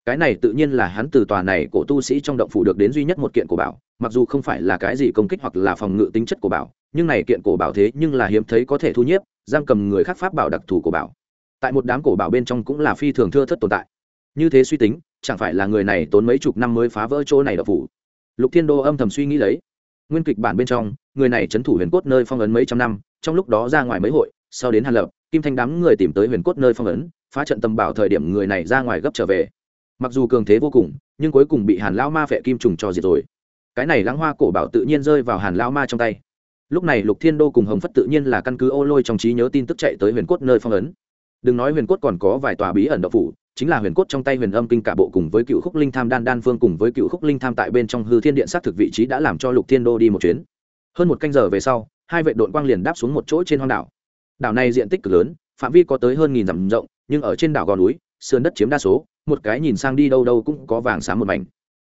Cái này tự nhiên là hắn từ tòa này cổ tu sĩ trong động phủ được đến duy nhất một kiện cổ bảo, mặc dù không phải là cái gì công kích hoặc là phòng ngự tính chất cổ bảo, nhưng này kiện cổ bảo thế nhưng là hiếm thấy có thể thu nhiếp, giam cầm người khác pháp bảo đặc thù của bảo. Tại một đám cổ bảo bên trong cũng là phi thường thưa thất tồn tại. Như thế suy tính, chẳng phải là người này tốn mấy chục năm mới phá vỡ chỗ này đập phủ? Lục thiên đô âm thầm suy nghĩ lấy. Nguyên kịch bản bên trong, người này trấn thủ huyền cốt nơi phong ấn mấy trăm năm, trong lúc đó ra ngoài mấy hội, sau đến hàn lập kim thanh đám người tìm tới huyền cốt nơi phong ấn, phá trận tầm bảo thời điểm người này ra ngoài gấp trở về. Mặc dù cường thế vô cùng, nhưng cuối cùng bị hàn lao ma phệ kim trùng cho diệt rồi. Cái này lãng hoa cổ bảo tự nhiên rơi vào hàn lao ma trong tay. Lúc này lục thiên đô cùng hồng phất tự nhiên là căn cứ ô lôi trong trí nhớ tin tức chạy tới huyền cốt nơi phong ấn. Đừng nói huyền cốt còn có vài tòa bí ẩn đậu phủ, chính là huyền cốt trong tay huyền âm kinh cả bộ cùng với cựu khúc linh tham đan đan phương cùng với cựu khúc linh tham tại bên trong hư thiên điện xác thực vị trí đã làm cho lục thiên đô đi một chuyến. Hơn một canh giờ về sau, hai vệ đội quang liền đáp xuống một chỗ trên hoang đảo đảo này diện tích cực lớn, phạm vi có tới hơn nghìn dặm rộng, nhưng ở trên đảo gò núi, sườn đất chiếm đa số, một cái nhìn sang đi đâu đâu cũng có vàng sáng một mảnh.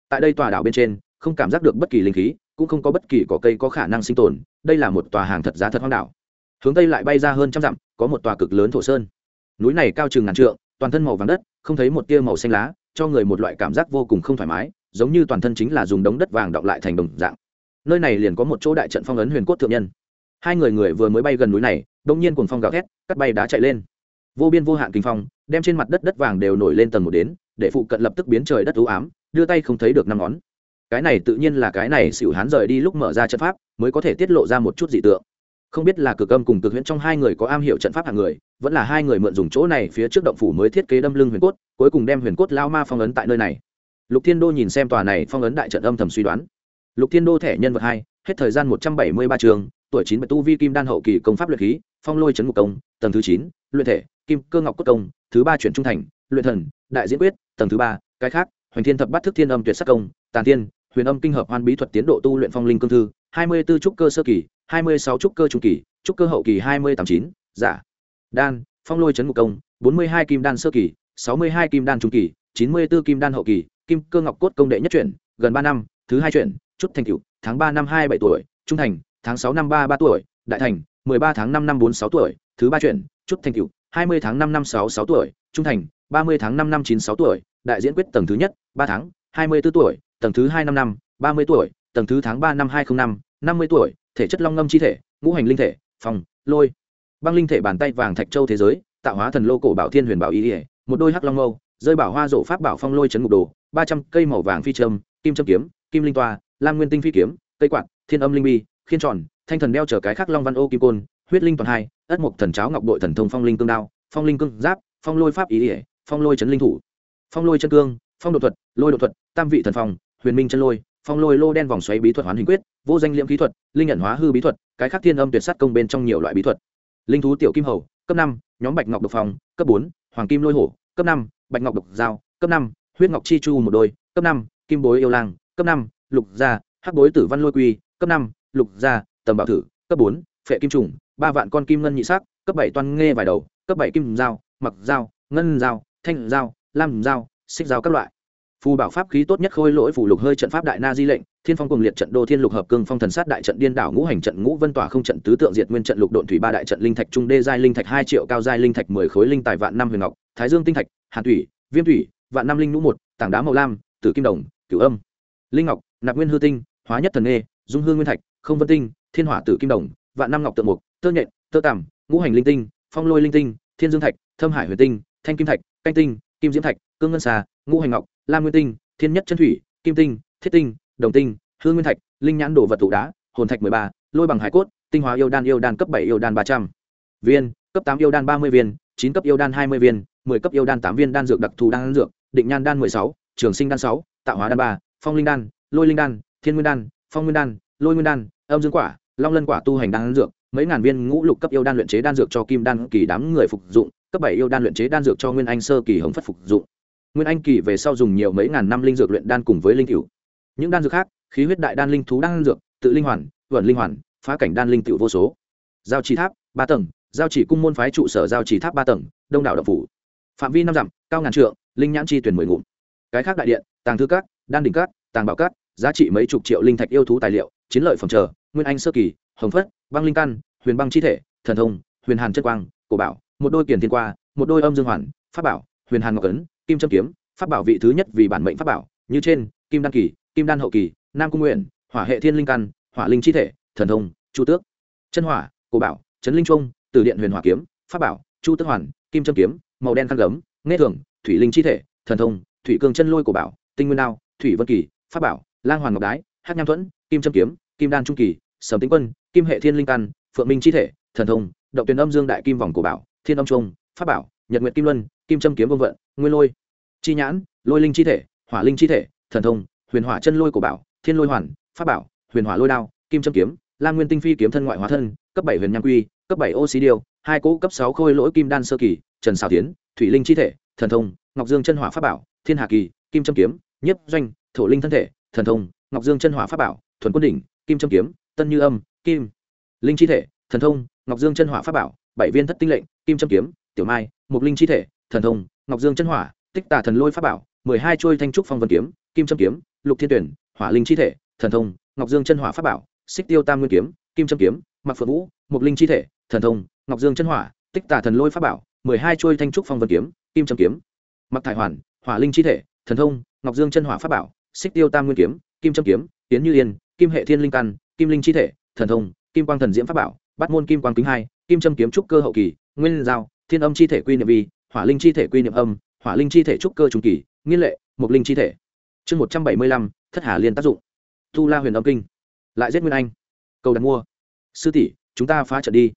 Tại đây tòa đảo bên trên, không cảm giác được bất kỳ linh khí, cũng không có bất kỳ cỏ cây có khả năng sinh tồn, đây là một tòa hàng thật giá thật hoang đảo. Hướng tây lại bay ra hơn trăm dặm, có một tòa cực lớn thổ sơn. Núi này cao chừng ngàn trượng, toàn thân màu vàng đất, không thấy một tia màu xanh lá, cho người một loại cảm giác vô cùng không thoải mái, giống như toàn thân chính là dùng đống đất vàng đọng lại thành đồng dạng. Nơi này liền có một chỗ đại trận phong ấn huyền cốt thượng nhân. Hai người người vừa mới bay gần núi này đông nhiên cuồng phong gào thét, cắt bay đá chạy lên. Vô biên vô hạn kinh phong, đem trên mặt đất đất vàng đều nổi lên tầng một đến, để phụ cận lập tức biến trời đất ưu ám, đưa tay không thấy được năm ngón. Cái này tự nhiên là cái này xỉu hán rời đi lúc mở ra trận pháp, mới có thể tiết lộ ra một chút dị tượng. Không biết là cực âm cùng cực huyễn trong hai người có am hiểu trận pháp hàng người, vẫn là hai người mượn dùng chỗ này phía trước động phủ mới thiết kế đâm lưng huyền cốt, cuối cùng đem huyền cốt lao ma phong ấn tại nơi này. Lục thiên đô nhìn xem tòa này phong ấn đại trận âm thầm suy đoán. Lục thiên đô thẻ nhân vật hai, hết thời gian một trăm bảy mươi ba trường tuổi chín bạch tu vi kim đan hậu kỳ công pháp luyện khí, phong lôi trấn ngục công, tầng thứ chín, luyện thể, kim cơ ngọc cốt công, thứ ba chuyển trung thành, luyện thần, đại diễn quyết, tầng thứ ba, cái khác, hoành thiên thập bát thức thiên âm tuyệt sắc công, tàn tiên huyền âm kinh hợp hoan bí thuật tiến độ tu luyện phong linh cương thư, hai mươi b ố trúc cơ sơ kỳ, hai mươi sáu trúc cơ trung kỳ, trúc cơ hậu kỳ hai mươi tám chín, giả. Đan, phong lôi trấn ngục công, bốn mươi hai kim đan sơ kỳ, sáu mươi hai kim đan trung kỳ, chín mươi b ố kim đan hậu kỳ, kim cơ ngọc cốt công đệ nhất chuyển, gần ba năm, thứ hai chuyển chút thành tựu tháng ba năm hai bảy tuổi, trung thành tháng sáu năm ba ba tuổi, đại thành, mười ba tháng năm năm bốn sáu tuổi, thứ ba chuyển chút thành cựu hai mươi tháng năm năm sáu sáu tuổi, trung thành, ba mươi tháng năm năm chín sáu tuổi, đại diễn quyết tầng thứ nhất, ba tháng, hai mươi b ố tuổi, tầng thứ hai năm năm, ba mươi tuổi, tầng thứ tháng ba năm hai nghìn năm năm mươi tuổi, thể chất long ngâm chi thể, ngũ hành linh thể, phòng, lôi. Băng linh thể bàn tay vàng thạch châu thế giới, tạo hóa thần lô cổ bảo thiên huyền bảo y ỉa một đôi hắc long mâu, rơi bảo hoa rộ pháp bảo phong lôi chấn ngục đồ, ba trăm cây màu vàng phi trâm kim trâm kiếm, kim linh toa, lam nguyên tinh phi kiếm, cây quạt, thiên âm linh bi khiên tròn, thanh thần đeo chở cái khắc long văn ô kim côn, huyết linh toàn hai, ất mục thần cháo ngọc đội thần thông phong linh cương đao, phong linh cương giáp, phong lôi pháp ý ỉa phong lôi trấn linh thủ. Phong lôi chân cương, phong độ thuật, lôi độ thuật, tam vị thần phong, huyền minh chân lôi, phong lôi lô đen vòng xoáy bí thuật hoán hình quyết, vô danh liễm kỹ thuật, linh nhận hóa hư bí thuật, cái khác thiên âm tuyệt sát công bên trong nhiều loại bí thuật. Linh thú tiểu kim hầu, cấp năm, nhóm bạch ngọc độc phòng cấp bốn, hoàng kim lôi hổ, cấp năm, bạch ngọc độc dao, cấp năm, huyết ngọc chi chu một đôi, cấp năm, kim bối yêu lang, cấp năm, lục gia, hắc bối tử văn lôi quy, cấp năm lục gia, tầm bảo thử, cấp bốn, phệ kim trùng, ba vạn con kim ngân nhị sắc, cấp bảy toan nghe vài đầu, cấp bảy kim dao, mặc dao, ngân dao, thanh dao, lam dao, xích dao các loại. Phù bảo pháp khí tốt nhất khôi lỗi phù lục hơi trận pháp đại na di lệnh, thiên phong cùng liệt trận đô thiên lục hợp cương phong thần sát đại trận điên đảo ngũ hành trận ngũ vân tỏa không trận tứ tượng diệt nguyên trận lục độn thủy ba đại trận linh thạch trung đê giai linh thạch hai triệu, cao giai linh thạch mười khối linh tài vạn năm huyền ngọc, thái dương tinh thạch, hàn thủy, viêm thủy, vạn năm linh nũ một, tảng đá màu lam, tử kim đồng, cửu âm. Linh ngọc, nạp nguyên hư tinh, hóa nhất thần nghê, dung hương nguyên thạch không vân tinh, thiên hỏa tử kim đồng, vạn năm ngọc tượng mục, tơ nhện, tơ tằm, ngũ hành linh tinh, phong lôi linh tinh, thiên dương thạch, thâm hải huyền tinh, thanh kim thạch, canh tinh, kim diễm thạch, cương ngân xà, ngũ hành ngọc, lam nguyên tinh, thiên nhất chân thủy, kim tinh, thiết tinh, đồng tinh, hương nguyên thạch, linh nhãn đồ vật tụ đá, hồn thạch mười ba, lôi bằng hải cốt, tinh hóa yêu đan yêu đan cấp bảy yêu đan ba trăm. Viên, cấp tám yêu đan ba mươi viên, chín cấp yêu đan hai mươi viên, mười cấp yêu đan tám viên đan dược đặc thù đan dược, định nhan đan mười sáu, trường sinh đan sáu, tạo hóa đan ba, phong linh đan, lôi linh đan, thiên nguyên đan, phong nguyên đan lôi nguyên đan, âm dương quả, long lân quả tu hành đan dược, mấy ngàn viên ngũ lục cấp yêu đan luyện chế đan dược cho kim đan kỳ đám người phục dụng, cấp bảy yêu đan luyện chế đan dược cho nguyên anh sơ kỳ hồng phất phục dụng. Nguyên anh kỳ về sau dùng nhiều mấy ngàn năm linh dược luyện đan cùng với linh cửu. Những đan dược khác, khí huyết đại đan linh thú đan dược, tự linh hoàn, vẩn linh hoàn, phá cảnh đan linh tiểu vô số. Giao trì tháp, ba tầng, giao chỉ cung môn phái trụ sở giao trì tháp ba tầng, đông đảo đập phủ. Phạm vi năm dặm, cao ngàn trượng, linh nhãn chi tuyển mười ngụm. Cái khác đại điện, tàng thư cát đan đỉnh cát tàng bảo cát giá trị mấy chục triệu linh thạch yêu thú tài liệu, chiến lợi phẩm chờ, nguyên anh sơ kỳ, hồng phất, băng linh căn, huyền băng chi thể, thần thông, huyền hàn chất quang, cổ bảo, một đôi kiền thiên qua, một đôi âm dương hoàn, pháp bảo, huyền hàn ngọc ấn, kim trâm kiếm, pháp bảo vị thứ nhất vì bản mệnh pháp bảo, như trên, kim đan kỳ, kim đan hậu kỳ, nam cung nguyện, hỏa hệ thiên linh căn, hỏa linh chi thể, thần thông, chu tước. Chân hỏa, cổ bảo trấn linh trung từ điện huyền hỏa kiếm, pháp bảo, chu tước hoàn, kim trâm kiếm, màu đen khăn gấm, nghe thường, thủy linh chi thể, thần thông, thủy cường chân lôi cổ bảo, tinh nguyên đao, thủy vân kỳ, pháp bảo lang hoàng ngọc đái hát nham thuẫn, kim trâm kiếm, kim đan trung kỳ, sầm tĩnh quân, kim hệ thiên linh căn, phượng minh chi thể, thần thông, động tuyển âm dương đại kim vòng cổ bảo, thiên âm trung, pháp bảo, nhật nguyệt kim luân, kim trâm kiếm vương vận, nguyên lôi, chi nhãn, lôi linh chi thể, hỏa linh chi thể, thần thông, huyền hỏa chân lôi cổ bảo, thiên lôi hoàn, pháp bảo, huyền hỏa lôi đao, kim trâm kiếm, lam nguyên tinh phi kiếm thân ngoại hóa thân, cấp bảy huyền nham quy, cấp bảy ô xí điêu, hai cỗ cấp sáu khôi lỗi kim đan sơ kỳ, trần xào tiến, thủy linh chi thể, thần thông, ngọc dương chân hỏa pháp bảo, thiên hà kỳ, kim trâm kiếm nhất doanh, thổ linh thân thể thần thông, ngọc dương chân hỏa pháp bảo, thuần quân đỉnh, kim trâm kiếm, tân như âm, kim linh chi thể, thần thông, ngọc dương chân hỏa pháp bảo, bảy viên thất tinh lệnh, kim trâm kiếm, tiểu mai, mục linh chi thể, thần thông, ngọc dương chân hỏa, tích tà thần lôi pháp bảo, mười hai trôi thanh trúc phong vân kiếm, kim trâm kiếm, lục thiên tuyển, hỏa linh chi thể, thần thông, ngọc dương chân hỏa pháp bảo, xích tiêu tam nguyên kiếm, kim trâm kiếm mặc phượng vũ, mục linh chi thể, thần thông, ngọc dương chân hỏa, tích tà thần lôi pháp bảo, mười hai trôi thanh trúc phong vân kiếm, kim trâm kiếm mặc thải hoàn, hỏa linh chi thể, thần thông, ngọc dương chân hỏa pháp bảo xích tiêu tam nguyên kiếm, kim trâm kiếm, tiến như yên, kim hệ thiên linh căn, kim linh chi thể, thần thông, kim quang thần diễm pháp bảo bắt môn kim quang kính hai, kim trâm kiếm trúc cơ hậu kỳ, nguyên giao, thiên âm chi thể quy niệm vi, hỏa linh chi thể quy niệm âm, hỏa linh chi thể trúc cơ trung kỳ, nghiên lệ mục linh chi thể. Chương một trăm bảy mươi lăm, thất hà liên tác dụng. Tu la huyền âm kinh. Lại giết nguyên anh. Cầu đặt mua. Sư tỷ, chúng ta phá trận đi.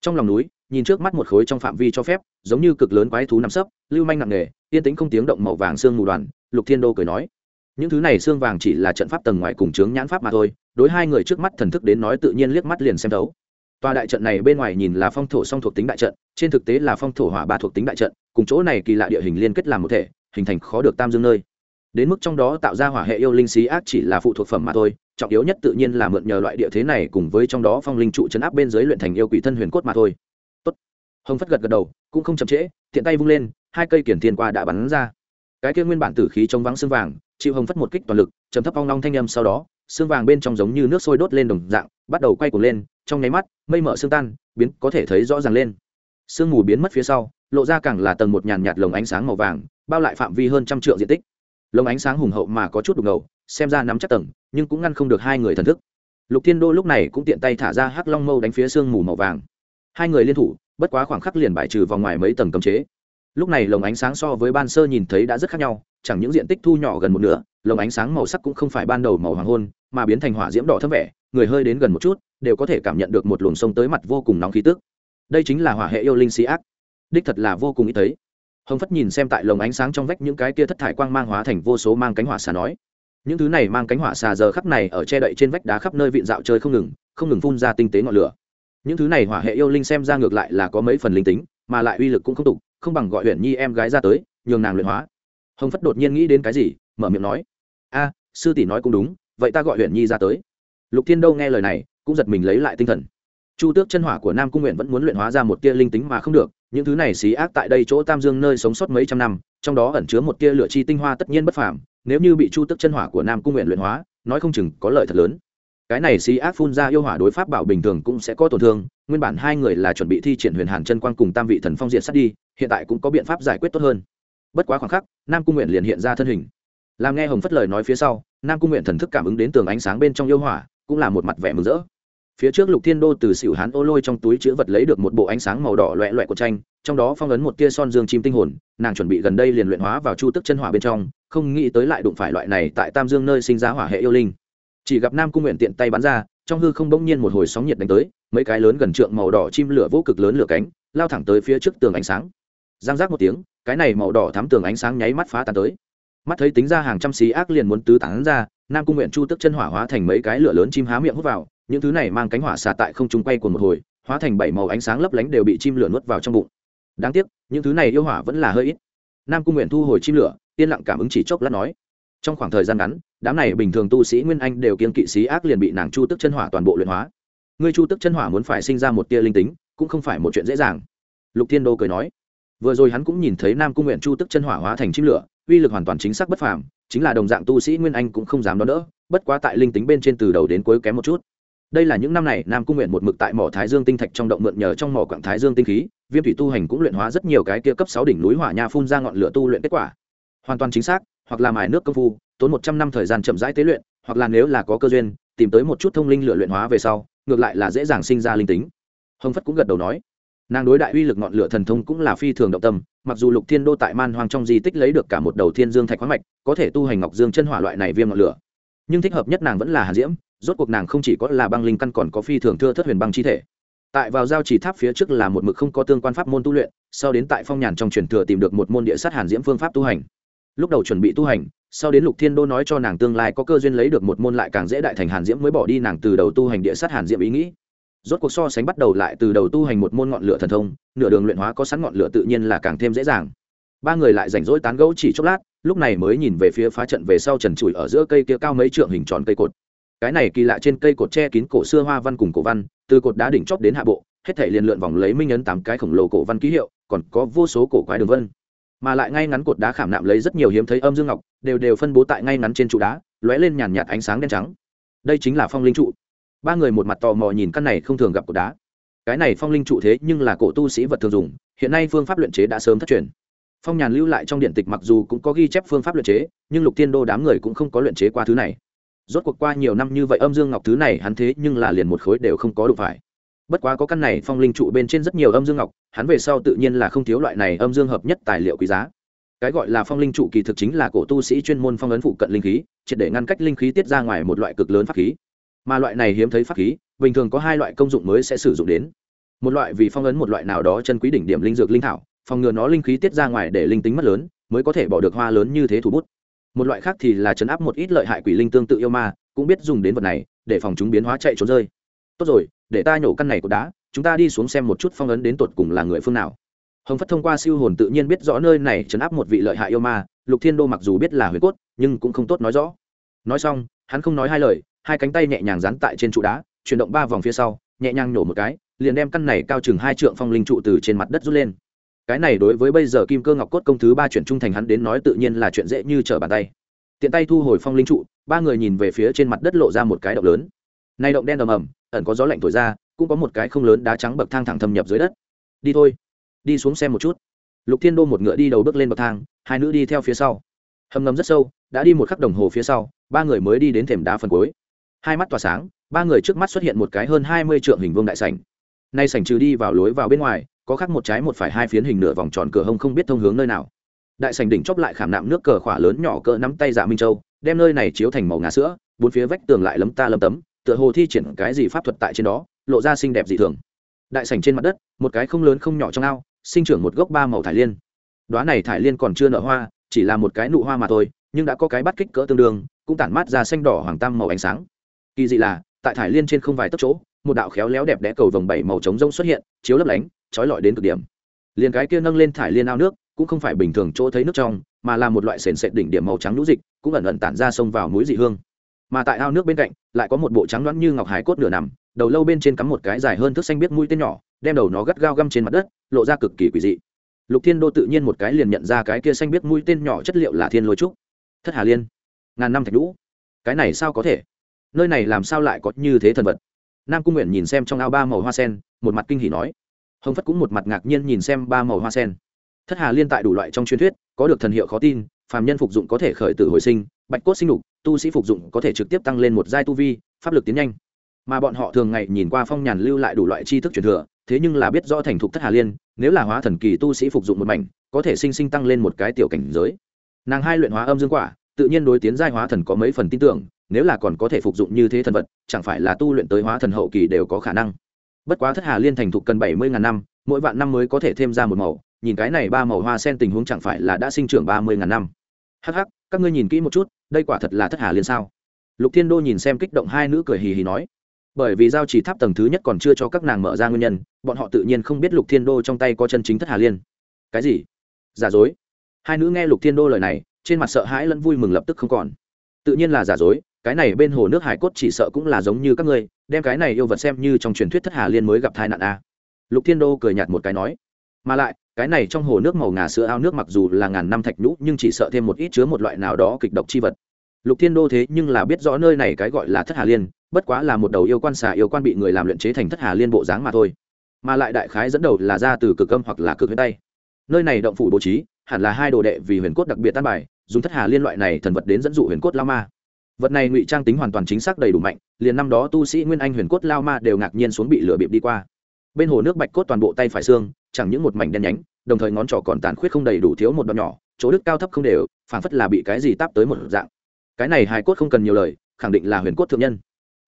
Trong lòng núi, nhìn trước mắt một khối trong phạm vi cho phép, giống như cực lớn quái thú nằm sấp, lưu manh nặng nề, yên tĩnh không tiếng động màu vàng xương mù đoàn, lục thiên đô cười nói những thứ này xương vàng chỉ là trận pháp tầng ngoài cùng chướng nhãn pháp mà thôi, đối hai người trước mắt thần thức đến nói tự nhiên liếc mắt liền xem thấu. Tòa đại trận này bên ngoài nhìn là phong thổ song thuộc tính đại trận, trên thực tế là phong thổ hỏa ba thuộc tính đại trận, cùng chỗ này kỳ lạ địa hình liên kết làm một thể, hình thành khó được tam dương nơi. Đến mức trong đó tạo ra hỏa hệ yêu linh xí ác chỉ là phụ thuộc phẩm mà thôi, trọng yếu nhất tự nhiên là mượn nhờ loại địa thế này cùng với trong đó phong linh trụ chấn áp bên dưới luyện thành yêu quỷ thân huyền cốt mà thôi. Tốt. hồng phất gật gật đầu, cũng không chậm trễ thiện tay vung lên, hai cây kiển thiên qua đã bắn ra. Cái kia nguyên bản tử khí chống vắng xương vàng chịu hồng phất một kích toàn lực chấm thấp phong long thanh âm sau đó, xương vàng bên trong giống như nước sôi đốt lên đồng dạng, bắt đầu quay cuồng lên, trong nháy mắt, mây mở xương tan, biến, có thể thấy rõ ràng lên. Sương mù biến mất phía sau, lộ ra càng là tầng một nhàn nhạt lồng ánh sáng màu vàng, bao lại phạm vi hơn trăm triệu diện tích. Lồng ánh sáng hùng hậu mà có chút đục ngầu, xem ra nắm chắc tầng, nhưng cũng ngăn không được hai người thần thức. Lục thiên đô lúc này cũng tiện tay thả ra hắc long mâu đánh phía sương mù màu vàng. Hai người liên thủ, bất quá khoảng khắc liền bài trừ vòng ngoài mấy tầng cấm chế. Lúc này lồng ánh sáng so với ban sơ nhìn thấy đã rất khác nhau chẳng những diện tích thu nhỏ gần một nửa, lồng ánh sáng màu sắc cũng không phải ban đầu màu hoàng hôn, mà biến thành hỏa diễm đỏ thấm vẻ, người hơi đến gần một chút, đều có thể cảm nhận được một luồng sông tới mặt vô cùng nóng khí tức. Đây chính là hỏa hệ yêu linh xí ác. Đích thật là vô cùng ý thấy. Hồng phất nhìn xem tại lồng ánh sáng trong vách những cái kia thất thải quang mang hóa thành vô số mang cánh hỏa xà nói, những thứ này mang cánh hỏa xà giờ khắp này ở che đậy trên vách đá khắp nơi vịn dạo chơi không ngừng không ngừng phun ra tinh tế ngọn lửa. Những thứ này hỏa hệ yêu linh xem ra ngược lại là có mấy phần linh tính, mà lại uy lực cũng không tục, không bằng gọi huyện nhi em gái ra tới, nhường nàng luyện hóa hồng phất đột nhiên nghĩ đến cái gì, mở miệng nói, a, sư tỷ nói cũng đúng, vậy ta gọi huyện nhi ra tới. Lục thiên đâu nghe lời này, cũng giật mình lấy lại tinh thần. Chu tước chân hỏa của nam cung nguyện vẫn muốn luyện hóa ra một tia linh tính mà không được, những thứ này xí ác tại đây chỗ tam dương nơi sống sót mấy trăm năm, trong đó ẩn chứa một tia lửa chi tinh hoa tất nhiên bất phàm, nếu như bị chu tước chân hỏa của nam cung nguyện luyện hóa, nói không chừng có lợi thật lớn. Cái này xí ác phun ra yêu hỏa đối pháp bảo bình thường cũng sẽ có tổn thương, nguyên bản hai người là chuẩn bị thi triển huyền hàn chân quang cùng tam vị thần phong diện sát đi, hiện tại cũng có biện pháp giải quyết tốt hơn bất quá khoảng khắc, nam cung nguyện liền hiện ra thân hình. Làm nghe hồng phất lời nói phía sau, nam cung nguyện thần thức cảm ứng đến tường ánh sáng bên trong yêu hỏa, cũng là một mặt vẻ mừng rỡ. Phía trước lục thiên đô từ xỉu hán ô lôi trong túi chữ vật lấy được một bộ ánh sáng màu đỏ loẹ loẹ của tranh, trong đó phong ấn một tia son dương chim tinh hồn, nàng chuẩn bị gần đây liền luyện hóa vào chu tức chân hỏa bên trong, không nghĩ tới lại đụng phải loại này tại tam dương nơi sinh ra hỏa hệ yêu linh. Chỉ gặp nam cung nguyện tiện tay bắn ra, trong hư không bỗng nhiên một hồi sóng nhiệt đánh tới, mấy cái lớn gần trượng màu đỏ chim lửa vô cực lớn lửa cánh, lao thẳng tới phía trước tường ánh sáng. Giang giác một tiếng cái này màu đỏ thắm tường ánh sáng nháy mắt phá tan tới. Mắt thấy tính ra hàng trăm xí ác liền muốn tứ tán ra, nam cung nguyện chu tức chân hỏa hóa thành mấy cái lửa lớn chim há miệng hút vào, những thứ này mang cánh hỏa xà tại không trung quay của một hồi, hóa thành bảy màu ánh sáng lấp lánh đều bị chim lửa nuốt vào trong bụng. Đáng tiếc, những thứ này yêu hỏa vẫn là hơi ít. Nam cung nguyện thu hồi chim lửa, yên lặng cảm ứng chỉ chốc lát nói. Trong khoảng thời gian ngắn, đám này bình thường tu sĩ nguyên anh đều kiên kỵ sĩ ác liền bị nàng chu tức chân hỏa toàn bộ luyện hóa. Ngươi chu tức chân hỏa muốn phải sinh ra một tia linh tính, cũng không phải một chuyện dễ dàng. Lục thiên đô cười nói vừa rồi hắn cũng nhìn thấy nam cung nguyện chu tức chân hỏa hóa thành chim lửa, uy lực hoàn toàn chính xác bất phàm, chính là đồng dạng tu sĩ nguyên anh cũng không dám đón đỡ, bất quá tại linh tính bên trên từ đầu đến cuối kém một chút. Đây là những năm này nam cung nguyện một mực tại mỏ thái dương tinh thạch trong động mượn nhờ trong mỏ quảng thái dương tinh khí, viêm thủy tu hành cũng luyện hóa rất nhiều cái kia cấp sáu đỉnh núi hỏa nha phun ra ngọn lửa tu luyện kết quả. Hoàn toàn chính xác, hoặc là mài nước công phu, tốn một trăm năm thời gian chậm rãi tế luyện, hoặc là nếu là có cơ duyên, tìm tới một chút thông linh lửa luyện hóa về sau, ngược lại là dễ dàng sinh ra linh tính. Hồng phất cũng gật đầu nói nàng đối đại uy lực ngọn lửa thần thông cũng là phi thường động tâm, mặc dù lục thiên đô tại man hoang trong di tích lấy được cả một đầu thiên dương thạch khoáng mạch, có thể tu hành ngọc dương chân hỏa loại này viêm ngọn lửa. Nhưng thích hợp nhất nàng vẫn là hàn diễm, rốt cuộc nàng không chỉ có là băng linh căn còn có phi thường thưa thất huyền băng chi thể. Tại vào giao chỉ tháp phía trước là một mực không có tương quan pháp môn tu luyện, sau đến tại phong nhàn trong truyền thừa tìm được một môn địa sát hàn diễm phương pháp tu hành. Lúc đầu chuẩn bị tu hành, sau đến lục thiên đô nói cho nàng tương lai có cơ duyên lấy được một môn lại càng dễ đại thành hàn diễm mới bỏ đi nàng từ đầu tu hành địa sát hàn diễm ý nghĩ rốt cuộc so sánh bắt đầu lại từ đầu tu hành một môn ngọn lửa thần thông, nửa đường luyện hóa có sẵn ngọn lửa tự nhiên là càng thêm dễ dàng. Ba người lại rảnh rỗi tán gẫu chỉ chốc lát, lúc này mới nhìn về phía phá trận về sau trần trụi ở giữa cây kia cao mấy trượng hình tròn cây cột. Cái này kỳ lạ trên cây cột che kín cổ xưa hoa văn cùng cổ văn, từ cột đá đỉnh chóp đến hạ bộ, hết thể liền lượn vòng lấy minh ấn tám cái khổng lồ cổ văn ký hiệu, còn có vô số cổ quái đường vân. Mà lại ngay ngắn cột đá khảm nạm lấy rất nhiều hiếm thấy âm dương ngọc, đều đều phân bố tại ngay ngắn trên trụ đá, lóe lên nhàn nhạt ánh sáng đen trắng. Đây chính là phong linh trụ ba người một mặt tò mò nhìn căn này không thường gặp cột đá. Cái này phong linh trụ thế nhưng là cổ tu sĩ vật thường dùng, hiện nay phương pháp luyện chế đã sớm thất truyền. Phong nhàn lưu lại trong điện tịch mặc dù cũng có ghi chép phương pháp luyện chế, nhưng lục tiên đô đám người cũng không có luyện chế qua thứ này. Rốt cuộc qua nhiều năm như vậy âm dương ngọc thứ này hắn thế nhưng là liền một khối đều không có đủ phải. Bất quá có căn này phong linh trụ bên trên rất nhiều âm dương ngọc, hắn về sau tự nhiên là không thiếu loại này âm dương hợp nhất tài liệu quý giá. Cái gọi là phong linh trụ kỳ thực chính là cổ tu sĩ chuyên môn phong ấn phụ cận linh khí, triệt để ngăn cách linh khí tiết ra ngoài một loại cực lớn pháp khí mà loại này hiếm thấy pháp khí, bình thường có hai loại công dụng mới sẽ sử dụng đến. Một loại vì phong ấn một loại nào đó chân quý đỉnh điểm linh dược linh thảo, phòng ngừa nó linh khí tiết ra ngoài để linh tính mất lớn, mới có thể bỏ được hoa lớn như thế thủ bút. Một loại khác thì là chấn áp một ít lợi hại quỷ linh tương tự yêu ma, cũng biết dùng đến vật này, để phòng chúng biến hóa chạy trốn rơi. Tốt rồi, để ta nhổ căn này của đá, chúng ta đi xuống xem một chút phong ấn đến tột cùng là người phương nào. Hồng phất thông qua siêu hồn tự nhiên biết rõ nơi này chấn áp một vị lợi hại yêu ma, lục thiên đô mặc dù biết là huyền cốt, nhưng cũng không tốt nói rõ. Nói xong, hắn không nói hai lời hai cánh tay nhẹ nhàng dán tại trên trụ đá, chuyển động ba vòng phía sau, nhẹ nhàng nổ một cái, liền đem căn này cao chừng hai trượng phong linh trụ từ trên mặt đất rút lên. Cái này đối với bây giờ kim cơ ngọc cốt công thứ ba chuyển trung thành hắn đến nói tự nhiên là chuyện dễ như trở bàn tay. Tiện tay thu hồi phong linh trụ, ba người nhìn về phía trên mặt đất lộ ra một cái động lớn. Nay động đen ầm ầm, ẩn có gió lạnh thổi ra, cũng có một cái không lớn đá trắng bậc thang thẳng thâm nhập dưới đất. Đi thôi, đi xuống xem một chút. Lục thiên đô một ngựa đi đầu bước lên bậc thang, hai nữ đi theo phía sau. Hầm ngầm rất sâu, đã đi một khắc đồng hồ phía sau, ba người mới đi đến thềm đá phần cuối hai mắt tỏa sáng, ba người trước mắt xuất hiện một cái hơn hai mươi trượng hình vương đại sảnh. Nay sảnh trừ đi vào lối vào bên ngoài, có khắc một trái một phải hai phiến hình nửa vòng tròn cửa hông không biết thông hướng nơi nào. Đại sảnh đỉnh chóp lại khảm nạm nước cờ khỏa lớn nhỏ cỡ nắm tay dạ minh châu, đem nơi này chiếu thành màu ngà sữa, bốn phía vách tường lại lấm ta lấm tấm, tựa hồ thi triển cái gì pháp thuật tại trên đó, lộ ra xinh đẹp dị thường. Đại sảnh trên mặt đất, một cái không lớn không nhỏ trong ao, sinh trưởng một gốc ba màu thải liên. Đoá này thải liên còn chưa nở hoa, chỉ là một cái nụ hoa mà thôi, nhưng đã có cái bắt kích cỡ tương đương, cũng tản mát ra xanh đỏ hoàng tam màu ánh sáng kỳ dị là, tại thải liên trên không vài tấc chỗ, một đạo khéo léo đẹp đẽ cầu vồng bảy màu trống rông xuất hiện, chiếu lấp lánh, trói lọi đến cực điểm. Liền cái kia nâng lên thải liên ao nước, cũng không phải bình thường chỗ thấy nước trong, mà là một loại sền sệt đỉnh điểm màu trắng nhũ dịch, cũng ẩn ẩn tản ra sông vào mũi dị hương. Mà tại ao nước bên cạnh, lại có một bộ trắng loãng như ngọc hải cốt nửa nằm, đầu lâu bên trên cắm một cái dài hơn thước xanh biết mũi tên nhỏ, đem đầu nó gắt gao găm trên mặt đất, lộ ra cực kỳ quỷ dị. Lục thiên đô tự nhiên một cái liền nhận ra cái kia xanh biết mũi tên nhỏ chất liệu là thiên lôi trúc. Thất hà liên, ngàn năm thạch lũ cái này sao có thể? Nơi này làm sao lại có như thế thần vật? Nam cung nguyện nhìn xem trong ao ba màu hoa sen, một mặt kinh hỉ nói. Hồng phất cũng một mặt ngạc nhiên nhìn xem ba màu hoa sen. Thất hà liên tại đủ loại trong truyền thuyết, có được thần hiệu khó tin, phàm nhân phục dụng có thể khởi tử hồi sinh, bạch cốt sinh đục tu sĩ phục dụng có thể trực tiếp tăng lên một giai tu vi, pháp lực tiến nhanh. Mà bọn họ thường ngày nhìn qua phong nhàn lưu lại đủ loại tri thức truyền thừa, thế nhưng là biết rõ thành thục thất hà liên, nếu là hóa thần kỳ tu sĩ phục dụng một mảnh, có thể sinh sinh tăng lên một cái tiểu cảnh giới. Nàng hai luyện hóa âm dương quả, tự nhiên đối tiến giai hóa thần có mấy phần tin tưởng nếu là còn có thể phục dụng như thế thần vật, chẳng phải là tu luyện tới hóa thần hậu kỳ đều có khả năng. Bất quá thất hà liên thành thục cần bảy mươi ngàn năm, mỗi vạn năm mới có thể thêm ra một màu, nhìn cái này ba màu hoa sen tình huống chẳng phải là đã sinh trưởng ba mươi ngàn năm. Hắc hắc, các ngươi nhìn kỹ một chút, đây quả thật là thất hà liên sao? Lục thiên đô nhìn xem kích động hai nữ cười hì hì nói. Bởi vì giao chỉ tháp tầng thứ nhất còn chưa cho các nàng mở ra nguyên nhân, bọn họ tự nhiên không biết lục thiên đô trong tay có chân chính thất hà liên. Cái gì? Giả dối. Hai nữ nghe lục thiên đô lời này, trên mặt sợ hãi lẫn vui mừng lập tức không còn. Tự nhiên là giả dối cái này bên hồ nước hải cốt chỉ sợ cũng là giống như các ngươi, đem cái này yêu vật xem như trong truyền thuyết thất hà liên mới gặp tai nạn a. Lục thiên đô cười nhạt một cái nói. Mà lại, cái này trong hồ nước màu ngà sữa ao nước mặc dù là ngàn năm thạch nhũ, nhưng chỉ sợ thêm một ít chứa một loại nào đó kịch độc chi vật. Lục thiên đô thế nhưng là biết rõ nơi này cái gọi là thất hà liên, bất quá là một đầu yêu quan xà yêu quan bị người làm luyện chế thành thất hà liên bộ dáng mà thôi. Mà lại đại khái dẫn đầu là ra từ cực âm hoặc là cực huyết tay. Nơi này động phủ bố trí, hẳn là hai đồ đệ vì huyền cốt đặc biệt tan bài, dùng thất hà liên loại này thần vật đến dẫn dụ huyền cốt lao ma vật này ngụy trang tính hoàn toàn chính xác đầy đủ mạnh, liền năm đó tu sĩ nguyên anh huyền cốt lao ma đều ngạc nhiên xuống bị lửa bịp đi qua. Bên hồ nước bạch cốt toàn bộ tay phải xương, chẳng những một mảnh đen nhánh, đồng thời ngón trỏ còn tàn khuyết không đầy đủ thiếu một đoạn nhỏ, chỗ đức cao thấp không đều, phảng phất là bị cái gì táp tới một dạng. Cái này hài cốt không cần nhiều lời, khẳng định là huyền cốt thượng nhân.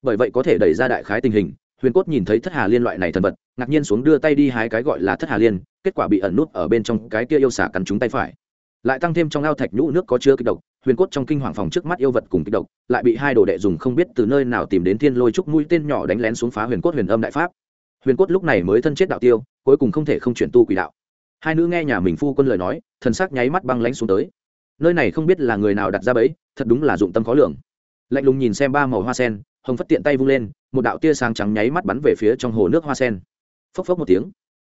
Bởi vậy có thể đẩy ra đại khái tình hình, huyền cốt nhìn thấy thất hà liên loại này thần vật, ngạc nhiên xuống đưa tay đi hái cái gọi là thất hà liên, kết quả bị ẩn nút ở bên trong cái kia yêu xả cắn trúng tay phải. Lại tăng thêm trong ao thạch nhũ nước có chứa kịch độc huyền cốt trong kinh hoàng phòng trước mắt yêu vật cùng kích độc, lại bị hai đồ đệ dùng không biết từ nơi nào tìm đến thiên lôi trúc mũi tên nhỏ đánh lén xuống phá huyền cốt huyền âm đại pháp. Huyền cốt lúc này mới thân chết đạo tiêu, cuối cùng không thể không chuyển tu quỷ đạo. Hai nữ nghe nhà mình phu quân lời nói, thần sắc nháy mắt băng lánh xuống tới. Nơi này không biết là người nào đặt ra bẫy, thật đúng là dụng tâm khó lường. Lạnh lùng nhìn xem ba màu hoa sen, hồng phất tiện tay vung lên, một đạo tia sáng trắng nháy mắt bắn về phía trong hồ nước hoa sen. Phốc phốc một tiếng.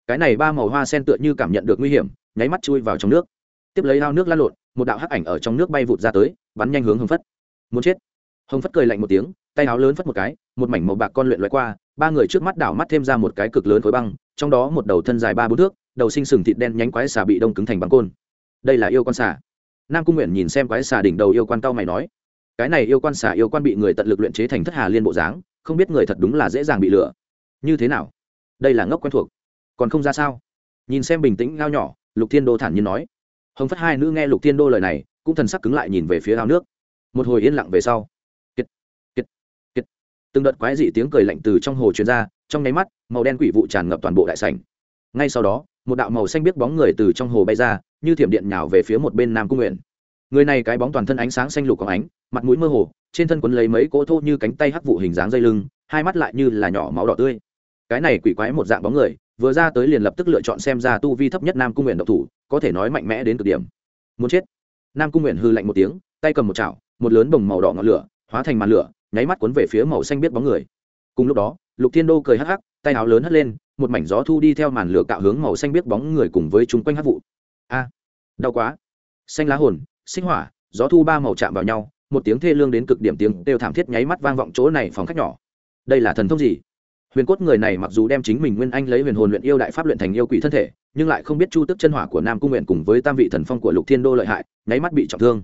Cái này ba màu hoa sen tựa như cảm nhận được nguy hiểm, nháy mắt chui vào trong nước tiếp lấy ao nước lan lộn, một đạo hắc ảnh ở trong nước bay vụt ra tới, bắn nhanh hướng hồng phất. Muốn chết. Hồng phất cười lạnh một tiếng, tay áo lớn phất một cái, một mảnh màu bạc con luyện loại qua, ba người trước mắt đảo mắt thêm ra một cái cực lớn khối băng, trong đó một đầu thân dài ba bốn thước, đầu sinh sừng thịt đen nhánh quái xà bị đông cứng thành băng côn. Đây là yêu con xà. Nam cung nguyện nhìn xem quái xà đỉnh đầu yêu quan cao mày nói, cái này yêu quan xà yêu quan bị người tận lực luyện chế thành thất hà liên bộ dáng, không biết người thật đúng là dễ dàng bị lừa. Như thế nào? Đây là ngốc quen thuộc. Còn không ra sao? Nhìn xem bình tĩnh ngao nhỏ, lục thiên đô thản nhiên nói hồng phất hai nữ nghe lục thiên đô lời này cũng thần sắc cứng lại nhìn về phía ao nước. Một hồi yên lặng về sau. Kiệt, kiệt, kiệt. từng đợt quái dị tiếng cười lạnh từ trong hồ truyền ra trong nháy mắt màu đen quỷ vụ tràn ngập toàn bộ đại sảnh. Ngay sau đó một đạo màu xanh biết bóng người từ trong hồ bay ra như thiểm điện nhào về phía một bên nam cung nguyện người này cái bóng toàn thân ánh sáng xanh lục có ánh mặt mũi mơ hồ trên thân quấn lấy mấy cỗ thô như cánh tay hắc vụ hình dáng dây lưng hai mắt lại như là nhỏ máu đỏ tươi. Cái này quỷ quái một dạng bóng người vừa ra tới liền lập tức lựa chọn xem ra tu vi thấp nhất nam cung nguyện độc thủ, có thể nói mạnh mẽ đến cực điểm. Muốn chết. Nam cung nguyện hư lạnh một tiếng, tay cầm một chảo, một lớn bồng màu đỏ ngọn lửa, hóa thành màn lửa, nháy mắt cuốn về phía màu xanh biết bóng người. Cùng lúc đó, lục thiên đô cười hắc hắc, tay áo lớn hất lên, một mảnh gió thu đi theo màn lửa cạo hướng màu xanh biết bóng người cùng với chúng quanh hắc vụ. A, đau quá. Xanh lá hồn sinh hỏa, gió thu ba màu chạm vào nhau, một tiếng thê lương đến cực điểm tiếng đều thảm thiết nháy mắt vang vọng chỗ này phòng khách nhỏ. Đây là thần thông gì? Huyền cốt người này mặc dù đem chính mình nguyên anh lấy huyền hồn luyện yêu đại pháp luyện thành yêu quỷ thân thể, nhưng lại không biết chu tức chân hỏa của nam cung nguyện cùng với tam vị thần phong của lục thiên đô lợi hại, nháy mắt bị trọng thương.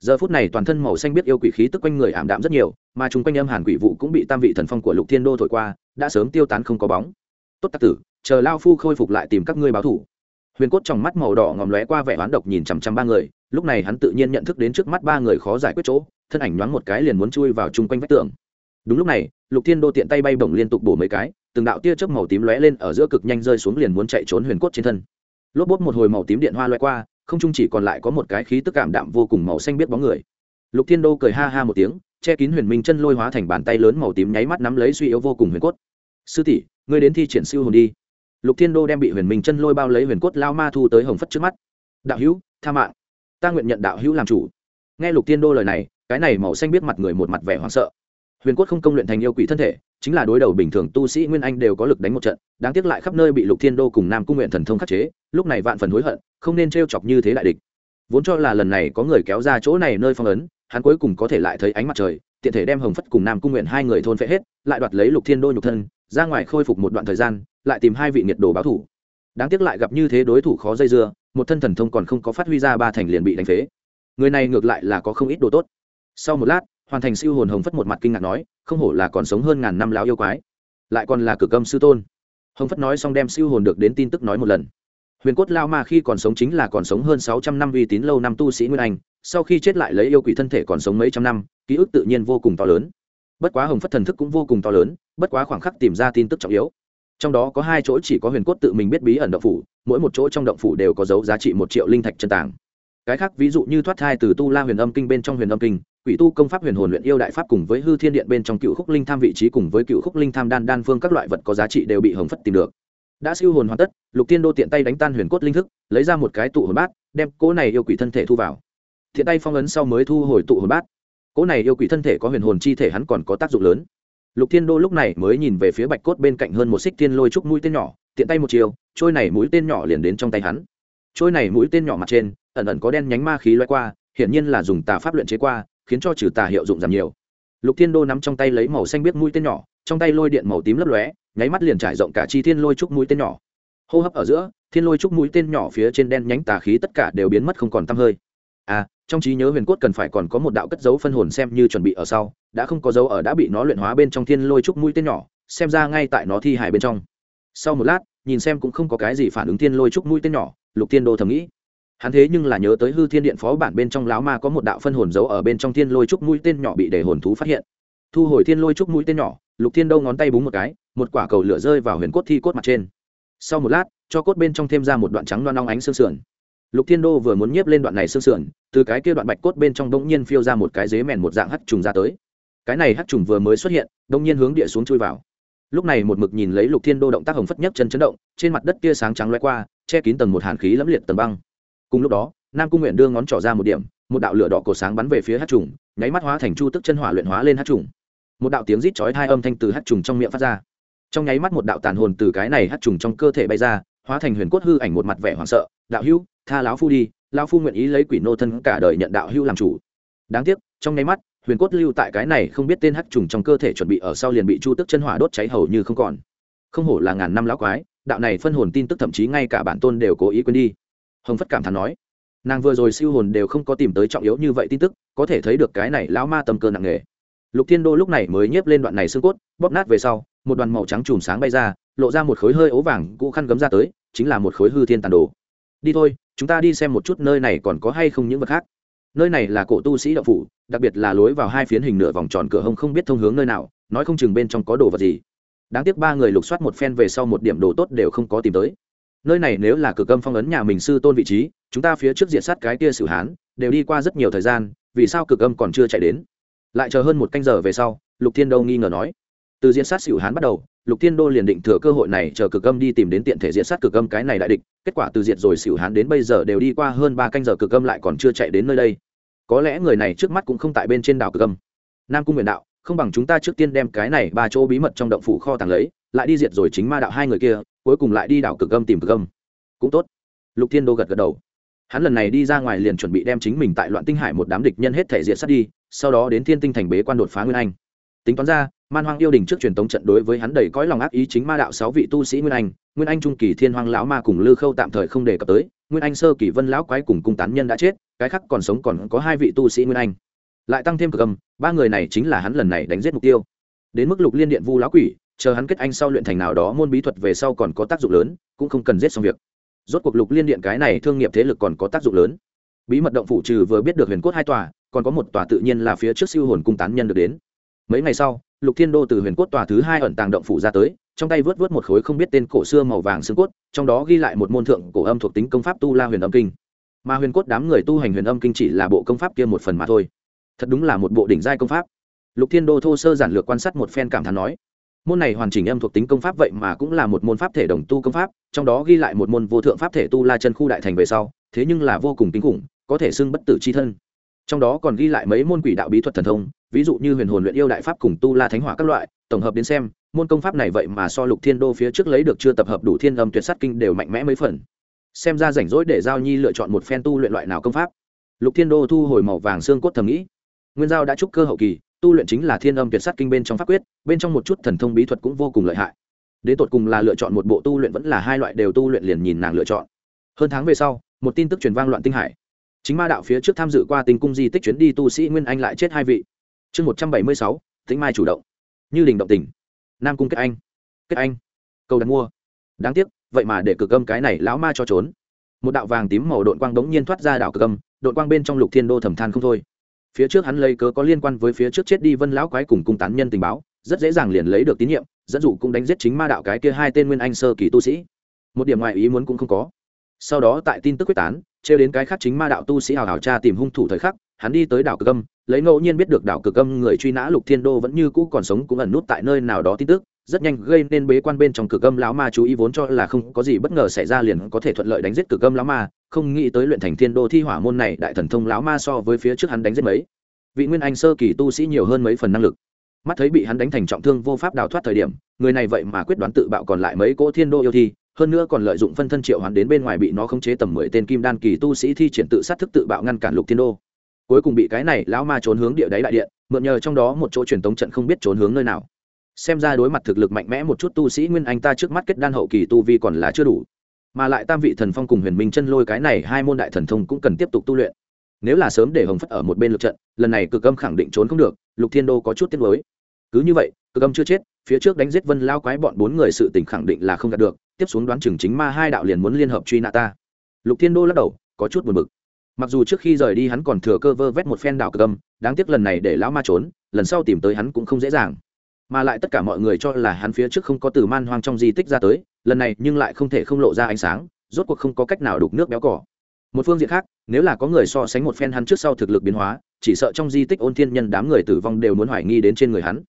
Giờ phút này toàn thân màu xanh biết yêu quỷ khí tức quanh người ảm đạm rất nhiều, mà chung quanh âm hàn quỷ vụ cũng bị tam vị thần phong của lục thiên đô thổi qua, đã sớm tiêu tán không có bóng. Tốt tạc tử, chờ lao phu khôi phục lại tìm các ngươi báo thủ. Huyền cốt trong mắt màu đỏ ngòm lóe qua vẻ oán độc nhìn chằm chằm ba người, lúc này hắn tự nhiên nhận thức đến trước mắt ba người khó giải quyết chỗ, thân ảnh nhoáng một cái liền muốn chui vào chung quanh vách tường đúng lúc này, lục thiên đô tiện tay bay bổng liên tục bổ mấy cái, từng đạo tia chớp màu tím lóe lên ở giữa cực nhanh rơi xuống liền muốn chạy trốn huyền cốt trên thân. Lốp bốt một hồi màu tím điện hoa loay qua, không chung chỉ còn lại có một cái khí tức cảm đạm vô cùng màu xanh biết bóng người. Lục thiên đô cười ha ha một tiếng, che kín huyền minh chân lôi hóa thành bàn tay lớn màu tím nháy mắt nắm lấy suy yếu vô cùng huyền cốt. Sư tỷ, ngươi đến thi triển siêu hồn đi. Lục thiên đô đem bị huyền minh chân lôi bao lấy huyền cốt lao ma thu tới hồng phất trước mắt. Đạo hữu, tha mạng. Ta nguyện nhận đạo hữu làm chủ. Nghe lục thiên đô lời này, cái này màu xanh biết mặt người một mặt vẻ hoảng sợ huyền cốt không công luyện thành yêu quỷ thân thể, chính là đối đầu bình thường tu sĩ nguyên anh đều có lực đánh một trận, đáng tiếc lại khắp nơi bị lục thiên đô cùng nam cung nguyện thần thông khắc chế, lúc này vạn phần hối hận, không nên t chọc như thế đại địch. Vốn cho là lần này có người kéo ra chỗ này nơi phong ấn, hắn cuối cùng có thể lại thấy ánh mặt trời, tiện thể đem hồng phất cùng nam cung nguyện hai người thôn phệ hết, lại đoạt lấy lục thiên đô nhục thân, ra ngoài khôi phục một đoạn thời gian, lại tìm hai vị nhiệt đồ báo thủ. Đáng tiếc lại gặp như thế đối thủ khó dây dưa, một thân thần thông còn không có phát huy ra ba thành liền bị đánh phế. Người này ngược lại là có không ít đồ tốt. Sau một lát hoàn thành siêu hồn hồng phất một mặt kinh ngạc nói, không hổ là còn sống hơn ngàn năm láo yêu quái. Lại còn là cửa âm sư tôn. Hồng phất nói xong đem siêu hồn được đến tin tức nói một lần. Huyền cốt lao ma khi còn sống chính là còn sống hơn sáu trăm năm uy tín lâu năm tu sĩ nguyên anh, sau khi chết lại lấy yêu quỷ thân thể còn sống mấy trăm năm, ký ức tự nhiên vô cùng to lớn. Bất quá hồng phất thần thức cũng vô cùng to lớn, bất quá khoảng khắc tìm ra tin tức trọng yếu. Trong đó có hai chỗ chỉ có huyền cốt tự mình biết bí ẩn động phủ, mỗi một chỗ trong động phủ đều có dấu giá trị một triệu linh thạch chân tàng. Cái khác ví dụ như thoát thai từ tu la huyền âm kinh bên trong huyền âm kinh quỷ tu công pháp huyền hồn luyện yêu đại pháp cùng với hư thiên điện bên trong cựu khúc linh tham vị trí cùng với cựu khúc linh tham đan đan phương các loại vật có giá trị đều bị hồng phất tìm được. Đã siêu hồn hoàn tất, lục tiên đô tiện tay đánh tan huyền cốt linh thức, lấy ra một cái tụ hồn bát, đem cỗ này yêu quỷ thân thể thu vào. Thiện tay phong ấn sau mới thu hồi tụ hồn bát. Cỗ này yêu quỷ thân thể có huyền hồn chi thể hắn còn có tác dụng lớn. Lục thiên đô lúc này mới nhìn về phía bạch cốt bên cạnh hơn một xích tiên lôi trúc mũi tên nhỏ, tiện tay một chiều, trôi này mũi tên nhỏ liền đến trong tay hắn. Trôi này mũi tên nhỏ mặt trên, ẩn ẩn có đen nhánh ma khí loay qua, hiển nhiên là dùng tà pháp luyện chế qua khiến cho trừ tà hiệu dụng giảm nhiều. Lục thiên đô nắm trong tay lấy màu xanh biết mũi tên nhỏ, trong tay lôi điện màu tím lấp lóe, nháy mắt liền trải rộng cả chi thiên lôi trúc mũi tên nhỏ. Hô hấp ở giữa, thiên lôi trúc mũi tên nhỏ phía trên đen nhánh tà khí tất cả đều biến mất không còn tăm hơi. À trong trí nhớ huyền cốt cần phải còn có một đạo cất dấu phân hồn xem như chuẩn bị ở sau, đã không có dấu ở đã bị nó luyện hóa bên trong thiên lôi trúc mũi tên nhỏ, xem ra ngay tại nó thi hài bên trong. Sau một lát, nhìn xem cũng không có cái gì phản ứng thiên lôi trúc mũi tên nhỏ, lục thiên đô thầm nghĩ hắn thế nhưng là nhớ tới hư thiên điện phó bản bên trong láo ma có một đạo phân hồn giấu ở bên trong thiên lôi trúc mũi tên nhỏ bị để hồn thú phát hiện. Thu hồi thiên lôi trúc mũi tên nhỏ, lục thiên đâu ngón tay búng một cái, một quả cầu lửa rơi vào huyền cốt thi cốt mặt trên. Sau một lát, cho cốt bên trong thêm ra một đoạn trắng loan long ánh xương sườn. Lục thiên đô vừa muốn nhiếp lên đoạn này xương sườn, từ cái kia đoạn bạch cốt bên trong đông nhiên phiêu ra một cái dế mèn một dạng hắt trùng ra tới. Cái này hắt trùng vừa mới xuất hiện đông nhiên hướng địa xuống chui vào. Lúc này một mực nhìn lấy lục thiên đô động tác hồng phất nhất chân chấn động, trên mặt đất kia sáng trắng loay qua, che kín tầng một hàn khí lẫm liệt tầng băng cùng lúc đó, nam cung nguyện đưa ngón trỏ ra một điểm, một đạo lửa đỏ cổ sáng bắn về phía hát trùng, nháy mắt hóa thành chu tức chân hỏa luyện hóa lên hát trùng. Một đạo tiếng rít chói hai âm thanh từ hát trùng trong miệng phát ra. Trong nháy mắt một đạo tàn hồn từ cái này hát trùng trong cơ thể bay ra, hóa thành huyền cốt hư ảnh một mặt vẻ hoảng sợ, đạo hữu, tha lão phu đi, lão phu nguyện ý lấy quỷ nô thân cả đời nhận đạo hữu làm chủ. Đáng tiếc, trong nháy mắt, huyền cốt lưu tại cái này không biết tên hắc trùng trong cơ thể chuẩn bị ở sau liền bị chu tức chân hỏa đốt cháy hầu như không còn. Không hổ là ngàn năm lão quái, đạo này phân hồn tin tức thậm chí ngay cả bản tôn đều cố ý quên đi hồng phất cảm thán nói, nàng vừa rồi siêu hồn đều không có tìm tới trọng yếu như vậy tin tức, có thể thấy được cái này lão ma tầm cơ nặng nề. Lục thiên đô lúc này mới nhếp lên đoạn này xương cốt, bóp nát về sau, một đoàn màu trắng chùm sáng bay ra, lộ ra một khối hơi ố vàng cũ khăn gấm ra tới, chính là một khối hư thiên tàn đồ. Đi thôi, chúng ta đi xem một chút nơi này còn có hay không những vật khác. Nơi này là cổ tu sĩ đậu phủ, đặc biệt là lối vào hai phiến hình nửa vòng tròn cửa hông không biết thông hướng nơi nào, nói không chừng bên trong có đồ vật gì. Đáng tiếc ba người lục soát một phen về sau một điểm đồ tốt đều không có tìm tới nơi này nếu là cửa âm phong ấn nhà mình sư tôn vị trí, chúng ta phía trước diện sát cái kia sử hán, đều đi qua rất nhiều thời gian, vì sao cực âm còn chưa chạy đến? Lại chờ hơn một canh giờ về sau, lục thiên đô nghi ngờ nói. Từ diện sát xỉu hán bắt đầu, lục thiên đô liền định thừa cơ hội này chờ cực âm đi tìm đến tiện thể diện sát cực âm cái này đại địch, kết quả từ diệt rồi xỉu hán đến bây giờ đều đi qua hơn ba canh giờ cực âm lại còn chưa chạy đến nơi đây. Có lẽ người này trước mắt cũng không tại bên trên đảo cực âm nam cung nguyện đạo, không bằng chúng ta trước tiên đem cái này ba chỗ bí mật trong động phủ kho tàng lấy lại đi diệt rồi chính ma đạo hai người kia, cuối cùng lại đi đảo cực âm tìm cực âm. Cũng tốt. Lục thiên đô gật gật đầu. Hắn lần này đi ra ngoài liền chuẩn bị đem chính mình tại loạn tinh hải một đám địch nhân hết thể diệt sát đi, sau đó đến thiên tinh thành bế quan đột phá nguyên anh. Tính toán ra, man hoang yêu đình trước truyền tống trận đối với hắn đầy cõi lòng ác ý chính ma đạo sáu vị tu sĩ nguyên anh nguyên anh trung kỳ thiên hoang lão ma cùng lư khâu tạm thời không đề cập tới, nguyên anh sơ kỳ vân lão quái cùng cung tán nhân đã chết, cái khác còn sống còn có hai vị tu sĩ nguyên anh. Lại tăng thêm cực âm, ba người này chính là hắn lần này đánh giết mục tiêu. Đến mức lục liên điện vu lão quỷ chờ hắn kết anh sau luyện thành nào đó môn bí thuật về sau còn có tác dụng lớn, cũng không cần giết xong việc. Rốt cuộc lục liên điện cái này thương nghiệp thế lực còn có tác dụng lớn. Bí mật động phủ trừ vừa biết được huyền cốt hai tòa, còn có một tòa tự nhiên là phía trước siêu hồn cung tán nhân được đến. Mấy ngày sau, lục thiên đô từ huyền cốt tòa thứ hai ẩn tàng động phủ ra tới, trong tay vớt vớt một khối không biết tên cổ xưa màu vàng xương cốt, trong đó ghi lại một môn thượng cổ âm thuộc tính công pháp tu la huyền âm kinh. Mà huyền cốt đám người tu hành huyền âm kinh chỉ là bộ công pháp kia một phần mà thôi. Thật đúng là một bộ đỉnh giai công pháp. Lục thiên đô thô sơ giản lược quan sát một phen cảm thán nói môn này hoàn chỉnh âm thuộc tính công pháp vậy mà cũng là một môn pháp thể đồng tu công pháp, trong đó ghi lại một môn vô thượng pháp thể tu la chân khu đại thành về sau, thế nhưng là vô cùng kinh khủng, có thể xưng bất tử c h i thân. Trong đó còn ghi lại mấy môn quỷ đạo bí thuật thần thông, ví dụ như huyền hồn luyện yêu đại pháp cùng tu la thánh hỏa các loại, tổng hợp đến xem, môn công pháp này vậy mà so lục thiên đô phía trước lấy được chưa tập hợp đủ thiên âm tuyệt sát kinh đều mạnh mẽ mấy phần. Xem ra rảnh rỗi để giao nhi lựa chọn một phen tu luyện loại nào công pháp. Lục thiên đô thu hồi màu vàng xương cốt thầm nghĩ. Nguyên giao đã trúc cơ hậu kỳ tu luyện chính là thiên âm tuyệt sát kinh bên trong pháp quyết, bên trong một chút thần thông bí thuật cũng vô cùng lợi hại. Đến tột cùng là lựa chọn một bộ tu luyện vẫn là hai loại đều tu luyện liền nhìn nàng lựa chọn. Hơn tháng về sau, một tin tức truyền vang loạn tinh hải. Chính ma đạo phía trước tham dự qua tinh cung di tích chuyến đi tu sĩ nguyên anh lại chết hai vị. Chương một trăm bảy mươi sáu, tĩnh mai chủ động. Như đình động tình. Nam cung kết anh. Kết anh. Cầu đặt mua. Đáng tiếc, vậy mà để cực âm cái này lão ma cho trốn. Một đạo vàng tím màu đội quang đống nhiên thoát ra đảo cực âm đội quang bên trong lục thiên đô thầm than không thôi phía trước hắn lấy cớ có liên quan với phía trước chết đi vân lão quái cùng cung tán nhân tình báo, rất dễ dàng liền lấy được tín nhiệm, dẫn dụ cũng đánh giết chính ma đạo cái kia hai tên nguyên anh sơ kỳ tu sĩ. Một điểm ngoại ý muốn cũng không có. Sau đó tại tin tức quyết tán, trêu đến cái khác chính ma đạo tu sĩ hào hào cha tìm hung thủ thời khắc, hắn đi tới đảo cực âm, lấy ngẫu nhiên biết được đảo cực âm người truy nã lục thiên đô vẫn như cũ còn sống cũng ẩn nút tại nơi nào đó tin tức rất nhanh gây nên bế quan bên trong cửa âm lão ma chú ý vốn cho là không có gì bất ngờ xảy ra liền có thể thuận lợi đánh giết cửa âm lão ma, không nghĩ tới luyện thành thiên đô thi hỏa môn này đại thần thông lão ma so với phía trước hắn đánh giết mấy. Vị nguyên anh sơ kỳ tu sĩ nhiều hơn mấy phần năng lực. Mắt thấy bị hắn đánh thành trọng thương vô pháp đào thoát thời điểm, người này vậy mà quyết đoán tự bạo còn lại mấy cỗ thiên đô yêu thi, hơn nữa còn lợi dụng phân thân triệu hắn đến bên ngoài bị nó khống chế tầm mười tên kim đan kỳ tu sĩ thi triển tự sát thức tự bạo ngăn cản lục thiên đô. Cuối cùng bị cái này lão ma trốn hướng địa đáy đại điện, mượn nhờ trong đó một chỗ truyền tống trận không biết trốn hướng nơi nào xem ra đối mặt thực lực mạnh mẽ một chút tu sĩ nguyên anh ta trước mắt kết đan hậu kỳ tu vi còn là chưa đủ. Mà lại tam vị thần phong cùng huyền minh chân lôi cái này hai môn đại thần thông cũng cần tiếp tục tu luyện. Nếu là sớm để hồng phất ở một bên lực trận, lần này cực âm khẳng định trốn không được, lục thiên đô có chút tiếc lối cứ như vậy, cực âm chưa chết, phía trước đánh giết vân lao quái bọn bốn người sự tình khẳng định là không đạt được, tiếp xuống đoán chừng chính ma hai đạo liền muốn liên hợp truy nã ta. Lục thiên đô lắc đầu, có chút buồn bực. Mặc dù trước khi rời đi hắn còn thừa cơ vơ vét một phen đạo cực âm, đáng tiếc lần này để lão ma trốn, lần sau tìm tới hắn cũng không dễ dàng mà lại tất cả mọi người cho là hắn phía trước không có từ man hoang trong di tích ra tới, lần này nhưng lại không thể không lộ ra ánh sáng, rốt cuộc không có cách nào đục nước béo cỏ. Một phương diện khác, nếu là có người so sánh một phen hắn trước sau thực lực biến hóa, chỉ sợ trong di tích ôn thiên nhân đám người tử vong đều muốn hoài nghi đến trên người hắn.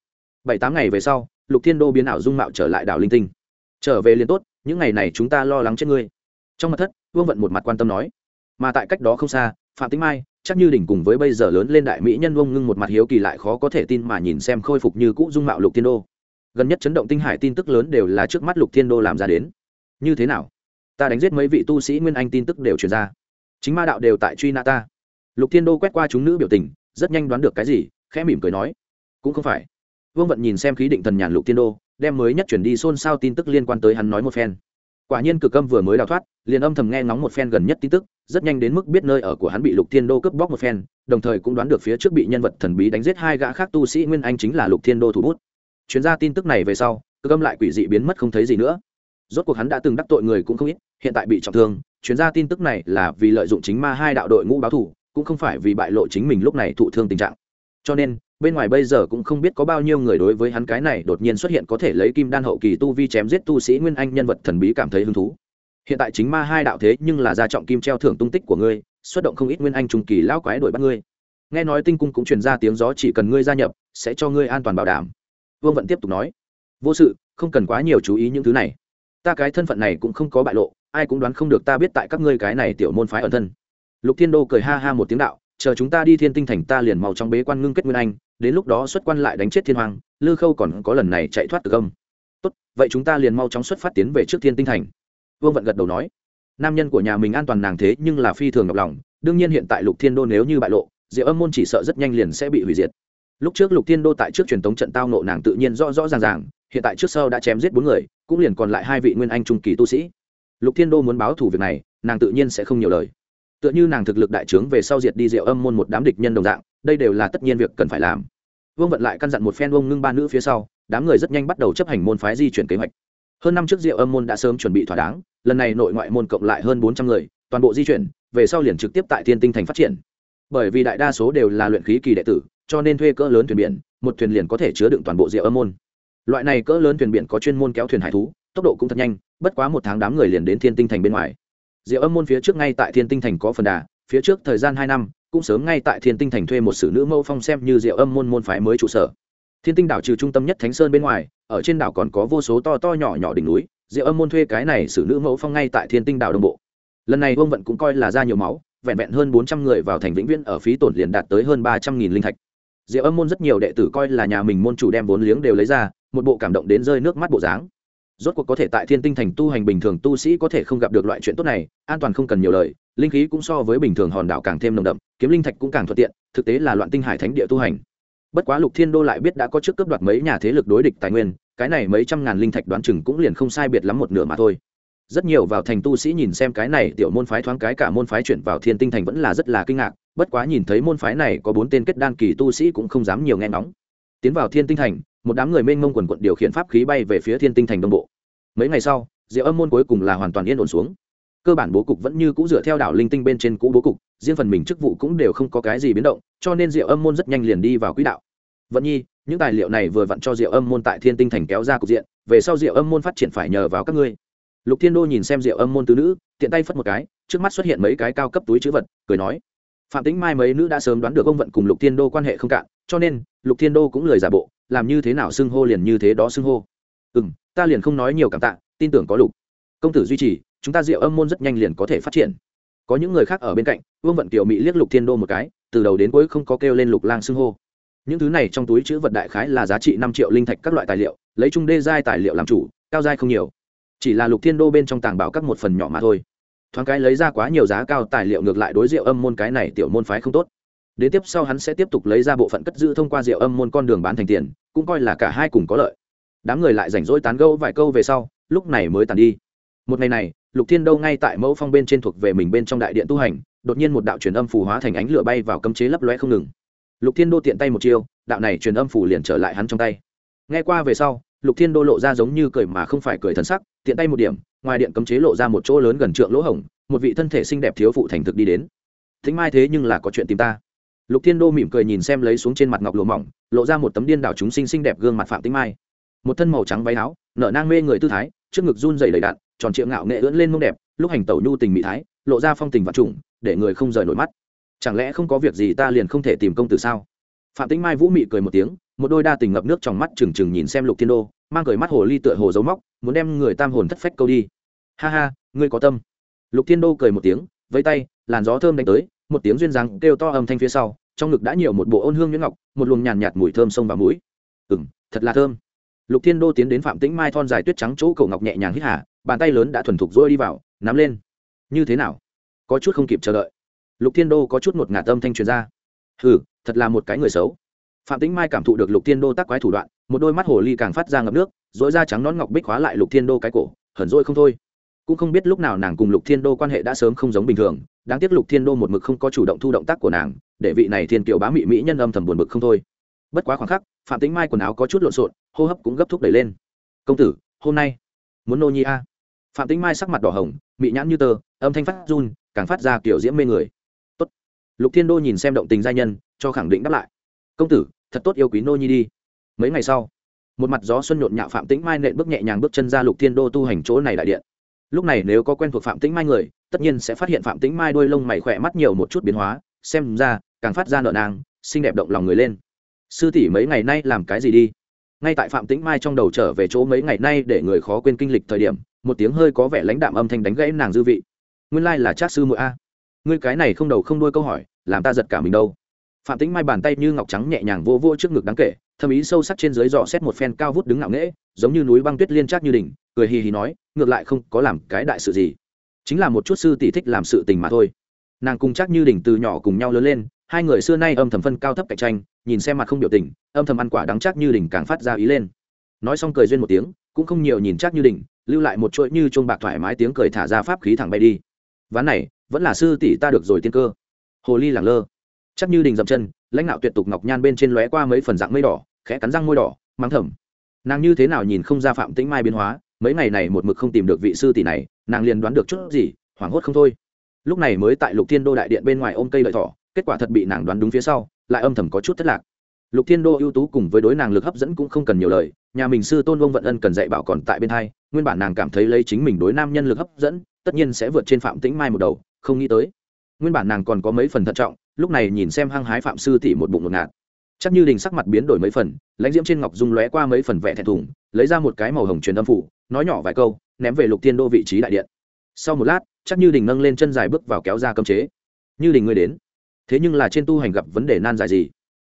Bảy tám ngày về sau, lục thiên đô biến ảo dung mạo trở lại đảo linh tinh. Trở về liền tốt, những ngày này chúng ta lo lắng chết ngươi. Trong mặt thất, vương vận một mặt quan tâm nói. Mà tại cách đó không xa, phạm tính mai chắc như đỉnh cùng với bây giờ lớn lên đại mỹ nhân vông ngưng một mặt hiếu kỳ lại khó có thể tin mà nhìn xem khôi phục như cũ dung mạo lục thiên đô. Gần nhất chấn động tinh hải tin tức lớn đều là trước mắt lục thiên đô làm ra đến. Như thế nào? Ta đánh giết mấy vị tu sĩ nguyên anh tin tức đều truyền ra. Chính ma đạo đều tại truy nã ta. Lục thiên đô quét qua chúng nữ biểu tình, rất nhanh đoán được cái gì, khẽ mỉm cười nói, cũng không phải. Vương vận nhìn xem khí định thần nhàn lục thiên đô, đem mới nhất chuyển đi xôn xao tin tức liên quan tới hắn nói một phen quả nhiên cực âm vừa mới đào thoát, liền âm thầm nghe ngóng một phen gần nhất tin tức, rất nhanh đến mức biết nơi ở của hắn bị lục thiên đô cướp bóc một phen, đồng thời cũng đoán được phía trước bị nhân vật thần bí đánh giết hai gã khác tu sĩ nguyên anh chính là lục thiên đô thủ bút. Chuyến ra tin tức này về sau, cực âm lại quỷ dị biến mất không thấy gì nữa. Rốt cuộc hắn đã từng đắc tội người cũng không ít, hiện tại bị trọng thương chuyến ra tin tức này là vì lợi dụng chính ma hai đạo đội ngũ báo thủ, cũng không phải vì bại lộ chính mình lúc này thụ thương tình trạng. Cho nên bên ngoài bây giờ cũng không biết có bao nhiêu người đối với hắn cái này đột nhiên xuất hiện có thể lấy kim đan hậu kỳ tu vi chém giết tu sĩ nguyên anh nhân vật thần bí cảm thấy hứng thú. Hiện tại chính ma hai đạo thế nhưng là gia trọng kim treo thưởng tung tích của ngươi, xuất động không ít nguyên anh trung kỳ lao quái đuổi bắt ngươi. Nghe nói tinh cung cũng truyền ra tiếng gió chỉ cần ngươi gia nhập, sẽ cho ngươi an toàn bảo đảm. Vương vận tiếp tục nói, vô sự, không cần quá nhiều chú ý những thứ này. Ta cái thân phận này cũng không có bại lộ, ai cũng đoán không được ta biết tại các ngươi cái này tiểu môn phái ẩn thân. Lục thiên đô cười ha ha một tiếng đạo chờ chúng ta đi thiên tinh thành ta liền mau trong bế quan ngưng kết nguyên anh, đến lúc đó xuất quan lại đánh chết thiên hoàng lư khâu còn có lần này chạy thoát từ công tốt, vậy chúng ta liền mau chóng xuất phát tiến về trước thiên tinh thành. Vương vận gật đầu nói. Nam nhân của nhà mình an toàn nàng thế nhưng là phi thường ngọc lòng, đương nhiên hiện tại lục thiên đô nếu như bại lộ diệu âm môn chỉ sợ rất nhanh liền sẽ bị hủy diệt. Lúc trước lục thiên đô tại trước truyền thống trận tao nộ nàng tự nhiên rõ rõ ràng ràng, hiện tại trước sau đã chém giết bốn người, cũng liền còn lại hai vị nguyên anh trung kỳ tu sĩ. Lục thiên đô muốn báo thủ việc này, nàng tự nhiên sẽ không nhiều lời tựa như nàng thực lực đại trướng về sau diệt đi diệu âm môn một đám địch nhân đồng dạng, đây đều là tất nhiên việc cần phải làm. Vương vận lại căn dặn một phen ông ngưng ba nữ phía sau, đám người rất nhanh bắt đầu chấp hành môn phái di chuyển kế hoạch. Hơn năm trước diệu âm môn đã sớm chuẩn bị thỏa đáng, lần này nội ngoại môn cộng lại hơn bốn trăm người, toàn bộ di chuyển, về sau liền trực tiếp tại thiên tinh thành phát triển. Bởi vì đại đa số đều là luyện khí kỳ đệ tử, cho nên thuê cỡ lớn thuyền biển, một thuyền liền có thể chứa đựng toàn bộ rượu âm môn. Loại này cỡ lớn thuyền biển có chuyên môn kéo thuyền hải thú, tốc độ cũng thật nhanh, bất quá một tháng đám người liền đến thiên tinh thành bên ngoài. Diệu âm môn phía trước ngay tại thiên tinh thành có phần đà, phía trước thời gian hai năm, cũng sớm ngay tại thiên tinh thành thuê một sử nữ mẫu phong xem như Diệu âm môn môn phái mới trụ sở. Thiên tinh đảo trừ trung tâm nhất thánh sơn bên ngoài, ở trên đảo còn có vô số to to nhỏ nhỏ đỉnh núi, Diệu âm môn thuê cái này sử nữ mẫu phong ngay tại thiên tinh đảo đồng bộ. Lần này vương vận cũng coi là ra nhiều máu, vẹn vẹn hơn bốn trăm người vào thành vĩnh viễn ở phí tổn liền đạt tới hơn ba trăm nghìn linh thạch. Diệu âm môn rất nhiều đệ tử coi là nhà mình môn chủ đem vốn liếng đều lấy ra, một bộ cảm động đến rơi nước mắt bộ dáng rốt cuộc có thể tại thiên tinh thành tu hành bình thường tu sĩ có thể không gặp được loại chuyện tốt này, an toàn không cần nhiều lời, linh khí cũng so với bình thường hòn đảo càng thêm nồng đậm, kiếm linh thạch cũng càng thuận tiện, thực tế là loạn tinh hải thánh địa tu hành. Bất quá lục thiên đô lại biết đã có trước cướp đoạt mấy nhà thế lực đối địch tài nguyên, cái này mấy trăm ngàn linh thạch đoán chừng cũng liền không sai biệt lắm một nửa mà thôi. Rất nhiều vào thành tu sĩ nhìn xem cái này tiểu môn phái thoáng cái cả môn phái chuyển vào thiên tinh thành vẫn là rất là kinh ngạc, bất quá nhìn thấy môn phái này có bốn tên kết đan kỳ tu sĩ cũng không dám nhiều nghe nóng tiến vào thiên tinh thành một đám người mênh mông quần quận điều khiển pháp khí bay về phía thiên tinh thành đông bộ. Mấy ngày sau, diệu âm môn cuối cùng là hoàn toàn yên ổn xuống. Cơ bản bố cục vẫn như cũ dựa theo đảo linh tinh bên trên cũ bố cục, riêng phần mình chức vụ cũng đều không có cái gì biến động, cho nên diệu âm môn rất nhanh liền đi vào quỹ đạo. Vẫn nhi, những tài liệu này vừa vặn cho diệu âm môn tại thiên tinh thành kéo ra cục diện, về sau diệu âm môn phát triển phải nhờ vào các ngươi. Lục thiên đô nhìn xem diệu âm môn tứ nữ, tiện tay phất một cái, trước mắt xuất hiện mấy cái cao cấp túi chữ vật, cười nói, phạm tính mai mấy nữ đã sớm đoán được ông vận cùng lục thiên đô quan hệ không cạn, cho nên lục thiên đô cũng lời giả bộ làm như thế nào xưng hô liền như thế đó xưng hô. Ừ m ta liền không nói nhiều cảm tạ, tin tưởng có lục. Công tử duy trì, chúng ta diệu âm môn rất nhanh liền có thể phát triển. Có những người khác ở bên cạnh, vương vận kiều mỹ liếc lục thiên đô một cái, từ đầu đến cuối không có kêu lên lục lang xưng hô. Những thứ này trong túi chữ vật đại khái là giá trị năm triệu linh thạch các loại tài liệu, lấy chung đê giai tài liệu làm chủ, cao giai không nhiều. Chỉ là lục thiên đô bên trong tàng bảo các một phần nhỏ mà thôi. Thoáng cái lấy ra quá nhiều giá cao tài liệu ngược lại đối rượu âm môn cái này tiểu môn phái không tốt đến tiếp sau hắn sẽ tiếp tục lấy ra bộ phận cất giữ thông qua rượu âm môn con đường bán thành tiền, cũng coi là cả hai cùng có lợi. Đám người lại rảnh rỗi tán gâu vài câu về sau, lúc này mới tàn đi. Một ngày này, lục thiên đô ngay tại mẫu phong bên trên thuộc về mình bên trong đại điện tu hành, đột nhiên một đạo truyền âm phù hóa thành ánh lửa bay vào cấm chế lấp loe không ngừng. Lục thiên đô tiện tay một chiêu, đạo này truyền âm phù liền trở lại hắn trong tay. Nghe qua về sau, lục thiên đô lộ ra giống như cười mà không phải cười thân sắc, tiện tay một điểm, ngoài điện cấm chế lộ ra một chỗ lớn gần trượng lỗ hổng, một vị thân thể xinh đẹp thiếu phụ thành thực đi đến. Thính mai thế nhưng là có chuyện tìm ta lục thiên đô mỉm cười nhìn xem lấy xuống trên mặt ngọc lụa mỏng, lộ ra một tấm điên đảo chúng sinh xinh đẹp gương mặt phạm tĩnh mai. Một thân màu trắng váy áo, nở nang mê người tư thái, trước ngực run dày đầy đạn tròn triệu ngạo nghệ ưỡn lên mông đẹp, lúc hành tẩu nhu tình mỹ thái, lộ ra phong tình vạn trùng, để người không rời nổi mắt. Chẳng lẽ không có việc gì ta liền không thể tìm công tử sao? Phạm tĩnh mai vũ mị cười một tiếng, một đôi đa tình ngập nước trong mắt trừng trừng nhìn xem lục thiên đô, mang cười mắt hồ ly tựa hồ dấu móc, muốn đem người tam hồn thất phách câu đi. Ha ha, ngươi có tâm. Lục thiên đô cười một tiếng, vẫy tay, làn gió thơm đánh tới một tiếng duyên dáng kêu to âm thanh phía sau trong ngực đã nhiều một bộ ôn hương nhuyễn ngọc một luồng nhàn nhạt, mùi thơm sông vào mũi. Ừ m thật là thơm. Lục thiên đô tiến đến phạm tĩnh mai thon dài tuyết trắng chỗ cổ ngọc nhẹ nhàng hít hà bàn tay lớn đã thuần thục rỗi đi vào nắm lên. Như thế nào? Có chút không kịp chờ đợi. Lục thiên đô có chút một ngạt âm thanh truyền ra. Ừ thật là một cái người xấu. Phạm tĩnh mai cảm thụ được lục thiên đô tác quái thủ đoạn một đôi mắt hồ ly càng phát ra ngập nước dỗi da trắng nón ngọc bích hóa lại lục thiên đô cái cổ hẩn dôi không thôi cũng không biết lúc nào nàng cùng lục thiên đô quan hệ đã sớm không giống bình thường. Đáng tiếc lục thiên đô một mực không có chủ động thu động tác của nàng, để vị này thiên kiều bá mị mỹ nhân âm thầm buồn bực không thôi. Bất quá khoảng khắc, phạm tính mai quần áo có chút lộn xộn, hô hấp cũng gấp thúc đẩy lên. Công tử, hôm nay muốn nô nhi a? Phạm tính mai sắc mặt đỏ hồng, mị nhãn như tơ, âm thanh phát run, càng phát ra kiểu diễm mê người. Tốt. Lục thiên đô nhìn xem động tình gia nhân, cho khẳng định đáp lại. Công tử, thật tốt yêu quý nô nhi đi. Mấy ngày sau, một mặt gió xuân nhộn nhạo phạm tĩnh mai nện bước nhẹ nhàng bước chân ra lục thiên đô tu hành chỗ này đại điện lúc này nếu có quen thuộc phạm tĩnh mai người, tất nhiên sẽ phát hiện phạm tĩnh mai đôi lông mày khỏe mắt nhiều một chút biến hóa, xem ra, càng phát ra nợ nàng, xinh đẹp động lòng người lên. Sư tỷ mấy ngày nay làm cái gì đi? Ngay tại phạm tĩnh mai trong đầu trở về chỗ mấy ngày nay để người khó quên kinh lịch thời điểm, một tiếng hơi có vẻ lãnh đạm âm thanh đánh gãy nàng dư vị. Nguyên lai là trác sư muội a. Ngươi cái này không đầu không đuôi câu hỏi, làm ta giật cả mình đâu. Phạm tĩnh mai bàn tay như ngọc trắng nhẹ nhàng vô vô trước ngực đáng kể thâm ý sâu sắc trên dưới dò xét một phen cao vút đứng ngạo nghễ, giống như núi băng tuyết liên trác như đỉnh, cười hì hì nói, ngược lại không có làm cái đại sự gì. Chính là một chút sư tỷ thích làm sự tình mà thôi. Nàng cùng chắc như đỉnh từ nhỏ cùng nhau lớn lên, hai người xưa nay âm thầm phân cao thấp cạnh tranh, nhìn xem mặt không biểu tình, âm thầm ăn quả đắng chắc như đỉnh càng phát ra ý lên. Nói xong cười duyên một tiếng, cũng không nhiều nhìn chắc như đỉnh, lưu lại một chuỗi như chuông bạc thoải mái tiếng cười thả ra pháp khí thẳng bay đi. Ván này, vẫn là sư tỷ ta được rồi tiên cơ. Hồ ly lẳng lơ chắc như đình dậm chân, lãnh đạo tuyệt tục ngọc nhan bên trên lóe qua mấy phần dạng mây đỏ, khẽ cắn răng môi đỏ, mắng thầm. Nàng như thế nào nhìn không ra phạm tĩnh mai biến hóa, mấy ngày này một mực không tìm được vị sư tỷ này, nàng liền đoán được chút gì, hoảng hốt không thôi. Lúc này mới tại lục thiên đô đại điện bên ngoài ôm cây lợi thỏ, kết quả thật bị nàng đoán đúng phía sau, lại âm thầm có chút thất lạc. Lục thiên đô ưu tú cùng với đối nàng lực hấp dẫn cũng không cần nhiều lời, nhà mình sư tôn vông vận ân cần dạy bảo còn tại bên hai, nguyên bản nàng cảm thấy lấy chính mình đối nam nhân lực hấp dẫn, tất nhiên sẽ vượt trên phạm tĩnh mai một đầu, không nghĩ tới nguyên bản nàng còn có mấy phần thận trọng, lúc này nhìn xem hăng hái phạm sư tỷ một bụng ngột ngạt. Chắc như đình sắc mặt biến đổi mấy phần, lãnh diễm trên ngọc dung lóe qua mấy phần vẽ thẹn thùng, lấy ra một cái màu hồng truyền âm phủ, nói nhỏ vài câu, ném về lục thiên đô vị trí đại điện. Sau một lát, chắc như đình nâng lên chân dài bước vào kéo ra cơm chế. Như đình ngươi đến. Thế nhưng là trên tu hành gặp vấn đề nan dài gì?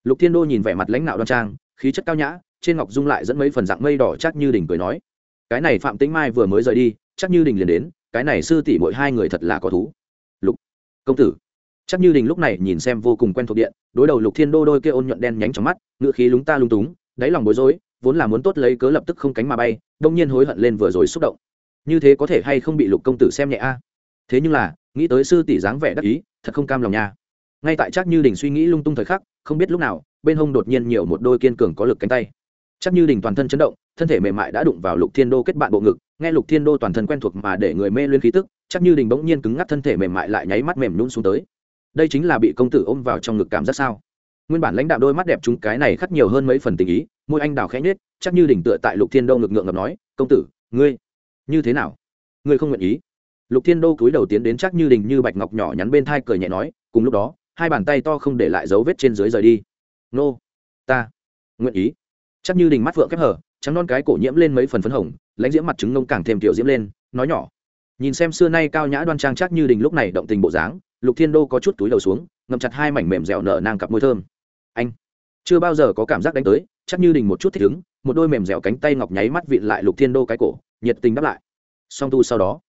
Lục thiên đô nhìn vẻ mặt lãnh đạo đoan trang, khí chất cao nhã, trên ngọc dung lại dẫn mấy phần dạng mây đỏ chắc như đình cười nói, cái này phạm tĩnh mai vừa mới rời đi, chắc như đình liền đến, cái này sư tỷ mỗi hai người thật là có thú công tử. Chắc như đình lúc này nhìn xem vô cùng quen thuộc điện, đối đầu lục thiên đô đôi kia ôn nhuận đen nhánh trong mắt ngựa khí lúng ta lung túng, đáy lòng bối rối, vốn là muốn tốt lấy cớ lập tức không cánh mà bay, đông nhiên hối hận lên vừa rồi xúc động. Như thế có thể hay không bị lục công tử xem nhẹ a? Thế nhưng là, nghĩ tới sư tỷ dáng vẻ đắc ý, thật không cam lòng nha. Ngay tại chắc như đình suy nghĩ lung tung thời khắc, không biết lúc nào, bên hông đột nhiên nhiều một đôi kiên cường có lực cánh tay. Chắc như đình toàn thân chấn động, thân thể mềm mại đã đụng vào lục thiên đô kết bạn bộ ngực nghe lục thiên đô toàn thân quen thuộc mà để người mê lên khí tức, chắc như đình bỗng nhiên cứng ngắc thân thể mềm mại lại nháy mắt mềm nhún xuống tới. Đây chính là bị công tử ôm vào trong ngực cảm giác sao? Nguyên bản lãnh đạo đôi mắt đẹp chúng cái này khắc nhiều hơn mấy phần tình ý, môi anh đào khẽ nhết chắc như đỉnh tựa tại lục thiên đô ngực ngượng ngập nói, công tử, ngươi, như thế nào? Ngươi không nguyện ý? Lục thiên đô cúi đầu tiến đến chắc như đình như bạch ngọc nhỏ nhắn bên thai cười nhẹ nói, cùng lúc đó, hai bàn tay to không để lại dấu vết trên dưới rời đi. Nô, ta nguyện ý. Chắc như đình mắt phượng khép hở, trắng non cái cổ nhiễm lên mấy phần phấn hồng lãnh diễm mặt trứng nông càng thêm tiểu diễm lên, nói nhỏ. Nhìn xem xưa nay cao nhã đoan trang chắc như đình lúc này động tình bộ dáng, lục thiên đô có chút túi đầu xuống, ngậm chặt hai mảnh mềm dẻo nở nang cặp môi thơm. Anh, chưa bao giờ có cảm giác đánh tới, chắc như đình một chút thích ứng, một đôi mềm dẻo cánh tay ngọc nháy mắt vịn lại lục thiên đô cái cổ, nhiệt tình đáp lại. Song tu sau đó,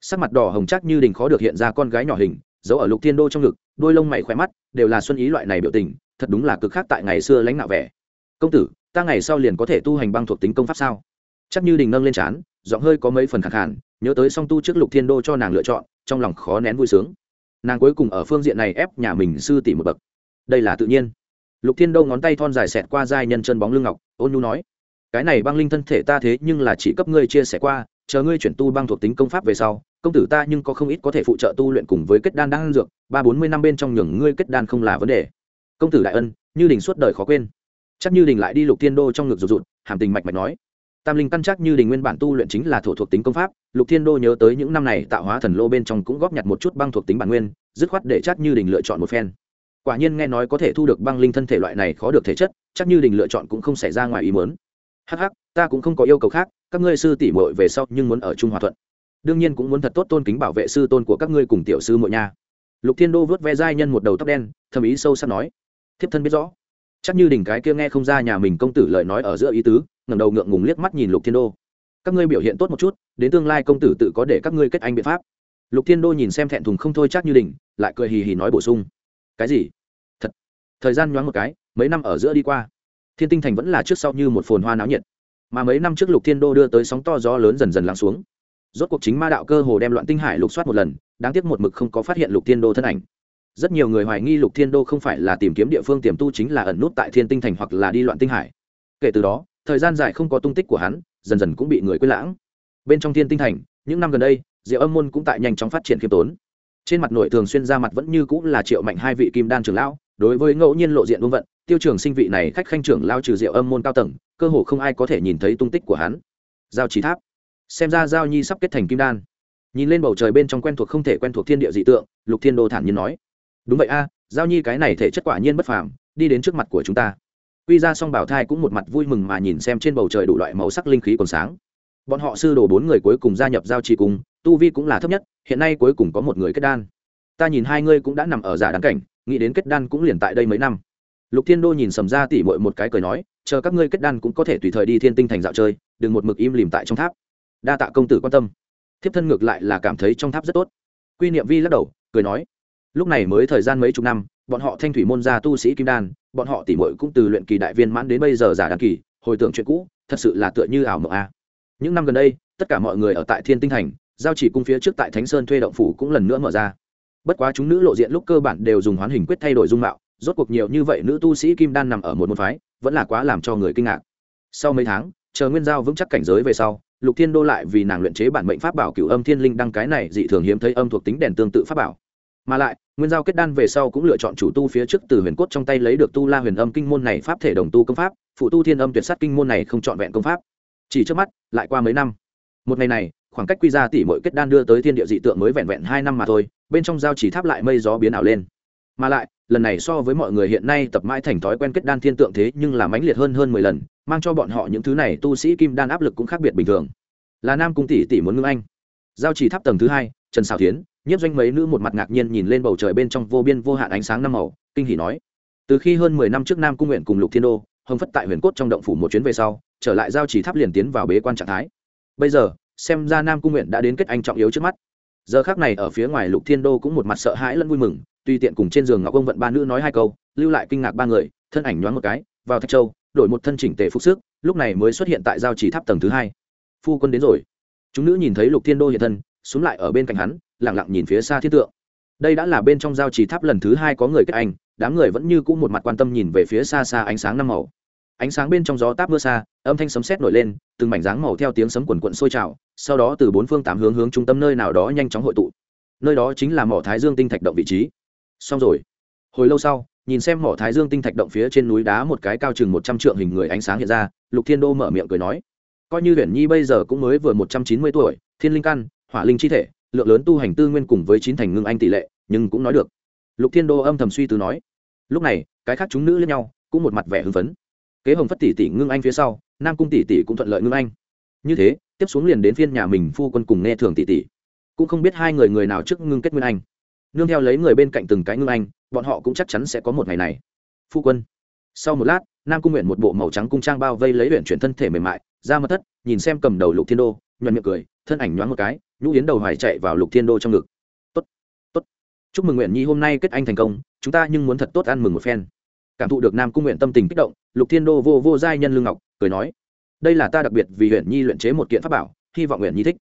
sắc mặt đỏ hồng chắc như đình khó được hiện ra con gái nhỏ hình, giấu ở lục thiên đô trong ngực, đôi lông mày khỏe mắt, đều là xuân ý loại này biểu tình, thật đúng là cực khác tại ngày xưa lãnh nạo vẻ. Công tử, ta ngày sau liền có thể tu hành băng thuộc tính công pháp sao? Chắc như đình nâng lên trán, giọng hơi có mấy phần khẳng hẳn. nhớ tới song tu trước lục thiên đô cho nàng lựa chọn, trong lòng khó nén vui sướng. Nàng cuối cùng ở phương diện này ép nhà mình sư tỷ một bậc. Đây là tự nhiên. Lục thiên đô ngón tay thon dài xẹt qua dai nhân chân bóng lưng ngọc, ôn nhu nói, cái này băng linh thân thể ta thế nhưng là chỉ cấp ngươi chia sẻ qua, chờ ngươi chuyển tu băng thuộc tính công pháp về sau, công tử ta nhưng có không ít có thể phụ trợ tu luyện cùng với kết đan đang dược, ba bốn mươi năm bên trong nhường ngươi kết đan không là vấn đề. Công tử đại ân, như đình suốt đời khó quên. Chắc như đình lại đi lục thiên đô trong ngực rụt rụt, hàm tình mạch mạch nói tam linh căn chắc như đình nguyên bản tu luyện chính là thổ thuộc tính công pháp, lục thiên đô nhớ tới những năm này tạo hóa thần lô bên trong cũng góp nhặt một chút băng thuộc tính bản nguyên, dứt khoát để chắc như đình lựa chọn một phen. Quả nhiên nghe nói có thể thu được băng linh thân thể loại này khó được thể chất, chắc như đình lựa chọn cũng không xảy ra ngoài ý muốn. Hh ta cũng không có yêu cầu khác, các ngươi sư tỷ muội về sau nhưng muốn ở trung hòa thuận. Đương nhiên cũng muốn thật tốt tôn kính bảo vệ sư tôn của các ngươi cùng tiểu sư muội nha. Lục thiên đô vớt ve giai nhân một đầu tóc đen, thầm ý sâu sắc nói. Thiếp thân biết rõ. Chắc như đỉnh cái kia nghe không ra nhà mình công tử lời nói ở giữa ý tứ ngẩng đầu ngượng ngùng liếc mắt nhìn lục thiên đô. Các ngươi biểu hiện tốt một chút, đến tương lai công tử tự có để các ngươi kết anh biện pháp. Lục thiên đô nhìn xem thẹn thùng không thôi chắc như đỉnh, lại cười hì hì nói bổ sung. Cái gì? Thật. Thời gian nhoáng một cái, mấy năm ở giữa đi qua. Thiên tinh thành vẫn là trước sau như một phồn hoa náo nhiệt. Mà mấy năm trước lục thiên đô đưa tới sóng to gió lớn dần dần lắng xuống. Rốt cuộc chính ma đạo cơ hồ đem loạn tinh hải lục soát một lần, đáng tiếc một mực không có phát hiện lục thiên đô thân ảnh. Rất nhiều người hoài nghi lục thiên đô không phải là tìm kiếm địa phương tiềm tu chính là ẩn nút tại thiên tinh thành hoặc là đi loạn tinh hải. Kể từ đó thời gian dài không có tung tích của hắn, dần dần cũng bị người quên lãng. Bên trong thiên tinh thành, những năm gần đây, diệu âm môn cũng tại nhanh chóng phát triển khiêm tốn. Trên mặt nội thường xuyên ra mặt vẫn như cũng là triệu mạnh hai vị kim đan trưởng lão, đối với ngẫu nhiên lộ diện vương vận, tiêu trường sinh vị này khách khanh trưởng lao trừ diệu âm môn cao tầng, cơ hồ không ai có thể nhìn thấy tung tích của hắn. Giao trí tháp. Xem ra giao nhi sắp kết thành kim đan. Nhìn lên bầu trời bên trong quen thuộc không thể quen thuộc thiên địa dị tượng, lục thiên đô thản nhiên nói, đúng vậy a, giao nhi cái này thể chất quả nhiên bất phàm, đi đến trước mặt của chúng ta quy ra xong bảo thai cũng một mặt vui mừng mà nhìn xem trên bầu trời đủ loại màu sắc linh khí còn sáng. Bọn họ sư đồ bốn người cuối cùng gia nhập giao trì cùng, tu vi cũng là thấp nhất, hiện nay cuối cùng có một người kết đan. Ta nhìn hai ngươi cũng đã nằm ở giả đáng cảnh, nghĩ đến kết đan cũng liền tại đây mấy năm. Lục thiên đô nhìn sầm ra tỉ mội một cái cười nói, chờ các ngươi kết đan cũng có thể tùy thời đi thiên tinh thành dạo chơi, đừng một mực im lìm tại trong tháp. Đa tạ công tử quan tâm. Thiếp thân ngược lại là cảm thấy trong tháp rất tốt. Quy niệm vi lắc đầu, cười nói, lúc này mới thời gian mấy chục năm, bọn họ thanh thủy môn gia tu sĩ kim đan bọn họ tỉ mội cũng từ luyện kỳ đại viên mãn đến bây giờ giả đàn kỳ, hồi tưởng chuyện cũ, thật sự là tựa như ảo mộng a. Những năm gần đây, tất cả mọi người ở tại thiên tinh thành, giao chỉ cung phía trước tại thánh sơn thuê động phủ cũng lần nữa mở ra. Bất quá chúng nữ lộ diện lúc cơ bản đều dùng hoán hình quyết thay đổi dung mạo, rốt cuộc nhiều như vậy nữ tu sĩ kim đan nằm ở một môn phái, vẫn là quá làm cho người kinh ngạc. Sau mấy tháng, chờ nguyên giao vững chắc cảnh giới về sau, lục thiên đô lại vì nàng luyện chế bản mệnh pháp bảo cửu âm thiên linh đăng cái này dị thường hiếm thấy âm thuộc tính đèn tương tự pháp bảo mà lại, nguyên giao kết đan về sau cũng lựa chọn chủ tu phía trước từ huyền cốt trong tay lấy được tu la huyền âm kinh môn này pháp thể đồng tu công pháp, phụ tu thiên âm tuyệt sát kinh môn này không trọn vẹn công pháp. Chỉ trước mắt, lại qua mấy năm. Một ngày này, khoảng cách quy ra tỷ mỗi kết đan đưa tới thiên địa dị tượng mới vẹn vẹn hai năm mà thôi, bên trong giao chỉ tháp lại mây gió biến ảo lên. Mà lại, lần này so với mọi người hiện nay tập mãi thành thói quen kết đan thiên tượng thế nhưng là mãnh liệt hơn hơn mười lần, mang cho bọn họ những thứ này tu sĩ kim đan áp lực cũng khác biệt bình thường. Là nam cung tỷ tỷ muốn ngưng anh. Giao chỉ tháp tầng thứ hai, trần xào tiến nhiếp doanh mấy nữ một mặt ngạc nhiên nhìn lên bầu trời bên trong vô biên vô hạn ánh sáng năm màu, kinh hỉ nói, từ khi hơn mười năm trước nam cung nguyện cùng lục thiên đô, hồng phất tại huyền cốt trong động phủ một chuyến về sau, trở lại giao chỉ tháp liền tiến vào bế quan trạng thái. Bây giờ, xem ra nam cung nguyện đã đến kết anh trọng yếu trước mắt. Giờ khác này ở phía ngoài lục thiên đô cũng một mặt sợ hãi lẫn vui mừng tùy tiện cùng trên giường ngọc ông vận ba nữ nói hai câu, lưu lại kinh ngạc ba người, thân ảnh nhoáng một cái, vào thạch châu, đổi một thân chỉnh tề phúc sức, lúc này mới xuất hiện tại giao chỉ tháp tầng thứ hai. Phu quân đến rồi. Chúng nữ nhìn thấy lục thiên đô hiện thân xuống lại ở bên cạnh hắn lẳng lặng nhìn phía xa thiên tượng. Đây đã là bên trong giao trì tháp lần thứ hai có người kết anh, đám người vẫn như cũ một mặt quan tâm nhìn về phía xa xa ánh sáng năm màu. Ánh sáng bên trong gió táp mưa xa, âm thanh sấm sét nổi lên, từng mảnh dáng màu theo tiếng sấm quần quận sôi trào, sau đó từ bốn phương tám hướng hướng trung tâm nơi nào đó nhanh chóng hội tụ. Nơi đó chính là mỏ thái dương tinh thạch động vị trí. Xong rồi. Hồi lâu sau, nhìn xem mỏ thái dương tinh thạch động phía trên núi đá một cái cao chừng một trăm trượng hình người ánh sáng hiện ra, lục thiên đô mở miệng cười nói, coi như huyền nhi bây giờ cũng mới vừa một trăm chín mươi tuổi, thiên linh căn, hỏa linh chi thể lượng lớn tu hành tư nguyên cùng với chín thành ngưng anh tỷ lệ, nhưng cũng nói được. Lục thiên đô âm thầm suy tư nói, lúc này, cái khác chúng nữ lẫn nhau, cũng một mặt vẻ hưng phấn. Kế hồng phất tỷ tỷ ngưng anh phía sau, nam cung tỷ tỷ cũng thuận lợi ngưng anh. Như thế, tiếp xuống liền đến phiên nhà mình phu quân cùng nghe thường tỷ tỷ. Cũng không biết hai người người nào trước ngưng kết nguyên anh. Nương theo lấy người bên cạnh từng cái ngưng anh, bọn họ cũng chắc chắn sẽ có một ngày này. Phu quân. Sau một lát, nam cung nguyện một bộ màu trắng cung trang bao vây lấy luyện chuyển thân thể mềm mại ra mật thất, nhìn xem cầm đầu lục thiên đô, nhuận miệng cười, thân ảnh nhoáng một cái nhũ yến đầu hoài chạy vào lục thiên đô trong ngực. Tốt tốt. Chúc mừng nguyện nhi hôm nay kết anh thành công, chúng ta nhưng muốn thật tốt ăn mừng một phen. Cảm thụ được nam cung nguyện tâm tình kích động, lục thiên đô vô vô giai nhân lương ngọc, cười nói, đây là ta đặc biệt vì huyện nhi luyện chế một kiện pháp bảo, hy vọng nguyện nhi thích.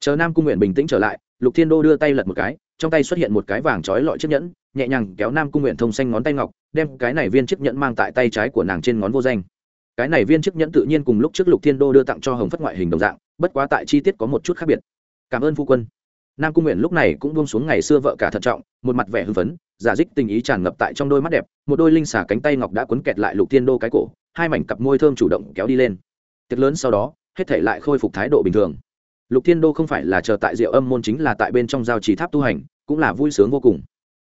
Chờ nam cung nguyện bình tĩnh trở lại, lục thiên đô đưa tay lật một cái, trong tay xuất hiện một cái vàng trói lọi chiếc nhẫn, nhẹ nhàng kéo nam cung nguyện thông xanh ngón tay ngọc, đem cái này viên chiếc nhẫn mang tại tay trái của nàng trên ngón vô danh. Cái này viên chiếc nhẫn tự nhiên cùng lúc trước lục thiên đô đưa tặng cho hồng phất ngoại hình đồng dạng, bất quá tại chi tiết có một chút khác biệt cảm ơn phu quân. Nam cung nguyện lúc này cũng buông xuống ngày xưa vợ cả thận trọng, một mặt vẻ hưng phấn, giả dích tình ý tràn ngập tại trong đôi mắt đẹp, một đôi linh xả cánh tay ngọc đã quấn kẹt lại lục thiên đô cái cổ, hai mảnh cặp môi thơm chủ động kéo đi lên. Tiệc lớn sau đó, hết thể lại khôi phục thái độ bình thường. Lục thiên đô không phải là chờ tại diệu âm môn chính là tại bên trong giao trì tháp tu hành, cũng là vui sướng vô cùng.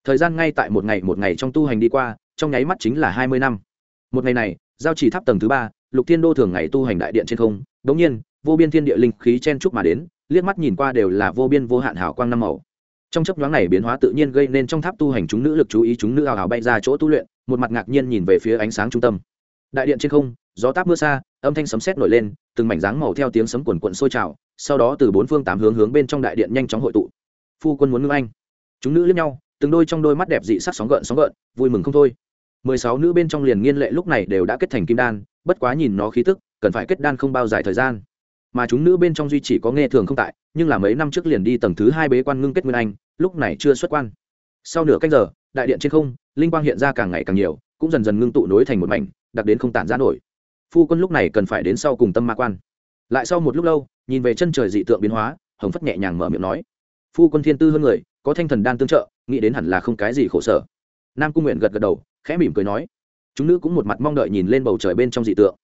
Thời gian ngay tại một ngày một ngày trong tu hành đi qua, trong nháy mắt chính là hai mươi năm. Một ngày này, giao trì tháp tầng thứ ba, lục thiên đô thường ngày tu hành đại điện trên không đ ỗ n g nhiên, vô biên thiên địa linh khí chen trúc mà đến liếc mắt nhìn qua đều là vô biên vô hạn hào quang năm màu. Trong chấp nhoáng này biến hóa tự nhiên gây nên trong tháp tu hành chúng nữ lực chú ý, chúng nữ hào hào bay ra chỗ tu luyện, một mặt ngạc nhiên nhìn về phía ánh sáng trung tâm. Đại điện trên không, gió táp mưa xa, âm thanh sấm sét nổi lên, từng mảnh dáng màu theo tiếng sấm quần quận sôi trào, sau đó từ bốn phương tám hướng hướng bên trong đại điện nhanh chóng hội tụ. Phu quân muốn ngưng anh. Chúng nữ liếc nhau, từng đôi trong đôi mắt đẹp dị sắc sóng gợn sóng gợn, vui mừng không thôi. Mười sáu nữ bên trong liền nghiên lệ lúc này đều đã kết thành kim đan, bất quá nhìn nó khí tức, cần phải kết đan không bao dài thời gian mà chúng nữ bên trong duy chỉ có nghe thường không tại, nhưng là mấy năm trước liền đi tầng thứ hai bế quan ngưng kết nguyên anh, lúc này chưa xuất quan. Sau nửa cách giờ, đại điện trên không, linh quang hiện ra càng ngày càng nhiều, cũng dần dần ngưng tụ nối thành một mảnh, đặc đến không tản ra nổi. Phu quân lúc này cần phải đến sau cùng tâm ma quan. Lại sau một lúc lâu, nhìn về chân trời dị tượng biến hóa, hồng phất nhẹ nhàng mở miệng nói, phu quân thiên tư hơn người, có thanh thần đan tương trợ, nghĩ đến hẳn là không cái gì khổ sở. Nam cung nguyện gật gật đầu, khẽ mỉm cười nói, chúng nữ cũng một mặt mong đợi nhìn lên bầu trời bên trong dị tượng.